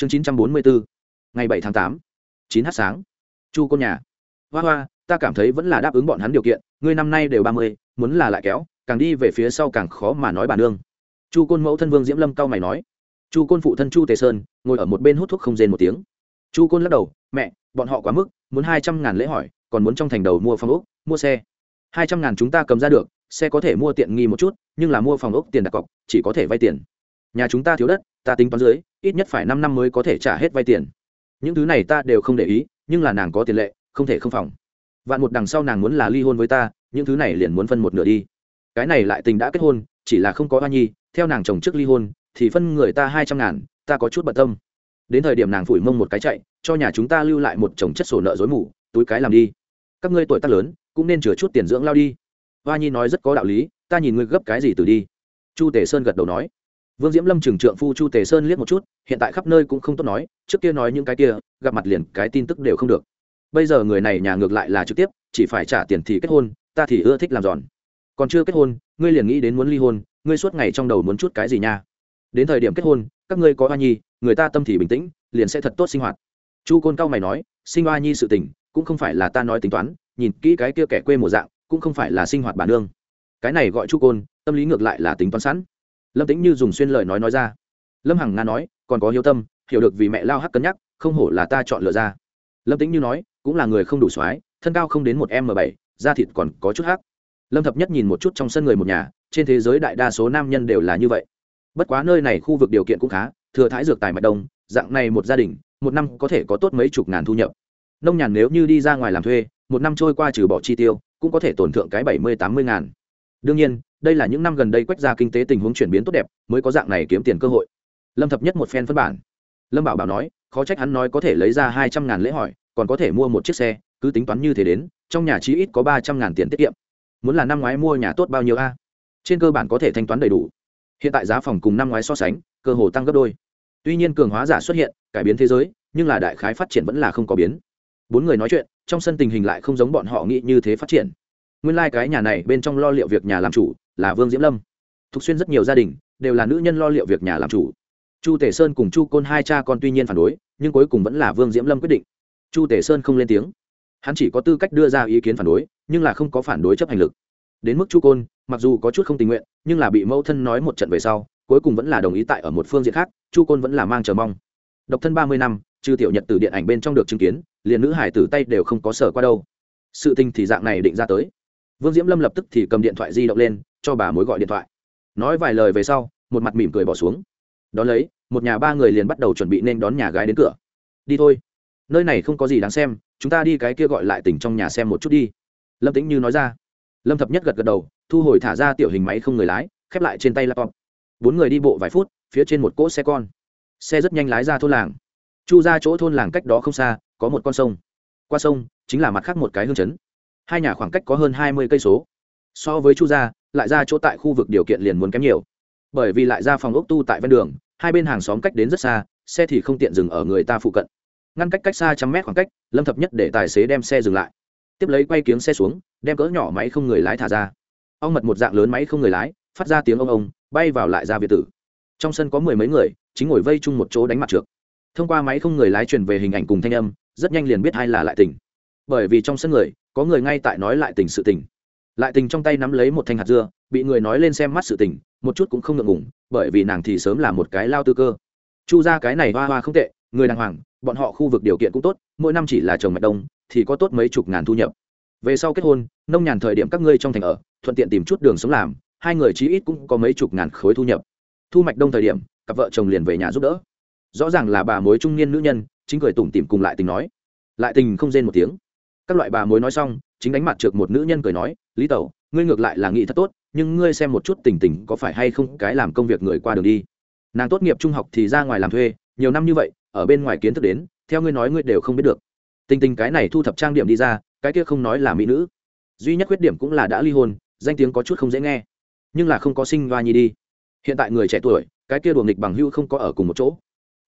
chương chín trăm bốn mươi bốn, ngày bảy tháng tám, chín h sáng. Chu côn nhà. Hoa hoa, ta cảm thấy vẫn là đáp ứng bọn hắn điều kiện, ngươi năm nay đều ba mươi, muốn là lại kéo, càng đi về phía sau càng khó mà nói bà nương. Chu côn mẫu thân vương diễm lâm cao mày nói. Chu côn phụ thân chu tề sơn, ngồi ở một bên hút thuốc không rên một tiếng. Chu côn lắc đầu, mẹ, bọn họ quá mức, muốn hai trăm ngàn lễ hỏi, còn muốn trong thành đầu mua phòng ốc, mua xe. Hai trăm ngàn chúng ta cầm ra được, xe có thể mua tiện nghi một chút, nhưng là mua phòng ốc tiền đặt cọc, chỉ có thể vay tiền. Nhà chúng ta thiếu đất, ta tính toán dưới ít nhất phải năm năm mới có thể trả hết vay tiền. Những thứ này ta đều không để ý, nhưng là nàng có tiền lệ, không thể không phòng. Vạn một đằng sau nàng muốn là ly hôn với ta, những thứ này liền muốn phân một nửa đi. Cái này lại tình đã kết hôn, chỉ là không có hoa nhi, theo nàng chồng trước ly hôn, thì phân người ta hai trăm ngàn, ta có chút bận tâm. Đến thời điểm nàng phủi mông một cái chạy, cho nhà chúng ta lưu lại một chồng chất sổ nợ dối mù, túi cái làm đi. Các ngươi tuổi tác lớn, cũng nên chừa chút tiền dưỡng lao đi. Hoa nhi nói rất có đạo lý, ta nhìn ngươi gấp cái gì từ đi. Chu tề sơn gật đầu nói vương diễm lâm trừng trượng phu chu tề sơn liếc một chút, hiện tại khắp nơi cũng không tốt nói, trước kia nói những cái kia, gặp mặt liền cái tin tức đều không được. Bây giờ người này nhà ngược lại là trực tiếp, chỉ phải trả tiền thì kết hôn, ta thì ưa thích làm giòn. Còn chưa kết hôn, ngươi liền nghĩ đến muốn ly hôn, ngươi suốt ngày trong đầu muốn chút cái gì nha? Đến thời điểm kết hôn, các ngươi có hoa nhi, người ta tâm thì bình tĩnh, liền sẽ thật tốt sinh hoạt. Chu côn cao mày nói, sinh hoa nhi sự tình, cũng không phải là ta nói tính toán, nhìn kỹ cái kia kẻ quê mùa dạng, cũng không phải là sinh hoạt bản nương cái này gọi chu côn, tâm lý ngược lại là tính toán sẵn lâm tĩnh như dùng xuyên lời nói nói ra. Lâm hằng nga nói, còn có hiếu tâm, hiểu được vì mẹ lao hắc cân nhắc, không hổ là ta chọn lựa ra. Lâm tĩnh như nói, cũng là người không đủ soái, thân cao không đến một m bảy, da thịt còn có chút hắc. Lâm thập nhất nhìn một chút trong sân người một nhà, trên thế giới đại đa số nam nhân đều là như vậy. Bất quá nơi này khu vực điều kiện cũng khá, thừa thái dược tài mạch đông, dạng này một gia đình, một năm có thể có tốt mấy chục ngàn thu nhập. Nông nhàn nếu như đi ra ngoài làm thuê, một năm trôi qua trừ bỏ chi tiêu, cũng có thể tổn thượng cái bảy mươi tám mươi ngàn. Đương nhiên đây là những năm gần đây quách ra kinh tế tình huống chuyển biến tốt đẹp, mới có dạng này kiếm tiền cơ hội. Lâm thập nhất một phen phân bản. Lâm bảo bảo nói, khó trách hắn nói có thể lấy ra hai trăm ngàn lễ hỏi, còn có thể mua một chiếc xe, cứ tính toán như thế đến, trong nhà chí ít có ba trăm ngàn tiền tiết kiệm. Muốn là năm ngoái mua nhà tốt bao nhiêu a? Trên cơ bản có thể thanh toán đầy đủ. Hiện tại giá phòng cùng năm ngoái so sánh, cơ hồ tăng gấp đôi. Tuy nhiên cường hóa giả xuất hiện, cải biến thế giới, nhưng là đại khái phát triển vẫn là không có biến. Bốn người nói chuyện, trong sân tình hình lại không giống bọn họ nghĩ như thế phát triển. Nguyên lai、like、cái nhà này bên trong lo liệu việc nhà làm chủ là vương diễm lâm. Thục xuyên rất nhiều gia đình đều là nữ nhân lo liệu việc nhà làm chủ. Chu tể sơn cùng chu côn hai cha con tuy nhiên phản đối, nhưng cuối cùng vẫn là vương diễm lâm quyết định. Chu tể sơn không lên tiếng. Hắn chỉ có tư cách đưa ra ý kiến phản đối, nhưng là không có phản đối chấp hành lực. Đến mức chu côn, mặc dù có chút không tình nguyện, nhưng là bị mẫu thân nói một trận về sau, cuối cùng vẫn là đồng ý tại ở một phương diện khác, chu côn vẫn là mang chờ mong. Độc thân ba mươi năm, trừ tiểu nhật từ điện ảnh bên trong được chứng kiến, liền nữ hải tử tay đều không có sở qua đâu. Sự tình thì dạng này định ra tới. Vương diễm lâm lập tức thì cầm điện thoại di động lên cho bà mối gọi điện thoại. Nói vài lời về sau, một mặt mỉm cười bỏ xuống. Đón lấy, một nhà ba người liền bắt đầu chuẩn bị nên đón nhà gái đến cửa. Đi thôi. Nơi này không có gì đáng xem, chúng ta đi cái kia gọi lại tỉnh trong nhà xem một chút đi. Lâm tĩnh như nói ra. Lâm thập nhất gật gật đầu, thu hồi thả ra tiểu hình máy không người lái, khép lại trên tay laptop. Bốn người đi bộ vài phút, phía trên một cỗ xe con. Xe rất nhanh lái ra thôn làng. Chu ra chỗ thôn làng cách đó không xa, có một con sông. Qua sông, chính là mặt khác một cái hương chấn. Hai nhà khoảng cách có hơn hai mươi cây số. So với chu gia lại ra chỗ tại khu vực điều kiện liền muốn kém nhiều. Bởi vì lại ra phòng ốc tu tại ven đường, hai bên hàng xóm cách đến rất xa, xe thì không tiện dừng ở người ta phụ cận. Ngăn cách cách xa trăm mét khoảng cách, lâm thập nhất để tài xế đem xe dừng lại. Tiếp lấy quay kiếng xe xuống, đem cỡ nhỏ máy không người lái thả ra. Ong mật một dạng lớn máy không người lái, phát ra tiếng ông ông, bay vào lại ra việt tử. Trong sân có mười mấy người, chính ngồi vây chung một chỗ đánh mặt trượt. Thông qua máy không người lái truyền về hình ảnh cùng thanh âm, rất nhanh liền biết ai là lại tình. Bởi vì trong sân người, có người ngay tại nói lại tình sự tình lại tình trong tay nắm lấy một thanh hạt dưa, bị người nói lên xem mắt sự tình, một chút cũng không ngượng ngủng bởi vì nàng thì sớm là một cái lao tư cơ. Chu ra cái này hoa hoa không tệ, người đàng hoàng, bọn họ khu vực điều kiện cũng tốt, mỗi năm chỉ là trồng mạch đông, thì có tốt mấy chục ngàn thu nhập. Về sau kết hôn, nông nhàn thời điểm các ngươi trong thành ở, thuận tiện tìm chút đường sống làm, hai người chí ít cũng có mấy chục ngàn khối thu nhập. Thu mạch đông thời điểm, cặp vợ chồng liền về nhà giúp đỡ. Rõ ràng là bà mối trung niên nữ nhân, chính cười tủm tỉm cùng lại tình nói. Lại tình không rên một tiếng. Các loại bà mối nói xong, chính đánh mặt trượt một nữ nhân cười nói lý tẩu, ngươi ngược lại là nghĩ thật tốt, nhưng ngươi xem một chút tình tình có phải hay không cái làm công việc người qua đường đi. Nàng tốt nghiệp trung học thì ra ngoài làm thuê, nhiều năm như vậy, ở bên ngoài kiến thức đến, theo ngươi nói ngươi đều không biết được. Tình tình cái này thu thập trang điểm đi ra, cái kia không nói là mỹ nữ. Duy nhất khuyết điểm cũng là đã ly hôn, danh tiếng có chút không dễ nghe, nhưng là không có sinh va nhi đi. Hiện tại người trẻ tuổi, cái kia đùa nghịch bằng hưu không có ở cùng một chỗ.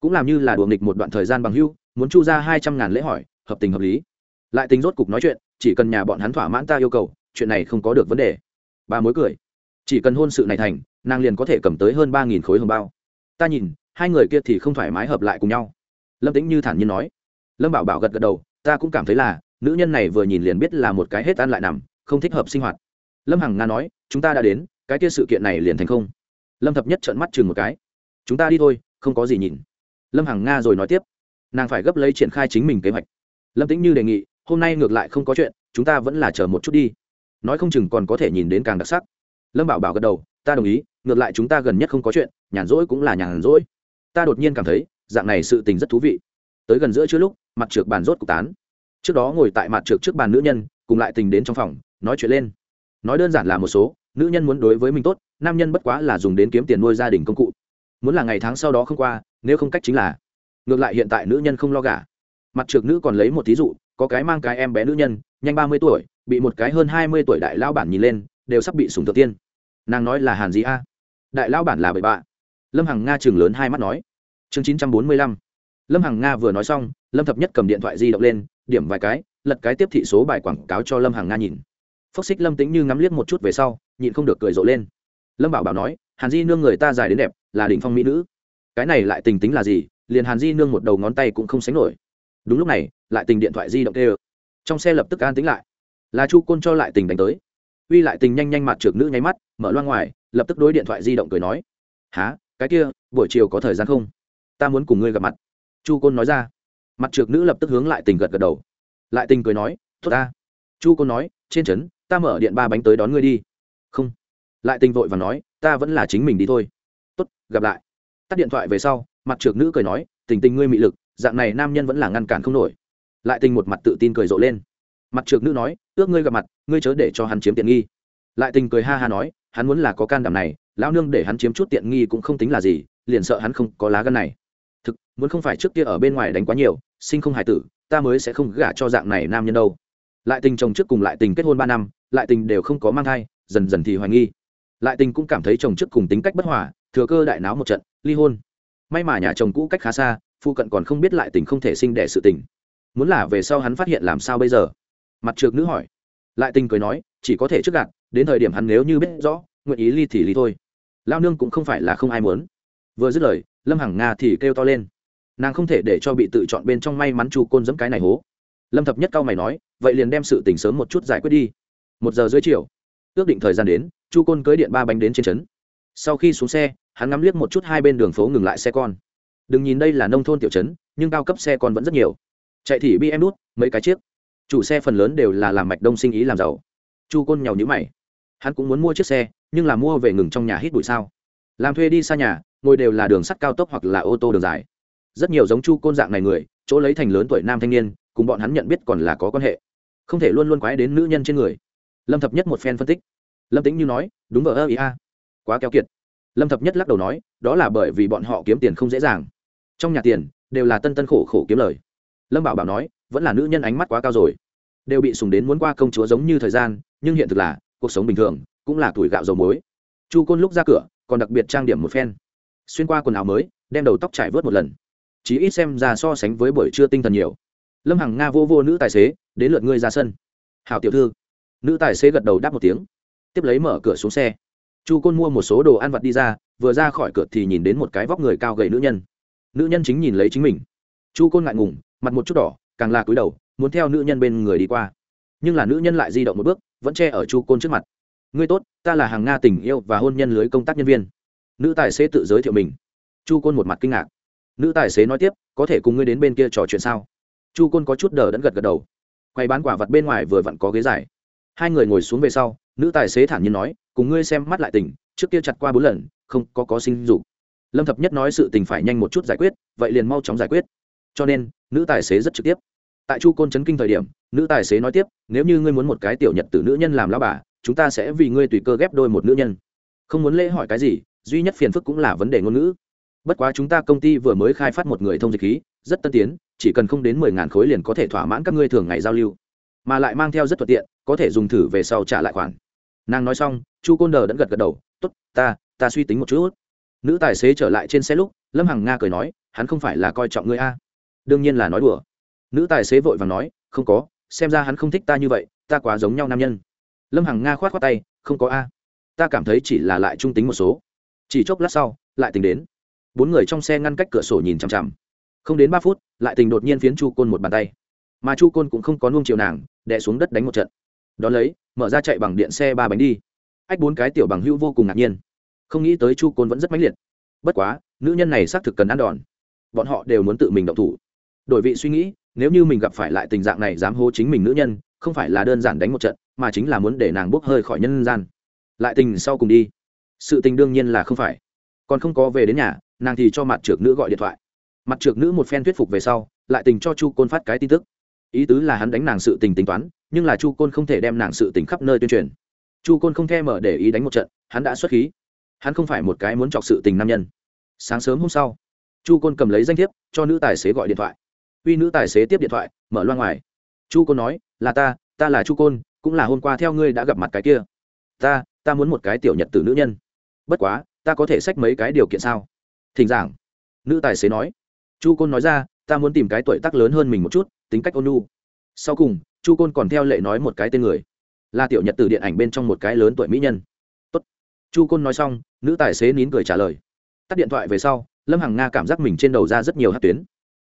Cũng làm như là đùa nghịch một đoạn thời gian bằng hưu, muốn chu ra hai trăm ngàn lễ hỏi, hợp tình hợp lý. Lại tính rốt cục nói chuyện, chỉ cần nhà bọn hắn thỏa mãn ta yêu cầu chuyện này không có được vấn đề. Bà mối cười. Chỉ cần hôn sự này thành, nàng liền có thể cầm tới hơn ba nghìn khối hồng bao. Ta nhìn, hai người kia thì không thoải mái hợp lại cùng nhau. Lâm tĩnh như thản nhiên nói. Lâm bảo bảo gật gật đầu, ta cũng cảm thấy là, nữ nhân này vừa nhìn liền biết là một cái hết ăn lại nằm, không thích hợp sinh hoạt. Lâm hằng nga nói, chúng ta đã đến, cái kia sự kiện này liền thành không. Lâm thập nhất trợn mắt chừng một cái. Chúng ta đi thôi, không có gì nhìn. Lâm hằng nga rồi nói tiếp. Nàng phải gấp lấy triển khai chính mình kế hoạch. Lâm tĩnh như đề nghị, hôm nay ngược lại không có chuyện, chúng ta vẫn là chờ một chút đi nói không chừng còn có thể nhìn đến càng đặc sắc. Lâm bảo bảo gật đầu, ta đồng ý, ngược lại chúng ta gần nhất không có chuyện, nhàn rỗi cũng là nhàn rỗi. Ta đột nhiên cảm thấy, dạng này sự tình rất thú vị. Tới gần giữa chưa lúc, mặt trượt bàn rốt cục tán. Trước đó ngồi tại mặt trượt trước bàn nữ nhân, cùng lại tình đến trong phòng, nói chuyện lên. Nói đơn giản là một số, nữ nhân muốn đối với mình tốt, nam nhân bất quá là dùng đến kiếm tiền nuôi gia đình công cụ. Muốn là ngày tháng sau đó không qua, nếu không cách chính là, ngược lại hiện tại nữ nhân không lo gả. Mặt trượt nữ còn lấy một thí dụ, có cái mang cái em bé nữ nhân, nhanh ba mươi tuổi bị một cái hơn hai mươi tuổi đại lao bản nhìn lên, đều sắp bị sùng thượng tiên. Nàng nói là hàn gì a. Đại lao bản là bậy bạ. Lâm hằng nga chừng lớn hai mắt nói. Chương chín trăm bốn mươi lăm. Lâm hằng nga vừa nói xong, lâm thập nhất cầm điện thoại di động lên, điểm vài cái, lật cái tiếp thị số bài quảng cáo cho lâm hằng nga nhìn. Phốc xích lâm tính như ngắm liếc một chút về sau, nhịn không được cười rộ lên. Lâm bảo bảo nói, hàn di nương người ta dài đến đẹp, là đỉnh phong mỹ nữ. Cái này lại tình tính là gì, liền hàn di nương một đầu ngón tay cũng không sánh nổi. Đúng lúc này, lại tình điện thoại di động tê trong xe lập tức an tính lại là chu côn cho lại tình đánh tới. Uy lại tình nhanh nhanh mặt trượt nữ nháy mắt, mở loang ngoài, lập tức đối điện thoại di động cười nói há cái kia, buổi chiều có thời gian không? Ta muốn cùng ngươi gặp mặt. Chu côn nói ra. Mặt trượt nữ lập tức hướng lại tình gật gật đầu. Lại tình cười nói thốt ta. Chu côn nói, trên trấn, ta mở điện ba bánh tới đón ngươi đi. Không. Lại tình vội và nói, ta vẫn là chính mình đi thôi. Tốt, gặp lại. Tắt điện thoại về sau, mặt trượt nữ cười nói, tình tình ngươi mị lực, dạng này nam nhân vẫn là ngăn cản không nổi. Lại tình một mặt tự tin cười rộ lên. Mặt trượt nữ nói ước ngươi gặp mặt, ngươi chớ để cho hắn chiếm tiện nghi. Lại tình cười ha ha nói, hắn muốn là có can đảm này, lão nương để hắn chiếm chút tiện nghi cũng không tính là gì, liền sợ hắn không có lá gân này. Thực, muốn không phải trước kia ở bên ngoài đánh quá nhiều, sinh không hài tử, ta mới sẽ không gả cho dạng này nam nhân đâu. Lại tình chồng trước cùng lại tình kết hôn ba năm, lại tình đều không có mang thai, dần dần thì hoài nghi. Lại tình cũng cảm thấy chồng trước cùng tính cách bất hòa, thừa cơ đại náo một trận, ly hôn. May mà nhà chồng cũ cách khá xa, phụ cận còn không biết lại tình không thể sinh đẻ sự tình. Muốn là về sau hắn phát hiện làm sao bây giờ? Mặt trược nữ hỏi. Lại tình cười nói, chỉ có thể trước gạt, đến thời điểm hắn nếu như biết rõ, nguyện ý ly thì ly thôi. Lao nương cũng không phải là không ai muốn. Vừa dứt lời, lâm hằng nga thì kêu to lên. Nàng không thể để cho bị tự chọn bên trong may mắn chu côn dẫm cái này hố. Lâm thập nhất cao mày nói, vậy liền đem sự tình sớm một chút giải quyết đi. Một giờ dưới chiều, ước định thời gian đến, chu côn cưới điện ba bánh đến trên trấn. Sau khi xuống xe, hắn ngắm liếc một chút hai bên đường phố ngừng lại xe con. Đừng nhìn đây là nông thôn tiểu trấn, nhưng cao cấp xe con vẫn rất nhiều. Chạy thì bi em đút mấy cái chiếc chủ xe phần lớn đều là làm mạch đông sinh ý làm giàu. Chu côn nhàu nhữ mày. Hắn cũng muốn mua chiếc xe, nhưng là mua về ngừng trong nhà hít bụi sao? Làm thuê đi xa nhà, ngồi đều là đường sắt cao tốc hoặc là ô tô đường dài. Rất nhiều giống chu côn dạng này người, chỗ lấy thành lớn tuổi nam thanh niên, cùng bọn hắn nhận biết còn là có quan hệ. Không thể luôn luôn quái đến nữ nhân trên người. Lâm thập nhất một phen phân tích. Lâm tính như nói, đúng vờ ơ ý a. Quá keo kiệt. Lâm thập nhất lắc đầu nói, đó là bởi vì bọn họ kiếm tiền không dễ dàng. Trong nhà tiền, đều là tân tân khổ khổ kiếm lời. Lâm bảo bảo nói vẫn là nữ nhân ánh mắt quá cao rồi. Đều bị sùng đến muốn qua công chúa giống như thời gian, nhưng hiện thực là, cuộc sống bình thường, cũng là tuổi gạo dầu muối. Chu côn lúc ra cửa, còn đặc biệt trang điểm một phen. Xuyên qua quần áo mới, đem đầu tóc trải vớt một lần. Chí ít xem ra so sánh với buổi trưa tinh thần nhiều. Lâm hằng nga vô vô nữ tài xế, đến lượt ngươi ra sân. Hảo tiểu thư. Nữ tài xế gật đầu đáp một tiếng. Tiếp lấy mở cửa xuống xe. Chu côn mua một số đồ ăn vặt đi ra, vừa ra khỏi cửa thì nhìn đến một cái vóc người cao gầy nữ nhân. Nữ nhân chính nhìn lấy chính mình. Chu côn ngại ngùng, mặt một chút đỏ càng là cúi đầu, muốn theo nữ nhân bên người đi qua. Nhưng là nữ nhân lại di động một bước, vẫn che ở chu côn trước mặt. Ngươi tốt, ta là hàng nga tình yêu và hôn nhân lưới công tác nhân viên. Nữ tài xế tự giới thiệu mình. Chu côn một mặt kinh ngạc. Nữ tài xế nói tiếp, có thể cùng ngươi đến bên kia trò chuyện sao? Chu côn có chút đờ đẫn gật gật đầu. Quay bán quả vật bên ngoài vừa vặn có ghế dài. Hai người ngồi xuống về sau, nữ tài xế thản nhiên nói, cùng ngươi xem mắt lại tình, trước kia chặt qua bốn lần, không có có sinh dục. Lâm thập nhất nói sự tình phải nhanh một chút giải quyết, vậy liền mau chóng giải quyết cho nên, nữ tài xế rất trực tiếp. Tại chu côn chấn kinh thời điểm, nữ tài xế nói tiếp, nếu như ngươi muốn một cái tiểu nhật từ nữ nhân làm lao bà, chúng ta sẽ vì ngươi tùy cơ ghép đôi một nữ nhân. Không muốn lễ hỏi cái gì, duy nhất phiền phức cũng là vấn đề ngôn ngữ. Bất quá chúng ta công ty vừa mới khai phát một người thông dịch khí, rất tân tiến, chỉ cần không đến mười ngàn khối liền có thể thỏa mãn các ngươi thường ngày giao lưu. Mà lại mang theo rất thuận tiện, có thể dùng thử về sau trả lại khoản. Nàng nói xong, chu côn đờ đẫn gật gật đầu t ố t ta ta suy tính một chút. Nữ tài xế trở lại trên xe lúc, lâm hằng nga cười nói, hắn không phải là coi trọng ngươi a đương nhiên là nói đùa. Nữ tài xế vội và nói, không có, xem ra hắn không thích ta như vậy, ta quá giống nhau nam nhân. Lâm hằng nga k h o á t khoác tay, không có a, ta cảm thấy chỉ là lại trung tính một số. Chỉ chốc lát sau, lại tính đến. Bốn người trong xe ngăn cách cửa sổ nhìn chằm chằm. Không đến ba phút, lại tình đột nhiên phiến chu côn một bàn tay. Mà chu côn cũng không có nuông chiều nàng, đè xuống đất đánh một trận. Đón lấy, mở ra chạy bằng điện xe ba bánh đi. Ách bốn cái tiểu bằng hữu vô cùng ngạc nhiên. Không nghĩ tới chu côn vẫn rất mãnh liệt. Bất quá, nữ nhân này xác thực cần ăn đòn. Bọn họ đều muốn tự mình động thủ đổi vị suy nghĩ, nếu như mình gặp phải lại tình dạng này dám hô chính mình nữ nhân, không phải là đơn giản đánh một trận, mà chính là muốn để nàng bốc hơi khỏi nhân gian. Lại tình sau cùng đi. Sự tình đương nhiên là không phải. Còn không có về đến nhà, nàng thì cho mặt trưởng nữ gọi điện thoại. Mặt trưởng nữ một phen thuyết phục về sau, lại tình cho chu côn phát cái tin tức. Ý tứ là hắn đánh nàng sự tình tính toán, nhưng là chu côn không thể đem nàng sự tình khắp nơi tuyên truyền. Chu côn không thèm mở để ý đánh một trận, hắn đã xuất khí. Hắn không phải một cái muốn chọc sự tình nam nhân. Sáng sớm hôm sau, chu côn cầm lấy danh thiếp, cho nữ tài xế gọi điện thoại uy nữ tài xế tiếp điện thoại, mở loa ngoài. Chu côn nói, là ta ta là chu côn, cũng là hôm qua theo ngươi đã gặp mặt cái kia. Ta ta muốn một cái tiểu nhật từ nữ nhân. Bất quá, ta có thể xách mấy cái điều kiện sao? Thỉnh giảng. Nữ tài xế nói. Chu côn nói ra, ta muốn tìm cái tuổi tác lớn hơn mình một chút, tính cách ôn nhu. Sau cùng, chu côn còn theo lệ nói một cái tên người. Là tiểu nhật từ điện ảnh bên trong một cái lớn tuổi mỹ nhân. Tốt. chu côn nói xong, nữ tài xế nín cười trả lời. Tắt điện thoại về sau, lâm hằng nga cảm giác mình trên đầu ra rất nhiều hát tuyến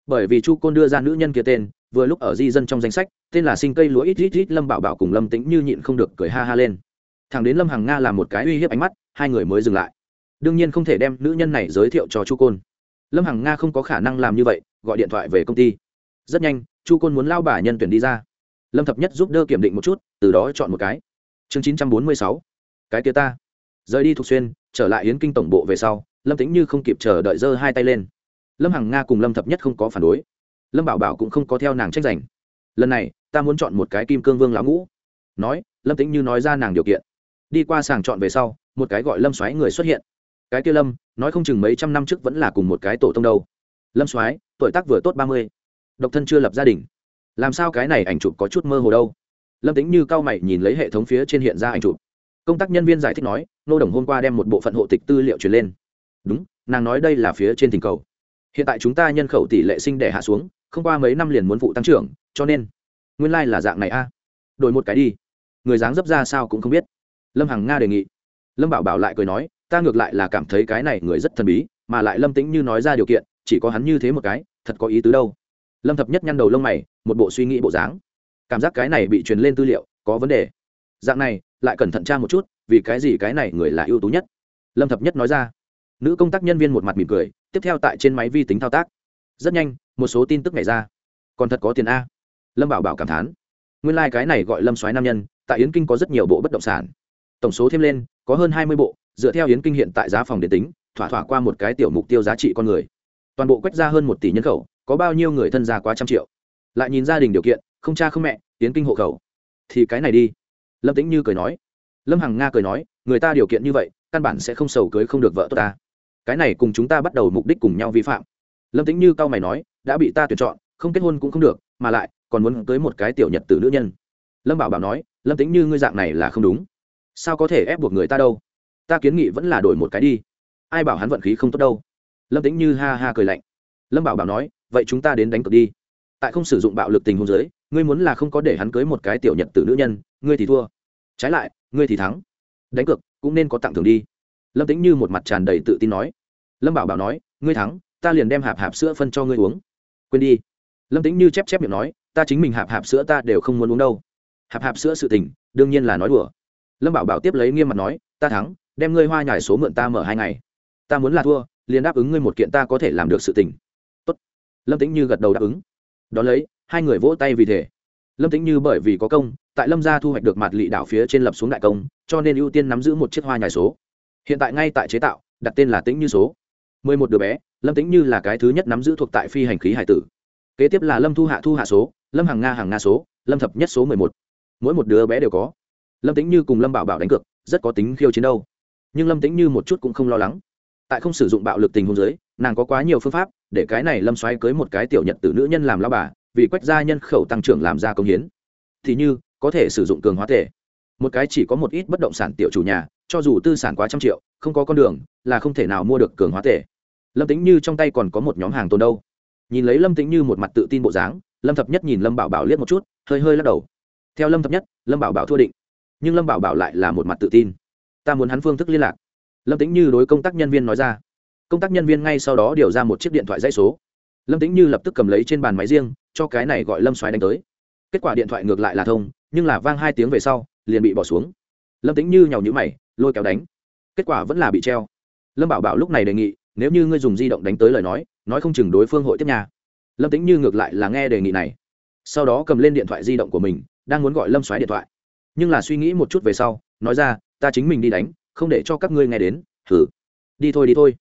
bởi vì chu côn đưa ra nữ nhân kia tên, vừa lúc ở di dân trong danh sách, tên là sinh cây lúa ít ít ít, lâm bảo bảo cùng lâm tĩnh như nhịn không được cười ha ha lên. Thằng đến lâm hằng nga làm một cái uy hiếp ánh mắt, hai người mới dừng lại. Đương nhiên không thể đem nữ nhân này giới thiệu cho chu côn. Lâm hằng nga không có khả năng làm như vậy, gọi điện thoại về công ty. Rất nhanh, chu côn muốn lao bà nhân tuyển đi ra. Lâm thập nhất giúp đỡ kiểm định một chút, từ đó chọn một cái. Chương chín trăm bốn mươi sáu. Cái kia ta. Rời đi thục xuyên, trở lại yến kinh tổng bộ về sau, lâm tính như không kịp chờ đợi giơ hai tay lên lâm hằng nga cùng lâm thập nhất không có phản đối. Lâm bảo bảo cũng không có theo nàng tranh giành. Lần này, ta muốn chọn một cái kim cương vương lão ngũ. Nói, lâm Tĩnh như nói ra nàng điều kiện. Đi qua sàng chọn về sau, một cái gọi lâm xoáy người xuất hiện. Cái kia lâm, nói không chừng mấy trăm năm trước vẫn là cùng một cái tổ tông đâu. Lâm xoáy tuổi tác vừa tốt ba mươi, độc thân chưa lập gia đình. Làm sao cái này ảnh chụp có chút mơ hồ đâu? Lâm tính như cao mày nhìn lấy hệ thống phía trên hiện ra ảnh chụp. Công tác nhân viên giải thích nói, nô đồng hôm qua đem một bộ phận hộ tịch tư liệu truyền lên. Đúng, nàng nói đây là phía trên tình cầu hiện tại chúng ta nhân khẩu tỷ lệ sinh đẻ hạ xuống, không qua mấy năm liền muốn vụ tăng trưởng, cho nên, nguyên lai、like、là dạng này a. Đổi một cái đi. Người dáng dấp ra sao cũng không biết. Lâm hằng nga đề nghị. Lâm bảo bảo lại cười nói, ta ngược lại là cảm thấy cái này người rất thần bí, mà lại lâm tĩnh như nói ra điều kiện, chỉ có hắn như thế một cái, thật có ý tứ đâu. Lâm thập nhất nhăn đầu lông mày, một bộ suy nghĩ bộ dáng. Cảm giác cái này bị truyền lên tư liệu, có vấn đề. Dạng này, lại cẩn thận tra một chút, vì cái gì cái này người là ưu tú nhất? Lâm thập nhất nói ra. Nữ công tác nhân viên một mặt mỉm cười tiếp theo tại trên máy vi tính thao tác. Rất nhanh, một số tin tức nhảy ra. Còn thật có tiền a. Lâm bảo bảo cảm thán. Nguyên lai、like、cái này gọi lâm soái nam nhân, tại yến kinh có rất nhiều bộ bất động sản. Tổng số thêm lên, có hơn hai mươi bộ, dựa theo yến kinh hiện tại giá phòng điện tính, thỏa thỏa qua một cái tiểu mục tiêu giá trị con người. Toàn bộ quét ra hơn một tỷ nhân khẩu, có bao nhiêu người thân gia quá trăm triệu. Lại nhìn gia đình điều kiện, không cha không mẹ, yến kinh hộ khẩu. Thì cái này đi. Lâm tĩnh như cười nói. Lâm hằng nga cười nói, người ta điều kiện như vậy, căn bản sẽ không sầu cưới không được vợ tốt ta cái này cùng chúng ta bắt đầu mục đích cùng nhau vi phạm. Lâm tĩnh như cao mày nói, đã bị ta tuyển chọn, không kết hôn cũng không được, mà lại, còn muốn cưới một cái tiểu nhật từ nữ nhân. Lâm bảo bảo nói, lâm tĩnh như ngươi dạng này là không đúng. Sao có thể ép buộc người ta đâu? Ta kiến nghị vẫn là đổi một cái đi. Ai bảo hắn vận khí không tốt đâu? Lâm tĩnh như ha ha cười lạnh. Lâm bảo bảo nói, vậy chúng ta đến đánh cược đi. Tại không sử dụng bạo lực tình hôn giới ngươi muốn là không có để hắn cưới một cái tiểu nhật từ nữ nhân, ngươi thì thua. Trái lại, ngươi thì thắng. Đánh cược cũng nên có tặng thưởng đi lâm tĩnh như một mặt tràn đầy tự tin nói. Lâm bảo bảo nói, ngươi thắng, ta liền đem hạp hạp sữa phân cho ngươi uống. Quên đi. Lâm tĩnh như chép chép miệng nói, ta chính mình hạp hạp sữa ta đều không muốn uống đâu. Hạp hạp sữa sự tình, đương nhiên là nói đùa. Lâm bảo bảo tiếp lấy nghiêm mặt nói, ta thắng, đem ngươi hoa nhải số mượn ta mở hai ngày. Ta muốn là thua, liền đáp ứng ngươi một kiện ta có thể làm được sự tình. Tốt. lâm tĩnh như gật đầu đáp ứng. Đón lấy, hai người vỗ tay vì thế. Lâm tĩnh như bởi vì có công, tại lâm gia thu hoạch được mặt lị đảo phía trên lập xuống đại công, cho nên ưu tiên nắm giữ một chiếc hoa nhài số hiện tại ngay tại chế tạo, đặt tên là tĩnh như số. Mười một đứa bé, lâm tĩnh như là cái thứ nhất nắm giữ thuộc tại phi hành khí hải tử. Kế tiếp là lâm thu hạ thu hạ số, lâm hàng nga hàng nga số, lâm thập nhất số mười một. Mỗi một đứa bé đều có. Lâm tĩnh như cùng lâm bảo bảo đánh cược, rất có tính khiêu chiến đâu. Nhưng lâm tĩnh như một chút cũng không lo lắng. Tại không sử dụng bạo lực tình hôn giới nàng có quá nhiều phương pháp để cái này lâm xoáy cưới một cái tiểu nhật tử nữ nhân làm lao bà, vì quách gia nhân khẩu tăng trưởng làm ra công hiến. Thì như, có thể sử dụng cường hóa thể một cái chỉ có một ít bất động sản tiểu chủ nhà, cho dù tư sản quá trăm triệu, không có con đường, là không thể nào mua được cường hóa thể lâm tính như trong tay còn có một nhóm hàng tồn đâu. Nhìn lấy lâm tính như một mặt tự tin bộ dáng, lâm thập nhất nhìn lâm bảo bảo liếc một chút, hơi hơi lắc đầu. Theo lâm thập nhất, lâm bảo bảo thua định. Nhưng lâm bảo bảo lại là một mặt tự tin. Ta muốn hắn phương thức liên lạc. Lâm tính như đối công tác nhân viên nói ra. Công tác nhân viên ngay sau đó điều ra một chiếc điện thoại dãy số. Lâm tĩnh như lập tức cầm lấy trên bàn máy riêng, cho cái này gọi lâm xoáy đánh tới. Kết quả điện thoại ngược lại là thông, nhưng là vang hai tiếng về sau liền bị bỏ xuống. Lâm tĩnh như nhào nhữ mày, lôi kéo đánh. Kết quả vẫn là bị treo. Lâm bảo bảo lúc này đề nghị, nếu như ngươi dùng di động đánh tới lời nói nói không chừng đối phương hội tiếp nhà lâm tĩnh như ngược lại là nghe đề nghị này. Sau đó cầm lên điện thoại di động của mình, đang muốn gọi lâm xoáy điện thoại. Nhưng là suy nghĩ một chút về sau, nói ra, ta chính mình đi đánh, không để cho các ngươi nghe đến. Thử đi thôi đi thôi.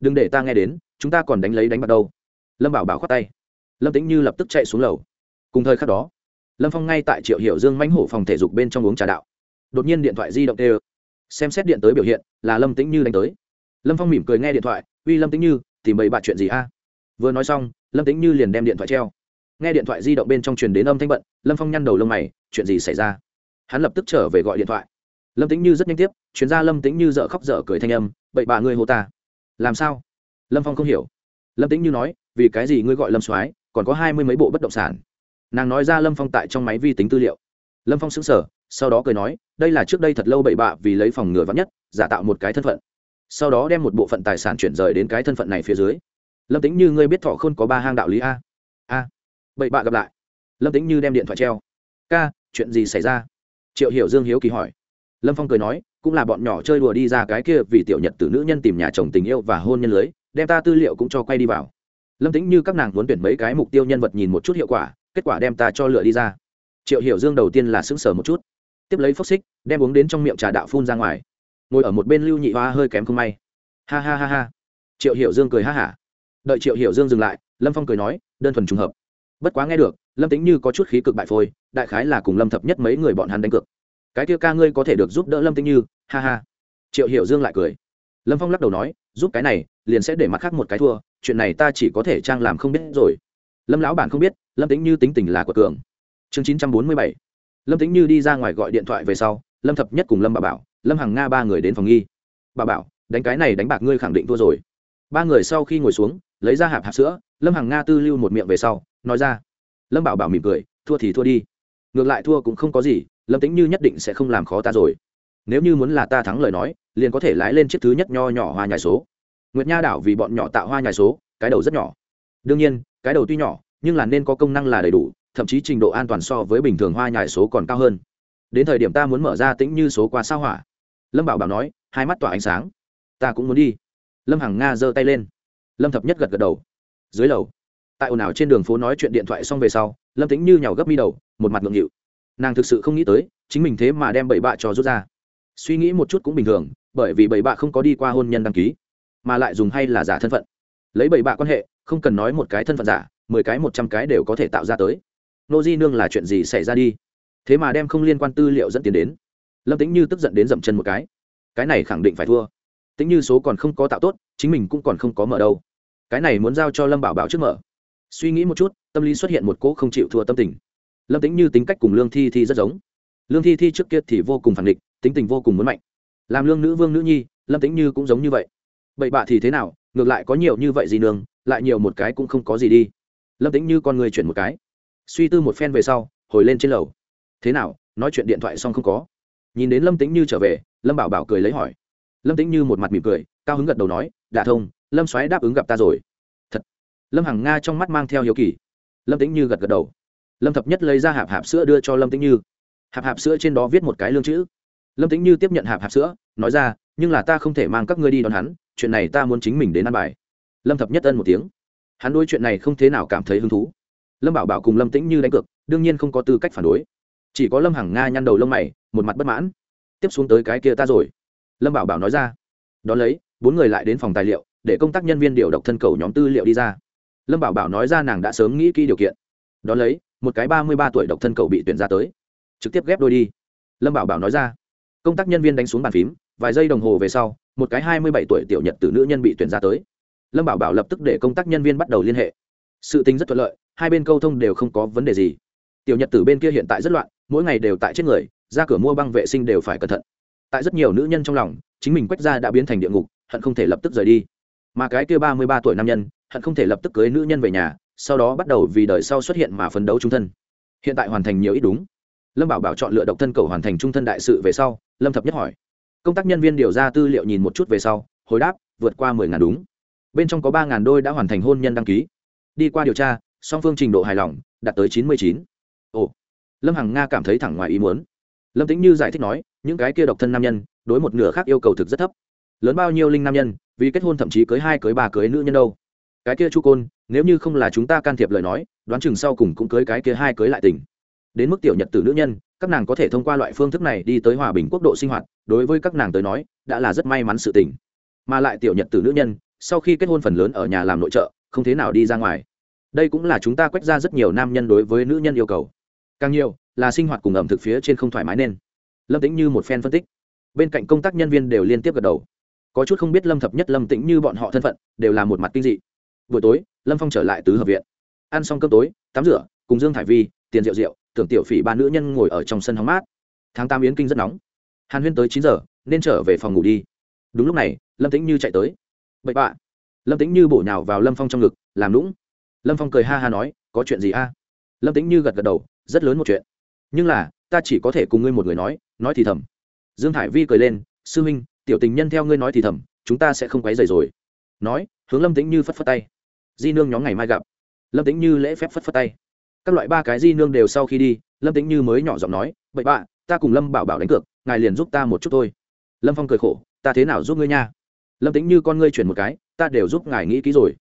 Đừng để ta nghe đến, chúng ta còn đánh lấy đánh bắt đâu. Lâm bảo bảo khoát tay. Lâm tĩnh như lập tức chạy xuống lầu. Cùng thời khắc đó lâm phong ngay tại triệu hiểu dương mãnh hổ phòng thể dục bên trong uống trà đạo. Đột nhiên điện thoại di động tê xem xét điện tới biểu hiện, là lâm tĩnh như đánh tới. Lâm phong mỉm cười nghe điện thoại, uy lâm tĩnh như, tìm bậy bạn chuyện gì a? Vừa nói xong, lâm tĩnh như liền đem điện thoại treo. Nghe điện thoại di động bên trong truyền đến âm thanh bận, lâm phong nhăn đầu lông mày, chuyện gì xảy ra? Hắn lập tức trở về gọi điện thoại. Lâm tĩnh như rất nhanh tiếp, chuyên gia lâm tĩnh như dợ khóc dở cười thanh âm, bậy bà ngươi hô ta. Làm sao? Lâm phong không hiểu. Lâm tĩnh như nói, vì cái gì ngươi gọi lâm soái, còn có hai mươi mấy bộ bất động sản? Nàng nói ra lâm phong tại trong máy vi tính tư liệu lâm phong xứng sở sau đó cười nói đây là trước đây thật lâu bậy bạ vì lấy phòng ngừa vắn nhất giả tạo một cái thân phận sau đó đem một bộ phận tài sản chuyển rời đến cái thân phận này phía dưới lâm tính như ngươi biết thọ khôn có ba hang đạo lý a a bậy bạ gặp lại lâm tính như đem điện thoại treo ca chuyện gì xảy ra triệu hiểu dương hiếu kỳ hỏi lâm phong cười nói cũng là bọn nhỏ chơi đùa đi ra cái kia vì tiểu nhật từ nữ nhân tìm nhà chồng tình yêu và hôn nhân lưới đem ta tư liệu cũng cho quay đi vào lâm tính như các nàng muốn tuyển mấy cái mục tiêu nhân vật nhìn một chút hiệu quả kết quả đem ta cho lựa đi ra. Triệu hiểu dương đầu tiên là sững sờ một chút, tiếp lấy phốc xích, đem uống đến trong miệng trà đạo phun ra ngoài. Ngồi ở một bên lưu nhị hoa hơi kém không may. Ha ha ha ha. Triệu hiểu dương cười ha hả. Đợi triệu hiểu dương dừng lại, lâm phong cười nói, đơn thuần trùng hợp. Bất quá nghe được, lâm tính như có chút khí cực bại phôi, đại khái là cùng lâm thập nhất mấy người bọn hắn đánh cược. Cái kia ca ngươi có thể được giúp đỡ lâm tính như, ha ha. Triệu hiểu dương lại cười. Lâm phong lắc đầu nói, giúp cái này, liền sẽ để mặt khác một cái thua, chuyện này ta chỉ có thể trang làm không biết rồi. Lâm lão bản không biết lâm tính như tính tình là của cường. Chương chín trăm bốn mươi bảy. Lâm tính như đi ra ngoài gọi điện thoại về sau, lâm thập nhất cùng lâm bà bảo, lâm hằng nga ba người đến phòng nghi. Bà bảo, đánh cái này đánh bạc ngươi khẳng định thua rồi. Ba người sau khi ngồi xuống, lấy ra hạp hạp sữa, lâm hằng nga tư lưu một miệng về sau, nói ra. Lâm bảo bảo mỉm cười, thua thì thua đi. Ngược lại thua cũng không có gì, lâm tính như nhất định sẽ không làm khó ta rồi. Nếu như muốn là ta thắng lời nói, liền có thể lái lên chiếc thứ nhất nho nhỏ hoa nhài số. Nguyệt nha đảo vì bọn nhỏ tạo hoa nhài số, cái đầu rất nhỏ. Đương nhiên, cái đầu tuy nhỏ nhưng là nên có công năng là đầy đủ, thậm chí trình độ an toàn so với bình thường hoa nhài số còn cao hơn. Đến thời điểm ta muốn mở ra tĩnh như số qua sao hỏa. Lâm bảo bảo nói, hai mắt tỏa ánh sáng. Ta cũng muốn đi. Lâm hằng nga giơ tay lên. Lâm thập nhất gật gật đầu. Dưới lầu, tại ồn ào trên đường phố nói chuyện điện thoại xong về sau, lâm tính như nhào gấp mi đầu, một mặt ngượng nghịu. Nàng thực sự không nghĩ tới, chính mình thế mà đem bảy bạ cho rút ra. Suy nghĩ một chút cũng bình thường, bởi vì bảy bạ không có đi qua hôn nhân đăng ký, mà lại dùng hay là giả thân phận. Lấy bảy bạ quan hệ, không cần nói một cái thân phận giả mười cái một trăm cái đều có thể tạo ra tới. Nô di nương là chuyện gì xảy ra đi? Thế mà đem không liên quan tư liệu dẫn tiền đến. Lâm tính như tức giận đến dậm chân một cái. Cái này khẳng định phải thua. Tính như số còn không có tạo tốt, chính mình cũng còn không có mở đâu. Cái này muốn giao cho lâm bảo bảo trước mở. Suy nghĩ một chút, tâm lý xuất hiện một cỗ không chịu thua tâm tình. Lâm tính như tính cách cùng lương thi thi rất giống. Lương thi thi trước kia thì vô cùng phản địch tính tình vô cùng muốn mạnh. Làm lương nữ vương nữ nhi, lâm tính như cũng giống như vậy. Bậy bạ thì thế nào, ngược lại có nhiều như vậy gì nương, lại nhiều một cái cũng không có gì đi lâm tính như con người chuyển một cái. Suy tư một phen về sau, hồi lên trên lầu. Thế nào, nói chuyện điện thoại xong không có? Nhìn đến lâm tính như trở về, lâm bảo bảo cười lấy hỏi. Lâm tính như một mặt mỉm cười, cao hứng gật đầu nói, đả thông, lâm xoáy đáp ứng gặp ta rồi. Thật. Lâm hằng nga trong mắt mang theo hiếu kỳ. Lâm tính như gật gật đầu. Lâm thập nhất lấy ra hạp hạp sữa đưa cho lâm tính như. Hạp hạp sữa trên đó viết một cái lương chữ. Lâm tính như tiếp nhận hạp hạp sữa, nói ra, nhưng là ta không thể mang các ngươi đi đón hắn, chuyện này ta muốn chính mình đến ăn bài. Lâm thập nhất ân một tiếng hắn đối chuyện này không thế nào cảm thấy hứng thú. Lâm bảo bảo cùng lâm tĩnh như đánh cược, đương nhiên không có tư cách phản đối. Chỉ có lâm hằng nga nhăn đầu lông mày, một mặt bất mãn. Tiếp xuống tới cái kia ta rồi. Lâm bảo bảo nói ra. Đón lấy, bốn người lại đến phòng tài liệu, để công tác nhân viên điều độc thân cầu nhóm tư liệu đi ra. Lâm bảo bảo nói ra nàng đã sớm nghĩ kỹ điều kiện. Đón lấy, một cái ba mươi ba tuổi độc thân cầu bị tuyển ra tới. Trực tiếp ghép đôi đi. Lâm bảo bảo nói ra. Công tác nhân viên đánh xuống bàn phím, vài giây đồng hồ về sau, một cái hai mươi bảy tuổi tiểu nhật từ nữ nhân bị tuyển ra tới lâm bảo bảo lập tức để công tác nhân viên bắt đầu liên hệ sự tính rất thuận lợi hai bên câu thông đều không có vấn đề gì tiểu nhật tử bên kia hiện tại rất loạn mỗi ngày đều tại chết người ra cửa mua băng vệ sinh đều phải cẩn thận tại rất nhiều nữ nhân trong lòng chính mình quách ra đã biến thành địa ngục hận không thể lập tức rời đi mà cái kia ba mươi ba tuổi nam nhân hận không thể lập tức cưới nữ nhân về nhà sau đó bắt đầu vì đời sau xuất hiện mà phấn đấu trung thân hiện tại hoàn thành nhiều ít đúng lâm bảo bảo chọn lựa độc thân cầu hoàn thành trung thân đại sự về sau lâm thập nhất hỏi công tác nhân viên điều ra tư liệu nhìn một chút về sau hồi đáp vượt qua mười ngàn đúng bên trong có ba ngàn đôi đã hoàn thành hôn nhân đăng ký. Đi qua điều tra, song phương trình độ hài lòng, đạt tới chín mươi chín. Ồ, lâm hằng nga cảm thấy thẳng ngoài ý muốn. Lâm tính như giải thích nói, những cái kia độc thân nam nhân, đối một nửa khác yêu cầu thực rất thấp. Lớn bao nhiêu linh nam nhân, vì kết hôn thậm chí cưới hai cưới ba cưới nữ nhân đâu. Cái kia chu côn, nếu như không là chúng ta can thiệp lời nói, đoán chừng sau cùng cũng cưới cái kia hai cưới lại tình. Đến mức tiểu nhật tử nữ nhân, các nàng có thể thông qua loại phương thức này đi tới hòa bình quốc độ sinh hoạt, đối với các nàng tới nói, đã là rất may mắn sự tình. Mà lại tiểu nhật tử nữ nhân sau khi kết hôn phần lớn ở nhà làm nội trợ, không thế nào đi ra ngoài. Đây cũng là chúng ta quét ra rất nhiều nam nhân đối với nữ nhân yêu cầu. Càng nhiều, là sinh hoạt cùng ẩm thực phía trên không thoải mái nên. Lâm tĩnh như một phen phân tích. Bên cạnh công tác nhân viên đều liên tiếp gật đầu. Có chút không biết lâm thập nhất, lâm tĩnh như bọn họ thân phận, đều là một mặt kinh dị. Buổi tối, lâm phong trở lại tứ hợp viện. Ăn xong cơm tối, tắm rửa, cùng dương thải vi, tiền rượu rượu tưởng tiểu phỉ ba nữ nhân ngồi ở trong sân hóng mát. Tháng tám yến kinh rất nóng. Hàn huyên tới chín giờ, nên trở về phòng ngủ đi. Đúng lúc này, lâm tĩnh như chạy tới bậy bạ. Lâm tĩnh như bổ nhào vào lâm phong trong ngực, làm lũng lâm phong cười ha ha nói, có chuyện gì a? Lâm tĩnh như gật gật đầu, rất lớn một chuyện. Nhưng là, ta chỉ có thể cùng ngươi một người nói nói thì thầm. Dương hải vi cười lên, sư minh, tiểu tình nhân theo ngươi nói thì thầm, chúng ta sẽ không quấy rầy rồi. Nói, hướng lâm tĩnh như phất phất tay. Di nương nhóm ngày mai gặp. Lâm tĩnh như lễ phép phất phất tay. Các loại ba cái di nương đều sau khi đi, lâm tĩnh như mới nhỏ giọng nói, bậy bạ, ta cùng lâm bảo bảo đánh cược, ngài liền giúp ta một chút thôi. Lâm phong cười khổ, ta thế nào giúp ngươi nha? Lâm tĩnh như con ngươi chuyển một cái, ta đều giúp ngài nghĩ kỹ rồi.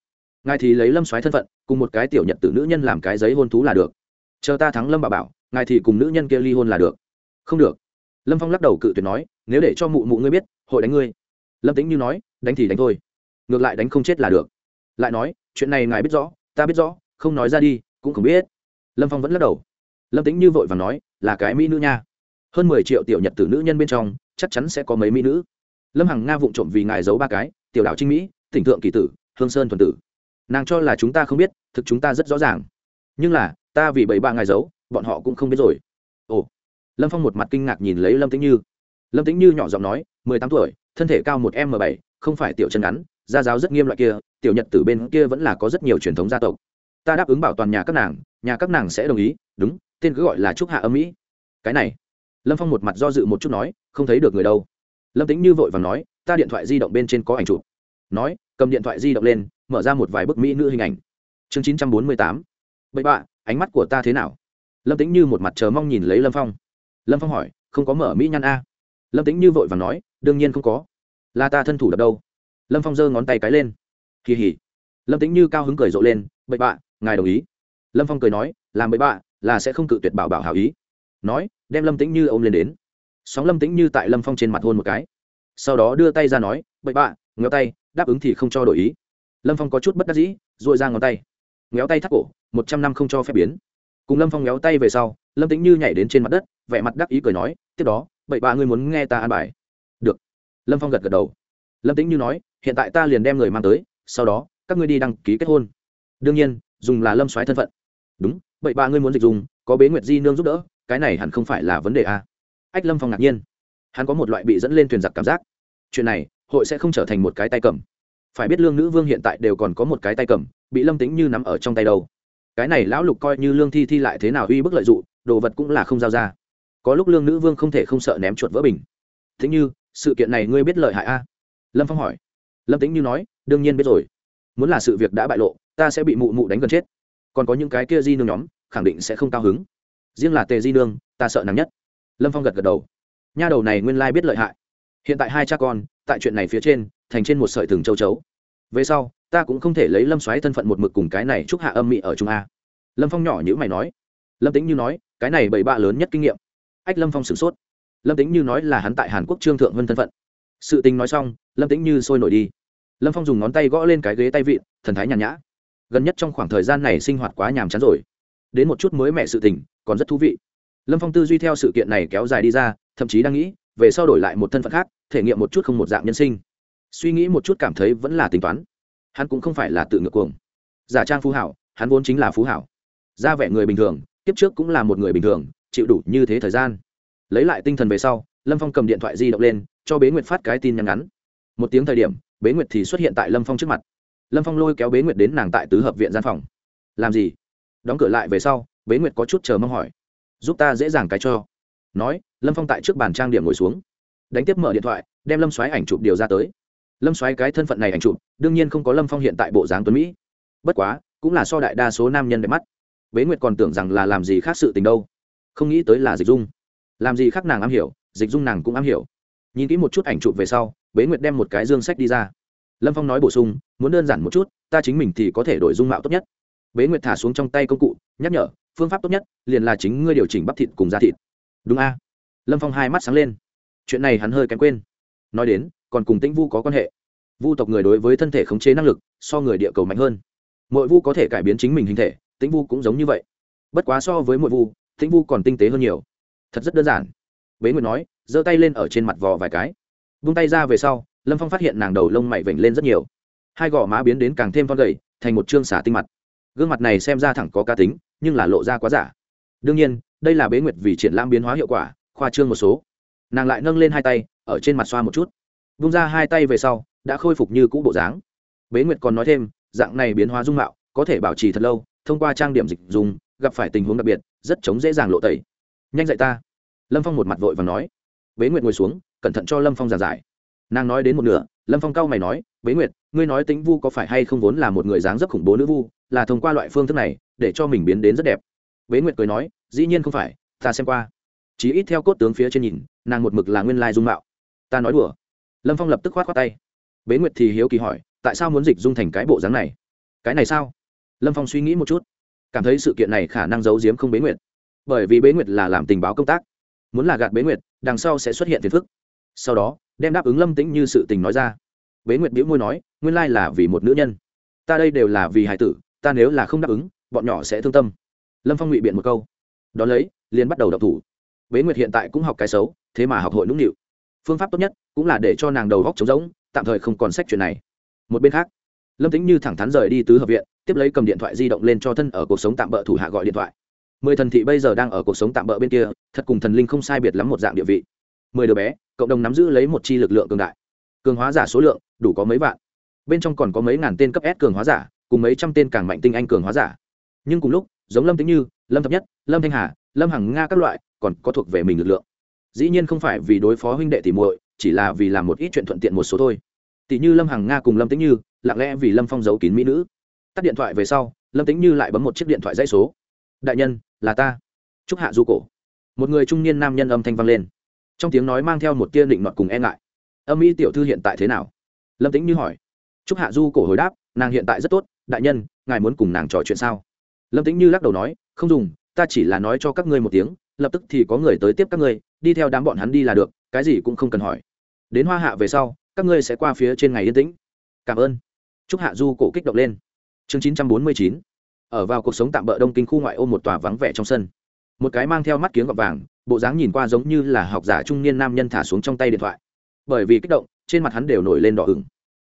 Ngài thì lấy lâm xoáy thân phận, cùng một cái tiểu nhật tử nữ nhân làm cái giấy hôn thú là được. Chờ ta thắng lâm bà bảo, ngài thì cùng nữ nhân kia ly hôn là được. Không được. Lâm phong lắc đầu cự tuyệt nói, nếu để cho mụ mụ ngươi biết, hội đánh ngươi. Lâm tĩnh như nói, đánh thì đánh thôi, ngược lại đánh không chết là được. Lại nói, chuyện này ngài biết rõ, ta biết rõ, không nói ra đi, cũng không biết. Lâm phong vẫn lắc đầu. Lâm tĩnh như vội và nói, là cái mỹ nữ nha. Hơn mười triệu tiểu nhật tử nữ nhân bên trong, chắc chắn sẽ có mấy mỹ nữ lâm hằng nga vụng trộm vì ngài giấu ba cái, tiểu đảo trinh mỹ, tỉnh thượng kỳ tử, hương sơn thuần tử. Nàng cho là chúng ta không biết, thực chúng ta rất rõ ràng. Nhưng là, ta vì bảy ba ngài giấu, bọn họ cũng không biết rồi. Ồ. Lâm phong một mặt kinh ngạc nhìn lấy lâm tĩnh như. Lâm tĩnh như nhỏ giọng nói, mười tám tuổi, thân thể cao một m bảy, không phải tiểu chân ngắn gia giáo rất nghiêm loại kia, tiểu nhật tử bên kia vẫn là có rất nhiều truyền thống gia tộc. Ta đáp ứng bảo toàn nhà các nàng, nhà các nàng sẽ đồng ý, đúng, tên cứ gọi là trúc hạ âm mỹ. Cái này. Lâm phong một mặt do dự một chút nói, không thấy được người đâu lâm tính như vội và nói, ta điện thoại di động bên trên có ảnh chụp. Nói, cầm điện thoại di động lên, mở ra một vài bức mỹ nữ hình ảnh. Chương chín trăm bốn mươi tám. Bậy bạ, ánh mắt của ta thế nào? Lâm tính như một mặt chờ mong nhìn lấy lâm phong. Lâm phong hỏi, không có mở mỹ nhăn a? Lâm tính như vội và nói, đương nhiên không có. Là ta thân thủ đập đâu? Lâm phong giơ ngón tay cái lên. Kỳ hỉ lâm tính như cao hứng cười rộ lên, bậy bạ, ngài đồng ý. Lâm phong cười nói, làm bậy bạ, là sẽ không cự tuyệt bảo bảo hảo ý. Nói, đem lâm tĩnh như ôm lên đến sóng lâm tĩnh như tại lâm phong trên mặt hôn một cái. Sau đó đưa tay ra nói, bậy bạ, ngéo tay, đáp ứng thì không cho đổi ý. Lâm phong có chút bất đắc dĩ dội ra ngón tay. Ngéo tay thắt cổ, một trăm năm không cho phép biến. Cùng lâm phong ngéo tay về sau, lâm tĩnh như nhảy đến trên mặt đất, vẻ mặt đắc ý cười nói, tiếp đó, bậy bạ ngươi muốn nghe ta an bài. Được. Lâm phong gật gật đầu. Lâm tĩnh như nói, hiện tại ta liền đem người mang tới, sau đó, các ngươi đi đăng ký kết hôn. Đương nhiên, dùng là lâm soái thân phận. Đúng, bậy bạ ngươi muốn dịch dùng, có bế nguyệt di nương giúp đỡ, cái này hẳn không phải là vấn đề a ách lâm phong ngạc nhiên. Hắn có một loại bị dẫn lên thuyền giặc cảm giác. Chuyện này, hội sẽ không trở thành một cái tay cầm. Phải biết lương nữ vương hiện tại đều còn có một cái tay cầm, bị lâm tính như nắm ở trong tay đâu. Cái này lão lục coi như lương thi thi lại thế nào uy bức lợi dụng đồ vật cũng là không giao ra. Có lúc lương nữ vương không thể không sợ ném chuột vỡ bình. Thế như, sự kiện này ngươi biết lợi hại a? Lâm phong hỏi. Lâm tính như nói, đương nhiên biết rồi. Muốn là sự việc đã bại lộ, ta sẽ bị mụ mụ đánh gần chết. Còn có những cái kia di nương nhóm, khẳng định sẽ không cao hứng. Riêng là tề di nương, ta sợ nàng nhất lâm phong gật gật đầu. Nha đầu này nguyên lai biết lợi hại. Hiện tại hai cha con, tại chuyện này phía trên, thành trên một sợi thừng châu chấu. Về sau, ta cũng không thể lấy lâm xoáy thân phận một mực cùng cái này chúc hạ âm mị ở trung a. Lâm phong nhỏ nhữ mày nói. Lâm tính như nói, cái này bảy bạ lớn nhất kinh nghiệm. Ách lâm phong sửng sốt. Lâm tính như nói là hắn tại hàn quốc trương thượng vân thân phận. Sự tình nói xong, lâm tính như sôi nổi đi. Lâm phong dùng ngón tay gõ lên cái ghế tay vịn, thần thái nhàn nhã. Gần nhất trong khoảng thời gian này sinh hoạt quá nhàm chán rồi. Đến một chút mới mẹ sự tình, còn rất thú vị lâm phong tư duy theo sự kiện này kéo dài đi ra, thậm chí đang nghĩ, về sau đổi lại một thân phận khác, thể nghiệm một chút không một dạng nhân sinh. Suy nghĩ một chút cảm thấy vẫn là tính toán. Hắn cũng không phải là tự ngược cuồng. Giả trang phú hảo, hắn vốn chính là phú hảo. Ra vẻ người bình thường tiếp trước cũng là một người bình thường, chịu đủ như thế thời gian. Lấy lại tinh thần về sau, lâm phong cầm điện thoại di động lên, cho bế nguyệt phát cái tin nhắn ngắn. Một tiếng thời điểm, bế nguyệt thì xuất hiện tại lâm phong trước mặt. Lâm phong lôi kéo bế nguyệt đến nàng tại tứ hợp viện gian phòng. Làm gì? Đóng cửa lại về sau, bế nguyệt có chút chờ mong hỏi giúp ta dễ dàng cái cho. Nói, lâm phong tại trước bàn trang điểm ngồi xuống. Đánh tiếp mở điện thoại, đem lâm xoáy ảnh chụp điều ra tới. Lâm xoáy cái thân phận này ảnh chụp, đương nhiên không có lâm phong hiện tại bộ dáng tuấn mỹ. Bất quá, cũng là so đại đa số nam nhân đẹp mắt. Bế nguyệt còn tưởng rằng là làm gì khác sự tình đâu. Không nghĩ tới là dịch dung. Làm gì khác nàng am hiểu, dịch dung nàng cũng am hiểu. Nhìn kỹ một chút ảnh chụp về sau, bế nguyệt đem một cái dương sách đi ra. Lâm phong nói bổ sung, muốn đơn giản một chút, ta chính mình thì có thể đổi dung mạo tốt nhất. Bế nguyệt thả xuống trong tay công cụ, nhắc nhở phương pháp tốt nhất liền là chính ngươi điều chỉnh bắp thịt cùng da thịt. Đúng a? Lâm phong hai mắt sáng lên. Chuyện này hắn hơi kém quên. Nói đến, còn cùng tĩnh vu có quan hệ. Vu tộc người đối với thân thể khống chế năng lực, so người địa cầu mạnh hơn. Mỗi vu có thể cải biến chính mình hình thể, tĩnh vu cũng giống như vậy. Bất quá so với mỗi vu, tĩnh vu còn tinh tế hơn nhiều. Thật rất đơn giản. Bế nguyệt nói, giơ tay lên ở trên mặt vò vài cái. Vung tay ra về sau, lâm phong phát hiện nàng đầu lông mày vểnh lên rất nhiều. Hai gò má biến đến càng thêm con gầy, thành một chương xả tinh mặt. Gương mặt này xem ra thẳng có cá tính nhưng là lộ ra quá giả. Đương nhiên, đây là bế nguyệt vì triển lãm biến hóa hiệu quả, khoa trương một số. Nàng lại nâng lên hai tay, ở trên mặt xoa một chút. Vung ra hai tay về sau, đã khôi phục như cũ bộ dáng. Bế nguyệt còn nói thêm, dạng này biến hóa dung mạo, có thể bảo trì thật lâu, thông qua trang điểm dịch dùng, gặp phải tình huống đặc biệt, rất chống dễ dàng lộ tẩy. Nhanh dạy ta. Lâm phong một mặt vội và nói. Bế nguyệt ngồi xuống, cẩn thận cho lâm phong giảng giải. Nàng nói đến một nửa, lâm phong cau mày nói, bế nguyệt, ngươi nói tính vu có phải hay không vốn là một người dáng dấp khủng bố nữ vu, là thông qua loại phương thức này để cho mình biến đến rất đẹp. Bế nguyệt cười nói, dĩ nhiên không phải, ta xem qua. Chỉ ít theo cốt tướng phía trên nhìn, nàng một mực là nguyên lai dung mạo. Ta nói đùa. Lâm phong lập tức khoát khoát tay. Bế nguyệt thì hiếu kỳ hỏi, tại sao muốn dịch dung thành cái bộ dáng này? Cái này sao? Lâm phong suy nghĩ một chút. Cảm thấy sự kiện này khả năng giấu giếm không bế nguyệt. Bởi vì bế nguyệt là làm tình báo công tác. Muốn là gạt bế nguyệt, đằng sau sẽ xuất hiện phiền phức. Sau đó, đem đáp ứng lâm tĩnh như sự tình nói ra. Bế nguyệt biễu môi nói, nguyên lai là vì một nữ nhân. Ta đây đều là vì hải tử, ta nếu là không đáp ứng bọn nhỏ sẽ thương tâm. Lâm phong ngụy biện một câu. Đón lấy, liền bắt đầu đọc thủ. Bế nguyệt hiện tại cũng học cái xấu, thế mà học hội nũng nịu. Phương pháp tốt nhất cũng là để cho nàng đầu góc trống rỗng, tạm thời không còn sách chuyện này. Một bên khác, lâm tính như thẳng thắn rời đi tứ hợp viện, tiếp lấy cầm điện thoại di động lên cho thân ở cuộc sống tạm bỡ thủ hạ gọi điện thoại. Mười thần thị bây giờ đang ở cuộc sống tạm bỡ bên kia, thật cùng thần linh không sai biệt lắm một dạng địa vị. Mười đứa bé, cộng đồng nắm giữ lấy một chi lực lượng cường đại. Cường hóa giả số lượng, đủ có mấy vạn. Bên trong còn có mấy ngàn tên cấp s cường hóa giả, cùng mấy trăm tên càng mạnh tinh anh cường hóa giả nhưng cùng lúc, giống lâm tính như, lâm thập nhất, lâm thanh hà, lâm hằng nga các loại còn có thuộc về mình lực lượng. Dĩ nhiên không phải vì đối phó huynh đệ tỷ muội, chỉ là vì làm một ít chuyện thuận tiện một số thôi. Tỷ như lâm hằng nga cùng lâm tính như, lặng lẽ vì lâm phong giấu kín mỹ nữ. Tắt điện thoại về sau, lâm tính như lại bấm một chiếc điện thoại dãy số. Đại nhân, là ta. Chúc hạ du cổ. Một người trung niên nam nhân âm thanh vang lên. Trong tiếng nói mang theo một tia định nọt cùng e ngại. Âm y tiểu thư hiện tại thế nào? Lâm tính như hỏi. Chúc hạ du cổ hồi đáp, nàng hiện tại rất tốt. Đại nhân, ngài muốn cùng nàng trò chuyện sao? Lâm tĩnh như lắc đầu nói, không dùng, ta chỉ là nói cho các ngươi một tiếng, lập tức thì có người tới tiếp các ngươi, đi theo đám bọn hắn đi là được, cái gì cũng không cần hỏi. Đến hoa hạ về sau, các ngươi sẽ qua phía trên ngày yên tĩnh. Cảm ơn. Chúc hạ du cổ kích động lên. Chương chín trăm bốn mươi chín. Ở vào cuộc sống tạm bỡ đông kinh khu ngoại ô một tòa vắng vẻ trong sân. Một cái mang theo mắt kiếng gọt vàng, bộ dáng nhìn qua giống như là học giả trung niên nam nhân thả xuống trong tay điện thoại. Bởi vì kích động, trên mặt hắn đều nổi lên đỏ ửng.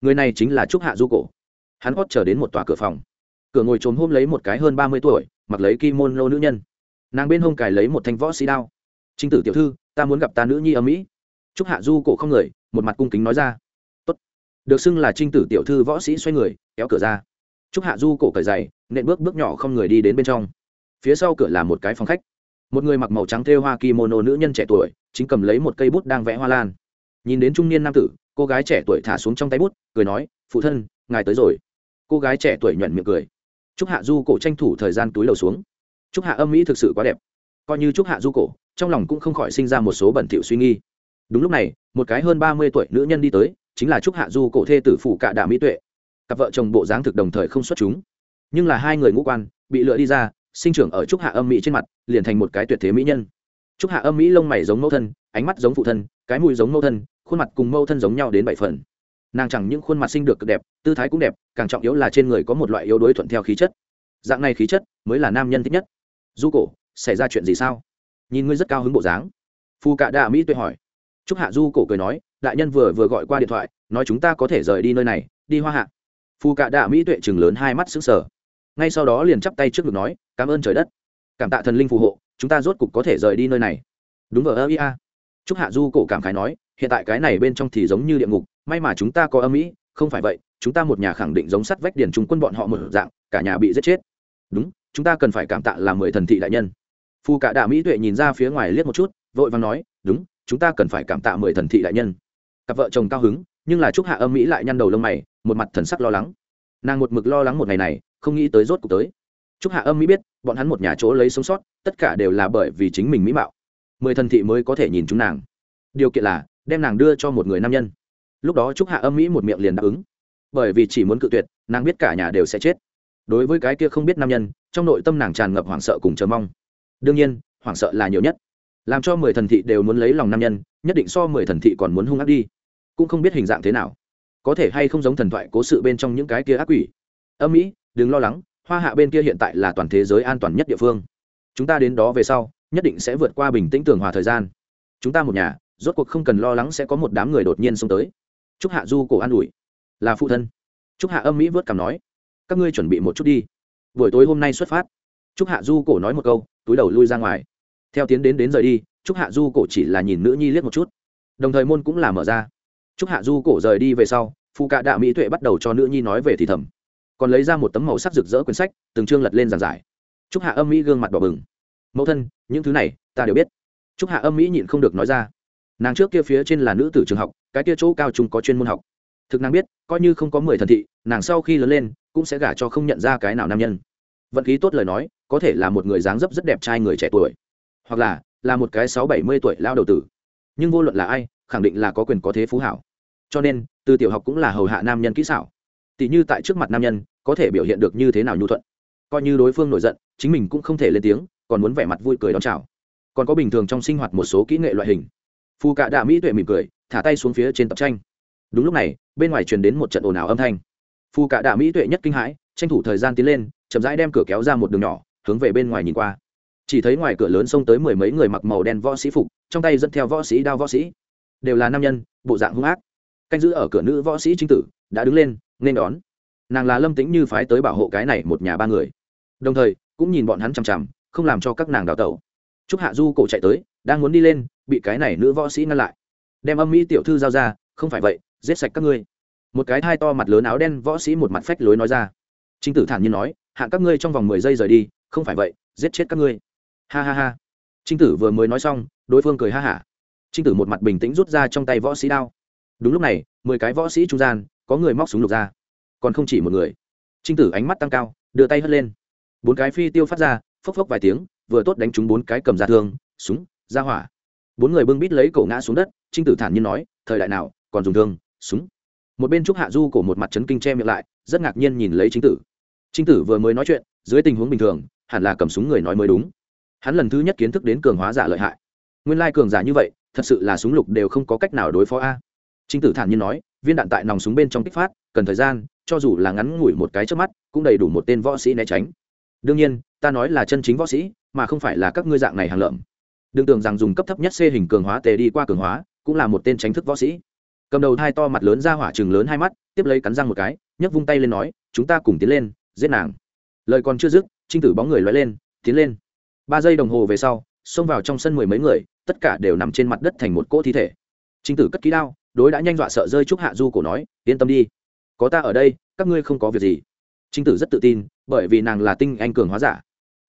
Người này chính là trúc hạ du cổ. Hắn hót trở đến một tòa cửa phòng cửa ngồi trồm hôm lấy một cái hơn ba mươi tuổi, mặc lấy kimono nữ nhân. Nàng bên hông cài lấy một thanh võ sĩ đao. Trinh tử tiểu thư, ta muốn gặp ta nữ nhi ở mỹ. Trúc hạ du cổ không người, một mặt cung kính nói ra. Tốt. được xưng là trinh tử tiểu thư võ sĩ xoay người, kéo cửa ra. Trúc hạ du cổ cởi dày nện bước bước nhỏ không người đi đến bên trong. Phía sau cửa là một cái phòng khách. Một người mặc màu trắng thêu hoa kimono nữ nhân trẻ tuổi, chính cầm lấy một cây bút đang vẽ hoa lan. Nhìn đến trung niên nam tử, cô gái trẻ tuổi thả xuống trong tay bút, cười nói, phụ thân, ngài tới rồi. Cô gái trẻ tuổi nhuận miệng cười. Chúc hạ du cổ tranh thủ thời gian túi lầu xuống. Chúc hạ âm mỹ thực sự quá đẹp. Coi như Chúc hạ du cổ, trong lòng cũng không khỏi sinh ra một số bẩn thỉu suy nghi đúng lúc này, một cái hơn ba mươi tuổi nữ nhân đi tới, chính là Chúc hạ du cổ thê tử phụ cạ đạ mỹ tuệ. Cặp vợ chồng bộ dáng thực đồng thời không xuất chúng. Nhưng là hai người ngũ quan, bị lựa đi ra, sinh trưởng ở trúc hạ âm mỹ trên mặt, liền thành một cái tuyệt thế mỹ nhân. Trúc hạ âm mỹ lông mày giống mẫu thân, ánh mắt giống phụ thân, cái mùi giống mẫu thân, khuôn mặt cùng mẫu thân giống nhau đến bảy phần nàng chẳng những khuôn mặt sinh được cực đẹp, tư thái cũng đẹp, càng trọng yếu là trên người có một loại yếu đuối thuận theo khí chất. Dạng này khí chất mới là nam nhân thích nhất. Du cổ, xảy ra chuyện gì sao? Nhìn ngươi rất cao hứng bộ dáng. Phu cạ đạ mỹ tuệ hỏi. Trúc hạ du cổ cười nói, đại nhân vừa vừa gọi qua điện thoại, nói chúng ta có thể rời đi nơi này, đi hoa hạ. Phu cạ đạ mỹ tuệ chừng lớn hai mắt xứng sở ngay sau đó liền chắp tay trước ngực nói, cảm ơn trời đất. Cảm tạ thần linh phù hộ, chúng ta rốt cục có thể rời đi nơi này. Đúng vờ ơ ia. Trúc hạ du cổ cảm khái nói, hiện tại cái này bên trong thì giống như địa ngục may mà chúng ta có âm mỹ không phải vậy, chúng ta một nhà khẳng định giống sắt vách điền trung quân bọn họ một dạng, cả nhà bị giết chết. Đúng, chúng ta cần phải cảm tạ là mười thần thị đại nhân. Phu cả đạ mỹ tuệ nhìn ra phía ngoài liếc một chút, vội vàng nói, đúng, chúng ta cần phải cảm tạ mười thần thị đại nhân. Cặp vợ chồng cao hứng, nhưng là chúc hạ âm mỹ lại nhăn đầu lông mày, một mặt thần sắc lo lắng. Nàng một mực lo lắng một ngày này, không nghĩ tới rốt cuộc tới. Chúc hạ âm mỹ biết, bọn hắn một nhà chỗ lấy sống sót, tất cả đều là bởi vì chính mình mỹ mạo. Mười thần thị mới có thể nhìn chúng nàng. Điều kiện là, đem nàng đưa cho một người nam nhân lúc đó trúc hạ âm mỹ một miệng liền đáp ứng. Bởi vì chỉ muốn cự tuyệt, nàng biết cả nhà đều sẽ chết. Đối với cái kia không biết nam nhân, trong nội tâm nàng tràn ngập hoảng sợ cùng chờ mong. Đương nhiên, hoảng sợ là nhiều nhất. Làm cho mười thần thị đều muốn lấy lòng nam nhân, nhất định so mười thần thị còn muốn hung ác đi. Cũng không biết hình dạng thế nào. Có thể hay không giống thần thoại cố sự bên trong những cái kia ác quỷ. Âm mỹ, đừng lo lắng, hoa hạ bên kia hiện tại là toàn thế giới an toàn nhất địa phương. Chúng ta đến đó về sau, nhất định sẽ vượt qua bình tĩnh tường hòa thời gian. Chúng ta một nhà, rốt cuộc không cần lo lắng sẽ có một đám người đột nhiên xông tới chúc hạ du cổ an ủi. Là phụ thân. Chúc hạ âm mỹ vớt cảm nói. Các ngươi chuẩn bị một chút đi. Buổi tối hôm nay xuất phát. Chúc hạ du cổ nói một câu, túi đầu lui ra ngoài. Theo tiến đến đến rời đi, chúc hạ du cổ chỉ là nhìn nữ nhi liếc một chút. Đồng thời môn cũng là mở ra. Chúc hạ du cổ rời đi về sau phụ cạ đạ mỹ tuệ bắt đầu cho nữ nhi nói về thì thầm. Còn lấy ra một tấm màu sắc rực rỡ quyển sách, từng chương lật lên giảng giải. Chúc hạ âm mỹ gương mặt đỏ bừng. Mẫu thân, những thứ này ta đều biết. Chúc hạ âm mỹ nhịn không được nói ra nàng trước kia phía trên là nữ tử trường học, cái kia chỗ cao trung có chuyên môn học. Thực nàng biết, coi như không có mười thần thị, nàng sau khi lớn lên, cũng sẽ gả cho không nhận ra cái nào nam nhân. Vận khí tốt lời nói, có thể là một người dáng dấp rất đẹp trai người trẻ tuổi, hoặc là là một cái sáu bảy mươi tuổi lao đầu tử. Nhưng vô luận là ai, khẳng định là có quyền có thế phú hảo. Cho nên, từ tiểu học cũng là hầu hạ nam nhân kỹ xảo. Tỷ như tại trước mặt nam nhân, có thể biểu hiện được như thế nào nhu thuận. Coi như đối phương nổi giận, chính mình cũng không thể lên tiếng, còn muốn vẻ mặt vui cười đón chào. Còn có bình thường trong sinh hoạt một số kỹ nghệ loại hình phù cạ đạ mỹ tuệ mỉm cười, thả tay xuống phía trên tập tranh. Đúng lúc này, bên ngoài truyền đến một trận ồn ào âm thanh. Phù cạ đạ mỹ tuệ nhất kinh hãi, tranh thủ thời gian tiến lên, chậm rãi đem cửa kéo ra một đường nhỏ, hướng về bên ngoài nhìn qua. Chỉ thấy ngoài cửa lớn xông tới mười mấy người mặc màu đen võ sĩ phục, trong tay dẫn theo võ sĩ đao võ sĩ. Đều là nam nhân, bộ dạng hung ác. Canh giữ ở cửa nữ võ sĩ chính tử, đã đứng lên, nên đón. Nàng là lâm tĩnh như phái tới bảo hộ cái này một nhà ba người. Đồng thời, cũng nhìn bọn hắn chằm chằm, không làm cho các nàng đào tẩu. Trúc hạ du cổ chạy tới, đang muốn đi lên bị cái này nữ võ sĩ ngăn lại. Đem âm mỹ tiểu thư giao ra, không phải vậy, giết sạch các ngươi. Một cái thai to mặt lớn áo đen võ sĩ một mặt phách lối nói ra. Trinh tử thản nhiên nói hạn các ngươi trong vòng mười giây rời đi, không phải vậy, giết chết các ngươi. Ha ha ha. Trinh tử vừa mới nói xong, đối phương cười ha hả. Trinh tử một mặt bình tĩnh rút ra trong tay võ sĩ đao. Đúng lúc này, mười cái võ sĩ trung gian, có người móc súng lục ra. Còn không chỉ một người. Trinh tử ánh mắt tăng cao, đưa tay hất lên. Bốn cái phi tiêu phát ra, phốc phốc vài tiếng, vừa tốt đánh trúng bốn cái cầm ra thương, súng, ra hỏa bốn người bưng bít lấy cổ ngã xuống đất, trinh tử thản nhiên nói, thời đại nào, còn dùng thương, súng? Một bên trúc hạ du cổ một mặt trấn kinh che miệng lại, rất ngạc nhiên nhìn lấy chính tử. Trinh tử vừa mới nói chuyện, dưới tình huống bình thường, hẳn là cầm súng người nói mới đúng. Hắn lần thứ nhất kiến thức đến cường hóa giả lợi hại. Nguyên lai cường giả như vậy, thật sự là súng lục đều không có cách nào đối phó a. Trinh tử thản nhiên nói, viên đạn tại nòng súng bên trong kích phát, cần thời gian, cho dù là ngắn ngủi một cái trước mắt, cũng đầy đủ một tên võ sĩ né tránh. Đương nhiên, ta nói là chân chính võ sĩ, mà không phải là các ngươi dạng này hàng lợm đừng tưởng rằng dùng cấp thấp nhất c hình cường hóa tề đi qua cường hóa, cũng là một tên tránh thức võ sĩ. Cầm đầu hai to mặt lớn ra hỏa chừng lớn hai mắt, tiếp lấy cắn răng một cái, nhấc vung tay lên nói, chúng ta cùng tiến lên, giết nàng. Lời còn chưa dứt, trinh tử bóng người loay lên, tiến lên. Ba giây đồng hồ về sau, xông vào trong sân mười mấy người, tất cả đều nằm trên mặt đất thành một cỗ thi thể. Trinh tử cất ký đao, đối đã nhanh dọa sợ rơi trúc hạ du cổ nói, yên tâm đi. Có ta ở đây, các ngươi không có việc gì. Trinh tử rất tự tin, bởi vì nàng là tinh anh cường hóa giả.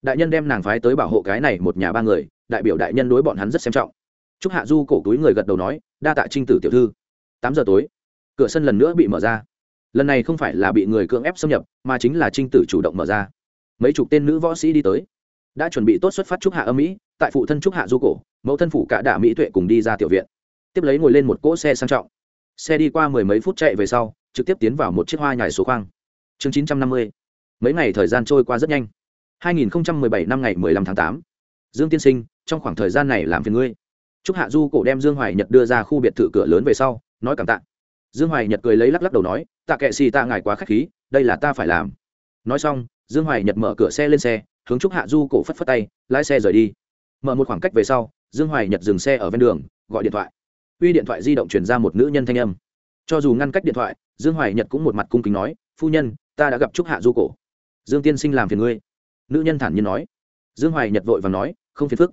Đại nhân đem nàng phái tới bảo hộ cái này một nhà ba người đại biểu đại nhân đối bọn hắn rất xem trọng. Trúc hạ du cổ túi người gật đầu nói, đa tạ trinh tử tiểu thư. Tám giờ tối, cửa sân lần nữa bị mở ra. Lần này không phải là bị người cưỡng ép xâm nhập, mà chính là trinh tử chủ động mở ra. Mấy chục tên nữ võ sĩ đi tới. Đã chuẩn bị tốt xuất phát trúc hạ âm mỹ tại phụ thân trúc hạ du cổ, mẫu thân phủ cả đạ mỹ tuệ cùng đi ra tiểu viện. Tiếp lấy ngồi lên một cỗ xe sang trọng. Xe đi qua mười mấy phút chạy về sau, trực tiếp tiến vào một chiếc hoa nhài số khoang. Chương chín trăm năm mươi. Mấy ngày thời gian trôi qua rất nhanh. 2017 năm ngày 15 tháng 8. dương tiên sinh trong khoảng thời gian này làm phiền ngươi. Trúc hạ du cổ đem dương hoài nhật đưa ra khu biệt thự cửa lớn về sau, nói cảm tạ. Dương hoài nhật cười lấy lắc lắc đầu nói, tạ kệ xì tạ ngài quá k h á c h khí, đây là ta phải làm. Nói xong, dương hoài nhật mở cửa xe lên xe, hướng trúc hạ du cổ phất phất tay, lái xe rời đi. Mở một khoảng cách về sau, dương hoài nhật dừng xe ở ven đường, gọi điện thoại. Uy điện thoại di động truyền ra một nữ nhân thanh âm. Cho dù ngăn cách điện thoại, dương hoài nhật cũng một mặt cung kính nói, phu nhân, ta đã gặp trúc hạ du cổ. Dương tiên sinh làm phiền ngươi. Nữ nhân thản nhiên nói. Dương hoài nhật vội và nói, không phiền phức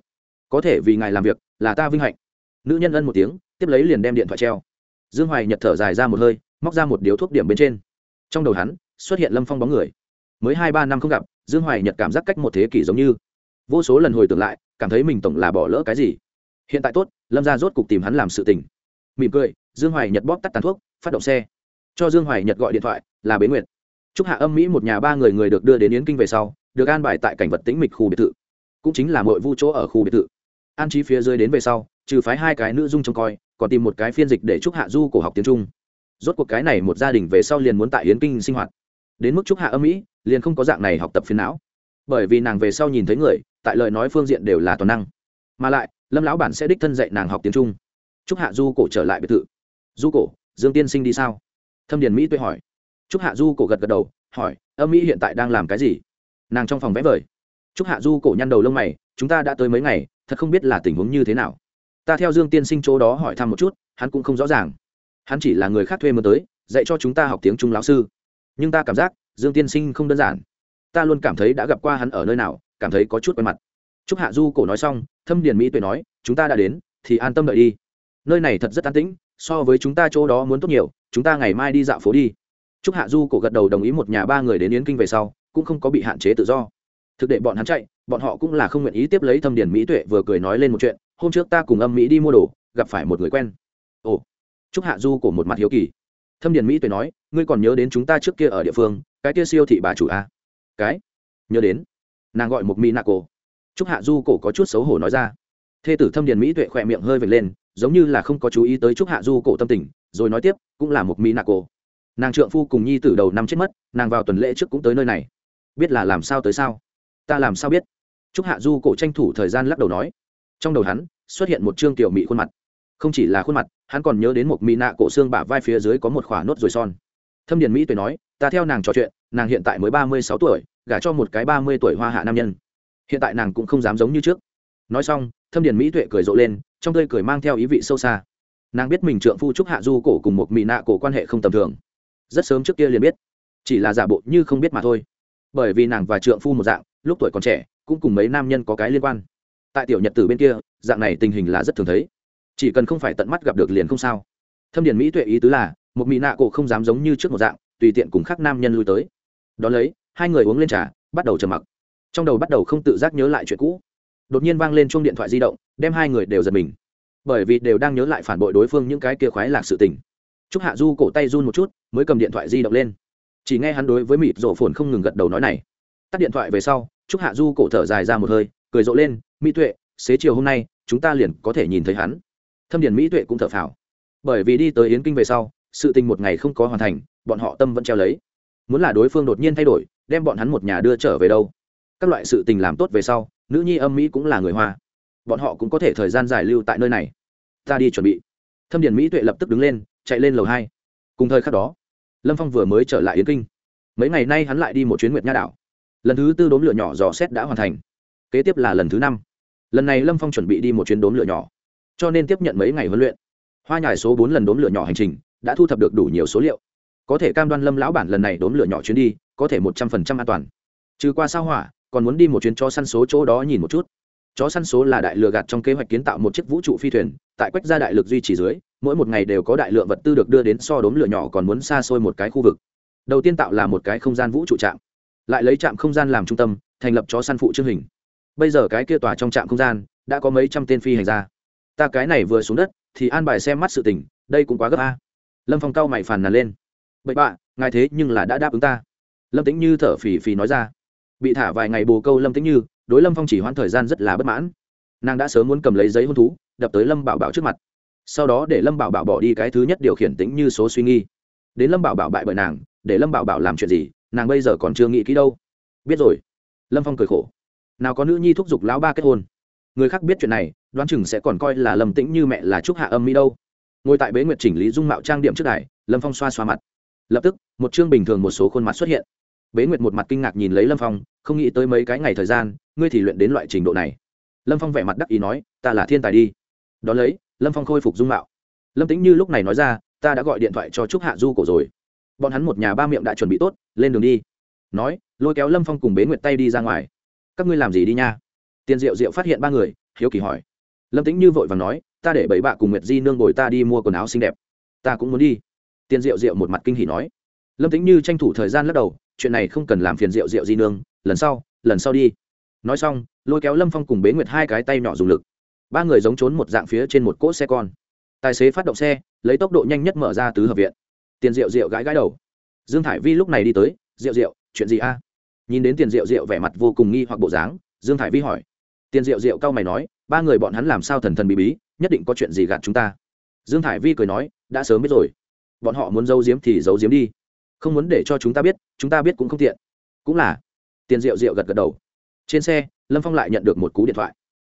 có thể vì ngài làm việc, là ta vinh hạnh. Nữ nhân ân một tiếng, tiếp lấy liền đem điện thoại treo. Dương hoài nhật thở dài ra một hơi, móc ra một điếu thuốc điểm bên trên. Trong đầu hắn, xuất hiện lâm phong bóng người. Mới hai ba năm không gặp, dương hoài nhật cảm giác cách một thế kỷ giống như. Vô số lần hồi tưởng lại, cảm thấy mình tổng là bỏ lỡ cái gì. Hiện tại tốt, lâm ra rốt cục tìm hắn làm sự tình. Mỉm cười, dương hoài nhật bóp tắt tàn thuốc, phát động xe. Cho dương hoài nhật gọi điện thoại, là bế nguyệt. Chúc hạ âm mỹ một nhà ba người người được đưa đến yến kinh về sau, được an bài tại cảnh vật tĩnh mịch khu biệt thự. Cũng chính là mọi vu chỗ ở khu biệt thự an trí phía dưới đến về sau, trừ phái hai cái nữ dung trông coi, còn tìm một cái phiên dịch để chúc hạ du cổ học tiếng trung. Rốt cuộc cái này một gia đình về sau liền muốn tại yến kinh sinh hoạt. Đến mức chúc hạ âm mỹ liền không có dạng này học tập phiên não. Bởi vì nàng về sau nhìn thấy người, tại lời nói phương diện đều là toàn năng. Mà lại, lâm lão bản sẽ đích thân dạy nàng học tiếng trung. Chúc hạ du cổ trở lại biệt thự. Du cổ, dương tiên sinh đi sao? Thâm điền mỹ tuệ hỏi. Chúc hạ du cổ gật gật đầu, hỏi, âm mỹ hiện tại đang làm cái gì? Nàng trong phòng vẽ vời. Chúc hạ du cổ nhăn đầu lông mày chúng ta đã tới mấy ngày, thật không biết là tình huống như thế nào. Ta theo dương tiên sinh chỗ đó hỏi thăm một chút, hắn cũng không rõ ràng. Hắn chỉ là người khác thuê mới tới, dạy cho chúng ta học tiếng trung lão sư. Nhưng ta cảm giác, dương tiên sinh không đơn giản. Ta luôn cảm thấy đã gặp qua hắn ở nơi nào, cảm thấy có chút quen mặt. Trúc hạ du cổ nói xong, thâm điền mỹ tuệ nói, chúng ta đã đến, thì an tâm đợi đi. Nơi này thật rất an tĩnh, so với chúng ta chỗ đó muốn tốt nhiều, chúng ta ngày mai đi dạo phố đi. Trúc hạ du cổ gật đầu đồng ý một nhà ba người đến yến kinh về sau, cũng không có bị hạn chế tự do. Thực đệ bọn hắn chạy bọn họ cũng là không nguyện ý tiếp lấy thâm điền mỹ tuệ vừa cười nói lên một chuyện, hôm trước ta cùng âm mỹ đi mua đồ, gặp phải một người quen. Ồ, chúc hạ du của một mặt hiếu kỳ. Thâm điền mỹ tuệ nói, ngươi còn nhớ đến chúng ta trước kia ở địa phương, cái kia siêu thị bà chủ a cái? Nhớ đến. Nàng gọi một mỹ nạ cổ chúc hạ du cổ có chút xấu hổ nói ra. Thê tử thâm điền mỹ tuệ khỏe miệng hơi vệt lên, giống như là không có chú ý tới chúc hạ du cổ tâm tình, rồi nói tiếp, cũng là một mỹ nạ cổ nàng trượng phu cùng nhi tử đầu năm chết mất, nàng vào tuần lễ trước cũng tới nơi này. Biết là làm sao tới sao? Ta làm sao biết? Trúc hạ du cổ tranh thủ thời gian lắc đầu nói. Trong đầu hắn, xuất hiện một chương tiểu mỹ khuôn mặt. Không chỉ là khuôn mặt, hắn còn nhớ đến một mỹ nạ cổ xương bả vai phía dưới có một khỏa nốt rồi son. Thâm điền mỹ tuệ nói, ta theo nàng trò chuyện, nàng hiện tại mới ba mươi sáu tuổi, gả cho một cái ba mươi tuổi hoa hạ nam nhân. Hiện tại nàng cũng không dám giống như trước. Nói xong, thâm điền mỹ tuệ cười rộ lên, trong tươi cười mang theo ý vị sâu xa. Nàng biết mình trượng phu trúc hạ du cổ cùng một mỹ nạ cổ quan hệ không tầm thường. Rất sớm trước kia liền biết. Chỉ là giả bộ như không biết mà thôi. Bởi vì nàng và trượng phu một dạng, lúc tuổi còn trẻ cũng cùng mấy nam nhân có cái liên quan. Tại tiểu nhật tử bên kia, dạng này tình hình là rất thường thấy. Chỉ cần không phải tận mắt gặp được liền không sao. Thâm điển mỹ tuệ ý tứ là, một mỹ nạ cổ không dám giống như trước một dạng, tùy tiện cùng khác nam nhân lui tới. Đón lấy, hai người uống lên trà, bắt đầu trầm mặc. Trong đầu bắt đầu không tự giác nhớ lại chuyện cũ. Đột nhiên vang lên chuông điện thoại di động, đem hai người đều giật mình. Bởi vì đều đang nhớ lại phản bội đối phương những cái kia khoái lạc sự tình. T hạ du cổ tay run một chút, mới cầm điện thoại di động lên. Chỉ nghe hắn đối với mịt rổ phồn không ngừng gật đầu nói này tắt điện thoại về sau chúc hạ du cổ thở dài ra một hơi, cười rộ lên, mỹ tuệ, xế chiều hôm nay, chúng ta liền có thể nhìn thấy hắn. Thâm điền mỹ tuệ cũng thở phào. Bởi vì đi tới yến kinh về sau, sự tình một ngày không có hoàn thành, bọn họ tâm vẫn treo lấy. Muốn là đối phương đột nhiên thay đổi, đem bọn hắn một nhà đưa trở về đâu? Các loại sự tình làm tốt về sau, nữ nhi âm mỹ cũng là người hoa. Bọn họ cũng có thể thời gian giải lưu tại nơi này. Ta đi chuẩn bị. Thâm điền mỹ tuệ lập tức đứng lên, chạy lên lầu hai. Cùng thời khắc đó, lâm phong vừa mới trở lại yến kinh. Mấy ngày nay hắn lại đi một chuyến nguyệt nha đảo lần thứ tư đốm lửa nhỏ dò xét đã hoàn thành. Kế tiếp là lần thứ năm. Lần này lâm phong chuẩn bị đi một chuyến đốm lửa nhỏ, cho nên tiếp nhận mấy ngày huấn luyện. Hoa nhài số bốn lần đốm lửa nhỏ hành trình đã thu thập được đủ nhiều số liệu. Có thể cam đoan lâm lão bản lần này đốm lửa nhỏ chuyến đi có thể một trăm phần trăm an toàn. Trừ qua sao hỏa, còn muốn đi một chuyến cho săn số chỗ đó nhìn một chút. Chó săn số là đại lừa gạt trong kế hoạch kiến tạo một chiếc vũ trụ phi thuyền, tại quách gia đại lực duy trì dưới, mỗi một ngày đều có đại lượng vật tư được đưa đến so đốm lửa nhỏ còn muốn xa xôi một cái khu vực. Đầu tiên tạo là một cái không gian vũ trụ trạm lại lấy trạm không gian làm trung tâm, thành lập chó săn phụ chương hình. Bây giờ cái kia tòa trong trạm không gian đã có mấy trăm tên phi hành gia. Ta cái này vừa xuống đất thì an bài xem mắt sự tình, đây cũng quá gấp a. Lâm phong cao mày phàn nàn lên. Bậy bạ, ngài thế nhưng là đã đáp ứng ta. Lâm tĩnh như thở phì phì nói ra. Bị thả vài ngày bồ câu lâm tĩnh như, đối lâm phong chỉ hoãn thời gian rất là bất mãn. Nàng đã sớm muốn cầm lấy giấy hôn thú, đập tới lâm bảo bảo trước mặt. Sau đó để lâm bảo bảo bỏ đi cái thứ nhất điều khiển tĩnh như số suy nghi đến lâm bảo bảo bại bởi nàng, để lâm bảo bảo làm chuyện gì nàng bây giờ còn chưa nghĩ kỹ đâu. Biết rồi. Lâm phong cười khổ. Nào có nữ nhi thúc giục lão ba kết hôn. Người khác biết chuyện này, đoán chừng sẽ còn coi là lâm tĩnh như mẹ là trúc hạ âm mỹ đâu. Ngồi tại bế nguyệt chỉnh lý dung mạo trang điểm trước đài, lâm phong xoa xoa mặt. Lập tức, một chương bình thường một số khuôn mặt xuất hiện. Bế nguyệt một mặt kinh ngạc nhìn lấy lâm phong, không nghĩ tới mấy cái ngày thời gian, ngươi thì luyện đến loại trình độ này. Lâm phong vẻ mặt đắc ý nói, ta là thiên tài đi. Đón lấy, lâm phong khôi phục dung mạo. Lâm tĩnh như lúc này nói ra, ta đã gọi điện thoại cho trúc hạ du cổ rồi bọn hắn một nhà ba miệng đã chuẩn bị tốt, lên đường đi. Nói, lôi kéo lâm phong cùng bế nguyệt tay đi ra ngoài. Các ngươi làm gì đi nha? Tiền diệu diệu phát hiện ba người, hiếu kỳ hỏi. Lâm tính như vội và nói, ta để bảy bạ cùng nguyệt di nương bồi ta đi mua quần áo xinh đẹp. Ta cũng muốn đi. Tiền diệu diệu một mặt kinh hỉ nói. Lâm tính như tranh thủ thời gian lắc đầu, chuyện này không cần làm phiền diệu diệu di nương, lần sau lần sau đi. Nói xong, lôi kéo lâm phong cùng bế nguyệt hai cái tay nhỏ dùng lực. Ba người giống trốn một dạng phía trên một cỗ xe con. Tài xế phát động xe, lấy tốc độ nhanh nhất mở ra tứ hợp viện tiền rượu rượu gãi gãi đầu. Dương thải vi lúc này đi tới rượu rượu chuyện gì a? Nhìn đến tiền rượu rượu vẻ mặt vô cùng nghi hoặc bộ dáng, dương thải vi hỏi. Tiền rượu rượu cau mày nói, ba người bọn hắn làm sao thần thần bí bí, nhất định có chuyện gì gạt chúng ta? Dương thải vi cười nói, đã sớm biết rồi. Bọn họ muốn giấu giếm thì giấu giếm đi. Không muốn để cho chúng ta biết, chúng ta biết cũng không tiện. Cũng là. Tiền rượu rượu gật gật đầu. Trên xe, lâm phong lại nhận được một cú điện thoại.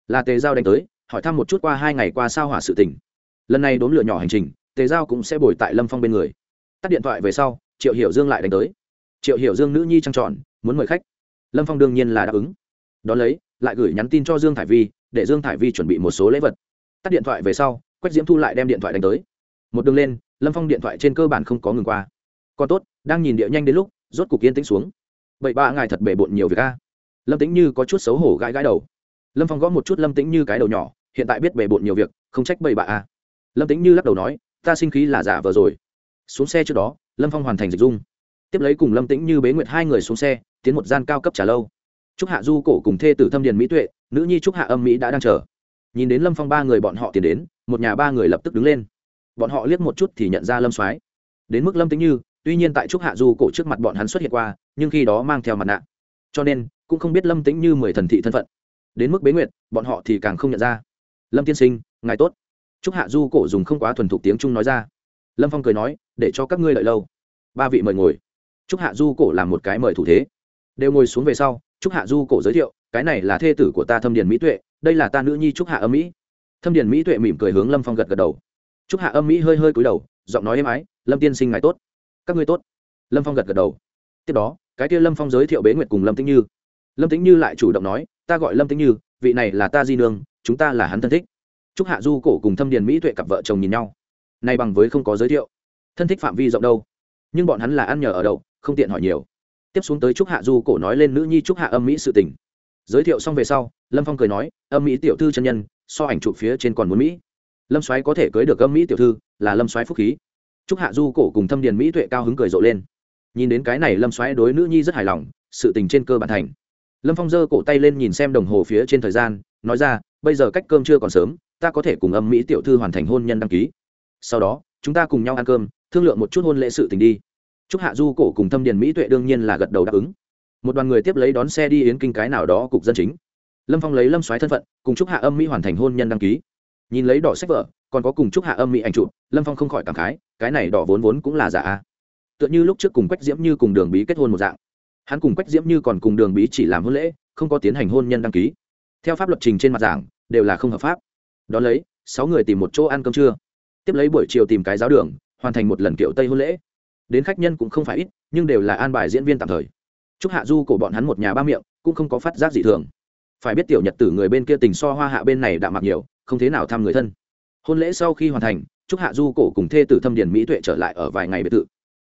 Là tề giao đánh tới, hỏi thăm một chút qua hai ngày qua sao hỏa sự tỉnh lần này đốn lửa nhỏ hành trình, tề giao cũng sẽ bồi tại lâm phong bên người tắt điện thoại về sau, triệu hiểu dương lại đánh tới. Triệu hiểu dương nữ nhi trăng tròn, muốn mời khách. Lâm phong đương nhiên là đáp ứng. Đón lấy, lại gửi nhắn tin cho dương thải vi, để dương thải vi chuẩn bị một số lễ vật. Tắt điện thoại về sau, quách diễm thu lại đem điện thoại đánh tới. Một đường lên, lâm phong điện thoại trên cơ bản không có ngừng qua. Còn tốt, đang nhìn địa nhanh đến lúc, rốt cục yên tĩnh xuống. Vậy ba ngài thật bể bộn nhiều việc a. Lâm tĩnh như có chút xấu hổ gãi gãi đầu. Lâm phong gõ một chút lâm tĩnh như cái đầu nhỏ, hiện tại biết bể bộn nhiều việc, không trách bậy bạ a. Lâm tĩnh như lắc đầu nói, ta sinh khí là giả vờ rồi xuống xe trước đó, lâm phong hoàn thành dịch dung. Tiếp lấy cùng lâm tĩnh như bế nguyệt hai người xuống xe, tiến một gian cao cấp trả lâu. Trúc hạ du cổ cùng thê tử thâm điền mỹ tuệ, nữ nhi trúc hạ âm mỹ đã đang chờ. Nhìn đến lâm phong ba người bọn họ tiến đến, một nhà ba người lập tức đứng lên. Bọn họ liếc một chút thì nhận ra lâm soái. Đến mức lâm tĩnh như, tuy nhiên tại trúc hạ du cổ trước mặt bọn hắn xuất hiện qua, nhưng khi đó mang theo mặt nạ. Cho nên, cũng không biết lâm tĩnh như mười thần thị thân phận. Đến mức bế nguyệt, bọn họ thì càng không nhận ra. Lâm tiên sinh, ngài tốt. Trúc hạ du cổ dùng không quá thuần thục tiếng trung nói ra. Lâm phong cười nói để cho các ngươi lợi lâu. Ba vị mời ngồi. Trúc hạ du cổ làm một cái mời thủ thế. Đều ngồi xuống về sau, trúc hạ du cổ giới thiệu, cái này là thê tử của ta thâm điền mỹ tuệ, đây là ta nữ nhi trúc hạ âm mỹ. Thâm điền mỹ tuệ mỉm cười hướng lâm phong gật gật đầu. Trúc hạ âm mỹ hơi hơi cúi đầu, giọng nói êm ái, lâm tiên sinh ngài tốt, các ngươi tốt. Lâm phong gật gật đầu. Tiếp đó, cái kia lâm phong giới thiệu bế nguyệt cùng lâm tĩnh như. Lâm tĩnh như lại chủ động nói, ta gọi lâm tĩnh như, vị này là ta di nương, chúng ta là hắn thân thích. Trúc hạ du cổ cùng thâm điền mỹ tuệ cặp vợ chồng nhìn nhau. Nay bằng với không có giới thiệu thân thích phạm vi rộng đâu. Nhưng bọn hắn là ăn nhờ ở đậu, không tiện hỏi nhiều. Tiếp xuống tới trúc hạ du cổ nói lên nữ nhi trúc hạ âm mỹ sự tình. Giới thiệu xong về sau, lâm phong cười nói, âm mỹ tiểu thư chân nhân, so ảnh chụp phía trên còn muốn mỹ. Lâm soái có thể cưới được âm mỹ tiểu thư, là lâm soái phúc khí. Trúc hạ du cổ cùng thâm điền mỹ tuệ cao hứng cười rộ lên. Nhìn đến cái này lâm soái đối nữ nhi rất hài lòng, sự tình trên cơ bản thành. Lâm phong giơ cổ tay lên nhìn xem đồng hồ phía trên thời gian, nói ra, bây giờ cách cơm chưa còn sớm, ta có thể cùng âm mỹ tiểu thư hoàn thành hôn nhân đăng ký. Sau đó, chúng ta cùng nhau ăn cơm thương lượng một chút hôn lễ sự tình đi. Chúc hạ du cổ cùng thâm điền mỹ tuệ đương nhiên là gật đầu đáp ứng. Một đoàn người tiếp lấy đón xe đi yến kinh cái nào đó cục dân chính. Lâm phong lấy lâm Soái thân phận, cùng chúc hạ âm mỹ hoàn thành hôn nhân đăng ký. Nhìn lấy đỏ sách vở, còn có cùng chúc hạ âm mỹ ảnh chụp, lâm phong không khỏi cảm khái, cái này đỏ vốn vốn cũng là giả tựa như lúc trước cùng quách diễm như cùng đường bí kết hôn một dạng. Hắn cùng quách diễm như còn cùng đường bí chỉ làm hôn lễ, không có tiến hành hôn nhân đăng ký. Theo pháp luật trình trên mặt giảng, đều là không hợp pháp. Đón lấy, sáu người tìm một chỗ ăn cơm trưa. Tiếp lấy buổi chiều tìm cái giáo đường hoàn thành một lần kiệu tây hôn lễ. Đến khách nhân cũng không phải ít, nhưng đều là an bài diễn viên tạm thời. Chúc hạ du của bọn hắn một nhà ba miệng, cũng không có phát giác gì thường. Phải biết tiểu nhật tử người bên kia tình so hoa hạ bên này đã mặc nhiều, không thế nào thăm người thân. Hôn lễ sau khi hoàn thành, chúc hạ du cổ cùng thê tử thâm điền mỹ tuệ trở lại ở vài ngày biệt thự.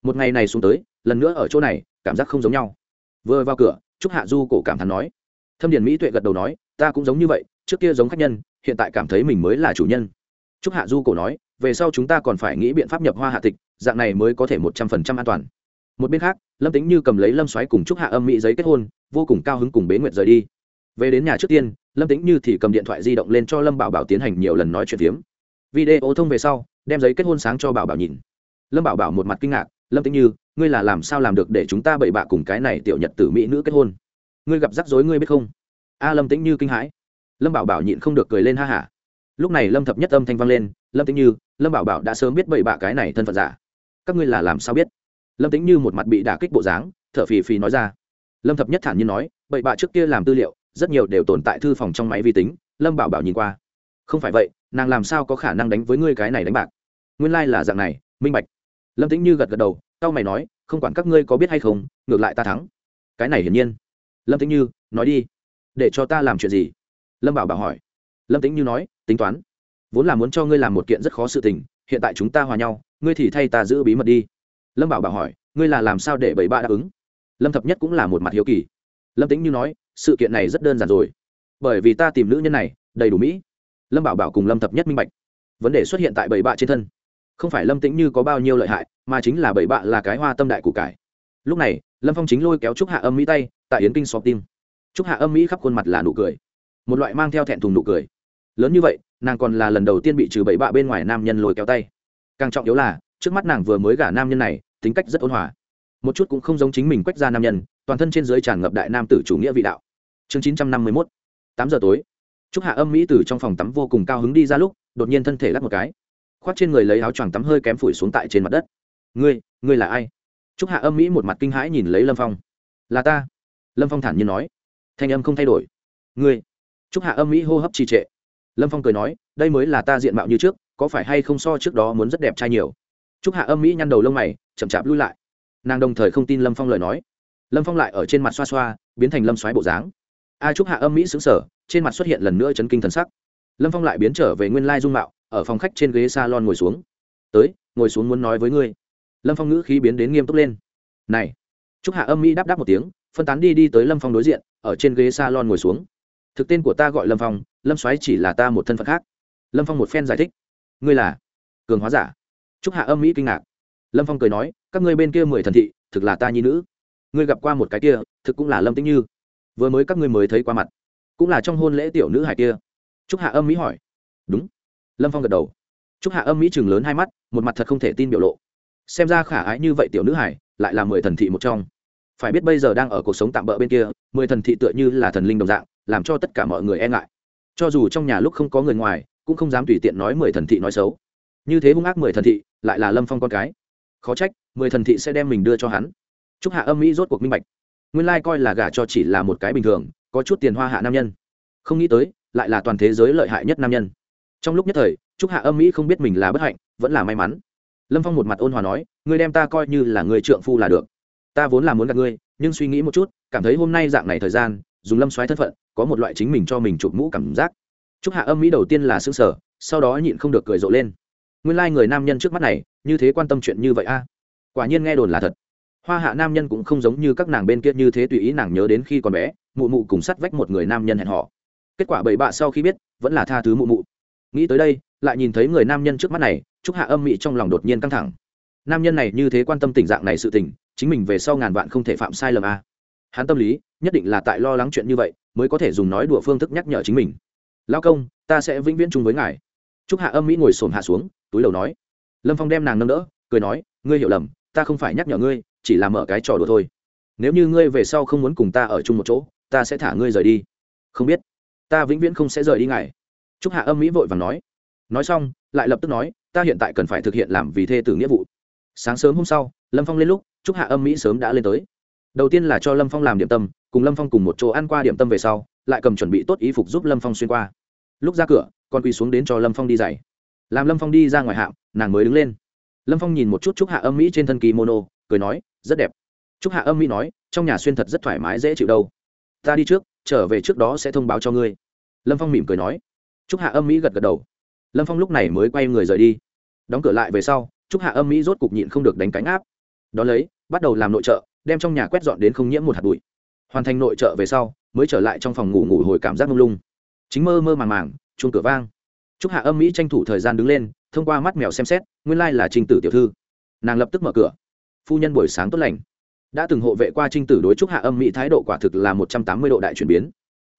Một ngày này xuống tới, lần nữa ở chỗ này, cảm giác không giống nhau. Vừa vào cửa, chúc hạ du cổ cảm thán nói. Thâm điền mỹ tuệ gật đầu nói, ta cũng giống như vậy, trước kia giống khách nhân, hiện tại cảm thấy mình mới là chủ nhân. Chúc hạ du cổ nói về sau chúng ta còn phải nghĩ biện pháp nhập hoa hạ tịch, dạng này mới có thể một trăm phần trăm an toàn. Một bên khác, lâm tính như cầm lấy lâm xoáy cùng chúc hạ âm mỹ giấy kết hôn, vô cùng cao hứng cùng bế nguyệt rời đi. Về đến nhà trước tiên, lâm tính như thì cầm điện thoại di động lên cho lâm bảo bảo tiến hành nhiều lần nói chuyện phiếm. Video thông về sau, đem giấy kết hôn sáng cho bảo bảo nhìn. Lâm bảo bảo một mặt kinh ngạc, lâm tính như, ngươi là làm sao làm được để chúng ta bậy bạ cùng cái này tiểu nhật tử mỹ nữ kết hôn? Ngươi gặp rắc rối ngươi biết không? A lâm tĩnh như kinh hãi. Lâm bảo bảo nhịn không được cười lên ha hả. Lúc này lâm thập nhất âm thanh vang lên lâm tĩnh như, lâm bảo bảo đã sớm biết bậy bạ cái này thân phận giả. Các ngươi là làm sao biết? Lâm tĩnh như một mặt bị đả kích bộ dáng, thở phì phì nói ra. Lâm thập nhất thản nhiên nói, bậy bạ trước kia làm tư liệu, rất nhiều đều tồn tại thư phòng trong máy vi tính, lâm bảo bảo nhìn qua. Không phải vậy, nàng làm sao có khả năng đánh với ngươi cái này đánh bạc? Nguyên lai、like、là dạng này, minh bạch. Lâm tĩnh như gật gật đầu tao mày nói, không quản các ngươi có biết hay không, ngược lại ta thắng. Cái này hiển nhiên. Lâm tĩnh như, nói đi. Để cho ta làm chuyện gì? Lâm bảo bảo hỏi. Lâm tĩnh như nói, tính toán vốn là muốn cho ngươi làm một kiện rất khó sự tình, hiện tại chúng ta hòa nhau, ngươi thì thay ta giữ bí mật đi. Lâm bảo bảo hỏi, ngươi là làm sao để bảy ba đáp ứng? Lâm thập nhất cũng là một mặt hiếu kỳ. Lâm tĩnh như nói, sự kiện này rất đơn giản rồi. Bởi vì ta tìm nữ nhân này, đầy đủ mỹ. Lâm bảo bảo cùng lâm thập nhất minh bạch. Vấn đề xuất hiện tại bảy bạ trên thân. Không phải lâm tĩnh như có bao nhiêu lợi hại, mà chính là bảy bạ là cái hoa tâm đại của cải. Lúc này, lâm phong chính lôi kéo trúc hạ âm mỹ tay, tại yến kinh xóm tim trúc hạ âm mỹ khắp khuôn mặt là nụ cười. Một loại mang theo thẹn thùng nụ cười lớn như vậy, nàng còn là lần đầu tiên bị trừ bậy bạ bên ngoài nam nhân lôi kéo tay. Càng trọng yếu là, trước mắt nàng vừa mới gả nam nhân này, tính cách rất ôn hòa. Một chút cũng không giống chính mình quách ra nam nhân, toàn thân trên dưới tràn ngập đại nam tử chủ nghĩa vị đạo. Chương chín trăm năm mươi mốt, tám giờ tối. Trúc hạ âm mỹ từ trong phòng tắm vô cùng cao hứng đi ra lúc, đột nhiên thân thể lắc một cái. Khoác trên người lấy áo choàng tắm hơi kém phủi xuống tại trên mặt đất. Ngươi ngươi là ai? Trúc hạ âm mỹ một mặt kinh hãi nhìn lấy lâm phong. Là ta. Lâm phong thản nhiên nói. Thanh âm không thay đổi. Ngươi. Trúc hạ âm mỹ hô hấp trì trệ lâm phong cười nói, đây mới là ta diện mạo như trước, có phải hay không so trước đó muốn rất đẹp trai nhiều? Trúc hạ âm mỹ nhăn đầu lông mày, chậm chạp lui lại. Nàng đồng thời không tin lâm phong lời nói. Lâm phong lại ở trên mặt xoa xoa, biến thành lâm xoáy bộ dáng. A trúc hạ âm mỹ xứng sở trên mặt xuất hiện lần nữa chấn kinh thần sắc. Lâm phong lại biến trở về nguyên lai dung mạo, ở phòng khách trên ghế s a lon ngồi xuống. Tới, ngồi xuống muốn nói với ngươi. Lâm phong ngữ khí biến đến nghiêm túc lên. Này. Trúc hạ âm mỹ đáp đáp một tiếng, phân tán đi đi tới lâm phong đối diện, ở trên ghế s a lon ngồi xuống thực tên của ta gọi lâm phong, lâm xoáy chỉ là ta một thân phận khác. Lâm phong một phen giải thích. Ngươi là? Cường hóa giả. Trúc hạ âm mỹ kinh ngạc. Lâm phong cười nói, các ngươi bên kia mười thần thị, thực là ta nhi nữ. Ngươi gặp qua một cái kia, thực cũng là lâm tĩnh như. Vừa mới các ngươi mới thấy qua mặt. Cũng là trong hôn lễ tiểu nữ hải kia. Trúc hạ âm mỹ hỏi. Đúng. Lâm phong gật đầu. Trúc hạ âm mỹ chừng lớn hai mắt, một mặt thật không thể tin biểu lộ. Xem ra khả ái như vậy tiểu nữ hải lại là mười thần thị một trong. Phải biết bây giờ đang ở cuộc sống tạm bỡ bên kia, mười thần thị tựa như là thần linh đồng dạng làm cho tất cả mọi người e ngại. Cho dù trong nhà lúc không có người ngoài, cũng không dám tùy tiện nói mười thần thị nói xấu. Như thế hung ác mười thần thị, lại là lâm phong con cái. Khó trách, mười thần thị sẽ đem mình đưa cho hắn. Chúc hạ âm mỹ rốt cuộc minh bạch. Nguyên lai coi là gả cho chỉ là một cái bình thường, có chút tiền hoa hạ nam nhân. Không nghĩ tới, lại là toàn thế giới lợi hại nhất nam nhân. Trong lúc nhất thời, chúc hạ âm mỹ không biết mình là bất hạnh, vẫn là may mắn. Lâm phong một mặt ôn hòa nói, ngươi đem ta coi như là người trượng phu là được. Ta vốn là muốn gặp ngươi, nhưng suy nghĩ một chút, cảm thấy hôm nay dạng này thời gian dùng lâm xoáy thân phận, có một loại chính mình cho mình chụp mũ cảm giác. Chúc hạ âm mỹ đầu tiên là xương sở sau đó nhịn không được cười rộ lên. Nguyên lai、like、người nam nhân trước mắt này, như thế quan tâm chuyện như vậy a? Quả nhiên nghe đồn là thật. Hoa hạ nam nhân cũng không giống như các nàng bên kia như thế tùy ý nàng nhớ đến khi còn bé, mụ mụ cùng sắt vách một người nam nhân hẹn họ kết quả bảy bạ sau khi biết, vẫn là tha thứ mụ mụ. Nghĩ tới đây, lại nhìn thấy người nam nhân trước mắt này, chúc hạ âm mị trong lòng đột nhiên căng thẳng. Nam nhân này như thế quan tâm tình dạng này sự tình, chính mình về sau ngàn vạn không thể phạm sai lầm a hắn tâm lý, nhất định là tại lo lắng chuyện như vậy, mới có thể dùng nói đùa phương thức nhắc nhở chính mình. Lao công, ta sẽ vĩnh viễn chung với ngài. Chúc hạ âm mỹ ngồi xổm hạ xuống, túi đầu nói. Lâm phong đem nàng nâng đỡ, cười nói, ngươi hiểu lầm, ta không phải nhắc nhở ngươi, chỉ là mở cái trò đùa thôi. Nếu như ngươi về sau không muốn cùng ta ở chung một chỗ, ta sẽ thả ngươi rời đi. Không biết, ta vĩnh viễn không sẽ rời đi ngài. Chúc hạ âm mỹ vội và nói. Nói xong, lại lập tức nói, ta hiện tại cần phải thực hiện làm vì thê tử nghĩa vụ. Sáng sớm hôm sau, lâm phong lên lúc chúc hạ âm mỹ sớm đã lên tới đầu tiên là cho lâm phong làm điểm tâm, cùng lâm phong cùng một chỗ ăn qua điểm tâm về sau, lại cầm chuẩn bị tốt ý phục giúp lâm phong xuyên qua. Lúc ra cửa, con quỳ xuống đến cho lâm phong đi dày làm lâm phong đi ra ngoài hạm, nàng mới đứng lên. Lâm phong nhìn một chút chúc hạ âm mỹ trên thân kỳ mono cười nói, rất đẹp. Chúc hạ âm mỹ nói, trong nhà xuyên thật rất thoải mái, dễ chịu đâu. Ta đi trước, trở về trước đó sẽ thông báo cho ngươi. Lâm phong mỉm cười nói. Chúc hạ âm mỹ gật gật đầu. Lâm phong lúc này mới quay người rời đi. Đóng cửa lại về sau chúc hạ âm mỹ rốt cục nhịn không được đánh cánh áp. Đón lấy, bắt đầu làm nội trợ đem trong nhà quét dọn đến không nhiễm một hạt bụi. Hoàn thành nội trợ về sau, mới trở lại trong phòng ngủ ngủ hồi cảm giác mông lung. Chính mơ mơ màng màng, chuông cửa vang. Chúc hạ âm mỹ tranh thủ thời gian đứng lên, thông qua mắt mèo xem xét, nguyên lai là trinh tử tiểu thư. Nàng lập tức mở cửa. Phu nhân buổi sáng tốt lành. Đã từng hộ vệ qua trinh tử đối trúc hạ âm mỹ thái độ quả thực là một trăm tám mươi độ đại chuyển biến.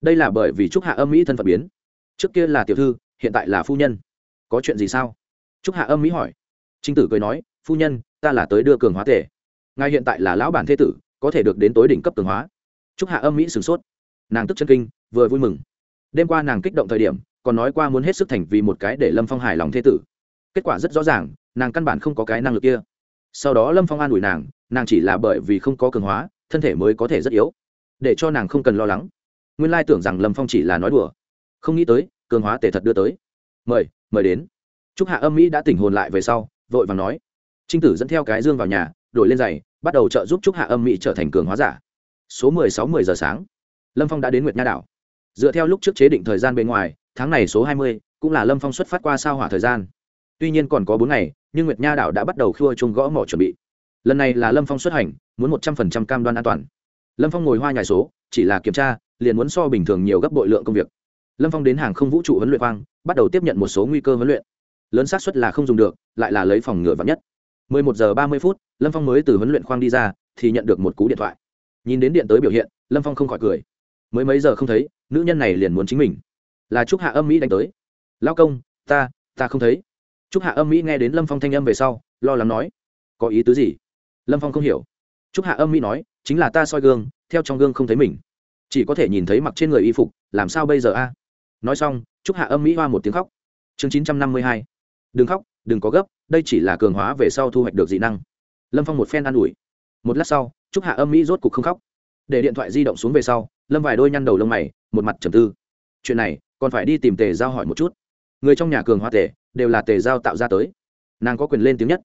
Đây là bởi vì trúc hạ âm mỹ thân phận biến. Trước kia là tiểu thư, hiện tại là phu nhân. Có chuyện gì sao? Trúc hạ âm mỹ hỏi. Trinh tử cười nói, phu nhân, ta là tới đưa cường hóa tể ngài hiện tại là lão bản thế tử, có thể được đến tối đỉnh cấp cường hóa. Chúc hạ âm mỹ sửng sốt. Nàng tức chân kinh, vừa vui mừng. Đêm qua nàng kích động thời điểm, còn nói qua muốn hết sức thành vì một cái để lâm phong hài lòng thế tử. Kết quả rất rõ ràng, nàng căn bản không có cái năng lực kia. Sau đó lâm phong an ủi nàng nàng chỉ là bởi vì không có cường hóa, thân thể mới có thể rất yếu. Để cho nàng không cần lo lắng. Nguyên lai tưởng rằng lâm phong chỉ là nói đùa. Không nghĩ tới, cường hóa tề thật đưa tới. Mời mời đến. T hạ âm mỹ đã tỉnh hồn lại về sau, vội vàng nói. Trinh tử dẫn theo cái dương vào nhà đổi lên giày, bắt đầu trợ giúp trúc hạ âm mỹ trở thành cường hóa giả. Số mười sáu mười giờ sáng, lâm phong đã đến nguyệt nha đảo. Dựa theo lúc trước chế định thời gian bên ngoài, tháng này số hai mươi, cũng là lâm phong xuất phát qua sao hỏa thời gian. Tuy nhiên còn có bốn ngày, nhưng nguyệt nha đảo đã bắt đầu khua chung gõ mỏ chuẩn bị. Lần này là lâm phong xuất hành, muốn một trăm phần trăm cam đoan an toàn. Lâm phong ngồi hoa nhài số, chỉ là kiểm tra, liền muốn so bình thường nhiều gấp bội lượng công việc. Lâm phong đến hàng không vũ trụ huấn luyện quang, bắt đầu tiếp nhận một số nguy cơ huấn luyện. Lớn xác suất là không dùng được, lại là lấy phòng ngừa vạn nhất. 11 giờ 30 phút, lâm phong mới từ huấn luyện khoang đi ra, thì nhận được một cú điện thoại. Nhìn đến điện tới biểu hiện, lâm phong không khỏi cười. Mới mấy giờ không thấy, nữ nhân này liền muốn chính mình. Là trúc hạ âm mỹ đánh tới. Lao công, ta ta không thấy. Trúc hạ âm mỹ nghe đến lâm phong thanh âm về sau, lo lắng nói, có ý tứ gì? Lâm phong không hiểu. Trúc hạ âm mỹ nói, chính là ta soi gương, theo trong gương không thấy mình. Chỉ có thể nhìn thấy mặc trên người y phục, làm sao bây giờ a? Nói xong, trúc hạ âm mỹ hoa một tiếng khóc. Chương chín trăm năm mươi hai. Đừng khóc đừng có gấp, đây chỉ là cường hóa về sau thu hoạch được dị năng. Lâm phong một phen an ủi. Một lát sau, trúc hạ âm mỹ rốt cục không khóc. Để điện thoại di động xuống về sau, lâm vài đôi nhăn đầu lông mày, một mặt trầm tư. Chuyện này, còn phải đi tìm tề giao hỏi một chút. Người trong nhà cường hóa tề, đều là tề giao tạo ra tới. Nàng có quyền lên tiếng nhất.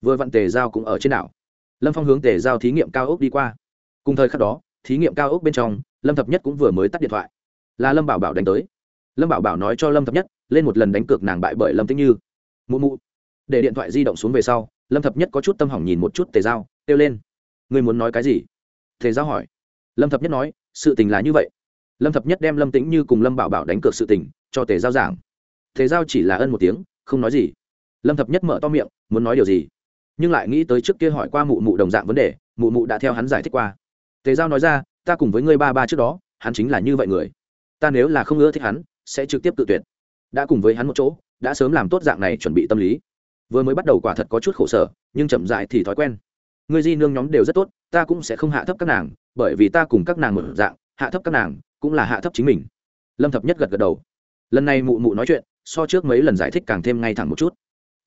Vừa vặn tề giao cũng ở trên đảo. Lâm phong hướng tề giao thí nghiệm cao ốc đi qua. Cùng thời khắc đó, thí nghiệm cao ốc bên trong, lâm thập nhất cũng vừa mới tắt điện thoại. Là lâm bảo bảo đánh tới. Lâm bảo bảo nói cho lâm thập nhất, lên một lần đánh cược nàng bại bởi lâm tĩnh như mụ mụ để điện thoại di động xuống về sau lâm thập nhất có chút tâm hỏng nhìn một chút tề giao kêu lên ngươi muốn nói cái gì tề giao hỏi lâm thập nhất nói sự tình là như vậy lâm thập nhất đem lâm tĩnh như cùng lâm bảo bảo đánh cược sự tình cho tề giao giảng tề giao chỉ là ân một tiếng không nói gì lâm thập nhất mở to miệng muốn nói điều gì nhưng lại nghĩ tới trước kia hỏi qua mụ mụ đồng dạng vấn đề mụ mụ đã theo hắn giải thích qua tề giao nói ra ta cùng với ngươi ba ba trước đó hắn chính là như vậy người ta nếu là không ưa thích hắn sẽ trực tiếp tự tuyệt đã cùng với hắn một chỗ đã sớm làm tốt dạng này chuẩn bị tâm lý. Vừa mới bắt đầu quả thật có chút khổ sở, nhưng chậm dại thì thói quen. Người di nương nhóm đều rất tốt, ta cũng sẽ không hạ thấp các nàng, bởi vì ta cùng các nàng một dạng, hạ thấp các nàng cũng là hạ thấp chính mình. Lâm thập nhất gật gật đầu. Lần này mụ mụ nói chuyện, so trước mấy lần giải thích càng thêm ngay thẳng một chút.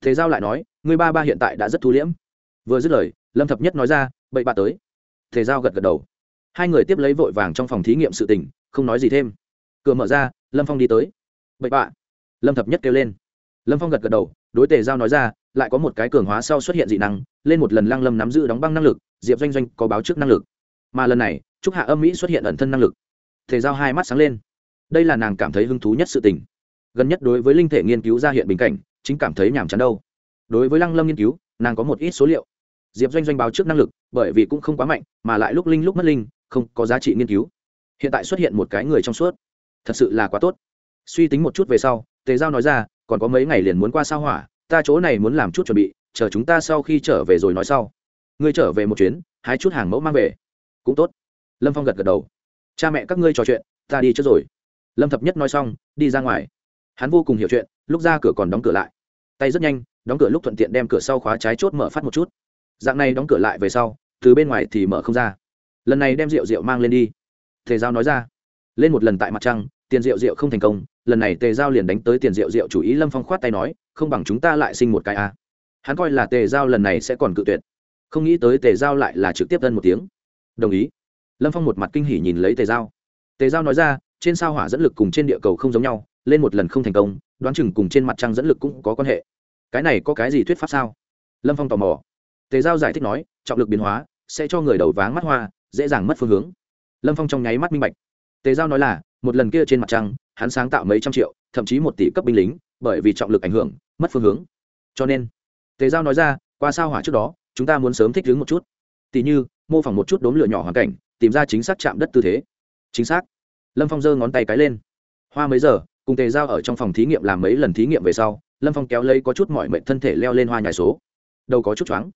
Thế giao lại nói người ba ba hiện tại đã rất thu liễm. Vừa dứt lời, lâm thập nhất nói ra, bậy bạ tới. Thế giao gật gật đầu. Hai người tiếp lấy vội vàng trong phòng thí nghiệm sự tình, không nói gì thêm. Cửa mở ra, lâm phong đi tới. Bậy bạ. Lâm thập nhất kêu lên lâm phong gật gật đầu, đối tề giao nói ra, lại có một cái cường hóa sau xuất hiện dị năng, lên một lần lăng lâm nắm giữ đóng băng năng lực, diệp doanh doanh có báo trước năng lực. Mà lần này, trúc hạ âm mỹ xuất hiện ẩn thân năng lực. Tề giao hai mắt sáng lên. Đây là nàng cảm thấy hứng thú nhất sự tình. Gần nhất đối với linh thể nghiên cứu ra hiện bình cảnh, chính cảm thấy nhàm chán đâu. Đối với lăng lâm nghiên cứu, nàng có một ít số liệu. Diệp doanh doanh báo trước năng lực, bởi vì cũng không quá mạnh, mà lại lúc linh lúc mất linh, không có giá trị nghiên cứu. Hiện tại xuất hiện một cái người trong suốt. Thật sự là quá tốt. Suy tính một chút về sau, tề giao nói ra còn có mấy ngày liền muốn qua sao hỏa, ta chỗ này muốn làm chút chuẩn bị, chờ chúng ta sau khi trở về rồi nói sau. Ngươi trở về một chuyến, hái chút hàng mẫu mang về. Cũng tốt. Lâm phong gật gật đầu. Cha mẹ các ngươi trò chuyện, ta đi trước rồi. Lâm thập nhất nói xong, đi ra ngoài. Hắn vô cùng hiểu chuyện, lúc ra cửa còn đóng cửa lại. Tay rất nhanh, đóng cửa lúc thuận tiện đem cửa sau khóa trái chốt mở phát một chút. Dạng này đóng cửa lại về sau, từ bên ngoài thì mở không ra. Lần này đem rượu rượu mang lên đi. Thề giao nói ra. Lên một lần tại mặt trăng tiền rượu rượu không thành công, lần này tề giao liền đánh tới tiền rượu rượu chủ ý lâm phong khoát tay nói, không bằng chúng ta lại sinh một cái a. Hắn coi là tề giao lần này sẽ còn cự tuyệt. Không nghĩ tới tề giao lại là trực tiếp thân một tiếng. Đồng ý. Lâm phong một mặt kinh hỉ nhìn lấy tề giao. Tề giao nói ra, trên sao hỏa dẫn lực cùng trên địa cầu không giống nhau, lên một lần không thành công, đoán chừng cùng trên mặt trăng dẫn lực cũng có quan hệ. Cái này có cái gì thuyết pháp sao? Lâm phong tò mò. Tề giao giải thích nói, trọng lực biến hóa sẽ cho người đầu váng mắt hoa, dễ dàng mất phương hướng. Lâm phong trong nháy mắt minh bạch tề giao nói là, một lần kia trên mặt trăng, hắn sáng tạo mấy trăm triệu, thậm chí một tỷ cấp binh lính, bởi vì trọng lực ảnh hưởng, mất phương hướng. Cho nên, tề giao nói ra, qua sao hỏa trước đó, chúng ta muốn sớm thích ứng một chút. Tỷ như, mô phỏng một chút đốm lửa nhỏ hoàn cảnh, tìm ra chính xác chạm đất tư thế. Chính xác. Lâm phong giơ ngón tay cái lên. Hoa mấy giờ, cùng tề giao ở trong phòng thí nghiệm làm mấy lần thí nghiệm về sau, lâm phong kéo lấy có chút mọi mệnh thân thể leo lên hoa nhài số. Đầu có chút choáng.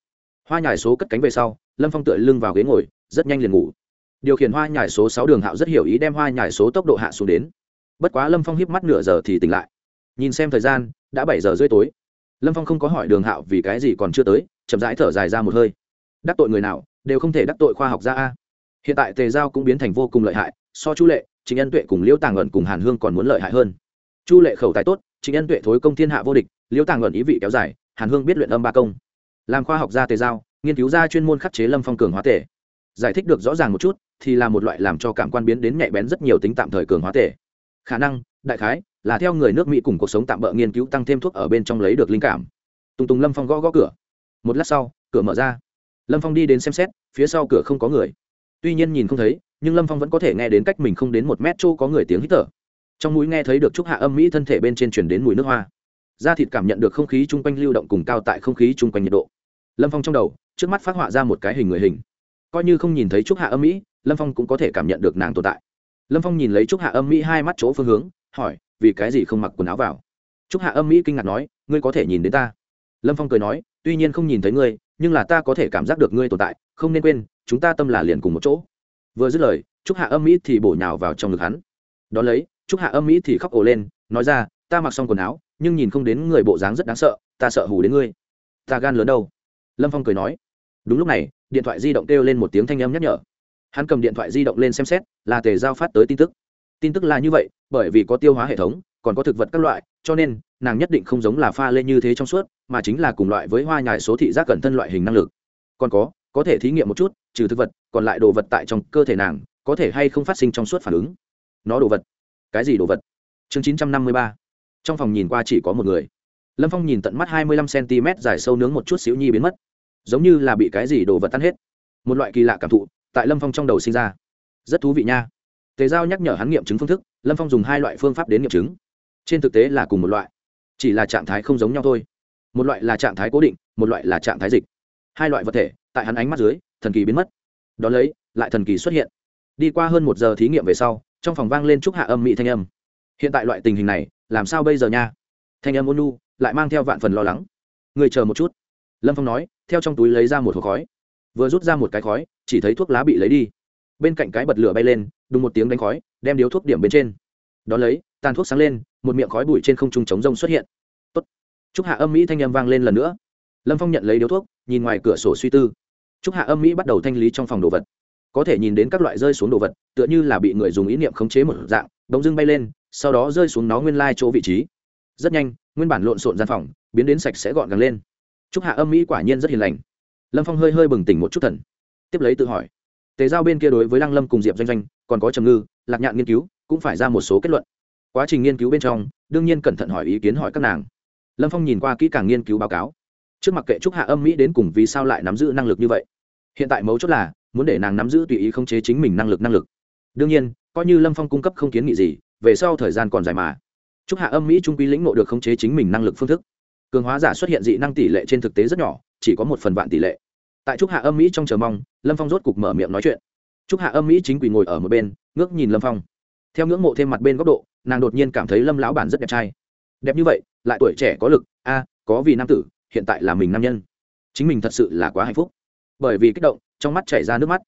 Hoa nhài số cất cánh về sau, lâm phong tựa lưng vào ghế ngồi, rất nhanh liền ngủ điều khiển hoa nhải số sáu đường hạo rất hiểu ý đem hoa nhải số tốc độ hạ xuống đến. Bất quá lâm phong hiếp mắt nửa giờ thì tỉnh lại. Nhìn xem thời gian đã bảy giờ rưỡi tối. Lâm phong không có hỏi đường hạo vì cái gì còn chưa tới chậm rãi thở dài ra một hơi. Đắc tội người nào đều không thể đắc tội khoa học gia a. Hiện tại tề giao cũng biến thành vô cùng lợi hại so chu lệ chính nhân tuệ cùng liễu tàng ẩn cùng hàn hương còn muốn lợi hại hơn. Chu lệ khẩu tài tốt chính nhân tuệ thối công thiên hạ vô địch liễu tàng ẩn ý vị kéo dài hàn hương biết luyện âm ba công. Làm khoa học gia tề giao nghiên cứu ra chuyên môn khắc chế lâm phong cường hóa thể, giải thích được rõ ràng một chút thì là một loại làm cho cảm quan biến đến nhạy bén rất nhiều tính tạm thời cường hóa thể. Khả năng, đại khái, là theo người nước mỹ cùng cuộc sống tạm bỡ nghiên cứu tăng thêm thuốc ở bên trong lấy được linh cảm. Tùng tùng lâm phong gõ gõ cửa. Một lát sau, cửa mở ra. Lâm phong đi đến xem xét, phía sau cửa không có người. Tuy nhiên nhìn không thấy, nhưng lâm phong vẫn có thể nghe đến cách mình không đến một mét chỗ có người tiếng hít thở. Trong mũi nghe thấy được chúc hạ âm mỹ thân thể bên trên chuyển đến mùi nước hoa. Da thịt cảm nhận được không khí chung quanh lưu động cùng cao tại không khí chung quanh nhiệt độ. Lâm phong trong đầu, trước mắt phát họa ra một cái hình người hình coi như không nhìn thấy trúc hạ âm mỹ, lâm phong cũng có thể cảm nhận được nàng tồn tại. Lâm phong nhìn lấy trúc hạ âm mỹ hai mắt chỗ phương hướng, hỏi, vì cái gì không mặc quần áo vào? Trúc hạ âm mỹ kinh ngạc nói, ngươi có thể nhìn đến ta. Lâm phong cười nói, tuy nhiên không nhìn thấy ngươi, nhưng là ta có thể cảm giác được ngươi tồn tại, không nên quên, chúng ta tâm là liền cùng một chỗ. Vừa dứt lời, trúc hạ âm mỹ thì bổ nhào vào trong ngực hắn. Đón lấy, trúc hạ âm mỹ thì khóc ồ lên, nói ra, ta mặc xong quần áo, nhưng nhìn không đến người bộ dáng rất đáng sợ, ta sợ hù đến ngươi. Ta gan lớn đâu? Lâm phong cười nói. Đúng lúc này điện thoại di động kêu lên một tiếng thanh âm nhắc nhở. Hắn cầm điện thoại di động lên xem xét, là tề giao phát tới tin tức. Tin tức là như vậy, bởi vì có tiêu hóa hệ thống, còn có thực vật các loại, cho nên, nàng nhất định không giống là pha lên như thế trong suốt, mà chính là cùng loại với hoa nhài số thị giác cẩn thân loại hình năng lực. Còn có có thể thí nghiệm một chút, trừ thực vật, còn lại đồ vật tại trong cơ thể nàng, có thể hay không phát sinh trong suốt phản ứng. Nó đồ vật. Cái gì đồ vật? Chương chín trăm năm mươi ba. Trong phòng nhìn qua chỉ có một người. Lâm phong nhìn tận mắt hai mươi lăm cm dài sâu nướng một chút xíu nhi biến mất giống như là bị cái gì đồ vật tan hết. Một loại kỳ lạ cảm thụ tại lâm phong trong đầu sinh ra. Rất thú vị nha. Tề giao nhắc nhở hắn nghiệm chứng phương thức, lâm phong dùng hai loại phương pháp đến nghiệm chứng. Trên thực tế là cùng một loại, chỉ là trạng thái không giống nhau thôi. Một loại là trạng thái cố định, một loại là trạng thái dịch. Hai loại vật thể, tại hắn ánh mắt dưới, thần kỳ biến mất. Đón lấy, lại thần kỳ xuất hiện. Đi qua hơn một giờ thí nghiệm về sau, trong phòng vang lên chúc hạ âm mỹ thanh âm. Hiện tại loại tình hình này, làm sao bây giờ nha? Thanh âm ôn nu lại mang theo vạn phần lo lắng. Người chờ một chút. Lâm phong nói theo trong túi lấy ra một hộp khói. Vừa rút ra một cái khói, chỉ thấy thuốc lá bị lấy đi. Bên cạnh cái bật lửa bay lên, đùng một tiếng đánh khói, đem điếu thuốc điểm bên trên. Đón lấy, tàn thuốc sáng lên, một miệng khói bụi trên không trung trống rông xuất hiện. Tốt. trúc hạ âm mỹ thanh âm vang lên lần nữa. Lâm phong nhận lấy điếu thuốc, nhìn ngoài cửa sổ suy tư. Trúc hạ âm mỹ bắt đầu thanh lý trong phòng đồ vật. Có thể nhìn đến các loại rơi xuống đồ vật, tựa như là bị người dùng ý niệm khống chế một dạng, bỗng dưng bay lên, sau đó rơi xuống nó nguyên lai chỗ vị trí. Rất nhanh, nguyên bản lộn xộn gian phòng, biến đến sạch sẽ gọn gàng lên chúc hạ âm mỹ quả nhiên rất hiền lành. Lâm phong hơi hơi bừng tỉnh một chút thần. Tiếp lấy tự hỏi, tề giao bên kia đối với lăng lâm cùng diệp doanh doanh, còn có trầm ngư, lạc nhạn nghiên cứu, cũng phải ra một số kết luận. Quá trình nghiên cứu bên trong, đương nhiên cẩn thận hỏi ý kiến hỏi các nàng. Lâm phong nhìn qua kỹ càng nghiên cứu báo cáo. Trước mặt kệ trúc hạ âm mỹ đến cùng vì sao lại nắm giữ năng lực như vậy? Hiện tại mấu chốt là, muốn để nàng nắm giữ tùy ý khống chế chính mình năng lực năng lực. Đương nhiên, coi như lâm phong cung cấp không kiến nghị gì, về sau thời gian còn dài mà. Trúc hạ âm mỹ trung quy lĩnh ngộ được khống chế chính mình năng lực phương thức cường hóa giả xuất hiện dị năng tỷ lệ trên thực tế rất nhỏ, chỉ có một phần vạn tỷ lệ. Tại trúc hạ âm mỹ trong chờ mong, lâm phong rốt cục mở miệng nói chuyện. Trúc hạ âm mỹ chính quỳ ngồi ở một bên, ngước nhìn lâm phong. Theo ngưỡng mộ thêm mặt bên góc độ, nàng đột nhiên cảm thấy lâm lão bản rất đẹp trai. Đẹp như vậy, lại tuổi trẻ có lực, a, có vì nam tử, hiện tại là mình nam nhân. Chính mình thật sự là quá hạnh phúc. Bởi vì kích động, trong mắt chảy ra nước mắt.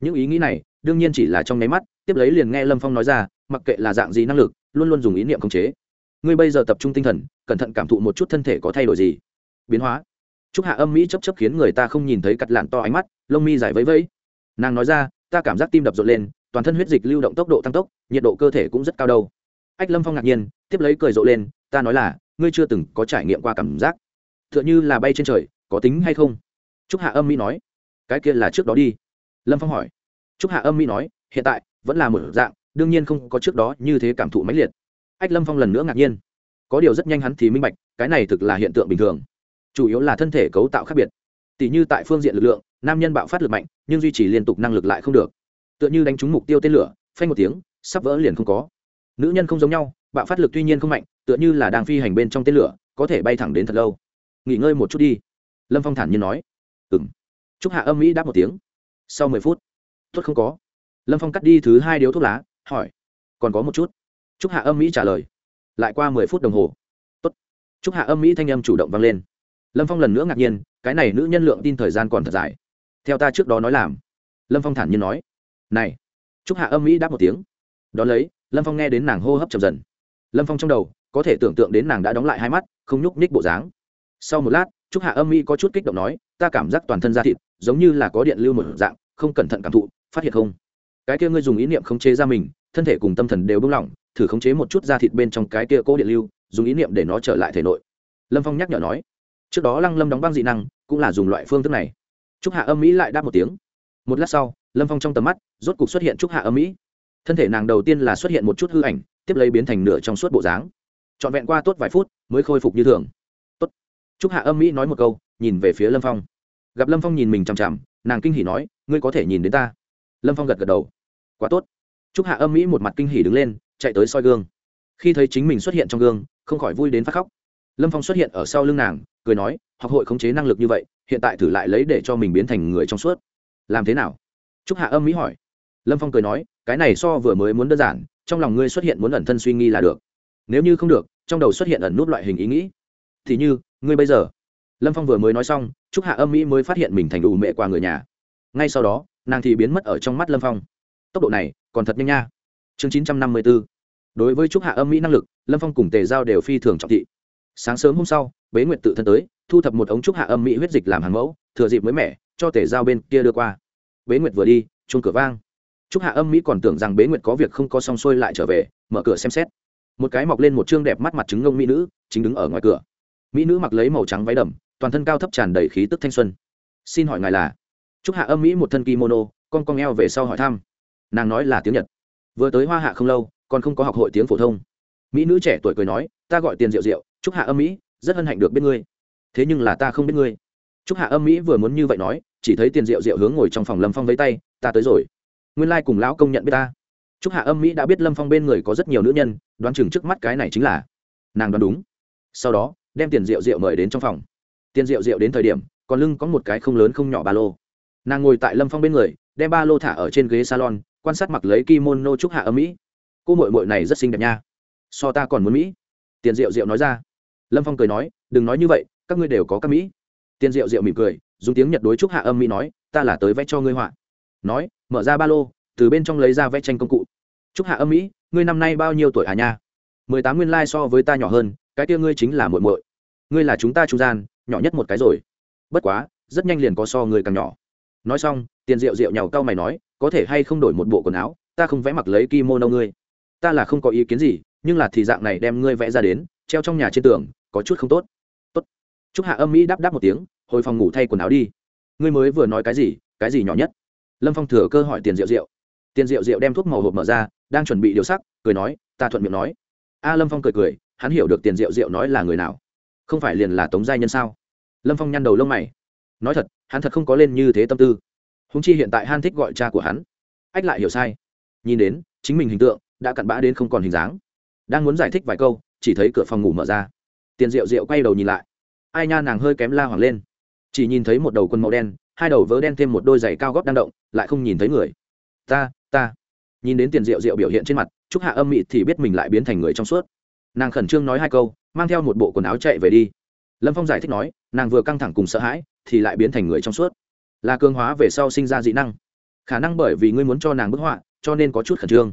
Những ý nghĩ này, đương nhiên chỉ là trong nháy mắt, tiếp lấy liền nghe lâm phong nói ra, mặc kệ là dạng gì năng lực, luôn luôn dùng ý niệm khống chế ngươi bây giờ tập trung tinh thần, cẩn thận cảm thụ một chút thân thể có thay đổi gì. Biến hóa. T hạ âm mỹ chấp chấp khiến người ta không nhìn thấy cặt lạn to ánh mắt, lông mi dài vẫy vẫy. Nàng nói ra, ta cảm giác tim đập rộn lên, toàn thân huyết dịch lưu động tốc độ tăng tốc, nhiệt độ cơ thể cũng rất cao đâu. Ách lâm phong ngạc nhiên, tiếp lấy cười rộ lên, ta nói là, ngươi chưa từng có trải nghiệm qua cảm giác. T h ư ợ n h ư là bay trên trời, có tính hay không? T hạ âm mỹ nói, cái kia là trước đó đi. Lâm phong hỏi. T hạ âm mỹ nói, hiện tại, vẫn là một dạng, đương nhiên không có trước đó như thế cảm thụ mãnh liệt ách lâm phong lần nữa ngạc nhiên. Có điều rất nhanh hắn thì minh bạch, cái này thực là hiện tượng bình thường. Chủ yếu là thân thể cấu tạo khác biệt. Tỷ như tại phương diện lực lượng, nam nhân bạo phát lực mạnh, nhưng duy trì liên tục năng lực lại không được. Tựa như đánh trúng mục tiêu tên lửa, phanh một tiếng, sắp vỡ liền không có. Nữ nhân không giống nhau, bạo phát lực tuy nhiên không mạnh, tựa như là đang phi hành bên trong tên lửa, có thể bay thẳng đến thật lâu. Nghỉ ngơi một chút đi. Lâm phong thản nhiên nói. Ừng chúc hạ âm mỹ đáp một tiếng. Sau mười phút tuất không có. Lâm phong cắt đi thứ hai điếu thuốc lá, hỏi, còn có một chút? Trúc hạ âm mỹ trả lời. Lại qua mười phút đồng hồ. Tốt. Trúc hạ âm mỹ thanh âm chủ động vang lên. Lâm phong lần nữa ngạc nhiên, cái này nữ nhân lượng tin thời gian còn thật dài. Theo ta trước đó nói làm. Lâm phong thản nhiên nói. Này. Trúc hạ âm mỹ đáp một tiếng. Đ ó lấy, lâm phong nghe đến nàng hô hấp chậm dần. Lâm phong trong đầu, có thể tưởng tượng đến nàng đã đóng lại hai mắt, không nhúc nhích bộ dáng. Sau một lát, trúc hạ âm mỹ có chút kích động nói, ta cảm giác toàn thân da thịt giống như là có điện lưu một dạng, không cẩn thận cảm thụ, phát hiện không? Cái kia ngươi dùng ý niệm khống chế ra mình, thân thể cùng tâm thần đều bung lỏng thử khống chế một chút da thịt bên trong cái kia cố điện lưu, dùng ý niệm để nó trở lại thể nội. Lâm phong nhắc nhở nói, trước đó lăng lâm đóng băng dị năng, cũng là dùng loại phương thức này. Trúc hạ âm mỹ lại đáp một tiếng. Một lát sau, lâm phong trong tầm mắt, rốt cục xuất hiện trúc hạ âm mỹ. Thân thể nàng đầu tiên là xuất hiện một chút hư ảnh, tiếp lấy biến thành nửa trong suốt bộ dáng. Trọn vẹn qua tốt vài phút, mới khôi phục như thường. Tốt. Trúc hạ âm mỹ nói một câu, nhìn về phía lâm phong. Gặp lâm phong nhìn mình chằm chằm, nàng kinh hỉ nói, ngươi có thể nhìn đến ta. Lâm phong gật gật đầu. Quá tốt. Trúc hạ âm mỹ một mặt kinh hỉ đứng lên chạy tới soi gương. Khi thấy chính mình xuất hiện trong gương, không khỏi vui đến phát khóc. Lâm phong xuất hiện ở sau lưng nàng, cười nói, học hội khống chế năng lực như vậy, hiện tại thử lại lấy để cho mình biến thành người trong suốt. Làm thế nào? Trúc hạ âm mỹ hỏi. Lâm phong cười nói, cái này so vừa mới muốn đơn giản, trong lòng ngươi xuất hiện muốn ẩn thân suy nghi là được. Nếu như không được, trong đầu xuất hiện ẩn nút loại hình ý nghĩ. Thì như, ngươi bây giờ. Lâm phong vừa mới nói xong, trúc hạ âm mỹ mới phát hiện mình thành đủ mẹ qua người nhà. Ngay sau đó, nàng thì biến mất ở trong mắt lâm phong. Tốc độ này còn thật nhanh nha chương chín trăm năm mươi b ố đối với trúc hạ âm mỹ năng lực, lâm phong cùng tề giao đều phi thường trọng thị. Sáng sớm hôm sau, bế nguyệt tự thân tới, thu thập một ống trúc hạ âm mỹ huyết dịch làm hàng mẫu, thừa dịp mới mẻ, cho tề giao bên kia đưa qua. Bế nguyệt vừa đi, chuông cửa vang. Trúc hạ âm mỹ còn tưởng rằng bế nguyệt có việc không có xong xuôi lại trở về, mở cửa xem xét. Một cái mọc lên một chương đẹp mắt mặt trứng ngông mỹ nữ, chính đứng ở ngoài cửa. Mỹ nữ mặc lấy màu trắng váy đầm, toàn thân cao thấp tràn đầy khí tức thanh xuân. Xin hỏi ngài là? Trúc hạ âm mỹ một thân kimono, con con eo về sau hỏi thăm. Nàng nói là tiếng nhật vừa tới hoa hạ không lâu, còn không có học hội tiếng phổ thông. Mỹ nữ trẻ tuổi cười nói, ta gọi tiền rượu rượu chúc hạ âm mỹ, rất hân hạnh được biết ngươi. Thế nhưng là ta không biết ngươi. Chúc hạ âm mỹ vừa muốn như vậy nói, chỉ thấy tiền rượu rượu hướng ngồi trong phòng lâm phong với tay, ta tới rồi. Nguyên lai、like、cùng lão công nhận biết ta. Chúc hạ âm mỹ đã biết lâm phong bên người có rất nhiều nữ nhân, đoán chừng trước mắt cái này chính là nàng đoán đúng. Sau đó, đem tiền rượu rượu mời đến trong phòng. Tiền rượu rượu đến thời điểm, còn lưng có một cái không lớn không nhỏ ba lô. Nàng ngồi tại lâm phong bên người, đem ba lô thả ở trên ghế salon quan sát mặc lấy kimono trúc hạ âm mỹ. Cô mội mội này rất xinh đẹp nha. So ta còn muốn mỹ. Tiền rượu rượu nói ra. Lâm phong cười nói, đừng nói như vậy, các ngươi đều có các mỹ. Tiền rượu rượu mỉm cười, dùng tiếng nhật đối trúc hạ âm mỹ nói, ta là tới vẽ cho ngươi họa. Nói, mở ra ba lô, từ bên trong lấy ra vẽ tranh công cụ. Trúc hạ âm mỹ, ngươi năm nay bao nhiêu tuổi à nha? Mười tám nguyên lai、like、so với ta nhỏ hơn, cái kia ngươi chính là muội muội. Ngươi là chúng ta trung gian, nhỏ nhất một cái rồi. Bất quá, rất nhanh liền có so ngươi càng nhỏ. Nói xong, tiền rượu rượu nhàu cau mày nói có thể hay không đổi một bộ quần áo, ta không vẽ mặc lấy kimono ngươi. Ta là không có ý kiến gì, nhưng là thì dạng này đem ngươi vẽ ra đến, treo trong nhà trên tường, có chút không tốt. Tốt. Chúc hạ âm mỹ đáp đáp một tiếng, hồi phòng ngủ thay quần áo đi. Ngươi mới vừa nói cái gì cái gì nhỏ nhất? Lâm phong thừa cơ hỏi tiền rượu rượu tiền rượu rượu đem thuốc màu hộp mở ra, đang chuẩn bị điều sắc, cười nói, ta thuận miệng nói. A lâm phong cười cười, hắn hiểu được tiền rượu rượu nói là người nào. Không phải liền là tống giai nhân sao? Lâm phong nhăn đầu lông mày. Nói thật, hắn thật không có lên như thế tâm tư húng chi hiện tại han thích gọi cha của hắn. Ách lại hiểu sai. Nhìn đến, chính mình hình tượng đã cặn bã đến không còn hình dáng. Đang muốn giải thích vài câu, chỉ thấy cửa phòng ngủ mở ra. Tiền rượu rượu quay đầu nhìn lại. Ai nha, nàng hơi kém la hoảng lên. Chỉ nhìn thấy một đầu quân màu đen, hai đầu vớ đen thêm một đôi giày cao gót đang động, lại không nhìn thấy người. Ta ta. Nhìn đến tiền rượu rượu biểu hiện trên mặt, trúc hạ âm mị thì biết mình lại biến thành người trong suốt. Nàng khẩn trương nói hai câu, mang theo một bộ quần áo chạy về đi. Lâm phong giải thích nói, nàng vừa căng thẳng cùng sợ hãi, thì lại biến thành người trong suốt là cường hóa về sau sinh ra dị năng. Khả năng bởi vì ngươi muốn cho nàng bức họa, cho nên có chút khẩn trương.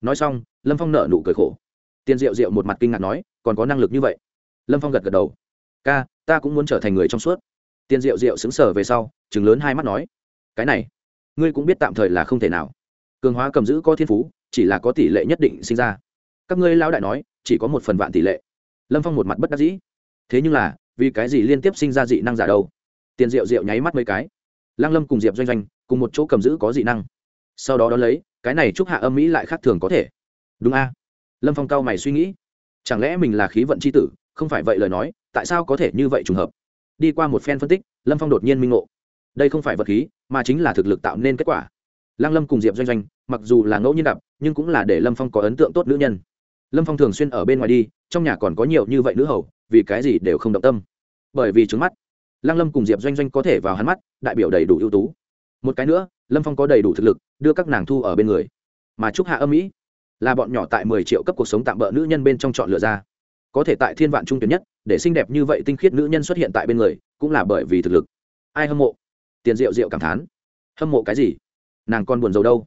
Nói xong, lâm phong nợ nụ cười khổ. Tiền Diệu Diệu một mặt kinh ngạc nói, còn có năng lực như vậy? Lâm phong gật gật đầu. Ca, ta cũng muốn trở thành người trong suốt. Tiền Diệu Diệu xứng sở về sau chừng lớn hai mắt nói, cái này, ngươi cũng biết tạm thời là không thể nào. Cường hóa cầm giữ có thiên phú, chỉ là có tỷ lệ nhất định sinh ra. Các ngươi lão đại nói, chỉ có một phần vạn tỷ lệ. Lâm phong một mặt bất đắc dĩ. Thế nhưng là, vì cái gì liên tiếp sinh ra dị năng giả đâu? Tiền rượu rượu nháy mắt mấy cái lăng lâm cùng diệp doanh doanh cùng một chỗ cầm giữ có dị năng. Sau đó đón lấy, cái này chúc hạ âm mỹ lại khác thường có thể. Đúng a? Lâm phong cao mày suy nghĩ. Chẳng lẽ mình là khí vận c h i tử, không phải vậy lời nói, tại sao có thể như vậy trùng hợp? Đi qua một phen phân tích, lâm phong đột nhiên minh ngộ. Đây không phải vật khí, mà chính là thực lực tạo nên kết quả. Lăng lâm cùng diệp doanh doanh, mặc dù là ngẫu nhiên gặp, nhưng cũng là để lâm phong có ấn tượng tốt nữ nhân. Lâm phong thường xuyên ở bên ngoài đi, trong nhà còn có nhiều như vậy nữ hầu, vì cái gì đều không động tâm. Bởi vì trứng mắt lăng lâm cùng diệp doanh doanh có thể vào hắn mắt, đại biểu đầy đủ ưu tú. Một cái nữa, lâm phong có đầy đủ thực lực, đưa các nàng thu ở bên người. Mà trúc hạ âm mỹ là bọn nhỏ tại mười triệu cấp cuộc sống tạm bỡ nữ nhân bên trong chọn lựa ra. Có thể tại thiên vạn trung tuyệt nhất, để xinh đẹp như vậy tinh khiết nữ nhân xuất hiện tại bên người, cũng là bởi vì thực lực. Ai hâm mộ? Tiền diệu diệu cảm thán. Hâm mộ cái gì? Nàng con buồn giàu đâu?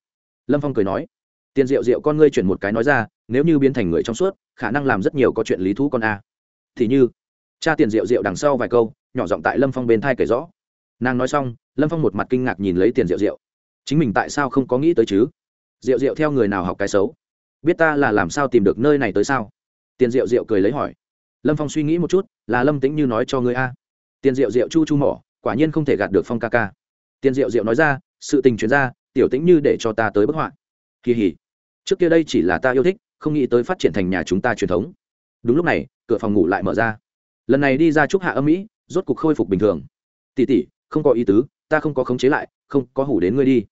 Lâm phong cười nói. Tiền diệu diệu con ngươi chuyển một cái nói ra, nếu như biến thành người trong suốt, khả năng làm rất nhiều có chuyện lý thú con a. Thì như cha tiền diệu diệu đằng sau vài câu, nhỏ giọng tại lâm phong bên thai kể rõ. Nàng nói xong, lâm phong một mặt kinh ngạc nhìn lấy tiền diệu diệu. Chính mình tại sao không có nghĩ tới chứ? Diệu diệu theo người nào học cái xấu? Biết ta là làm sao tìm được nơi này tới sao? Tiền diệu diệu cười lấy hỏi. Lâm phong suy nghĩ một chút, là lâm tính như nói cho người a. Tiền diệu diệu chu chu mỏ, quả nhiên không thể gạt được phong ca ca. Tiền diệu diệu nói ra, sự tình chuyển ra, tiểu tĩnh như để cho ta tới bức họa. Kỳ hỉ. Trước kia đây chỉ là ta yêu thích, không nghĩ tới phát triển thành nhà chúng ta truyền thống. Đúng lúc này, cửa phòng ngủ lại mở ra lần này đi ra chúc hạ âm mỹ, rốt cục khôi phục bình thường. Tỉ tỉ không có ý tứ, ta không có khống chế lại, không có hủ đến ngươi đi.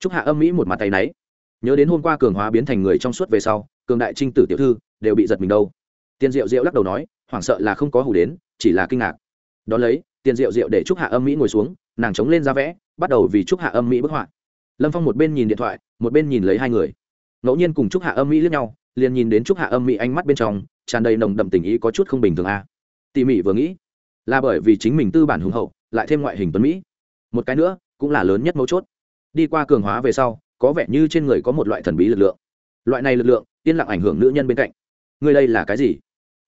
Chúc hạ âm mỹ một mặt tay náy. Nhớ đến hôm qua cường hóa biến thành người trong suốt về sau, cường đại trinh tử tiểu thư đều bị giật mình đâu. Tiền diệu diệu lắc đầu nói, hoảng sợ là không có hủ đến, chỉ là kinh ngạc. Đón lấy tiền diệu diệu để chúc hạ âm mỹ ngồi xuống, nàng chống lên ra vẽ, bắt đầu vì chúc hạ âm mỹ bức họa. Lâm phong một bên nhìn điện thoại, một bên nhìn lấy hai người. Ngẫu nhiên cùng chúc hạ âm mỹ lướt nhau, liền nhìn đến chúc hạ âm mỹ ánh mắt bên trong, tràn đầy nồng đậm tình ý có chút không bình thường a. à tỉ mỉ vừa nghĩ, là bởi vì chính mình tư bản hùng hậu, lại thêm ngoại hình tuấn mỹ. Một cái nữa, cũng là lớn nhất mấu chốt. Đi qua cường hóa về sau, có vẻ như trên người có một loại thần bí lực lượng. Loại này lực lượng, yên lặng ảnh hưởng nữ nhân bên cạnh. Người đây là cái gì?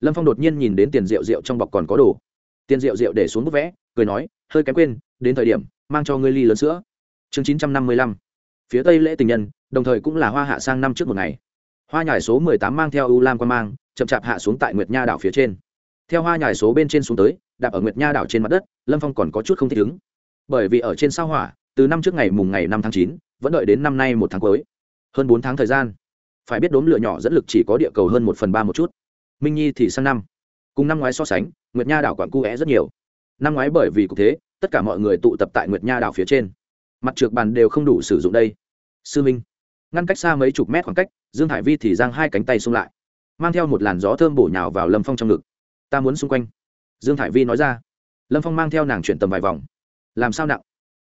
Lâm phong đột nhiên nhìn đến tiền rượu rượu trong bọc còn có đồ. Tiền rượu rượu để xuống bút vẽ, cười nói, hơi kém quên, đến thời điểm, mang cho ngươi ly lớn sữa. Chương chín trăm năm mươi lăm. Phía tây lễ tình nhân, đồng thời cũng là hoa hạ sang năm trước một ngày. Hoa nhải số mười tám mang theo u lam quan mang, chậm chạp hạ xuống tại nguyệt nha đảo phía trên theo hoa nhài số bên trên xuống tới, đạp ở nguyệt nha đảo trên mặt đất, lâm phong còn có chút không thích ứng. Bởi vì ở trên sao hỏa, từ năm trước ngày mùng ngày năm tháng chín, vẫn đợi đến năm nay một tháng cuối. Hơn bốn tháng thời gian. Phải biết đốm lửa nhỏ dẫn lực chỉ có địa cầu hơn một phần ba một chút. Minh nhi thì sang năm. Cùng năm ngoái so sánh, nguyệt nha đảo quảng cu é rất nhiều. Năm ngoái bởi vì cục thế, tất cả mọi người tụ tập tại nguyệt nha đảo phía trên. Mặt trượt bàn đều không đủ sử dụng đây. Sư minh, ngăn cách xa mấy chục mét khoảng cách, dương hải vi thì giang hai cánh tay xung lại, mang theo một làn gió thơm bổ nhào vào lâm phong trong ngực ta muốn xung quanh. Dương Thải vi nói ra. Lâm phong mang theo nàng chuyển tầm vài vòng. Làm sao nặng?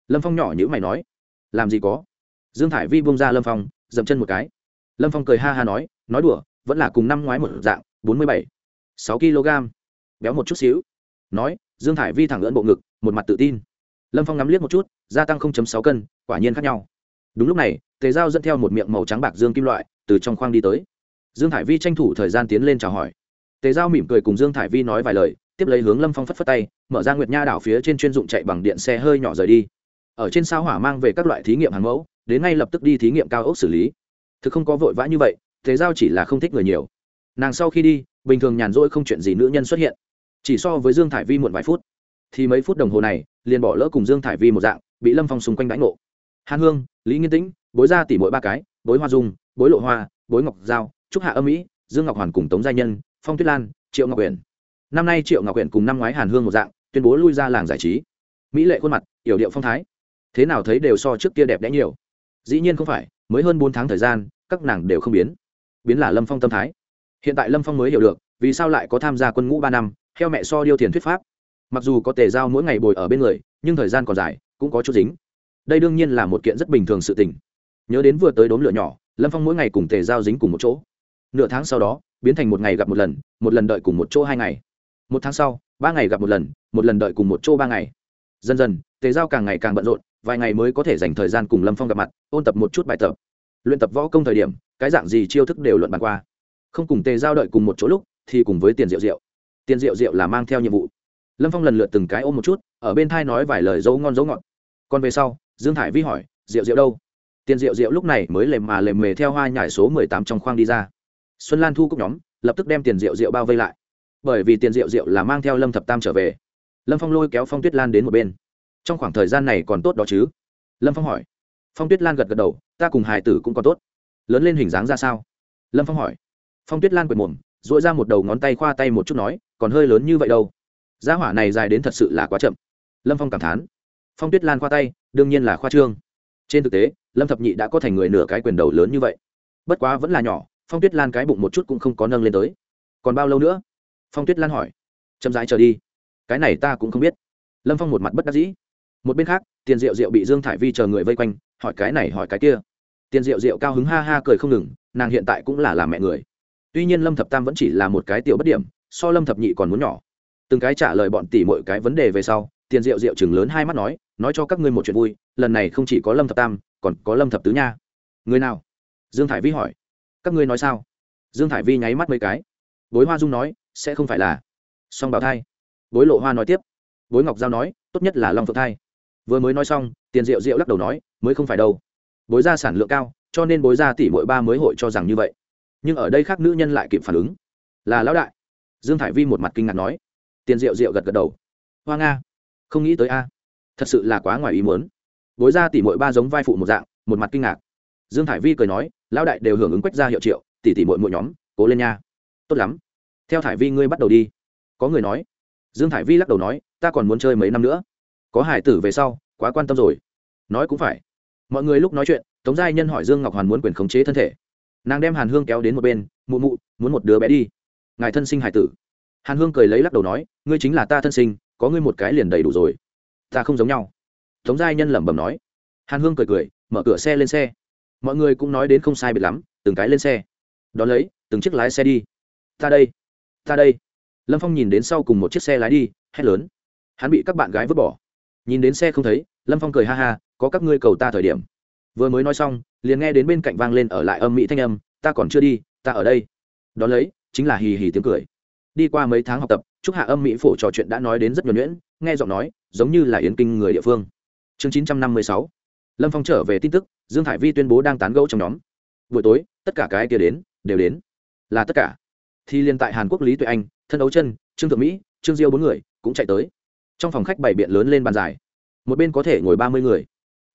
Lâm phong nhỏ nhữ mày nói. Làm gì có? Dương Thải vi bông ra lâm phong, dậm chân một cái. Lâm phong cười ha ha nói nói đùa, vẫn là cùng năm ngoái một dạng, bốn mươi bảy, sáu kg. Béo một chút xíu. Nói, dương Thải vi thẳng lưỡn bộ ngực, một mặt tự tin. Lâm phong ngắm liếc một chút, gia tăng sáu cân, quả nhiên khác nhau. Đúng lúc này, tề giao dẫn theo một miệng màu trắng bạc dương kim loại từ trong khoang đi tới. Dương Thải vi tranh thủ thời gian tiến lên chào hỏi tề giao mỉm cười cùng dương Thải vi nói vài lời, tiếp lấy hướng lâm phong phất phất tay, mở ra nguyệt nha đảo phía trên chuyên dụng chạy bằng điện xe hơi nhỏ rời đi. Ở trên sao hỏa mang về các loại thí nghiệm hàng mẫu, đến ngay lập tức đi thí nghiệm cao ốc xử lý. Thực không có vội vã như vậy thế giao chỉ là không thích người nhiều. Nàng sau khi đi, bình thường nhàn rỗi không chuyện gì nữ nhân xuất hiện. Chỉ so với dương thải vi muộn vài phút. Thì mấy phút đồng hồ này, liền bỏ lỡ cùng dương thải vi một dạng, bị lâm phong xung quanh đánh ngộ. Hàn hương, lý nghiên tĩnh, bối ra tỉ mỗi ba cái, bối hoa dung, bối lộ hoa, bối ngọc giao, trúc hạ âm mỹ dương ngọc hoàn cùng tống gia nhân phong tuyết lan, triệu ngọc quyển năm nay triệu ngọc quyển cùng năm ngoái hàn hương một dạng, tuyên bố lui ra làng giải trí. Mỹ lệ khuôn mặt, yểu điệu phong thái. Thế nào thấy đều so trước kia đẹp đẽ nhiều. Dĩ nhiên không phải, mới hơn bốn tháng thời gian, các nàng đều không biến. Biến là lâm phong tâm thái. Hiện tại lâm phong mới hiểu được, vì sao lại có tham gia quân ngũ ba năm, theo mẹ so điêu thiền thuyết pháp. Mặc dù có tề giao mỗi ngày bồi ở bên người, nhưng thời gian còn dài, cũng có chút dính. Đây đương nhiên là một kiện rất bình thường sự tình. Nhớ đến vừa tới đốm lửa nhỏ, lâm phong mỗi ngày cùng tề giao dính cùng một chỗ nửa tháng sau đó, biến thành một ngày gặp một lần một lần đợi cùng một chỗ hai ngày. Một tháng sau, ba ngày gặp một lần một lần đợi cùng một chỗ ba ngày. Dần dần, tề giao càng ngày càng bận rộn, vài ngày mới có thể dành thời gian cùng lâm phong gặp mặt, ôn tập một chút bài tập. Luyện tập võ công thời điểm, cái dạng gì chiêu thức đều luận bàn qua. Không cùng tề giao đợi cùng một chỗ lúc, thì cùng với tiền rượu rượu. Tiền rượu rượu là mang theo nhiệm vụ. Lâm phong lần lượt từng cái ôm một chút, ở bên thai nói vài lời dấu ngon dấu ngọt. Còn về sau, dương thải vi hỏi, rượu rượu đâu? Tiền rượu rượu lúc này mới lềm mà lềm mề theo hoa nhải số mười tám trong khoang đi ra xuân lan thu cúc nhóm, lập tức đem tiền rượu rượu bao vây lại. Bởi vì tiền rượu rượu là mang theo lâm thập tam trở về. Lâm phong lôi kéo phong tuyết lan đến một bên. Trong khoảng thời gian này còn tốt đó chứ? Lâm phong hỏi. Phong tuyết lan gật gật đầu, ta cùng hài tử cũng còn tốt. Lớn lên hình dáng ra sao? Lâm phong hỏi. Phong tuyết lan quệt mồm dội ra một đầu ngón tay khoa tay một chút nói, còn hơi lớn như vậy đâu. Gia hỏa này dài đến thật sự là quá chậm. Lâm phong cảm thán. Phong tuyết lan khoa tay, đương nhiên là khoa trương. Trên thực tế, lâm thập nhị đã có thành người nửa cái quyền đầu lớn như vậy. Bất quá vẫn là nhỏ phong tuyết lan cái bụng một chút cũng không có nâng lên tới. Còn bao lâu nữa? Phong tuyết lan hỏi. Chậm rãi trở đi. Cái này ta cũng không biết. Lâm phong một mặt bất đắc dĩ. Một bên khác, tiền rượu rượu bị dương thải vi chờ người vây quanh, hỏi cái này hỏi cái kia. Tiền rượu rượu cao hứng ha ha cười không ngừng, nàng hiện tại cũng là làm mẹ người. Tuy nhiên lâm thập tam vẫn chỉ là một cái tiểu bất điểm, so lâm thập nhị còn muốn nhỏ. Từng cái trả lời bọn tỷ mọi cái vấn đề về sau, tiền rượu rượu chừng lớn hai mắt nói nói cho các ngươi một chuyện vui, lần này không chỉ có lâm thập tam, còn có lâm thập tứ nha. Người nào? Dương thải vi hỏi các ngươi nói sao? Dương thải vi nháy mắt mấy cái. Bối hoa dung nói, sẽ không phải là. Song bảo thai. Bối lộ hoa nói tiếp. Bối ngọc giao nói, tốt nhất là long phượng thai. Vừa mới nói xong, tiền rượu rượu lắc đầu nói, mới không phải đâu. Bối ra sản lượng cao, cho nên bối ra tỷ mỗi ba mới hội cho rằng như vậy. Nhưng ở đây khác nữ nhân lại kịp phản ứng. Là lão đại. Dương thải vi một mặt kinh ngạc nói. Tiền rượu rượu gật gật đầu. Hoa nga, không nghĩ tới a. Thật sự là quá ngoài ý muốn. Bối ra tỷ mỗi ba giống vai phụ một dạng, một mặt kinh ngạc dương thải vi cười nói, lão đại đều hưởng ứng quách ra hiệu triệu, tỷ tỷ mỗi mỗi nhóm, cố lên nha. Tốt lắm. Theo thải vi ngươi bắt đầu đi. Có người nói. Dương thải vi lắc đầu nói, ta còn muốn chơi mấy năm nữa. Có hải tử về sau, quá quan tâm rồi. Nói cũng phải. Mọi người lúc nói chuyện, tống giai nhân hỏi dương ngọc hoàn muốn quyền khống chế thân thể. Nàng đem hàn hương kéo đến một bên, mụ mụ, muốn một đứa bé đi. Ngài thân sinh hải tử. Hàn hương cười lấy lắc đầu nói, ngươi chính là ta thân sinh, có ngươi một cái liền đầy đủ rồi. Ta không giống nhau. Tống giai nhân lẩm bẩm nói. Hàn hương cười cười, mở cửa xe lên xe mọi người cũng nói đến không sai biệt lắm, từng cái lên xe. Đón lấy, từng chiếc lái xe đi. Ta đây ta đây. Lâm phong nhìn đến sau cùng một chiếc xe lái đi, hét lớn. Hắn bị các bạn gái vứt bỏ. Nhìn đến xe không thấy, lâm phong cười ha ha, có các ngươi cầu ta thời điểm. Vừa mới nói xong, liền nghe đến bên cạnh vang lên ở lại âm mỹ thanh âm, ta còn chưa đi, ta ở đây. Đón lấy, chính là hì hì tiếng cười. Đi qua mấy tháng học tập, chúc hạ âm mỹ phổ trò chuyện đã nói đến rất nhuẩn nhuyễn, nghe giọng nói, giống như là yến kinh người địa phương. Chương chín trăm năm mươi sáu lâm phong trở về tin tức, dương hải vi tuyên bố đang tán gẫu trong nhóm. Buổi tối, tất cả cái kia đến, đều đến. Là tất cả. Thì liên tại hàn quốc lý tuệ anh, thân đấu chân, trương thượng mỹ, trương diêu bốn người, cũng chạy tới. Trong phòng khách bảy biện lớn lên bàn dài. Một bên có thể ngồi ba mươi người.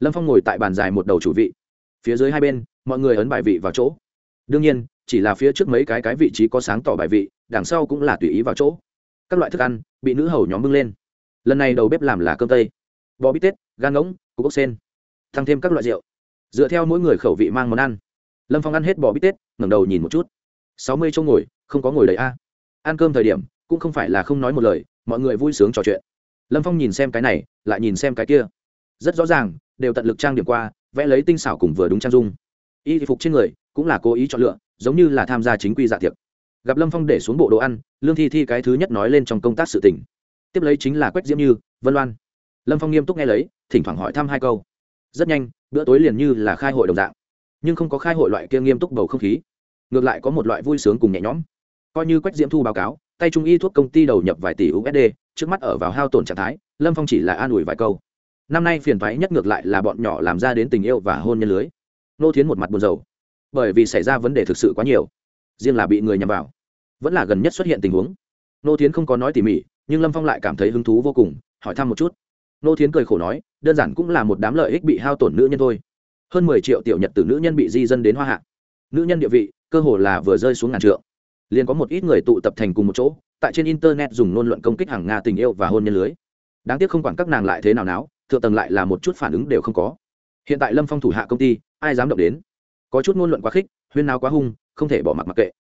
Lâm phong ngồi tại bàn dài một đầu chủ vị. Phía dưới hai bên, mọi người ấn bài vị vào chỗ. Đương nhiên, chỉ là phía trước mấy cái cái vị trí có sáng tỏ bài vị, đằng sau cũng là tùy ý vào chỗ. Các loại thức ăn, bị nữ hầu nhóm bưng lên. Lần này đầu bếp làm là cơm tây. Bò bít tết, gan ngỗng, cục ốc sen tăng thêm các loại rượu. Dựa theo mỗi người khẩu vị mang món ăn. Lâm phong ăn hết bò bít tết, ngẩng đầu nhìn một chút. Sáu mươi chỗ ngồi, không có ngồi đầy a. Ăn cơm thời điểm, cũng không phải là không nói một lời, mọi người vui sướng trò chuyện. Lâm phong nhìn xem cái này, lại nhìn xem cái kia. Rất rõ ràng, đều tận lực trang điểm qua, vẽ lấy tinh xảo cùng vừa đúng trang dung. Y phục trên người, cũng là cố ý chọn lựa, giống như là tham gia chính quy dạ tiệc. Gặp lâm phong để xuống bộ đồ ăn, lương thi thi cái thứ nhất nói lên trong công tác sự tỉnh tiếp lấy chính là quách diễm như, vân loan. Lâm phong nghiêm túc nghe lấy, thỉnh thoảng hỏi thăm hai câu rất nhanh, bữa tối liền như là khai hội đồng dạng. Nhưng không có khai hội loại kia nghiêm túc bầu không khí. Ngược lại có một loại vui sướng cùng nhẹ nhõm. Coi như quách diễm thu báo cáo, tay trung y thuốc công ty đầu nhập vài tỷ usd trước mắt ở vào hao tổn trạng thái, lâm phong chỉ là an ủi vài câu. Năm nay phiền thoái nhất ngược lại là bọn nhỏ làm ra đến tình yêu và hôn nhân lưới. Nô thiến một mặt buồn rầu. Bởi vì xảy ra vấn đề thực sự quá nhiều. Riêng là bị người nhằm vào. Vẫn là gần nhất xuất hiện tình huống. Nô thiến không có nói tỉ mỉ, nhưng lâm phong lại cảm thấy hứng thú vô cùng, hỏi thăm một chút. Nô thiến cười khổ nói đơn giản cũng là một đám lợi ích bị hao tổn nữ nhân thôi. Hơn mười triệu tiểu nhật từ nữ nhân bị di dân đến hoa hạ. Nữ nhân địa vị, cơ hồ là vừa rơi xuống ngàn trượng. Liền có một ít người tụ tập thành cùng một chỗ, tại trên internet dùng ngôn luận công kích hàng nga tình yêu và hôn nhân lưới. Đáng tiếc không quản các nàng lại thế nào náo, thượng tầng lại là một chút phản ứng đều không có. Hiện tại lâm phong thủ hạ công ty, ai dám động đến? Có chút ngôn luận quá khích, huyên náo quá hung, không thể bỏ mặc mặc kệ.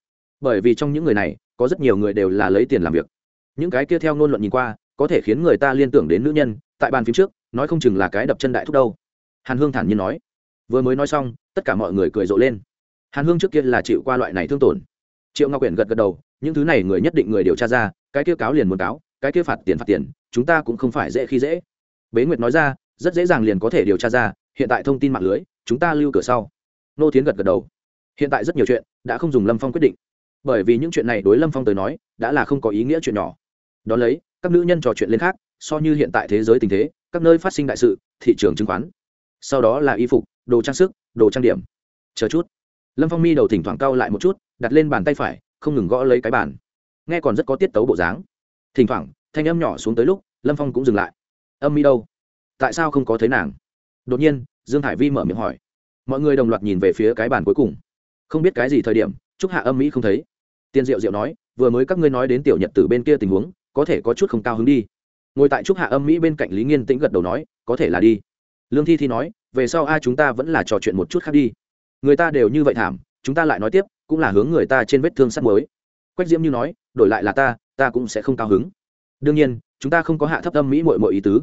Bởi vì trong những người này, có rất nhiều người đều là lấy tiền làm việc. Những cái kia theo ngôn luận nhìn qua, có thể khiến người ta liên tưởng đến nữ nhân, tại bàn phím trước nói không chừng là cái đập chân đại thúc đâu. Hàn hương thản nhiên nói. Vừa mới nói xong, tất cả mọi người cười rộ lên. Hàn hương trước kia là chịu qua loại này thương tổn. Triệu ngọc quyển gật gật đầu, những thứ này người nhất định người điều tra ra, cái kia cáo liền muốn cáo, cái kia phạt tiền phạt tiền, chúng ta cũng không phải dễ khi dễ. Bế nguyệt nói ra, rất dễ dàng liền có thể điều tra ra, hiện tại thông tin mạng lưới, chúng ta lưu cửa sau. Nô tiến gật gật đầu. Hiện tại rất nhiều chuyện đã không dùng lâm phong quyết định. Bởi vì những chuyện này đối lâm phong tới nói, đã là không có ý nghĩa chuyện nhỏ. Đón lấy, các nữ nhân trò chuyện lên khác, so như hiện tại thế giới tình thế các nơi phát sinh đại sự, thị trường chứng khoán. Sau đó là y phục, đồ trang sức, đồ trang điểm. Chờ chút. Lâm phong mi đầu thỉnh thoảng cau lại một chút, đặt lên bàn tay phải, không ngừng gõ lấy cái bàn. Nghe còn rất có tiết tấu bộ dáng. Thỉnh thoảng, thanh âm nhỏ xuống tới lúc, lâm phong cũng dừng lại. Âm mi đâu? Tại sao không có thấy nàng? Đột nhiên, dương hải vi mở miệng hỏi. Mọi người đồng loạt nhìn về phía cái bàn cuối cùng. Không biết cái gì thời điểm chúc hạ âm mỹ không thấy. Tiên diệu diệu nói, vừa mới các ngươi nói đến tiểu nhật từ bên kia tình huống, có thể có chút không cao hứng đi ngồi tại trúc hạ âm mỹ bên cạnh lý nghiên tĩnh gật đầu nói, có thể là đi. Lương thi thi nói, về sau ai chúng ta vẫn là trò chuyện một chút khác đi. Người ta đều như vậy thảm, chúng ta lại nói tiếp, cũng là hướng người ta trên vết thương sắt mới quách diễm như nói, đổi lại là ta ta cũng sẽ không cao hứng. Đương nhiên, chúng ta không có hạ thấp âm mỹ mội mội ý tứ.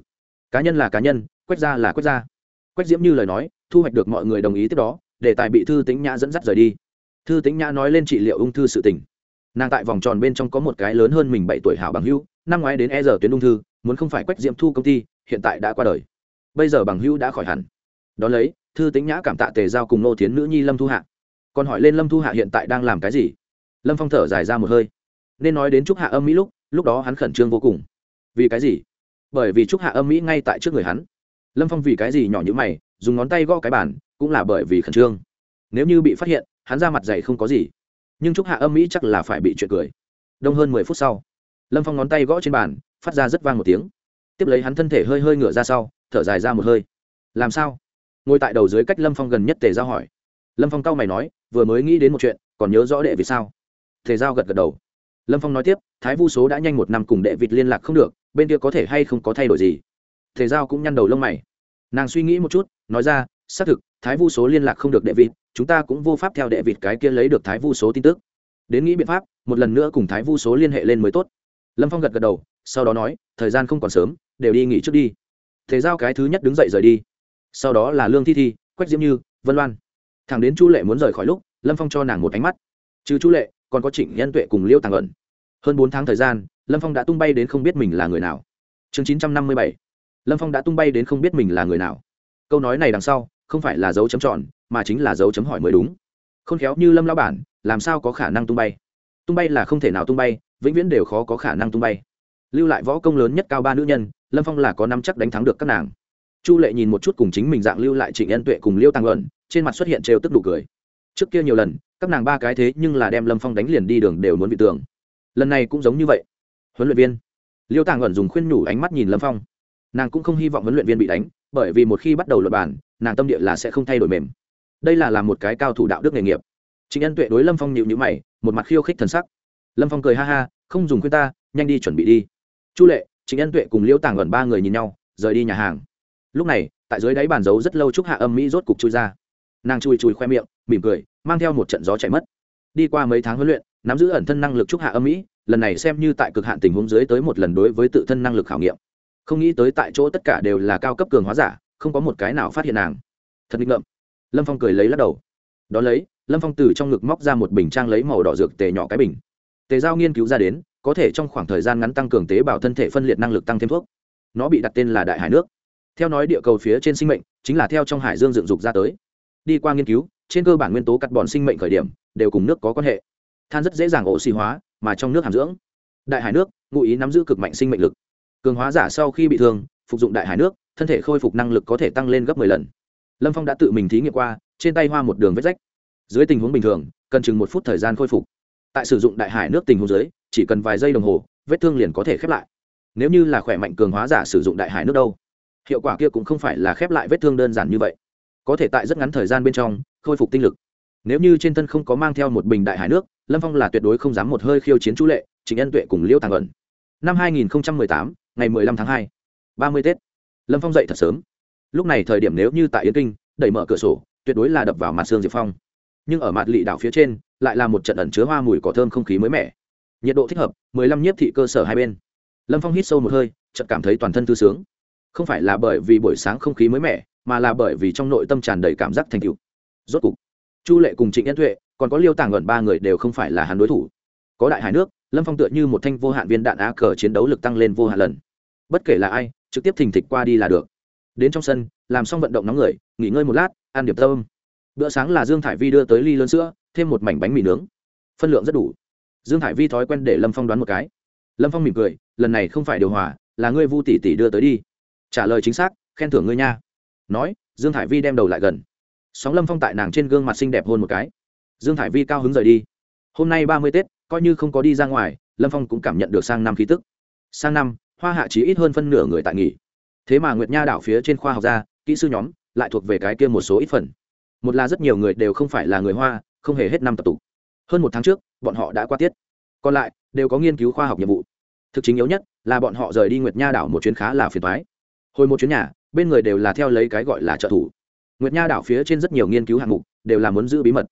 Cá nhân là cá nhân, quách gia là quách gia. Quách diễm như lời nói, thu hoạch được mọi người đồng ý tiếp đó, để tài bị thư tính nhã dẫn dắt rời đi. Thư tính nhã nói lên trị liệu ung thư sự tình. Nàng tại vòng tròn bên trong có một cái lớn hơn mình bảy tuổi hảo bằng hữu, năm ngoái đến e giờ tuyến ung thư muốn không phải quách diễm thu công ty, hiện tại đã qua đời. Bây giờ bằng hữu đã khỏi hẳn. Đón lấy, thư tính nhã cảm tạ tề giao cùng nô thiến nữ nhi lâm thu hạ. Còn hỏi lên lâm thu hạ hiện tại đang làm cái gì? Lâm phong thở dài ra một hơi. Nên nói đến trúc hạ âm mỹ lúc lúc đó hắn khẩn trương vô cùng. Vì cái gì? Bởi vì trúc hạ âm mỹ ngay tại trước người hắn. Lâm phong vì cái gì nhỏ như mày, dùng ngón tay gõ cái bàn, cũng là bởi vì khẩn trương. Nếu như bị phát hiện, hắn ra mặt dày không có gì. Nhưng trúc hạ âm mỹ chắc là phải bị chuyện cười. Đông hơn mười phút sau, lâm phong ngón tay gõ trên bàn phát ra rất vang một tiếng. Tiếp lấy hắn thân thể hơi hơi ngửa ra sau, thở dài ra một hơi. Làm sao? Ngồi tại đầu dưới cách lâm phong gần nhất tề giao hỏi. Lâm phong cau mày nói, vừa mới nghĩ đến một chuyện, còn nhớ rõ đệ vì sao? Tề giao gật gật đầu. Lâm phong nói tiếp, thái vu số đã nhanh một năm cùng đệ vịt liên lạc không được, bên kia có thể hay không có thay đổi gì? Tề giao cũng nhăn đầu lông mày. Nàng suy nghĩ một chút, nói ra, xác thực, thái vu số liên lạc không được đệ vịt, chúng ta cũng vô pháp theo đệ vịt cái kia lấy được thái vu số tin tức. Đến nghĩ biện pháp, một lần nữa cùng thái vu số liên hệ lên mới tốt. Lâm phong gật gật đầu sau đó nói, thời gian không còn sớm, đều đi nghỉ trước đi. Thế giao cái thứ nhất đứng dậy rời đi. Sau đó là lương thi thi, quách diễm như, vân loan. Thằng đến chu lệ muốn rời khỏi lúc, lâm phong cho nàng một ánh mắt. Trừ chu lệ, còn có trịnh nhân tuệ cùng liêu tàng ẩn. Hơn bốn tháng thời gian, lâm phong đã tung bay đến không biết mình là người nào. Chương chín trăm năm mươi bảy. Lâm phong đã tung bay đến không biết mình là người nào. Câu nói này đằng sau, không phải là dấu chấm tròn, mà chính là dấu chấm hỏi mới đúng. Không khéo như lâm lao bản, làm sao có khả năng tung bay? Tung bay là không thể nào tung bay, vĩnh viễn đều khó có khả năng tung bay lưu lại võ công lớn nhất cao ba nữ nhân, lâm phong là có năm chắc đánh thắng được các nàng. Chu lệ nhìn một chút cùng chính mình dạng lưu lại trịnh ân tuệ cùng liêu tăng luận, trên mặt xuất hiện trêu tức đủ cười. Trước kia nhiều lần, các nàng ba cái thế nhưng là đem lâm phong đánh liền đi đường đều muốn bị tường. Lần này cũng giống như vậy. Huấn luyện viên. Liêu tàng ẩn dùng khuyên nhủ ánh mắt nhìn lâm phong. Nàng cũng không hy vọng huấn luyện viên bị đánh, bởi vì một khi bắt đầu luật bản nàng tâm địa là sẽ không thay đổi mềm. Đây là làm một cái cao thủ đạo đức nghề nghiệp. Chính ân tuệ đối lâm phong nhịu nhữ mày, một mặt khiêu khích thần sắc. Lâm phong cười ha ha, không dùng khuyên ta, nhanh đi chuẩn bị đi chu lệ chính ân tuệ cùng liễu tàng gần ba người nhìn nhau, rời đi nhà hàng. Lúc này, tại dưới đáy bàn giấu rất lâu chúc hạ âm mỹ rốt cục chui ra. Nàng chui chui khoe miệng, mỉm cười, mang theo một trận gió chạy mất. Đi qua mấy tháng huấn luyện, nắm giữ ẩn thân năng lực chúc hạ âm mỹ, lần này xem như tại cực hạn tình huống dưới tới một lần đối với tự thân năng lực khảo nghiệm. Không nghĩ tới tại chỗ tất cả đều là cao cấp cường hóa giả, không có một cái nào phát hiện nàng. Thật nghịch ngợm. Lâm phong cười lấy lắc đầu. Đ ó lấy, lâm phong từ trong ngực móc ra một bình trang lấy màu đỏ dược tề nhỏ cái bình tề giao nghiên cứu ra đến, có thể trong khoảng thời gian ngắn tăng cường tế bào thân thể phân liệt năng lực tăng thêm thuốc. Nó bị đặt tên là đại hải nước. Theo nói địa cầu phía trên sinh mệnh, chính là theo trong hải dương dựng dục ra tới. Đi qua nghiên cứu, trên cơ bản nguyên tố cắt bòn sinh mệnh khởi điểm, đều cùng nước có quan hệ. Than rất dễ dàng oxy hóa, mà trong nước hàm dưỡng. Đại hải nước, ngụ ý nắm giữ cực mạnh sinh mệnh lực. Cường hóa giả sau khi bị thương, phục dụng đại hải nước, thân thể khôi phục năng lực có thể tăng lên gấp 10 lần. Lâm phong đã tự mình thí nghiệm qua, trên tay hoa một đường vết rách. Dưới tình huống bình thường, cần chừng một phút thời gian khôi phục tại sử dụng đại hải nước tình hồ dưới chỉ cần vài giây đồng hồ vết thương liền có thể khép lại. Nếu như là khỏe mạnh cường hóa giả sử dụng đại hải nước đâu hiệu quả kia cũng không phải là khép lại vết thương đơn giản như vậy. Có thể tại rất ngắn thời gian bên trong khôi phục tinh lực. Nếu như trên thân không có mang theo một bình đại hải nước lâm phong là tuyệt đối không dám một hơi khiêu chiến chú lệ chính ân tuệ cùng liêu tàng ẩn. Năm 2018, ngày 15 tháng 2, 30 tết. Lâm phong dậy thật sớm. Lúc này thời điểm nếu như tại yến kinh đẩy mở cửa sổ tuyệt đối là đập vào mặt sương diệp phong. Nhưng ở mặt lị đảo phía trên lại là một trận ẩn chứa hoa mùi cỏ thơm không khí mới mẻ. Nhiệt độ thích hợp 15 nhiếp thị cơ sở hai bên. Lâm phong hít sâu một hơi, chợt cảm thấy toàn thân thư sướng. Không phải là bởi vì buổi sáng không khí mới mẻ, mà là bởi vì trong nội tâm tràn đầy cảm giác thành tựu. Rốt cục, chu lệ cùng trịnh nhân tuệ, còn có liêu tàng gần ba người đều không phải là hắn đối thủ. Có đại hải nước, lâm phong tựa như một thanh vô hạn viên đạn á cờ chiến đấu lực tăng lên vô hạn lần. Bất kể là ai, trực tiếp thình thịch qua đi là được. Đến trong sân, làm xong vận động nóng người, nghỉ ngơi một lát, ăn điểm tâm. Bữa sáng là dương thải vi đưa tới ly lớn sữa thêm một mảnh bánh mì nướng. Phân lượng rất đủ. Dương thải vi thói quen để lâm phong đoán một cái. Lâm phong mỉm cười, lần này không phải điều hòa, là ngươi vu tỷ tỷ đưa tới đi. Trả lời chính xác, khen thưởng ngươi nha. Nói, dương thải vi đem đầu lại gần. Sóng lâm phong tại nàng trên gương mặt xinh đẹp hôn một cái. Dương thải vi cao hứng rời đi. Hôm nay ba mươi tết, coi như không có đi ra ngoài, lâm phong cũng cảm nhận được sang năm khí tức. Sang năm, hoa hạ chỉ ít hơn phân nửa người tại nghỉ. Thế mà nguyệt nha đảo phía trên khoa học gia, kỹ sư nhóm, lại thuộc về cái kia một số ít phần. Một là rất nhiều người đều không phải là người hoa không hề hết năm tập tục. Hơn một tháng trước, bọn họ đã qua tiết. Còn lại, đều có nghiên cứu khoa học nhiệm vụ. Thực chính yếu nhất là bọn họ rời đi nguyệt nha đảo một chuyến khá là phiền thoái hồi một chuyến nhà, bên người đều là theo lấy cái gọi là trợ thủ. Nguyệt nha đảo phía trên rất nhiều nghiên cứu hạng mục đều là muốn giữ bí mật.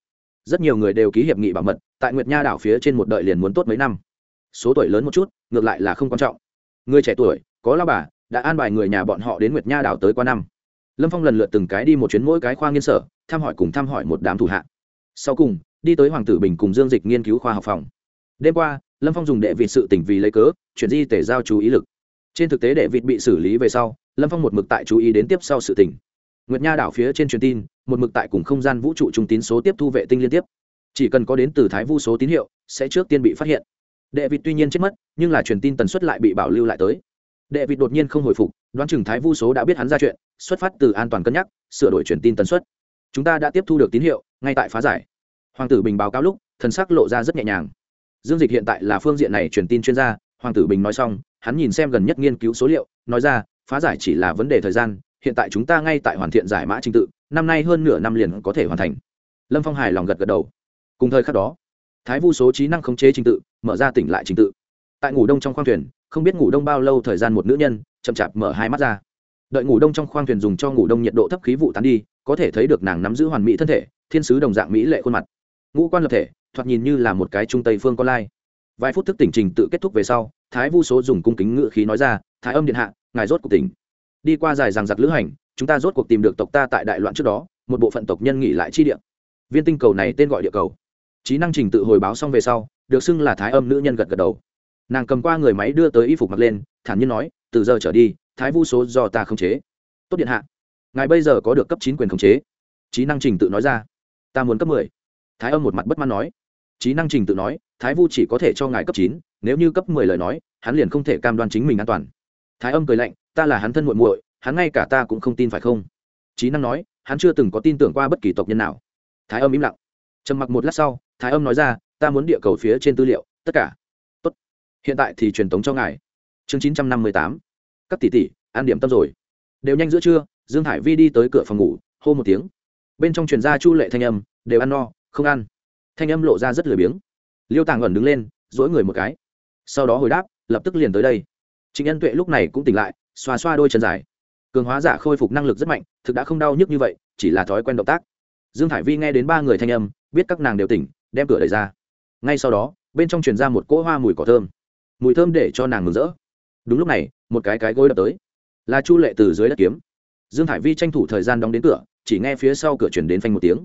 Rất nhiều người đều ký hiệp nghị bảo mật, tại nguyệt nha đảo phía trên một đợi liền muốn tốt mấy năm. Số tuổi lớn một chút, ngược lại là không quan trọng. Người trẻ tuổi, có lao bà, đã an bài người nhà bọn họ đến nguyệt nha đảo tới qua năm. Lâm phong lần lượt từng cái đi một chuyến mỗi cái khoa nghiên sở, thăm hỏi cùng thăm hỏi một đám thủ hạ sau cùng, đi tới hoàng tử bình cùng dương dịch nghiên cứu khoa học phòng. Đêm qua, lâm phong dùng đệ vị sự tỉnh vì lấy cớ, chuyển di tể giao chú ý lực. Trên thực tế đệ vị bị xử lý về sau, lâm phong một mực tại chú ý đến tiếp sau sự tỉnh nguyệt nha đảo phía trên truyền tin, một mực tại cùng không gian vũ trụ trung tín số tiếp thu vệ tinh liên tiếp. Chỉ cần có đến từ thái vu số tín hiệu, sẽ trước tiên bị phát hiện. Đệ vịt tuy nhiên chết mất, nhưng là truyền tin tần suất lại bị bảo lưu lại tới. Đệ vịt đột nhiên không hồi phục, đoán chừng thái vu số đã biết hắn ra chuyện, xuất phát từ an toàn cân nhắc, sửa đổi truyền tin tần suất chúng ta đã tiếp thu được tín hiệu, ngay tại phá giải. Hoàng tử bình báo cáo lúc, thần sắc lộ ra rất nhẹ nhàng. Dương dịch hiện tại là phương diện này truyền tin chuyên gia, hoàng tử bình nói xong, hắn nhìn xem gần nhất nghiên cứu số liệu, nói ra, phá giải chỉ là vấn đề thời gian, hiện tại chúng ta ngay tại hoàn thiện giải mã trình tự, năm nay hơn nửa năm liền có thể hoàn thành. Lâm phong hài lòng gật gật đầu. Cùng thời khắc đó, thái vu số trí năng khống chế trình tự, mở ra tỉnh lại trình tự. Tại ngủ đông trong khoang thuyền, không biết ngủ đông bao lâu thời gian một nữ nhân, chậm chạp mở hai mắt ra. Đợi ngủ đông trong khoang thuyền dùng cho ngủ đông nhiệt độ thấp khí vụ tán đi có thể thấy được nàng nắm giữ hoàn mỹ thân thể, thiên sứ đồng dạng mỹ lệ khuôn mặt. Ngũ quan lập thể, thoạt nhìn như là một cái trung tây phương con lai. Vài phút thức tỉnh trình tự kết thúc về sau, thái vu số dùng cung kính ngự khí nói ra, thái âm điện hạ, ngài rốt cuộc tỉnh. Đi qua dài ràng giặc lữ hành, chúng ta rốt cuộc tìm được tộc ta tại đại loạn trước đó, một bộ phận tộc nhân nghỉ lại chi địa. Viên tinh cầu này tên gọi địa cầu. Trí năng trình tự hồi báo xong về sau, được xưng là thái âm nữ nhân gật gật đầu. Nàng cầm qua người máy đưa tới y phục mặc lên, thản nhiên nói, từ giờ trở đi, thái vu số do ta khống chế. Tốt điện hạ ngài bây giờ có được cấp chín quyền khống chế. Trí năng trình tự nói ra. Ta muốn cấp mười. Thái âm một mặt bất mãn nói. Trí năng trình tự nói, thái vu chỉ có thể cho ngài cấp chín, nếu như cấp mười lời nói, hắn liền không thể cam đoan chính mình an toàn. Thái âm cười lạnh, ta là hắn thân muội muội, hắn ngay cả ta cũng không tin phải không? Trí năng nói, hắn chưa từng có tin tưởng qua bất kỳ tộc nhân nào. Thái âm im lặng. Trầm mặc một lát sau, thái âm nói ra, ta muốn địa cầu phía trên tư liệu, tất cả. Tốt. hiện tại thì truyền tống cho ngài. Chương chín trăm năm mươi tám. Các tỷ tỷ an điểm tâm rồi. Đều nhanh giữa trưa dương hải vi đi tới cửa phòng ngủ, hô một tiếng. Bên trong truyền ra chu lệ thanh âm, đều ăn no, không ăn. Thanh âm lộ ra rất lười biếng. Liêu tàng ẩn đứng lên dỗi người một cái. Sau đó hồi đáp, lập tức liền tới đây. Trịnh nhân tuệ lúc này cũng tỉnh lại, xoa xoa đôi chân dài. Cường hóa giả khôi phục năng lực rất mạnh, thực đã không đau nhức như vậy, chỉ là thói quen động tác. Dương thải vi nghe đến ba người thanh âm, biết các nàng đều tỉnh, đem cửa đẩy ra. Ngay sau đó, bên trong truyền ra một cỗ hoa mùi cỏ thơm. Mùi thơm để cho nàng mừng rỡ. Đúng lúc này, một cái cái gối đập tới. Là chu lệ từ dưới đất kiếm dương thải vi tranh thủ thời gian đóng đến cửa, chỉ nghe phía sau cửa chuyển đến phanh một tiếng.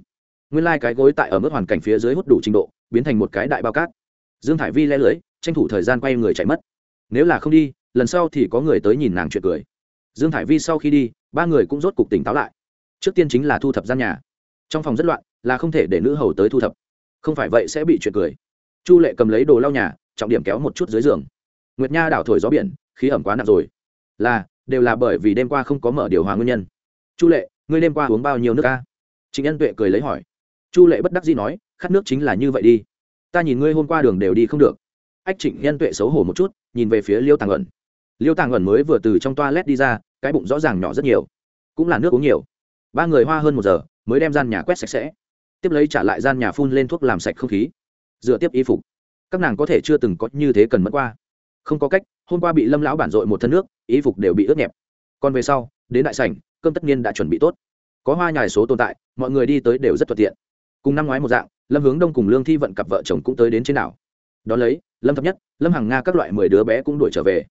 Nguyên lai、like、cái gối tại ở mức hoàn cảnh phía dưới hút đủ trình độ, biến thành một cái đại bao cát. Dương thải vi le lưới tranh thủ thời gian quay người chạy mất. Nếu là không đi, lần sau thì có người tới nhìn nàng chuyện cười. Dương thải vi sau khi đi, ba người cũng rốt cục tỉnh táo lại. Trước tiên chính là thu thập gian nhà. Trong phòng rất loạn, là không thể để nữ hầu tới thu thập. Không phải vậy sẽ bị chuyện cười. Chu lệ cầm lấy đồ lau nhà, trọng điểm kéo một chút dưới giường. Nguyệt nha đảo thổi gió biển, khí ẩm quá nặng rồi. Là đều là bởi vì đêm qua không có mở điều hòa nguyên nhân. Chu lệ, ngươi đêm qua uống bao nhiêu nước ca trịnh nhân tuệ cười lấy hỏi. Chu lệ bất đắc dĩ nói, khát nước chính là như vậy đi. Ta nhìn ngươi hôm qua đường đều đi không được. Ách trịnh nhân tuệ xấu hổ một chút, nhìn về phía liêu tàng ẩn. Liêu tàng ẩn mới vừa từ trong toa led đi ra, cái bụng rõ ràng nhỏ rất nhiều. Cũng là nước uống nhiều. Ba người hoa hơn một giờ, mới đem gian nhà quét sạch sẽ. Tiếp lấy trả lại gian nhà phun lên thuốc làm sạch không khí. Dựa tiếp y phục. Các nàng có thể chưa từng có như thế cần mất qua không có cách, hôm qua bị lâm lão bản dội một thân nước ý phục đều bị ướt nhẹp. Còn về sau, đến đại sảnh, cơm tất nhiên đã chuẩn bị tốt. Có hoa nhài số tồn tại, mọi người đi tới đều rất thuận tiện. Cùng năm ngoái một dạng, lâm hướng đông cùng lương thi vận cặp vợ chồng cũng tới đến trên đảo. Đón lấy, lâm thập nhất, lâm hàng nga các loại mười đứa bé cũng đuổi trở về.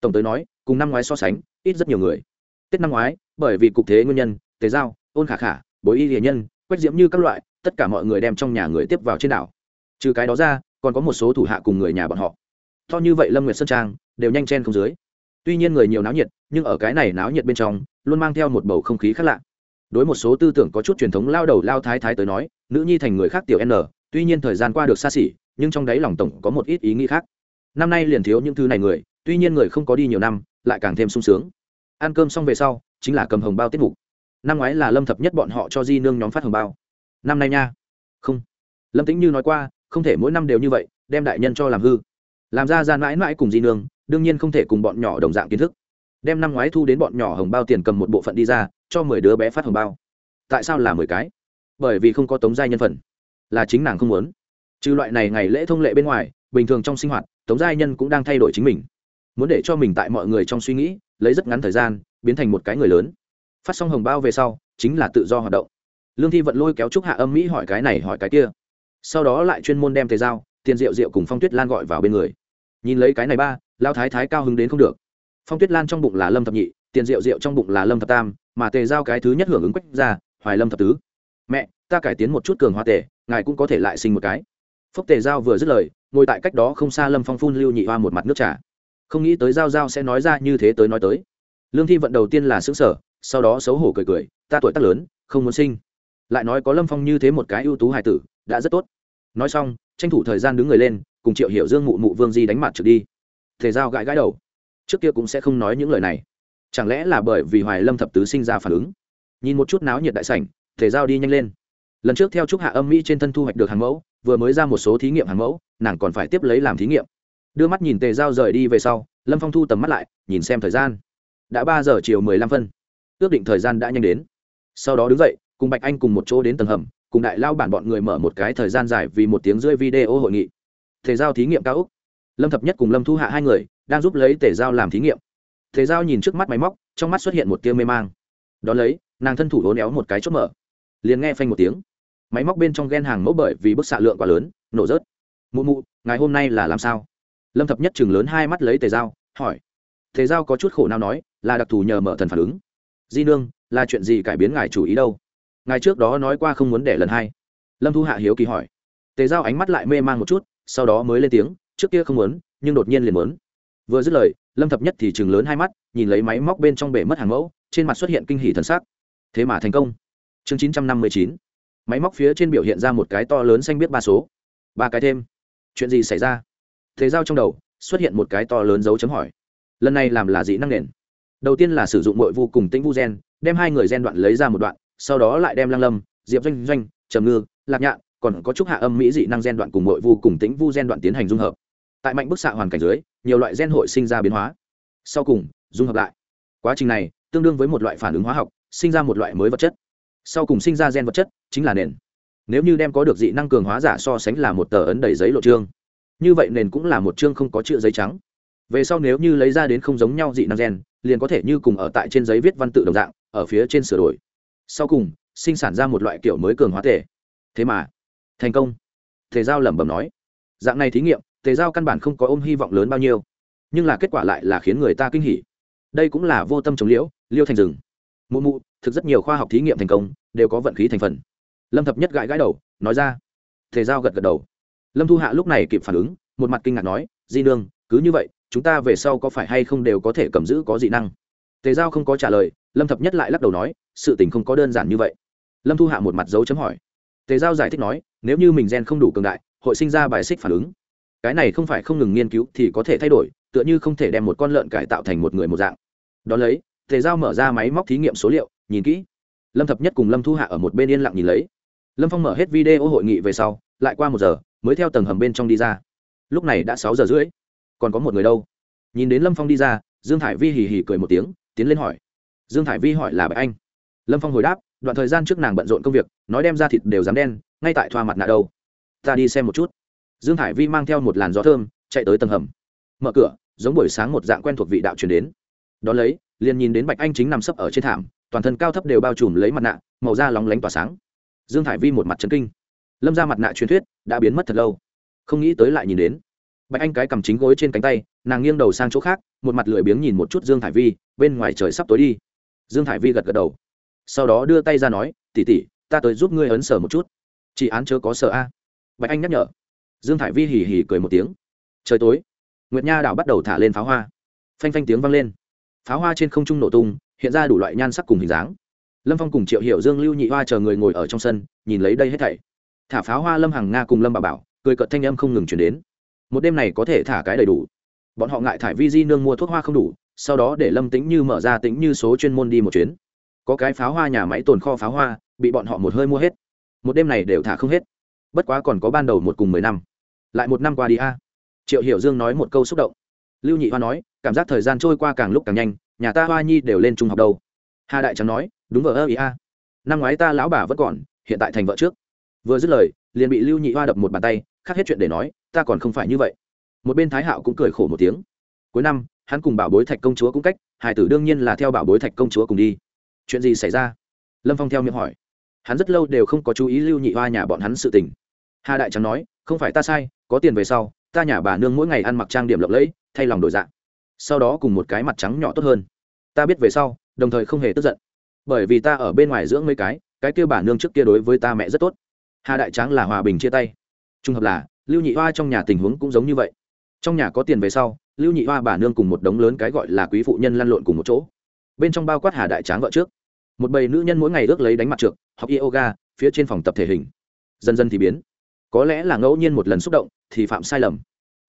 Tổng tới nói, cùng năm ngoái so sánh, ít rất nhiều người. Tết năm ngoái, bởi vì cục thế nguyên nhân tế giao, ôn khả khả, bối y hiền nhân, quách diễm như các loại, tất cả mọi người đem trong nhà người tiếp vào trên đảo. Trừ cái đó ra, còn có một số thủ hạ cùng người nhà bọn họ to như vậy lâm nguyệt sơn trang, đều nhanh chen không dưới. Tuy nhiên người nhiều náo nhiệt, nhưng ở cái này náo nhiệt bên trong, luôn mang theo một bầu không khí khác lạ. Đối một số tư tưởng có chút truyền thống lao đầu lao thái thái tới nói, nữ nhi thành người khác tiểu n, tuy nhiên thời gian qua được xa xỉ, nhưng trong đáy lòng tổng có một ít ý nghĩ khác. Năm nay liền thiếu những thứ này người, tuy nhiên người không có đi nhiều năm, lại càng thêm sung sướng. Ăn cơm xong về sau, chính là cầm hồng bao tiết mục. Năm ngoái là lâm thập nhất bọn họ cho di nương nhóm phát hồng bao. Năm nay nha. Không. Lâm tĩnh như nói qua, không thể mỗi năm đều như vậy, đem đại nhân cho làm hư làm ra gian mãi mãi cùng di nương, đương nhiên không thể cùng bọn nhỏ đồng dạng kiến thức. Đem năm ngoái thu đến bọn nhỏ hồng bao tiền cầm một bộ phận đi ra, cho mười đứa bé phát hồng bao. Tại sao là mười cái? Bởi vì không có tống giai nhân phần. Là chính nàng không muốn. Trừ loại này ngày lễ thông lệ bên ngoài, bình thường trong sinh hoạt, tống giai nhân cũng đang thay đổi chính mình. Muốn để cho mình tại mọi người trong suy nghĩ, lấy rất ngắn thời gian, biến thành một cái người lớn. Phát xong hồng bao về sau, chính là tự do hoạt động. Lương thi vận lôi kéo trúc hạ âm mỹ hỏi cái này hỏi cái kia. Sau đó lại chuyên môn đem thầy giao tiền rượu rượu cùng phong tuyết lan gọi vào bên người nhìn lấy cái này ba lao thái thái cao hứng đến không được. Phong tuyết lan trong bụng là lâm thập nhị, tiền rượu rượu trong bụng là lâm thập tam, mà tề giao cái thứ nhất hưởng ứng quách ra hoài lâm thập tứ. Mẹ, ta cải tiến một chút cường hoa tề, ngài cũng có thể lại sinh một cái. Phúc tề giao vừa dứt lời, ngồi tại cách đó không xa lâm phong phun lưu nhị hoa một mặt nước trà. Không nghĩ tới giao giao sẽ nói ra như thế tới nói tới. Lương thi vận đầu tiên là xứng sở sau đó xấu hổ cười cười, ta tuổi tác lớn, không muốn sinh. Lại nói có lâm phong như thế một cái ưu tú hài tử, đã rất tốt. Nói xong, tranh thủ thời gian đứng người lên cùng triệu hiểu dương mụ mụ vương di đánh mặt trực đi. Thể giao gãi gãi đầu. Trước kia cũng sẽ không nói những lời này. Chẳng lẽ là bởi vì hoài lâm thập tứ sinh ra phản ứng? Nhìn một chút náo nhiệt đại sảnh thể giao đi nhanh lên. Lần trước theo trúc hạ âm mỹ trên thân thu hoạch được hàng mẫu, vừa mới ra một số thí nghiệm hàng mẫu, nàng còn phải tiếp lấy làm thí nghiệm. Đưa mắt nhìn tề giao rời đi về sau, lâm phong thu tầm mắt lại, nhìn xem thời gian. Đã ba giờ chiều mười lăm phân. Ước định thời gian đã nhanh đến. Sau đó đứng dậy, cùng bạch anh cùng một chỗ đến tầng hầm, cùng đại lao bản bọn người mở một cái thời gian dài vì một tiếng rưỡi video hội nghị thể giao thí nghiệm cao úc. Lâm thập nhất cùng lâm thu hạ hai người đang giúp lấy tể giao làm thí nghiệm. Thể giao nhìn trước mắt máy móc, trong mắt xuất hiện một tia mê mang. Đón lấy, nàng thân thủ hố éo một cái chốt mở. Liền nghe phanh một tiếng. Máy móc bên trong ghen hàng mẫu bởi vì bức xạ lượng quá lớn, nổ rớt. Mụ mụ ngày hôm nay là làm sao? Lâm thập nhất chừng lớn hai mắt lấy tề dao hỏi. Tề dao có chút khổ nào nói, là đặc thù nhờ mở thần phản ứng. Di nương, là chuyện gì cải biến ngài chủ ý đâu? Ngài trước đó nói qua không muốn để lần hai. Lâm thu hạ hiếu kỳ hỏi. Tề dao ánh mắt lại mê man một chút sau đó mới lên tiếng, trước kia không muốn, nhưng đột nhiên liền muốn. Vừa dứt lời, lâm thập nhất thì chừng lớn hai mắt, nhìn lấy máy móc bên trong bể mất hàng mẫu, trên mặt xuất hiện kinh hỷ thần sắc. Thế mà thành công. Chương chín trăm năm mươi chín. Máy móc phía trên biểu hiện ra một cái to lớn xanh biết ba số. Ba cái thêm. Chuyện gì xảy ra? Thế giao trong đầu, xuất hiện một cái to lớn dấu chấm hỏi. Lần này làm là dị năng nền. Đầu tiên là sử dụng mội vu cùng tĩnh vu gen, đem hai người gen đoạn lấy ra một đoạn, sau đó lại đem lăng lâm, diệp doanh doanh, trầm ngư, lạc nhạn còn có chúc hạ âm mỹ dị năng gen đoạn cùng mội vu cùng tĩnh vu gen đoạn tiến hành dung hợp. Tại mạnh bức xạ hoàn cảnh dưới, nhiều loại gen hội sinh ra biến hóa. Sau cùng, dung hợp lại. Quá trình này, tương đương với một loại phản ứng hóa học, sinh ra một loại mới vật chất. Sau cùng sinh ra gen vật chất, chính là nền. Nếu như đem có được dị năng cường hóa giả so sánh là một tờ ấn đầy giấy lộ trương, như vậy nền cũng là một chương không có chữ giấy trắng. Về sau nếu như lấy ra đến không giống nhau dị năng gen, liền có thể như cùng ở tại trên giấy viết văn tự đồng dạng, ở phía trên sửa đổi. Sau cùng, sinh sản ra một loại kiểu mới cường hóa thể. Thế mà thành công. Thể giao lẩm bẩm nói, dạng này thí nghiệm thể giao căn bản không có ôm hy vọng lớn bao nhiêu, nhưng là kết quả lại là khiến người ta kinh hỉ. Đây cũng là vô tâm chống liễu, liêu thành rừng. Mụ mụ, thực rất nhiều khoa học thí nghiệm thành công, đều có vận khí thành phần. Lâm thập nhất gãi gãi đầu, nói ra. Thể giao gật gật đầu. Lâm thu hạ lúc này kịp phản ứng, một mặt kinh ngạc nói, di nương, cứ như vậy, chúng ta về sau có phải hay không đều có thể cầm giữ có dị năng? Tề giao không có trả lời, lâm thập nhất lại lắc đầu nói, sự tình không có đơn giản như vậy. Lâm thu hạ một mặt dấu chấm hỏi. Tề giao giải thích nói nếu như mình gen không đủ cường đại, hội sinh ra bài xích phản ứng. Cái này không phải không ngừng nghiên cứu thì có thể thay đổi, tựa như không thể đem một con lợn cải tạo thành một người một dạng. Đón lấy, tề giao mở ra máy móc thí nghiệm số liệu, nhìn kỹ. Lâm thập nhất cùng lâm thu hạ ở một bên yên lặng nhìn lấy. Lâm phong mở hết video hội nghị về sau, lại qua một giờ, mới theo tầng hầm bên trong đi ra. Lúc này đã sáu giờ rưỡi. Còn có một người đâu? Nhìn đến lâm phong đi ra, dương thải vi hì hì cười một tiếng, tiến lên hỏi. Dương thải vi hỏi là bạch anh. Lâm phong hồi đáp, đoạn thời gian trước nàng bận rộn công việc, nói đem ra thịt đều dám đen ngay tại thoa mặt nạ đâu. Ta đi xem một chút. Dương Hải vi mang theo một làn gió thơm, chạy tới tầng hầm. Mở cửa, giống buổi sáng một dạng quen thuộc vị đạo truyền đến. Đón lấy, liền nhìn đến bạch anh chính nằm sấp ở trên thảm, toàn thân cao thấp đều bao trùm lấy mặt nạ, màu da lóng lánh tỏa sáng. Dương Hải vi một mặt trấn kinh. Lâm ra mặt nạ truyền thuyết đã biến mất thật lâu. Không nghĩ tới lại nhìn đến. Bạch anh cái cầm chính gối trên cánh tay, nàng nghiêng đầu sang chỗ khác, một mặt lười biếng nhìn một chút dương thải vi, bên ngoài trời sắp tối đi. Dương thải vi gật gật đầu. Sau đó đưa tay ra nói tỉ tỉ ta tới giúp ngươi ấn sở một chút chị án chớ có sợ a. Bạch anh nhắc nhở. Dương thải vi hì hì cười một tiếng. Trời tối, nguyệt nha đảo bắt đầu thả lên pháo hoa. Phanh phanh tiếng vang lên. Pháo hoa trên không trung nổ tung, hiện ra đủ loại nhan sắc cùng hình dáng. Lâm phong cùng triệu hiểu dương, lưu nhị hoa chờ người ngồi ở trong sân, nhìn lấy đây hết thảy. Thả pháo hoa lâm hằng nga cùng lâm bà bảo, cười cợt thanh âm không ngừng chuyển đến. Một đêm này có thể thả cái đầy đủ. Bọn họ ngại thải vi di nương mua thuốc hoa không đủ, sau đó để lâm tính như mở ra tính như số chuyên môn đi một chuyến. Có cái pháo hoa nhà máy tồn kho pháo hoa, bị bọn họ một hơi mua hết một đêm này đều thả không hết. Bất quá còn có ban đầu một cùng mười năm. Lại một năm qua đi a. Triệu hiểu dương nói một câu xúc động. Lưu nhị hoa nói, cảm giác thời gian trôi qua càng lúc càng nhanh, nhà ta hoa nhi đều lên trung học đâu. Hà đại trắng nói, đúng vợ ơ ý a. Năm ngoái ta lão bà vẫn còn, hiện tại thành vợ trước. Vừa dứt lời, liền bị lưu nhị hoa đập một bàn tay, khác hết chuyện để nói, ta còn không phải như vậy. Một bên thái hạo cũng cười khổ một tiếng. Cuối năm, hắn cùng bảo bối thạch công chúa cũng cách hải tử đương nhiên là theo bảo bối thạch công chúa cùng đi. Chuyện gì xảy ra? Lâm phong theo miệng hỏi hắn rất lâu đều không có chú ý lưu nhị hoa nhà bọn hắn sự tình. Hà đại trắng nói, không phải ta sai, có tiền về sau, ta nhà bà nương mỗi ngày ăn mặc trang điểm lộng lẫy, thay lòng đổi dạng sau đó cùng một cái mặt trắng nhỏ tốt hơn. Ta biết về sau, đồng thời không hề tức giận. Bởi vì ta ở bên ngoài dưỡng mấy cái cái kia bà nương trước kia đối với ta mẹ rất tốt. Hà đại tráng là hòa bình chia tay. Trùng hợp là, lưu nhị hoa trong nhà tình huống cũng giống như vậy. Trong nhà có tiền về sau, lưu nhị hoa bà nương cùng một đống lớn cái gọi là quý phụ nhân lăn lộn cùng một chỗ. Bên trong bao quát hà đại tráng vợ trước một bầy nữ nhân mỗi ngày ước lấy đánh mặt trượt, học yoga, phía trên phòng tập thể hình. Dần dần thì biến. Có lẽ là ngẫu nhiên một lần xúc động thì phạm sai lầm.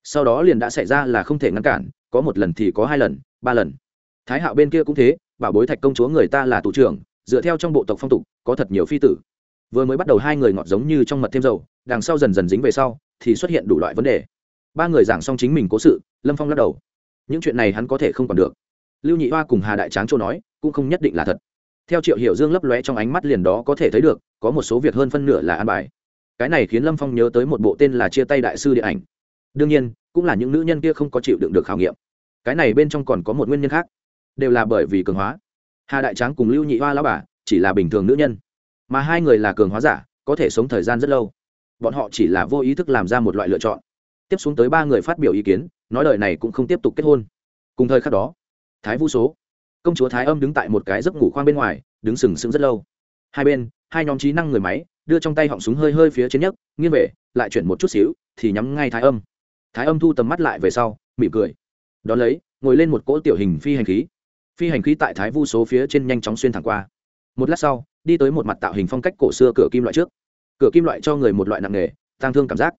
Sau đó liền đã xảy ra là không thể ngăn cản, có một lần thì có hai lần, ba lần. Thái hạo bên kia cũng thế, bảo bối thạch công chúa người ta là tù trưởng, dựa theo trong bộ tộc phong tục, có thật nhiều phi tử. Vừa mới bắt đầu hai người ngọt giống như trong mật thêm dầu, đằng sau dần dần dính về sau, thì xuất hiện đủ loại vấn đề. Ba người giảng xong chính mình cố sự, lâm phong lắc đầu. Những chuyện này hắn có thể không còn được. Lưu nhị hoa cùng hà đại tráng châu nói, cũng không nhất định là thật theo triệu hiểu dương lấp lóe trong ánh mắt liền đó có thể thấy được, có một số việc hơn phân nửa là an bài. Cái này khiến lâm phong nhớ tới một bộ tên là chia tay đại sư điện ảnh. Đương nhiên, cũng là những nữ nhân kia không có chịu đựng được khảo nghiệm. Cái này bên trong còn có một nguyên nhân khác, đều là bởi vì cường hóa. Hà đại tráng cùng lưu nhị hoa lao bà chỉ là bình thường nữ nhân, mà hai người là cường hóa giả, có thể sống thời gian rất lâu. Bọn họ chỉ là vô ý thức làm ra một loại lựa chọn. Tiếp xuống tới ba người phát biểu ý kiến, nói lời này cũng không tiếp tục kết hôn. Cùng thời khắc đó, thái vũ số công chúa thái âm đứng tại một cái giấc ngủ khoang bên ngoài, đứng sừng sững rất lâu. Hai bên, hai nhóm trí năng người máy, đưa trong tay họng súng hơi hơi phía trên nhất nghiêng về, lại chuyển một chút xíu, thì nhắm ngay thái âm. Thái âm thu tầm mắt lại về sau, mỉm cười. Đón lấy, ngồi lên một cỗ tiểu hình phi hành khí. Phi hành khí tại thái vu số phía trên nhanh chóng xuyên thẳng qua. Một lát sau, đi tới một mặt tạo hình phong cách cổ xưa cửa kim loại trước. Cửa kim loại cho người một loại nặng nề tăng thương cảm giác.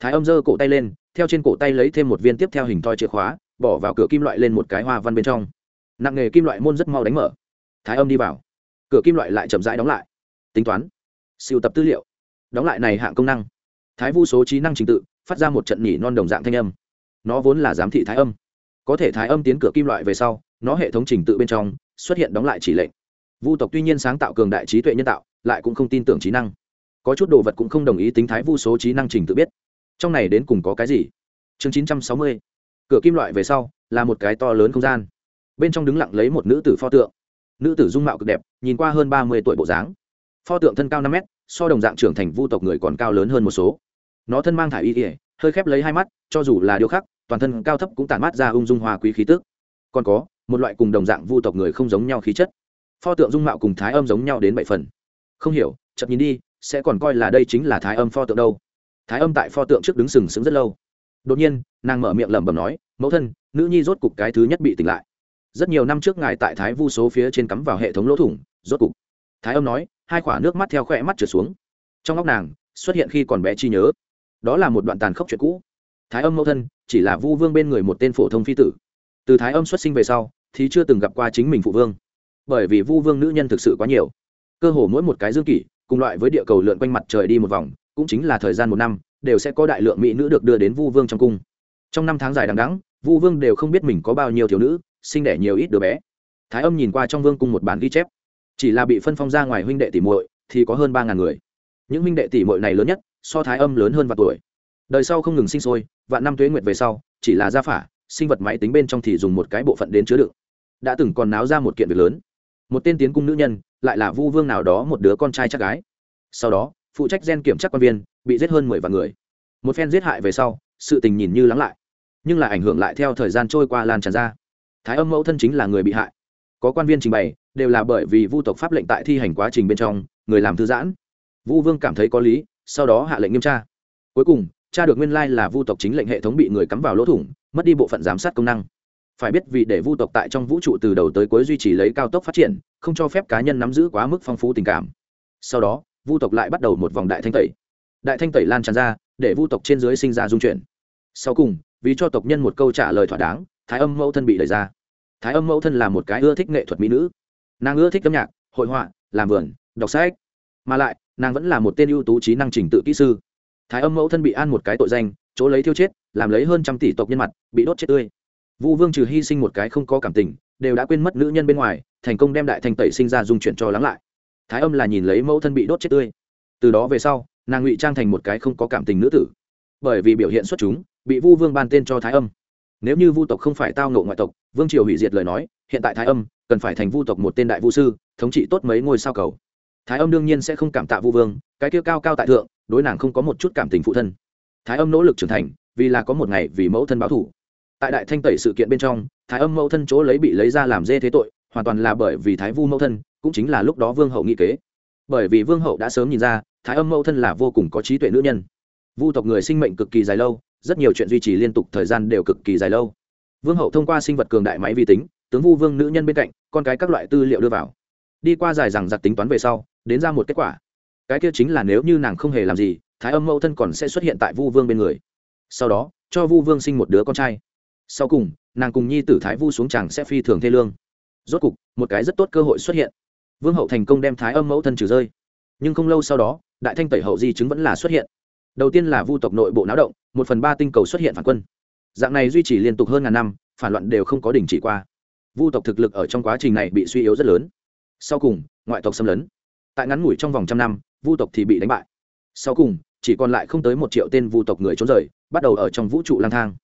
Thái âm giơ cổ tay lên, theo trên cổ tay lấy thêm một viên tiếp theo hình thoi chìa khóa, bỏ vào cửa kim loại lên một cái hoa văn bên trong nặng nghề kim loại môn rất mau đánh mở. Thái âm đi vào. Cửa kim loại lại chậm rãi đóng lại. Tính toán. Siêu tập tư liệu. Đóng lại này hạng công năng. Thái vu số trí năng trình tự, phát ra một trận nhỉ non đồng dạng thanh âm. Nó vốn là giám thị thái âm. Có thể thái âm tiến cửa kim loại về sau, nó hệ thống trình tự bên trong xuất hiện đóng lại chỉ lệnh. Vu tộc tuy nhiên sáng tạo cường đại trí tuệ nhân tạo, lại cũng không tin tưởng trí năng. Có chút đồ vật cũng không đồng ý tính thái vu số trí năng trình tự biết. Trong này đến cùng có cái gì? Chương chín trăm sáu mươi. Cửa kim loại về sau là một cái to lớn không gian bên trong đứng lặng lấy một nữ tử pho tượng. Nữ tử dung mạo cực đẹp, nhìn qua hơn ba mươi tuổi bộ dáng. Pho tượng thân cao năm mét, so đồng dạng trưởng thành vu tộc người còn cao lớn hơn một số. Nó thân mang thải y ỉa hơi khép lấy hai mắt, cho dù là điêu khắc, toàn thân cao thấp cũng tản mát ra ung dung hoa quý khí tức. Còn có, một loại cùng đồng dạng vu tộc người không giống nhau khí chất. Pho tượng dung mạo cùng thái âm giống nhau đến bảy phần. Không hiểu chậm nhìn đi, sẽ còn coi là đây chính là thái âm pho tượng đâu. Thái âm tại pho tượng trước đứng sừng sững rất lâu. Đột nhiên, nàng mở miệng lẩm bẩm nói, mẫu thân, nữ nhi rốt cục cái thứ nhất bị tỉnh lại rất nhiều năm trước ngài tại thái vu số phía trên cắm vào hệ thống lỗ thủng, rốt cục. Thái âm nói, hai quả nước mắt theo khoe mắt trượt xuống. Trong óc nàng, xuất hiện khi còn bé chi nhớ. Đó là một đoạn tàn khốc chuyện cũ. Thái âm mẫu thân, chỉ là vu vương bên người một tên phổ thông phi tử. Từ thái âm xuất sinh về sau, thì chưa từng gặp qua chính mình phụ vương. Bởi vì vu vương nữ nhân thực sự quá nhiều. Cơ hồ mỗi một cái dương kỷ, cùng loại với địa cầu lượn quanh mặt trời đi một vòng, cũng chính là thời gian một năm, đều sẽ có đại lượng mỹ nữ được đưa đến vu vương trong cung. Trong năm tháng dài đằng đẵng, vu vương đều không biết mình có bao nhiêu thiếu nữ sinh đẻ nhiều ít đứa bé. Thái âm nhìn qua trong vương cung một bản ghi chép. Chỉ là bị phân phong ra ngoài huynh đệ tỷ muội, thì có hơn ba ngàn người. Những huynh đệ tỷ muội này lớn nhất, so thái âm lớn hơn vài tuổi. Đời sau không ngừng sinh sôi, vạn năm tuế nguyệt về sau, chỉ là gia phả, sinh vật máy tính bên trong thì dùng một cái bộ phận đến chứa đựng. Đã từng còn náo ra một kiện việc lớn. Một tên tiến cung nữ nhân, lại là vu vương nào đó một đứa con trai chắc gái. Sau đó, phụ trách gen kiểm tra quan viên, bị giết hơn mười vạn người. Một phen giết hại về sau, sự tình nhìn như lắng lại. Nhưng là ảnh hưởng lại theo thời gian trôi qua lan tràn ra thái âm mẫu thân chính là người bị hại. Có quan viên trình bày, đều là bởi vì vu tộc pháp lệnh tại thi hành quá trình bên trong, người làm thư giãn. Vu vương cảm thấy có lý, sau đó hạ lệnh nghiêm tra. Cuối cùng cha được nguyên lai là vu tộc chính lệnh hệ thống bị người cắm vào lỗ thủng, mất đi bộ phận giám sát công năng. Phải biết vì để vu tộc tại trong vũ trụ từ đầu tới cuối duy trì lấy cao tốc phát triển, không cho phép cá nhân nắm giữ quá mức phong phú tình cảm. Sau đó, vu tộc lại bắt đầu một vòng đại thanh tẩy. Đại thanh tẩy lan tràn ra, để vu tộc trên dưới sinh ra dung chuyển. Sau cùng, vì cho tộc nhân một câu trả lời thỏa đáng, thái âm mẫu thân bị đẩy ra thái âm mẫu thân là một cái ưa thích nghệ thuật mỹ nữ. Nàng ưa thích âm nhạc, hội họa, làm vườn, đọc sách. Mà lại, nàng vẫn là một tên ưu tú trí năng trình tự kỹ sư. Thái âm mẫu thân bị an một cái tội danh, chỗ lấy thiêu chết, làm lấy hơn trăm tỷ tộc nhân mặt, bị đốt chết tươi. Vu vương trừ hy sinh một cái không có cảm tình, đều đã quên mất nữ nhân bên ngoài, thành công đem đại thành tẩy sinh ra dung chuyển cho lắng lại. Thái âm là nhìn lấy mẫu thân bị đốt chết tươi. Từ đó về sau, nàng ngụy trang thành một cái không có cảm tình nữ tử. Bởi vì biểu hiện xuất chúng, bị vu vương ban tên cho thái âm. Nếu như vu tộc không phải tao ngộ ngoại tộc vương triều hủy diệt lời nói, hiện tại thái âm cần phải thành vu tộc một tên đại vu sư, thống trị tốt mấy ngôi sao cầu. Thái âm đương nhiên sẽ không cảm tạ vu vương, cái kia cao cao tại thượng, đối nàng không có một chút cảm tình phụ thân. Thái âm nỗ lực trưởng thành, vì là có một ngày vì mẫu thân báo thủ. Tại đại thanh tẩy sự kiện bên trong, thái âm mẫu thân chỗ lấy bị lấy ra làm dê thế tội, hoàn toàn là bởi vì thái vu mẫu thân, cũng chính là lúc đó vương hậu nghị kế. Bởi vì vương hậu đã sớm nhìn ra, thái âm mẫu thân là vô cùng có trí tuệ nữ nhân. Vu tộc người sinh mệnh cực kỳ dài lâu, rất nhiều chuyện duy trì liên tục thời gian đều cực kỳ dài lâu vương hậu thông qua sinh vật cường đại máy vi tính, tướng vu vương nữ nhân bên cạnh, con cái các loại tư liệu đưa vào. Đi qua dài rằng giặc tính toán về sau, đến ra một kết quả. Cái kia chính là nếu như nàng không hề làm gì, thái âm mẫu thân còn sẽ xuất hiện tại vu vương bên người. Sau đó, cho vu vương sinh một đứa con trai. Sau cùng, nàng cùng nhi tử thái vu xuống chẳng sẽ phi thường thê lương. Rốt cục, một cái rất tốt cơ hội xuất hiện. Vương hậu thành công đem thái âm mẫu thân trừ rơi. Nhưng không lâu sau đó, đại thanh tẩy hậu di chứng vẫn là xuất hiện. Đầu tiên là vu tộc nội bộ náo động, một phần ba tinh cầu xuất hiện phản quân dạng này duy trì liên tục hơn ngàn năm, phản loạn đều không có đình chỉ qua. Vu tộc thực lực ở trong quá trình này bị suy yếu rất lớn. Sau cùng, ngoại tộc xâm lấn. Tại ngắn ngủi trong vòng trăm năm, vu tộc thì bị đánh bại. Sau cùng, chỉ còn lại không tới một triệu tên vu tộc người trốn rời, bắt đầu ở trong vũ trụ lang thang.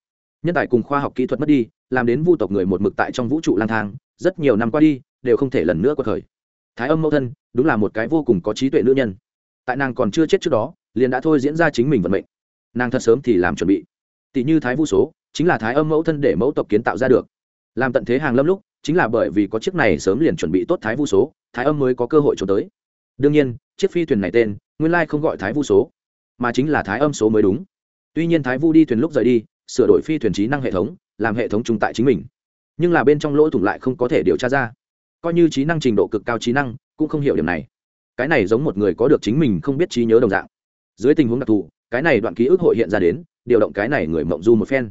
Nhân tài cùng khoa học kỹ thuật mất đi, làm đến vu tộc người một mực tại trong vũ trụ lang thang, rất nhiều năm qua đi, đều không thể lần nữa có thời. Thái âm mẫu thân, đúng là một cái vô cùng có trí tuệ nữ nhân. Tại nàng còn chưa chết trước đó, liền đã thôi diễn ra chính mình vận mệnh. Nàng thật sớm thì làm chuẩn bị tỷ như thái vu số, chính là thái âm mẫu thân để mẫu tộc kiến tạo ra được. Làm tận thế hàng lâm lúc, chính là bởi vì có chiếc này sớm liền chuẩn bị tốt thái vu số, thái âm mới có cơ hội trốn tới. Đương nhiên, chiếc phi thuyền này tên, nguyên lai không gọi thái vu số, mà chính là thái âm số mới đúng. Tuy nhiên thái vu đi thuyền lúc rời đi, sửa đổi phi thuyền trí năng hệ thống, làm hệ thống trung tại chính mình. Nhưng là bên trong lỗ thủng lại không có thể điều tra ra. Coi như trí năng trình độ cực cao trí năng, cũng không hiểu điểm này. Cái này giống một người có được chính mình không biết trí nhớ đồng dạng. Dưới tình huống đặc thù, cái này đoạn ký ức hội hiện ra đến điều động cái này người mộng du một phen.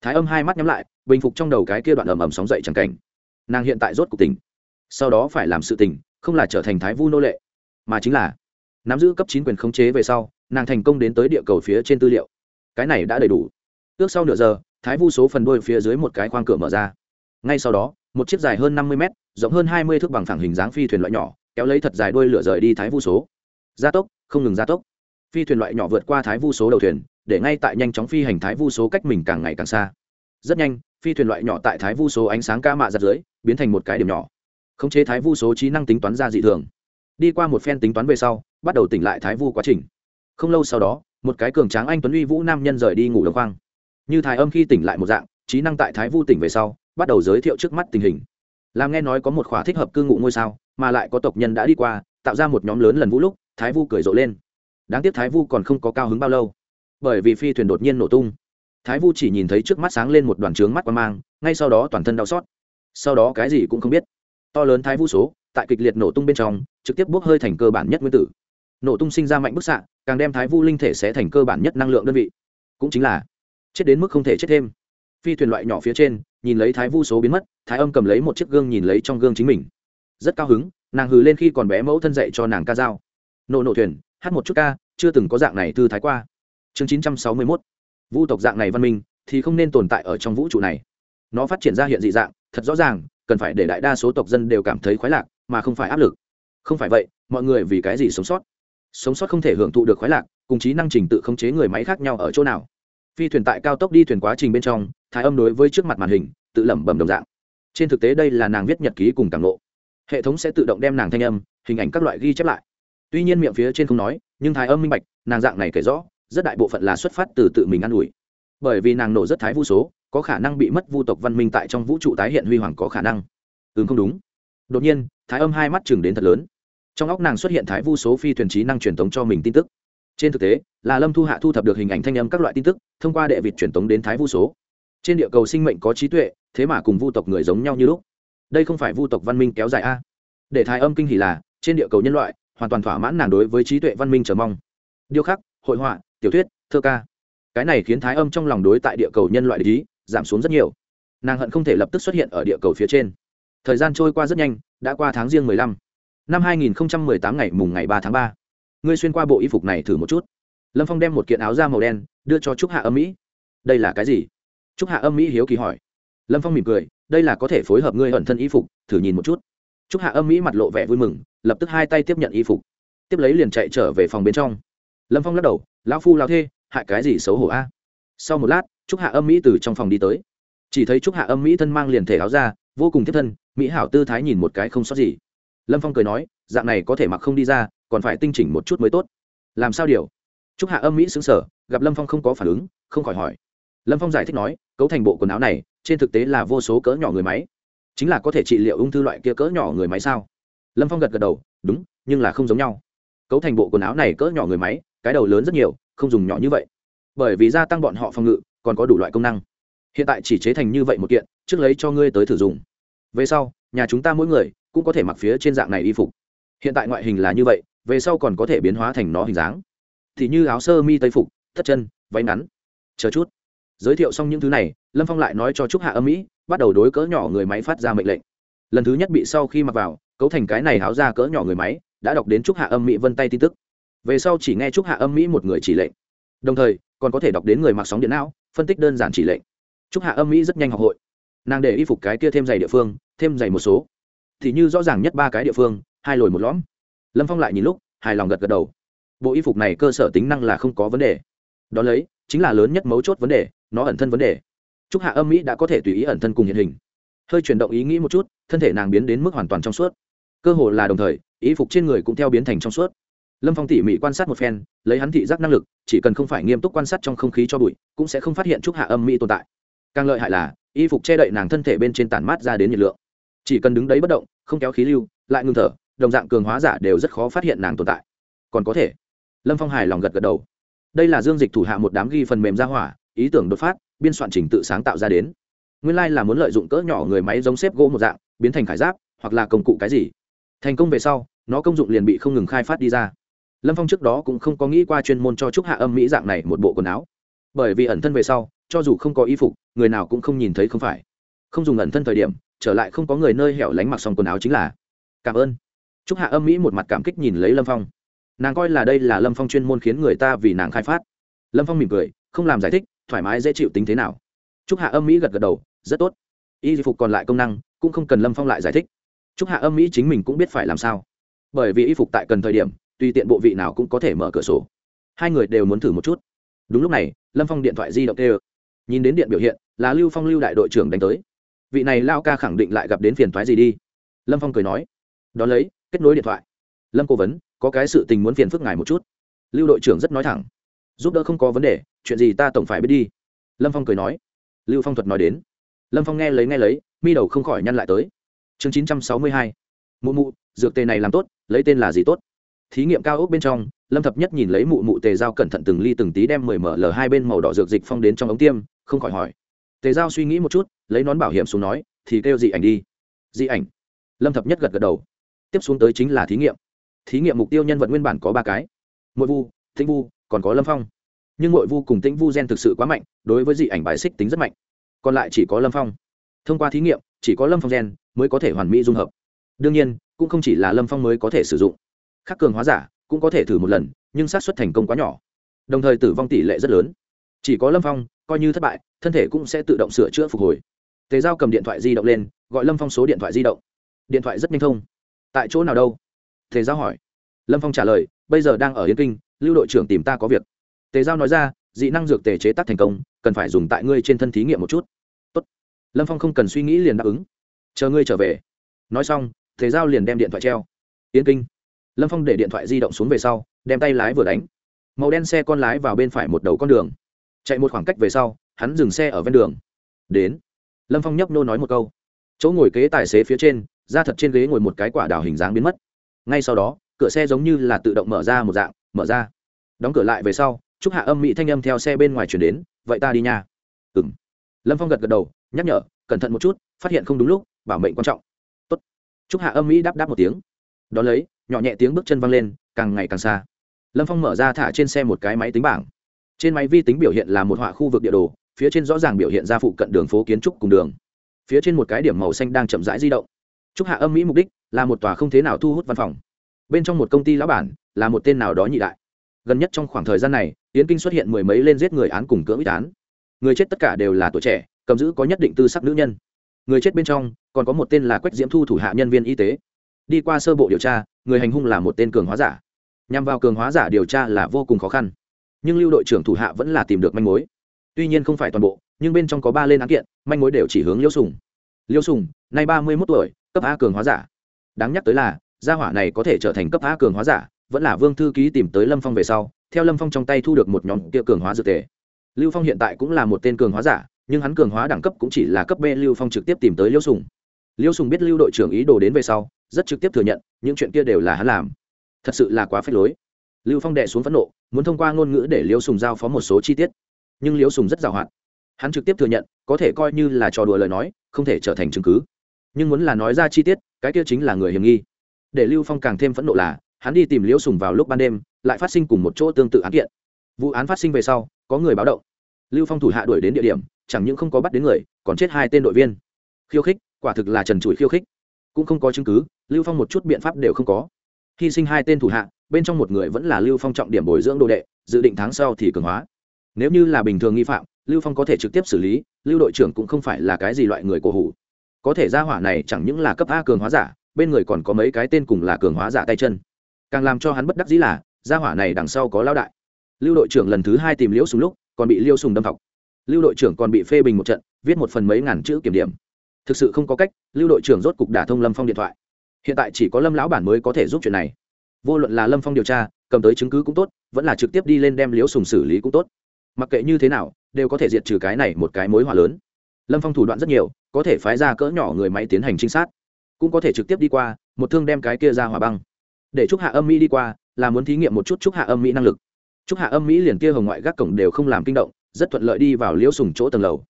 Thái âm hai mắt nhắm lại bình phục trong đầu cái kia đoạn ầm ầm sóng dậy chẳng cảnh. Nàng hiện tại rốt cuộc tỉnh. Sau đó phải làm sự tỉnh không là trở thành thái vu nô lệ mà chính là nắm giữ cấp chín quyền khống chế về sau nàng thành công đến tới địa cầu phía trên tư liệu. Cái này đã đầy đủ. Ước sau nửa giờ thái vu số phần đôi phía dưới một cái khoang cửa mở ra. Ngay sau đó một chiếc dài hơn năm mươi mét, rộng hơn hai mươi thước bằng phẳng hình dáng phi thuyền loại nhỏ kéo lấy thật dài đuôi lửa rời đi thái vu số. Gia tốc không ngừng gia tốc. Phi thuyền loại nhỏ vượt qua thái vu số đầu thuyền để ngay tại nhanh chóng phi hành thái vu số cách mình càng ngày càng xa. Rất nhanh, phi thuyền loại nhỏ tại thái vu số ánh sáng ca mạ giặt dưới, biến thành một cái điểm nhỏ. Khống chế thái vu số trí năng tính toán ra dị thường. Đi qua một phen tính toán về sau, bắt đầu tỉnh lại thái vu quá trình. Không lâu sau đó, một cái cường tráng anh tuấn uy vũ nam nhân rời đi ngủ đồng khoang. Như thái âm khi tỉnh lại một dạng, trí năng tại thái vu tỉnh về sau, bắt đầu giới thiệu trước mắt tình hình. Làm nghe nói có một khóa thích hợp cư ngụ ngôi sao, mà lại có tộc nhân đã đi qua, tạo ra một nhóm lớn lần vũ lúc, thái vu cười rộ lên. Đáng tiếc thái vu còn không có cao hứng bao lâu bởi vì phi thuyền đột nhiên nổ tung. Thái vu chỉ nhìn thấy trước mắt sáng lên một đoàn trướng mắt qua mang, ngay sau đó toàn thân đau xót. Sau đó cái gì cũng không biết. To lớn thái vu số, tại kịch liệt nổ tung bên trong, trực tiếp bốc hơi thành cơ bản nhất nguyên tử. Nổ tung sinh ra mạnh bức xạ, càng đem thái vu linh thể sẽ thành cơ bản nhất năng lượng đơn vị. Cũng chính là chết đến mức không thể chết thêm. Phi thuyền loại nhỏ phía trên, nhìn lấy thái vu số biến mất, thái âm cầm lấy một chiếc gương nhìn lấy trong gương chính mình. Rất cao hứng, nàng hừ lên khi còn bé mẫu thân dạy cho nàng ca dao. Nổ nổ thuyền, hát một chút ca, chưa từng có dạng này thư thái qua chương chín trăm sáu mươi mốt. Tộc dạng này văn minh thì không nên tồn tại ở trong vũ trụ này. Nó phát triển ra hiện dị dạng, thật rõ ràng, cần phải để đại đa số tộc dân đều cảm thấy khoái lạc, mà không phải áp lực. Không phải vậy, mọi người vì cái gì sống sót? Sống sót không thể hưởng thụ được khoái lạc, cùng trí năng trình tự khống chế người máy khác nhau ở chỗ nào? Phi thuyền tại cao tốc đi thuyền quá trình bên trong, thái âm đối với trước mặt màn hình, tự lẩm bẩm đồng dạng. Trên thực tế đây là nàng viết nhật ký cùng càng lộ hệ thống sẽ tự động đem nàng thanh âm, hình ảnh các loại ghi chép lại. Tuy nhiên miệng phía trên không nói, nhưng thái âm minh bạch, nàng dạng này kể rõ rất đại bộ phận là xuất phát từ tự mình ă n ủi. Bởi vì nàng nổ rất thái vu số, có khả năng bị mất vu tộc văn minh tại trong vũ trụ tái hiện huy hoàng có khả năng. Ừ không đúng. Đột nhiên, thái âm hai mắt chừng đến thật lớn. Trong óc nàng xuất hiện thái vu số phi thuyền trí năng truyền tống cho mình tin tức. Trên thực tế, là lâm thu hạ thu thập được hình ảnh thanh âm các loại tin tức, thông qua đệ vịt truyền tống đến thái vu số. Trên địa cầu sinh mệnh có trí tuệ, thế mà cùng vu tộc người giống nhau như lúc. Đây không phải vu tộc văn minh kéo dài a. Để thái âm kinh hỉ là, trên địa cầu nhân loại, hoàn toàn thỏa mãn nàng đối với trí tuệ văn minh chờ mong. Điêu khắc hội họa tiểu thuyết, thơ ca. Cái này khiến thái âm trong lòng đối tại địa cầu nhân loại lý, giảm xuống rất nhiều. Nàng hận không thể lập tức xuất hiện ở địa cầu phía trên. Thời gian trôi qua rất nhanh, đã qua tháng riêng mười lăm. Năm hai nghìn tám ngày, mùng ngày ba tháng ba. Ngươi xuyên qua bộ y phục này thử một chút. Lâm phong đem một kiện áo da màu đen, đưa cho trúc hạ âm mỹ. Đây là cái gì? Trúc hạ âm mỹ hiếu kỳ hỏi. Lâm phong mỉm cười, đây là có thể phối hợp ngươi ẩn thân y phục, thử nhìn một chút. Trúc hạ âm mỹ mặt lộ vẻ vui mừng, lập tức hai tay tiếp nhận y phục. Tiếp lấy liền chạy trở về phòng bên trong. Lâm phong lắc đầu lão phu lao thê, hại cái gì xấu hổ a? Sau một lát, trúc hạ âm mỹ từ trong phòng đi tới. Chỉ thấy trúc hạ âm mỹ thân mang liền thể áo ra vô cùng tiếp thân, mỹ hảo tư thái nhìn một cái không sót gì. Lâm phong cười nói, dạng này có thể mặc không đi ra, còn phải tinh chỉnh một chút mới tốt. Làm sao điều? Trúc hạ âm mỹ xứng sở gặp lâm phong không có phản ứng, không khỏi hỏi. Lâm phong giải thích nói, cấu thành bộ quần áo này, trên thực tế là vô số cỡ nhỏ người máy. Chính là có thể trị liệu ung thư loại kia cỡ nhỏ người máy sao? Lâm phong gật gật đầu, đúng, nhưng là không giống nhau. Cấu thành bộ quần áo này cỡ nhỏ người máy cái đầu lớn rất nhiều, không dùng nhỏ như vậy. Bởi vì gia tăng bọn họ phòng ngự, còn có đủ loại công năng. Hiện tại chỉ chế thành như vậy một kiện, trước lấy cho ngươi tới thử dùng. Về sau, nhà chúng ta mỗi người cũng có thể mặc phía trên dạng này y phục. Hiện tại ngoại hình là như vậy, về sau còn có thể biến hóa thành nó hình dáng. Thì như áo sơ mi tây phục, thất chân, váy ngắn. Chờ chút. Giới thiệu xong những thứ này, lâm phong lại nói cho trúc hạ âm mỹ bắt đầu đối cỡ nhỏ người máy phát ra mệnh lệnh. Lần thứ nhất bị sau khi mặc vào, cấu thành cái này háo ra cỡ nhỏ người máy, đã đọc đến trúc hạ âm mỹ vân tay tin tức về sau chỉ nghe trúc hạ âm mỹ một người chỉ lệnh. Đồng thời, còn có thể đọc đến người mặc sóng điện não, phân tích đơn giản chỉ lệnh. Trúc hạ âm mỹ rất nhanh học hội. Nàng để y phục cái kia thêm giày địa phương, thêm giày một số. Thì như rõ ràng nhất ba cái địa phương, hai lồi một lõm. Lâm phong lại nhìn lúc, hài lòng gật gật đầu. Bộ y phục này cơ sở tính năng là không có vấn đề. Đ ó lấy, chính là lớn nhất mấu chốt vấn đề, nó ẩn thân vấn đề. T r ú c hạ âm mỹ đã có thể tùy ý ẩn thân cùng hiện hình. Hơi chuyển động ý nghĩ một chút, thân thể nàng biến đến mức hoàn toàn trong suốt. Cơ hồ là đồng thời ý phục trên người cũng theo biến thành trong suốt lâm phong tỉ mỉ quan sát một phen, lấy hắn thị giác năng lực, chỉ cần không phải nghiêm túc quan sát trong không khí cho bụi, cũng sẽ không phát hiện trúc hạ âm mỹ tồn tại. Càng lợi hại là, y phục che đậy nàng thân thể bên trên tản mát ra đến nhiệt lượng. Chỉ cần đứng đấy bất động, không kéo khí lưu, lại ngừng thở, đồng dạng cường hóa giả đều rất khó phát hiện nàng tồn tại. Còn có thể. Lâm phong hài lòng gật gật đầu. Đây là dương dịch thủ hạ một đám ghi phần mềm ra hỏa, ý tưởng đột phát, biên soạn trình tự sáng tạo ra đến. Nguyên lai、like、là muốn lợi dụng cỡ nhỏ người máy giống xếp gỗ một dạng, biến thành khải giáp, hoặc là công cụ cái gì. Thành công về sau, nó công dụng liền bị không ngừng khai phát đi ra lâm phong trước đó cũng không có nghĩ qua chuyên môn cho trúc hạ âm mỹ dạng này một bộ quần áo. Bởi vì ẩn thân về sau, cho dù không có y phục, người nào cũng không nhìn thấy không phải. Không dùng ẩn thân thời điểm, trở lại không có người nơi hẻo lánh mặc xong quần áo chính là. Cảm ơn. Trúc hạ âm mỹ một mặt cảm kích nhìn lấy lâm phong. Nàng coi là đây là lâm phong chuyên môn khiến người ta vì nàng khai phát. Lâm phong mỉm cười, không làm giải thích, thoải mái dễ chịu tính thế nào. Trúc hạ âm mỹ gật gật đầu, rất tốt. Y phục còn lại công năng, cũng không cần lâm phong lại giải thích. Trúc hạ âm mỹ chính mình cũng biết phải làm sao. Bởi vì y phục tại cần thời điểm tùy tiện bộ vị nào cũng có thể mở cửa sổ. Hai người đều muốn thử một chút. Đúng lúc này, lâm phong điện thoại di động tê nhìn đến điện biểu hiện, là lưu phong lưu đại đội trưởng đánh tới. Vị này lao ca khẳng định lại gặp đến phiền thoái gì đi. Lâm phong cười nói. Đón lấy, kết nối điện thoại. Lâm cố vấn, có cái sự tình muốn phiền phức ngài một chút. Lưu đội trưởng rất nói thẳng. Giúp đỡ không có vấn đề, chuyện gì ta tổng phải biết đi. Lâm phong cười nói. Lưu phong thuật nói đến. Lâm phong nghe lấy nghe lấy, mi đầu không khỏi nhăn lại tới. Chương chín trăm sáu mươi hai. Mụ mụ, dược tề này làm tốt, lấy tên là gì tốt? Thí nghiệm cao ốc bên trong, lâm thập nhất nhìn lấy mụ mụ tề dao cẩn thận từng ly từng tí đem mười ml hai bên màu đỏ dược dịch phong đến trong ống tiêm, không khỏi hỏi. Tề dao suy nghĩ một chút, lấy nón bảo hiểm xuống nói, thì kêu dị ảnh đi. Dị ảnh? Lâm thập nhất gật gật đầu. Tiếp xuống tới chính là thí nghiệm. Thí nghiệm mục tiêu nhân vật nguyên bản có ba cái. Mỗi vu, tĩnh vu, còn có lâm phong. Nhưng mỗi vu cùng tĩnh vu gen thực sự quá mạnh, đối với dị ảnh bài xích tính rất mạnh. Còn lại chỉ có lâm phong. Thông qua thí nghiệm, chỉ có lâm phong gen mới có thể hoàn mỹ dung hợp. Đương nhiên, cũng không chỉ là lâm phong mới có thể sử dụng khắc cường hóa giả cũng có thể thử một lần, nhưng xác suất thành công quá nhỏ. Đồng thời tử vong tỷ lệ rất lớn. Chỉ có lâm phong, coi như thất bại, thân thể cũng sẽ tự động sửa chữa phục hồi. Tề giao cầm điện thoại di động lên, gọi lâm phong số điện thoại di động. Điện thoại rất nhanh thông. Tại chỗ nào đâu? Tề giao hỏi. Lâm phong trả lời, bây giờ đang ở yên kinh, lưu đội trưởng tìm ta có việc. Tề giao nói ra, dị năng dược tề chế tác thành công, cần phải dùng tại ngươi trên thân thí nghiệm một chút. Tốt. lâm phong không cần suy nghĩ liền đáp ứng. Chờ ngươi trở về. Nói xong, tề giao liền đem điện thoại treo. Yên kinh lâm phong để điện thoại di động xuống về sau, đem tay lái vừa đánh. Màu đen xe con lái vào bên phải một đầu con đường. Chạy một khoảng cách về sau, hắn dừng xe ở ven đường. Đến. Lâm phong nhấp nô nói một câu. Chỗ ngồi kế tài xế phía trên ra thật trên ghế ngồi một cái quả đào hình dáng biến mất. Ngay sau đó, cửa xe giống như là tự động mở ra một dạng, mở ra. Đóng cửa lại về sau, chúc hạ âm mỹ thanh âm theo xe bên ngoài chuyển đến, vậy ta đi nha. Ừ m lâm phong gật gật đầu, nhắc nhở, cẩn thận một chút, phát hiện không đúng lúc, bảo mệnh quan trọng. Tốt. chúc hạ âm mỹ đáp đáp một tiếng. Đón lấy nhỏ nhẹ tiếng bước chân văng lên, càng ngày càng xa. Lâm phong mở ra thả trên xe một cái máy tính bảng. Trên máy vi tính biểu hiện là một họa khu vực địa đồ, phía trên rõ ràng biểu hiện ra phụ cận đường phố kiến trúc cùng đường. Phía trên một cái điểm màu xanh đang chậm rãi di động. Trúc hạ âm mỹ mục đích là một tòa không thế nào thu hút văn phòng. Bên trong một công ty lão bản là một tên nào đó nhị đại. Gần nhất trong khoảng thời gian này, yến kinh xuất hiện mười mấy lên giết người án cùng cưỡng ít án. Người chết tất cả đều là tuổi trẻ, cầm giữ có nhất định tư sắc nữ nhân. Người chết bên trong còn có một tên là quách diễm thu thủ hạ nhân viên y tế đi qua sơ bộ điều tra, người hành hung là một tên cường hóa giả. Nhằm vào cường hóa giả điều tra là vô cùng khó khăn. Nhưng lưu đội trưởng thủ hạ vẫn là tìm được manh mối. Tuy nhiên không phải toàn bộ, nhưng bên trong có ba lên án kiện, manh mối đều chỉ hướng liêu sùng. Liêu sùng, nay ba mươi mốt tuổi, cấp a cường hóa giả. Đáng nhắc tới là, gia hỏa này có thể trở thành cấp a cường hóa giả, vẫn là vương thư ký tìm tới lâm phong về sau, theo lâm phong trong tay thu được một nhóm kia cường hóa dược tề. Lưu phong hiện tại cũng là một tên cường hóa giả, nhưng hắn cường hóa đẳng cấp cũng chỉ là cấp b, lưu phong trực tiếp tìm tới liêu sùng liêu sùng biết lưu đội trưởng ý đồ đến về sau, rất trực tiếp thừa nhận, những chuyện kia đều là hắn làm. Thật sự là quá phép lối. Lưu phong đệ xuống phẫn nộ, muốn thông qua ngôn ngữ để liêu sùng giao phó một số chi tiết. Nhưng liêu sùng rất giàu hạn. Hắn trực tiếp thừa nhận, có thể coi như là trò đùa lời nói, không thể trở thành chứng cứ. Nhưng muốn là nói ra chi tiết, cái kia chính là người hiểm nghi. Để lưu phong càng thêm phẫn nộ là, hắn đi tìm Liêu sùng vào lúc ban đêm, lại phát sinh cùng một chỗ tương tự án kiện. Vụ án phát sinh về sau, có người báo động. Lưu phong thủ hạ đuổi đến địa điểm, chẳng những không có bắt đến người, còn chết hai tên đội viên. Khiêu khích quả thực là trần trụi khiêu khích. Cũng không có chứng cứ, lưu phong một chút biện pháp đều không có. Hy sinh hai tên thủ hạ, bên trong một người vẫn là lưu phong trọng điểm bồi dưỡng đồ đệ, dự định tháng sau thì cường hóa. Nếu như là bình thường nghi phạm, lưu phong có thể trực tiếp xử lý, lưu đội trưởng cũng không phải là cái gì loại người cổ hủ. Có thể ra hỏa này chẳng những là cấp a cường hóa giả, bên người còn có mấy cái tên cùng là cường hóa giả tay chân. Càng làm cho hắn bất đắc dĩ là gia hỏa này đằng sau có lao đại. Lưu đội trưởng lần thứ hai tìm liễu sùng lúc, còn bị liêu sùng đâm học lưu đội trưởng còn bị phê bình một trận, viết một phần mấy ngàn chữ kiểm điểm thực sự không có cách, lưu đội trưởng rốt cục đả thông lâm phong điện thoại. Hiện tại chỉ có lâm lão bản mới có thể giúp chuyện này. Vô luận là lâm phong điều tra, cầm tới chứng cứ cũng tốt, vẫn là trực tiếp đi lên đem liếu sùng xử lý cũng tốt. Mặc kệ như thế nào, đều có thể diệt trừ cái này một cái mối hỏa lớn. Lâm phong thủ đoạn rất nhiều, có thể phái ra cỡ nhỏ người máy tiến hành trinh sát. Cũng có thể trực tiếp đi qua, một thương đem cái kia ra hỏa băng. Để chúc hạ âm mỹ đi qua, là muốn thí nghiệm một chút chúc hạ âm mỹ năng lực. Chúc hạ âm mỹ liền kia hồng ngoại gác cổng đều không làm kinh động, rất thuận lợi đi vào liễu sùng chỗ tầng lầu.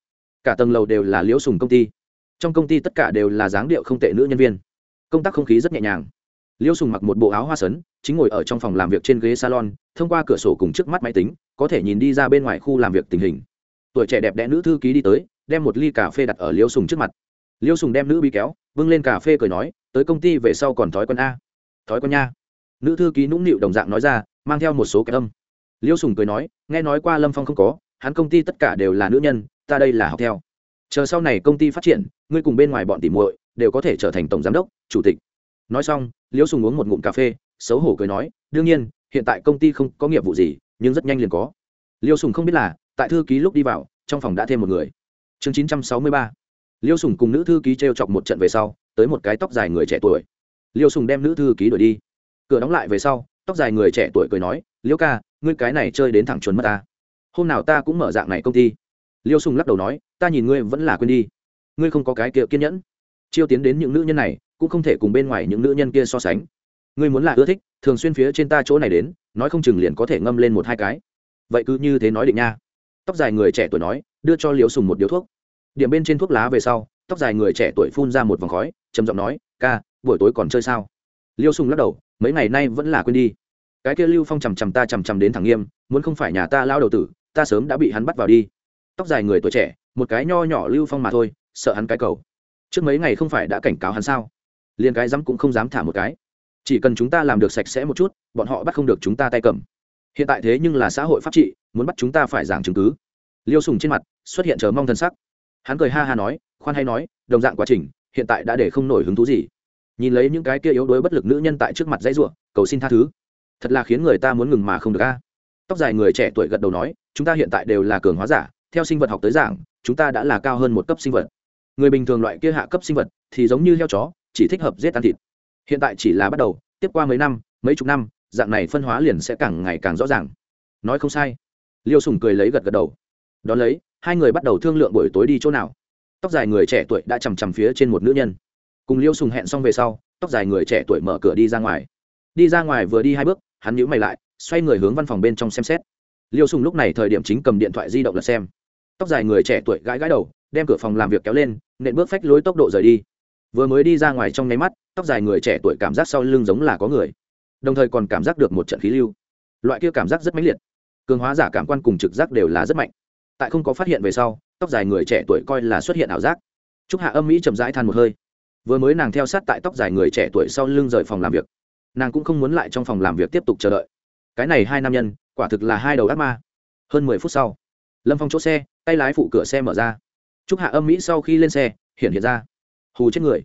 Cả tầng lầu đều là liễu sùng công ty trong công ty tất cả đều là dáng điệu không tệ nữ nhân viên. Công tác không khí rất nhẹ nhàng. Liêu sùng mặc một bộ áo hoa sấn, chính ngồi ở trong phòng làm việc trên ghế salon, thông qua cửa sổ cùng trước mắt máy tính, có thể nhìn đi ra bên ngoài khu làm việc tình hình. Tuổi trẻ đẹp đẽ nữ thư ký đi tới, đem một ly cà phê đặt ở liêu sùng trước mặt. Liêu sùng đem nữ bị kéo vâng lên cà phê cười nói, tới công ty về sau còn thói quen a. Thói quen nha. Nữ thư ký nũng nịu đồng dạng nói ra, mang theo một số cái âm. Liêu sùng cười nói, nghe nói qua lâm phong không có, hắn công ty tất cả đều là nữ nhân, ta đây là học theo chờ sau này công ty phát triển, ngươi cùng bên ngoài bọn tỉ muội đều có thể trở thành tổng giám đốc, chủ tịch. Nói xong, liễu sùng uống một ngụm cà phê, xấu hổ cười nói, đương nhiên, hiện tại công ty không có nghiệp vụ gì, nhưng rất nhanh liền có. Liễu sùng không biết là, tại thư ký lúc đi vào, trong phòng đã thêm một người. Chương chín trăm sáu mươi ba. Liễu sùng cùng nữ thư ký t r e o chọc một trận về sau, tới một cái tóc dài người trẻ tuổi. Liễu sùng đem nữ thư ký đuổi đi. Cửa đóng lại về sau, tóc dài người trẻ tuổi cười nói, liễu ca, ngươi cái này chơi đến thẳng chuồn mất ta. Hôm nào ta cũng mở dạng này công ty liêu sùng lắc đầu nói, ta nhìn ngươi vẫn là quên đi. Ngươi không có cái kiệu kiên nhẫn. Chiêu tiến đến những nữ nhân này, cũng không thể cùng bên ngoài những nữ nhân kia so sánh. Ngươi muốn là ưa thích, thường xuyên phía trên ta chỗ này đến, nói không chừng liền có thể ngâm lên một hai cái. Vậy cứ như thế nói định nha. Tóc dài người trẻ tuổi nói, đưa cho liêu sùng một điếu thuốc. Điểm bên trên thuốc lá về sau, tóc dài người trẻ tuổi phun ra một vòng khói, trầm giọng nói, ca, buổi tối còn chơi sao? Liêu sùng lắc đầu, mấy ngày nay vẫn là quên đi. Cái kia lưu phong chằm chằm ta chằm chằm đến thằng nghiêm, muốn không phải nhà ta lao đầu tử, ta sớm đã bị hắn bắt vào đi tóc dài người tuổi trẻ, một cái nho nhỏ lưu phong mà thôi, sợ hắn cái cầu. Trước mấy ngày không phải đã cảnh cáo hắn sao? Liền cái dám cũng không dám thả một cái. Chỉ cần chúng ta làm được sạch sẽ một chút, bọn họ bắt không được chúng ta tay cầm. Hiện tại thế nhưng là xã hội pháp trị, muốn bắt chúng ta phải giảng chứng cứ. Liêu sùng trên mặt xuất hiện chờ mong thân sắc. Hắn cười ha ha nói, khoan hay nói, đồng dạng quá trình, hiện tại đã để không nổi hứng thú gì. Nhìn lấy những cái kia yếu đuối bất lực nữ nhân tại trước mặt dãy ruộng, cầu xin tha thứ. Thật là khiến người ta muốn ngừng mà không được a. Tóc dài người trẻ tuổi gật đầu nói, chúng ta hiện tại đều là cường hóa giả theo sinh vật học tới giảng, chúng ta đã là cao hơn một cấp sinh vật. Người bình thường loại kia hạ cấp sinh vật thì giống như heo chó, chỉ thích hợp giết ăn thịt. Hiện tại chỉ là bắt đầu, tiếp qua mấy năm, mấy chục năm, dạng này phân hóa liền sẽ càng ngày càng rõ ràng. Nói không sai. Liêu sùng cười lấy gật gật đầu. Đón lấy, hai người bắt đầu thương lượng buổi tối đi chỗ nào. Tóc dài người trẻ tuổi đã chằm chằm phía trên một nữ nhân. Cùng liêu sùng hẹn xong về sau, tóc dài người trẻ tuổi mở cửa đi ra ngoài. Đi ra ngoài vừa đi hai bước, hắn nhíu mày lại, xoay người hướng văn phòng bên trong xem xét. Liêu sùng lúc này thời điểm chính cầm điện thoại di động là xem tóc dài người trẻ tuổi gãi gãi đầu, đem cửa phòng làm việc kéo lên, nện bước phách lối tốc độ rời đi. Vừa mới đi ra ngoài trong nháy mắt, tóc dài người trẻ tuổi cảm giác sau lưng giống là có người, đồng thời còn cảm giác được một trận khí lưu. Loại kia cảm giác rất mãnh liệt. Cường hóa giả cảm quan cùng trực giác đều là rất mạnh. Tại không có phát hiện về sau, tóc dài người trẻ tuổi coi là xuất hiện ảo giác. T hạ âm mỹ chậm rãi than một hơi. Vừa mới nàng theo sát tại tóc dài người trẻ tuổi sau lưng rời phòng làm việc. Nàng cũng không muốn lại trong phòng làm việc tiếp tục chờ đợi. Cái này hai nam nhân, quả thực là hai đầu ác ma. Hơn mười phút sau lâm phong chỗ xe, tay lái phụ cửa xe mở ra. T hạ âm mỹ sau khi lên xe, hiện hiện ra. Hù chết người.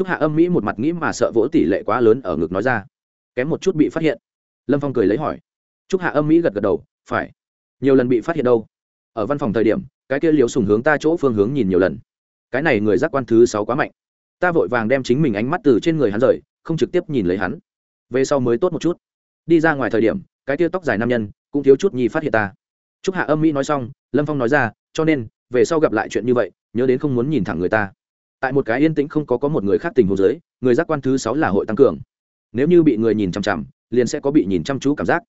T hạ âm mỹ một mặt nghĩ mà sợ vỗ tỷ lệ quá lớn ở ngực nói ra. Kém một chút bị phát hiện. Lâm phong cười lấy hỏi. T hạ âm mỹ gật gật đầu, phải. Nhiều lần bị phát hiện đâu? Ở văn phòng thời điểm, cái kia liều sùng hướng ta chỗ phương hướng nhìn nhiều lần. Cái này người giác quan thứ sáu quá mạnh. Ta vội vàng đem chính mình ánh mắt từ trên người hắn rời, không trực tiếp nhìn lấy hắn. Về sau mới tốt một chút. Đi ra ngoài thời điểm, cái tia tóc dài nam nhân cũng thiếu chút nhi phát hiện ta. Trúc hạ âm mỹ nói xong, lâm phong nói ra, cho nên, về sau gặp lại chuyện như vậy, nhớ đến không muốn nhìn thẳng người ta. Tại một cái yên tĩnh không có có một người khác tình hồ dưới, người giác quan thứ sáu là hội tăng cường. Nếu như bị người nhìn chằm chằm, liền sẽ có bị nhìn chăm chú cảm giác.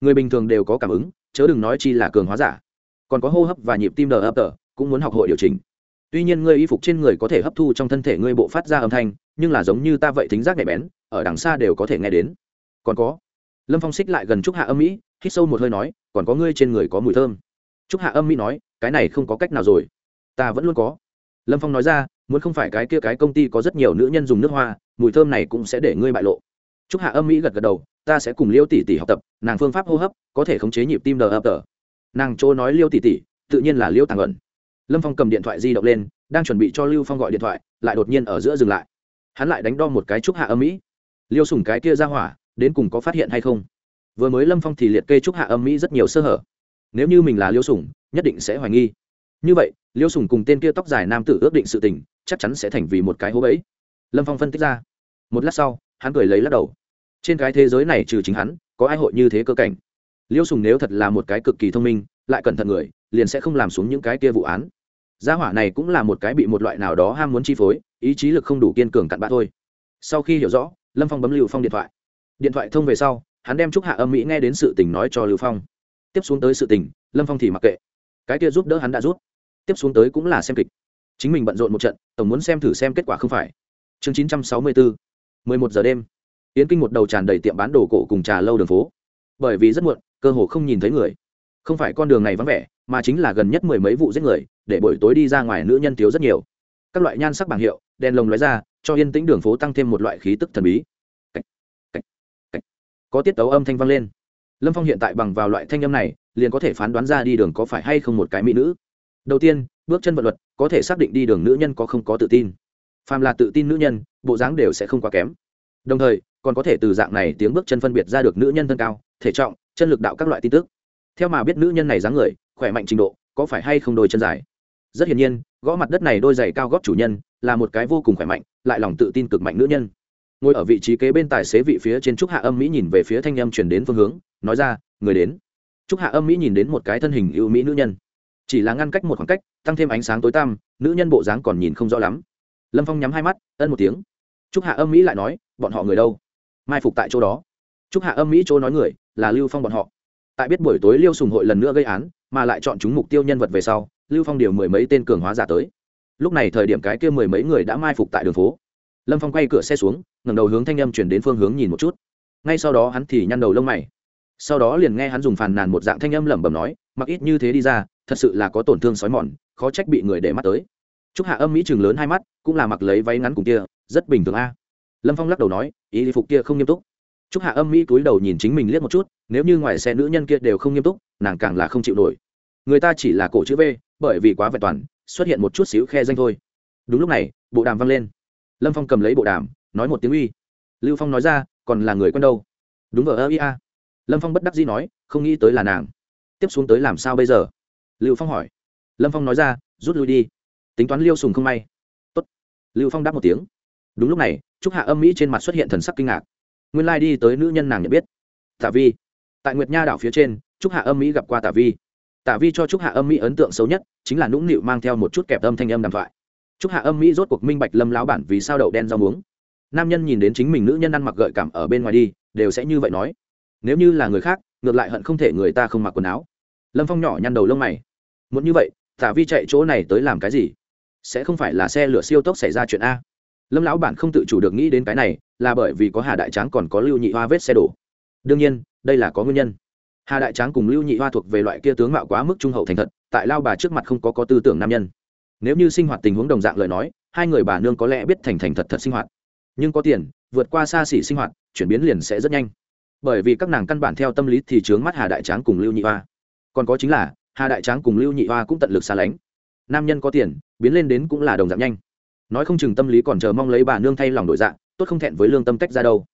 Người bình thường đều có cảm ứng, chớ đừng nói chi là cường hóa giả. Còn có hô hấp và nhịp tim đờ ấp tờ, cũng muốn học hội điều chỉnh. Tuy nhiên ngươi y phục trên người có thể hấp thu trong thân thể ngươi bộ phát ra âm thanh, nhưng là giống như ta vậy thính giác nhạy bén, ở đằng xa đều có thể nghe đến. Còn có, lâm phong xích lại gần trúc hạ âm mỹ, hít sâu một hơi nói còn có ngươi trên người có mùi thơm. Trúc hạ âm mỹ nói, cái này không có cách nào rồi. Ta vẫn luôn có. Lâm phong nói ra, muốn không phải cái kia cái công ty có rất nhiều nữ nhân dùng nước hoa, mùi thơm này cũng sẽ để ngươi bại lộ. Trúc hạ âm mỹ gật gật đầu, ta sẽ cùng liêu tỷ tỷ học tập, nàng phương pháp hô hấp, có thể khống chế nhịp tim đờ ập tờ nàng chỗ nói liêu tỷ tỷ, tự nhiên là liêu tàng ẩn. Lâm phong cầm điện thoại di động lên, đang chuẩn bị cho lưu phong gọi điện thoại, lại đột nhiên ở giữa dừng lại. Hắn lại đánh đo một cái trúc hạ âm mỹ. Liêu sùng cái kia ra hỏa, đến cùng có phát hiện hay không? Vừa mới lâm phong thì liệt kê trúc hạ âm mỹ rất nhiều sơ hở. Nếu như mình là liêu sùng, nhất định sẽ hoài nghi. Như vậy, liêu sùng cùng tên kia tóc dài nam tử ước định sự tình, chắc chắn sẽ thành vì một cái hố bẫy. Lâm phong phân tích ra. Một lát sau, hắn cười lấy lắc đầu. Trên cái thế giới này trừ chính hắn, có ai hội như thế cơ cảnh? Liêu sùng nếu thật là một cái cực kỳ thông minh, lại cẩn thận người, liền sẽ không làm xuống những cái kia vụ án. Gia hỏa này cũng là một cái bị một loại nào đó ham muốn chi phối, ý chí lực không đủ kiên cường cặn bã thôi. Sau khi hiểu rõ, lâm phong bấm lưu phong điện thoại. Điện thoại thông về sau hắn đem chúc hạ âm mỹ nghe đến sự tình nói cho lưu phong tiếp xuống tới sự tình lâm phong thì mặc kệ cái kia giúp đỡ hắn đã rút tiếp xuống tới cũng là xem kịch chính mình bận rộn một trận tổng muốn xem thử xem kết quả không phải chương chín trăm sáu mươi bốn mười một giờ đêm yến kinh một đầu tràn đầy tiệm bán đồ cổ cùng trà lâu đường phố bởi vì rất muộn cơ hồ không nhìn thấy người không phải con đường này vắng vẻ mà chính là gần nhất mười mấy vụ giết người để buổi tối đi ra ngoài nữ nhân thiếu rất nhiều các loại nhan sắc bảng hiệu đèn lồng lóe ra cho yên tĩnh đường phố tăng thêm một loại khí tức thần bí có tiết tấu âm thanh vang lên. Lâm phong hiện tại bằng vào loại thanh âm này, liền có thể phán đoán ra đi đường có phải hay không một cái mỹ nữ. Đầu tiên, bước chân vận luật, có thể xác định đi đường nữ nhân có không có tự tin. Phàm là tự tin nữ nhân, bộ dáng đều sẽ không quá kém. Đồng thời, còn có thể từ dạng này tiếng bước chân phân biệt ra được nữ nhân thân cao, thể trọng, chân lực đạo các loại tin tức. Theo mà biết nữ nhân này dáng người, khỏe mạnh trình độ, có phải hay không đôi chân dài? Rất hiển nhiên, gõ mặt đất này đôi giày cao góp chủ nhân là một cái vô cùng khỏe mạnh, lại lòng tự tin cực mạnh nữ nhân ngồi ở vị trí kế bên tài xế vị phía trên trúc hạ âm mỹ nhìn về phía thanh âm chuyển đến phương hướng, nói ra, người đến. Trúc hạ âm mỹ nhìn đến một cái thân hình ưu mỹ nữ nhân. Chỉ là ngăn cách một khoảng cách, tăng thêm ánh sáng tối tăm, nữ nhân bộ dáng còn nhìn không rõ lắm. Lâm phong nhắm hai mắt, ân một tiếng. Trúc hạ âm mỹ lại nói, bọn họ người đâu? Mai phục tại chỗ đó. Trúc hạ âm mỹ chỗ nói người, là lưu phong bọn họ. Tại biết buổi tối liêu sùng hội lần nữa gây án, mà lại chọn chúng mục tiêu nhân vật về sau, lưu phong điều mười mấy tên cường hóa giả tới. Lúc này thời điểm cái kia mười mấy người đã mai phục tại đường phố lâm phong quay cửa xe xuống, ngẩng đầu hướng thanh âm chuyển đến phương hướng nhìn một chút. Ngay sau đó hắn thì nhăn đầu lông mày. Sau đó liền nghe hắn dùng phàn nàn một dạng thanh âm lẩm bẩm nói, mặc ít như thế đi ra, thật sự là có tổn thương sói mòn, khó trách bị người để mắt tới. T hạ âm mỹ chừng lớn hai mắt, cũng là mặc lấy váy ngắn cùng kia, rất bình thường a. Lâm phong lắc đầu nói, ý phục kia không nghiêm túc. T hạ âm mỹ cúi đầu nhìn chính mình liếc một chút, nếu như ngoài xe nữ nhân kia đều không nghiêm túc, nàng càng là không chịu nổi. Người ta chỉ là cổ chữ v, bởi vì quá vẹn toàn, xuất hiện một chút xíu khe danh thôi. Đúng lúc này, bộ đàm vang lên lâm phong cầm lấy bộ đàm, nói một tiếng uy. Lưu phong nói ra, còn là người quen đâu? Đúng vờ ơ ia lâm phong bất đắc dĩ nói, không nghĩ tới là nàng. Tiếp xuống tới làm sao bây giờ? Lưu phong hỏi. Lâm phong nói ra, rút lui đi. Tính toán liêu sùng không may. Tốt. lưu phong đáp một tiếng. Đúng lúc này, trúc hạ âm mỹ trên mặt xuất hiện thần sắc kinh ngạc. Nguyên lai、like、đi tới nữ nhân nàng nhận biết. Tạ vi. Tại nguyệt nha đảo phía trên, trúc hạ âm mỹ gặp qua tạ vi. Tạ vi cho trúc hạ âm mỹ ấn tượng xấu nhất, chính là nũng nịu mang theo một chút kẹp âm thanh âm đàm thoại chúc hạ âm mỹ rốt cuộc minh bạch lâm lão bản vì sao đậu đen rau muống. Nam nhân nhìn đến chính mình nữ nhân ăn mặc gợi cảm ở bên ngoài đi, đều sẽ như vậy nói. Nếu như là người khác, ngược lại hận không thể người ta không mặc quần áo. Lâm phong nhỏ nhăn đầu lông mày. Muốn như vậy, tả vi chạy chỗ này tới làm cái gì? Sẽ không phải là xe lửa siêu tốc xảy ra chuyện a. Lâm lão bản không tự chủ được nghĩ đến cái này, là bởi vì có hà đại tráng còn có lưu nhị hoa vết xe đổ. Đương nhiên, đây là có nguyên nhân. Hà đại tráng cùng lưu nhị hoa thuộc về loại kia tướng mạo quá mức trung hậu thành thật, tại lao bà trước mặt không có có tư tưởng nam nhân nếu như sinh hoạt tình huống đồng dạng lời nói, hai người bà nương có lẽ biết thành thành thật thật sinh hoạt. Nhưng có tiền, vượt qua xa xỉ sinh hoạt, chuyển biến liền sẽ rất nhanh. Bởi vì các nàng căn bản theo tâm lý thì trướng mắt hà đại tráng cùng lưu nhị hoa. Còn có chính là, hà đại tráng cùng lưu nhị hoa cũng tận lực xa lánh. Nam nhân có tiền, biến lên đến cũng là đồng dạng nhanh. Nói không chừng tâm lý còn chờ mong lấy bà nương thay lòng đổi dạng, tốt không thẹn với lương tâm tách ra đâu.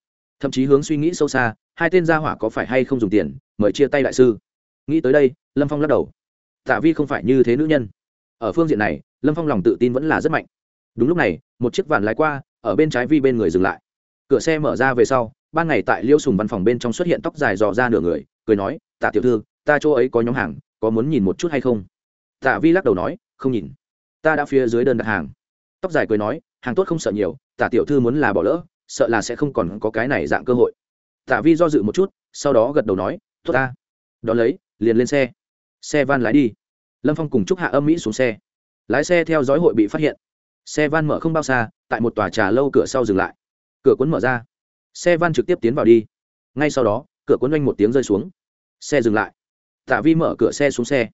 Thậm chí hướng suy nghĩ sâu xa, hai tên gia hỏa có phải hay không dùng tiền, mời chia tay đại sư. Nghĩ tới đây, lâm phong lắc đầu. Tạ vi không phải như thế nữ nhân ở phương diện này, lâm phong lòng tự tin vẫn là rất mạnh. Đúng lúc này, một chiếc vàn lái qua, ở bên trái vi bên người dừng lại. Cửa xe mở ra về sau, ban ngày tại liêu sùng văn phòng bên trong xuất hiện tóc dài dò ra nửa người, cười nói, tạ tiểu thư, ta chỗ ấy có nhóm hàng, có muốn nhìn một chút hay không? Tạ vi lắc đầu nói, không nhìn. Ta đã phía dưới đơn đặt hàng. Tóc dài cười nói, hàng tốt không sợ nhiều, tạ tiểu thư muốn là bỏ lỡ, sợ là sẽ không còn có cái này dạng cơ hội. Tạ vi do dự một chút, sau đó gật đầu nói, tốt ta. Đón lấy, liền lên xe. Xe van lái đi lâm phong cùng chúc hạ âm mỹ xuống xe. Lái xe theo dõi hội bị phát hiện. Xe van mở không bao xa, tại một tòa trà lâu cửa sau dừng lại. Cửa cuốn mở ra. Xe van trực tiếp tiến vào đi. Ngay sau đó, cửa cuốn oanh một tiếng rơi xuống. Xe dừng lại. Tạ vi mở cửa xe xuống xe.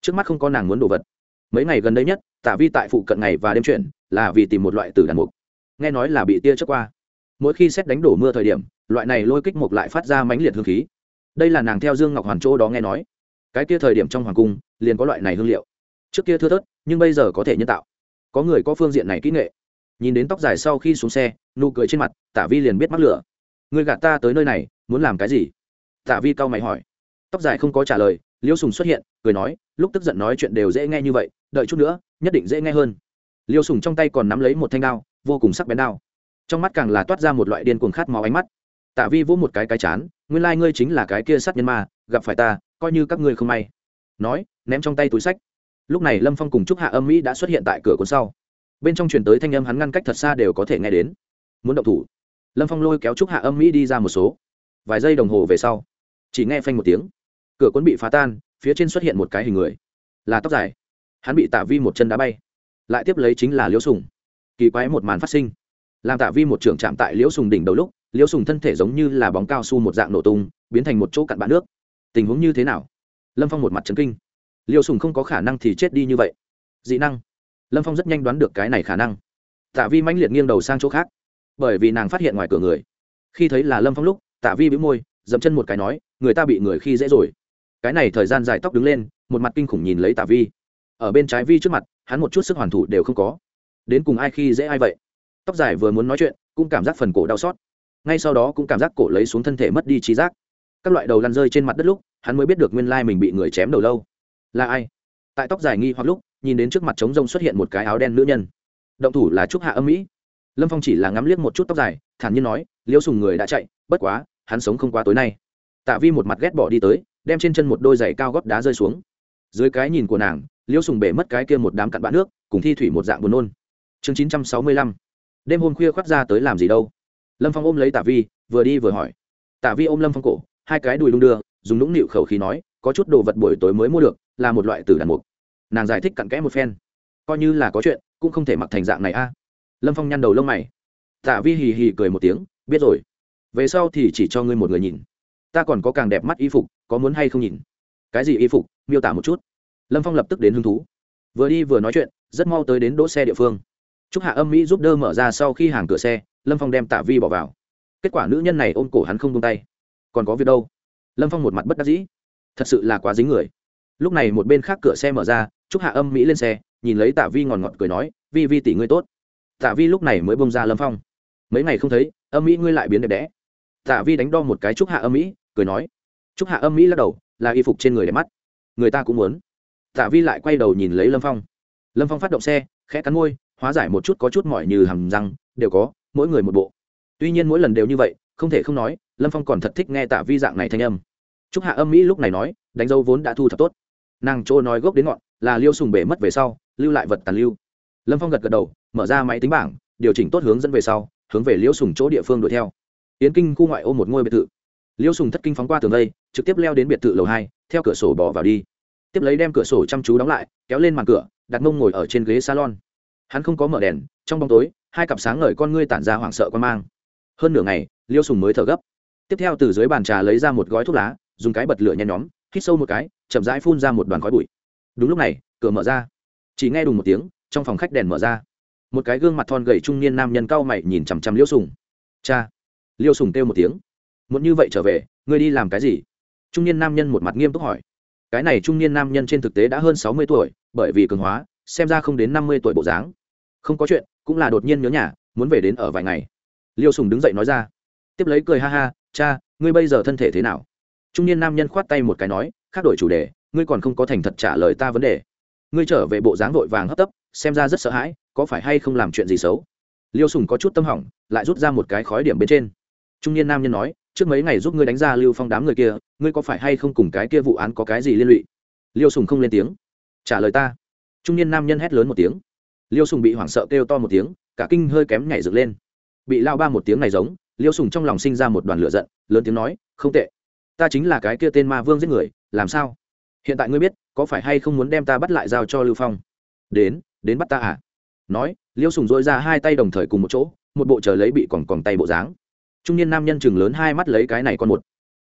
Trước mắt không có nàng muốn đồ vật. Mấy ngày gần đây nhất, tạ vi tại phụ cận ngày và đêm chuyển, là vì tìm một loại tử đàn mục. Nghe nói là bị tia trước qua. Mỗi khi xét đánh đổ mưa thời điểm, loại này lôi kích mục lại phát ra mãnh liệt hương khí. Đây là nàng theo dương ngọc hoàn chỗ đó nghe nói. Cái tia thời điểm trong hoàng cung liền có loại này hương liệu. Trước kia thưa thớt, nhưng bây giờ có thể nhân tạo. Có người có phương diện này kỹ nghệ. Nhìn đến tóc dài sau khi xuống xe, nụ cười trên mặt tả vi liền biết mắc lửa. Người gạt ta tới nơi này, muốn làm cái gì? Tả vi cau mày hỏi. Tóc dài không có trả lời liêu sùng xuất hiện, cười nói, lúc tức giận nói chuyện đều dễ nghe như vậy, đợi chút nữa, nhất định dễ nghe hơn. Liêu sùng trong tay còn nắm lấy một thanh đao, vô cùng sắc bén đao. Trong mắt càng là toát ra một loại điên cuồng khát máu ánh mắt. Tạ vi vỗ một cái cái chán, nguyên lai、like、ngươi chính là cái kia sát nhân ma, gặp phải ta, coi như các ngươi không may. Nói ném trong tay túi sách. Lúc này lâm phong cùng trúc hạ âm mỹ đã xuất hiện tại cửa cuốn sau. Bên trong truyền tới thanh âm hắn ngăn cách thật xa đều có thể nghe đến. Muốn động thủ. Lâm phong lôi kéo trúc hạ âm mỹ đi ra một số. Vài giây đồng hồ về sau, chỉ nghe phanh một tiếng. Cửa cuốn bị phá tan, phía trên xuất hiện một cái hình người. Là tóc dài. Hắn bị tạ vi một chân đá bay. Lại tiếp lấy chính là liễu sùng. Kỳ quái một màn phát sinh. Làm tạ vi một trưởng chạm tại liễu sùng đỉnh đầu lúc, liễu sùng thân thể giống như là bóng cao su một dạng nổ tung, biến thành một chỗ cặn bã nước. Tình huống như thế nào? Lâm phong một mặt trấn kinh. Liêu sùng không có khả năng thì chết đi như vậy. Dị năng. Lâm phong rất nhanh đoán được cái này khả năng. Tạ vi mãnh liệt nghiêng đầu sang chỗ khác. Bởi vì nàng phát hiện ngoài cửa người. Khi thấy là lâm phong lúc, tạ vi bị môi, dậm chân một cái nói, người ta bị người khi dễ rồi. Cái này thời gian dài tóc đứng lên, một mặt kinh khủng nhìn lấy tạ vi. Ở bên trái vi trước mặt, hắn một chút sức hoàn thủ đều không có. Đến cùng ai khi dễ ai vậy? Tóc dài vừa muốn nói chuyện, cũng cảm giác phần cổ đau xót. Ngay sau đó cũng cảm giác cổ lấy xuống thân thể mất đi trí giác. Các loại đầu lăn rơi trên mặt đất lúc, hắn mới biết được nguyên lai mình bị người chém đầu lâu là ai? Tại tóc dài nghi hoặc lúc, nhìn đến trước mặt trống rông xuất hiện một cái áo đen nữ nhân. Động thủ là trúc hạ âm mỹ. Lâm phong chỉ là ngắm liếc một chút tóc dài, thản nhiên nói, liêu sùng người đã chạy, bất quá, hắn sống không qua tối nay. Tạ vi một mặt ghét bỏ đi tới, đem trên chân một đôi giày cao góp đá rơi xuống. Dưới cái nhìn của nàng, liêu sùng bể mất cái kia một đám cặn bã nước, cùng thi thủy một dạng buồn nôn. Chương chín trăm sáu mươi lăm. Đêm hôm khuya khoác ra tới làm gì đâu? Lâm phong ôm lấy tạ vi, vừa đi vừa hỏi. Tạ vi ôm lâm phong cổ, hai cái đùi đung đưa, dùng nũng nịu khẩu khí nói có chút đồ vật buổi tối mới mua được, là một loại tử đàn mục. Nàng giải thích cặn kẽ một phen. Coi như là có chuyện, cũng không thể mặc thành dạng này a. Lâm phong nhăn đầu lông mày. Tạ vi hì hì cười một tiếng, biết rồi. Về sau thì chỉ cho ngươi một người nhìn. Ta còn có càng đẹp mắt y phục, có muốn hay không nhìn? Cái gì y phục? Miêu tả một chút. Lâm phong lập tức đến hứng thú. Vừa đi vừa nói chuyện, rất mau tới đến đỗ xe địa phương. T hạ âm mỹ giúp đỡ mở ra sau khi hàng cửa xe, lâm phong đem tạ vi bỏ vào. Kết quả nữ nhân này ôm cổ hắn không tung tay. Còn có việc đâu? Lâm phong một mặt bất đắc dĩ thật sự là quá dính người. Lúc này một bên khác cửa xe mở ra chúc hạ âm mỹ lên xe, nhìn lấy tạ vi ngòn ngọt cười nói, vi vi tỷ ngươi tốt. Tạ vi lúc này mới bông ra lâm phong. Mấy ngày không thấy, âm mỹ ngươi lại biến đẹp đẽ. Tạ vi đánh đo một cái chúc hạ âm mỹ, cười nói. Chúc hạ âm mỹ lắc đầu, là y phục trên người đẹp mắt. Người ta cũng muốn. Tạ vi lại quay đầu nhìn lấy lâm phong. Lâm phong phát động xe, khẽ cắn môi, hóa giải một chút có chút mỏi như hầm răng, đều có, mỗi người một bộ. Tuy nhiên mỗi lần đều như vậy, không thể không nói, lâm phong còn thật thích nghe tạ vi dạng này thanh âm. Trúc hạ âm mỹ lúc này nói, đánh dấu vốn đã thu thập tốt. Nàng chỗ nói gốc đến ngọn, là liêu sùng bể mất về sau, lưu lại vật tàn lưu. Lâm phong gật gật đầu, mở ra máy tính bảng, điều chỉnh tốt hướng dẫn về sau, hướng về liêu sùng chỗ địa phương đuổi theo. Yến kinh khu ngoại ô một ngôi biệt thự. Liêu sùng thất kinh phóng qua tường lây trực tiếp leo đến biệt thự lầu hai, theo cửa sổ bỏ vào đi. Tiếp lấy đem cửa sổ chăm chú đóng lại, kéo lên màn cửa, đặt mông ngồi ở trên ghế salon. Hắn không có mở đèn, trong bóng tối, hai cặp sáng ngời con ngươi tản ra hoảng sợ quan mang. Hơn nửa ngày, liêu sùng mới thở gấp. Tiếp theo từ dưới bàn trà lấy ra một gói thuốc lá dùng cái bật lửa nhen nhóm, hít sâu một cái, chậm rãi phun ra một đoàn khói bụi. Đúng lúc này, cửa mở ra. Chỉ nghe đùng một tiếng, trong phòng khách đèn mở ra. Một cái gương mặt thon gầy trung niên nam nhân cao mày nhìn chằm chằm liêu sùng. Cha. Liêu sùng kêu một tiếng. Muốn như vậy trở về, ngươi đi làm cái gì? Trung niên nam nhân một mặt nghiêm túc hỏi. Cái này trung niên nam nhân trên thực tế đã hơn sáu mươi tuổi, bởi vì cường hóa, xem ra không đến năm mươi tuổi bộ dáng. Không có chuyện, cũng là đột nhiên nhớ nhà, muốn về đến ở vài ngày. Liêu sùng đứng dậy nói ra. Tiếp lấy cười ha ha. Cha, ngươi bây giờ thân thể thế nào? Trung niên nam nhân khoát tay một cái nói, khác đổi chủ đề, ngươi còn không có thành thật trả lời ta vấn đề. Ngươi trở về bộ dáng vội vàng hấp tấp, xem ra rất sợ hãi, có phải hay không làm chuyện gì xấu? Liêu sùng có chút tâm hỏng, lại rút ra một cái khói điểm bên trên. Trung niên nam nhân nói, trước mấy ngày giúp ngươi đánh ra lưu phong đám người kia, ngươi có phải hay không cùng cái kia vụ án có cái gì liên lụy? Liêu sùng không lên tiếng. Trả lời ta. Trung niên nam nhân hét lớn một tiếng. Liêu sùng bị hoảng sợ kêu to một tiếng, cả kinh hơi kém nhảy dựng lên. Bị lao ba một tiếng này giống, liêu sùng trong lòng sinh ra một đoàn lửa giận, lớn tiếng nói, không tệ ta chính là cái kia tên ma vương giết người, làm sao? Hiện tại ngươi biết, có phải hay không muốn đem ta bắt lại giao cho lưu phong? Đến đến bắt ta à? Nói, liêu sùng dội ra hai tay đồng thời cùng một chỗ, một bộ chờ lấy bị còn còn tay bộ dáng. Trung niên nam nhân chừng lớn hai mắt lấy cái này con một.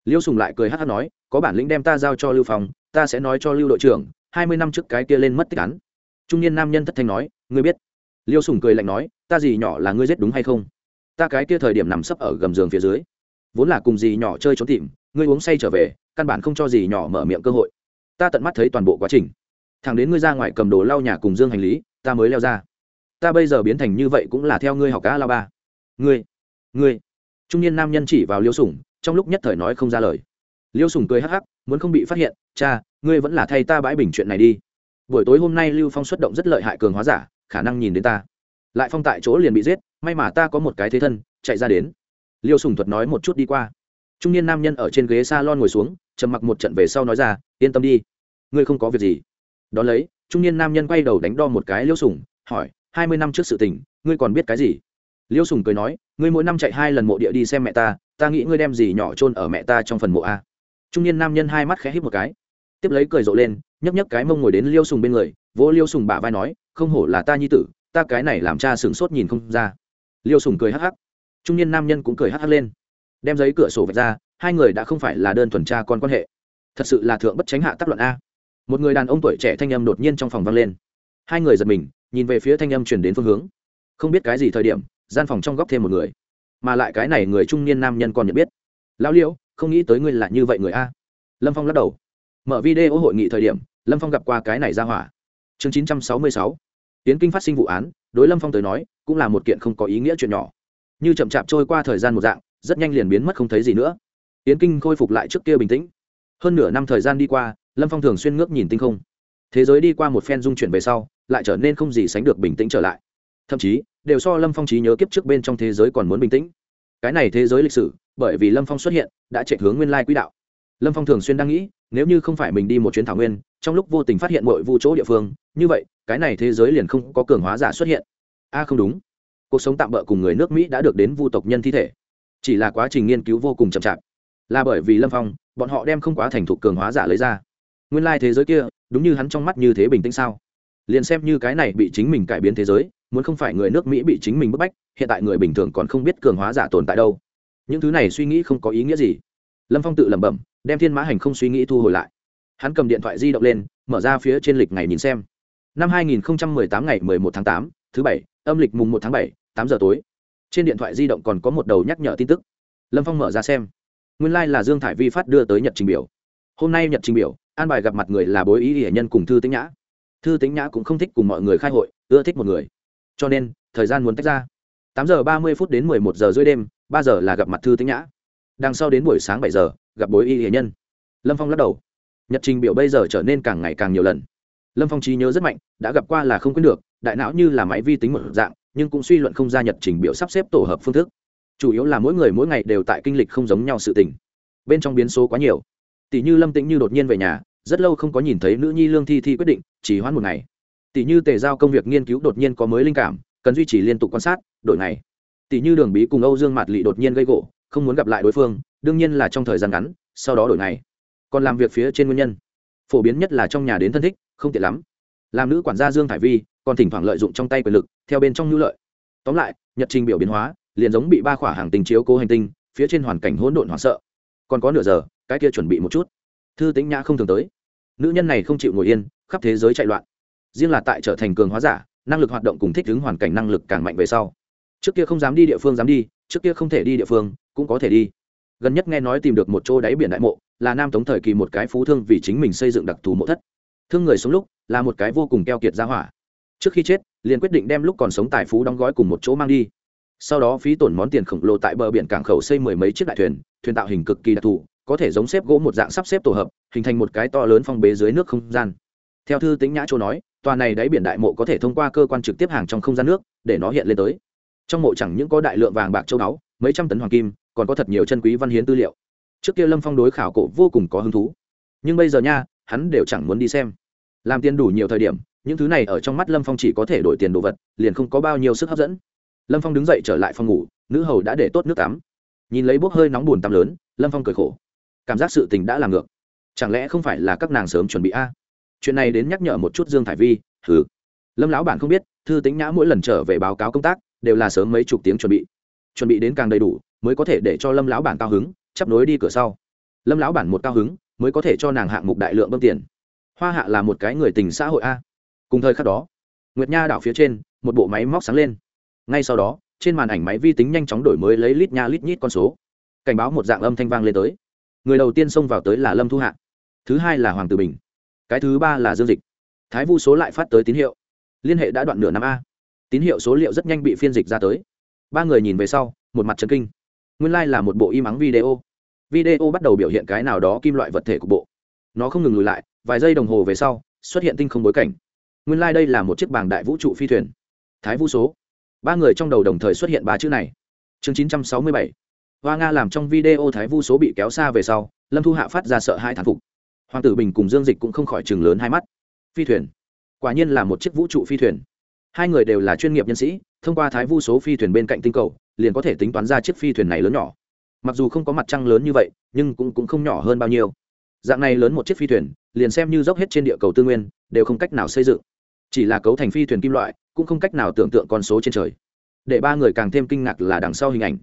Liêu sùng lại cười hát hát nói, có bản lĩnh đem ta giao cho lưu phong, ta sẽ nói cho lưu đội trưởng, hai mươi năm trước cái kia lên mất tích án. Trung niên nam nhân thất thanh nói, ngươi biết. Liêu sùng cười lạnh nói, ta gì nhỏ là ngươi giết đúng hay không? Ta cái kia thời điểm nằm sấp ở gầm giường phía dưới. Vốn là cùng gì nhỏ chơi trốn tìm ngươi uống say trở về, căn bản không cho gì nhỏ mở miệng cơ hội. Ta tận mắt thấy toàn bộ quá trình. Thằng đến ngươi ra ngoài cầm đồ lau nhà cùng dương hành lý, ta mới leo ra. Ta bây giờ biến thành như vậy cũng là theo ngươi học cá lao ba. Ngươi ngươi. Trung niên nam nhân chỉ vào liêu sủng trong lúc nhất thời nói không ra lời. Liêu sủng cười hắc hắc, muốn không bị phát hiện, cha, ngươi vẫn là thay ta bãi bình chuyện này đi. Buổi tối hôm nay lưu phong xuất động rất lợi hại cường hóa giả, khả năng nhìn đến ta. Lại phong tại chỗ liền bị giết, may mà ta có một cái thế thân, chạy ra đến. Liêu sùng thuật nói một chút đi qua trung niên nam nhân ở trên ghế s a lon ngồi xuống, trầm mặc một trận về sau nói ra, yên tâm đi, ngươi không có việc gì. Đón lấy, trung niên nam nhân quay đầu đánh đo một cái liêu sùng, hỏi, hai mươi năm trước sự tình, ngươi còn biết cái gì? Liêu sùng cười nói, ngươi mỗi năm chạy hai lần mộ địa đi xem mẹ ta ta nghĩ ngươi đem gì nhỏ chôn ở mẹ ta trong phần mộ a. Trung niên nam nhân hai mắt khẽ hít một cái. Tiếp lấy cười rộ lên nhấp nhấp cái mông ngồi đến liêu sùng bên người, vỗ liêu sùng bả vai nói, không hổ là ta nhi tử, ta cái này làm cha sửng sốt nhìn không ra. Liêu sùng cười hắc hắc. Trung niên nam nhân cũng cười hắc hắc lên đem giấy cửa sổ vạch ra, hai người đã không phải là đơn thuần cha con quan hệ. Thật sự là thượng bất tránh hạ tác luận a. Một người đàn ông tuổi trẻ thanh âm đột nhiên trong phòng vang lên. Hai người giật mình, nhìn về phía thanh âm chuyển đến phương hướng. Không biết cái gì thời điểm, gian phòng trong góc thêm một người. Mà lại cái này người trung niên nam nhân còn nhận biết. Lão liễu, không nghĩ tới ngươi là như vậy người a. Lâm phong lắc đầu. Mở video hội nghị thời điểm, lâm phong gặp qua cái này ra hỏa. Chương chín trăm sáu mươi sáu. Tiến kinh phát sinh vụ án, đối lâm phong tới nói, cũng là một kiện không có ý nghĩa chuyện nhỏ. Như chậm chạp trôi qua thời gian một dạng rất nhanh liền biến mất không thấy gì nữa. Yến kinh khôi phục lại trước kia bình tĩnh. Hơn nửa năm thời gian đi qua, lâm phong thường xuyên ngước nhìn tinh không. Thế giới đi qua một phen dung chuyển về sau, lại trở nên không gì sánh được bình tĩnh trở lại. Thậm chí, đều so lâm phong trí nhớ kiếp trước bên trong thế giới còn muốn bình tĩnh. Cái này thế giới lịch sử, bởi vì lâm phong xuất hiện, đã chạy hướng nguyên lai quỹ đạo. Lâm phong thường xuyên đang nghĩ, nếu như không phải mình đi một chuyến thảo nguyên, trong lúc vô tình phát hiện mọi vụ chỗ địa phương, như vậy, cái này thế giới liền không có cường hóa giả xuất hiện. A không đúng. Cuộc sống tạm bỡ cùng người nước mỹ đã được đến vu tộc nhân thi thể chỉ là quá trình nghiên cứu vô cùng chậm chạp. Là bởi vì lâm phong bọn họ đem không quá thành thục cường hóa giả lấy ra. Nguyên lai thế giới kia đúng như hắn trong mắt như thế bình tĩnh sao? Liền xem như cái này bị chính mình cải biến thế giới muốn không phải người nước mỹ bị chính mình bức bách hiện tại người bình thường còn không biết cường hóa giả tồn tại đâu. Những thứ này suy nghĩ không có ý nghĩa gì. Lâm phong tự lẩm bẩm đem thiên mã hành không suy nghĩ thu hồi lại. Hắn cầm điện thoại di động lên mở ra phía trên lịch ngày nhìn xem. Năm 2018 ngày 11 tháng 8, thứ bảy âm lịch mùng 1 tháng 7, 8 giờ tối trên điện thoại di động còn có một đầu nhắc nhở tin tức. Lâm phong mở ra xem. Nguyên lai、like、là dương thải vi phát đưa tới nhật trình biểu. Hôm nay nhật trình biểu, an bài gặp mặt người là bối ý hệ nhân cùng thư tĩnh nhã. Thư tĩnh nhã cũng không thích cùng mọi người khai hội, ưa thích một người. Cho nên, thời gian muốn tách ra. Tám giờ ba mươi phút đến mười một giờ rưỡi đêm, ba giờ là gặp mặt thư tĩnh nhã. Đằng sau đến buổi sáng bảy giờ, gặp bối y hệ nhân. Lâm phong lắc đầu. Nhật trình biểu bây giờ trở nên càng ngày càng nhiều lần. Lâm phong trí nhớ rất mạnh, đã gặp qua là không quên được, đại não như là máy vi tính một dạng nhưng cũng suy luận không ra nhật trình biểu sắp xếp tổ hợp phương thức. Chủ yếu là mỗi người mỗi ngày đều tại kinh lịch không giống nhau sự tình. Bên trong biến số quá nhiều. Tỷ như lâm tĩnh như đột nhiên về nhà, rất lâu không có nhìn thấy nữ nhi lương thi thi quyết định, chỉ hoãn một ngày. Tỷ như tề giao công việc nghiên cứu đột nhiên có mới linh cảm, cần duy trì liên tục quan sát, đổi ngày. Tỷ như đường bí cùng âu dương mạt lị đột nhiên gây gỗ, không muốn gặp lại đối phương, đương nhiên là trong thời gian ngắn, sau đó đổi ngày. Còn làm việc phía trên nguyên nhân. Phổ biến nhất là trong nhà đến thân thích, không tiện lắm. Làm nữ quản gia dương thải vi còn thỉnh thoảng lợi dụng trong tay quyền lực, theo bên trong nhu lợi. Tóm lại, nhật trình biểu biến hóa, liền giống bị ba khỏa hàng tình chiếu cố hành tinh, phía trên hoàn cảnh hỗn độn hoảng sợ. Còn có nửa giờ, cái kia chuẩn bị một chút. Thư tính nhã không thường tới. Nữ nhân này không chịu ngồi yên, khắp thế giới chạy loạn. Riêng là tại trở thành cường hóa giả, năng lực hoạt động cùng thích ứng hoàn cảnh năng lực càng mạnh về sau. Trước kia không dám đi địa phương dám đi, trước kia không thể đi địa phương, cũng có thể đi. Gần nhất nghe nói tìm được một chỗ đáy biển đại mộ, là nam tống thời kỳ một cái phú thương vì chính mình xây dựng đặc thù mộ thất. Thương người sống lúc, là một cái vô cùng keo kiệt ra hỏa trước khi chết, liền quyết định đem lúc còn sống tài phú đóng gói cùng một chỗ mang đi. Sau đó phí tổn món tiền khổng lồ tại bờ biển cảng khẩu xây mười mấy chiếc đại thuyền thuyền tạo hình cực kỳ đặc thù, có thể giống xếp gỗ một dạng sắp xếp tổ hợp, hình thành một cái to lớn phong bế dưới nước không gian. Theo thư tính nhã châu nói, tòa này đáy biển đại mộ có thể thông qua cơ quan trực tiếp hàng trong không gian nước, để nó hiện lên tới. Trong mộ chẳng những có đại lượng vàng bạc châu báu, mấy trăm tấn hoàng kim, còn có thật nhiều chân quý văn hiến tư liệu. Trước kia lâm phong đối khảo cổ vô cùng có hứng thú. Nhưng bây giờ nha, hắn đều chẳng muốn đi xem. Làm tiền đủ nhiều thời điểm những thứ này ở trong mắt lâm phong chỉ có thể đổi tiền đồ vật, liền không có bao nhiêu sức hấp dẫn. Lâm phong đứng dậy trở lại phòng ngủ, nữ hầu đã để tốt nước tắm. Nhìn lấy bốc hơi nóng buồn tắm lớn, lâm phong cười khổ. Cảm giác sự tình đã làm ngược. Chẳng lẽ không phải là các nàng sớm chuẩn bị a? Chuyện này đến nhắc nhở một chút dương thải vi thử lâm lão bản không biết, thư tính nhã mỗi lần trở về báo cáo công tác, đều là sớm mấy chục tiếng chuẩn bị. Chuẩn bị đến càng đầy đủ, mới có thể để cho lâm lão bản cao hứng, chấp nối đi cửa sau. Lâm lão bản một cao hứng, mới có thể cho nàng hạng mục đại lượng bơm tiền. Hoa hạ là một cái người tình xã hội a cùng thời khắc đó, nguyệt nha đảo phía trên, một bộ máy móc sáng lên. Ngay sau đó, trên màn ảnh máy vi tính nhanh chóng đổi mới lấy lít nha lít nhít con số. Cảnh báo một dạng âm thanh vang lên tới. Người đầu tiên xông vào tới là lâm thu hạ, thứ hai là hoàng tử bình, cái thứ ba là dương dịch. Thái vu số lại phát tới tín hiệu. Liên hệ đã đoạn nửa năm a. Tín hiệu số liệu rất nhanh bị phiên dịch ra tới. Ba người nhìn về sau, một mặt trần kinh. Nguyên lai、like、là một bộ im ắng video. Video bắt đầu biểu hiện cái nào đó kim loại vật thể của bộ. Nó không ngừng lùi lại, vài giây đồng hồ về sau, xuất hiện tinh không bối cảnh nguyên lai、like、đây là một chiếc bảng đại vũ trụ phi thuyền. Thái vũ số. Ba người trong đầu đồng thời xuất hiện ba chữ này. Chương chín trăm sáu mươi bảy. Hoa nga làm trong video thái vu số bị kéo xa về sau lâm thu hạ phát ra sợ hai thán phục. Hoàng tử bình cùng dương dịch cũng không khỏi chừng lớn hai mắt. Phi thuyền. Quả nhiên là một chiếc vũ trụ phi thuyền. Hai người đều là chuyên nghiệp nhân sĩ thông qua thái vu số phi thuyền bên cạnh tinh cầu liền có thể tính toán ra chiếc phi thuyền này lớn nhỏ. Mặc dù không có mặt trăng lớn như vậy nhưng cũng, cũng không nhỏ hơn bao nhiêu. Dạng này lớn một chiếc phi thuyền liền xem như dốc hết trên địa cầu tư nguyên đều không cách nào xây dựng chỉ là cấu thành phi thuyền kim loại, cũng không cách nào tưởng tượng con số trên trời. Để ba người càng thêm kinh ngạc là đằng sau hình ảnh.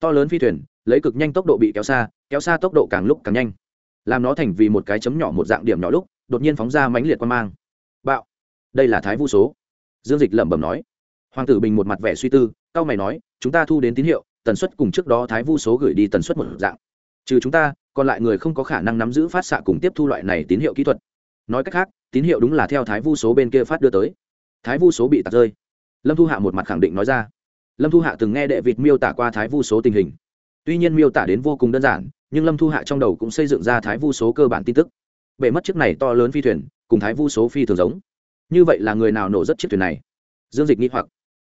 To lớn phi thuyền, lấy cực nhanh tốc độ bị kéo xa kéo xa tốc độ càng lúc càng nhanh. Làm nó thành vì một cái chấm nhỏ một dạng điểm nhỏ lúc, đột nhiên phóng ra mãnh liệt quan mang. Bạo! Đây là thái vu số. Dương dịch lẩm bẩm nói. Hoàng tử bình một mặt vẻ suy tư cao mày nói, chúng ta thu đến tín hiệu, tần suất cùng trước đó thái vu số gửi đi tần suất một dạng. Trừ chúng ta, còn lại người không có khả năng nắm giữ phát xạ cùng tiếp thu loại này tín hiệu kỹ thuật. Nói cách khác tín hiệu đúng là theo thái vu số bên kia phát đưa tới. Thái vu số bị tạt rơi. Lâm thu hạ một mặt khẳng định nói ra. Lâm thu hạ từng nghe đệ vịt miêu tả qua thái vu số tình hình. Tuy nhiên miêu tả đến vô cùng đơn giản, nhưng lâm thu hạ trong đầu cũng xây dựng ra thái vu số cơ bản tin tức. Bể mất chiếc này to lớn phi thuyền, cùng thái vu số phi thường giống. Như vậy là người nào nổ rất chiếc thuyền này? Dương dịch nghĩ hoặc.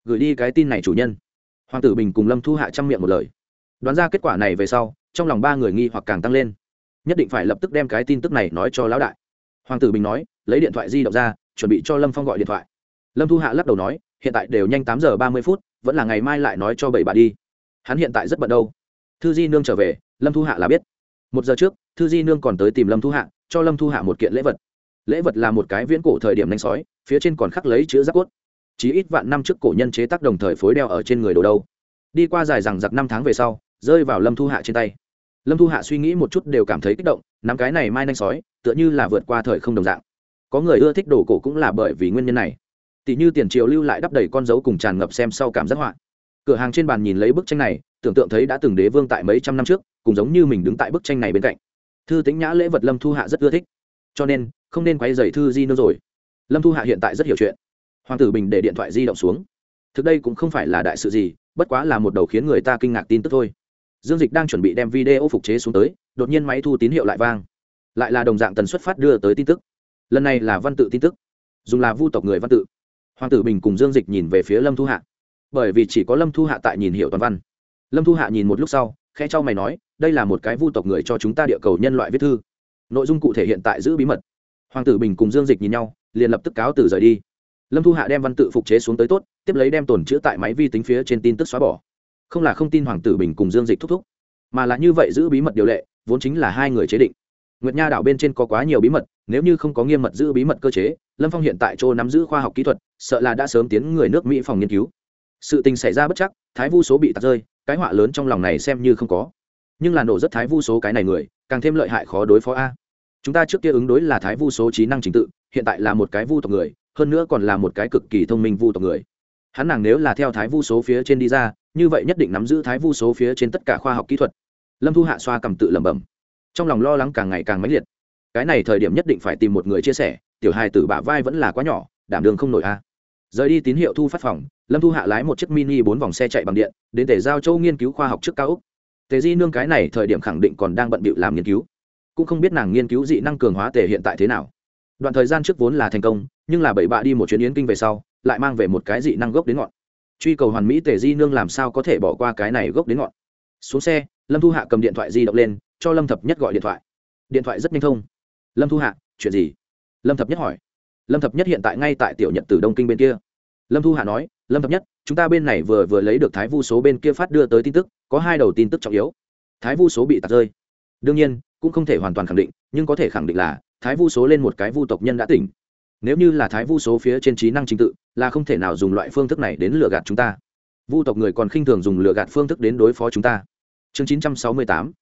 Gửi đi cái tin này chủ nhân. Hoàng tử bình cùng lâm thu hạ chăm miệng một lời. Đoán ra kết quả này về sau, trong lòng ba người nghi hoặc càng tăng lên. Nhất định phải lập tức đem cái tin tức này nói cho lão đại hoàng tử bình nói, lấy điện thoại di động ra, chuẩn bị cho lâm phong gọi điện thoại. Lâm thu hạ lắc đầu nói, hiện tại đều nhanh tám giờ ba mươi phút, vẫn là ngày mai lại nói cho bảy bà đi. Hắn hiện tại rất bận đâu. Thư di nương trở về, lâm thu hạ là biết. Một giờ trước, thư di nương còn tới tìm lâm thu hạ, cho lâm thu hạ một kiện lễ vật. Lễ vật là một cái viễn cổ thời điểm nanh sói, phía trên còn khắc lấy chữ giáp cốt. Chỉ ít vạn năm trước cổ nhân chế tác đồng thời phối đeo ở trên người đồ đâu. Đi qua dài rằng giặc năm tháng về sau, rơi vào lâm thu hạ trên tay lâm thu hạ suy nghĩ một chút đều cảm thấy kích động, nắm cái này mai nanh sói, tựa như là vượt qua thời không đồng dạng. Có người ưa thích đồ cổ cũng là bởi vì nguyên nhân này. Tỷ như tiền triều lưu lại đắp đầy con dấu cùng tràn ngập xem sau cảm giác họa. Cửa hàng trên bàn nhìn lấy bức tranh này, tưởng tượng thấy đã từng đế vương tại mấy trăm năm trước, cùng giống như mình đứng tại bức tranh này bên cạnh. Thư tính nhã lễ vật lâm thu hạ rất ưa thích. Cho nên, không nên quay dày thư di nữa rồi. Lâm thu hạ hiện tại rất hiểu chuyện. Hoàng tử bình để điện thoại di động xuống. Thực đây cũng không phải là đại sự gì, bất quá là một đầu khiến người ta kinh ngạc tin tức thôi dương dịch đang chuẩn bị đem video phục chế xuống tới, đột nhiên máy thu tín hiệu lại vang. Lại là đồng dạng tần suất phát đưa tới tin tức. Lần này là văn tự tin tức. Dùng là vu tộc người văn tự. Hoàng tử bình cùng dương dịch nhìn về phía lâm thu hạ. Bởi vì chỉ có lâm thu hạ tại nhìn hiệu toàn văn. Lâm thu hạ nhìn một lúc sau khe cho mày nói, đây là một cái vu tộc người cho chúng ta địa cầu nhân loại viết thư. Nội dung cụ thể hiện tại giữ bí mật. Hoàng tử bình cùng dương dịch nhìn nhau, liền lập tức cáo từ rời đi. Lâm thu hạ đem văn tự phục chế xuống tới tốt, tiếp lấy đem tồn chữ tại máy vi tính phía trên tin tức xóa bỏ không là không tin hoàng tử bình cùng dương dịch thúc thúc, mà là như vậy giữ bí mật điều lệ, vốn chính là hai người chế định. Nguyệt nha đảo bên trên có quá nhiều bí mật, nếu như không có nghiêm mật giữ bí mật cơ chế, lâm phong hiện tại chỗ nắm giữ khoa học kỹ thuật, sợ là đã sớm tiến người nước mỹ phòng nghiên cứu. Sự tình xảy ra bất chắc, thái vu số bị tạt rơi, cái họa lớn trong lòng này xem như không có. Nhưng là nổ rất thái vu số cái này người, càng thêm lợi hại khó đối phó a. Chúng ta trước kia ứng đối là thái vu số trí năng trình tự, hiện tại là một cái vu tộc người, hơn nữa còn là một cái cực kỳ thông minh vu tộc người. Hắn nàng nếu là theo thái vu số phía trên đi ra như vậy nhất định nắm giữ thái vu số phía trên tất cả khoa học kỹ thuật. Lâm thu hạ xoa cầm tự lẩm bẩm. Trong lòng lo lắng càng ngày càng mãnh liệt. Cái này thời điểm nhất định phải tìm một người chia sẻ, tiểu hài tử bả vai vẫn là quá nhỏ, đảm đường không nổi a. À. Rời đi tín hiệu thu phát phòng, lâm thu hạ lái một chiếc mini bốn vòng xe chạy bằng điện, đến để giao châu nghiên cứu khoa học trước cao úc. Tề di nương cái này thời điểm khẳng định còn đang bận bịu làm nghiên cứu. Cũng không biết nàng nghiên cứu dị năng cường hóa tề hiện tại thế nào. Đoạn thời gian trước vốn là thành công, nhưng là bảy bạ đi một chuyến yến kinh về sau, lại mang về một cái dị năng gốc đến ngọn truy cầu hoàn mỹ tề di nương làm sao có thể bỏ qua cái này gốc đến ngọn. Xuống xe, lâm thu hạ cầm điện thoại di động lên, cho lâm thập nhất gọi điện thoại. Điện thoại rất nhanh thông. Lâm thu hạ, chuyện gì? Lâm thập nhất hỏi. Lâm thập nhất hiện tại ngay tại tiểu nhật từ đông kinh bên kia. Lâm thu hạ nói, lâm thập nhất, chúng ta bên này vừa vừa lấy được thái vu số bên kia phát đưa tới tin tức, có hai đầu tin tức trọng yếu. Thái vu số bị tạt rơi. Đương nhiên, cũng không thể hoàn toàn khẳng định, nhưng có thể khẳng định là thái vu số lên một cái vu tộc nhân đã tỉnh nếu như là thái vu số phía trên trí năng trình tự, là không thể nào dùng loại phương thức này đến lừa gạt chúng ta. Vu tộc người còn khinh thường dùng lừa gạt phương thức đến đối phó chúng ta. Chương chín trăm sáu mươi tám.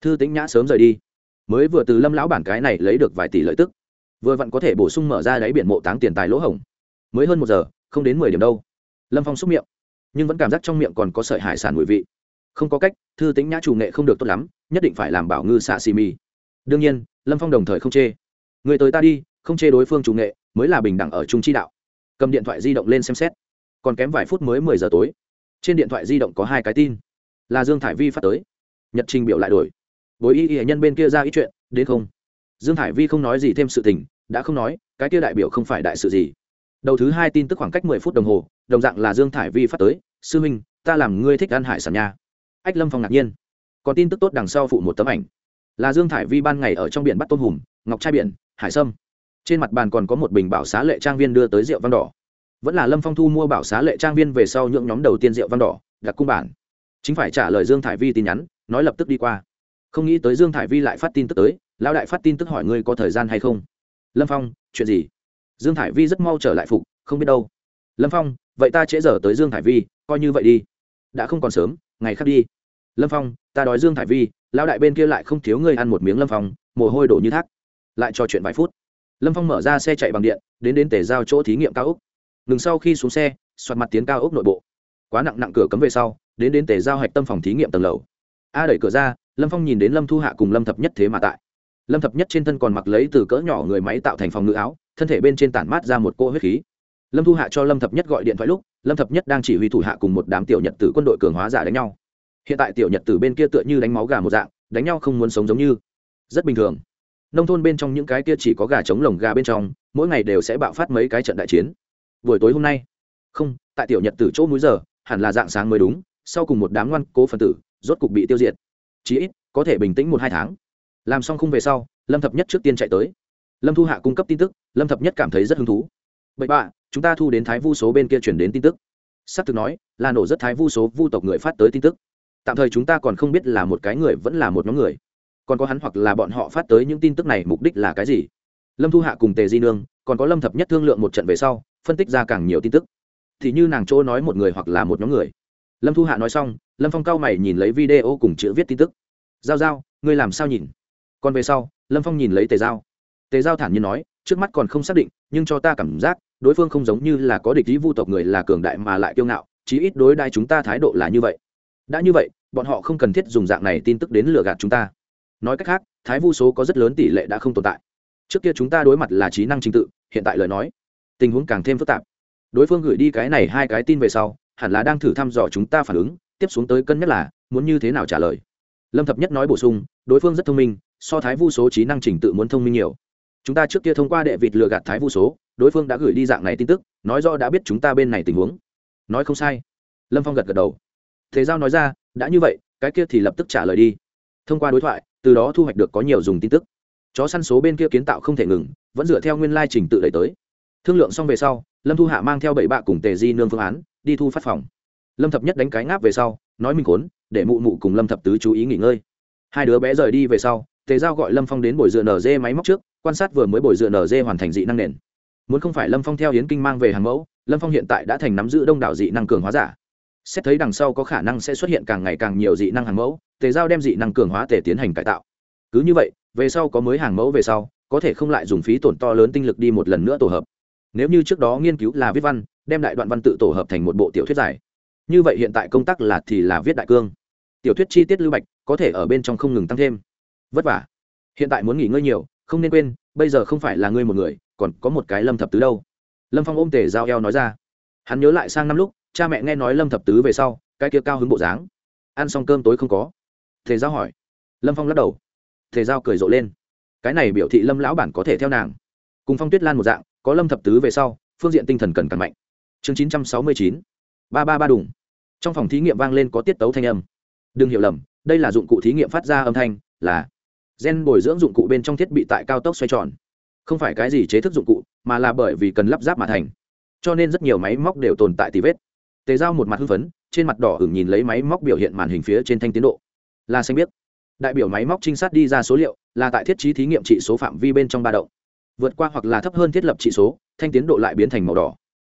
Thư tĩnh nhã sớm rời đi. Mới vừa từ lâm lão bản cái này lấy được vài tỷ lợi tức, vừa vặn có thể bổ sung mở ra đáy biển mộ táng tiền tài lỗ hổng. Mới hơn một giờ, không đến mười điểm đâu. Lâm phong xúc miệng, nhưng vẫn cảm giác trong miệng còn có sợi hải sản mùi vị. Không có cách, thư tính nhã chủ nghệ không được tốt lắm, nhất định phải làm bảo ngư xạ xì mì. Đương nhiên, lâm phong đồng thời không chê. Người tới ta đi, không chê đối phương chủ nghệ mới là bình đẳng ở trung chi đạo. Cầm điện thoại di động lên xem xét. Còn kém vài phút mới mười giờ tối. Trên điện thoại di động có hai cái tin. Là dương thải vi phát tới. Nhật trình biểu lại đổi. Bối y y nhân bên kia ra ít chuyện, đến không? Dương thải vi không nói gì thêm sự tình, đã không nói, cái kia đại biểu không phải đại sự gì. Đầu thứ hai tin tức khoảng cách mười phút đồng hồ, đồng dạng là dương thải vi phát tới. Sư huynh, ta làm ngươi thích ăn hải sản nha. Ách lâm phong ngạc nhiên. Còn tin tức tốt đằng sau phụ một tấm ảnh. Là dương thải vi ban ngày ở trong biển bắt tôm hùm ngọc trai biển, hải sâm trên mặt bàn còn có một bình bảo xá lệ trang viên đưa tới rượu văn đỏ. Vẫn là lâm phong thu mua bảo xá lệ trang viên về sau những nhóm đầu tiên rượu văn đỏ đặc cung bản. Chính phải trả lời dương thải vi tin nhắn, nói lập tức đi qua. Không nghĩ tới dương thải vi lại phát tin tức tới, lão đại phát tin tức hỏi ngươi có thời gian hay không? Lâm phong, chuyện gì? Dương thải vi rất mau trở lại phục, không biết đâu. Lâm phong, vậy ta trễ giờ tới dương thải vi, coi như vậy đi. Đã không còn sớm, ngày khác đi. Lâm phong, ta đói dương thải vi, lão đại bên kia lại không thiếu ngươi ăn một miếng lâm phong, mồ hôi đổ như thác. Lại trò chuyện vài phút lâm phong mở ra xe chạy bằng điện, đến đến tể giao chỗ thí nghiệm cao ốc. ngừng sau khi xuống xe, soạt mặt tiến cao ốc nội bộ. Quá nặng nặng cửa cấm về sau, đến đến tề giao hạch tâm phòng thí nghiệm tầng lầu. A đẩy cửa ra, lâm phong nhìn đến lâm thu hạ cùng lâm thập nhất thế mà tại. Lâm thập nhất trên thân còn mặc lấy từ cỡ nhỏ người máy tạo thành phòng ngự áo, thân thể bên trên tản mát ra một cô huyết khí. Lâm thu hạ cho lâm thập nhất gọi điện thoại lúc, lâm thập nhất đang chỉ huy thủ hạ cùng một đám tiểu nhật tử quân đội cường hóa giả đánh nhau. Hiện tại tiểu nhật tử bên kia tựa như đánh máu gà một dạng, đánh nhau không muốn sống giống như. Rất bình thường nông thôn bên trong những cái kia chỉ có gà trống lồng gà bên trong, mỗi ngày đều sẽ bạo phát mấy cái trận đại chiến. Buổi tối hôm nay, không, tại tiểu nhật từ chỗ múi giờ, hẳn là dạng sáng mới đúng, sau cùng một đám ngoan cố phần tử, rốt cục bị tiêu diệt. Chí ít, có thể bình tĩnh một hai tháng. Làm xong không về sau, lâm thập nhất trước tiên chạy tới. Lâm thu hạ cung cấp tin tức, lâm thập nhất cảm thấy rất hứng thú. Bậy bạ, chúng ta thu đến thái vu số bên kia chuyển đến tin tức. S ắ c thực nói, là nổ rất thái vu số vu tộc người phát tới tin tức. Tạm thời chúng ta còn không biết là một cái người vẫn là một nhóm người còn có hắn hoặc là bọn họ phát tới những tin tức này mục đích là cái gì? Lâm thu hạ cùng tề di nương, còn có lâm thập nhất thương lượng một trận về sau, phân tích ra càng nhiều tin tức. Thì như nàng chỗ nói một người hoặc là một nhóm người. Lâm thu hạ nói xong, lâm phong cao mày nhìn lấy video cùng chữ viết tin tức. Giao giao, ngươi làm sao nhìn? Còn về sau, lâm phong nhìn lấy tề giao. Tề giao thản nhiên nói, trước mắt còn không xác định, nhưng cho ta cảm giác, đối phương không giống như là có địch ý vu tộc người là cường đại mà lại kiêu ngạo, chí ít đối đai chúng ta thái độ là như vậy. Đã như vậy, bọn họ không cần thiết dùng dạng này tin tức đến lừa gạt chúng ta nói cách khác, thái vu số có rất lớn tỷ lệ đã không tồn tại. Trước kia chúng ta đối mặt là trí năng trình tự, hiện tại lời nói, tình huống càng thêm phức tạp. Đối phương gửi đi cái này hai cái tin về sau, hẳn là đang thử thăm dò chúng ta phản ứng, tiếp xuống tới cân nhắc là, muốn như thế nào trả lời. Lâm thập nhất nói bổ sung, đối phương rất thông minh, so thái vu số trí năng trình tự muốn thông minh nhiều. Chúng ta trước kia thông qua đệ vịt lừa gạt thái vu số, đối phương đã gửi đi dạng này tin tức, nói do đã biết chúng ta bên này tình huống. Nói không sai. Lâm phong gật gật đầu. Thế giao nói ra, đã như vậy, cái kia thì lập tức trả lời đi. Thông qua đối thoại từ đó thu hoạch được có nhiều dùng tin tức. Chó săn số bên kia kiến tạo không thể ngừng, vẫn dựa theo nguyên lai trình tự đẩy tới. Thương lượng xong về sau, lâm thu hạ mang theo bảy bạ cùng tề di nương phương án, đi thu phát phòng. Lâm thập nhất đánh cái ngáp về sau, nói mình khốn, để mụ mụ cùng lâm thập tứ chú ý nghỉ ngơi. Hai đứa bé rời đi về sau, tề giao gọi lâm phong đến bồi dựa nz máy móc trước, quan sát vừa mới bồi dựa nz hoàn thành dị năng nền. Muốn không phải lâm phong theo hiến kinh mang về hàng mẫu, lâm phong hiện tại đã thành nắm giữ đông đảo dị năng cường hóa giả xét thấy đằng sau có khả năng sẽ xuất hiện càng ngày càng nhiều dị năng hàng mẫu, tề giao đem dị năng cường hóa tề tiến hành cải tạo. Cứ như vậy, về sau có mới hàng mẫu về sau, có thể không lại dùng phí tổn to lớn tinh lực đi một lần nữa tổ hợp. Nếu như trước đó nghiên cứu là viết văn, đem đại đoạn văn tự tổ hợp thành một bộ tiểu thuyết dài. Như vậy hiện tại công tác là thì là viết đại cương. Tiểu thuyết chi tiết lưu bạch có thể ở bên trong không ngừng tăng thêm. Vất vả. Hiện tại muốn nghỉ ngơi nhiều, không nên quên, bây giờ không phải là ngươi một người, còn có một cái lâm thập tứ đâu. Lâm phong ôm tề giao eo nói ra. Hắn nhớ lại sang năm lúc cha mẹ nghe nói lâm thập tứ về sau, cái kia cao hứng bộ dáng. Ăn xong cơm tối không có. Thể giao hỏi. Lâm phong lắc đầu. Thể giao cười rộ lên. Cái này biểu thị lâm lão bản có thể theo nàng. Cùng phong tuyết lan một dạng, có lâm thập tứ về sau, phương diện tinh thần cần càng mạnh. Chương chín trăm sáu mươi chín. Ba ba ba đùng. Trong phòng thí nghiệm vang lên có tiết tấu thanh âm. Đừng hiểu lầm, đây là dụng cụ thí nghiệm phát ra âm thanh, là gen bồi dưỡng dụng cụ bên trong thiết bị tại cao tốc xoay tròn. Không phải cái gì chế thức dụng cụ, mà là bởi vì cần lắp ráp mà thành. Cho nên rất nhiều máy móc đều tồn tại tì vết tề giao một mặt hưng phấn trên mặt đỏ hửng nhìn lấy máy móc biểu hiện màn hình phía trên thanh tiến độ. Là xanh biết đại biểu máy móc trinh sát đi ra số liệu là tại thiết trí thí nghiệm trị số phạm vi bên trong ba động. Vượt qua hoặc là thấp hơn thiết lập trị số thanh tiến độ lại biến thành màu đỏ.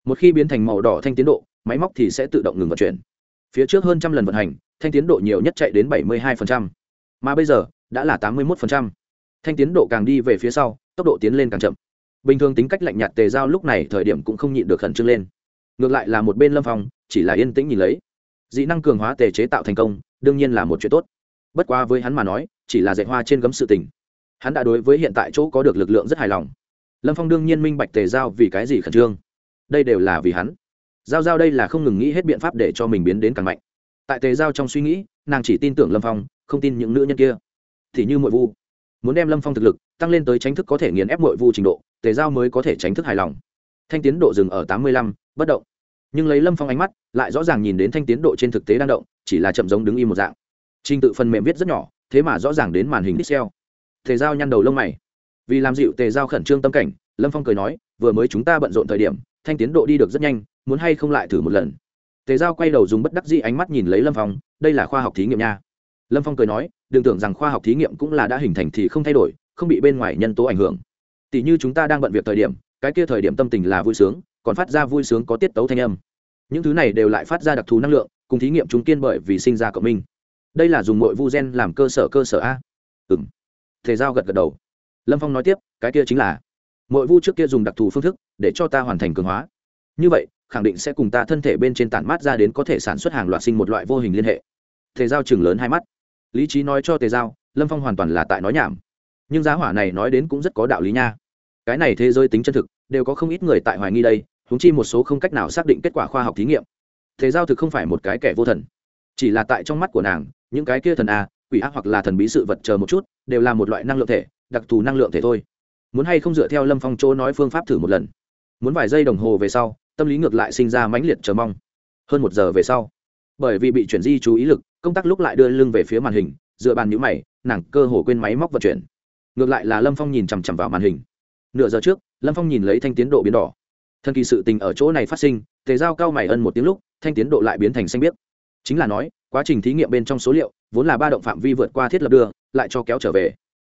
Một khi biến thành màu đỏ thanh tiến độ máy móc thì sẽ tự động ngừng vận chuyển. Phía trước hơn trăm lần vận hành thanh tiến độ nhiều nhất chạy đến 72%, mà bây giờ đã là 81%. thanh tiến độ càng đi về phía sau tốc độ tiến lên càng chậm. Bình thường tính cách lạnh nhạt tề giao lúc này thời điểm cũng không nhịn được khẩn trương lên. Ngược lại là một bên lâm phong chỉ là yên tĩnh nhìn lấy. Dị năng cường hóa tề chế tạo thành công, đương nhiên là một chuyện tốt. Bất quá với hắn mà nói, chỉ là dạy hoa trên gấm sự tình. Hắn đã đối với hiện tại chỗ có được lực lượng rất hài lòng. Lâm phong đương nhiên minh bạch tề giao vì cái gì khẩn trương. Đây đều là vì hắn. Giao giao đây là không ngừng nghĩ hết biện pháp để cho mình biến đến càng mạnh. Tại tề giao trong suy nghĩ, nàng chỉ tin tưởng lâm phong, không tin những nữ nhân kia. Thì như mội vu. Muốn đem lâm phong thực lực tăng lên tới tránh thức có thể nghiền ép mội vu trình độ, tề giao mới có thể tránh thức hài lòng. Thanh tiến độ dừng ở tám mươi lăm, bất động nhưng lấy lâm phong ánh mắt lại rõ ràng nhìn đến thanh tiến độ trên thực tế đang động chỉ là chậm giống đứng im một dạng trình tự phần mềm viết rất nhỏ thế mà rõ ràng đến màn hình pixel tề giao nhăn đầu lông mày vì làm dịu tề giao khẩn trương tâm cảnh lâm phong cười nói vừa mới chúng ta bận rộn thời điểm thanh tiến độ đi được rất nhanh muốn hay không lại thử một lần tề giao quay đầu dùng bất đắc dĩ ánh mắt nhìn lấy lâm phong đây là khoa học thí nghiệm nha lâm phong cười nói đừng tưởng rằng khoa học thí nghiệm cũng là đã hình thành thì không thay đổi không bị bên ngoài nhân tố ảnh hưởng tỷ như chúng ta đang bận việc thời điểm cái kia thời điểm tâm tình là vui sướng còn phát ra vui sướng có tiết tấu thanh âm. Những thứ này đều lại phát ra đặc thù năng lượng, cùng thí nghiệm chúng kiên bởi vì sinh ra cộng minh. Đây là dùng nội vu gen làm cơ sở cơ sở a. Ừ m thể giao gật gật đầu. Lâm phong nói tiếp, cái kia chính là, nội vu trước kia dùng đặc thù phương thức để cho ta hoàn thành cường hóa. Như vậy, khẳng định sẽ cùng ta thân thể bên trên tản mát ra đến có thể sản xuất hàng loạt sinh một loại vô hình liên hệ. Tề giao chừng lớn hai mắt. Lý trí nói cho tề giao, lâm phong hoàn toàn là tại nói nhảm. Nhưng giá hỏa này nói đến cũng rất có đạo lý nha. Cái này thế giới tính chân thực, đều có không ít người tại hoài nghi đây húng chi một số không cách nào xác định kết quả khoa học thí nghiệm. Thế giao thực không phải một cái kẻ vô thần. Chỉ là tại trong mắt của nàng, những cái kia thần a, quỷ ác hoặc là thần bí sự vật chờ một chút, đều là một loại năng lượng thể, đặc thù năng lượng thể thôi. Muốn hay không dựa theo lâm phong chỗ nói phương pháp thử một lần. Muốn vài giây đồng hồ về sau, tâm lý ngược lại sinh ra mãnh liệt chờ mong. Hơn một giờ về sau, bởi vì bị chuyển di chú ý lực, công tác lúc lại đưa lưng về phía màn hình, dựa bàn nhũ mày, nàng cơ hồ quên máy móc vận chuyển. Ngược lại là lâm phong nhìn chằm chằm vào màn hình. Nửa giờ trước, lâm phong nhìn lấy thanh tiến độ biến đỏ thân kỳ sự tình ở chỗ này phát sinh, tề giao cao mày ân một tiếng lúc, thanh tiến độ lại biến thành xanh biếc. Chính là nói, quá trình thí nghiệm bên trong số liệu, vốn là ba động phạm vi vượt qua thiết lập đưa, lại cho kéo trở về.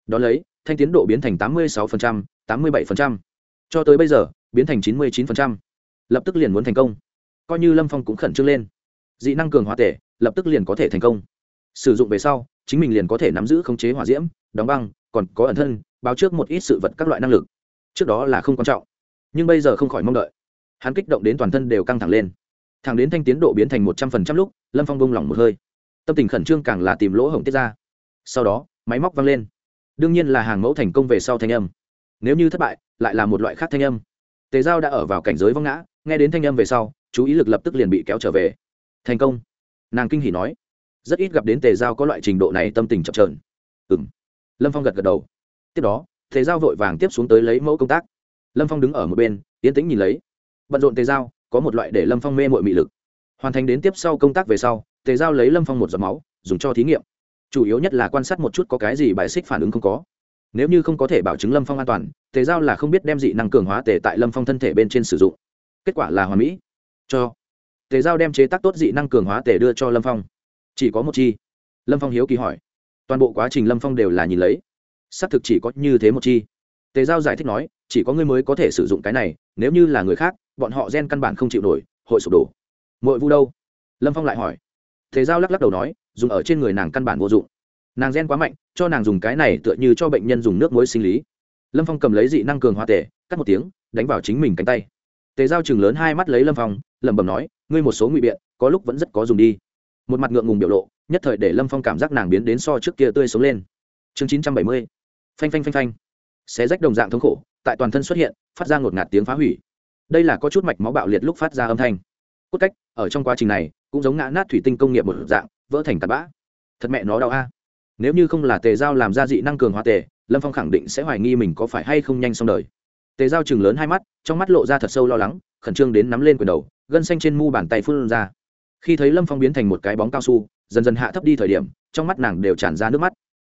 Đ ó lấy, thanh tiến độ biến thành tám mươi sáu tám mươi bảy cho tới bây giờ, biến thành chín mươi chín lập tức liền muốn thành công. Coi như lâm phong cũng khẩn trương lên. Dị năng cường hóa tể, lập tức liền có thể thành công. Sử dụng về sau, chính mình liền có thể nắm giữ khống chế hỏa diễm, đóng băng, còn có ẩn thân, báo trước một ít sự vật các loại năng lực. Trước đó là không quan trọng nhưng bây giờ không khỏi mong đợi. Hắn kích động đến toàn thân đều căng thẳng lên. Thẳng đến thanh tiến độ biến thành một trăm phần trăm lúc, lâm phong bông lỏng một hơi. Tâm tình khẩn trương càng là tìm lỗ hổng tiết ra. Sau đó, máy móc văng lên. Đương nhiên là hàng mẫu thành công về sau thanh âm. Nếu như thất bại, lại là một loại khác thanh âm. Tề giao đã ở vào cảnh giới vong ngã, nghe đến thanh âm về sau, chú ý lực lập tức liền bị kéo trở về. Thành công. Nàng kinh hỉ nói. Rất ít gặp đến tề giao có loại trình độ này tâm tình chậm trợn ừ m lâm phong gật gật đầu. Tiếp đó, tề giao vội vàng tiếp xuống tới lấy mẫu công tác lâm phong đứng ở một bên tiến tĩnh nhìn lấy. Bận rộn tề giao, có một loại để lâm phong mê mội mị lực. Hoàn thành đến tiếp sau công tác về sau, tề giao lấy lâm phong một giọt máu, dùng cho thí nghiệm. Chủ yếu nhất là quan sát một chút có cái gì bài xích phản ứng không có. Nếu như không có thể bảo chứng lâm phong an toàn, tề giao là không biết đem dị năng cường hóa tề tại lâm phong thân thể bên trên sử dụng. Kết quả là hoàn mỹ. Cho. Tề giao đem chế tác tốt dị năng cường hóa tề đưa cho lâm phong. Chỉ có một chi. Lâm phong hiếu kỳ hỏi. Toàn bộ quá trình lâm phong đều là nhìn lấy. Xác thực chỉ có như thế một chi tề giao giải thích nói, chỉ có ngươi mới có thể sử dụng cái này, nếu như là người khác, bọn họ gen căn bản không chịu nổi, hội sụp đổ. Mội vu đâu? Lâm phong lại hỏi. Tề giao lắc lắc đầu nói, dùng ở trên người nàng căn bản vô dụng. Nàng gen quá mạnh, cho nàng dùng cái này tựa như cho bệnh nhân dùng nước muối sinh lý. Lâm phong cầm lấy dị năng cường hóa tề, cắt một tiếng, đánh vào chính mình cánh tay. Tề giao chừng lớn hai mắt lấy lâm phong, lẩm bẩm nói, ngươi một số ngụy biện, có lúc vẫn rất có dùng đi. Một mặt ngượng ngùng biểu lộ, nhất thời để lâm phong cảm giác nàng biến đến so trước kia tươi sống lên. Chương chín trăm bảy mươi. Phanh phanh phanh phanh xé rách đồng dạng thống khổ, tại toàn thân xuất hiện, phát ra ngột ngạt tiếng phá hủy. Đây là có chút mạch máu bạo liệt lúc phát ra âm thanh. Cốt cách, ở trong quá trình này, cũng giống ngã nát thủy tinh công nghiệp một dạng, vỡ thành tạt bã. Thật mẹ nó đau a. Nếu như không là tề giao làm ra dị năng cường hóa tề, lâm phong khẳng định sẽ hoài nghi mình có phải hay không nhanh xong đời. Tề giao chừng lớn hai mắt, trong mắt lộ ra thật sâu lo lắng, khẩn trương đến nắm lên quyền đầu, gân xanh trên mu bàn tay phun ra. Khi thấy lâm phong biến thành một cái bóng cao su, dần dần hạ thấp đi thời điểm, trong mắt nàng đều tràn ra nước mắt.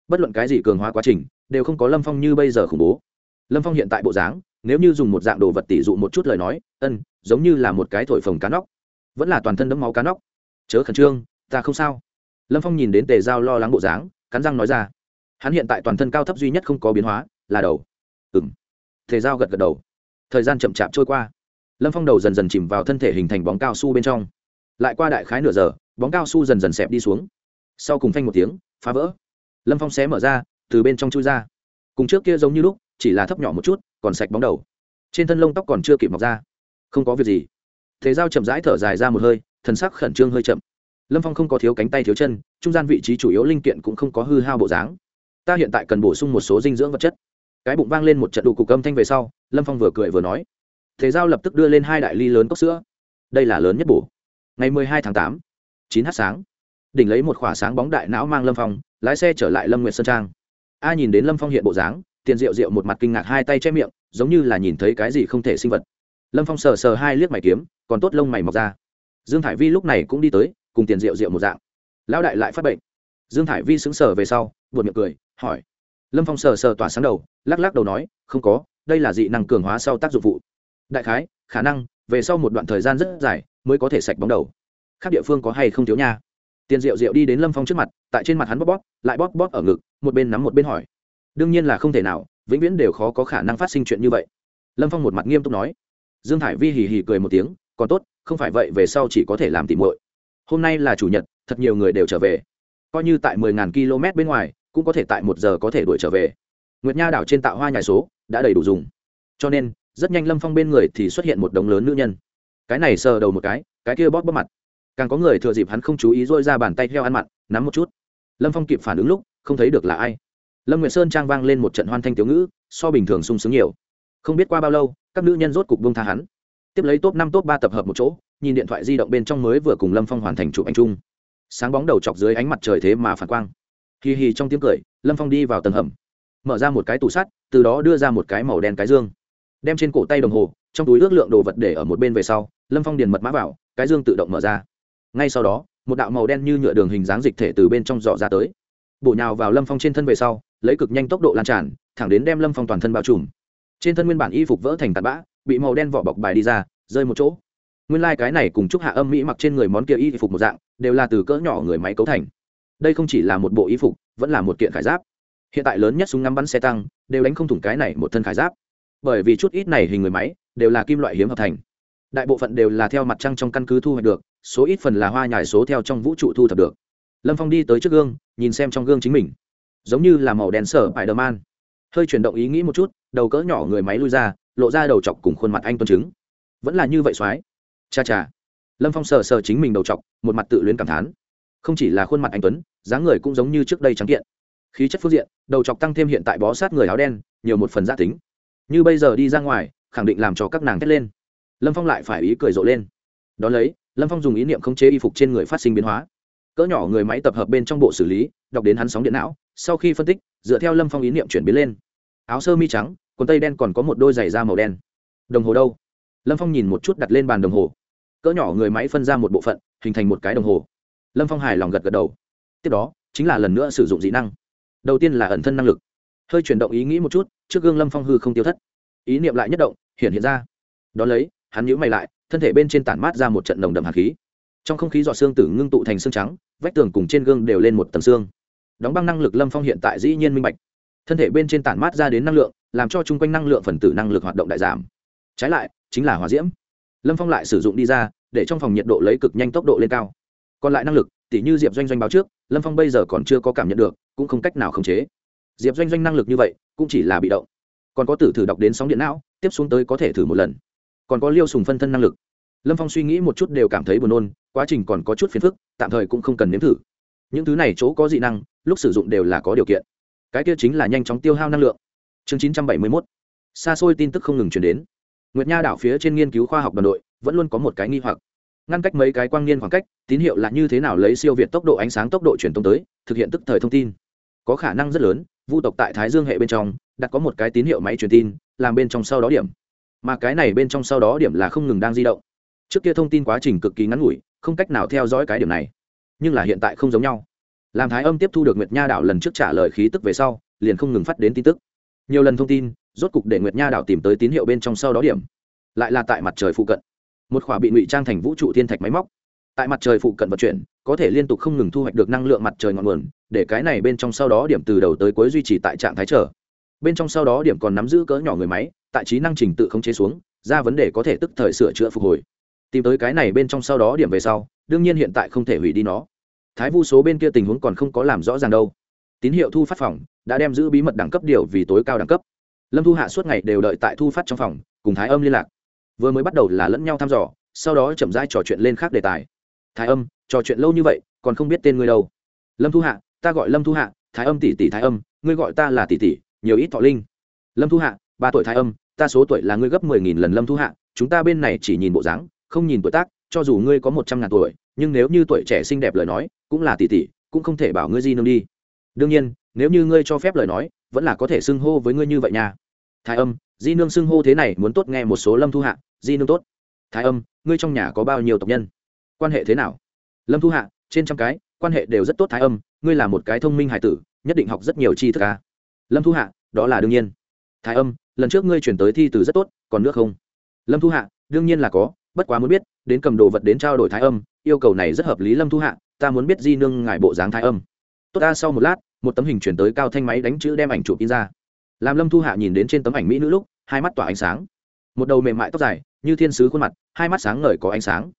Bất luận cái gì cường hóa quá trình đều không có lâm phong như bây giờ khủng bố. Lâm phong hiện tại bộ dáng, nếu như dùng một dạng đồ vật tỷ dụ một chút lời nói, ân, giống như là một cái thổi phồng cá nóc. Vẫn là toàn thân đẫm máu cá nóc. Chớ khẩn trương, ta không sao. Lâm phong nhìn đến tề giao lo lắng bộ dáng, cắn răng nói ra. Hắn hiện tại toàn thân cao thấp duy nhất không có biến hóa, là đầu. Ừ m tề giao gật gật đầu. Thời gian chậm chạp trôi qua. Lâm phong đầu dần dần chìm vào thân thể hình thành bóng cao su bên trong. Lại qua đại khái nửa giờ, bóng cao su dần dần xẹp đi xuống. Sau cùng phanh một tiếng, phá vỡ. Lâm phong xé mở ra từ bên trong chui ra. Cùng trước kia giống như lúc, chỉ là thấp nhỏ một chút, còn sạch bóng đầu. Trên thân lông tóc còn chưa kịp mọc ra. Không có việc gì. Thế giao chậm rãi thở dài ra một hơi, thần sắc khẩn trương hơi chậm. Lâm phong không có thiếu cánh tay thiếu chân, trung gian vị trí chủ yếu linh kiện cũng không có hư hao bộ dáng. Ta hiện tại cần bổ sung một số dinh dưỡng vật chất. Cái bụng vang lên một trận đủ cục âm thanh về sau, lâm phong vừa cười vừa nói. Thế giao lập tức đưa lên hai đại ly lớn cốc sữa. Đây là lớn nhất bổ. Ngày mười hai tháng tám, chín h sáng. Đỉnh lấy một khỏa sáng bóng đại não mang lâm phong, lái xe trở lại lâm nguyệt sơn trang a nhìn đến lâm phong hiện bộ dáng, tiền rượu rượu một mặt kinh ngạc hai tay che miệng, giống như là nhìn thấy cái gì không thể sinh vật. Lâm phong sờ sờ hai liếc mày kiếm, còn tốt lông mày mọc ra. Dương thải vi lúc này cũng đi tới, cùng tiền rượu rượu một dạng. Lão đại lại phát bệnh. Dương thải vi sững sờ về sau buồn miệng cười, hỏi. Lâm phong sờ sờ tỏa sáng đầu, lắc lắc đầu nói, không có, đây là dị năng cường hóa sau tác dụng vụ. đại khái, khả năng, về sau một đoạn thời gian rất dài, mới có thể sạch bóng đầu. Khác địa phương có hay không thiếu nha? Tiền rượu rượu đi đến lâm phong trước mặt, tại trên mặt hắn bóp bóp, lại bóp bóp ở ngực, một bên nắm một bên hỏi. Đương nhiên là không thể nào, vĩnh viễn đều khó có khả năng phát sinh chuyện như vậy. Lâm phong một mặt nghiêm túc nói. Dương thải vi hì hì cười một tiếng, còn tốt, không phải vậy về sau chỉ có thể làm tìm muội. Hôm nay là chủ nhật, thật nhiều người đều trở về. Coi như tại mười ngàn km bên ngoài, cũng có thể tại một giờ có thể đuổi trở về. Nguyệt nha đảo trên tạo hoa nhài số, đã đầy đủ dùng. Cho nên, rất nhanh lâm phong bên người thì xuất hiện một đống lớn nữ nhân. Cái này sờ đầu một cái cái kia bóp bóp mặt càng có người thừa dịp hắn không chú ý dôi ra bàn tay theo ăn mặn, nắm một chút. Lâm phong kịp phản ứng lúc, không thấy được là ai. Lâm nguyệt sơn trang vang lên một trận hoan thanh tiểu ngữ, so bình thường sung sướng nhiều. Không biết qua bao lâu, các nữ nhân rốt cục bông tha hắn. Tiếp lấy top năm, top ba tập hợp một chỗ, nhìn điện thoại di động bên trong mới vừa cùng lâm phong hoàn thành chụp ảnh chung. Sáng bóng đầu chọc dưới ánh mặt trời thế mà phản quang. Hì hì trong tiếng cười, lâm phong đi vào tầng hầm. Mở ra một cái tủ sắt, từ đó đưa ra một cái màu đen cái dương. Đem trên cổ tay đồng hồ, trong túi ước lượng đồ vật để ở một bên về sau, lâm phong điền mật mã vào, cái dương tự động mở ra ngay sau đó, một đạo màu đen như nhựa đường hình dáng dịch thể từ bên trong dò ra tới. Bổ nhào vào lâm phong trên thân về sau, lấy cực nhanh tốc độ lan tràn, thẳng đến đem lâm phong toàn thân bao trùm. Trên thân nguyên bản y phục vỡ thành tạt bã, bị màu đen vỏ bọc bài đi ra, rơi một chỗ. Nguyên lai、like、cái này cùng chúc hạ âm mỹ mặc trên người món kia y phục một dạng, đều là từ cỡ nhỏ người máy cấu thành. Đây không chỉ là một bộ y phục, vẫn là một kiện khải giáp. Hiện tại lớn nhất súng ngắm bắn xe tăng, đều đánh không thủng cái này một thân khải giáp. Bởi vì chút ít này hình người máy, đều là kim loại hiếm hợp thành. Đại bộ phận đều là theo mặt trăng trong căn cứ thu hoạch được số ít phần là hoa nhài số theo trong vũ trụ thu thập được. Lâm phong đi tới trước gương, nhìn xem trong gương chính mình. Giống như là màu đen sở bài đờ man hơi chuyển động ý nghĩ một chút, đầu cỡ nhỏ người máy lui ra, lộ ra đầu chọc cùng khuôn mặt anh tuân chứng vẫn là như vậy soái cha cha. Lâm phong sờ sờ chính mình đầu chọc, một mặt tự luyến cảm thán. Không chỉ là khuôn mặt anh tuấn, dáng người cũng giống như trước đây trắng kiện. Khí chất phương diện, đầu chọc tăng thêm hiện tại bó sát người áo đen, nhiều một phần gia tính. Như bây giờ đi ra ngoài, khẳng định làm cho các nàng thét lên. Lâm phong lại phải ý cười rộ lên. Đón lấy lâm phong dùng ý niệm khống chế y phục trên người phát sinh biến hóa. Cỡ nhỏ người máy tập hợp bên trong bộ xử lý, đọc đến hắn sóng điện não, sau khi phân tích, dựa theo lâm phong ý niệm chuyển biến lên. Áo sơ mi trắng, quần tây đen còn có một đôi giày da màu đen. Đồng hồ đâu? Lâm phong nhìn một chút đặt lên bàn đồng hồ. Cỡ nhỏ người máy phân ra một bộ phận, hình thành một cái đồng hồ. Lâm phong hài lòng gật gật đầu. Tiếp đó, chính là lần nữa sử dụng dị năng. Đầu tiên là ẩn thân năng lực. Hơi chuyển động ý nghĩ một chút, trước gương lâm phong hư không tiêu thất. Ý niệm lại nhất động, hiện hiện ra. Đón lấy, hắn nhíu mày lại thân thể bên trên tản mát ra một trận nồng đậm hạt khí. Trong không khí giọt xương tử ngưng tụ thành xương trắng, vách tường cùng trên gương đều lên một tầng xương. Đóng băng năng lực lâm phong hiện tại dĩ nhiên minh bạch. Thân thể bên trên tản mát ra đến năng lượng, làm cho chung quanh năng lượng phần tử năng lực hoạt động đại giảm. Trái lại, chính là hòa diễm. Lâm phong lại sử dụng đi ra, để trong phòng nhiệt độ lấy cực nhanh tốc độ lên cao. Còn lại năng lực, tỉ như diệp doanh doanh báo trước, lâm phong bây giờ còn chưa có cảm nhận được, cũng không cách nào khống chế. Diệp doanh doanh năng lực như vậy, cũng chỉ là bị động. Còn có tử thử đọc đến sóng điện não, tiếp xuống tới có thể thử một lần còn có liêu sùng phân thân năng lực. Lâm phong suy nghĩ một chút đều cảm thấy buồn nôn, quá trình còn có chút phiền phức, tạm thời cũng không cần nếm thử. Những thứ này chỗ có dị năng, lúc sử dụng đều là có điều kiện. Cái kia chính là nhanh chóng tiêu hao năng lượng. Chương chín trăm bảy mươi mốt. Xa xôi tin tức không ngừng chuyển đến. Nguyệt nha đảo phía trên nghiên cứu khoa học đoàn đội, vẫn luôn có một cái nghi hoặc. Ngăn cách mấy cái quang niên khoảng cách, tín hiệu là như thế nào lấy siêu việt tốc độ ánh sáng tốc độ truyền thông tới, thực hiện tức thời thông tin. Có khả năng rất lớn, vu tộc tại thái dương hệ bên trong, đặt có một cái tín hiệu máy truyền tin, làm bên trong sau đó điểm mà cái này bên trong sau đó điểm là không ngừng đang di động. Trước kia thông tin quá trình cực kỳ ngắn ngủi, không cách nào theo dõi cái điểm này. Nhưng là hiện tại không giống nhau. Làm thái âm tiếp thu được nguyệt nha đảo lần trước trả lời khí tức về sau, liền không ngừng phát đến tin tức. Nhiều lần thông tin, rốt cục để nguyệt nha đảo tìm tới tín hiệu bên trong sau đó điểm. Lại là tại mặt trời phụ cận. Một khỏa bị ngụy trang thành vũ trụ thiên thạch máy móc. Tại mặt trời phụ cận vận chuyển, có thể liên tục không ngừng thu hoạch được năng lượng mặt trời ngọn nguồn, để cái này bên trong sau đó điểm từ đầu tới cuối duy trì tại trạng thái trở bên trong sau đó điểm còn nắm giữ cỡ nhỏ người máy tại trí năng trình tự khống chế xuống, ra vấn đề có thể tức thời sửa chữa phục hồi. Tìm tới cái này bên trong sau đó điểm về sau, đương nhiên hiện tại không thể hủy đi nó. Thái vu số bên kia tình huống còn không có làm rõ ràng đâu. Tín hiệu thu phát phòng đã đem giữ bí mật đẳng cấp điều vì tối cao đẳng cấp. Lâm thu hạ suốt ngày đều đợi tại thu phát trong phòng, cùng thái âm liên lạc. Vừa mới bắt đầu là lẫn nhau thăm dò, sau đó chậm rãi trò chuyện lên khác đề tài. Thái âm, trò chuyện lâu như vậy, còn không biết tên ngươi đâu. Lâm thu hạ, ta gọi lâm thu hạ, thái âm tỷ tỷ thái âm, ngươi gọi ta là tỷ tỷ, nhiều ít thọ linh. Lâm thu hạ ba tuổi thái âm, ta số tuổi là ngươi gấp mười nghìn lần lâm thu hạ, chúng ta bên này chỉ nhìn bộ dáng, không nhìn tuổi tác, cho dù ngươi có một trăm ngàn tuổi, nhưng nếu như tuổi trẻ xinh đẹp lời nói, cũng là tỷ tỷ, cũng không thể bảo ngươi di nương đi. Đương nhiên, nếu như ngươi cho phép lời nói, vẫn là có thể xưng hô với ngươi như vậy nha. Thái âm, di nương xưng hô thế này muốn tốt nghe một số lâm thu hạ, di nương tốt. Thái âm, ngươi trong nhà có bao nhiêu tộc nhân? Quan hệ thế nào? Lâm thu hạ, trên trăm cái, quan hệ đều rất tốt thái âm, ngươi là một cái thông minh hải tử, nhất định học rất nhiều chi thức ca lâm thu hạ, đó là đương nhiên. Thái âm lần trước ngươi chuyển tới thi từ rất tốt, còn nước không? Lâm thu hạ, đương nhiên là có, bất quá muốn biết, đến cầm đồ vật đến trao đổi thái âm, yêu cầu này rất hợp lý lâm thu hạ, ta muốn biết di nương ngài bộ dáng thái âm. Tốt ta, sau một lát, một tấm hình chuyển tới cao thanh máy đánh chữ đem ảnh chụp in ra. Làm lâm thu hạ nhìn đến trên tấm ảnh mỹ nữ lúc, hai mắt tỏa ánh sáng. Một đầu mềm mại tóc dài, như thiên sứ khuôn mặt, hai mắt sáng ngời có ánh sáng.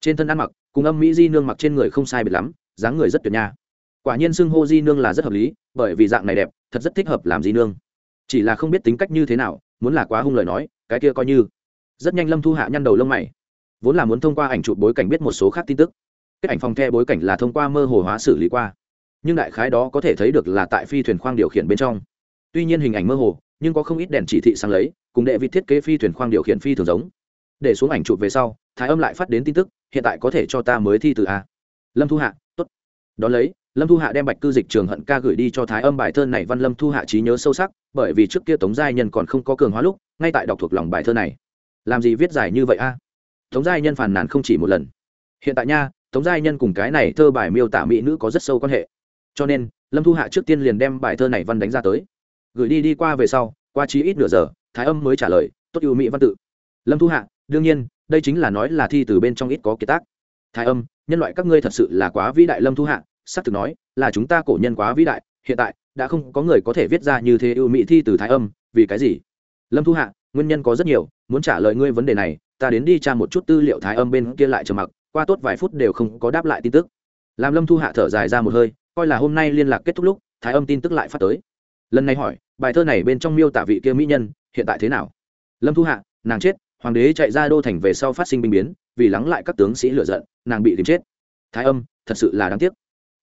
Trên thân ăn mặc, cùng âm mỹ di nương mặc trên người không sai biệt lắm, dáng người rất tuyệt nha. Quả nhiên xưng hô di nương là rất hợp lý, bởi vì dạng này đẹp, thật rất thích hợp làm di nương chỉ là không biết tính cách như thế nào, muốn là quá hung lời nói, cái kia coi như. Rất nhanh lâm thu hạ nhăn đầu lông mày. Vốn là muốn thông qua ảnh chụp bối cảnh biết một số khác tin tức. Kết ảnh phòng the bối cảnh là thông qua mơ hồ hóa xử lý qua. Nhưng đại khái đó có thể thấy được là tại phi thuyền khoang điều khiển bên trong. Tuy nhiên hình ảnh mơ hồ, nhưng có không ít đèn chỉ thị sang lấy, cùng đệ vị thiết kế phi thuyền khoang điều khiển phi thường giống. Để xuống ảnh chụp về sau, thái âm lại phát đến tin tức, hiện tại có thể cho ta mới thi từ a. Lâm thu hạ đón lấy, lâm thu hạ đem bạch cư dịch trường hận ca gửi đi cho thái âm bài thơ này văn lâm thu hạ trí nhớ sâu sắc, bởi vì trước kia tống giai nhân còn không có cường hóa lúc, ngay tại đọc thuộc lòng bài thơ này. Làm gì viết dài như vậy a? Tống giai nhân phàn nàn không chỉ một lần. Hiện tại nha, tống giai nhân cùng cái này thơ bài miêu tả mỹ nữ có rất sâu quan hệ. Cho nên, lâm thu hạ trước tiên liền đem bài thơ này văn đánh ra tới. Gửi đi đi qua về sau, qua trí ít nửa giờ, thái âm mới trả lời, tốt yêu mỹ văn tự. Lâm thu hạ, đương nhiên, đây chính là nói là thi từ bên trong ít có kiệt tác thái âm, nhân loại các ngươi thật sự là quá vĩ đại lâm thu hạ s ắ c thực nói, là chúng ta cổ nhân quá vĩ đại, hiện tại, đã không có người có thể viết ra như thế ưu mỹ thi từ thái âm, vì cái gì? Lâm thu hạ, nguyên nhân có rất nhiều, muốn trả lời ngươi vấn đề này, ta đến đi tra một chút tư liệu thái âm bên kia lại trầm mặc, qua tốt vài phút đều không có đáp lại tin tức. Làm lâm thu hạ thở dài ra một hơi, coi là hôm nay liên lạc kết thúc lúc, thái âm tin tức lại phát tới. Lần này hỏi, bài thơ này bên trong miêu tả vị kia mỹ nhân, hiện tại thế nào? Lâm thu hạ, nàng chết, hoàng đế chạy ra đô thành về sau phát sinh binh biến vì lắng lại các tướng sĩ lựa giận, nàng bị tìm chết. Thái âm, thật sự là đáng tiếc.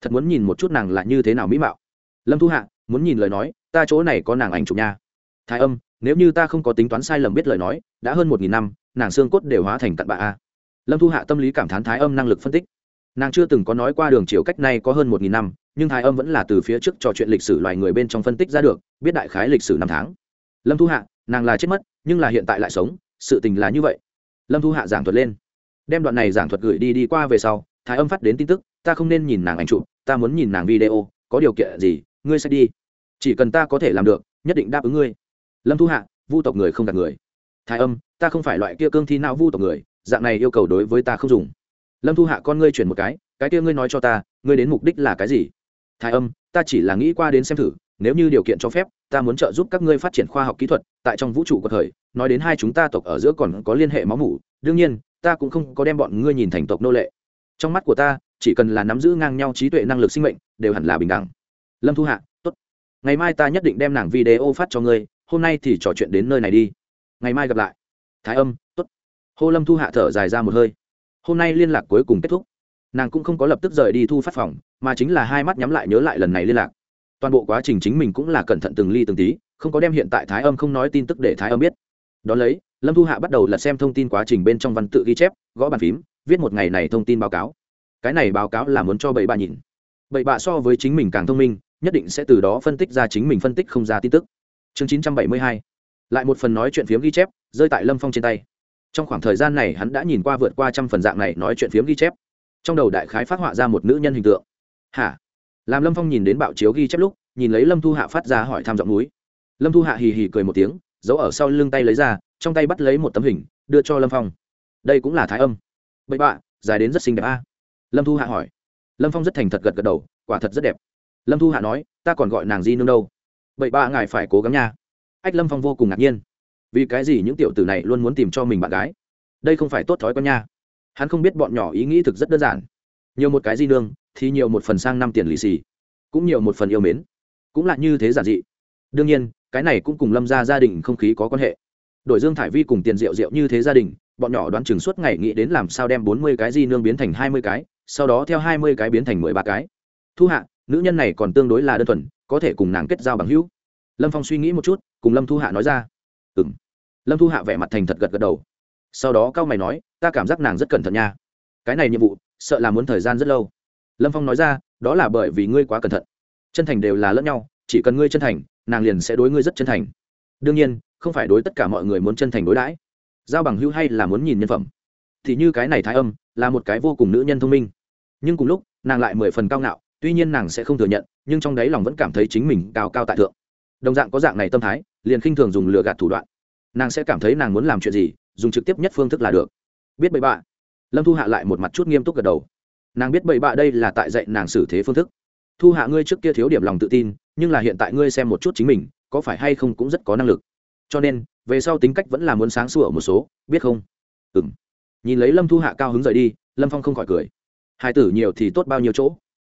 Thật muốn nhìn một chút nàng là như thế nào mỹ mạo. Lâm thu hạ, muốn nhìn lời nói, ta chỗ này có nàng ảnh chụp nha. Thái âm, nếu như ta không có tính toán sai lầm biết lời nói, đã hơn một nghìn năm, nàng xương cốt đều hóa thành cặn bạ a. Lâm thu hạ tâm lý cảm thán thái âm năng lực phân tích. Nàng chưa từng có nói qua đường chiều cách này có hơn một nghìn năm, nhưng thái âm vẫn là từ phía trước trò chuyện lịch sử loài người bên trong phân tích ra được, biết đại khái lịch sử năm tháng. Lâm thu hạ, nàng là chết mất, nhưng là hiện tại lại sống, sự tình là như vậy. Lâm thu hạ giảng thuật lên đem đoạn này giảng thuật gửi đi đi qua về sau, thái âm phát đến tin tức, ta không nên nhìn nàng ảnh chụp, ta muốn nhìn nàng video, có điều kiện gì, ngươi sẽ đi. Chỉ cần ta có thể làm được, nhất định đáp ứng ngươi. Lâm thu hạ, vu tộc người không đặt người. Thái âm, ta không phải loại kia cương thi não vu tộc người, dạng này yêu cầu đối với ta không dùng. Lâm thu hạ con ngươi chuyển một cái cái kia ngươi nói cho ta, ngươi đến mục đích là cái gì? Thái âm, ta chỉ là nghĩ qua đến xem thử, nếu như điều kiện cho phép, ta muốn trợ giúp các ngươi phát triển khoa học kỹ thuật, tại trong vũ trụ của thời, nói đến hai chúng ta tộc ở giữa còn có liên hệ máu mủ. Đương nhiên ta cũng không có đem bọn ngươi nhìn thành tộc nô lệ. Trong mắt của ta, chỉ cần là nắm giữ ngang nhau trí tuệ năng lực sinh mệnh, đều hẳn là bình đẳng. Lâm thu hạ, tốt. Ngày mai ta nhất định đem nàng video phát cho ngươi, hôm nay thì trò chuyện đến nơi này đi. Ngày mai gặp lại. Thái âm, tốt. Hô lâm thu hạ thở dài ra một hơi. Hôm nay liên lạc cuối cùng kết thúc. Nàng cũng không có lập tức rời đi thu phát phòng, mà chính là hai mắt nhắm lại nhớ lại lần này liên lạc. Toàn bộ quá trình chính mình cũng là cẩn thận từng ly từng tí, không có đem hiện tại thái âm không nói tin tức để thái âm biết. Đón lấy lâm thu hạ bắt đầu lật xem thông tin quá trình bên trong văn tự ghi chép, gõ bàn phím, viết một ngày này thông tin báo cáo. Cái này báo cáo là muốn cho bảy bà nhìn. Bảy bạ so với chính mình càng thông minh, nhất định sẽ từ đó phân tích ra chính mình phân tích không ra tin tức. Chương chín trăm bảy mươi hai. Lại một phần nói chuyện phiếm ghi chép, rơi tại lâm phong trên tay. Trong khoảng thời gian này hắn đã nhìn qua vượt qua trăm phần dạng này nói chuyện phiếm ghi chép. Trong đầu đại khái phát họa ra một nữ nhân hình tượng. Hả? Làm lâm phong nhìn đến bạo chiếu ghi chép lúc, nhìn lấy lâm thu hạ phát ra hỏi tham giọng núi. Lâm thu hạ hì hì cười một tiếng, giấu ở sau lưng tay lấy ra trong tay bắt lấy một tấm hình, đưa cho lâm phong. Đây cũng là thái âm. Bậy bạ, dài đến rất xinh đẹp a. Lâm thu hạ hỏi. Lâm phong rất thành thật gật gật đầu, quả thật rất đẹp. Lâm thu hạ nói, ta còn gọi nàng di nương đâu. Bậy bạ, ngài phải cố gắng nha. Ách lâm phong vô cùng ngạc nhiên. Vì cái gì những tiểu tử này luôn muốn tìm cho mình bạn gái? Đây không phải tốt thói con nha. Hắn không biết bọn nhỏ ý nghĩ thực rất đơn giản. Nhiều một cái di nương, thì nhiều một phần sang năm tiền lì xì. Cũng nhiều một phần yêu mến. Cũng là như thế giản dị. Đương nhiên, cái này cũng cùng lâm ra gia đình không khí có quan hệ đổi dương thải vi cùng tiền rượu rượu như thế gia đình, bọn nhỏ đoán chừng suốt ngày nghĩ đến làm sao đem bốn mươi cái di nương biến thành hai mươi cái, sau đó theo hai mươi cái biến thành mười ba cái. Thu hạ, nữ nhân này còn tương đối là đơn thuần, có thể cùng nàng kết giao bằng hữu. Lâm phong suy nghĩ một chút, cùng lâm thu hạ nói ra. Ừ m lâm thu hạ vẻ mặt thành thật gật gật đầu. Sau đó cao mày nói, ta cảm giác nàng rất cẩn thận nha. Cái này nhiệm vụ, sợ là muốn thời gian rất lâu. Lâm phong nói ra, đó là bởi vì ngươi quá cẩn thận. Chân thành đều là lẫn nhau, chỉ cần ngươi chân thành, nàng liền sẽ đối ngươi rất chân thành đương nhiên, không phải đối tất cả mọi người muốn chân thành đối đãi. Giao bằng hữu hay là muốn nhìn nhân phẩm. Thì như cái này thái âm, là một cái vô cùng nữ nhân thông minh. Nhưng cùng lúc, nàng lại mười phần cao ngạo, tuy nhiên nàng sẽ không thừa nhận, nhưng trong đáy lòng vẫn cảm thấy chính mình cao cao tại thượng. Đồng dạng có dạng này tâm thái, liền khinh thường dùng lừa gạt thủ đoạn. Nàng sẽ cảm thấy nàng muốn làm chuyện gì, dùng trực tiếp nhất phương thức là được. Biết bậy bạ. Lâm thu hạ lại một mặt chút nghiêm túc gật đầu. Nàng biết bậy bạ đây là tại dạy nàng xử thế phương thức. Thu hạ, ngươi trước kia thiếu điểm lòng tự tin, nhưng là hiện tại ngươi xem một chút chính mình có phải hay không cũng rất có năng lực. Cho nên, về sau tính cách vẫn là muốn sáng sủa một số, biết không? Ừ m nhìn lấy lâm thu hạ cao hứng rời đi, lâm phong không khỏi cười. Hai tử nhiều thì tốt bao nhiêu chỗ.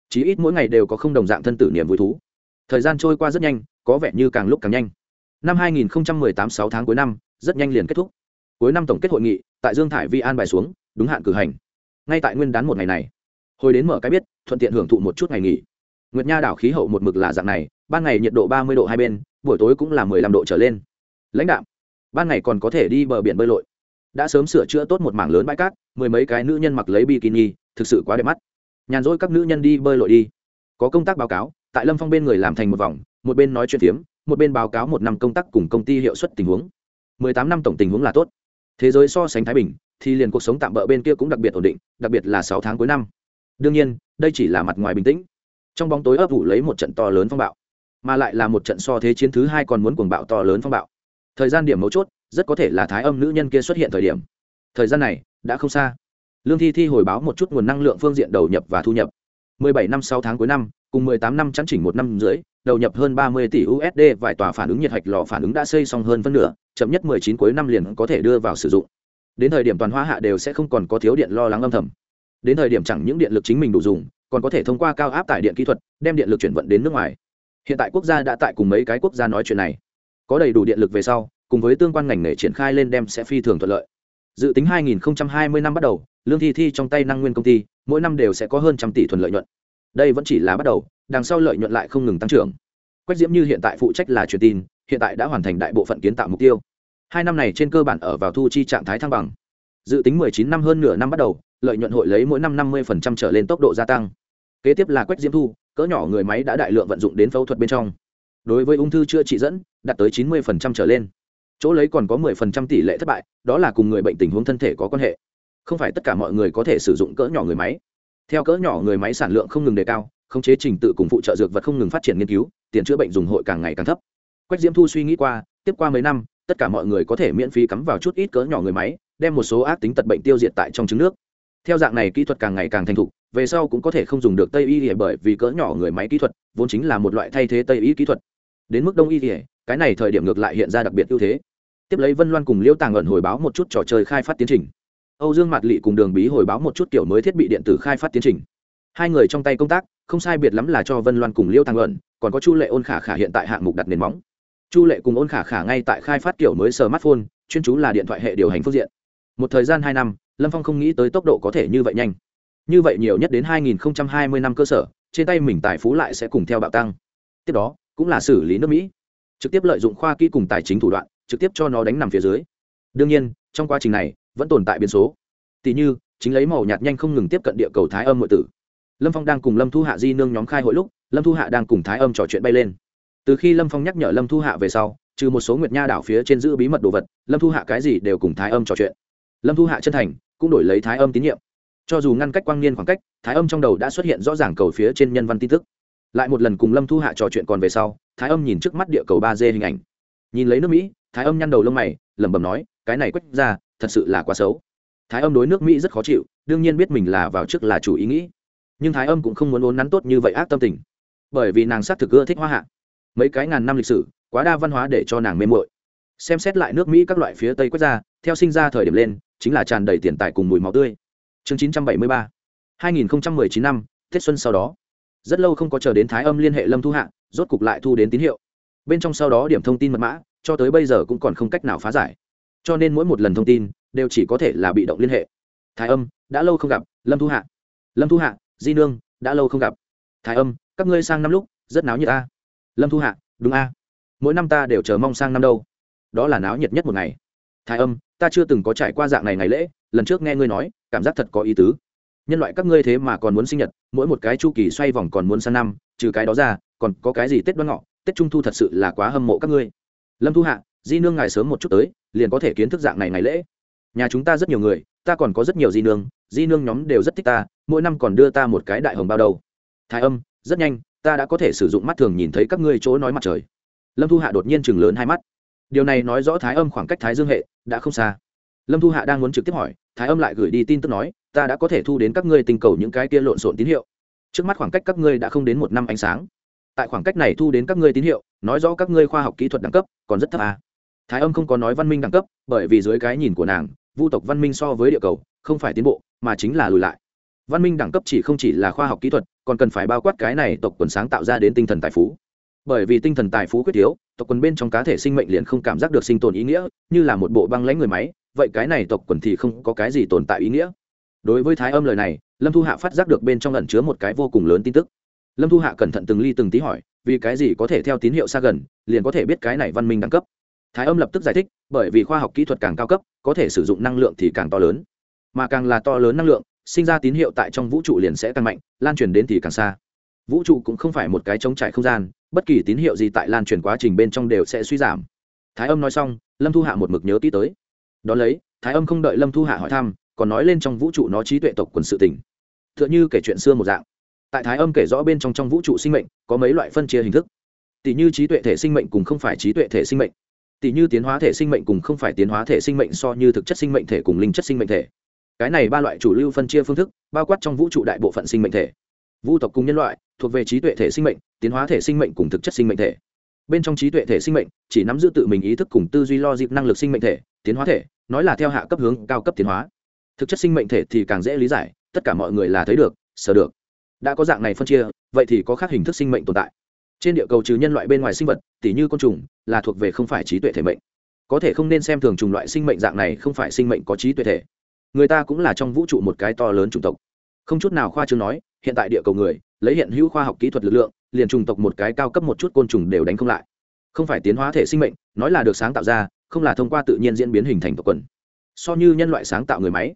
Chí ít mỗi ngày đều có không đồng dạng thân tử niềm vui thú. Thời gian trôi qua rất nhanh, có vẻ như càng lúc càng nhanh. Năm 2018 6 tháng cuối năm, rất nhanh liền kết thúc. Cuối năm tổng kết hội nghị, tại dương thải vi an bài xuống, đúng hạn cử hành. Ngay tại nguyên đán một ngày này, hồi đến mở cái biết, thuận tiện hưởng thụ một chút ngày nghỉ. Nguyệt nha đảo khí hậu một mực là dạng này, ban ngày nhiệt độ ba mươi độ hai bên buổi tối cũng là mười lăm độ trở lên. Lãnh đạo ban ngày còn có thể đi bờ biển bơi lội. Đã sớm sửa chữa tốt một mảng lớn bãi cát, mười mấy cái nữ nhân mặc lấy bikini, thực sự quá đẹp mắt. Nhàn rỗi các nữ nhân đi bơi lội đi. Có công tác báo cáo, tại lâm phong bên người làm thành một vòng, một bên nói chuyện phiếm, một bên báo cáo một năm công tác cùng công ty hiệu suất tình huống. Mười tám năm tổng tình huống là tốt. Thế giới so sánh thái bình, thì liền cuộc sống tạm bỡ bên kia cũng đặc biệt ổn định, đặc biệt là sáu tháng cuối năm. Đương nhiên, đây chỉ là mặt ngoài bình tĩnh. Trong bóng tối ấp ủ lấy một trận to lớn phong bạo mà lại là một trận so thế chiến thứ hai còn muốn cuồng bạo to lớn phong bạo. Thời gian điểm mấu chốt, rất có thể là thái âm nữ nhân kia xuất hiện thời điểm. Thời gian này, đã không xa. Lương thi thi hồi báo một chút nguồn năng lượng phương diện đầu nhập và thu nhập. 17 năm 6 tháng cuối năm, cùng 18 năm chắn chỉnh một năm dưới đầu nhập hơn 30 tỷ USD vài tòa phản ứng nhiệt hạch lò phản ứng đã xây xong hơn phân nửa, chậm nhất 19 cuối năm liền có thể đưa vào sử dụng. Đến thời điểm toàn hóa hạ đều sẽ không còn có thiếu điện lo lắng âm thầm. Đến thời điểm chẳng những điện lực chính mình đủ dùng, còn có thể thông qua cao áp tải điện kỹ thuật, đem điện lực chuyển vận đến nước ngoài hiện tại quốc gia đã tại cùng mấy cái quốc gia nói chuyện này. Có đầy đủ điện lực về sau, cùng với tương quan ngành nghề triển khai lên đem sẽ phi thường thuận lợi. Dự tính 2020 năm bắt đầu, lương thi thi trong tay năng nguyên công ty, mỗi năm đều sẽ có hơn trăm tỷ thuần lợi nhuận. Đây vẫn chỉ là bắt đầu, đằng sau lợi nhuận lại không ngừng tăng trưởng. Quách diễm như hiện tại phụ trách là truyền tin, hiện tại đã hoàn thành đại bộ phận kiến tạo mục tiêu. Hai năm này trên cơ bản ở vào thu chi trạng thái thăng bằng. Dự tính 19 năm hơn nửa năm bắt đầu, lợi nhuận hội lấy mỗi năm 50% trở lên tốc độ gia tăng. Kế tiếp là quách diễm thu cỡ nhỏ người máy đã đại lượng vận dụng đến phẫu thuật bên trong. Đối với ung thư chữa trị dẫn, đạt tới 90% trở lên. Chỗ lấy còn có 10% tỷ lệ thất bại, đó là cùng người bệnh tình huống thân thể có quan hệ. Không phải tất cả mọi người có thể sử dụng cỡ nhỏ người máy. Theo cỡ nhỏ người máy sản lượng không ngừng đề cao, khống chế trình tự cùng phụ trợ dược vật không ngừng phát triển nghiên cứu, tiền chữa bệnh dùng hội càng ngày càng thấp. Quách diễm thu suy nghĩ qua, tiếp qua mấy năm, tất cả mọi người có thể miễn phí cắm vào chút ít cỡ nhỏ người máy, đem một số ác tính tật bệnh tiêu diệt tại trong trứng nước. Theo dạng này kỹ thuật càng ngày càng thành thục về sau cũng có thể không dùng được tây y bởi vì cỡ nhỏ người máy kỹ thuật, vốn chính là một loại thay thế tây y kỹ thuật. Đến mức đông y thì cái này thời điểm ngược lại hiện ra đặc biệt ưu thế. Tiếp lấy vân loan cùng liễu tàng ẩn hồi báo một chút trò chơi khai phát tiến trình. Âu dương mạt lị cùng đường bí hồi báo một chút kiểu mới thiết bị điện tử khai phát tiến trình. Hai người trong tay công tác, không sai biệt lắm là cho vân loan cùng liêu tàng ẩn, còn có chu lệ ôn khả khả hiện tại hạng mục đặt nền móng. Chu lệ cùng ôn khả khả ngay tại khai phát kiểu mới smartphone, chuyên chú là điện thoại hệ điều hành phương diện. Một thời gian hai năm, lâm phong không nghĩ tới tốc độ có thể như vậy nhanh như vậy nhiều nhất đến 2020 năm cơ sở, trên tay mình tài phú lại sẽ cùng theo bạo tăng. Tiếp đó, cũng là xử lý nước mỹ. Trực tiếp lợi dụng khoa kỹ cùng tài chính thủ đoạn, trực tiếp cho nó đánh nằm phía dưới. Đương nhiên, trong quá trình này, vẫn tồn tại biến số. Tỷ như, chính lấy màu nhạt nhanh không ngừng tiếp cận địa cầu thái âm nội tử. Lâm phong đang cùng lâm thu hạ di nương nhóm khai hội lúc, lâm thu hạ đang cùng thái âm trò chuyện bay lên. Từ khi lâm phong nhắc nhở lâm thu hạ về sau, trừ một số nguyệt nha đảo phía trên giữ bí mật đồ vật, lâm thu hạ cái gì đều cùng thái âm trò chuyện. Lâm thu hạ chân thành, cũng đổi lấy thái âm tín nhiệm cho dù ngăn cách quang niên khoảng cách, thái âm trong đầu đã xuất hiện rõ ràng cầu phía trên nhân văn tin tức. Lại một lần cùng lâm thu hạ trò chuyện còn về sau, thái âm nhìn trước mắt địa cầu ba d hình ảnh. Nhìn lấy nước mỹ, thái âm nhăn đầu lông mày, lẩm bẩm nói, cái này quách ra, thật sự là quá xấu. Thái âm đối nước mỹ rất khó chịu, đương nhiên biết mình là vào trước là chủ ý nghĩ. Nhưng thái âm cũng không muốn ốn nắn tốt như vậy ác tâm tình. Bởi vì nàng xác thực ưa thích hoa hạ. Mấy cái ngàn năm lịch sử, quá đa văn hóa để cho nàng mê mội xem xét lại nước mỹ các loại phía tây quốc gia, theo sinh ra thời điểm lên, chính là tràn đầy tiền tài cùng mùi máu tươi chương 973 2019 năm, tết xuân sau đó. Rất lâu không có chờ đến thái âm liên hệ lâm thu hạ, rốt cục lại thu đến tín hiệu. Bên trong sau đó điểm thông tin mật mã, cho tới bây giờ cũng còn không cách nào phá giải. Cho nên mỗi một lần thông tin, đều chỉ có thể là bị động liên hệ. Thái âm, đã lâu không gặp, lâm thu hạ. Lâm thu hạ, di nương, đã lâu không gặp. Thái âm, các ngươi sang năm lúc, rất náo nhiệt a. Lâm thu hạ, đúng a. Mỗi năm ta đều chờ mong sang năm đâu. Đó là náo nhiệt nhất một ngày. Thái âm ta chưa từng có trải qua dạng này ngày lễ, lần trước nghe ngươi nói, cảm giác thật có ý tứ. Nhân loại các ngươi thế mà còn muốn sinh nhật, mỗi một cái chu kỳ xoay vòng còn muốn sang năm, trừ cái đó ra, còn có cái gì tết đoan ngọ, tết trung thu thật sự là quá hâm mộ các ngươi. Lâm thu hạ, di nương ngài sớm một chút tới, liền có thể kiến thức dạng này ngày lễ. Nhà chúng ta rất nhiều người, ta còn có rất nhiều di nương di nương nhóm đều rất thích ta, mỗi năm còn đưa ta một cái đại hồng bao đầu thái âm, rất nhanh, ta đã có thể sử dụng mắt thường nhìn thấy các ngươi chỗ nói mặt trời. Lâm thu hạ đột nhiên chừng lớn hai mắt điều này nói rõ thái âm khoảng cách thái dương hệ đã không xa. Lâm thu hạ đang muốn trực tiếp hỏi, thái âm lại gửi đi tin tức nói, ta đã có thể thu đến các ngươi tình cầu những cái kia lộn xộn tín hiệu. Trước mắt khoảng cách các ngươi đã không đến một năm ánh sáng. Tại khoảng cách này thu đến các ngươi tín hiệu, nói rõ các ngươi khoa học kỹ thuật đẳng cấp còn rất thấp à. thái âm không có nói văn minh đẳng cấp, bởi vì dưới cái nhìn của nàng, vu tộc văn minh so với địa cầu, không phải tiến bộ, mà chính là lùi lại. Văn minh đẳng cấp chỉ không chỉ là khoa học kỹ thuật, còn cần phải bao quát cái này tộc quần sáng tạo ra đến tinh thần tài phú bởi vì tinh thần tài phú quyết yếu tộc quần bên trong cá thể sinh mệnh liền không cảm giác được sinh tồn ý nghĩa, như là một bộ băng lãnh người máy, vậy cái này tộc quần thì không có cái gì tồn tại ý nghĩa. Đối với thái âm lời này, lâm thu hạ phát giác được bên trong ẩn chứa một cái vô cùng lớn tin tức. Lâm thu hạ cẩn thận từng ly từng tí hỏi, vì cái gì có thể theo tín hiệu xa gần, liền có thể biết cái này văn minh đẳng cấp? Thái âm lập tức giải thích, bởi vì khoa học kỹ thuật càng cao cấp, có thể sử dụng năng lượng thì càng to lớn. Mà càng là to lớn năng lượng, sinh ra tín hiệu tại trong vũ trụ liền sẽ càng mạnh, lan truyền đến thì càng xa vũ trụ cũng không phải một cái trống trải không gian, bất kỳ tín hiệu gì tại lan truyền quá trình bên trong đều sẽ suy giảm. Thái âm nói xong, lâm thu hạ một mực nhớ kỹ tới. Đ ó lấy, thái âm không đợi lâm thu hạ hỏi thăm, còn nói lên trong vũ trụ nó trí tuệ tộc quần sự tỉnh t h ư ợ n h ư kể chuyện xưa một dạng. Tại thái âm kể rõ bên trong trong vũ trụ sinh mệnh, có mấy loại phân chia hình thức. Tỷ như trí tuệ thể sinh mệnh cùng không phải trí tuệ thể sinh mệnh. Tỷ như tiến hóa thể sinh mệnh cùng không phải tiến hóa thể sinh mệnh so như thực chất sinh mệnh thể cùng linh chất sinh mệnh thể. Cái này ba loại chủ lưu phân chia phương thức, bao quát trong vũ trụ đại bộ phận sinh mệnh thể vu tộc cùng nhân loại thuộc về trí tuệ thể sinh mệnh, tiến hóa thể sinh mệnh cùng thực chất sinh mệnh thể. Bên trong trí tuệ thể sinh mệnh chỉ nắm giữ tự mình ý thức cùng tư duy lo dịp năng lực sinh mệnh thể, tiến hóa thể, nói là theo hạ cấp hướng cao cấp tiến hóa. Thực chất sinh mệnh thể thì càng dễ lý giải, tất cả mọi người là thấy được sờ được. Đã có dạng này phân chia, vậy thì có khác hình thức sinh mệnh tồn tại. Trên địa cầu trừ nhân loại bên ngoài sinh vật, tỉ như côn trùng, là thuộc về không phải trí tuệ thể mệnh. Có thể không nên xem thường trùng loại sinh mệnh dạng này không phải sinh mệnh có trí tuệ thể. Người ta cũng là trong vũ trụ một cái to lớn chủng tộc. Không chút nào khoa chương nói hiện tại địa cầu người, lấy hiện hữu khoa học kỹ thuật lực lượng, liền trùng tộc một cái cao cấp một chút côn trùng đều đánh không lại. Không phải tiến hóa thể sinh mệnh, nói là được sáng tạo ra, không là thông qua tự nhiên diễn biến hình thành tộc quần. So như nhân loại sáng tạo người máy,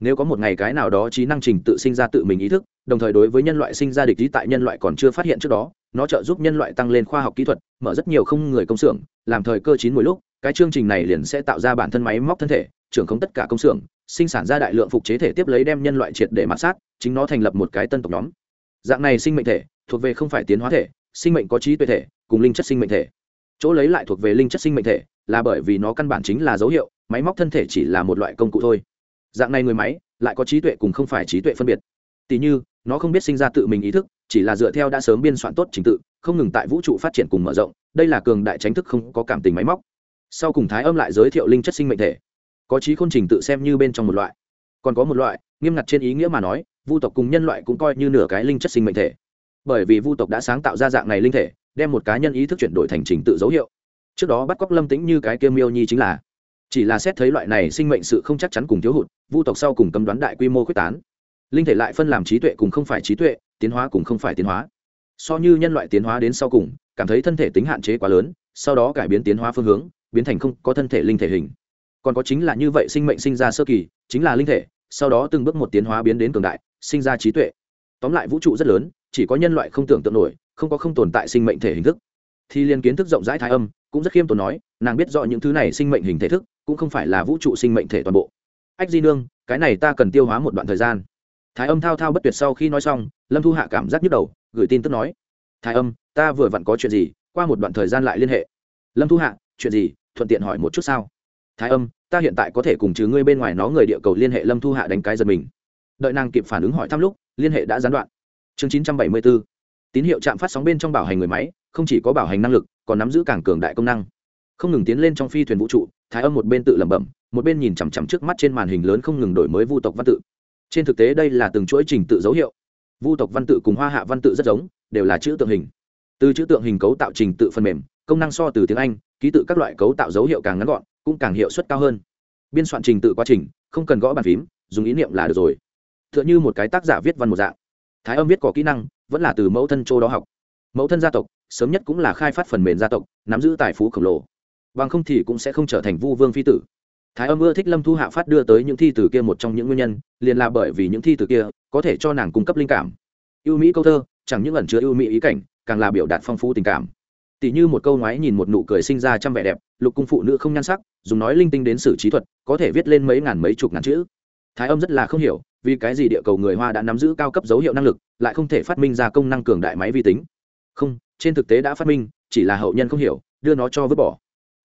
nếu có một ngày cái nào đó trí năng trình tự sinh ra tự mình ý thức, đồng thời đối với nhân loại sinh ra địch ý tại nhân loại còn chưa phát hiện trước đó, nó trợ giúp nhân loại tăng lên khoa học kỹ thuật, mở rất nhiều không người công xưởng, làm thời cơ chín mỗi lúc, cái chương trình này liền sẽ tạo ra bản thân máy móc thân thể, trưởng không tất cả công xưởng sinh sản ra đại lượng phục chế thể tiếp lấy đem nhân loại triệt để mạt sát, chính nó thành lập một cái tân tộc nhóm. Dạng này sinh mệnh thể thuộc về không phải tiến hóa thể, sinh mệnh có trí tuệ thể cùng linh chất sinh mệnh thể. Chỗ lấy lại thuộc về linh chất sinh mệnh thể là bởi vì nó căn bản chính là dấu hiệu, máy móc thân thể chỉ là một loại công cụ thôi. Dạng này người máy lại có trí tuệ cùng không phải trí tuệ phân biệt. Tỉ như, nó không biết sinh ra tự mình ý thức, chỉ là dựa theo đã sớm biên soạn tốt trình tự, không ngừng tại vũ trụ phát triển cùng mở rộng, đây là cường đại tránh thức không có cảm tình máy móc. Sau cùng thái âm lại giới thiệu linh chất sinh mệnh thể có trí khôn trình tự xem như bên trong một loại. Còn có một loại, nghiêm ngặt trên ý nghĩa mà nói, vu tộc cùng nhân loại cũng coi như nửa cái linh chất sinh mệnh thể. Bởi vì vu tộc đã sáng tạo ra dạng này linh thể, đem một cá nhân ý thức chuyển đổi thành trình tự dấu hiệu. Trước đó bắt cóc lâm tĩnh như cái kia miêu nhi chính là. Chỉ là xét thấy loại này sinh mệnh sự không chắc chắn cùng thiếu hụt, vu tộc sau cùng cấm đoán đại quy mô quyết tán. Linh thể lại phân làm trí tuệ cùng không phải trí tuệ, tiến hóa cùng không phải tiến hóa. So như nhân loại tiến hóa đến sau cùng, cảm thấy thân thể tính hạn chế quá lớn, sau đó cải biến tiến hóa phương hướng, biến thành không có thân thể linh thể hình còn có chính là như vậy sinh mệnh sinh ra sơ kỳ, chính là linh thể, sau đó từng bước một tiến hóa biến đến cường đại, sinh ra trí tuệ. Tóm lại vũ trụ rất lớn, chỉ có nhân loại không tưởng tượng nổi, không có không tồn tại sinh mệnh thể hình thức. Thì liên kiến thức rộng rãi thái âm, cũng rất khiêm tốn nói, nàng biết rõ những thứ này sinh mệnh hình thể thức, cũng không phải là vũ trụ sinh mệnh thể toàn bộ. Ách di nương, cái này ta cần tiêu hóa một đoạn thời gian. Thái âm thao thao bất tuyệt sau khi nói xong, lâm thu hạ cảm giác nhức đầu, gửi tin tức nói, thái âm, ta vừa vặn có chuyện gì, qua một đoạn thời gian lại liên hệ. Lâm thu hạ, chuyện gì, thuận tiện hỏi một chút sao? Thái âm, ta hiện tại có thể cùng trừ ngươi bên ngoài nó người địa cầu liên hệ lâm thu hạ đánh cái giật mình. Đợi nàng kịp phản ứng hỏi thăm lúc, liên hệ đã gián đoạn. Chương chín trăm bảy mươi bốn tín hiệu chạm phát sóng bên trong bảo hành người máy, không chỉ có bảo hành năng lực, còn nắm giữ cảng cường đại công năng. Không ngừng tiến lên trong phi thuyền vũ trụ, thái âm một bên tự lẩm bẩm, một bên nhìn chằm chằm trước mắt trên màn hình lớn không ngừng đổi mới vu tộc văn tự. Trên thực tế đây là từng chuỗi trình tự dấu hiệu. Vu tộc văn tự cùng hoa hạ văn tự rất giống, đều là chữ tượng hình. Từ chữ tượng hình cấu tạo trình tự phần mềm, công năng so từ tiếng anh, ký tự các loại cấu tạo dấu hiệu càng ngắn gọn cũng càng hiệu suất cao hơn. Biên soạn trình tự quá trình, không cần gõ bàn phím, dùng ý niệm là được rồi. T h ư ợ n h ư một cái tác giả viết văn một dạng. Thái âm viết có kỹ năng, vẫn là từ mẫu thân châu đó học. Mẫu thân gia tộc, sớm nhất cũng là khai phát phần mềm gia tộc, nắm giữ tài phú khổng lồ. Bằng không thì cũng sẽ không trở thành vu vương phi tử. Thái âm ưa thích lâm thu hạ phát đưa tới những thi từ kia một trong những nguyên nhân, liền là bởi vì những thi từ kia có thể cho nàng cung cấp linh cảm. Ưu mỹ câu thơ, chẳng những ẩn chứa ưu mỹ ý cảnh, càng là biểu đạt phong phú tình cảm. Tỷ như một câu ngoái nhìn một nụ cười sinh ra trăm vẻ đẹp lục cung phụ nữ không nhan sắc, dùng nói linh tinh đến sử trí thuật, có thể viết lên mấy ngàn mấy chục ngàn chữ. Thái âm rất là không hiểu, vì cái gì địa cầu người hoa đã nắm giữ cao cấp dấu hiệu năng lực, lại không thể phát minh ra công năng cường đại máy vi tính? Không, trên thực tế đã phát minh, chỉ là hậu nhân không hiểu, đưa nó cho vứt bỏ.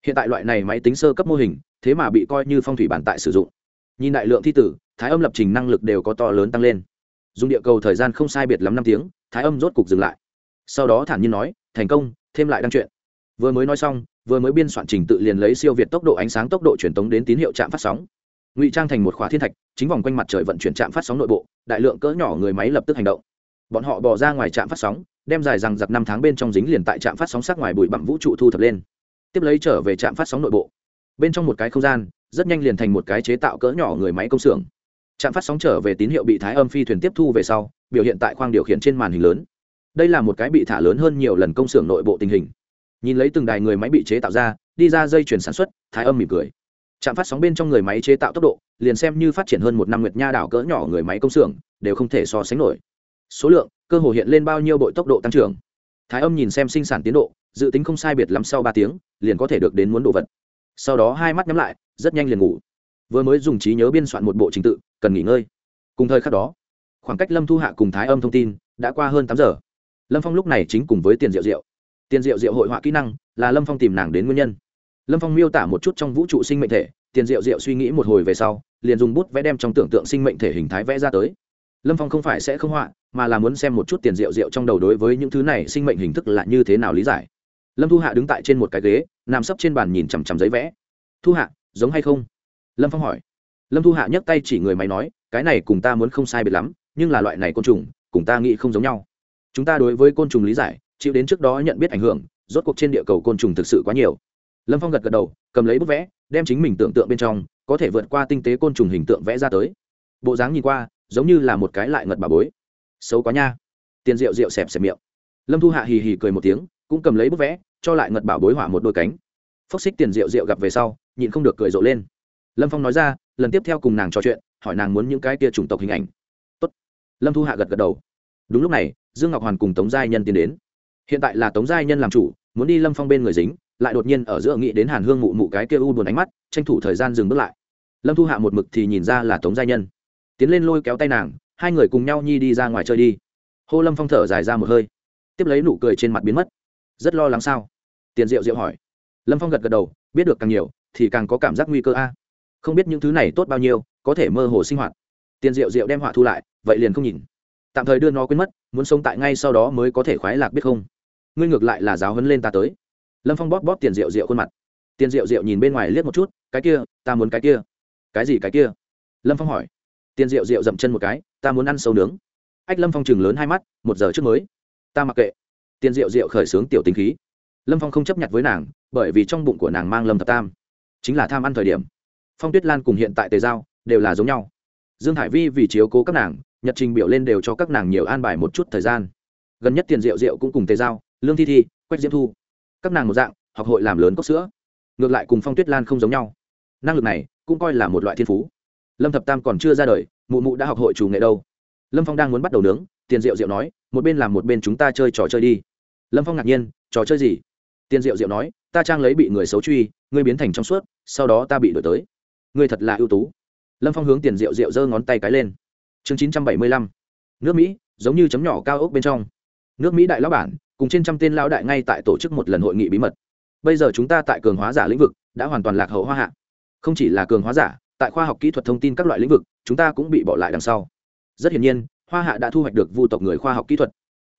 Hiện tại loại này máy tính sơ cấp mô hình, thế mà bị coi như phong thủy bản tại sử dụng. Nhìn đại lượng thi tử, thái âm lập trình năng lực đều có to lớn tăng lên. Dùng địa cầu thời gian không sai biệt lắm năm tiếng, thái âm rốt cục dừng lại. Sau đó thản nhiên nói, thành công, thêm lại đăng chuyện. Vừa mới nói xong vừa mới biên soạn trình tự liền lấy siêu việt tốc độ ánh sáng tốc độ truyền tống đến tín hiệu trạm phát sóng. Ngụy trang thành một khóa thiên thạch, chính vòng quanh mặt trời vận chuyển trạm phát sóng nội bộ, đại lượng cỡ nhỏ người máy lập tức hành động. Bọn họ bỏ ra ngoài trạm phát sóng, đem dài rằng giặc năm tháng bên trong dính liền tại trạm phát sóng sát ngoài bụi bặm vũ trụ thu thập lên. Tiếp lấy trở về trạm phát sóng nội bộ. Bên trong một cái không gian, rất nhanh liền thành một cái chế tạo cỡ nhỏ người máy công xưởng. Trạm phát sóng trở về tín hiệu bị thái âm phi thuyền tiếp thu về sau, biểu hiện tại khoang điều khiển trên màn hình lớn. Đây là một cái bị thả lớn hơn nhiều lần công xưởng nội bộ tình hình nhìn lấy từng đài người máy bị chế tạo ra, đi ra dây chuyển sản xuất, thái âm mỉm cười. Chạm phát sóng bên trong người máy chế tạo tốc độ, liền xem như phát triển hơn một năm nguyệt nha đảo cỡ nhỏ người máy công xưởng, đều không thể so sánh nổi. Số lượng, cơ hồ hiện lên bao nhiêu bội tốc độ tăng trưởng. Thái âm nhìn xem sinh sản tiến độ, dự tính không sai biệt lắm sau ba tiếng, liền có thể được đến muốn đồ vật. Sau đó hai mắt nhắm lại, rất nhanh liền ngủ. Vừa mới dùng trí nhớ biên soạn một bộ trình tự, cần nghỉ ngơi. Cùng thời khắc đó, khoảng cách lâm thu hạ cùng thái âm thông tin đã qua hơn tám giờ. Lâm phong lúc này chính cùng với tiền diệu diệu tiền diệu diệu hội họa kỹ năng là lâm phong tìm nàng đến nguyên nhân. Lâm phong miêu tả một chút trong vũ trụ sinh mệnh thể, tiền diệu diệu suy nghĩ một hồi về sau, liền dùng bút vẽ đem trong tưởng tượng sinh mệnh thể hình thái vẽ ra tới. Lâm phong không phải sẽ không họa, mà là muốn xem một chút tiền diệu diệu trong đầu đối với những thứ này sinh mệnh hình thức là như thế nào lý giải. Lâm thu hạ đứng tại trên một cái ghế, nằm sấp trên bàn nhìn chằm chằm giấy vẽ. Thu hạ, giống hay không? Lâm phong hỏi. Lâm thu hạ nhấc tay chỉ người máy nói, cái này cùng ta muốn không sai biệt lắm, nhưng là loại này côn trùng, cùng ta nghĩ không giống nhau. Chúng ta đối với côn trùng lý giải chịu đến trước đó nhận biết ảnh hưởng, rốt cuộc trên địa cầu côn trùng thực sự quá nhiều. Lâm phong gật gật đầu, cầm lấy bút vẽ, đem chính mình tưởng tượng bên trong, có thể vượt qua tinh tế côn trùng hình tượng vẽ ra tới. Bộ dáng nhìn qua, giống như là một cái lại ngật bà bối. Xấu quá nha. Tiền rượu rượu xẹp xẹp miệng. Lâm thu hạ hì hì cười một tiếng, cũng cầm lấy bút vẽ, cho lại ngật bảo bối hỏa một đôi cánh. Phốc xích tiền rượu rượu gặp về sau, nhịn không được cười rộ lên. Lâm phong nói ra, lần tiếp theo cùng nàng trò chuyện, hỏi nàng muốn những cái tia chủng tộc hình ảnh. Tốt. lâm thu hạ gật gật đầu. Đúng lúc này, dương ngọc hoàn cùng tống giai nhân tiến đến hiện tại là tống giai nhân làm chủ, muốn đi lâm phong bên người dính, lại đột nhiên ở giữa nghĩ đến hàn hương mụ mụ cái kia u buồn ánh mắt, tranh thủ thời gian dừng bước lại. Lâm thu hạ một mực thì nhìn ra là tống giai nhân. Tiến lên lôi kéo tay nàng, hai người cùng nhau nhi đi ra ngoài chơi đi. Hô lâm phong thở dài ra một hơi. Tiếp lấy nụ cười trên mặt biến mất. Rất lo lắng sao? Tiền diệu diệu hỏi. Lâm phong gật gật đầu, biết được càng nhiều, thì càng có cảm giác nguy cơ a. Không biết những thứ này tốt bao nhiêu, có thể mơ hồ sinh hoạt. Tiền diệu diệu đem họa thu lại, vậy liền không nhìn. Tạm thời đưa nó quên mất, muốn sống tại ngay sau đó mới có thể khoái lạc biết không? Ngươi ngược lại là giáo huấn lên ta tới. Lâm phong bóp bóp tiền rượu rượu khuôn mặt. Tiền rượu rượu nhìn bên ngoài liếc một chút, cái kia, ta muốn cái kia. Cái gì cái kia? Lâm phong hỏi. Tiền rượu rượu dậm chân một cái, ta muốn ăn sâu nướng. Ách, lâm phong chừng lớn hai mắt, một giờ trước mới. Ta mặc kệ. Tiền rượu rượu khởi xướng tiểu tính khí. Lâm phong không chấp nhận với nàng, bởi vì trong bụng của nàng mang lâm thập tam. Chính là tham ăn thời điểm. Phong tuyết lan cùng hiện tại tề giao đều là giống nhau. Dương hải vi vì chiếu cố các nàng, nhật trình biểu lên đều cho các nàng nhiều an bài một chút thời gian. Gần nhất tiền rượu rượu cũng cùng tề giao lương thi thi, quách diễm thu. Các nàng một dạng, học hội làm lớn cốc sữa. Ngược lại cùng phong tuyết lan không giống nhau. Năng lực này cũng coi là một loại thiên phú. Lâm thập tam còn chưa ra đời, mụ mụ đã học hội chủ nghệ đâu. Lâm phong đang muốn bắt đầu nướng, tiền diệu diệu nói, một bên làm một bên chúng ta chơi trò chơi đi. Lâm phong ngạc nhiên, trò chơi gì? Tiền diệu diệu nói, ta trang lấy bị người xấu truy, ngươi biến thành trong suốt, sau đó ta bị đổi tới. Ngươi thật là ưu tú. Lâm phong hướng tiền diệu diệu giơ ngón tay cái lên. Chương chín trăm bảy mươi lăm. Nước mỹ, giống như chấm nhỏ cao ốc bên trong. Nước mỹ đại lão bản cùng trên trăm tên lão đại ngay tại tổ chức một lần hội nghị bí mật. Bây giờ chúng ta tại cường hóa giả lĩnh vực, đã hoàn toàn lạc hậu hoa hạ. Không chỉ là cường hóa giả, tại khoa học kỹ thuật thông tin các loại lĩnh vực, chúng ta cũng bị bỏ lại đằng sau. Rất hiển nhiên, hoa hạ đã thu hoạch được vu tộc người khoa học kỹ thuật.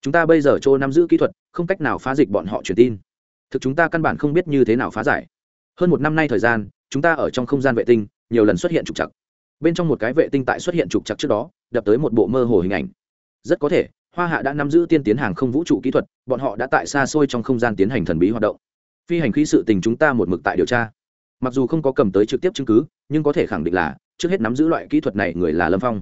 Chúng ta bây giờ chỗ nắm giữ kỹ thuật, không cách nào phá dịch bọn họ truyền tin. Thực chúng ta căn bản không biết như thế nào phá giải. Hơn một năm nay thời gian, chúng ta ở trong không gian vệ tinh, nhiều lần xuất hiện trục chặt bên trong một cái vệ tinh tại xuất hiện trục chặt trước đó, đập tới một bộ mơ hồ hình ảnh. Rất có thể hoa hạ đã nắm giữ tiên tiến hàng không vũ trụ kỹ thuật, bọn họ đã tại xa xôi trong không gian tiến hành thần bí hoạt động. Phi hành khí sự tình chúng ta một mực tại điều tra. Mặc dù không có cầm tới trực tiếp chứng cứ, nhưng có thể khẳng định là, trước hết nắm giữ loại kỹ thuật này người là lâm phong.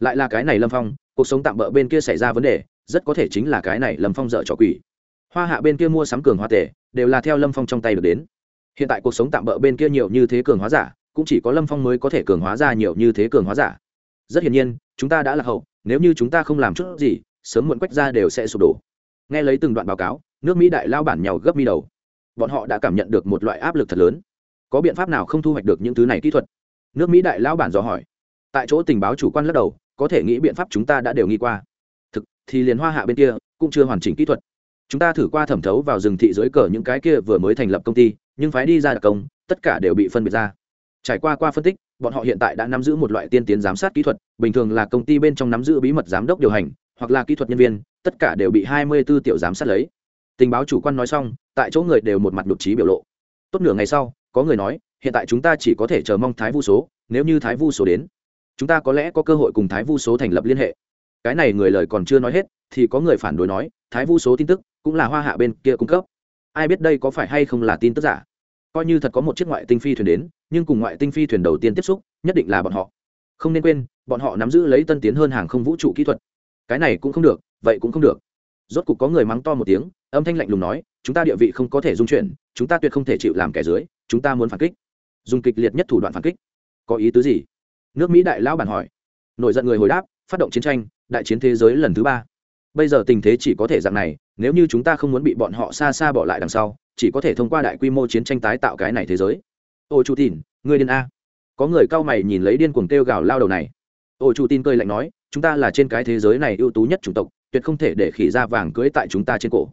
Lại là cái này lâm phong, cuộc sống tạm bỡ bên kia xảy ra vấn đề, rất có thể chính là cái này lâm phong dợ trò quỷ. Hoa hạ bên kia mua sắm cường hoa tể, đều là theo lâm phong trong tay được đến. Hiện tại cuộc sống tạm bỡ bên kia nhiều như thế cường hóa giả, cũng chỉ có lâm phong mới có thể cường hóa ra nhiều như thế cường hóa giả. Rất hiển nhiên, chúng ta đã lạc hậu, nếu như chúng ta không làm chút gì sớm muộn quách ra đều sẽ sụp đổ. Nghe lấy từng đoạn báo cáo, nước mỹ đại lao bản nhào gấp mi đầu. Bọn họ đã cảm nhận được một loại áp lực thật lớn. Có biện pháp nào không thu hoạch được những thứ này kỹ thuật? Nước mỹ đại lao bản dò hỏi. Tại chỗ tình báo chủ quan lắc đầu, có thể nghĩ biện pháp chúng ta đã đều nghi qua. Thực, thì liền hoa hạ bên kia, cũng chưa hoàn chỉnh kỹ thuật. Chúng ta thử qua thẩm thấu vào rừng thị dưới cờ những cái kia vừa mới thành lập công ty, nhưng phái đi ra đặc công, tất cả đều bị phân biệt ra. Trải qua qua phân tích, bọn họ hiện tại đã nắm giữ một loại tiên tiến giám sát kỹ thuật, bình thường là công ty bên trong nắm giữ bí mật giám đốc điều hành hoặc là kỹ thuật nhân viên, tất cả đều bị hai mươi 24 tiểu giám sát lấy. Tình báo chủ quan nói xong, tại chỗ người đều một mặt nhục trí biểu lộ. Tốt nửa ngày sau, có người nói, hiện tại chúng ta chỉ có thể chờ mong thái vu số, nếu như thái vu số đến, chúng ta có lẽ có cơ hội cùng thái vu số thành lập liên hệ. Cái này người lời còn chưa nói hết, thì có người phản đối nói, thái vu số tin tức cũng là hoa hạ bên kia cung cấp. Ai biết đây có phải hay không là tin tức giả? Coi như thật có một chiếc ngoại tinh phi thuyền đến, nhưng cùng ngoại tinh phi thuyền đầu tiên tiếp xúc, nhất định là bọn họ. Không nên quên, bọn họ nắm giữ lấy tân tiến hơn hàng không vũ trụ kỹ thuật cái này cũng không được, vậy cũng không được. Rốt cục có người mắng to một tiếng, âm thanh lạnh lùng nói, chúng ta địa vị không có thể dung chuyển, chúng ta tuyệt không thể chịu làm kẻ dưới, chúng ta muốn phản kích. Dùng kịch liệt nhất thủ đoạn phản kích. Có ý tứ gì? Nước mỹ đại lão bản hỏi. Nổi giận người hồi đáp, phát động chiến tranh, đại chiến thế giới lần thứ ba. Bây giờ tình thế chỉ có thể dạng này, nếu như chúng ta không muốn bị bọn họ xa xa bỏ lại đằng sau, chỉ có thể thông qua đại quy mô chiến tranh tái tạo cái này thế giới. Ô chu tin người điên a. Có người cao mày nhìn lấy điên cuồng kêu gào lao đầu này. Ô chu tin cười lạnh nói chúng ta là trên cái thế giới này ưu tú nhất chủng tộc, tuyệt không thể để khỉ da vàng cưới tại chúng ta trên cổ.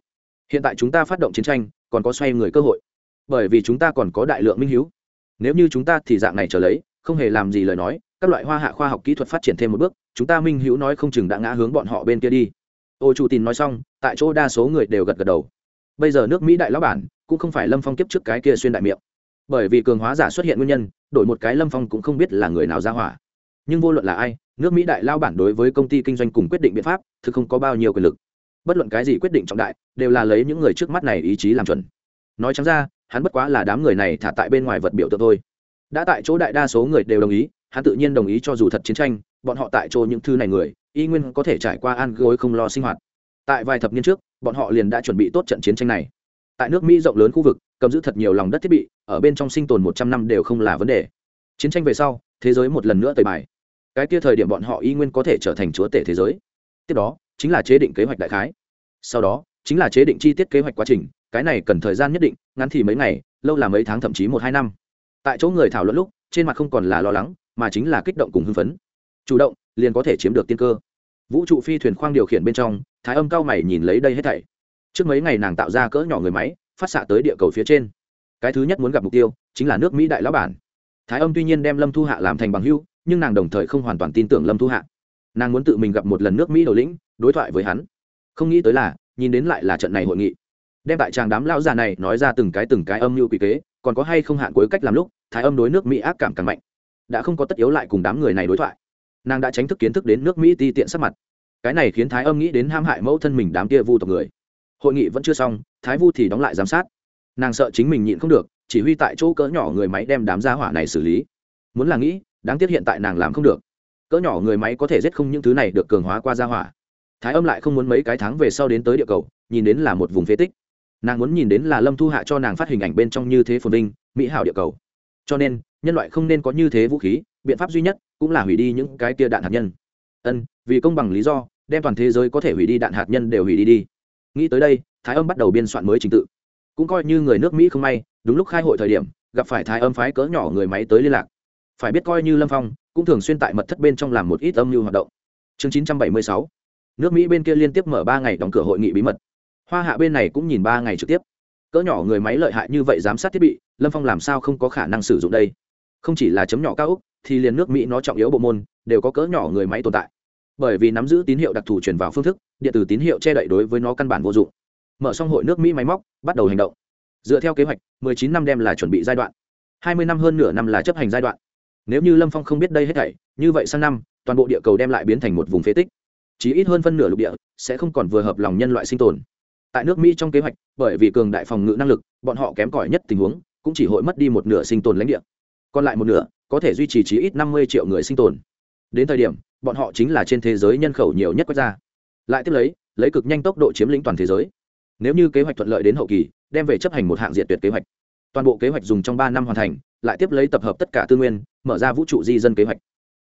Hiện tại chúng ta phát động chiến tranh, còn có xoay người cơ hội. Bởi vì chúng ta còn có đại lượng minh h nếu như chúng ta thì dạng này trở lấy, không hề làm gì lời nói, các loại hoa hạ khoa học kỹ thuật phát triển thêm một bước, chúng ta minh hữu nói không chừng đã ngã hướng bọn họ bên kia đi. Ô chủ tin nói xong, tại chỗ đa số người đều gật gật đầu. Bây giờ nước mỹ đại lão bản cũng không phải lâm phong kiếp trước cái kia xuyên đại miệng. Bởi vì cường hóa giả xuất hiện nguyên nhân, đổi một cái lâm phong cũng không biết là người nào ra hỏa nhưng vô luận là ai, nước mỹ đại lao bản đối với công ty kinh doanh cùng quyết định biện pháp, thực không có bao nhiêu quyền lực. Bất luận cái gì quyết định trọng đại, đều là lấy những người trước mắt này ý chí làm chuẩn. Nói chẳng ra, hắn bất quá là đám người này thả tại bên ngoài vật biểu tượng thôi. Đã tại chỗ đại đa số người đều đồng ý, hắn tự nhiên đồng ý cho dù thật chiến tranh, bọn họ tại chỗ những thư này người, y nguyên có thể trải qua ăn gối không lo sinh hoạt. Tại vài thập niên trước, bọn họ liền đã chuẩn bị tốt trận chiến tranh này. Tại nước mỹ rộng lớn khu vực, cầm giữ thật nhiều lòng đất thiết bị, ở bên trong sinh tồn một trăm năm đều không là vấn đề. Chiến tranh về sau, thế giới một lần nữa tời bài cái kia thời điểm bọn họ y nguyên có thể trở thành chúa tể thế giới. Tiếp đó, chính là chế định kế hoạch đại khái. Sau đó, chính là chế định chi tiết kế hoạch quá trình, cái này cần thời gian nhất định, ngắn thì mấy ngày, lâu là mấy tháng, thậm chí một hai năm. Tại chỗ người thảo luận lúc, trên mặt không còn là lo lắng, mà chính là kích động cùng hưng phấn. Chủ động, liền có thể chiếm được tiên cơ. Vũ trụ phi thuyền khoang điều khiển bên trong, thái âm cao mày nhìn lấy đây hết thảy. Trước mấy ngày nàng tạo ra cỡ nhỏ người máy, phát xạ tới địa cầu phía trên. Cái thứ nhất muốn gặp mục tiêu, chính là nước mỹ đại lão bản. Thái âm tuy nhiên đem lâm thu hạ làm thành bằng hưu nhưng nàng đồng thời không hoàn toàn tin tưởng lâm thu hạ. Nàng muốn tự mình gặp một lần nước mỹ đầu lĩnh, đối thoại với hắn. Không nghĩ tới là, nhìn đến lại là trận này hội nghị. Đem tại tràng đám lão già này nói ra từng cái từng cái âm mưu quy kế, còn có hay không hạn cuối cách làm lúc, thái âm đối nước mỹ ác cảm càng mạnh. Đã không có tất yếu lại cùng đám người này đối thoại. Nàng đã tránh thức kiến thức đến nước mỹ ti tiện sắc mặt. Cái này khiến thái âm nghĩ đến ham hại mẫu thân mình đám kia vu tộc người. Hội nghị vẫn chưa xong, thái vu thì đóng lại giám sát. Nàng sợ chính mình nhịn không được, chỉ huy tại chỗ cỡ nhỏ người máy đem đám gia hỏa này xử lý. Muốn là nghĩ đáng tiếc hiện tại nàng làm không được. Cỡ nhỏ người máy có thể giết không những thứ này được cường hóa qua gia hỏa. Thái âm lại không muốn mấy cái tháng về sau đến tới địa cầu, nhìn đến là một vùng phế tích. Nàng muốn nhìn đến là lâm thu hạ cho nàng phát hình ảnh bên trong như thế phồn vinh, mỹ hảo địa cầu. Cho nên, nhân loại không nên có như thế vũ khí, biện pháp duy nhất cũng là hủy đi những cái tia đạn hạt nhân. Ân, vì công bằng lý do, đem toàn thế giới có thể hủy đi đạn hạt nhân đều hủy đi đi. Nghĩ tới đây, thái âm bắt đầu biên soạn mới trình tự. Cũng coi như người nước mỹ không may, đúng lúc khai hội thời điểm, gặp phải thái âm phái cỡ nhỏ người máy tới liên lạc phải biết coi như lâm phong, cũng thường xuyên tại mật thất bên trong làm một ít âm mưu hoạt động. Chương chín trăm bảy mươi sáu, nước mỹ bên kia liên tiếp mở ba ngày đóng cửa hội nghị bí mật. Hoa hạ bên này cũng nhìn ba ngày trực tiếp. Cỡ nhỏ người máy lợi hại như vậy giám sát thiết bị, lâm phong làm sao không có khả năng sử dụng đây? Không chỉ là chấm nhỏ cao úc, thì liền nước mỹ nó trọng yếu bộ môn, đều có cỡ nhỏ người máy tồn tại. Bởi vì nắm giữ tín hiệu đặc thù truyền vào phương thức, điện tử tín hiệu che đậy đối với nó căn bản vô dụng. Mở xong hội nước mỹ máy móc, bắt đầu hành động. Dựa theo kế hoạch 19 năm đem là chuẩn bị giai đoạn 20 năm hơn nửa năm là chấp hành giai đoạn nếu như lâm phong không biết đây hết thảy, như vậy sang năm, toàn bộ địa cầu đem lại biến thành một vùng phế tích. Chỉ ít hơn phân nửa lục địa sẽ không còn vừa hợp lòng nhân loại sinh tồn. Tại nước mỹ trong kế hoạch, bởi vì cường đại phòng ngự năng lực, bọn họ kém cỏi nhất tình huống cũng chỉ hội mất đi một nửa sinh tồn lãnh địa. Còn lại một nửa có thể duy trì chí ít năm mươi triệu người sinh tồn. Đến thời điểm, bọn họ chính là trên thế giới nhân khẩu nhiều nhất quốc gia. Lại tiếp lấy lấy cực nhanh tốc độ chiếm lĩnh toàn thế giới. Nếu như kế hoạch thuận lợi đến hậu kỳ, đem về chấp hành một hạng diệt tuyệt kế hoạch. Toàn bộ kế hoạch dùng trong ba năm hoàn thành lại tiếp lấy tập hợp tất cả tư nguyên, mở ra vũ trụ di dân kế hoạch.